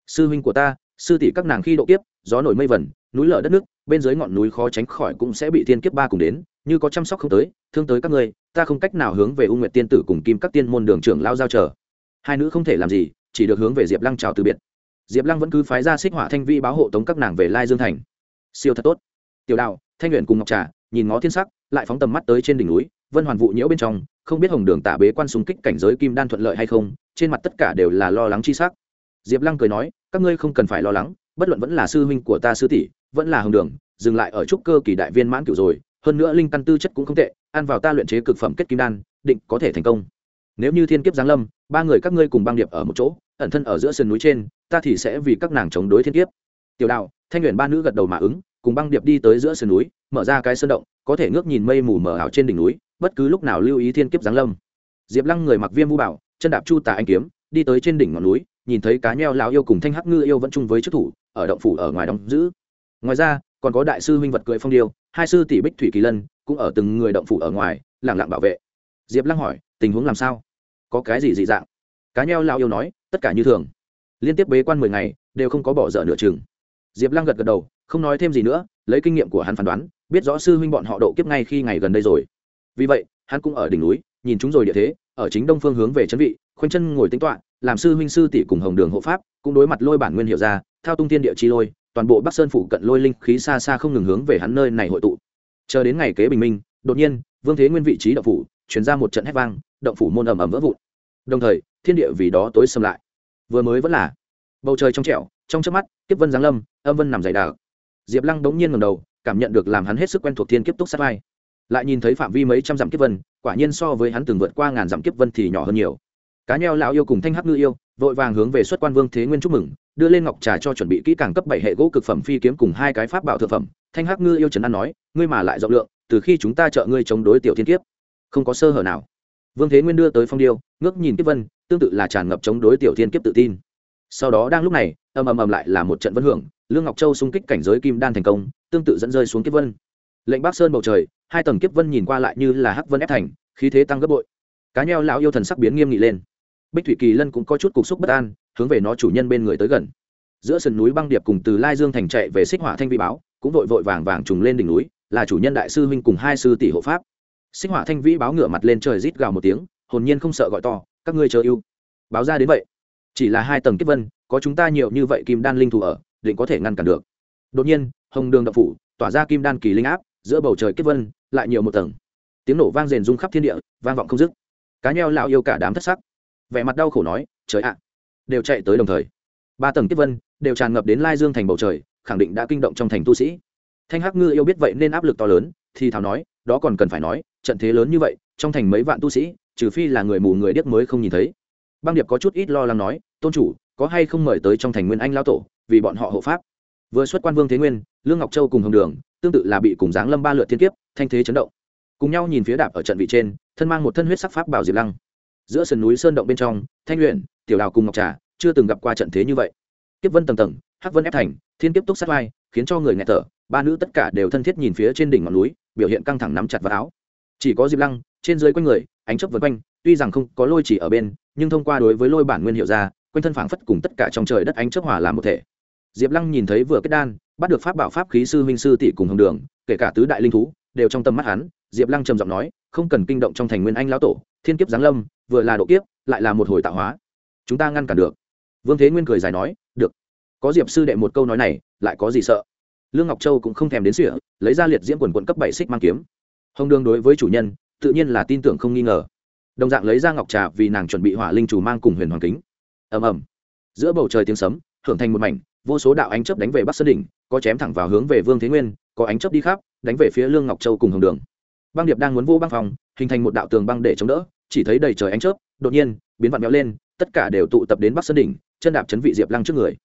Sư huynh của ta, sư tỷ các nàng khi độ kiếp, gió nổi mây vẩn núi lở đất nước, bên dưới ngọn núi khó tránh khỏi cũng sẽ bị thiên kiếp ba cùng đến, như có chăm sóc không tới, thương tới các ngươi, ta không cách nào hướng về u nguyệt tiên tử cùng kim các tiên môn đường trưởng lao giao chờ. Hai nữ không thể làm gì, chỉ được hướng về diệp lăng chào từ biệt diệp lăng vẫn cứ phái ra xích hỏa thanh vi báo hộ tống các nàng về lai dương thành. Siêu thật tốt. Tiểu đạo, thanh luyện cùng ngọc trà, nhìn ngó thiên sắc, lại phóng tầm mắt tới trên đỉnh núi, vân hoàn vụ nhiễu bên trong, không biết hồng đường tả bế quan xung kích cảnh giới kim đan thuận lợi hay không, trên mặt tất cả đều là lo lắng chi sắc. Diệp lăng cười nói, các ngươi không cần phải lo lắng, bất luận vẫn là sư huynh của ta sư tỷ, vẫn là hồng đường, dừng lại ở trúc cơ kỳ đại viên mãn cửu rồi, hơn nữa linh căn tư chất cũng không tệ, ăn vào ta luyện chế cực phẩm kết kim đan, định có thể thành công. Nếu như thiên kiếp giáng lâm, ba người các ngươi cùng băng điệp ở một chỗ ẩn thân ở giữa sườn núi trên, ta thì sẽ vì các nàng chống đối thiên kiếp. Tiểu đạo, thanh luyện ba nữ gật đầu mà ứng, cùng băng điệp đi tới giữa sườn núi, mở ra cái sơn động, có thể ngước nhìn mây mù mờ ảo trên đỉnh núi, bất cứ lúc nào lưu ý thiên kiếp giáng lâm. Diệp lăng người mặc viêm vũ bảo, chân đạp chu tà anh kiếm, đi tới trên đỉnh ngọn núi, nhìn thấy cá nheo lão yêu cùng thanh hắc ngư yêu vẫn chung với chức thủ, ở động phủ ở ngoài đóng giữ. Ngoài ra, còn có đại sư huynh vật cưỡi phong điêu, hai sư tỷ bích thủy kỳ lân cũng ở từng người động phủ ở ngoài lẳng lặng bảo vệ. Diệp lăng hỏi, tình huống làm sao? Có cái gì dị dạng? Cá nheo lao yêu nói, tất cả như thường. Liên tiếp bế quan mười ngày, đều không có bỏ dở nửa chừng. Diệp lăng gật gật đầu, không nói thêm gì nữa, lấy kinh nghiệm của hắn phán đoán, biết rõ sư huynh bọn họ độ kiếp ngay khi ngày gần đây rồi. Vì vậy, hắn cũng ở đỉnh núi, nhìn chúng rồi địa thế, ở chính đông phương hướng về chân vị, khoanh chân ngồi tính toạ làm sư huynh sư tỷ cùng hồng đường hộ pháp, cũng đối mặt lôi bản nguyên hiệu ra, thao tung tiên địa chi lôi, toàn bộ bắc sơn phủ cận lôi linh khí xa xa không ngừng hướng về hắn nơi này hội tụ. Chờ đến ngày kế bình minh, đột nhiên, vương thế nguyên vị trí động phủ chuyển ra một trận hét vang, động phủ môn ầm ầm vỡ vụn. Đồng thời thiên địa vì đó tối xâm lại. Vừa mới vẫn là bầu trời trong trẻo, trong chớp mắt, kiếp vân giáng lâm, âm vân nằm dày đặc. Diệp lăng đống nhiên ngầm đầu, cảm nhận được làm hắn hết sức quen thuộc thiên kiếp túc sát vai. Lại nhìn thấy phạm vi mấy trăm dặm kiếp vân, quả nhiên so với hắn từng vượt qua ngàn dặm kiếp vân thì nhỏ hơn nhiều. Cá nheo lão yêu cùng thanh hắc ngư yêu, vội vàng hướng về xuất quan vương thế nguyên chúc mừng, đưa lên ngọc trà cho chuẩn bị kỹ càng cấp bảy hệ gỗ cực phẩm phi kiếm cùng hai cái pháp bảo thực phẩm. Thanh hắc ngư yêu trấn an nói, ngươi mà lại rộng lượng, từ khi chúng ta trợ ngươi chống đối tiểu thiên kiếp, không có sơ hở nào. Vương thế nguyên đưa tới phong điêu, ngước nhìn kiếp vân tương tự là tràn ngập chống đối tiểu thiên kiếp tự tin. Sau đó đang lúc này, ầm ầm ầm lại là một trận vân hưởng, lương ngọc châu xung kích cảnh giới kim đan thành công, tương tự dẫn rơi xuống kiếp vân. Lệnh bắc sơn bầu trời, hai tầng kiếp vân nhìn qua lại như là hắc vân ép thành, khí thế tăng gấp bội. Cá nheo lão yêu thần sắc biến nghiêm nghị lên. Bích thủy kỳ lân cũng có chút cục xúc bất an, hướng về nó chủ nhân bên người tới gần. Giữa sườn núi băng điệp cùng từ lai dương thành chạy về xích hỏa thanh vi báo, cũng vội vội vàng vàng trùng lên đỉnh núi, là chủ nhân đại sư huynh cùng hai sư tỷ hộ pháp. Xích hỏa thanh vĩ báo ngửa mặt lên trời rít gào một tiếng, hồn nhiên không sợ gọi to các ngươi chờ ưu. Báo ra đến vậy. Chỉ là hai tầng kiếp vân, có chúng ta nhiều như vậy kim đan linh thủ ở, định có thể ngăn cản được. Đột nhiên, hồng đường đậu phủ, tỏa ra kim đan kỳ linh áp, giữa bầu trời kiếp vân, lại nhiều một tầng. Tiếng nổ vang rền rung khắp thiên địa, vang vọng không dứt. Cá nheo lão yêu cả đám thất sắc. Vẻ mặt đau khổ nói, trời ạ! Đều chạy tới đồng thời. Ba tầng kiếp vân đều tràn ngập đến lai dương thành bầu trời, khẳng định đã kinh động trong thành tu sĩ. Thanh hắc ngư yêu biết vậy nên áp lực to lớn, thì thảo nói, đó còn cần phải nói, trận thế lớn như vậy, trong thành mấy vạn tu sĩ trừ phi là người mù người điếc mới không nhìn thấy. Băng điệp có chút ít lo lắng nói, tôn chủ, có hay không mời tới trong thành nguyên anh lao tổ, vì bọn họ hộ pháp? Vừa xuất quan vương thế nguyên, lương ngọc châu cùng hồng đường, tương tự là bị cùng giáng lâm ba lượt thiên kiếp, thanh thế chấn động. Cùng nhau nhìn phía đạp ở trận vị trên, thân mang một thân huyết sắc pháp bảo diệp lăng. Giữa sườn núi sơn động bên trong, thanh luyện tiểu đào cùng ngọc trà chưa từng gặp qua trận thế như vậy. Kiếp vân tầng tầng, hắc vân ép thành, thiên kiếp túc sát vai, khiến cho người nghe thở, ba nữ tất cả đều thân thiết nhìn phía trên đỉnh ngọn núi, biểu hiện căng thẳng nắm chặt vào áo. Chỉ có diệp lăng trên dưới quanh người, ánh chấp vân quanh, tuy rằng không có lôi chỉ ở bên, nhưng thông qua đối với lôi bản nguyên hiệu ra, quanh thân phảng phất cùng tất cả trong trời đất ánh chấp hòa làm một thể. Diệp lăng nhìn thấy vừa kết đan, bắt được pháp bảo pháp khí sư huynh sư tỷ cùng hồng đường, kể cả tứ đại linh thú, đều trong tâm mắt hắn, diệp lăng trầm giọng nói, không cần kinh động trong thành nguyên anh lão tổ, thiên kiếp giáng lâm, vừa là độ kiếp, lại là một hồi tạo hóa. Chúng ta ngăn cản được. Vương thế nguyên cười dài nói, được. Có diệp sư đệ một câu nói này, lại có gì sợ? Lương ngọc châu cũng không thèm đến sỉa lấy ra liệt diễm quần quận cấp bảy xích mang kiếm. Hồng đường đối với chủ nhân tự nhiên là tin tưởng không nghi ngờ. Đồng dạng lấy ra ngọc trà vì nàng chuẩn bị hỏa linh chủ mang cùng huyền hoàng kính. Ầm ầm. Giữa bầu trời tiếng sấm, hưởng thành một mảnh, vô số đạo ánh chớp đánh về bắc sơn đỉnh, có chém thẳng vào hướng về vương thế nguyên, có ánh chớp đi khắp, đánh về phía lương ngọc châu cùng hồng đường. Băng điệp đang muốn vô băng phòng, hình thành một đạo tường băng để chống đỡ, chỉ thấy đầy trời ánh chớp, đột nhiên, biến vặn béo lên, tất cả đều tụ tập đến bắc sơn đỉnh, chân đạp chấn vị diệp lăng trước người.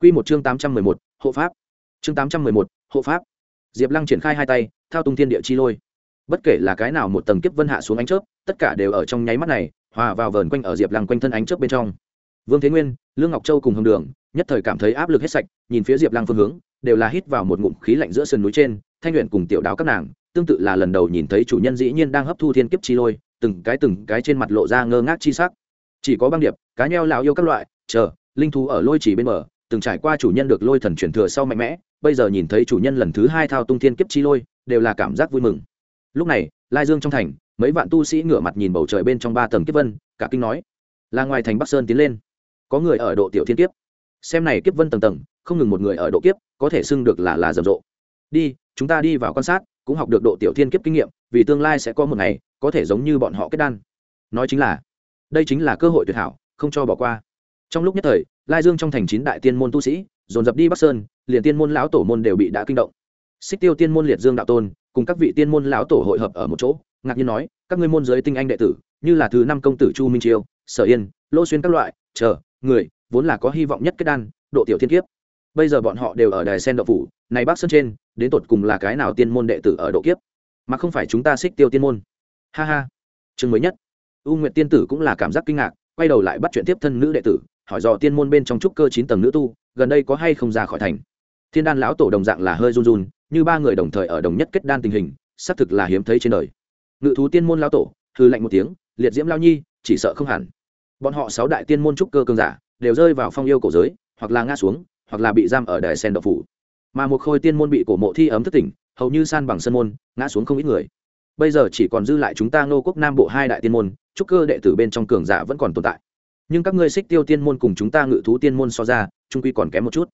Quy một chương tám trăm mười một, hộ pháp. Chương tám trăm mười một, hộ pháp. Diệp lăng triển khai hai tay, thao tung thiên địa chi lôi bất kể là cái nào một tầng kiếp vân hạ xuống ánh chớp, tất cả đều ở trong nháy mắt này, hòa vào vờn quanh ở diệp lăng quanh thân ánh chớp bên trong. Vương thế nguyên, lương ngọc châu cùng hồng đường, nhất thời cảm thấy áp lực hết sạch, nhìn phía diệp lăng phương hướng, đều là hít vào một ngụm khí lạnh giữa sườn núi trên, thanh luyện cùng tiểu đáo các nàng, tương tự là lần đầu nhìn thấy chủ nhân dĩ nhiên đang hấp thu thiên kiếp chi lôi, từng cái từng cái trên mặt lộ ra ngơ ngác chi sắc. Chỉ có băng điệp, cá nheo lão yêu các loại, chờ, linh thú ở lôi chỉ bên bờ, từng trải qua chủ nhân được lôi thần chuyển thừa sau mạnh mẽ, bây giờ nhìn thấy chủ nhân lần thứ hai thao tung thiên kiếp chi lôi, đều là cảm giác vui mừng lúc này, lai dương trong thành, mấy vạn tu sĩ ngửa mặt nhìn bầu trời bên trong ba tầng kiếp vân, cả kinh nói, là ngoài thành bắc sơn tiến lên, có người ở độ tiểu thiên kiếp. Xem này kiếp vân tầng tầng, không ngừng một người ở độ kiếp, có thể xưng được là là rầm rộ. Đi, chúng ta đi vào quan sát, cũng học được độ tiểu thiên kiếp kinh nghiệm, vì tương lai sẽ có một ngày, có thể giống như bọn họ kết đan. Nói chính là, đây chính là cơ hội tuyệt hảo, không cho bỏ qua. Trong lúc nhất thời, lai dương trong thành chín đại tiên môn tu sĩ, dồn dập đi bắc sơn, liền tiên môn lão tổ môn đều bị đã kinh động. Xích tiêu tiên môn liệt dương đạo tôn cùng các vị tiên môn lão tổ hội hợp ở một chỗ, ngạc nhiên nói, các ngươi môn giới tinh anh đệ tử, như là thứ năm công tử chu minh chiêu, sở yên, lô xuyên các loại, chờ, người, vốn là có hy vọng nhất kết đan, độ tiểu thiên kiếp. Bây giờ bọn họ đều ở đài sen đậu phủ, này bắc sơn trên, đến tột cùng là cái nào tiên môn đệ tử ở độ kiếp? Mà không phải chúng ta xích tiêu tiên môn. Ha ha. Chương mới nhất. U nguyệt tiên tử cũng là cảm giác kinh ngạc, quay đầu lại bắt chuyện tiếp thân nữ đệ tử, hỏi dò tiên môn bên trong trúc cơ chín tầng nữ tu, gần đây có hay không ra khỏi thành? Thiên đan lão tổ đồng dạng là hơi run run như ba người đồng thời ở đồng nhất kết đan tình hình, xác thực là hiếm thấy trên đời. Ngự thú tiên môn lao tổ hư lạnh một tiếng, liệt diễm lao nhi, chỉ sợ không hẳn. Bọn họ sáu đại tiên môn trúc cơ cường giả, đều rơi vào phong yêu cổ giới, hoặc là ngã xuống, hoặc là bị giam ở đài sen độc phủ. Mà một khôi tiên môn bị cổ mộ thi ấm thất tỉnh, hầu như san bằng sân môn, ngã xuống không ít người. Bây giờ chỉ còn dư lại chúng ta ngô quốc nam bộ hai đại tiên môn, trúc cơ đệ tử bên trong cường giả vẫn còn tồn tại. Nhưng các ngươi xích tiêu tiên môn cùng chúng ta ngự thú tiên môn so ra, trung quy còn kém một chút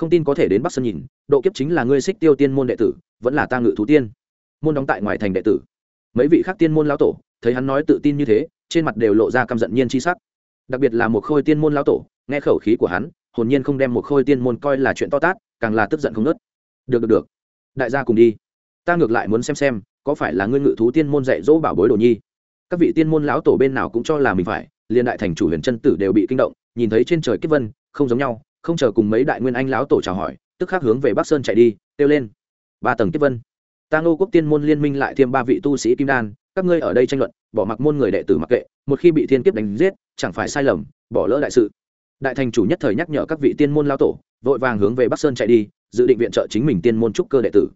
không tin có thể đến bắc sơn nhìn, độ kiếp chính là ngươi xích tiêu tiên môn đệ tử, vẫn là ta ngự thú tiên. Môn đóng tại ngoài thành đệ tử. Mấy vị khác tiên môn lão tổ, thấy hắn nói tự tin như thế, trên mặt đều lộ ra căm giận nhiên chi sắc. Đặc biệt là một khôi tiên môn lão tổ, nghe khẩu khí của hắn, hồn nhiên không đem một khôi tiên môn coi là chuyện to tát, càng là tức giận không nớt. Được được được. Đại gia cùng đi. Ta ngược lại muốn xem xem, có phải là ngươi ngự thú tiên môn dạy dỗ bảo bối đồ nhi? Các vị tiên môn lão tổ bên nào cũng cho là mình phải liên đại thành chủ huyền chân tử đều bị kinh động, nhìn thấy trên trời kiếp vân, không giống nhau không chờ cùng mấy đại nguyên anh lão tổ chào hỏi, tức khắc hướng về bắc sơn chạy đi, kêu lên, ba tầng tiếp vân, ta ngô quốc tiên môn liên minh lại thêm ba vị tu sĩ kim đan, các ngươi ở đây tranh luận, bỏ mặc môn người đệ tử mặc kệ, một khi bị thiên kiếp đánh giết, chẳng phải sai lầm, bỏ lỡ đại sự. Đại thành chủ nhất thời nhắc nhở các vị tiên môn lão tổ, vội vàng hướng về bắc sơn chạy đi, dự định viện trợ chính mình tiên môn trúc cơ đệ tử.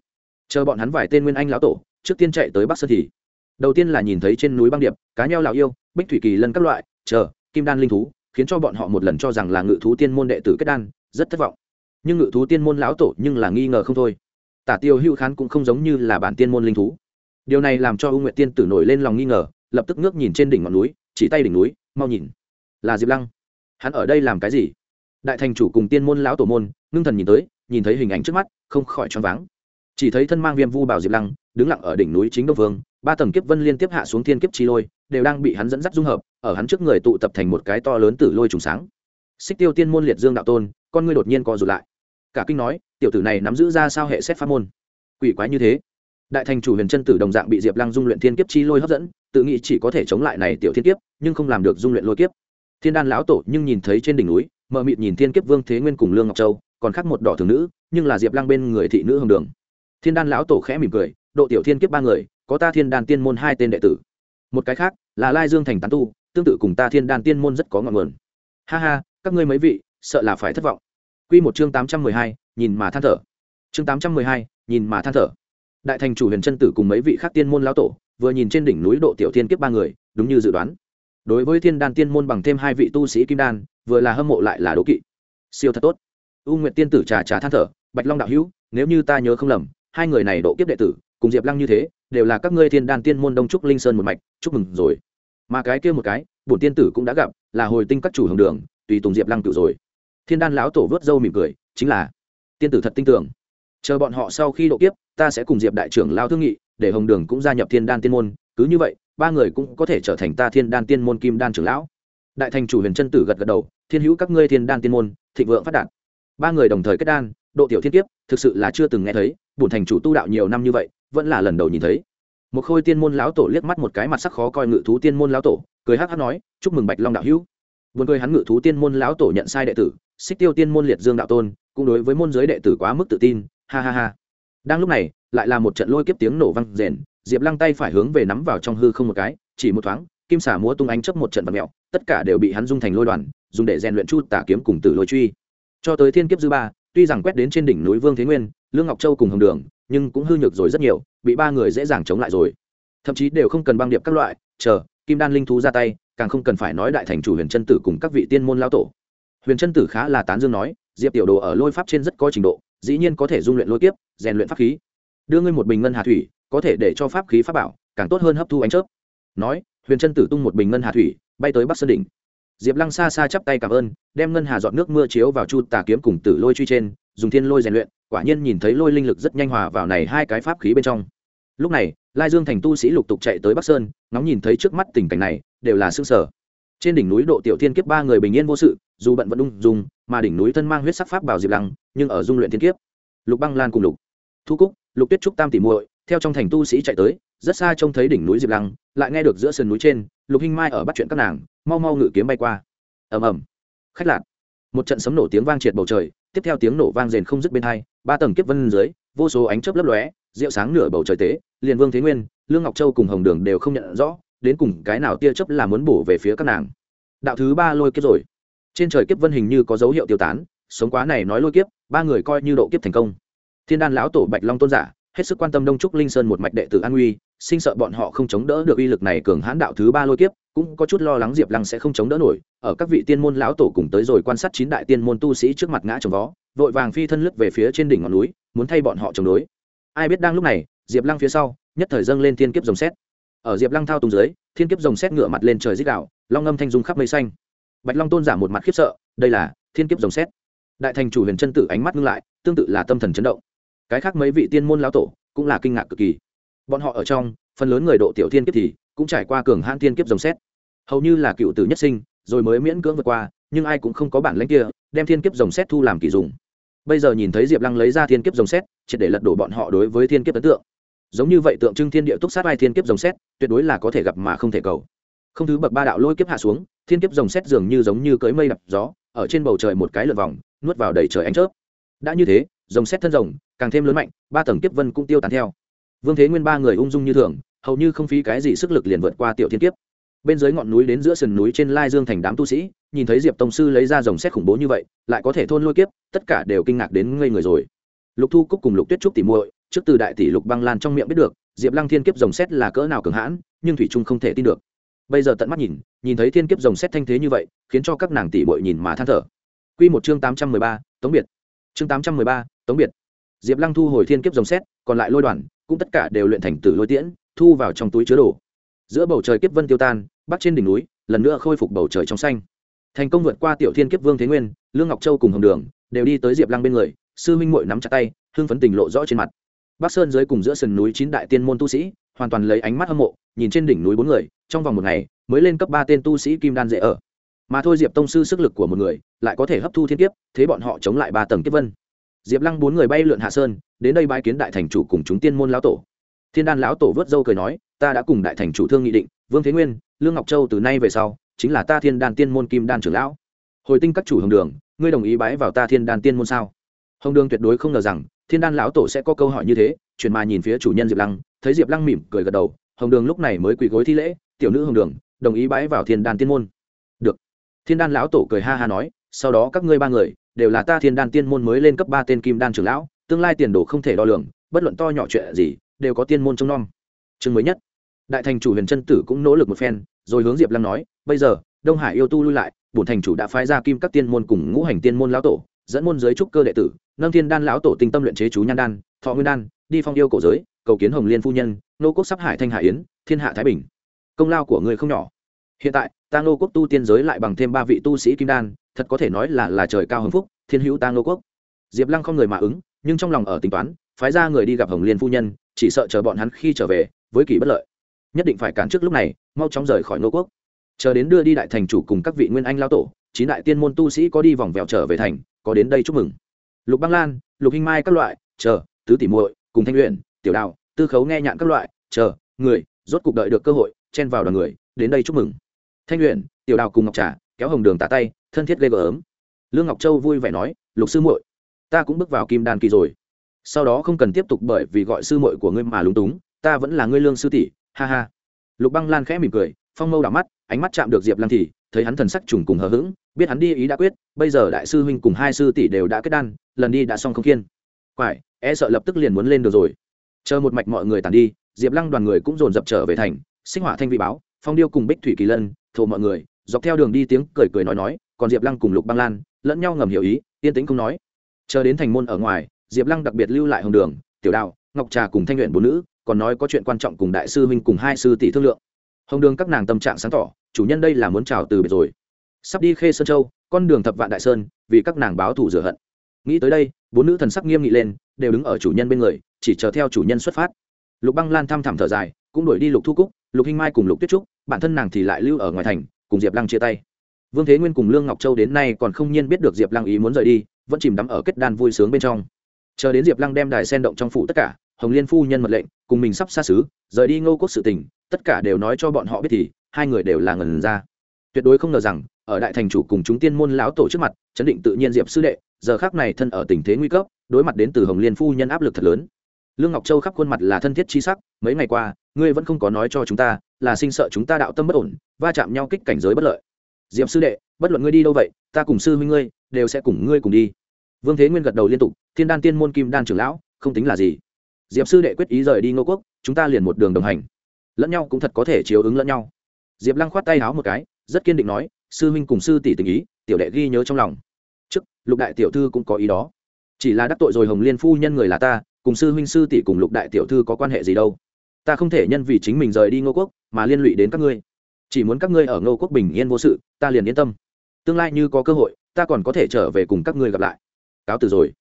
Chờ bọn hắn vài tên nguyên anh lão tổ, trước tiên chạy tới bắc sơn thì, đầu tiên là nhìn thấy trên núi băng điệp, cá nheo lão yêu, bích thủy kỳ lân các loại, chờ, kim đan linh thú khiến cho bọn họ một lần cho rằng là ngự thú tiên môn đệ tử kết đan, rất thất vọng. Nhưng ngự thú tiên môn lão tổ nhưng là nghi ngờ không thôi. Tả tiêu hữu khán cũng không giống như là bản tiên môn linh thú. Điều này làm cho u nguyệt tiên tử nổi lên lòng nghi ngờ, lập tức ngước nhìn trên đỉnh ngọn núi, chỉ tay đỉnh núi, mau nhìn. Là diệp lăng. Hắn ở đây làm cái gì? Đại thành chủ cùng tiên môn lão tổ môn, ngưng thần nhìn tới, nhìn thấy hình ảnh trước mắt, không khỏi choáng váng. Chỉ thấy thân mang viêm vu bảo diệp lăng, đứng lặng ở đỉnh núi chính đông vương ba tầng kiếp vân liên tiếp hạ xuống thiên kiếp chi lôi, đều đang bị hắn dẫn dắt dung hợp, ở hắn trước người tụ tập thành một cái to lớn tử lôi trùng sáng. Xích tiêu tiên môn liệt dương đạo tôn, con ngươi đột nhiên co rụt lại. Cả kinh nói, tiểu tử này nắm giữ ra sao hệ xét pháp môn? Quỷ quái như thế. Đại thành chủ huyền chân tử đồng dạng bị diệp lăng dung luyện thiên kiếp chi lôi hấp dẫn, tự nghĩ chỉ có thể chống lại này tiểu thiên kiếp, nhưng không làm được dung luyện lôi kiếp. Thiên đan lão tổ nhưng nhìn thấy trên đỉnh núi, mờ mịt nhìn thiên kiếp vương thế nguyên cùng lương ngọc châu, còn khác một đỏ thường nữ, nhưng là diệp lăng bên người thị nữ hồng đường. Thiên đan lão tổ khẽ mỉm cười, độ tiểu thiên kiếp ba người có ta thiên đan tiên môn hai tên đệ tử. Một cái khác là lai dương thành tán tu, tương tự cùng ta thiên đan tiên môn rất có ngọn nguồn. Ha ha, các ngươi mấy vị, sợ là phải thất vọng. Q một chương tám trăm mười hai, nhìn mà than thở. Chương tám trăm mười hai, nhìn mà than thở. Đại thành chủ huyền trân tử cùng mấy vị khác tiên môn lão tổ, vừa nhìn trên đỉnh núi độ tiểu thiên kiếp ba người, đúng như dự đoán. Đối với thiên đan tiên môn bằng thêm hai vị tu sĩ kim đan, vừa là hâm mộ lại là đố kỵ. Siêu thật tốt. U nguyện tiên tử trà trà than thở, bạch long đạo hữu, nếu như ta nhớ không lầm, hai người này độ kiếp đệ tử, cùng diệp lăng như thế đều là các ngươi thiên đan tiên môn đông trúc linh sơn một mạch, chúc mừng rồi. Mà cái kia một cái, bổn tiên tử cũng đã gặp, là hồi tinh các chủ hồng đường, tùy tùng diệp lăng cựu rồi. Thiên đan lão tổ vớt râu mỉm cười, chính là, tiên tử thật tin tưởng. Chờ bọn họ sau khi độ kiếp, ta sẽ cùng diệp đại trưởng lao thương nghị, để hồng đường cũng gia nhập thiên đan tiên môn. Cứ như vậy, ba người cũng có thể trở thành ta thiên đan tiên môn kim đan trưởng lão. Đại thành chủ huyền Trân tử gật gật đầu, thiên hữu các ngươi thiên đan tiên môn, thịnh vượng phát đạt. Ba người đồng thời kết đan, độ tiểu thiên kiếp, thực sự là chưa từng nghe thấy, bổn thành chủ tu đạo nhiều năm như vậy vẫn là lần đầu nhìn thấy. Một khôi tiên môn lão tổ liếc mắt một cái mặt sắc khó coi ngự thú tiên môn lão tổ, cười hắc hắc nói, chúc mừng bạch long đạo hữu. Vốn cười hắn ngự thú tiên môn lão tổ nhận sai đệ tử, xích tiêu tiên môn liệt dương đạo tôn, cũng đối với môn giới đệ tử quá mức tự tin, ha ha ha. Đang lúc này, lại là một trận lôi kiếp tiếng nổ vang rền, diệp lăng tay phải hướng về nắm vào trong hư không một cái, chỉ một thoáng, kim xả múa tung ánh chấp một trận vật mẹo tất cả đều bị hắn dung thành lôi đoàn, dùng để rèn luyện chu tả kiếm cùng tử lôi truy. Cho tới thiên kiếp dư ba, tuy rằng quét đến trên đỉnh núi vương thế nguyên, lương ngọc châu cùng hồng đường nhưng cũng hư nhược rồi rất nhiều, bị ba người dễ dàng chống lại rồi. Thậm chí đều không cần băng điệp các loại, chờ, kim đan linh thú ra tay, càng không cần phải nói đại thành chủ huyền chân tử cùng các vị tiên môn lao tổ. Huyền chân tử khá là tán dương nói, diệp tiểu đồ ở lôi pháp trên rất có trình độ, dĩ nhiên có thể dung luyện lôi kiếp, rèn luyện pháp khí. Đưa ngươi một bình ngân hà thủy, có thể để cho pháp khí pháp bảo, càng tốt hơn hấp thu ánh chớp. Nói, huyền chân tử tung một bình ngân hà thủy, bay tới bắc sơn đỉnh. Diệp lăng xa xa chắp tay cảm ơn, đem ngân hà dọn nước mưa chiếu vào chu tà kiếm cùng tử lôi truy trên dùng thiên lôi rèn luyện, quả nhiên nhìn thấy lôi linh lực rất nhanh hòa vào này hai cái pháp khí bên trong. Lúc này, lai dương thành tu sĩ lục tục chạy tới bắc sơn, ngóng nhìn thấy trước mắt tình cảnh này, đều là xương sở trên đỉnh núi độ tiểu thiên kiếp ba người bình yên vô sự, dù bận vẫn ung dung, mà đỉnh núi thân mang huyết sắc pháp bảo diệp lăng, nhưng ở dung luyện thiên kiếp. Lục băng lan cùng lục thu cúc, lục tuyết trúc tam tỉ muội, theo trong thành tu sĩ chạy tới, rất xa trông thấy đỉnh núi diệp lăng, lại nghe được giữa sườn núi trên, lục hinh mai ở bắt chuyện các nàng, mau mau ngự kiếm bay qua. Ầm ầm. Khách lạc. Một trận sấm nổ tiếng vang triệt bầu trời tiếp theo tiếng nổ vang rền không dứt bên hai, ba tầng kiếp vân dưới, vô số ánh chớp lấp lóe, rượu sáng nửa bầu trời tế, liền vương thế nguyên, lương ngọc châu cùng hồng đường đều không nhận rõ, đến cùng cái nào tia chớp là muốn bổ về phía các nàng. Đạo thứ ba lôi kiếp rồi. Trên trời kiếp vân hình như có dấu hiệu tiêu tán, sống quá này nói lôi kiếp, ba người coi như độ kiếp thành công. Thiên đan lão tổ bạch long tôn giả hết sức quan tâm đông trúc linh sơn một mạch đệ tử an uy sinh sợ bọn họ không chống đỡ được uy lực này cường hãn đạo thứ ba lôi kiếp, cũng có chút lo lắng diệp lăng sẽ không chống đỡ nổi. Ở các vị tiên môn lão tổ cùng tới rồi quan sát chín đại tiên môn tu sĩ trước mặt ngã trồng vó, vội vàng phi thân lướt về phía trên đỉnh ngọn núi, muốn thay bọn họ chống đối. Ai biết đang lúc này, diệp lăng phía sau, nhất thời dâng lên thiên kiếp rồng xét ở diệp lăng thao tùng dưới, thiên kiếp rồng xét ngựa mặt lên trời dích đạo long âm thanh dung khắp mây xanh. Bạch long tôn giả một mặt khiếp sợ, đây là thiên kiếp rồng xét đại thành chủ huyền chân tử ánh mắt ngưng lại, tương tự là tâm thần chấn động cái khác mấy vị tiên môn lão tổ cũng là kinh ngạc cực kỳ. Bọn họ ở trong, phần lớn người độ tiểu thiên kiếp thì cũng trải qua cường hãn thiên kiếp rồng xét. Hầu như là cựu tử nhất sinh, rồi mới miễn cưỡng vượt qua, nhưng ai cũng không có bản lãnh kia, đem thiên kiếp rồng xét thu làm kỳ dùng bây giờ nhìn thấy diệp lăng lấy ra thiên kiếp rồng xét, triệt để lật đổ bọn họ đối với thiên kiếp ấn tượng. Giống như vậy tượng trưng thiên địa túc sát vai thiên kiếp rồng xét, tuyệt đối là có thể gặp mà không thể cầu. Không thứ bậc ba đạo lôi kiếp hạ xuống, thiên kiếp rồng xét dường như giống như cưới mây đập gió, ở trên bầu trời một cái lượt vòng, nuốt vào đầy trời ánh chớp. Đã như thế, rồng xét thân rồng càng thêm lớn mạnh, ba tầng kiếp vân cũng tiêu tán theo. Vương thế nguyên ba người ung dung như thường, hầu như không phí cái gì sức lực liền vượt qua tiểu thiên kiếp. Bên dưới ngọn núi đến giữa sườn núi trên lai dương thành đám tu sĩ, nhìn thấy diệp tông sư lấy ra dòng xét khủng bố như vậy, lại có thể thôn lôi kiếp, tất cả đều kinh ngạc đến ngây người rồi. Lục thu cúc cùng lục tuyết trúc tỉ muội, trước từ đại tỷ lục băng lan trong miệng biết được, diệp lăng thiên kiếp dòng xét là cỡ nào cường hãn, nhưng thủy trung không thể tin được. Bây giờ tận mắt nhìn nhìn thấy thiên kiếp dòng xét thanh thế như vậy, khiến cho các nàng tỷ muội nhìn mà than thở. Q một chương tám trăm mười ba, tống biệt. Chương tám trăm mười ba, tống biệt diệp lăng thu hồi thiên kiếp dòng xét, còn lại lôi đoàn, cũng tất cả đều luyện thành tử lôi tiễn, thu vào trong túi chứa đồ. Giữa bầu trời kiếp vân tiêu tan, bắc trên đỉnh núi, lần nữa khôi phục bầu trời trong xanh. Thành công vượt qua tiểu thiên kiếp vương thế nguyên, lương ngọc châu cùng hồng đường, đều đi tới diệp lăng bên người, sư huynh muội nắm chặt tay, hưng phấn tình lộ rõ trên mặt. Bắc sơn dưới cùng giữa sườn núi chín đại tiên môn tu sĩ, hoàn toàn lấy ánh mắt hâm mộ, nhìn trên đỉnh núi bốn người, trong vòng một ngày, mới lên cấp ba tên tu sĩ kim đan dễ ở. Mà thôi diệp tông sư sức lực của một người, lại có thể hấp thu thiên kiếp, thế bọn họ chống lại ba tầng kiếp vân diệp lăng bốn người bay lượn hạ sơn, đến đây bãi kiến đại thành chủ cùng chúng tiên môn lão tổ. Thiên đan lão tổ vớt dâu cười nói, ta đã cùng đại thành chủ thương nghị định, vương thế nguyên, lương ngọc châu từ nay về sau, chính là ta thiên đan tiên môn kim đan trưởng lão. Hồi tinh các chủ hồng đường, ngươi đồng ý bái vào ta thiên đan tiên môn sao? Hồng đường tuyệt đối không ngờ rằng, thiên đan lão tổ sẽ có câu hỏi như thế, chuyển mà nhìn phía chủ nhân diệp lăng, thấy diệp lăng mỉm cười gật đầu, hồng đường lúc này mới quỳ gối thi lễ, tiểu nữ hồng đường, đồng ý bái vào thiên đan tiên môn. Được. Thiên đan lão tổ cười ha ha nói sau đó các ngươi ba người đều là ta thiên đan tiên môn mới lên cấp ba tên kim đan trưởng lão, tương lai tiền đồ không thể đo lường, bất luận to nhỏ chuyện gì, đều có tiên môn trông nom. Chương mới nhất. Đại thành chủ huyền trân tử cũng nỗ lực một phen, rồi hướng diệp lăng nói, bây giờ, đông hải yêu tu lui lại, bổn thành chủ đã phái ra kim các tiên môn cùng ngũ hành tiên môn lão tổ, dẫn môn giới trúc cơ đệ tử, nâng thiên đan lão tổ tinh tâm luyện chế chú nhan đan, thọ nguyên đan, đi phong yêu cổ giới, cầu kiến hồng liên phu nhân nô quốc sắp hải thanh hải yến, thiên hạ thái bình. Công lao của người không nhỏ. Hiện tại, ta nô quốc tu tiên giới lại bằng thêm ba vị tu sĩ kim đan thật có thể nói là là trời cao hưng phúc, thiên hữu ta nô quốc. Diệp lăng không người mà ứng, nhưng trong lòng ở tính toán, phái ra người đi gặp hồng liên phu nhân, chỉ sợ chờ bọn hắn khi trở về, với kỳ bất lợi. Nhất định phải cản trước lúc này, mau chóng rời khỏi nô quốc. Chờ đến đưa đi đại thành chủ cùng các vị nguyên anh lao tổ, chín đại tiên môn tu sĩ có đi vòng vèo trở về thành, có đến đây chúc mừng. Lục băng lan, lục hinh mai các loại, chờ, tứ tỷ muội, cùng thanh luyện tiểu đào tư khấu nghe nhạn các loại, chờ, người, rốt cục đợi được cơ hội, chen vào đoàn người, đến đây chúc mừng. Thanh luyện tiểu đào cùng ngọc trà, kéo hồng đường tả tay thân thiết ghê gớm lương ngọc châu vui vẻ nói, lục sư muội, ta cũng bước vào kim đan kỳ rồi. Sau đó không cần tiếp tục bởi vì gọi sư muội của ngươi mà lúng túng, ta vẫn là ngươi lương sư tỷ, ha ha. Lục băng lan khẽ mỉm cười, phong mâu đảo mắt, ánh mắt chạm được diệp lăng thì, thấy hắn thần sắc trùng cùng hờ hững, biết hắn đi ý đã quyết, bây giờ đại sư huynh cùng hai sư tỷ đều đã kết đan, lần đi đã xong không kiên. Quải e sợ lập tức liền muốn lên được rồi. Chờ một mạch mọi người tàn đi, diệp lăng đoàn người cũng dồn dập trở về thành, sinh hỏa thanh vị báo, phong điêu cùng bích thủy kỳ lân, thổ mọi người, dọc theo đường đi tiếng cười cười nói nói còn diệp lăng cùng lục băng lan lẫn nhau ngầm hiểu ý, yên tĩnh không nói. Chờ đến thành môn ở ngoài, diệp lăng đặc biệt lưu lại hồng đường, tiểu đạo ngọc trà cùng thanh luyện bốn nữ, còn nói có chuyện quan trọng cùng đại sư huynh cùng hai sư tỷ thương lượng. Hồng đường các nàng tâm trạng sáng tỏ, chủ nhân đây là muốn chào từ biệt rồi. Sắp đi khê sơn châu, con đường thập vạn đại sơn, vì các nàng báo thủ rửa hận. Nghĩ tới đây, bốn nữ thần sắc nghiêm nghị lên, đều đứng ở chủ nhân bên người, chỉ chờ theo chủ nhân xuất phát. Lục băng lan thăm thẳm thở dài, cũng đuổi đi lục thu cúc, lục hinh mai cùng lục tuyết trúc, bản thân nàng thì lại lưu ở ngoài thành, cùng diệp lăng chia tay vương thế nguyên cùng lương ngọc châu đến nay còn không nhiên biết được diệp lăng ý muốn rời đi, vẫn chìm đắm ở kết đan vui sướng bên trong. Chờ đến diệp lăng đem đài sen động trong phủ tất cả, hồng liên phu nhân mật lệnh, cùng mình sắp xa xứ, rời đi ngô quốc sự tình tất cả đều nói cho bọn họ biết thì, hai người đều là ngần ra. Tuyệt đối không ngờ rằng, ở đại thành chủ cùng chúng tiên môn lão tổ trước mặt, chấn định tự nhiên diệp sư đệ, giờ khác này thân ở tình thế nguy cấp, đối mặt đến từ hồng liên phu nhân áp lực thật lớn. Lương ngọc châu khắp khuôn mặt là thân thiết chi sắc, mấy ngày qua, ngươi vẫn không có nói cho chúng ta, là sinh sợ chúng ta đạo tâm bất ổn, va chạm nhau kích cảnh giới bất lợi diệp sư đệ, bất luận ngươi đi đâu vậy, ta cùng sư huynh ngươi đều sẽ cùng ngươi cùng đi. Vương thế nguyên gật đầu liên tục, thiên đan tiên môn kim đan trưởng lão, không tính là gì. Diệp sư đệ quyết ý rời đi ngô quốc, chúng ta liền một đường đồng hành. Lẫn nhau cũng thật có thể chiếu ứng lẫn nhau. Diệp lăng khoát tay háo một cái, rất kiên định nói, sư huynh cùng sư tỷ tình ý, tiểu đệ ghi nhớ trong lòng. Chức lục đại tiểu thư cũng có ý đó. Chỉ là đắc tội rồi hồng liên phu nhân người là ta, cùng sư huynh sư tỷ cùng lục đại tiểu thư có quan hệ gì đâu. Ta không thể nhân vì chính mình rời đi ngô quốc, mà liên lụy đến các ngươi chỉ muốn các ngươi ở ngô quốc bình yên vô sự ta liền yên tâm. Tương lai như có cơ hội ta còn có thể trở về cùng các ngươi gặp lại. Cáo từ rồi.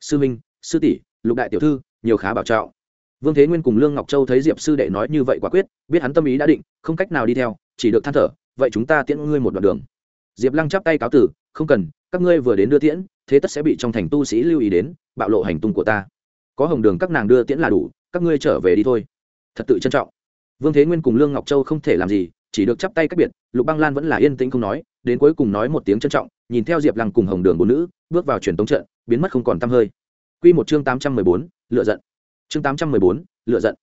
Sư minh, sư tỷ lục đại tiểu thư nhiều khá bảo trọng. Vương thế nguyên cùng lương ngọc châu thấy diệp sư đệ nói như vậy quả quyết biết hắn tâm ý đã định không cách nào đi theo chỉ được than thở vậy chúng ta tiễn ngươi một đoạn đường. Diệp lăng chắp tay cáo tử không cần các ngươi vừa đến đưa tiễn thế tất sẽ bị trong thành tu sĩ lưu ý đến bạo lộ hành tung của ta. Có hồng đường các nàng đưa tiễn là đủ các ngươi trở về đi thôi. Thật tự trân trọng. Vương thế nguyên cùng lương ngọc châu không thể làm gì chỉ được chắp tay cách biệt, lục băng lan vẫn là yên tĩnh không nói, đến cuối cùng nói một tiếng trân trọng, nhìn theo diệp lăng cùng hồng đường bốn nữ, bước vào truyền tống trận, biến mất không còn t hơi. Q một chương tám trăm mười bốn, lựa giận. Chương tám trăm mười bốn, lựa giận.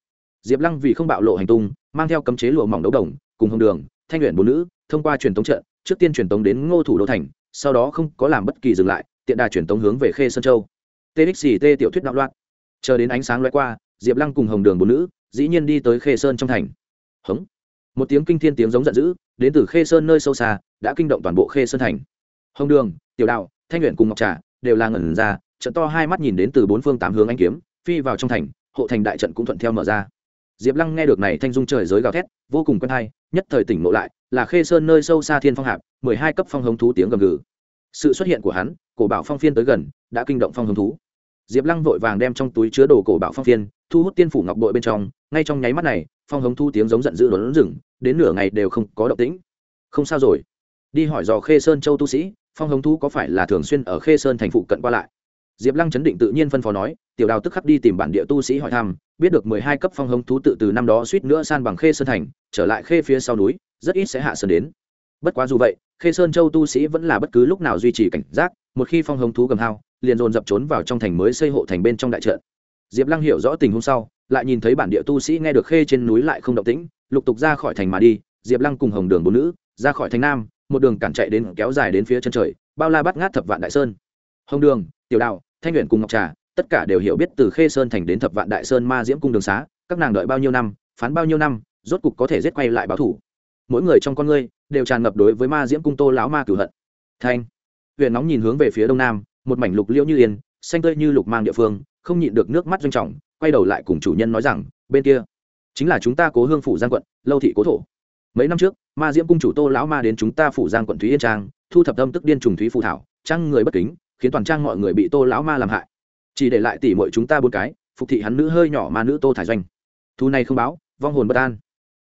Diệp lăng vì không bạo lộ hành tung, mang theo cấm chế lụa mỏng đấu đồng, cùng hồng đường, thanh luyện bốn nữ, thông qua truyền tống trận, trước tiên truyền tống đến ngô thủ đô thành, sau đó không có làm bất kỳ dừng lại, tiện đà truyền tống hướng về khê sơn châu. Txt tiểu thuyết đạo loạn. Chờ đến ánh sáng loay qua, diệp lăng cùng hồng đường bốn nữ, dĩ nhiên đi tới khê sơn trong thành. Hống một tiếng kinh thiên tiếng giống giận dữ, đến từ khê sơn nơi sâu xa, đã kinh động toàn bộ khê sơn thành. Hồng đường, tiểu đạo, thanh luyện cùng ngọc trà đều là ngẩn ra, trận to hai mắt nhìn đến từ bốn phương tám hướng anh kiếm, phi vào trong thành, hộ thành đại trận cũng thuận theo mở ra. Diệp lăng nghe được này thanh dung trời giới gào thét, vô cùng quen hay, nhất thời tỉnh ngộ lại, là khê sơn nơi sâu xa thiên phong hạp, mười hai cấp phong hống thú tiếng gầm gừ. Sự xuất hiện của hắn, cổ bảo phong phiên tới gần, đã kinh động phong hống thú. Diệp lăng vội vàng đem trong túi chứa đồ cổ bảo phong phiên thu hút tiên phủ ngọc bội bên trong, ngay trong nháy mắt này, phong hống thu tiếng giống giận dữ đốn rừng, đến nửa ngày đều không có động tĩnh. Không sao rồi. Đi hỏi dò khê sơn châu tu sĩ, phong hống thu có phải là thường xuyên ở khê sơn thành phụ cận qua lại? Diệp lăng chấn định tự nhiên phân phó nói, tiểu đào tức khắc đi tìm bản địa tu sĩ hỏi thăm, biết được mười hai cấp phong hống thú tự từ năm đó suýt nữa san bằng khê sơn thành, trở lại khê phía sau núi, rất ít sẽ hạ sơn đến. Bất quá dù vậy, khê sơn châu tu sĩ vẫn là bất cứ lúc nào duy trì cảnh giác, một khi phong hống thú gầm hao, liền dồn dập trốn vào trong thành mới xây hộ thành bên trong đại trận diệp lăng hiểu rõ tình huống sau, lại nhìn thấy bản địa tu sĩ nghe được khê trên núi lại không động tĩnh, lục tục ra khỏi thành mà đi, diệp lăng cùng hồng đường bốn nữ, ra khỏi thành nam, một đường cản chạy đến kéo dài đến phía chân trời, bao la bắt ngát thập vạn đại sơn. Hồng đường, tiểu đạo, thanh luyện cùng ngọc trà, tất cả đều hiểu biết từ khê sơn thành đến thập vạn đại sơn ma diễm cung đường xá, các nàng đợi bao nhiêu năm, phán bao nhiêu năm, rốt cục có thể giết quay lại báo thủ. Mỗi người trong con ngươi đều tràn ngập đối với ma diễm cung tô lão ma cửu hận. Thanh huyện nóng nhìn hướng về phía đông nam, một mảnh lục liễu như yên, xanh tươi như lục mang địa phương không nhịn được nước mắt doanh trọng, quay đầu lại cùng chủ nhân nói rằng, bên kia, chính là chúng ta cố hương phủ giang quận, lâu thị cố thổ. Mấy năm trước, ma diễm cung chủ tô lão ma đến chúng ta phủ giang quận thúy yên trang, thu thập tâm tức điên trùng thúy phù thảo trang người bất kính, khiến toàn trang mọi người bị tô lão ma làm hại. Chỉ để lại tỉ mọi chúng ta bốn cái, phục thị hắn nữ hơi nhỏ mà nữ tô thải doanh. Thu này không báo, vong hồn bất an.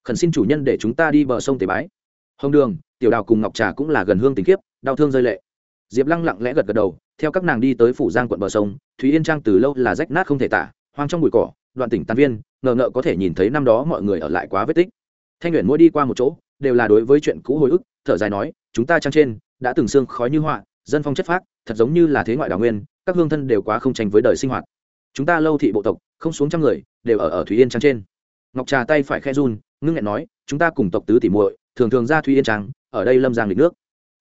Khẩn xin chủ nhân để chúng ta đi bờ sông tế bái. Hồng đường, tiểu đào cùng ngọc trà cũng là gần hương tình kiếp, đau thương rơi lệ diệp lăng lặng lẽ gật gật đầu, theo các nàng đi tới phủ giang quận bờ sông, thúy yên trang từ lâu là rách nát không thể tả, hoang trong bụi cỏ, đoạn tỉnh tàn viên, ngờ ngợ có thể nhìn thấy năm đó mọi người ở lại quá vết tích. Thanh nguyện mỗi đi qua một chỗ, đều là đối với chuyện cũ hồi ức, thở dài nói, chúng ta trang trên, đã từng xương khói như họa, dân phong chất phác, thật giống như là thế ngoại đào nguyên, các hương thân đều quá không tranh với đời sinh hoạt. Chúng ta lâu thị bộ tộc, không xuống trăm người, đều ở ở thúy yên trang trên. Ngọc trà tay phải khe run, ngưng nghẹn nói, chúng ta cùng tộc tứ tỷ muội, thường thường ra thúy yên trang, ở đây lâm giang lịch nước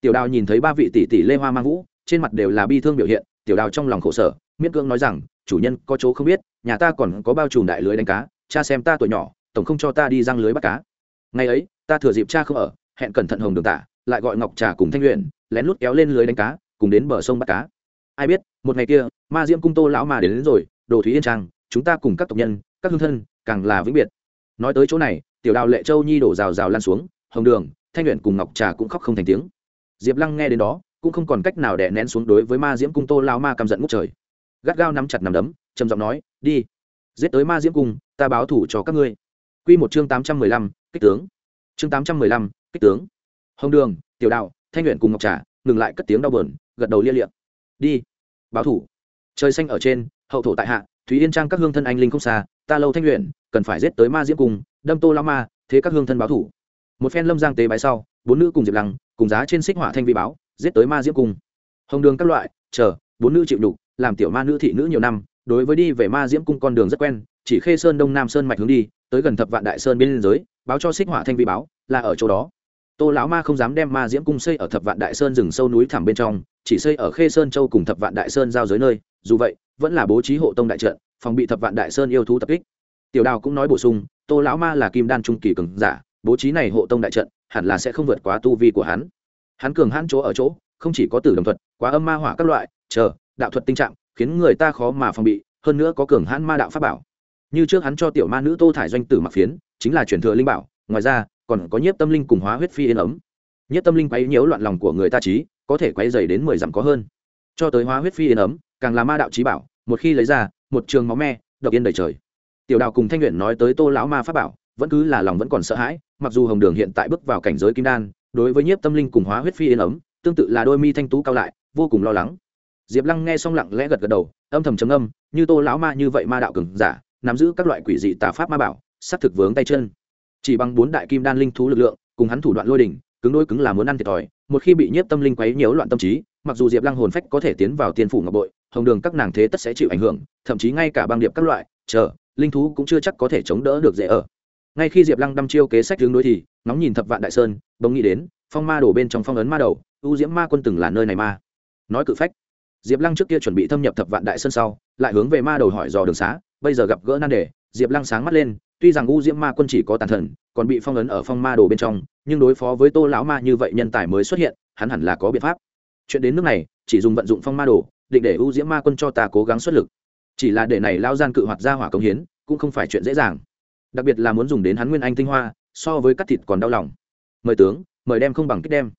tiểu đào nhìn thấy ba vị tỷ tỷ lê hoa mang vũ trên mặt đều là bi thương biểu hiện tiểu đào trong lòng khổ sở miễn cưỡng nói rằng chủ nhân có chỗ không biết nhà ta còn có bao trùm đại lưới đánh cá cha xem ta tuổi nhỏ tổng không cho ta đi răng lưới bắt cá. Ngày ấy ta thừa dịp cha không ở hẹn cẩn thận hồng đường tả lại gọi ngọc trà cùng thanh luyện lén lút kéo lên lưới đánh cá cùng đến bờ sông bắt cá. Ai biết một ngày kia ma diễm cung tô lão mà đến, đến rồi đồ thúy yên trang chúng ta cùng các tộc nhân các hương thân càng là vĩnh biệt. Nói tới chỗ này tiểu đào lệ châu nhi đổ rào rào lan xuống hồng đường thanh luyện cùng ngọc trà cũng khóc không thành tiếng diệp lăng nghe đến đó, cũng không còn cách nào đè nén xuống đối với ma diễm cung tô lao ma căm giận ngút trời. Gắt gao nắm chặt nằm đấm, trầm giọng nói, đi, giết tới ma diễm cung, ta báo thủ cho các ngươi. Q một chương tám trăm mười lăm, kích tướng. Chương tám trăm mười lăm, kích tướng. Hồng đường, tiểu đạo, thanh luyện cùng ngọc trà, ngừng lại cất tiếng đau bờn gật đầu lia liệm đi, báo thủ. Trời xanh ở trên, hậu thổ tại hạ, thúy yên trang các hương thân anh linh không xa, ta lâu thanh luyện cần phải giết tới ma diễm cung, đâm tô lao ma, thế các hương thân báo thủ một phen lâm giang tế bái sau, bốn nữ cùng diệp lăng cùng giá trên xích hỏa thanh vi báo, giết tới ma diễm cung. Hồng đường các loại, chờ, bốn nữ chịu đục làm tiểu ma nữ thị nữ nhiều năm, đối với đi về ma diễm cung con đường rất quen, chỉ khê sơn đông nam sơn mạch hướng đi, tới gần thập vạn đại sơn biên giới báo cho xích hỏa thanh vi báo, là ở chỗ đó. Tô lão ma không dám đem ma diễm cung xây ở thập vạn đại sơn rừng sâu núi thẳm bên trong, chỉ xây ở khê sơn châu cùng thập vạn đại sơn giao giới nơi, dù vậy, vẫn là bố trí hộ tông đại trận, phòng bị thập vạn đại sơn yêu thú tập kích. Tiểu đào cũng nói bổ sung, tô lão ma là kim đan trung kỳ cường giả bố trí này hộ tông đại trận, hẳn là sẽ không vượt quá tu vi của hắn. Hắn cường hãn chỗ ở chỗ, không chỉ có tử đồng thuật, quá âm ma hỏa các loại, chờ, đạo thuật tinh trạng, khiến người ta khó mà phòng bị, hơn nữa có cường hãn ma đạo pháp bảo. Như trước hắn cho tiểu ma nữ tô thải doanh tử mặc phiến, chính là truyền thừa linh bảo, ngoài ra, còn có nhiếp tâm linh cùng hóa huyết phi yên ấm. Nhiếp tâm linh quấy nhiễu loạn lòng của người ta trí, có thể quấy dày đến mười dặm có hơn. Cho tới hóa huyết phi yên ấm, càng là ma đạo trí bảo, một khi lấy ra, một trường máu me, độc yên đầy trời. Tiểu đào cùng thanh luyện nói tới tô lão ma pháp bảo vẫn cứ là lòng vẫn còn sợ hãi, mặc dù hồng đường hiện tại bước vào cảnh giới kim đan, đối với nhiếp tâm linh cùng hóa huyết phi yên ấm, tương tự là đôi mi thanh tú cao lại, vô cùng lo lắng. Diệp lăng nghe xong lặng lẽ gật gật đầu, âm thầm trầm âm như tô lão ma như vậy ma đạo cường giả, nắm giữ các loại quỷ dị tà pháp ma bảo s thực vướng tay chân. Chỉ bằng bốn đại kim đan linh thú lực lượng, cùng hắn thủ đoạn lôi đỉnh, cứng đôi cứng là muốn ăn thiệt thòi, một khi bị nhiếp tâm linh quấy nhiễu loạn tâm trí, mặc dù diệp lăng hồn phách có thể tiến vào tiên phủ ngọc bội, hồng đường các nàng thế tất sẽ chịu ảnh hưởng, thậm chí ngay cả băng điệp các loại, chờ, linh thú cũng chưa chắc có thể chống đỡ được dễ ở ngay khi diệp lăng đăm chiêu kế sách hướng đối thì nóng nhìn thập vạn đại sơn, bỗng nghĩ đến, phong ma đổ bên trong phong ấn ma đầu, u diễm ma quân từng là nơi này ma nói cự phách. Diệp lăng trước kia chuẩn bị thâm nhập thập vạn đại sơn sau, lại hướng về ma đầu hỏi dò đường xá, bây giờ gặp gỡ nan đề, diệp lăng sáng mắt lên, tuy rằng u diễm ma quân chỉ có tàn thần, còn bị phong ấn ở phong ma đồ bên trong, nhưng đối phó với tô lão ma như vậy nhân tài mới xuất hiện, hắn hẳn là có biện pháp. Chuyện đến nước này, chỉ dùng vận dụng phong ma đồ định để u diễm ma quân cho ta cố gắng xuất lực. Chỉ là để này lao gian cự hoạt ra hỏa công hiến, cũng không phải chuyện dễ dàng đặc biệt là muốn dùng đến hắn nguyên anh tinh hoa, so với cắt thịt còn đau lòng. Mời tướng, mời đem không bằng kích đem.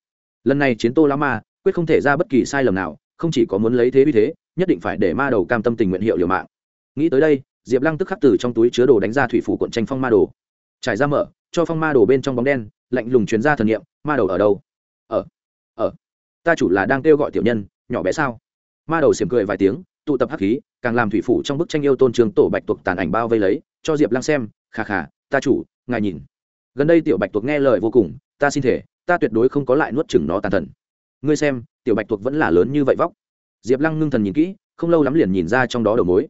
Lần này chiến tô la ma, quyết không thể ra bất kỳ sai lầm nào, không chỉ có muốn lấy thế vì thế, nhất định phải để ma đầu cam tâm tình nguyện hiệu liều mạng. Nghĩ tới đây, diệp lăng tức khắc từ trong túi chứa đồ đánh ra thủy phủ cuộn tranh phong ma đồ. Trải ra mở, cho phong ma đồ bên trong bóng đen, lạnh lùng chuyến ra thần nghiệm ma đầu ở đâu? Ở ở. Ta chủ là đang kêu gọi tiểu nhân, nhỏ bé sao? Ma đầu xiềm cười vài tiếng, tụ tập hắc khí, càng làm thủy phủ trong bức tranh yêu tôn trường tổ bạch tuộc tàn ảnh bao vây lấy, cho diệp lăng xem khà khà ta chủ, ngài nhìn. Gần đây tiểu bạch tuộc nghe lời vô cùng, ta xin thể, ta tuyệt đối không có lại nuốt chừng nó tàn thần. Ngươi xem, tiểu bạch tuộc vẫn là lớn như vậy vóc. Diệp lăng ngưng thần nhìn kỹ, không lâu lắm liền nhìn ra trong đó đầu mối.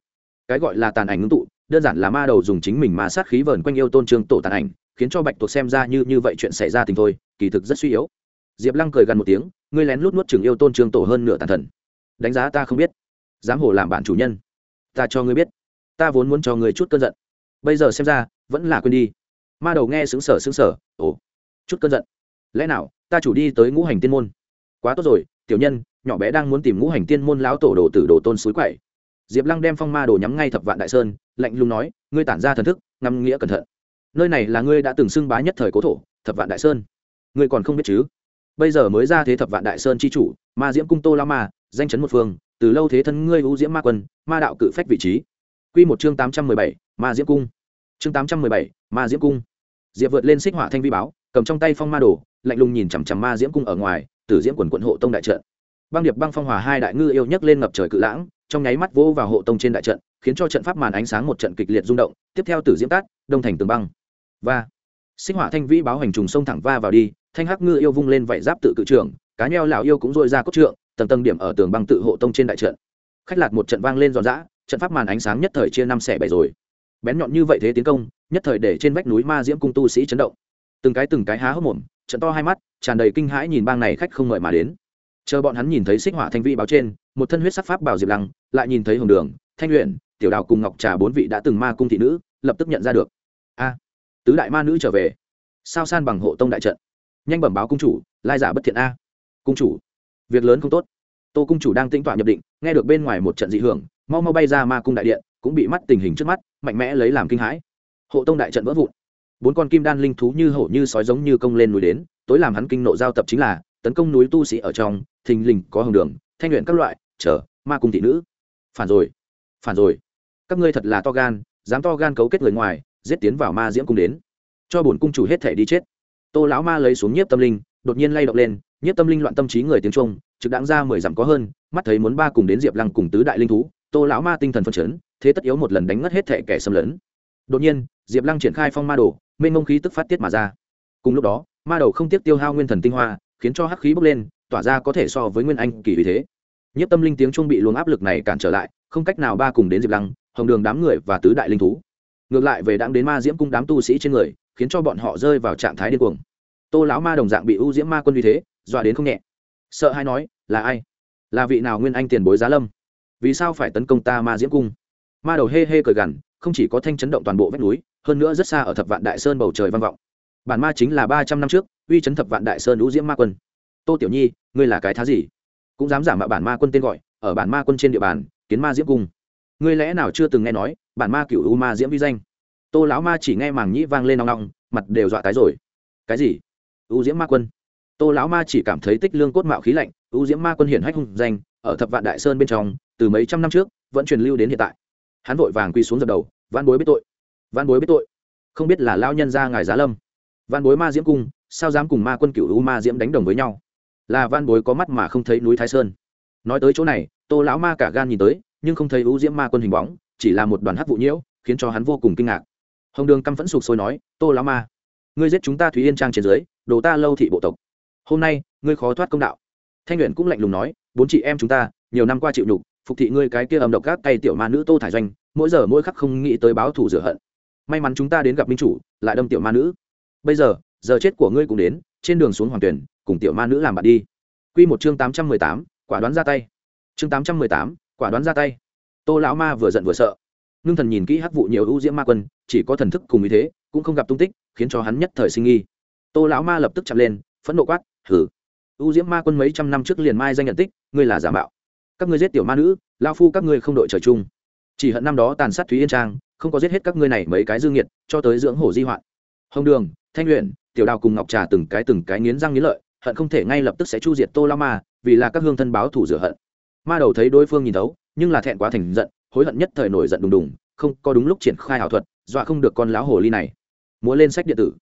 Cái gọi là tàn ảnh ngưng tụ, đơn giản là ma đầu dùng chính mình mà sát khí vờn quanh yêu tôn trương tổ tàn ảnh, khiến cho bạch tuộc xem ra như như vậy chuyện xảy ra tình thôi, kỳ thực rất suy yếu. Diệp lăng cười gần một tiếng, ngươi lén lút nuốt chừng yêu tôn trương tổ hơn nửa tàn thần. Đánh giá ta không biết. Dám hồ làm bạn chủ nhân. Ta cho ngươi biết. Ta vốn muốn cho ngươi chút cơn giận bây giờ xem ra, vẫn là quên đi. Ma đầu nghe xứng sở xứng sở ồ, chút cơn giận. Lẽ nào ta chủ đi tới ngũ hành tiên môn? Quá tốt rồi, tiểu nhân, nhỏ bé đang muốn tìm ngũ hành tiên môn lão tổ đồ tử đồ tôn suối quậy. Diệp lăng đem phong ma đồ nhắm ngay thập vạn đại sơn, lạnh lùng nói, ngươi tản ra thần thức, ngắm nghĩa cẩn thận. Nơi này là ngươi đã từng xưng bá nhất thời cố thổ, thập vạn đại sơn. Ngươi còn không biết chứ? Bây giờ mới ra thế thập vạn đại sơn c h i chủ, ma diễm cung tô la ma, danh chấn một phương, từ lâu thế thân ngươi ưu diễm ma quân, ma đạo cự phách vị trí. Q một chương tám trăm mười bảy ma diễm cung chương tám trăm mười bảy ma diễm cung diệp vượt lên xích hỏa thanh vi báo cầm trong tay phong ma đồ lạnh lùng nhìn chằm chằm ma diễm cung ở ngoài tử diễm quần quận hộ tông đại trận băng điệp băng phong hòa hai đại ngư yêu nhấc lên ngập trời cự lãng trong nháy mắt vỗ vào hộ tông trên đại trận khiến cho trận pháp màn ánh sáng một trận kịch liệt rung động tiếp theo tử diễm tát đông thành tường băng và sinh hỏa thanh vĩ báo hành trùng sông thẳng va vào đi thanh hắc ngư yêu vung lên vảy giáp tự cự trưởng cá nheo lão yêu cũng dội ra cốt trượng tầng tầng điểm ở tường băng tự hộ tông trên đại trận khách lạc một trận vang lên giòn giã trận pháp màn ánh sáng nhất thời chia năm xẻ bảy rồi bén nhọn như vậy thế tiến công, nhất thời để trên vách núi ma diễm cung tu sĩ chấn động. Từng cái từng cái há hốc mồm, trận to hai mắt, tràn đầy kinh hãi nhìn bang này khách không mời mà đến. Chờ bọn hắn nhìn thấy xích hỏa thanh vị báo trên, một thân huyết sắc pháp bảo diệp lăng, lại nhìn thấy hồng đường, thanh luyện tiểu đào cùng ngọc trà bốn vị đã từng ma cung thị nữ, lập tức nhận ra được. A, tứ đại ma nữ trở về. Sao san bằng hộ tông đại trận. Nhanh bẩm báo cung chủ, lai giả bất thiện a. Cung chủ, việc lớn không tốt. Tô cung chủ đang tĩnh tọa nhập định, nghe được bên ngoài một trận dị hưởng, mau mau bay ra ma cung đại điện, cũng bị mắt tình hình trước mắt mạnh mẽ lấy làm kinh hãi. Hộ tông đại trận vỡ vụn. Bốn con kim đan linh thú như hổ như sói giống như công lên núi đến, tối làm hắn kinh nộ giao tập chính là, tấn công núi tu sĩ ở trong, thình lình có hồng đường, thanh luyện các loại chờ ma cung thị nữ. Phản rồi phản rồi. Các ngươi thật là to gan, dám to gan cấu kết người ngoài, giết tiến vào ma diễm cung đến. Cho bổn cung chủ hết thể đi chết. Tô lão ma lấy xuống nhiếp tâm linh, đột nhiên lay động lên, nhiếp tâm linh loạn tâm trí người tiếng trung, trực đáng ra mười dặm có hơn, mắt thấy muốn ba cùng đến diệp lăng cùng tứ đại linh thú, tô lão ma tinh thần phân chấn thế tất yếu một lần đánh ngất hết thệ kẻ xâm lấn. Đột nhiên, diệp lăng triển khai phong ma đồ, mênh mông khí tức phát tiết mà ra. Cùng lúc đó, ma đầu không tiếc tiêu hao nguyên thần tinh hoa, khiến cho hắc khí bốc lên, tỏa ra có thể so với nguyên anh kỳ vì thế. Nhất tâm linh tiếng trung bị luồng áp lực này cản trở lại, không cách nào ba cùng đến diệp lăng, hồng đường đám người và tứ đại linh thú. Ngược lại về đáng đến ma diễm cung đám tu sĩ trên người, khiến cho bọn họ rơi vào trạng thái điên cuồng. Tô lão ma đồng dạng bị u diễm ma quân vì thế, dọa đến không nhẹ. Sợ hay nói, là ai? Là vị nào nguyên anh tiền bối giá lâm? Vì sao phải tấn công ta ma diễm cung? Ma đầu hê hê cười gằn, không chỉ có thanh chấn động toàn bộ vách núi, hơn nữa rất xa ở thập vạn đại sơn bầu trời vang vọng. Bản ma chính là ba trăm năm trước, uy chấn thập vạn đại sơn lũ diễm ma quân. Tô tiểu nhi, ngươi là cái thá gì? Cũng dám giả mạo bản ma quân tên gọi, ở bản ma quân trên địa bàn, kiến ma diễm cung. Ngươi lẽ nào chưa từng nghe nói, bản ma cựu u ma diễm vi danh? Tô lão ma chỉ nghe màng nhĩ vang lên nong nong, mặt đều dọa tái rồi. Cái gì? U diễm ma quân. Tô lão ma chỉ cảm thấy tích lương cốt mạo khí lạnh, u diễm ma quân hiển hách hùng danh, ở thập vạn đại sơn bên trong, từ mấy trăm năm trước, vẫn truyền lưu đến hiện tại hắn vội vàng quy xuống dập đầu văn bối biết tội văn bối biết tội. Không biết là lao nhân ra ngài giá lâm văn bối ma diễm cung, sao dám cùng ma quân cựu u ma diễm đánh đồng với nhau? Là văn bối có mắt mà không thấy núi thái sơn. Nói tới chỗ này, tô lão ma cả gan nhìn tới, nhưng không thấy u diễm ma quân hình bóng, chỉ là một đoàn hắc vụ nhiễu, khiến cho hắn vô cùng kinh ngạc. Hồng đường căm phẫn sụp sôi nói, tô lão ma, ngươi giết chúng ta thúy yên trang trên dưới, đồ ta lâu thị bộ tộc. Hôm nay, ngươi khó thoát công đạo. Thanh luyện cũng lạnh lùng nói, bốn chị em chúng ta, nhiều năm qua chịu nhục phục thị ngươi cái kia ầm độc các tay tiểu ma nữ tô thải doanh, mỗi giờ mỗi khắc không nghĩ tới báo thù rửa hận. May mắn chúng ta đến gặp minh chủ, lại đâm tiểu ma nữ. Bây giờ giờ chết của ngươi cũng đến, trên đường xuống hoàng tuyển, cùng tiểu ma nữ làm bạn đi. Q một chương tám trăm mười tám, quả đoán ra tay. Chương tám trăm mười tám, quả đoán ra tay. Tô lão ma vừa giận vừa sợ. Ngưng thần nhìn kỹ hắc vụ nhiều ưu diễm ma quân, chỉ có thần thức cùng ý thế, cũng không gặp tung tích, khiến cho hắn nhất thời sinh nghi. Tô lão ma lập tức chặn lên, phẫn nộ quát hử ưu diễm ma quân mấy trăm năm trước liền mai danh nhận tích, ngươi là giả mạo các ngươi giết tiểu ma nữ, lao phu các ngươi không đội trời chung. Chỉ hận năm đó tàn sát thúy yên trang, không có giết hết các ngươi này mấy cái dương nghiệt, cho tới dưỡng hổ di hoạn. Hồng đường, thanh luyện tiểu đào cùng ngọc trà từng cái từng cái nghiến răng nghiến lợi, hận không thể ngay lập tức sẽ chu diệt tô la ma, vì là các hương thân báo thủ rửa hận. Ma đầu thấy đối phương nhìn thấu, nhưng là thẹn quá thành giận, hối hận nhất thời nổi giận đùng đùng, không có đúng lúc triển khai ảo thuật, dọa không được con lão hồ ly này. Múa lên sách điện tử.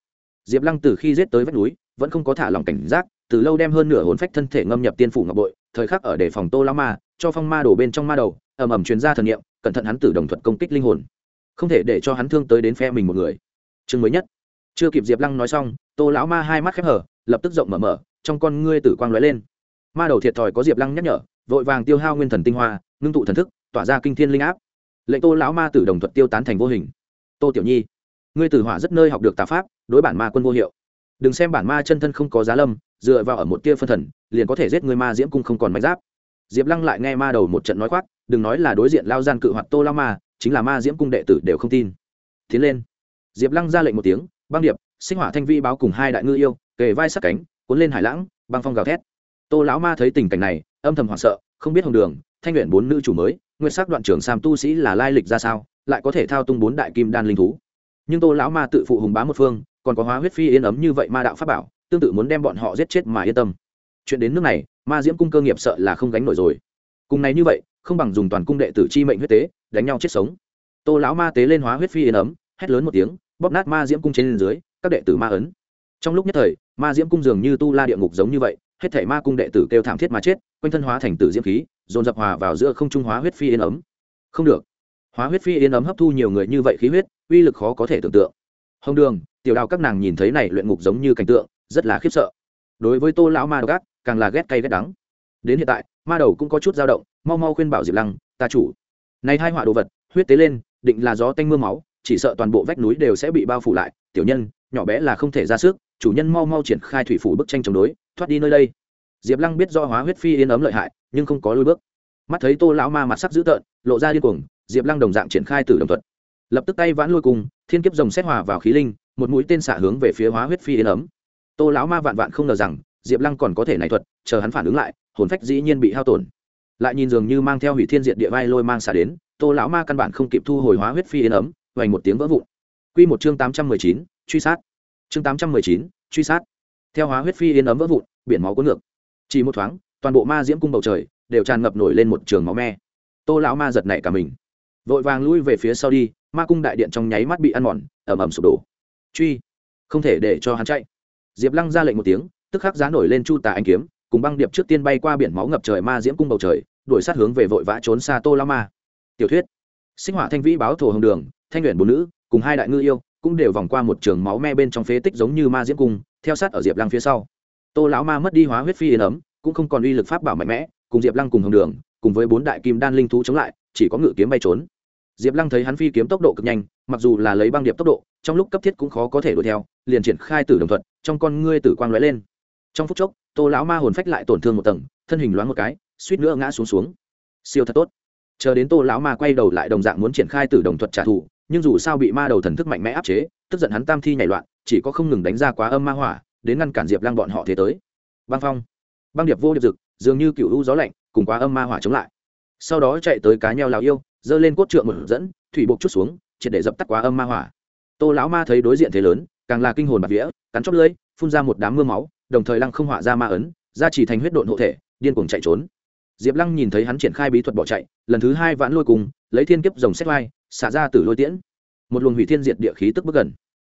Diệp lăng từ khi giết tới vách núi, vẫn không có thả lòng cảnh giác từ lâu đem hơn nửa hồn phách thân thể ngâm nhập tiên phủ ngọc bội, thời khắc ở đề phòng tô lão ma, cho phong ma đổ bên trong ma đầu, ầm ầm truyền ra thần niệm, cẩn thận hắn tử đồng thuật công kích linh hồn. Không thể để cho hắn thương tới đến phe mình một người. Chương mới nhất. Chưa kịp diệp lăng nói xong, tô lão ma hai mắt khép hở lập tức rộng mở mở, trong con ngươi tử quang lóe lên. Ma đầu thiệt thòi có diệp lăng nhắc nhở, vội vàng tiêu hao nguyên thần tinh hoa, ngưng tụ thần thức, tỏa ra kinh thiên linh áp. Lệnh tô lão ma tử đồng thuật tiêu tán thành vô hình. Tô tiểu nhi, ngươi tử hỏa rất nơi học được tà pháp, đối bản ma quân vô hiệu. Đừng xem bản ma chân thân không có giá lâm dựa vào ở một tia phân thần, liền có thể giết người ma diễm cung không còn mạch giáp. Diệp lăng lại nghe ma đầu một trận nói khoác, đừng nói là đối diện lao gian cự hoạt tô lao ma, chính là ma diễm cung đệ tử đều không tin. Tiến lên. Diệp lăng ra lệnh một tiếng, băng điệp, sinh hỏa thanh vi báo cùng hai đại ngư yêu, kề vai sát cánh, cuốn lên hải lãng, băng phong gào thét. Tô lão ma thấy tình cảnh này, âm thầm hoảng sợ, không biết hồng đường, thanh luyện bốn nữ chủ mới, nguyên sắc đoạn trưởng sam tu sĩ là lai lịch ra sao, lại có thể thao tung bốn đại kim đan linh thú. Nhưng tô lão ma tự phụ hùng bá một phương, còn có hóa huyết phi yên ấm như vậy ma đạo pháp bảo tương tự muốn đem bọn họ giết chết mà yên tâm. Chuyện đến nước này, ma diễm cung cơ nghiệp sợ là không gánh nổi rồi. Cùng này như vậy, không bằng dùng toàn cung đệ tử chi mệnh huyết tế, đánh nhau chết sống. Tô lão ma tế lên hóa huyết phi yên ấm, hét lớn một tiếng, bóp nát ma diễm cung trên dưới, các đệ tử ma ấn. Trong lúc nhất thời, ma diễm cung dường như tu la địa ngục giống như vậy, hết thảy ma cung đệ tử kêu thảm thiết mà chết, quanh thân hóa thành tử diễm khí, dồn dập hòa vào giữa không trung hóa huyết phi yên ấm. Không được. Hóa huyết phi yên ấm hấp thu nhiều người như vậy khí huyết, uy lực khó có thể tưởng tượng. Hồng đường, tiểu đào các nàng nhìn thấy này luyện ngục giống như cảnh tượng rất là khiếp sợ. Đối với tô lão ma đầu gác càng là ghét cay ghét đắng. Đến hiện tại, ma đầu cũng có chút dao động, mau mau khuyên bảo diệp lăng, ta chủ, này hai họa đồ vật, huyết tế lên, định là gió tanh mưa máu, chỉ sợ toàn bộ vách núi đều sẽ bị bao phủ lại, tiểu nhân, nhỏ bé là không thể ra sức, chủ nhân mau mau triển khai thủy phủ bức tranh chống đối, thoát đi nơi đây. Diệp lăng biết do hóa huyết phi yên ấm lợi hại, nhưng không có lối bước. Mắt thấy tô lão ma mặt sắc dữ tợn, lộ ra điên cuồng, diệp lăng đồng dạng triển khai từ đồng thuật. Lập tức tay vãn lôi cùng, thiên kiếp rồng xét hòa vào khí linh, một mũi tên xạ hướng về phía hóa huyết phi yên ấm tô lão ma vạn vạn không ngờ rằng, diệp lăng còn có thể này thuật, chờ hắn phản ứng lại, hồn phách dĩ nhiên bị hao tổn. Lại nhìn dường như mang theo hủy thiên diệt địa vai lôi mang xả đến, tô lão ma căn bản không kịp thu hồi hóa huyết phi yên ấm, vành một tiếng vỡ vụn. Q một chương tám trăm mười chín, truy sát. Chương tám trăm mười chín, truy sát. Theo hóa huyết phi yên ấm vỡ vụn, biển máu cuốn ngược. Chỉ một thoáng, toàn bộ ma diễm cung bầu trời đều tràn ngập nổi lên một trường máu me. Tô lão ma giật nảy cả mình. Vội vàng lui về phía sau đi, ma cung đại điện trong nháy mắt bị ăn mòn ẩm ẩm sụp đổ. Truy. Không thể để cho hắn chạy diệp lăng ra lệnh một tiếng, tức khắc giá nổi lên chu tà anh kiếm, cùng băng điệp trước tiên bay qua biển máu ngập trời ma diễm cung bầu trời, đuổi sát hướng về vội vã trốn xa tô la ma. Tiểu thuyết, sinh hỏa thanh vĩ báo thổ hồng đường, thanh luyện bốn nữ, cùng hai đại ngư yêu, cũng đều vòng qua một trường máu me bên trong phế tích giống như ma diễm cung, theo sát ở diệp lăng phía sau. Tô lão ma mất đi hóa huyết phi yên ấm, cũng không còn uy lực pháp bảo mạnh mẽ, cùng diệp lăng cùng hồng đường, cùng với bốn đại kim đan linh thú chống lại, chỉ có ngự kiếm bay trốn. Diệp lăng thấy hắn phi kiếm tốc độ cực nhanh, mặc dù là lấy băng điệp tốc độ trong lúc cấp thiết cũng khó có thể đuổi theo, liền triển khai tử đồng thuận trong con ngươi tử quang lóe lên. Trong phút chốc, tô lão ma hồn phách lại tổn thương một tầng, thân hình loáng một cái, suýt nữa ngã xuống xuống. Siêu thật tốt. Chờ đến tô lão ma quay đầu lại đồng dạng muốn triển khai tử đồng thuật trả thù, nhưng dù sao bị ma đầu thần thức mạnh mẽ áp chế, tức giận hắn tam thi nhảy loạn, chỉ có không ngừng đánh ra quá âm ma hỏa, đến ngăn cản diệp lăng bọn họ thế tới. Băng phong. Băng điệp vô điệp dực dường như cựu u gió lạnh, cùng quá âm ma hỏa chống lại. Sau đó chạy tới cá nheo lào yêu, giơ lên cốt trượng một dẫn, thủy buộc chút xuống, triệt để dập tắt quá âm ma hỏa tô lão ma thấy đối diện thế lớn, càng là kinh hồn bạc vía, cắn chóp lưỡi, phun ra một đám mưa máu, đồng thời lăng không hỏa ra ma ấn, ra chỉ thành huyết độn hộ thể, điên cuồng chạy trốn. Diệp lăng nhìn thấy hắn triển khai bí thuật bỏ chạy, lần thứ hai vãn lôi cùng, lấy thiên kiếp rồng xét vai, xả ra từ lôi tiễn. Một luồng hủy thiên diệt địa khí tức bước gần.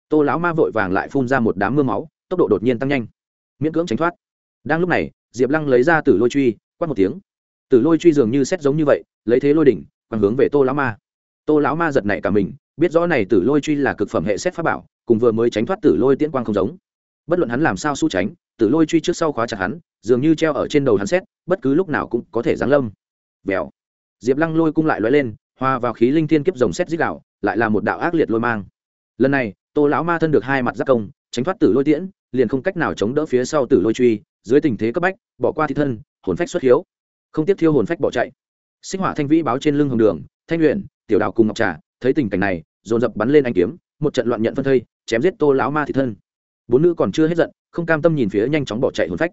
Tô lão ma vội vàng lại phun ra một đám mưa máu, tốc độ đột nhiên tăng nhanh. Miễn cưỡng tránh thoát. Đang lúc này, diệp lăng lấy ra tử lôi truy, quát một tiếng. Tử lôi truy dường như xét giống như vậy, lấy thế lôi đỉnh, quăng hướng về tô lão ma. Tô lão ma giật nảy cả mình biết rõ này tử lôi truy là cực phẩm hệ xét pháp bảo, cùng vừa mới tránh thoát tử lôi tiễn quang không giống. Bất luận hắn làm sao su tránh, tử lôi truy trước sau khóa chặt hắn, dường như treo ở trên đầu hắn xét, bất cứ lúc nào cũng có thể giáng lâm. Vèo. Diệp lăng lôi cung lại loay lên hòa vào khí linh thiên kiếp rồng xét dích đạo lại là một đạo ác liệt lôi mang. Lần này, tô lão ma thân được hai mặt giác công, tránh thoát tử lôi tiễn, liền không cách nào chống đỡ phía sau tử lôi truy, dưới tình thế cấp bách, bỏ qua thi thân, hồn phách xuất hiếu. Không tiếp thiêu hồn phách bỏ chạy. Sinh hỏa thanh vĩ báo trên lưng hồng đường, thanh luyện tiểu đào cùng ngọc trà thấy tình cảnh này dồn dập bắn lên anh kiếm một trận loạn nhận phân thây chém giết tô lão ma thị thân. Bốn nữ còn chưa hết giận không cam tâm nhìn phía nhanh chóng bỏ chạy hồn phách.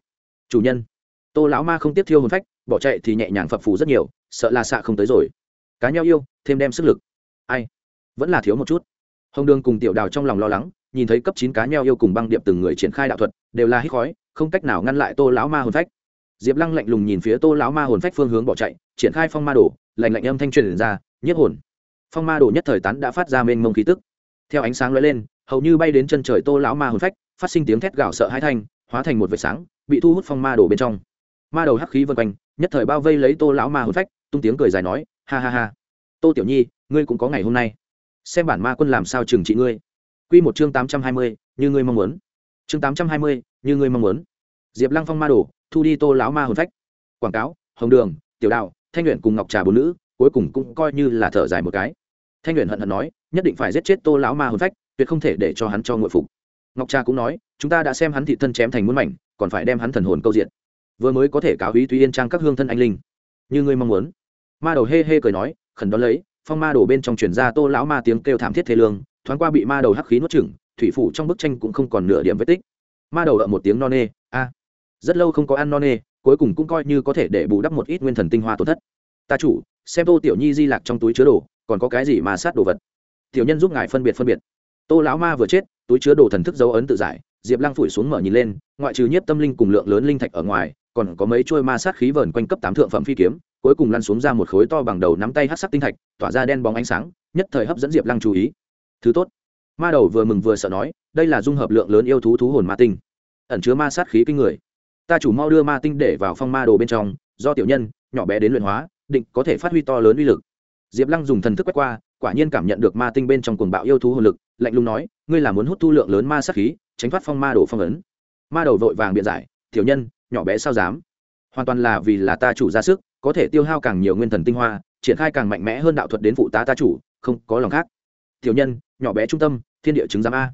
Chủ nhân. Tô lão ma không tiếp thiêu hồn phách bỏ chạy thì nhẹ nhàng phập phù rất nhiều sợ là xạ không tới rồi. Cá nhau yêu thêm đem sức lực. Ai? Vẫn là thiếu một chút. Hồng đường cùng tiểu đào trong lòng lo lắng nhìn thấy cấp chín cá nheo yêu cùng băng điệp từng người triển khai đạo thuật đều là hít khói không cách nào ngăn lại tô lão ma hồn phách. Diệp lăng lạnh lùng nhìn phía tô lão ma hồn phách phương hướng bỏ chạy triển khai phong ma đổ, lạnh lạnh âm thanh truyền ra nhất hồn phong ma đồ nhất thời tán đã phát ra mênh mông khí tức. Theo ánh sáng lóe lên, hầu như bay đến chân trời tô lão ma hồn phách, phát sinh tiếng thét gào sợ hai thanh, hóa thành một vệt sáng, bị thu hút phong ma đồ bên trong. Ma đầu hắc khí vân quanh, nhất thời bao vây lấy tô lão ma hồn phách, tung tiếng cười dài nói, ha ha ha. Tô tiểu nhi, ngươi cũng có ngày hôm nay. Xem bản ma quân làm sao trừng trị ngươi. Quy một chương tám trăm hai mươi, như ngươi mong muốn. Chương tám trăm hai mươi, như ngươi mong muốn. Diệp lăng phong ma đồ, thu đi tô lão ma hồn phách. Quảng cáo, hồng đường, tiểu đạo, thanh luyện cùng ngọc trà bốn nữ, cuối cùng cũng coi như là thở dài một cái thanh luyện hận hận nói, nhất định phải giết chết tô lão ma hồn phách, tuyệt không thể để cho hắn cho ngội phục. Ngọc cha cũng nói, chúng ta đã xem hắn thị thân chém thành muôn mảnh, còn phải đem hắn thần hồn câu diện vừa mới có thể cáo ý tuy yên trang các hương thân anh linh. Như ngươi mong muốn. Ma đầu hê hê cười nói, khẩn đón lấy, phong ma đổ bên trong truyền ra tô lão ma tiếng kêu thảm thiết thế lương, thoáng qua bị ma đầu hắc khí nuốt chửng, thủy phủ trong bức tranh cũng không còn nửa điểm vết tích. Ma đầu ở một tiếng no nê, a. Rất lâu không có ăn no nê, cuối cùng cũng coi như có thể để bù đắp một ít nguyên thần tinh hoa tổn thất. Ta chủ, xem tô tiểu nhi di lạc trong túi chứa đồ còn có cái gì mà sát đồ vật? Tiểu nhân giúp ngài phân biệt phân biệt. Tô lão ma vừa chết, túi chứa đồ thần thức dấu ấn tự giải, diệp lăng phủi xuống mở nhìn lên, ngoại trừ nhiếp tâm linh cùng lượng lớn linh thạch ở ngoài, còn có mấy trôi ma sát khí vờn quanh cấp tám thượng phẩm phi kiếm, cuối cùng lăn xuống ra một khối to bằng đầu nắm tay hát sắc tinh thạch, tỏa ra đen bóng ánh sáng, nhất thời hấp dẫn diệp lăng chú ý. Thứ tốt. Ma đầu vừa mừng vừa sợ nói, đây là dung hợp lượng lớn yêu thú thú hồn ma tinh. Ẩn chứa ma sát khí kinh người. Ta chủ mau đưa ma tinh để vào phong ma đồ bên trong, do tiểu nhân, nhỏ bé đến luyện hóa, định có thể phát huy to lớn uy lực diệp lăng dùng thần thức quét qua, quả nhiên cảm nhận được ma tinh bên trong cuồng bạo yêu thú hồn lực, lạnh lùng nói, ngươi là muốn hút thu lượng lớn ma sát khí, tránh thoát phong ma đổ phong ấn. Ma đầu vội vàng biện giải, tiểu nhân, nhỏ bé sao dám? Hoàn toàn là vì là ta chủ ra sức, có thể tiêu hao càng nhiều nguyên thần tinh hoa, triển khai càng mạnh mẽ hơn đạo thuật đến phụ tá ta chủ, không, có lòng khác. Tiểu nhân, nhỏ bé trung tâm, thiên địa chứng giám a.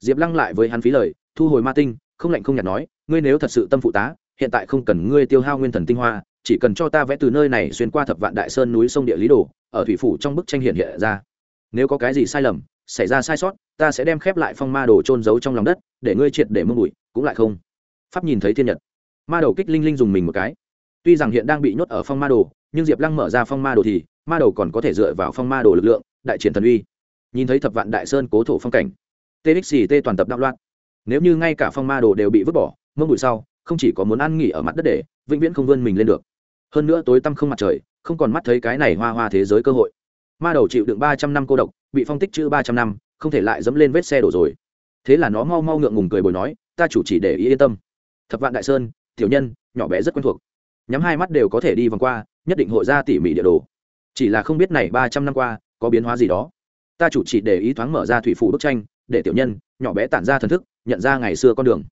Diệp lăng lại với hắn phí lời, thu hồi ma tinh, không lạnh không nhạt nói, ngươi nếu thật sự tâm phụ tá, hiện tại không cần ngươi tiêu hao nguyên thần tinh hoa, chỉ cần cho ta vẽ từ nơi này xuyên qua thập vạn đại sơn núi sông địa lý đồ ở thủy phủ trong bức tranh hiện hiện ra. Nếu có cái gì sai lầm, xảy ra sai sót, ta sẽ đem khép lại phong ma đồ trôn giấu trong lòng đất, để ngươi triệt để mưng bụi cũng lại không. Pháp nhìn thấy thiên nhật. Ma đầu kích linh linh dùng mình một cái. Tuy rằng hiện đang bị nhốt ở phong ma đồ, nhưng diệp lăng mở ra phong ma đồ thì, ma đầu còn có thể dựa vào phong ma đồ lực lượng, đại triển thần uy. Nhìn thấy thập vạn đại sơn cố thổ phong cảnh txt toàn tập đạo loạn. Nếu như ngay cả phong ma đồ đều bị vứt bỏ, mông bụi sau, không chỉ có muốn ăn nghỉ ở mặt đất để, vĩnh viễn không vươn mình lên được. Hơn nữa tối tăm không mặt trời không còn mắt thấy cái này hoa hoa thế giới cơ hội. Ma đầu chịu đựng ba trăm năm cô độc, bị phong tích chữ ba trăm năm, không thể lại dẫm lên vết xe đổ rồi. Thế là nó mau mau ngượng ngùng cười bồi nói, ta chủ chỉ để ý yên tâm. Thập vạn đại sơn, tiểu nhân, nhỏ bé rất quen thuộc. Nhắm hai mắt đều có thể đi vòng qua, nhất định hội ra tỉ mỉ địa đồ. Chỉ là không biết này ba trăm năm qua, có biến hóa gì đó. Ta chủ chỉ để ý thoáng mở ra thủy phủ bức tranh, để tiểu nhân, nhỏ bé tản ra thần thức, nhận ra ngày xưa con đường.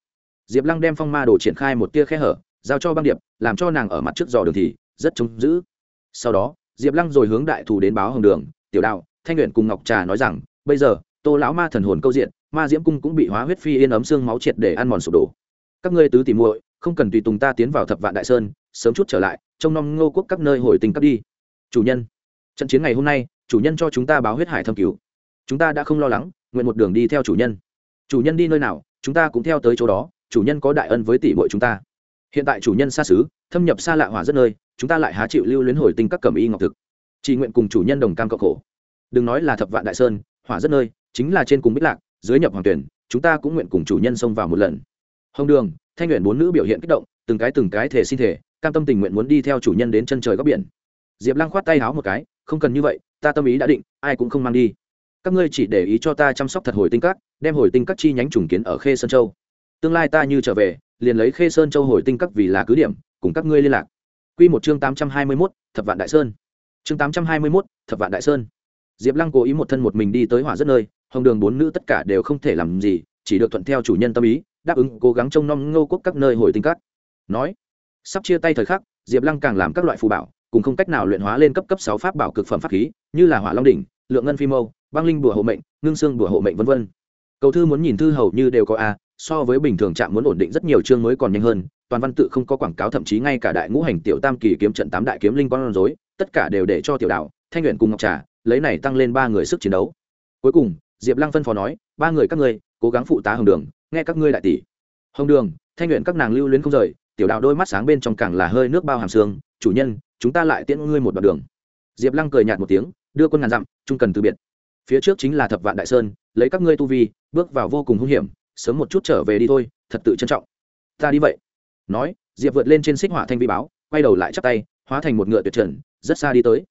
Diệp lăng đem phong ma đồ triển khai một tia khe hở, giao cho băng điệp, làm cho nàng ở mặt trước dò đường thì rất trông giữ sau đó, diệp lăng rồi hướng đại thù đến báo hồng đường, tiểu đạo, thanh luyện cùng ngọc trà nói rằng, bây giờ, tô lão ma thần hồn câu diện, ma diễm cung cũng bị hóa huyết phi yên ấm xương máu triệt để ăn mòn sụp đổ. Các ngươi tứ tìm muội, không cần tùy tùng ta tiến vào thập vạn đại sơn, sớm chút trở lại, trông nom ngô quốc các nơi hồi tình cấp đi. Chủ nhân. Trận chiến ngày hôm nay, chủ nhân cho chúng ta báo huyết hải thâm cứu. Chúng ta đã không lo lắng, nguyện một đường đi theo chủ nhân. Chủ nhân đi nơi nào, chúng ta cũng theo tới chỗ đó, chủ nhân có đại ân với tỷ bội chúng ta hiện tại chủ nhân xa xứ, thâm nhập xa lạ hỏa rất nơi, chúng ta lại há chịu lưu luyến hồi tinh các cẩm y ngọc thực. Chỉ nguyện cùng chủ nhân đồng cam cộng khổ. Đừng nói là thập vạn đại sơn, hỏa rất nơi, chính là trên cùng bích lạc, dưới nhập hoàng tuyển, chúng ta cũng nguyện cùng chủ nhân xông vào một lần. Hồng đường, thanh nguyện bốn nữ biểu hiện kích động, từng cái từng cái thể xin thể, cam tâm tình nguyện muốn đi theo chủ nhân đến chân trời góc biển. Diệp lăng khoát tay háo một cái, không cần như vậy, ta tâm ý đã định, ai cũng không mang đi. Các ngươi chỉ để ý cho ta chăm sóc thật hồi tinh các, đem hồi tinh các chi nhánh trùng kiến ở khê sơn châu. Tương lai ta như trở về liền lấy khê sơn châu hồi tinh các vì là cứ điểm, cùng các ngươi liên lạc. Quy một chương tám trăm hai mươi mốt, thập vạn đại sơn. Chương tám trăm hai mươi mốt, thập vạn đại sơn. Diệp lăng cố ý một thân một mình đi tới hỏa rất nơi, hồng đường bốn nữ tất cả đều không thể làm gì, chỉ được thuận theo chủ nhân tâm ý, đáp ứng cố gắng trông nom ngô quốc các nơi hồi tinh các. Nói, sắp chia tay thời khắc, diệp lăng càng làm các loại phù bảo, cùng không cách nào luyện hóa lên cấp cấp sáu pháp bảo cực phẩm pháp khí, như là hỏa long đỉnh, lượng ngân phi mâu, băng linh bùa hộ mệnh, ngưng xương bùa hộ mệnh v v cầu thư muốn nhìn thư hầu như đều có a so với bình thường trạm muốn ổn định rất nhiều chương mới còn nhanh hơn, toàn văn tự không có quảng cáo, thậm chí ngay cả đại ngũ hành tiểu tam kỳ kiếm trận tám đại kiếm linh con rối, tất cả đều để cho tiểu đạo, thanh luyện cùng ngọc trà, lấy này tăng lên ba người sức chiến đấu. Cuối cùng, diệp lăng phân phó nói, ba người các ngươi, cố gắng phụ tá hồng đường, nghe các ngươi đại tỷ. Hồng đường, thanh luyện các nàng lưu luyến không rời, tiểu đạo đôi mắt sáng bên trong càng là hơi nước bao hàm xương chủ nhân, chúng ta lại tiễn ngươi một đoạn đường. Diệp lăng cười nhạt một tiếng, đưa quân ngàn dặm trung cần từ biệt. Phía trước chính là thập vạn đại sơn, lấy các ngươi tu vi, bước vào vô cùng hung hiểm sớm một chút trở về đi thôi, thật tự trân trọng. Ta đi vậy. Nói, diệp vượt lên trên xích hỏa thanh vi báo, quay đầu lại chắp tay, hóa thành một ngựa tuyệt trần, rất xa đi tới.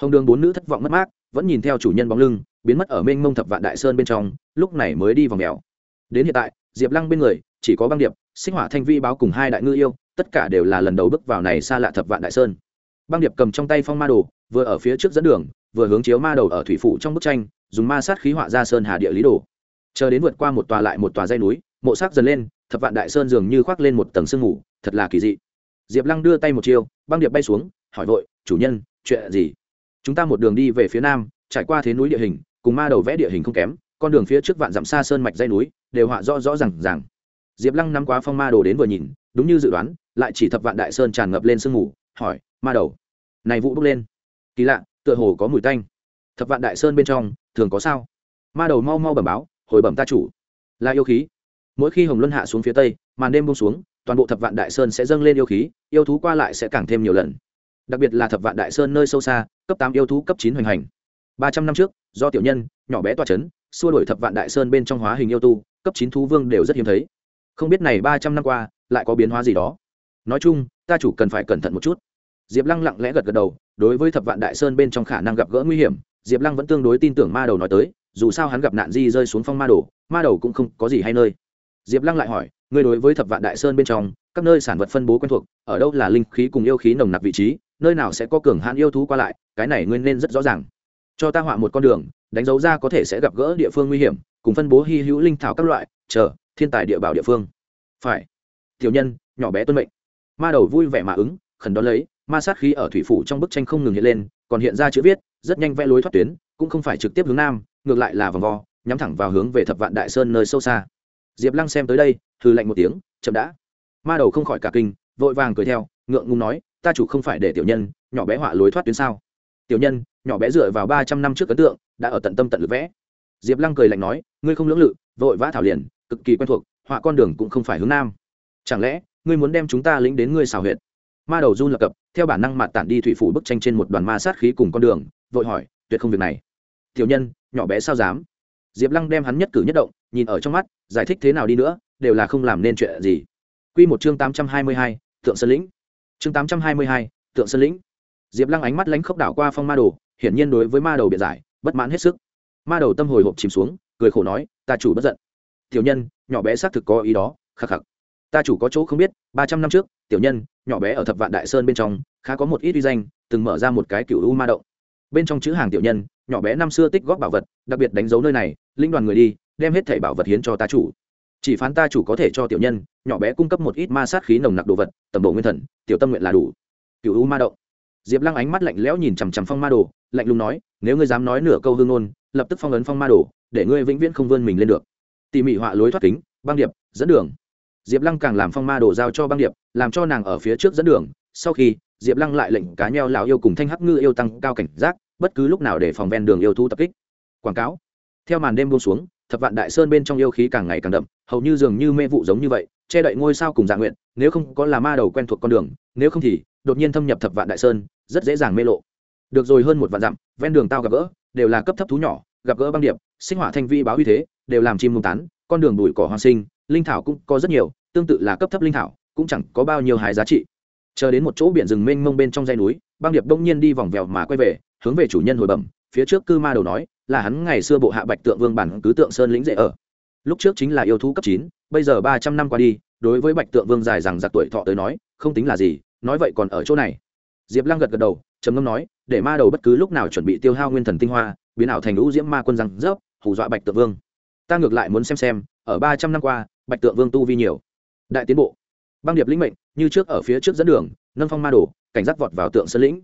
Hồng đường bốn nữ thất vọng mất mát, vẫn nhìn theo chủ nhân bóng lưng, biến mất ở mênh mông thập vạn đại sơn bên trong, lúc này mới đi vào mèo. Đến hiện tại, diệp lăng bên người, chỉ có băng điệp, xích hỏa thanh vi báo cùng hai đại ngư yêu, tất cả đều là lần đầu bước vào này xa lạ thập vạn đại sơn. Băng điệp cầm trong tay phong ma đồ, vừa ở phía trước dẫn đường, vừa hướng chiếu ma đầu ở thủy phủ trong bức tranh, dùng ma sát khí họa ra sơn hà địa lý đồ chờ đến vượt qua một tòa lại một tòa dây núi, mộ sắc dần lên, thập vạn đại sơn dường như khoác lên một tầng sương mù, thật là kỳ dị. Diệp lăng đưa tay một chiêu, băng điệp bay xuống, hỏi vội, chủ nhân, chuyện gì? Chúng ta một đường đi về phía nam, trải qua thế núi địa hình, cùng ma đầu vẽ địa hình không kém, con đường phía trước vạn dặm xa sơn mạch dây núi, đều họa rõ rõ r à n g rằng diệp lăng nắm quá phong ma đồ đến vừa nhìn, đúng như dự đoán, lại chỉ thập vạn đại sơn tràn ngập lên sương mù, hỏi, ma đầu, này vụ bốc lên. Kỳ lạ, tựa hồ có mùi tanh. Thập vạn đại sơn bên trong, thường có sao? Ma đầu mau mau bẩm báo hồi bẩm ta chủ. Là yêu khí. Mỗi khi hồng luân hạ xuống phía tây, màn đêm bông xuống, toàn bộ thập vạn đại sơn sẽ dâng lên yêu khí, yêu thú qua lại sẽ càng thêm nhiều lần. Đặc biệt là thập vạn đại sơn nơi sâu xa, cấp tám yêu thú cấp chín hoành hành. Ba trăm năm trước, do tiểu nhân, nhỏ bé toa c h ấ n xua đổi thập vạn đại sơn bên trong hóa hình yêu tu, cấp chín thú vương đều rất hiếm thấy. Không biết này ba trăm năm qua, lại có biến hóa gì đó? Nói chung, ta chủ cần phải cẩn thận một chút. Diệp lăng lặng lẽ gật gật đầu, đối với thập vạn đại sơn bên trong khả năng gặp gỡ nguy hiểm, diệp lăng vẫn tương đối tin tưởng ma đầu nói tới dù sao hắn gặp nạn di rơi xuống phong ma đồ, ma đầu cũng không có gì hay nơi. Diệp lăng lại hỏi, ngươi đối với thập vạn đại sơn bên trong, các nơi sản vật phân bố quen thuộc, ở đâu là linh khí cùng yêu khí nồng nặc vị trí, nơi nào sẽ có cường hạn yêu thú qua lại, cái này ngươi nên rất rõ ràng. Cho ta họa một con đường, đánh dấu ra có thể sẽ gặp gỡ địa phương nguy hiểm, cùng phân bố hy hữu linh thảo các loại, chờ, thiên tài địa bảo địa phương. Phải. Tiểu nhân, nhỏ bé tuân mệnh. Ma đầu vui vẻ mà ứng, khẩn đón lấy, ma sát khí ở thủy phủ trong bức tranh không ngừng hiện lên, còn hiện ra chữ viết, rất nhanh vẽ lối thoát tuyến, cũng không phải trực tiếp hướng nam ngược lại là vòng vo, nhắm thẳng vào hướng về thập vạn đại sơn nơi sâu xa. Diệp lăng xem tới đây hư lạnh một tiếng, chậm đã. Ma đầu không khỏi cả kinh, vội vàng cười theo, ngượng ngùng nói, ta chủ không phải để tiểu nhân, nhỏ bé họa lối thoát tuyến sao? Tiểu nhân, nhỏ bé dựa vào ba trăm năm trước ấn tượng, đã ở tận tâm tận lực vẽ. Diệp lăng cười lạnh nói, ngươi không lưỡng lự, vội vã thảo liền, cực kỳ quen thuộc, họa con đường cũng không phải hướng nam. Chẳng lẽ, ngươi muốn đem chúng ta lĩnh đến ngươi xào huyện ma đầu run lập cập, theo bản năng mạt tản đi thủy phủ bức tranh trên một đoàn ma sát khí cùng con đường, vội hỏi, tuyệt không việc này tiểu nhân, nhỏ bé sao dám? Diệp lăng đem hắn nhất cử nhất động, nhìn ở trong mắt, giải thích thế nào đi nữa, đều là không làm nên chuyện gì. Q một chương tám trăm hai mươi hai tượng sơn lĩnh. Chương tám trăm hai mươi hai tượng sơn lĩnh. Diệp lăng ánh mắt lánh khốc đảo qua phong ma đồ, hiển nhiên đối với ma đầu biện giải, bất mãn hết sức. Ma đầu tâm hồi hộp chìm xuống, cười khổ nói, ta chủ bất giận. Tiểu nhân, nhỏ bé xác thực có ý đó, khắc khắc. Ta chủ có chỗ không biết, ba trăm năm trước, tiểu nhân, nhỏ bé ở thập vạn đại sơn bên trong, khá có một ít uy danh, từng mở ra một cái cựu u ma động. Bên trong chữ hàng tiểu nhân nhỏ bé năm xưa tích góp bảo vật, đặc biệt đánh dấu nơi này, linh đoàn người đi, đem hết thảy bảo vật hiến cho ta chủ. Chỉ phán ta chủ có thể cho tiểu nhân, nhỏ bé cung cấp một ít ma sát khí nồng nặc đồ vật, tầm độ nguyên thần, tiểu tâm nguyện là đủ. Cựu u ma động. Diệp lăng ánh mắt lạnh lẽo nhìn chằm chằm phong ma đồ, lạnh lùng nói, nếu ngươi dám nói nửa câu hương ngôn, lập tức phong ấn phong ma đồ, để ngươi vĩnh viễn không vươn mình lên được. Tỉ mỉ họa lối thoát kính, băng điệp, dẫn đường. Diệp lăng càng làm phong ma đồ giao cho băng điệp, làm cho nàng ở phía trước dẫn đường. Sau khi, diệp lăng lại lệnh cá nheo lão yêu cùng thanh hắc ngư yêu tăng cao cảnh giác bất cứ lúc nào để phòng ven đường yêu thú tập kích. Quảng cáo. Theo màn đêm buông xuống, thập vạn đại sơn bên trong yêu khí càng ngày càng đậm, hầu như dường như mê vụ giống như vậy, che đậy ngôi sao cùng dạ nguyện, nếu không có là ma đầu quen thuộc con đường, nếu không thì, đột nhiên thâm nhập thập vạn đại sơn, rất dễ dàng mê lộ. Được rồi, hơn một vạn dặm, ven đường tao gặp gỡ, đều là cấp thấp thú nhỏ, gặp gỡ băng điệp, sinh hỏa thanh vi báo uy thế, đều làm chim mông tán, con đường bụi cỏ hoang sinh, linh thảo cũng có rất nhiều, tương tự là cấp thấp linh thảo, cũng chẳng có bao nhiêu hái giá trị chờ đến một chỗ biển rừng mênh mông bên trong dây núi, băng điệp đông nhiên đi vòng vèo mà quay về, hướng về chủ nhân hồi bẩm, phía trước cư ma đầu nói, là hắn ngày xưa bộ hạ bạch tượng vương bản cứ tượng sơn lĩnh dễ ở. Lúc trước chính là yêu thú cấp chín, bây giờ ba trăm năm qua đi, đối với bạch tượng vương dài rằng giặc tuổi thọ tới nói, không tính là gì, nói vậy còn ở chỗ này. Diệp lăng gật gật đầu, trầm ngâm nói, để ma đầu bất cứ lúc nào chuẩn bị tiêu hao nguyên thần tinh hoa, biến ảo thành lũ diễm ma quân răng rớp, hù dọa bạch tượng vương. Ta ngược lại muốn xem xem, ở ba trăm năm qua, bạch tượng vương tu vi nhiều. Đại tiến bộ. Băng điệp lĩnh mệnh như trước ở phía trước dẫn đường, nâng phong ma đồ, cảnh giác vọt vào tượng sơn lĩnh.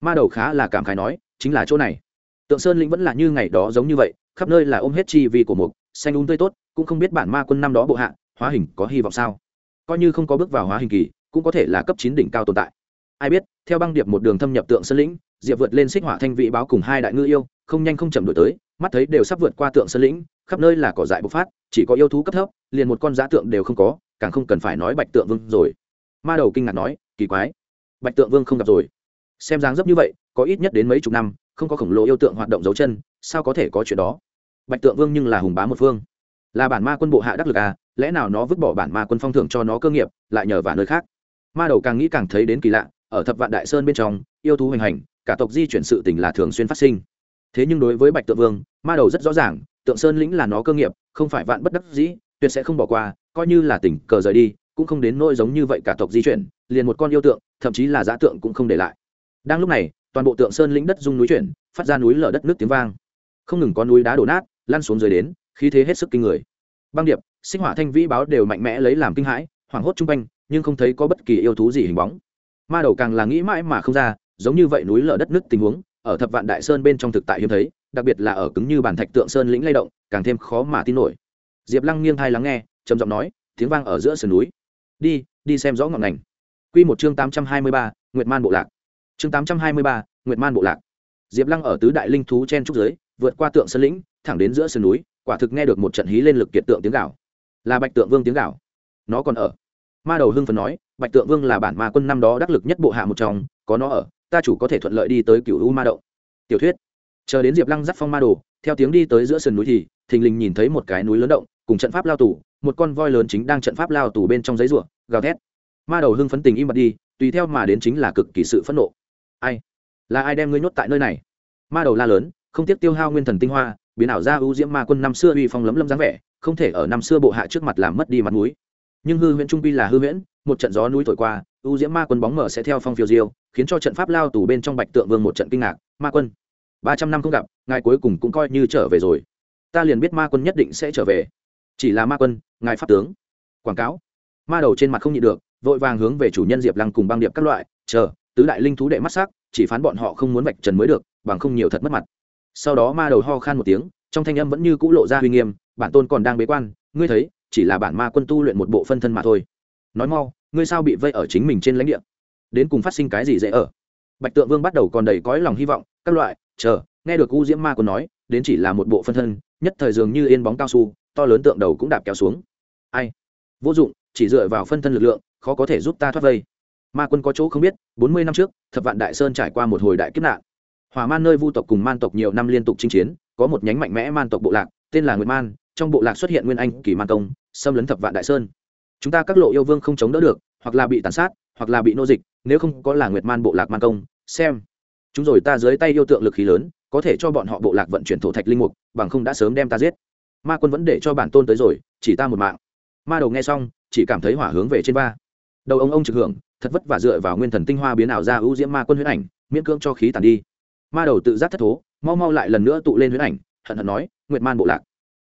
Ma đầu khá là cảm khái nói, chính là chỗ này. Tượng sơn lĩnh vẫn là như ngày đó giống như vậy, khắp nơi là ôm hết chi vì của mục, xanh đúng tươi tốt, cũng không biết bản ma quân năm đó bộ hạ, hóa hình có hy vọng sao. Coi như không có bước vào hóa hình kỳ, cũng có thể là cấp chín đỉnh cao tồn tại. Ai biết, theo băng điệp một đường thâm nhập tượng sơn lĩnh, diệp vượt lên xích hỏa thanh vị báo cùng hai đại ngư yêu, không nhanh không chậm đổi tới, mắt thấy đều sắp vượt qua tượng sơn lĩnh, khắp nơi là cỏ dại bộc phát, chỉ có yêu thú cấp thấp, liền một con giá tượng đều không có, càng không cần phải nói bạch tượng vương rồi ma đầu kinh ngạc nói, kỳ quái. Bạch tượng vương không gặp rồi. Xem dáng dấp như vậy, có ít nhất đến mấy chục năm, không có khổng lồ yêu tượng hoạt động dấu chân, sao có thể có chuyện đó? Bạch tượng vương nhưng là hùng bá một phương. Là bản ma quân bộ hạ đắc lực à lẽ nào nó vứt bỏ bản ma quân phong thưởng cho nó cơ nghiệp, lại nhờ vào nơi khác? Ma đầu càng nghĩ càng thấy đến kỳ lạ, ở thập vạn đại sơn bên trong, yêu thú hoành hành, cả tộc di chuyển sự tình là thường xuyên phát sinh. Thế nhưng đối với bạch tượng vương, ma đầu rất rõ ràng, tượng sơn lĩnh là nó cơ nghiệp, không phải vạn bất đắc dĩ, tuyệt sẽ không bỏ qua, coi như là tỉnh cờ rời đi cũng không đến nỗi giống như vậy cả tộc di chuyển, liền một con yêu tượng, thậm chí là giá tượng cũng không để lại. Đang lúc này, toàn bộ tượng sơn lĩnh đất dung núi chuyển, phát ra núi lở đất nước tiếng vang. Không ngừng có núi đá đổ nát, lăn xuống dưới đến, khí thế hết sức kinh người. Băng điệp, sinh hỏa thanh vĩ báo đều mạnh mẽ lấy làm kinh hãi, hoảng hốt chung quanh, nhưng không thấy có bất kỳ yêu thú gì hình bóng. Ma đầu càng là nghĩ mãi mà không ra, giống như vậy núi lở đất nước tình huống, ở thập vạn đại sơn bên trong thực tại hiếm thấy, đặc biệt là ở cứng như bản thạch tượng sơn lĩnh lay động, càng thêm khó mà tin nổi. Diệp lăng nghiêng thai lắng nghe, trầm giọng nói, tiếng vang ở giữa sườn núi đi đi xem rõ ngọn ngành. Q một chương tám trăm hai mươi ba, nguyệt man bộ lạc. Chương tám trăm hai mươi ba, nguyệt man bộ lạc. Diệp lăng ở tứ đại linh thú chen trúc giới, vượt qua tượng sơn lĩnh, thẳng đến giữa sườn núi, quả thực nghe được một trận hí lên lực kiệt tượng tiếng gạo là bạch tượng vương tiếng gạo nó còn ở. Ma đầu hưng phần nói, bạch tượng vương là bản ma quân năm đó đắc lực nhất bộ hạ một trong, có nó ở, ta chủ có thể thuận lợi đi tới cựu u ma động. Tiểu thuyết. Chờ đến diệp lăng dắt phong ma đồ, theo tiếng đi tới giữa sườn núi thì, thình lình nhìn thấy một cái núi lớn động, cùng trận pháp lao tù một con voi lớn chính đang trận pháp lao tù bên trong giấy ruộng gào thét. Ma đầu hưng phấn tình im bật đi, tùy theo mà đến chính là cực kỳ sự phẫn nộ. Ai? Là ai đem ngươi nhốt tại nơi này? Ma đầu la lớn, không tiếc tiêu hao nguyên thần tinh hoa, biến ảo ra ưu diễm ma quân năm xưa uy phong lấm lấm dáng vẻ, không thể ở năm xưa bộ hạ trước mặt làm mất đi mặt mũi. Nhưng hư huyễn trung quy là hư huyễn, một trận gió núi thổi qua ưu diễm ma quân bóng mở sẽ theo phong phiêu diêu, khiến cho trận pháp lao tù bên trong bạch tượng vương một trận kinh ngạc. Ma quân, ba trăm năm không gặp, ngài cuối cùng cũng coi như trở về rồi. Ta liền biết ma quân nhất định sẽ trở về. Chỉ là ma quân ngài pháp tướng. Quảng cáo. Ma đầu trên mặt không nhịn được, vội vàng hướng về chủ nhân diệp lăng cùng băng điệp các loại, chờ, tứ đại linh thú đệ mắt sắc, chỉ phán bọn họ không muốn vạch trần mới được, bằng không nhiều thật mất mặt. Sau đó ma đầu ho khan một tiếng, trong thanh âm vẫn như cũ lộ ra uy nghiêm, bản tôn còn đang bế quan, ngươi thấy, chỉ là bản ma quân tu luyện một bộ phân thân mà thôi. Nói mau, ngươi sao bị vây ở chính mình trên lãnh địa? Đến cùng phát sinh cái gì dễ ở? Bạch tượng vương bắt đầu còn đầy cõi lòng hy vọng, các loại, chờ, nghe được u diễm ma quân nói, đến chỉ là một bộ phân thân, nhất thời dường như yên bóng cao su, to lớn tượng đầu cũng đạp kéo xuống ai? Vô dụng, chỉ dựa vào phân thân lực lượng, khó có thể giúp ta thoát vây. Ma quân có chỗ không biết, bốn mươi năm trước, thập vạn đại sơn trải qua một hồi đại kiếp nạn. Hỏa man nơi vu tộc cùng man tộc nhiều năm liên tục chinh chiến, có một nhánh mạnh mẽ man tộc bộ lạc, tên là nguyệt man, trong bộ lạc xuất hiện nguyên anh kỳ man công xâm lấn thập vạn đại sơn. Chúng ta các lộ yêu vương không chống đỡ được, hoặc là bị tàn sát, hoặc là bị nô dịch, nếu không có là nguyệt man bộ lạc man công, xem. Chúng rồi ta dưới tay yêu tượng lực khí lớn, có thể cho bọn họ bộ lạc vận chuyển thổ thạch linh mục, bằng không đã sớm đem ta giết. Ma quân vẫn để cho bản tôn tới rồi, chỉ ta một mạng ma đầu nghe xong, chỉ cảm thấy hỏa hướng về trên ba đầu ông ông trực hưởng, thật vất vả dựa vào nguyên thần tinh hoa biến ảo ra ưu diễm ma quân huyết ảnh, miễn cưỡng cho khí tàn đi. Ma đầu tự giác thất thố, mau mau lại lần nữa tụ lên huyết ảnh, hận hận nói, nguyệt man bộ lạc.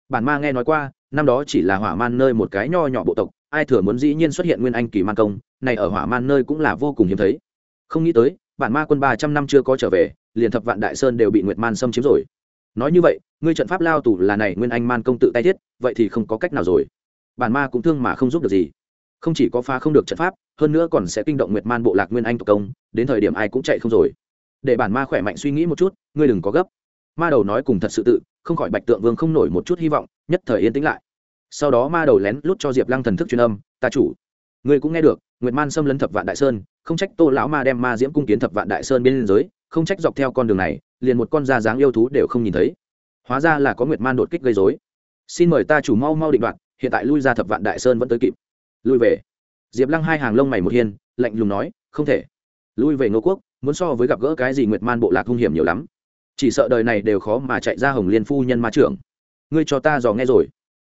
Bản ma nghe nói qua, năm đó chỉ là hỏa man nơi một cái nho nhỏ bộ tộc, ai thừa muốn dĩ nhiên xuất hiện nguyên anh kỳ man công, này ở hỏa man nơi cũng là vô cùng hiếm thấy. Không nghĩ tới, bản ma quân ba trăm năm chưa có trở về, liền thập vạn đại sơn đều bị nguyệt man xâm chiếm rồi. Nói như vậy, ngươi trận pháp lao tù là này nguyên anh man công tự tay thiết, vậy thì không có cách nào rồi bản ma cũng thương mà không giúp được gì. Không chỉ có pha không được trận pháp, hơn nữa còn sẽ kinh động nguyệt man bộ lạc nguyên anh tộc công, đến thời điểm ai cũng chạy không rồi. Để bản ma khỏe mạnh suy nghĩ một chút, ngươi đừng có gấp. Ma đầu nói cùng thật sự tự, không khỏi bạch tượng vương không nổi một chút hy vọng, nhất thời yên tĩnh lại. Sau đó ma đầu lén lút cho diệp lăng thần thức truyền âm, ta chủ, ngươi cũng nghe được, nguyệt man xâm lấn thập vạn đại sơn, không trách tô lão ma đem ma diễm cung kiến thập vạn đại sơn bên liên giới không trách dọc theo con đường này, liền một con da dáng yêu thú đều không nhìn thấy. Hóa ra là có nguyệt man đột kích gây dối xin mời ta chủ mau mau định đoạt hiện tại lui ra thập vạn đại sơn vẫn tới kịp. Lui về. Diệp lăng hai hàng lông mày một hiên, lạnh lùng nói, không thể. Lui về ngô quốc, muốn so với gặp gỡ cái gì nguyệt man bộ lạc hung hiểm nhiều lắm. Chỉ sợ đời này đều khó mà chạy ra hồng liên phu nhân ma trưởng. Ngươi cho ta dò nghe rồi.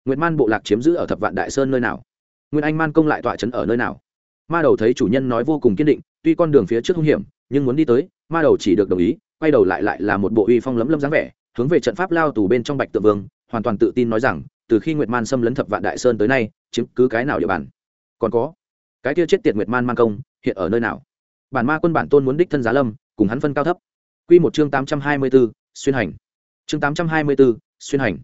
Nguyệt man bộ lạc chiếm giữ ở thập vạn đại sơn nơi nào? Nguyên anh man công lại tọa trấn ở nơi nào? Ma đầu thấy chủ nhân nói vô cùng kiên định, tuy con đường phía trước hung hiểm, nhưng muốn đi tới, ma đầu chỉ được đồng ý, quay đầu lại lại là một bộ uy phong lấm lâm dáng vẻ, hướng về trận pháp lao tù bên trong bạch tự vương, hoàn toàn tự tin nói rằng từ khi nguyệt man xâm lấn thập vạn đại sơn tới nay, chiếm cứ cái nào địa bàn? Còn có, cái kia chết tiệt nguyệt man man công, hiện ở nơi nào? Bản ma quân bản tôn muốn đích thân giá lâm, cùng hắn phân cao thấp. Q một chương tám trăm hai mươi b ố xuyên hành. Chương tám trăm hai mươi b ố xuyên hành.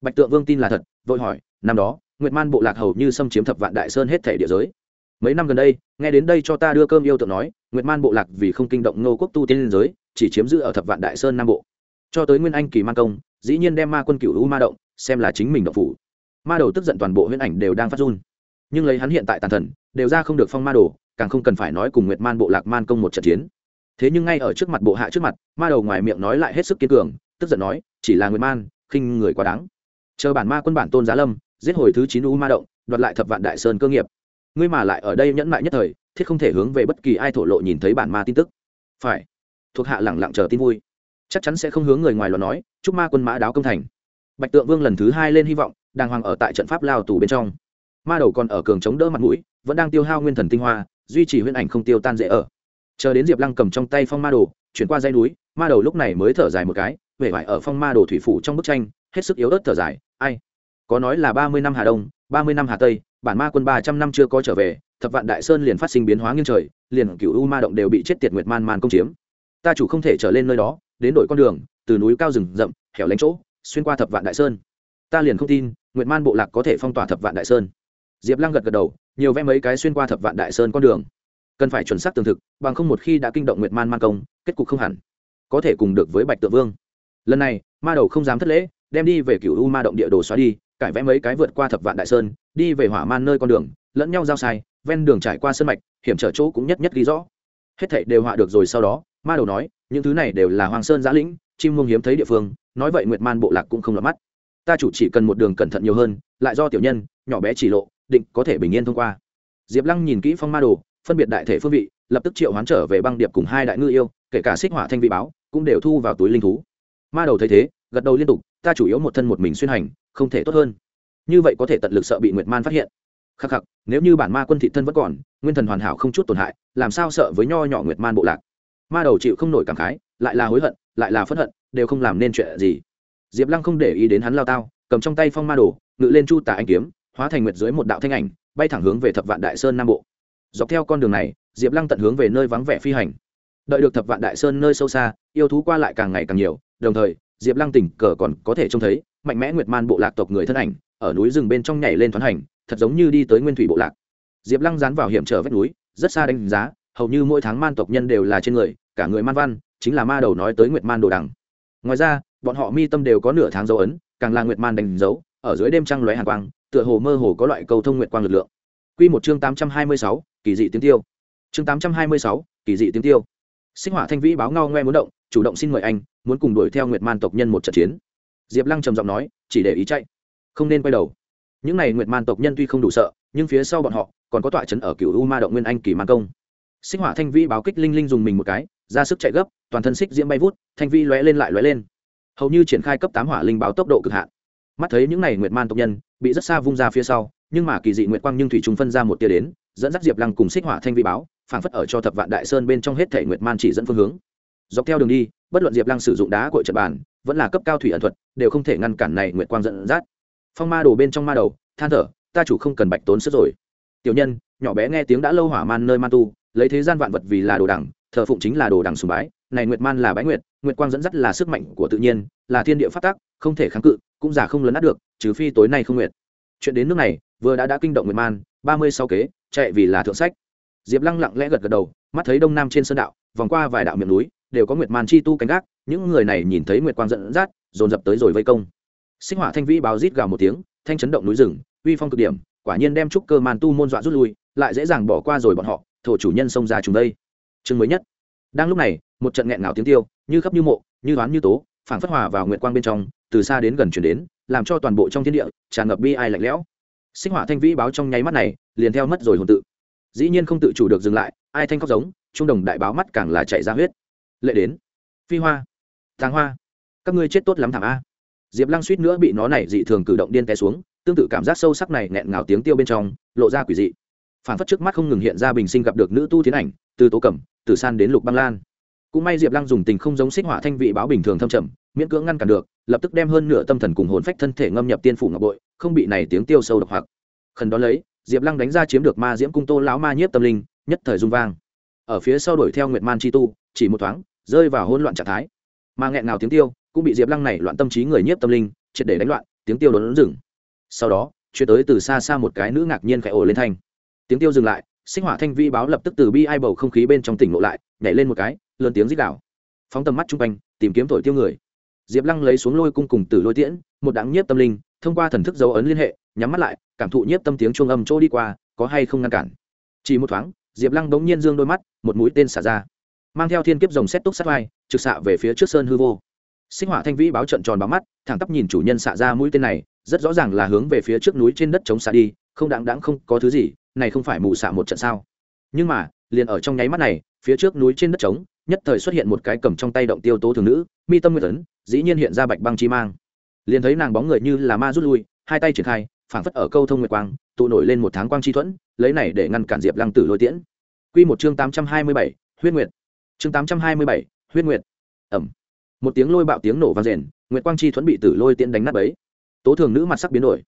Bạch tượng vương tin là thật, vội hỏi, năm đó, nguyệt man bộ lạc hầu như xâm chiếm thập vạn đại sơn hết thể địa giới. Mấy năm gần đây, nghe đến đây cho ta đưa cơm yêu tượng nói, nguyệt man bộ lạc vì không kinh động ngô quốc tu tiên liên giới, chỉ chiếm giữ ở thập vạn đại sơn nam bộ. Cho tới nguyên anh kỳ man công, dĩ nhiên đem ma quân cựu u ma động xem là chính mình động phủ. Ma đầu tức giận toàn bộ huyễn ảnh đều đang phát run. Nhưng lấy hắn hiện tại tàn thần, đều ra không được phong ma đồ, càng không cần phải nói cùng nguyệt man bộ lạc man công một trận chiến. Thế nhưng ngay ở trước mặt bộ hạ trước mặt, ma đầu ngoài miệng nói lại hết sức kiên cường, tức giận nói, chỉ là nguyệt man, khinh người quá đáng. Chờ bản ma quân bản tôn giá lâm, giết hồi thứ chín u ma động, đoạt lại thập vạn đại sơn cơ nghiệp. Ngươi mà lại ở đây nhẫn mại nhất thời, thiết không thể hướng về bất kỳ ai thổ lộ nhìn thấy bản ma tin tức. Phải. Thuộc hạ lẳng lặng chờ tin vui. Chắc chắn sẽ không hướng người ngoài lo nói, chúc ma quân mã đáo công thành bạch tượng vương lần thứ hai lên hy vọng đang hoàng ở tại trận pháp lao tù bên trong. Ma đầu còn ở cường chống đỡ mặt mũi, vẫn đang tiêu hao nguyên thần tinh hoa, duy trì huyễn ảnh không tiêu tan dễ ở. Chờ đến diệp lăng cầm trong tay phong ma đồ, chuyển qua dây núi, ma đầu lúc này mới thở dài một cái, vẻ vải ở phong ma đồ thủy phủ trong bức tranh, hết sức yếu ớt thở dài, ai? Có nói là ba mươi năm hà đông, ba mươi năm hà tây, bản ma quân ba trăm năm chưa có trở về, thập vạn đại sơn liền phát sinh biến hóa nghiêng trời, liền cựu u ma động đều bị chết tiệt nguyệt man man công chiếm. Ta chủ không thể trở lên nơi đó, đến đổi con đường, từ núi cao rừng rậm, hẻo lánh chỗ xuyên qua thập vạn đại sơn. Ta liền không tin, nguyệt man bộ lạc có thể phong tỏa thập vạn đại sơn. Diệp lăng gật gật đầu, nhiều vẽ mấy cái xuyên qua thập vạn đại sơn con đường. Cần phải chuẩn xác tường thực, bằng không một khi đã kinh động nguyệt man man công, kết cục không hẳn. Có thể cùng được với bạch tự vương. Lần này, ma đầu không dám thất lễ, đem đi về cựu u ma động địa đồ xóa đi, cải vẽ mấy cái vượt qua thập vạn đại sơn, đi về hỏa man nơi con đường, lẫn nhau giao sai, ven đường trải qua sân mạch, hiểm trở chỗ cũng nhất nhất ghi rõ. Hết thảy đều họa được rồi sau đó, ma đầu nói, những thứ này đều là hoàng sơn giã lĩnh, chim mông hiếm thấy địa phương nói vậy nguyệt man bộ lạc cũng không lọt mắt. Ta chủ chỉ cần một đường cẩn thận nhiều hơn, lại do tiểu nhân, nhỏ bé chỉ lộ, định có thể bình yên thông qua. Diệp lăng nhìn kỹ phong ma đồ, phân biệt đại thể phương vị, lập tức triệu hoán trở về băng điệp cùng hai đại ngư yêu, kể cả xích hỏa thanh vị báo, cũng đều thu vào túi linh thú. Ma đầu thấy thế, gật đầu liên tục, ta chủ yếu một thân một mình xuyên hành, không thể tốt hơn. Như vậy có thể tận lực sợ bị nguyệt man phát hiện. Khắc khắc, nếu như bản ma quân thị thân vẫn còn, nguyên thần hoàn hảo không chút tổn hại, làm sao sợ với nho nhỏ nguyệt man bộ lạc? Ma đầu chịu không nổi cảm khái, lại là hối hận, lại là phẫn hận đều không làm nên chuyện gì. Diệp lăng không để ý đến hắn lao tao, cầm trong tay phong ma đồ, ngự lên chu tả anh kiếm, hóa thành nguyệt dưới một đạo thanh ảnh, bay thẳng hướng về thập vạn đại sơn nam bộ. Dọc theo con đường này, diệp lăng tận hướng về nơi vắng vẻ phi hành. Đợi được thập vạn đại sơn nơi sâu xa, yêu thú qua lại càng ngày càng nhiều, đồng thời, diệp lăng tỉnh cờ còn có thể trông thấy, mạnh mẽ nguyệt man bộ lạc tộc người thân ảnh, ở núi rừng bên trong nhảy lên thoáng hành, thật giống như đi tới nguyên thủy bộ lạc. Diệp lăng dán vào hiểm trở vách núi, rất xa đánh giá, hầu như mỗi tháng man tộc nhân đều là trên người, cả người man văn, chính là ma đầu nói tới nguyệt man đồ đằng ngoài ra bọn họ mi tâm đều có nửa tháng dấu ấn càng là nguyệt man đánh dấu ở dưới đêm trăng lóe hàn quang tựa hồ mơ hồ có loại cầu thông nguyệt quang lực lượng Quy một chương tám trăm hai mươi sáu, kỳ dị tiếng tiêu. Chương tám trăm hai mươi sáu, kỳ dị tiếng tiêu. Sinh hỏa thanh vĩ báo ngao ngoe muốn động, chủ động xin mời anh, muốn cùng đuổi theo Nguyệt Man tộc nhân một trận chiến. Diệp Lăng trầm giọng nói, chỉ để ý chạy, không nên quay đầu. Những này Nguyệt Man tộc nhân tuy không đủ sợ, nhưng phía sau bọn họ còn có tọa trấn ở Cửu U Ma động Nguyên Anh kỳ man công. Sinh hỏa thanh vĩ báo kích linh linh dùng mình một cái, ra sức chạy gấp, toàn thân xích diễm bay vút, thanh vi lóe lên lại lóe lên. Hầu như triển khai cấp tám hỏa linh báo tốc độ cực hạn. Mắt thấy những này Nguyệt Man tộc nhân bị rất xa vung ra phía sau, nhưng mà kỳ dị nguyệt quang nhưng thủy trùng phân ra một tia đến dẫn dắt diệp lăng cùng xích hỏa thanh vi báo phảng phất ở cho thập vạn đại sơn bên trong hết thể nguyệt man chỉ dẫn phương hướng dọc theo đường đi bất luận diệp lăng sử dụng đá cội trật bàn vẫn là cấp cao thủy ẩn thuật đều không thể ngăn cản này nguyệt quang dẫn dắt phong ma đồ bên trong ma đầu than thở ta chủ không cần bạch tốn sức rồi tiểu nhân nhỏ bé nghe tiếng đã lâu hỏa man nơi man tu lấy thế gian vạn vật vì là đồ đẳng thờ phụng chính là đồ đằng sùng bái, này nguyệt man là bái nguyệt nguyệt quang dẫn dắt là sức mạnh của tự nhiên, là thiên địa phát tác, không thể kháng cự, cũng giả không lấn át được, trừ phi tối nay không nguyệt. Chuyện đến nước này, vừa đã đã kinh động nguyệt man, ba mươi sáu kế, chạy vì là thượng sách. Diệp lăng lặng lẽ gật gật đầu, mắt thấy đông nam trên sơn đạo, vòng qua vài đạo miệng núi, đều có nguyệt man chi tu canh gác, những người này nhìn thấy nguyệt quang dẫn dắt, dồn dập tới rồi vây công. Sinh hỏa thanh vĩ báo rít gào một tiếng, thanh chấn động núi rừng, uy phong cực điểm, quả nhiên đem trúc cơ man tu môn dọa rút lui, lại dễ dàng bỏ qua rồi bọn họ, thổ chủ nhân xông ra chúng đây chương mới nhất. Đang lúc này, một trận nghẹn ngào tiếng tiêu, như khắp như mộ, như đoán như tố, phảng phất hòa vào nguyệt quang bên trong, từ xa đến gần chuyển đến, làm cho toàn bộ trong thiên địa tràn ngập bi ai lạnh lẽo. Sinh hỏa thanh vĩ báo trong nháy mắt này, liền theo mất rồi hồn tự. Dĩ nhiên không tự chủ được dừng lại, ai thanh khóc giống, trung đồng đại báo mắt càng là chạy ra huyết. Lệ đến. Phi hoa. Thang hoa. Các ngươi chết tốt lắm thảm a. Diệp lăng suýt nữa bị nó này dị thường cử động điên té xuống, tương tự cảm giác sâu sắc này nghẹn ngào tiếng tiêu bên trong, lộ ra quỷ dị phản phất trước mắt không ngừng hiện ra bình sinh gặp được nữ tu tiến ảnh, từ tố cẩm, từ san đến lục băng lan. Cũng may diệp lăng dùng tình không giống xích hỏa thanh vị báo bình thường thâm trầm, miễn cưỡng ngăn cản được, lập tức đem hơn nửa tâm thần cùng hồn phách thân thể ngâm nhập tiên phủ ngọc bội, không bị này tiếng tiêu sâu độc hoặc. Khẩn đón lấy, diệp lăng đánh ra chiếm được ma diễm cung tô lão ma nhiếp tâm linh, nhất thời dung vang. Ở phía sau đuổi theo nguyệt man chi tu, chỉ một thoáng, rơi vào hỗn loạn trạng thái. Mà nghẹn nào tiếng tiêu, cũng bị diệp lăng này loạn tâm trí người nhiếp tâm linh, triệt để đánh loạn, tiếng tiêu đốn dừng sau đó, chuyển tới từ xa xa một cái nữ ngạc nhiên khẽ ồ lên thanh tiếng tiêu dừng lại sinh hỏa thanh vi báo lập tức từ bi ai bầu không khí bên trong tỉnh ngộ lại, nhảy lên một cái, lớn tiếng rít đảo phóng tầm mắt chung quanh, tìm kiếm thổi tiêu người. Diệp lăng lấy xuống lôi cung cùng từ lôi tiễn, một đáng nhiếp tâm linh, thông qua thần thức dấu ấn liên hệ, nhắm mắt lại, cảm thụ nhiếp tâm tiếng chuông âm chỗ đi qua, có hay không ngăn cản. Chỉ một thoáng, diệp lăng bỗng nhiên dương đôi mắt, một mũi tên xả ra. Mang theo thiên kiếp rồng xét túc sát vai, trực xạ về phía trước sơn hư vô. Sinh hỏa thanh vĩ báo trận tròn báo mắt, thẳng tắp nhìn chủ nhân xạ ra mũi tên này, rất rõ ràng là hướng về phía trước núi trên đất chống xạ đi, không đáng đáng không có thứ gì này không phải mù xạ một trận sao? Nhưng mà, liền ở trong nháy mắt này, phía trước núi trên đất trống, nhất thời xuất hiện một cái cầm trong tay động tiêu tố thường nữ, mi tâm nguyên tấn dĩ nhiên hiện ra bạch băng chi mang. Liền thấy nàng bóng người như là ma rút lui, hai tay triển khai, phảng phất ở câu thông nguyệt quang, tụ nổi lên một tháng quang chi thuẫn, lấy này để ngăn cản diệp lăng tử lôi tiễn. Q một chương tám trăm hai mươi bảy, huyết nguyệt. Chương tám trăm hai mươi bảy, huyết nguyệt. Ẩm. Một tiếng lôi bạo tiếng nổ vang rền, nguyệt quang chi thuẫn bị tử lôi tiễn đánh nát bấy. Tố thường nữ mặt sắc biến đổi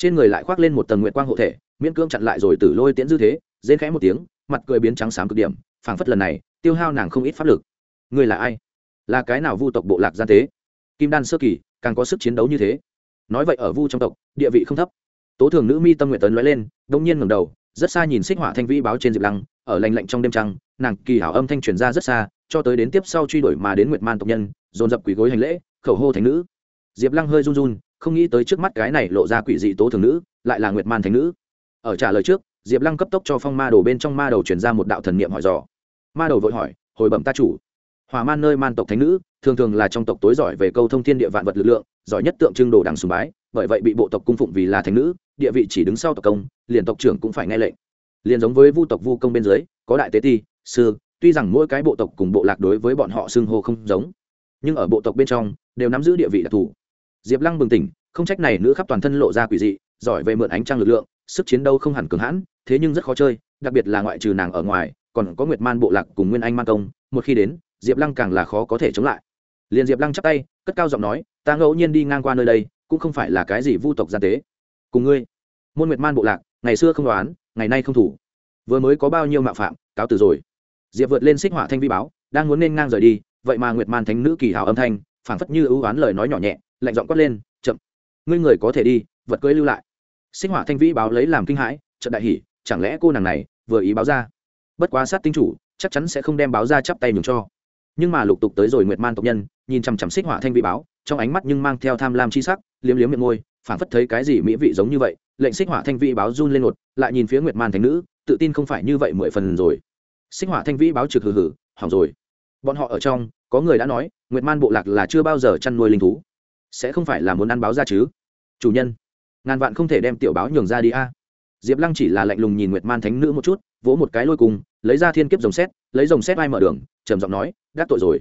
trên người lại khoác lên một tầng nguyện quang hộ thể, miễn cưỡng chặn lại rồi tử lôi tiễn dư thế dên khẽ một tiếng, mặt cười biến trắng xám cực điểm, phảng phất lần này, tiêu hao nàng không ít pháp lực. Người là ai? Là cái nào vu tộc bộ lạc gian tế kim đan sơ kỳ, càng có sức chiến đấu như thế. Nói vậy ở vu trong tộc, địa vị không thấp. Tố thường nữ mi tâm nguyện tấn lóe lên, đông nhiên ngẩng đầu, rất xa nhìn xích hỏa thanh vĩ báo trên diệp lăng, ở lành lạnh trong đêm trăng, nàng kỳ hảo âm thanh truyền ra rất xa, cho tới đến tiếp sau truy đuổi mà đến nguyệt man tộc nhân, dồn dập quỳ gối hành lễ, khẩu hô thành nữ. Diệp lăng hơi run run không nghĩ tới trước mắt cái này lộ ra quỷ dị tố thường nữ, lại là nguyệt man thánh nữ. Ở trả lời trước, diệp lăng cấp tốc cho phong ma đồ bên trong ma đầu truyền ra một đạo thần niệm hỏi dò. Ma đầu vội hỏi, hồi bẩm ta chủ. Hòa man nơi man tộc thánh nữ, thường thường là trong tộc tối giỏi về câu thông thiên địa vạn vật lực lượng, giỏi nhất tượng trưng đồ đằng sùng bái, bởi vậy bị bộ tộc cung phụng vì là thánh nữ, địa vị chỉ đứng sau tộc công, liền tộc trưởng cũng phải nghe lệnh. Liền giống với vu tộc vu công bên dưới, có đại tế ti, sư, tuy rằng mỗi cái bộ tộc cùng bộ lạc đối với bọn họ xưng hô không giống, nhưng ở bộ tộc bên trong, đều nắm giữ địa vị đặc thù diệp lăng bừng tỉnh, không trách này nữ khắp toàn thân lộ ra quỷ dị, giỏi về mượn ánh trăng lực lượng, sức chiến đấu không hẳn cường hãn, thế nhưng rất khó chơi, đặc biệt là ngoại trừ nàng ở ngoài, còn có nguyệt man bộ lạc cùng nguyên anh man công, một khi đến, diệp lăng càng là khó có thể chống lại. Liền diệp lăng chắp tay, cất cao giọng nói, ta ngẫu nhiên đi ngang qua nơi đây, cũng không phải là cái gì vu tộc gian tế. Cùng ngươi, môn nguyệt man bộ lạc, ngày xưa không đoán, ngày nay không thủ. Vừa mới có bao nhiêu mạo phạm, cáo từ rồi. Diệp vượt lên xích hỏa thanh vi báo, đang muốn nên ngang rời đi, vậy mà nguyệt man thánh nữ kỳ hào âm thanh, phảng phất như ưu oán lời nói nhỏ nhẹ lạnh giọng quát lên, chậm, ngươi người có thể đi, vật cưới lưu lại. Xích hỏa thanh vĩ báo lấy làm kinh hãi trận đại hỉ, chẳng lẽ cô nàng này vừa ý báo ra? Bất quá sát tinh chủ, chắc chắn sẽ không đem báo ra chắp tay nhường cho. Nhưng mà lục tục tới rồi nguyệt man tộc nhân, nhìn chằm chằm xích hỏa thanh vĩ báo, trong ánh mắt nhưng mang theo tham lam chi sắc, liếm liếm miệng môi, phảng phất thấy cái gì mỹ vị giống như vậy, lệnh xích hỏa thanh vĩ báo run lên một, lại nhìn phía nguyệt man thánh nữ, tự tin không phải như vậy mười phần rồi. Xích hỏa thanh vĩ báo trực hừ hừ, hỏng rồi. Bọn họ ở trong, có người đã nói, nguyệt man bộ lạc là chưa bao giờ chăn nuôi linh thú sẽ không phải là muốn ăn báo ra chứ? Chủ nhân, ngàn vạn không thể đem tiểu báo nhường ra đi a. Diệp lăng chỉ là lạnh lùng nhìn nguyệt man thánh nữ một chút, vỗ một cái lôi cùng, lấy ra thiên kiếp rồng xét, lấy rồng xét ai mở đường, trầm giọng nói gác tội rồi.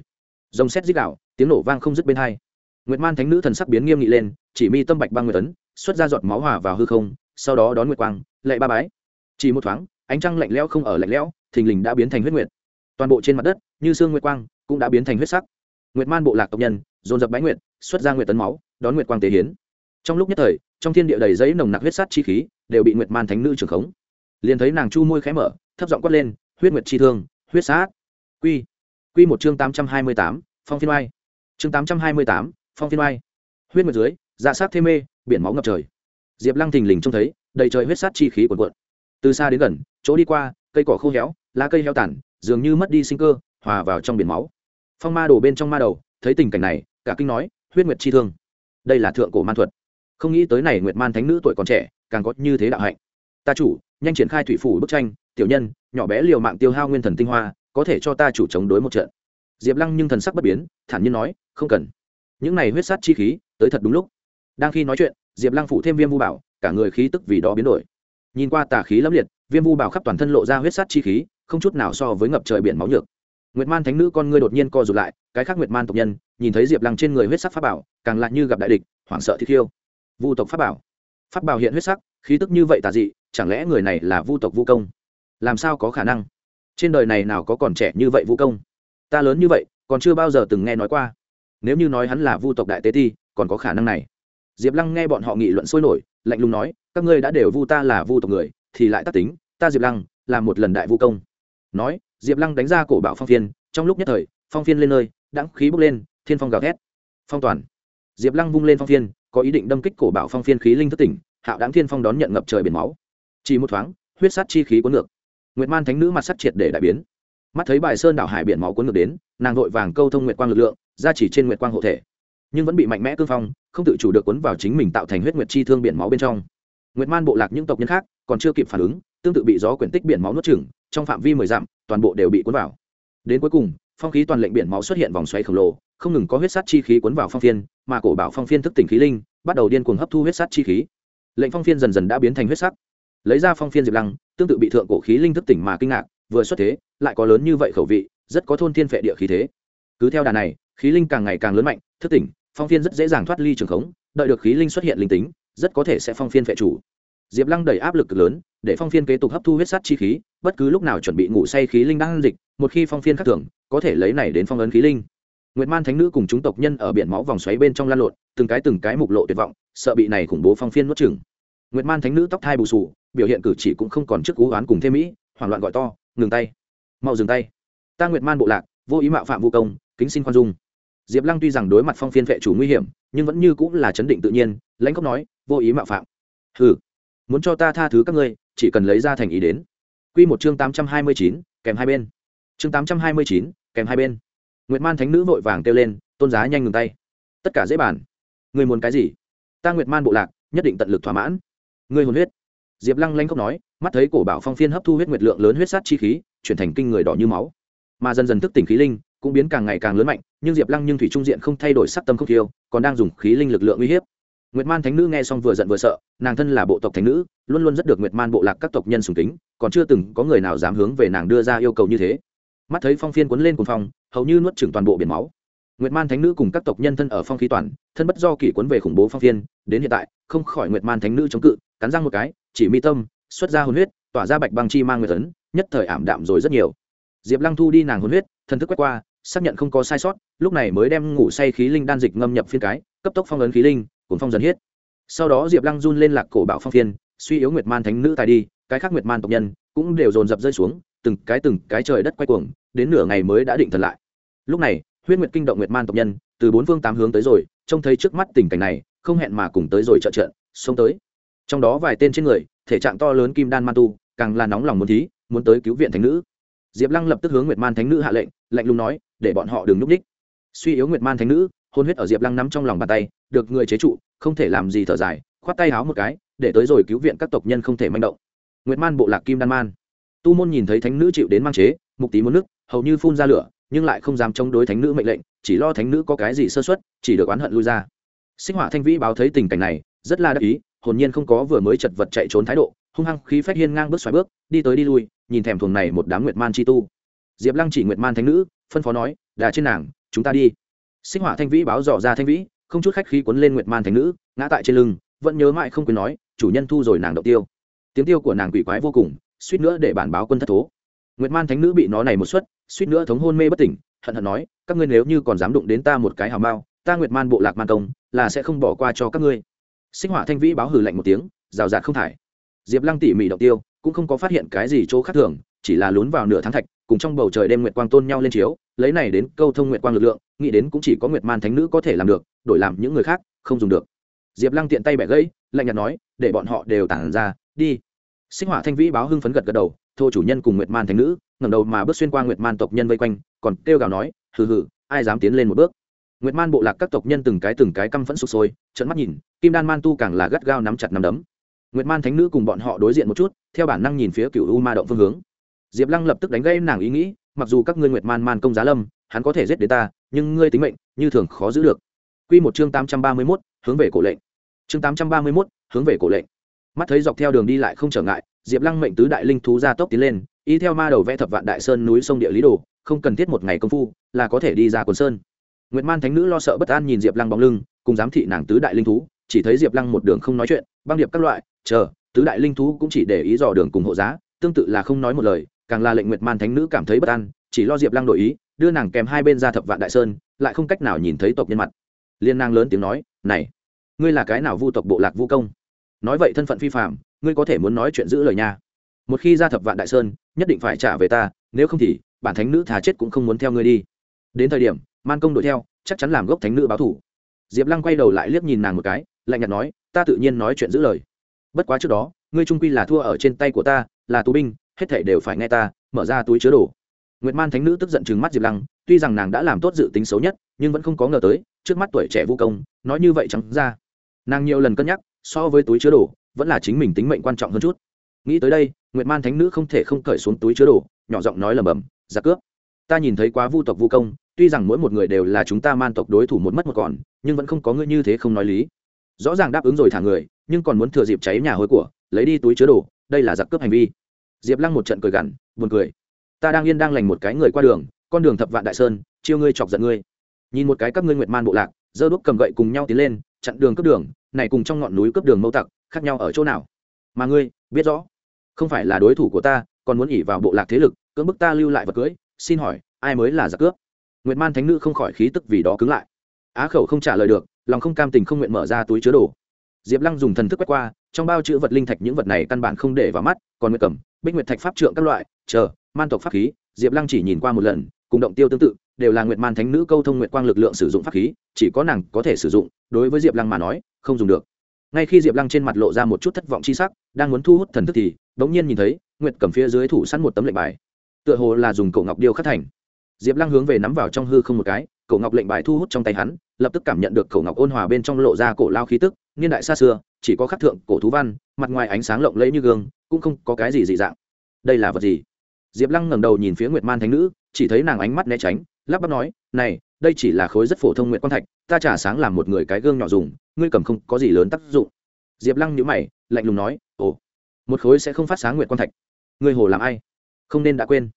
Rồng xét dích đạo tiếng nổ vang không dứt bên hai. Nguyệt man thánh nữ thần sắc biến nghiêm nghị lên, chỉ mi tâm bạch băng nguyệt tấn xuất ra giọt máu hòa vào hư không, sau đó đón nguyệt quang lệ ba bái. Chỉ một thoáng, ánh trăng lạnh lẽo không ở lạnh lẽo, thình lình đã biến thành huyết nguyệt. Toàn bộ trên mặt đất, như xương nguyệt quang, cũng đã biến thành huyết sắc nguyệt man bộ lạc tộc nhân, dồn dập bái nguyệt, xuất ra nguyệt tấn máu, đón nguyệt quang tế hiến. Trong lúc nhất thời, trong thiên địa đầy giấy nồng nặc huyết sát chi khí, đều bị nguyệt man thánh nữ trưởng khống. Liền thấy nàng chu môi khẽ mở, thấp giọng quát lên, huyết nguyệt chi thương, huyết sát. Quy quy một chương tám trăm hai mươi tám, phong phiên oai. Chương tám trăm hai mươi tám, phong phiên oai. Huyết nguyệt dưới dạ sát thê mê, biển máu ngập trời. Diệp lăng thình lình trông thấy, đầy trời huyết sát chi khí cuồn cuộn. Từ xa đến gần, chỗ đi qua, cây cỏ khô héo, lá cây heo tàn, dường như mất đi sinh cơ, hòa vào trong biển máu phong ma đổ bên trong ma đầu, thấy tình cảnh này, cả kinh nói, huyết nguyệt chi thương. Đây là thượng cổ man thuật. Không nghĩ tới này nguyệt man thánh nữ tuổi còn trẻ, càng có như thế đạo hạnh. Ta chủ, nhanh triển khai thủy phủ bức tranh, tiểu nhân, nhỏ bé liều mạng tiêu hao nguyên thần tinh hoa, có thể cho ta chủ chống đối một trận. Diệp lăng nhưng thần sắc bất biến, thản nhiên nói, không cần. Những này huyết sát chi khí, tới thật đúng lúc. Đang khi nói chuyện, diệp lăng phụ thêm viêm vu bảo, cả người khí tức vì đó biến đổi. Nhìn qua tà khí lâm liệt, viêm vu bảo khắp toàn thân lộ ra huyết sát chi khí, không chút nào so với ngập trời biển máu nhược nguyệt man thánh nữ con ngươi đột nhiên co rụt lại, cái khác nguyệt man tộc nhân, nhìn thấy diệp lăng trên người huyết sắc pháp bảo, càng lại như gặp đại địch, hoảng sợ thi thiêu. Vu tộc pháp bảo. Pháp bảo hiện huyết sắc, khí tức như vậy tà dị, chẳng lẽ người này là vu tộc vu công? Làm sao có khả năng? Trên đời này nào có còn trẻ như vậy vu công? Ta lớn như vậy, còn chưa bao giờ từng nghe nói qua. Nếu như nói hắn là vu tộc đại tế ti, còn có khả năng này. Diệp lăng nghe bọn họ nghị luận sôi nổi, lạnh lùng nói, các ngươi đã đều vu ta là vu tộc người, thì lại tác tính, ta diệp lăng là một lần đại vu công. Nói diệp lăng đánh ra cổ bạo phong phiên, trong lúc nhất thời, phong phiên lên nơi, đãng khí bốc lên, thiên phong gào thét. Phong toàn. Diệp lăng vung lên phong phiên, có ý định đâm kích cổ bạo phong phiên khí linh thất tỉnh, hạo đáng thiên phong đón nhận ngập trời biển máu. Chỉ một thoáng, huyết sát chi khí cuốn ngược. Nguyệt man thánh nữ mặt sắt triệt để đại biến. Mắt thấy bài sơn đảo hải biển máu cuốn ngược đến, nàng vội vàng câu thông nguyệt quang lực lượng, ra chỉ trên nguyệt quang hộ thể. Nhưng vẫn bị mạnh mẽ cương phong, không tự chủ được cuốn vào chính mình tạo thành huyết nguyệt chi thương biển máu bên trong. Nguyệt man bộ lạc những tộc nhân khác, còn chưa kịp phản ứng, tương tự bị gió quyển tích biển máu nuốt chửng trong phạm vi mười dặm, toàn bộ đều bị cuốn vào. Đến cuối cùng, phong khí toàn lệnh biển máu xuất hiện vòng xoáy khổng lồ, không ngừng có huyết sát chi khí cuốn vào phong phiên, mà cổ bảo phong phiên thức tỉnh khí linh, bắt đầu điên cuồng hấp thu huyết sát chi khí. Lệnh phong phiên dần dần đã biến thành huyết sắc. Lấy ra phong phiên diệp lăng, tương tự bị thượng cổ khí linh thức tỉnh mà kinh ngạc, vừa xuất thế, lại có lớn như vậy khẩu vị, rất có thôn thiên phệ địa khí thế. Cứ theo đà này, khí linh càng ngày càng lớn mạnh, thức tỉnh, phong phiên rất dễ dàng thoát ly trường khống, đợi được khí linh xuất hiện linh tính, rất có thể sẽ phong phiên phệ chủ diệp lăng đẩy áp lực cực lớn, để phong phiên kế tục hấp thu huyết sát chi khí, bất cứ lúc nào chuẩn bị ngủ say khí linh đang dịch, một khi phong phiên khắc thường, có thể lấy này đến phong ấn khí linh. Nguyệt man thánh nữ cùng chúng tộc nhân ở biển máu vòng xoáy bên trong lan lộn, từng cái từng cái mục lộ tuyệt vọng, sợ bị này khủng bố phong phiên nuốt chừng nguyệt man thánh nữ tóc thai bù sù biểu hiện cử chỉ cũng không còn trước cú oán cùng thêm mỹ, hoảng loạn gọi to, ngừng tay, mau dừng tay. Ta nguyệt man bộ lạc, vô ý mạo phạm vô công, kính xin khoan dung. Diệp lăng tuy rằng đối mặt phong phiên vệ chủ nguy hiểm, nhưng vẫn như cũng là chấn định tự nhiên, lãnh cốc nói, vô ý mạo phạm. Hừ muốn cho ta tha thứ các ngươi, chỉ cần lấy ra thành ý đến. Quy một chương tám trăm hai mươi chín, kèm hai bên. Chương tám trăm hai mươi chín, kèm hai bên. Nguyệt man thánh nữ vội vàng kêu lên, tôn giá nhanh ngừng tay. Tất cả dễ bàn. Người muốn cái gì? Ta nguyệt man bộ lạc, nhất định tận lực thỏa mãn. Người hồn huyết. Diệp lăng lanh không nói, mắt thấy cổ bảo phong phiên hấp thu huyết nguyệt lượng lớn huyết sát chi khí, chuyển thành kinh người đỏ như máu. Mà dần dần thức tỉnh khí linh, cũng biến càng ngày càng lớn mạnh, nhưng diệp lăng nhưng thủy trung diện không thay đổi sắc tâm không thiêu, còn đang dùng khí linh lực lượng uy hiếp nguyệt man thánh nữ nghe xong vừa giận vừa sợ nàng thân là bộ tộc thánh nữ luôn luôn rất được nguyệt man bộ lạc các tộc nhân sùng kính còn chưa từng có người nào dám hướng về nàng đưa ra yêu cầu như thế. Mắt thấy phong phiên cuốn lên cùng phong hầu như nuốt chửng toàn bộ biển máu. Nguyệt man thánh nữ cùng các tộc nhân thân ở phong khí toàn thân bất do kỷ cuốn về khủng bố phong phiên đến hiện tại không khỏi nguyệt man thánh nữ chống cự cắn răng một cái chỉ mi tâm xuất ra hồn huyết tỏa ra bạch băng chi mang nguyệt ấn, nhất thời ảm đạm rồi rất nhiều. Diệp lăng thu đi nàng hồn huyết thân thức quét qua xác nhận không có sai sót lúc này mới đem ngủ say khí linh đan dịch ngâm nhập phiên cái cấp tốc phong ấn khí linh cuốn phong dần hiết. Sau đó diệp lăng run lên lạc cổ bảo phong phiên suy yếu nguyệt man thánh nữ tài đi, cái khác nguyệt man tộc nhân cũng đều dồn dập rơi xuống, từng cái từng cái trời đất quay cuồng, đến nửa ngày mới đã định thần lại. Lúc này, huyết nguyệt kinh động nguyệt man tộc nhân, từ bốn phương tám hướng tới rồi, trông thấy trước mắt tình cảnh này, không hẹn mà cùng tới rồi trợ trận, xông tới. Trong đó vài tên trên người, thể trạng to lớn kim đan man tu, càng là nóng lòng muốn thí, muốn tới cứu viện thánh nữ. Diệp lăng lập tức hướng nguyệt man thánh nữ hạ lệnh, lạnh lùng nói, để bọn họ đừng núp ních suy yếu nguyệt man thánh nữ, hôn huyết ở diệp lăng nắm trong lòng bàn tay được người chế trụ, không thể làm gì thở dài, khoát tay háo một cái, để tới rồi cứu viện các tộc nhân không thể manh động. Nguyệt man, bộ lạc kim đan man. Tu môn nhìn thấy thánh nữ chịu đến mang chế, mục tí muốn nước hầu như phun ra lửa, nhưng lại không dám chống đối thánh nữ mệnh lệnh, chỉ lo thánh nữ có cái gì sơ xuất chỉ được oán hận lui ra. Sinh hỏa thanh vĩ báo thấy tình cảnh này, rất là đắc ý, hồn nhiên không có vừa mới chật vật chạy trốn thái độ, hung hăng khí phách hiên ngang bước xoài bước, đi tới đi lui, nhìn thèm thuồng này một đám nguyệt man chi tu. Diệp lăng chỉ nguyệt man thánh nữ, phân phó nói, đà trên nàng, chúng ta đi. Sinh hỏa thanh vĩ báo dò ra thanh vĩ không chút khách khí quấn lên nguyệt man thánh nữ, ngã tại trên lưng, vẫn nhớ mãi không quên nói, chủ nhân thu rồi nàng động tiêu. Tiếng tiêu của nàng quỷ quái vô cùng, suýt nữa để bản báo quân thất thố. Nguyệt man thánh nữ bị nó này một suất, suýt nữa thống hôn mê bất tỉnh, hận hận nói, các ngươi nếu như còn dám đụng đến ta một cái hào mao, ta nguyệt man bộ lạc man công, là sẽ không bỏ qua cho các ngươi. Sinh hỏa thanh vĩ báo hử lạnh một tiếng, rào rạt không thải. Diệp lăng tỉ mỉ động tiêu, cũng không có phát hiện cái gì chỗ khác thường, chỉ là lún vào nửa tháng thạch, cùng trong bầu trời đêm nguyệt quang tôn nhau lên chiếu, lấy này đến câu thông nguyệt quang lực lượng, nghĩ đến cũng chỉ có nguyệt man thánh nữ có thể làm được đổi làm những người khác, không dùng được. Diệp lăng tiện tay bẻ gãy, lạnh nhạt nói, để bọn họ đều tản ra, đi. Sinh hỏa thanh vĩ báo hưng phấn gật gật đầu, thô chủ nhân cùng nguyệt man thánh nữ, ngẩng đầu mà bước xuyên qua nguyệt man tộc nhân vây quanh, còn kêu gào nói, hừ hừ, ai dám tiến lên một bước? Nguyệt man bộ lạc các tộc nhân từng cái từng cái căm phẫn sụp sôi trận mắt nhìn, kim đan man tu càng là gắt gao nắm chặt nắm đấm. Nguyệt man thánh nữ cùng bọn họ đối diện một chút, theo bản năng nhìn phía cựu u ma động phương hướng. Diệp lăng lập tức đánh gây nàng ý nghĩ, mặc dù các ngươi nguyệt man man công giá lâm, hắn có thể giết đến ta, nhưng ngươi tính mệnh, như thường khó giữ được quy một chương tám trăm ba mươi mốt, hướng về cổ lệnh. Chương tám trăm ba mươi mốt, hướng về cổ lệnh. Mắt thấy dọc theo đường đi lại không trở ngại, diệp lăng mệnh tứ đại linh thú ra tốc tiến lên, y theo ma đầu vẽ thập vạn đại sơn núi sông địa lý đồ, không cần thiết một ngày công phu, là có thể đi ra quần sơn. Nguyệt man thánh nữ lo sợ bất an nhìn diệp lăng bóng lưng, cùng giám thị nàng tứ đại linh thú, chỉ thấy diệp lăng một đường không nói chuyện, băng điệp các loại, chờ, tứ đại linh thú cũng chỉ để ý dò đường cùng hộ giá, tương tự là không nói một lời, càng là lệnh nguyệt man thánh nữ cảm thấy bất an, chỉ lo diệp lăng đổi ý, đưa nàng kèm hai bên ra thập vạn đại sơn, lại không cách nào nhìn thấy tộc nhân mặt liên nàng lớn tiếng nói, này, ngươi là cái nào vu tộc bộ lạc vu công? Nói vậy thân phận phi phạm ngươi có thể muốn nói chuyện giữ lời nha. Một khi ra thập vạn đại sơn, nhất định phải trả về ta, nếu không thì, bản thánh nữ thà chết cũng không muốn theo ngươi đi. Đến thời điểm, man công đuổi theo, chắc chắn làm gốc thánh nữ báo thủ. Diệp lăng quay đầu lại liếc nhìn nàng một cái, lạnh nhạt nói, ta tự nhiên nói chuyện giữ lời. Bất quá trước đó, ngươi trung quy là thua ở trên tay của ta, là tù binh, hết thể đều phải nghe ta, mở ra túi chứa đồ. Nguyệt man thánh nữ tức giận chừng mắt diệp lăng tuy rằng nàng đã làm tốt dự tính xấu nhất, nhưng vẫn không có ngờ tới, trước mắt tuổi trẻ vũ công, nói như vậy chẳng ra. Nàng nhiều lần cân nhắc, so với túi chứa đồ, vẫn là chính mình tính mệnh quan trọng hơn chút. Nghĩ tới đây, nguyệt man thánh nữ không thể không cởi xuống túi chứa đồ, nhỏ giọng nói lầm bầm giặc cướp, ta nhìn thấy quá vu tộc vu công, tuy rằng mỗi một người đều là chúng ta man tộc đối thủ một mất một còn, nhưng vẫn không có ngươi như thế không nói lý. Rõ ràng đáp ứng rồi thả người, nhưng còn muốn thừa dịp cháy nhà hôi của, lấy đi túi chứa đồ, đây là giặc cướp hành vi. Diệp lăng một trận cười gằn, buồn cười. Ta đang yên đang lành một cái người qua đường con đường thập vạn đại sơn chiêu ngươi chọc giận ngươi. Nhìn một cái các ngươi nguyệt man bộ lạc giơ đuốc cầm gậy cùng nhau tiến lên chặn đường cướp đường này cùng trong ngọn núi cướp đường mâu tặc khác nhau ở chỗ nào? Mà ngươi biết rõ không phải là đối thủ của ta còn muốn ỉ vào bộ lạc thế lực cưỡng bức ta lưu lại vật cưới xin hỏi ai mới là giặc cướp? Nguyệt man thánh nữ không khỏi khí tức vì đó cứng lại. Á khẩu không trả lời được lòng không cam tình không nguyện mở ra túi chứa đồ. Diệp lăng dùng thần thức quét qua trong bao chữ vật linh thạch những vật này căn bản không để vào mắt còn nguyệt cầm, bích nguyệt thạch pháp trượng các loại chờ man tộc pháp khí diệp lăng chỉ nhìn qua một lần cùng động tiêu tương tự, đều là nguyệt man thánh nữ câu thông nguyệt quang lực lượng sử dụng pháp khí, chỉ có nàng có thể sử dụng, đối với diệp lăng mà nói, không dùng được. Ngay khi diệp lăng trên mặt lộ ra một chút thất vọng chi sắc, đang muốn thu hút thần thức thì đ ỗ n g nhiên nhìn thấy, nguyệt cầm phía dưới thủ sẵn một tấm lệnh bài. Tựa hồ là dùng cổ ngọc điêu khắc thành. Diệp lăng hướng về nắm vào trong hư không một cái, cổ ngọc lệnh bài thu hút trong tay hắn, lập tức cảm nhận được cổ ngọc ôn hòa bên trong lộ ra cổ lao khí tức, niên đại xa xưa, chỉ có khắc thượng cổ thú văn, mặt ngoài ánh sáng lộng lẫy như gương, cũng không có cái gì dị dạng. Đây là vật gì? Diệp lăng ngẩng đầu nhìn phía nguyệt man thánh nữ, chỉ thấy nàng ánh mắt né tránh, lắp bắp nói, này, đây chỉ là khối rất phổ thông Nguyệt quan thạch, ta trả sáng làm một người cái gương nhỏ dùng, ngươi cầm không có gì lớn tác dụng. Diệp lăng nhữ mày, lạnh lùng nói, ồ, một khối sẽ không phát sáng Nguyệt quan thạch. Ngươi hồ làm ai? Không nên đã quên.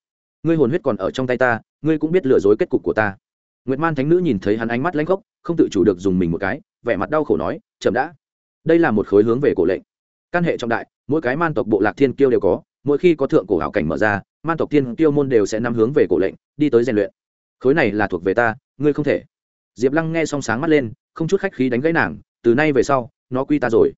Ngươi hồn huyết còn ở trong tay ta, ngươi cũng biết lừa dối kết cục của ta. Nguyệt man thánh nữ nhìn thấy hắn ánh mắt lãnh khốc không tự chủ được dùng mình một cái, vẻ mặt đau khổ nói, chậm đã. Đây là một khối hướng về cổ lệnh. Căn hệ trọng đại, mỗi cái man tộc bộ lạc thiên kiêu đều có, mỗi khi có thượng cổ hảo cảnh mở ra man tộc tiên tiêu môn đều sẽ nắm hướng về cổ lệnh, đi tới rèn luyện. Khối này là thuộc về ta, ngươi không thể. Diệp lăng nghe xong sáng mắt lên, không chút khách khí đánh gãy nàng, từ nay về sau, nó quy ta rồi.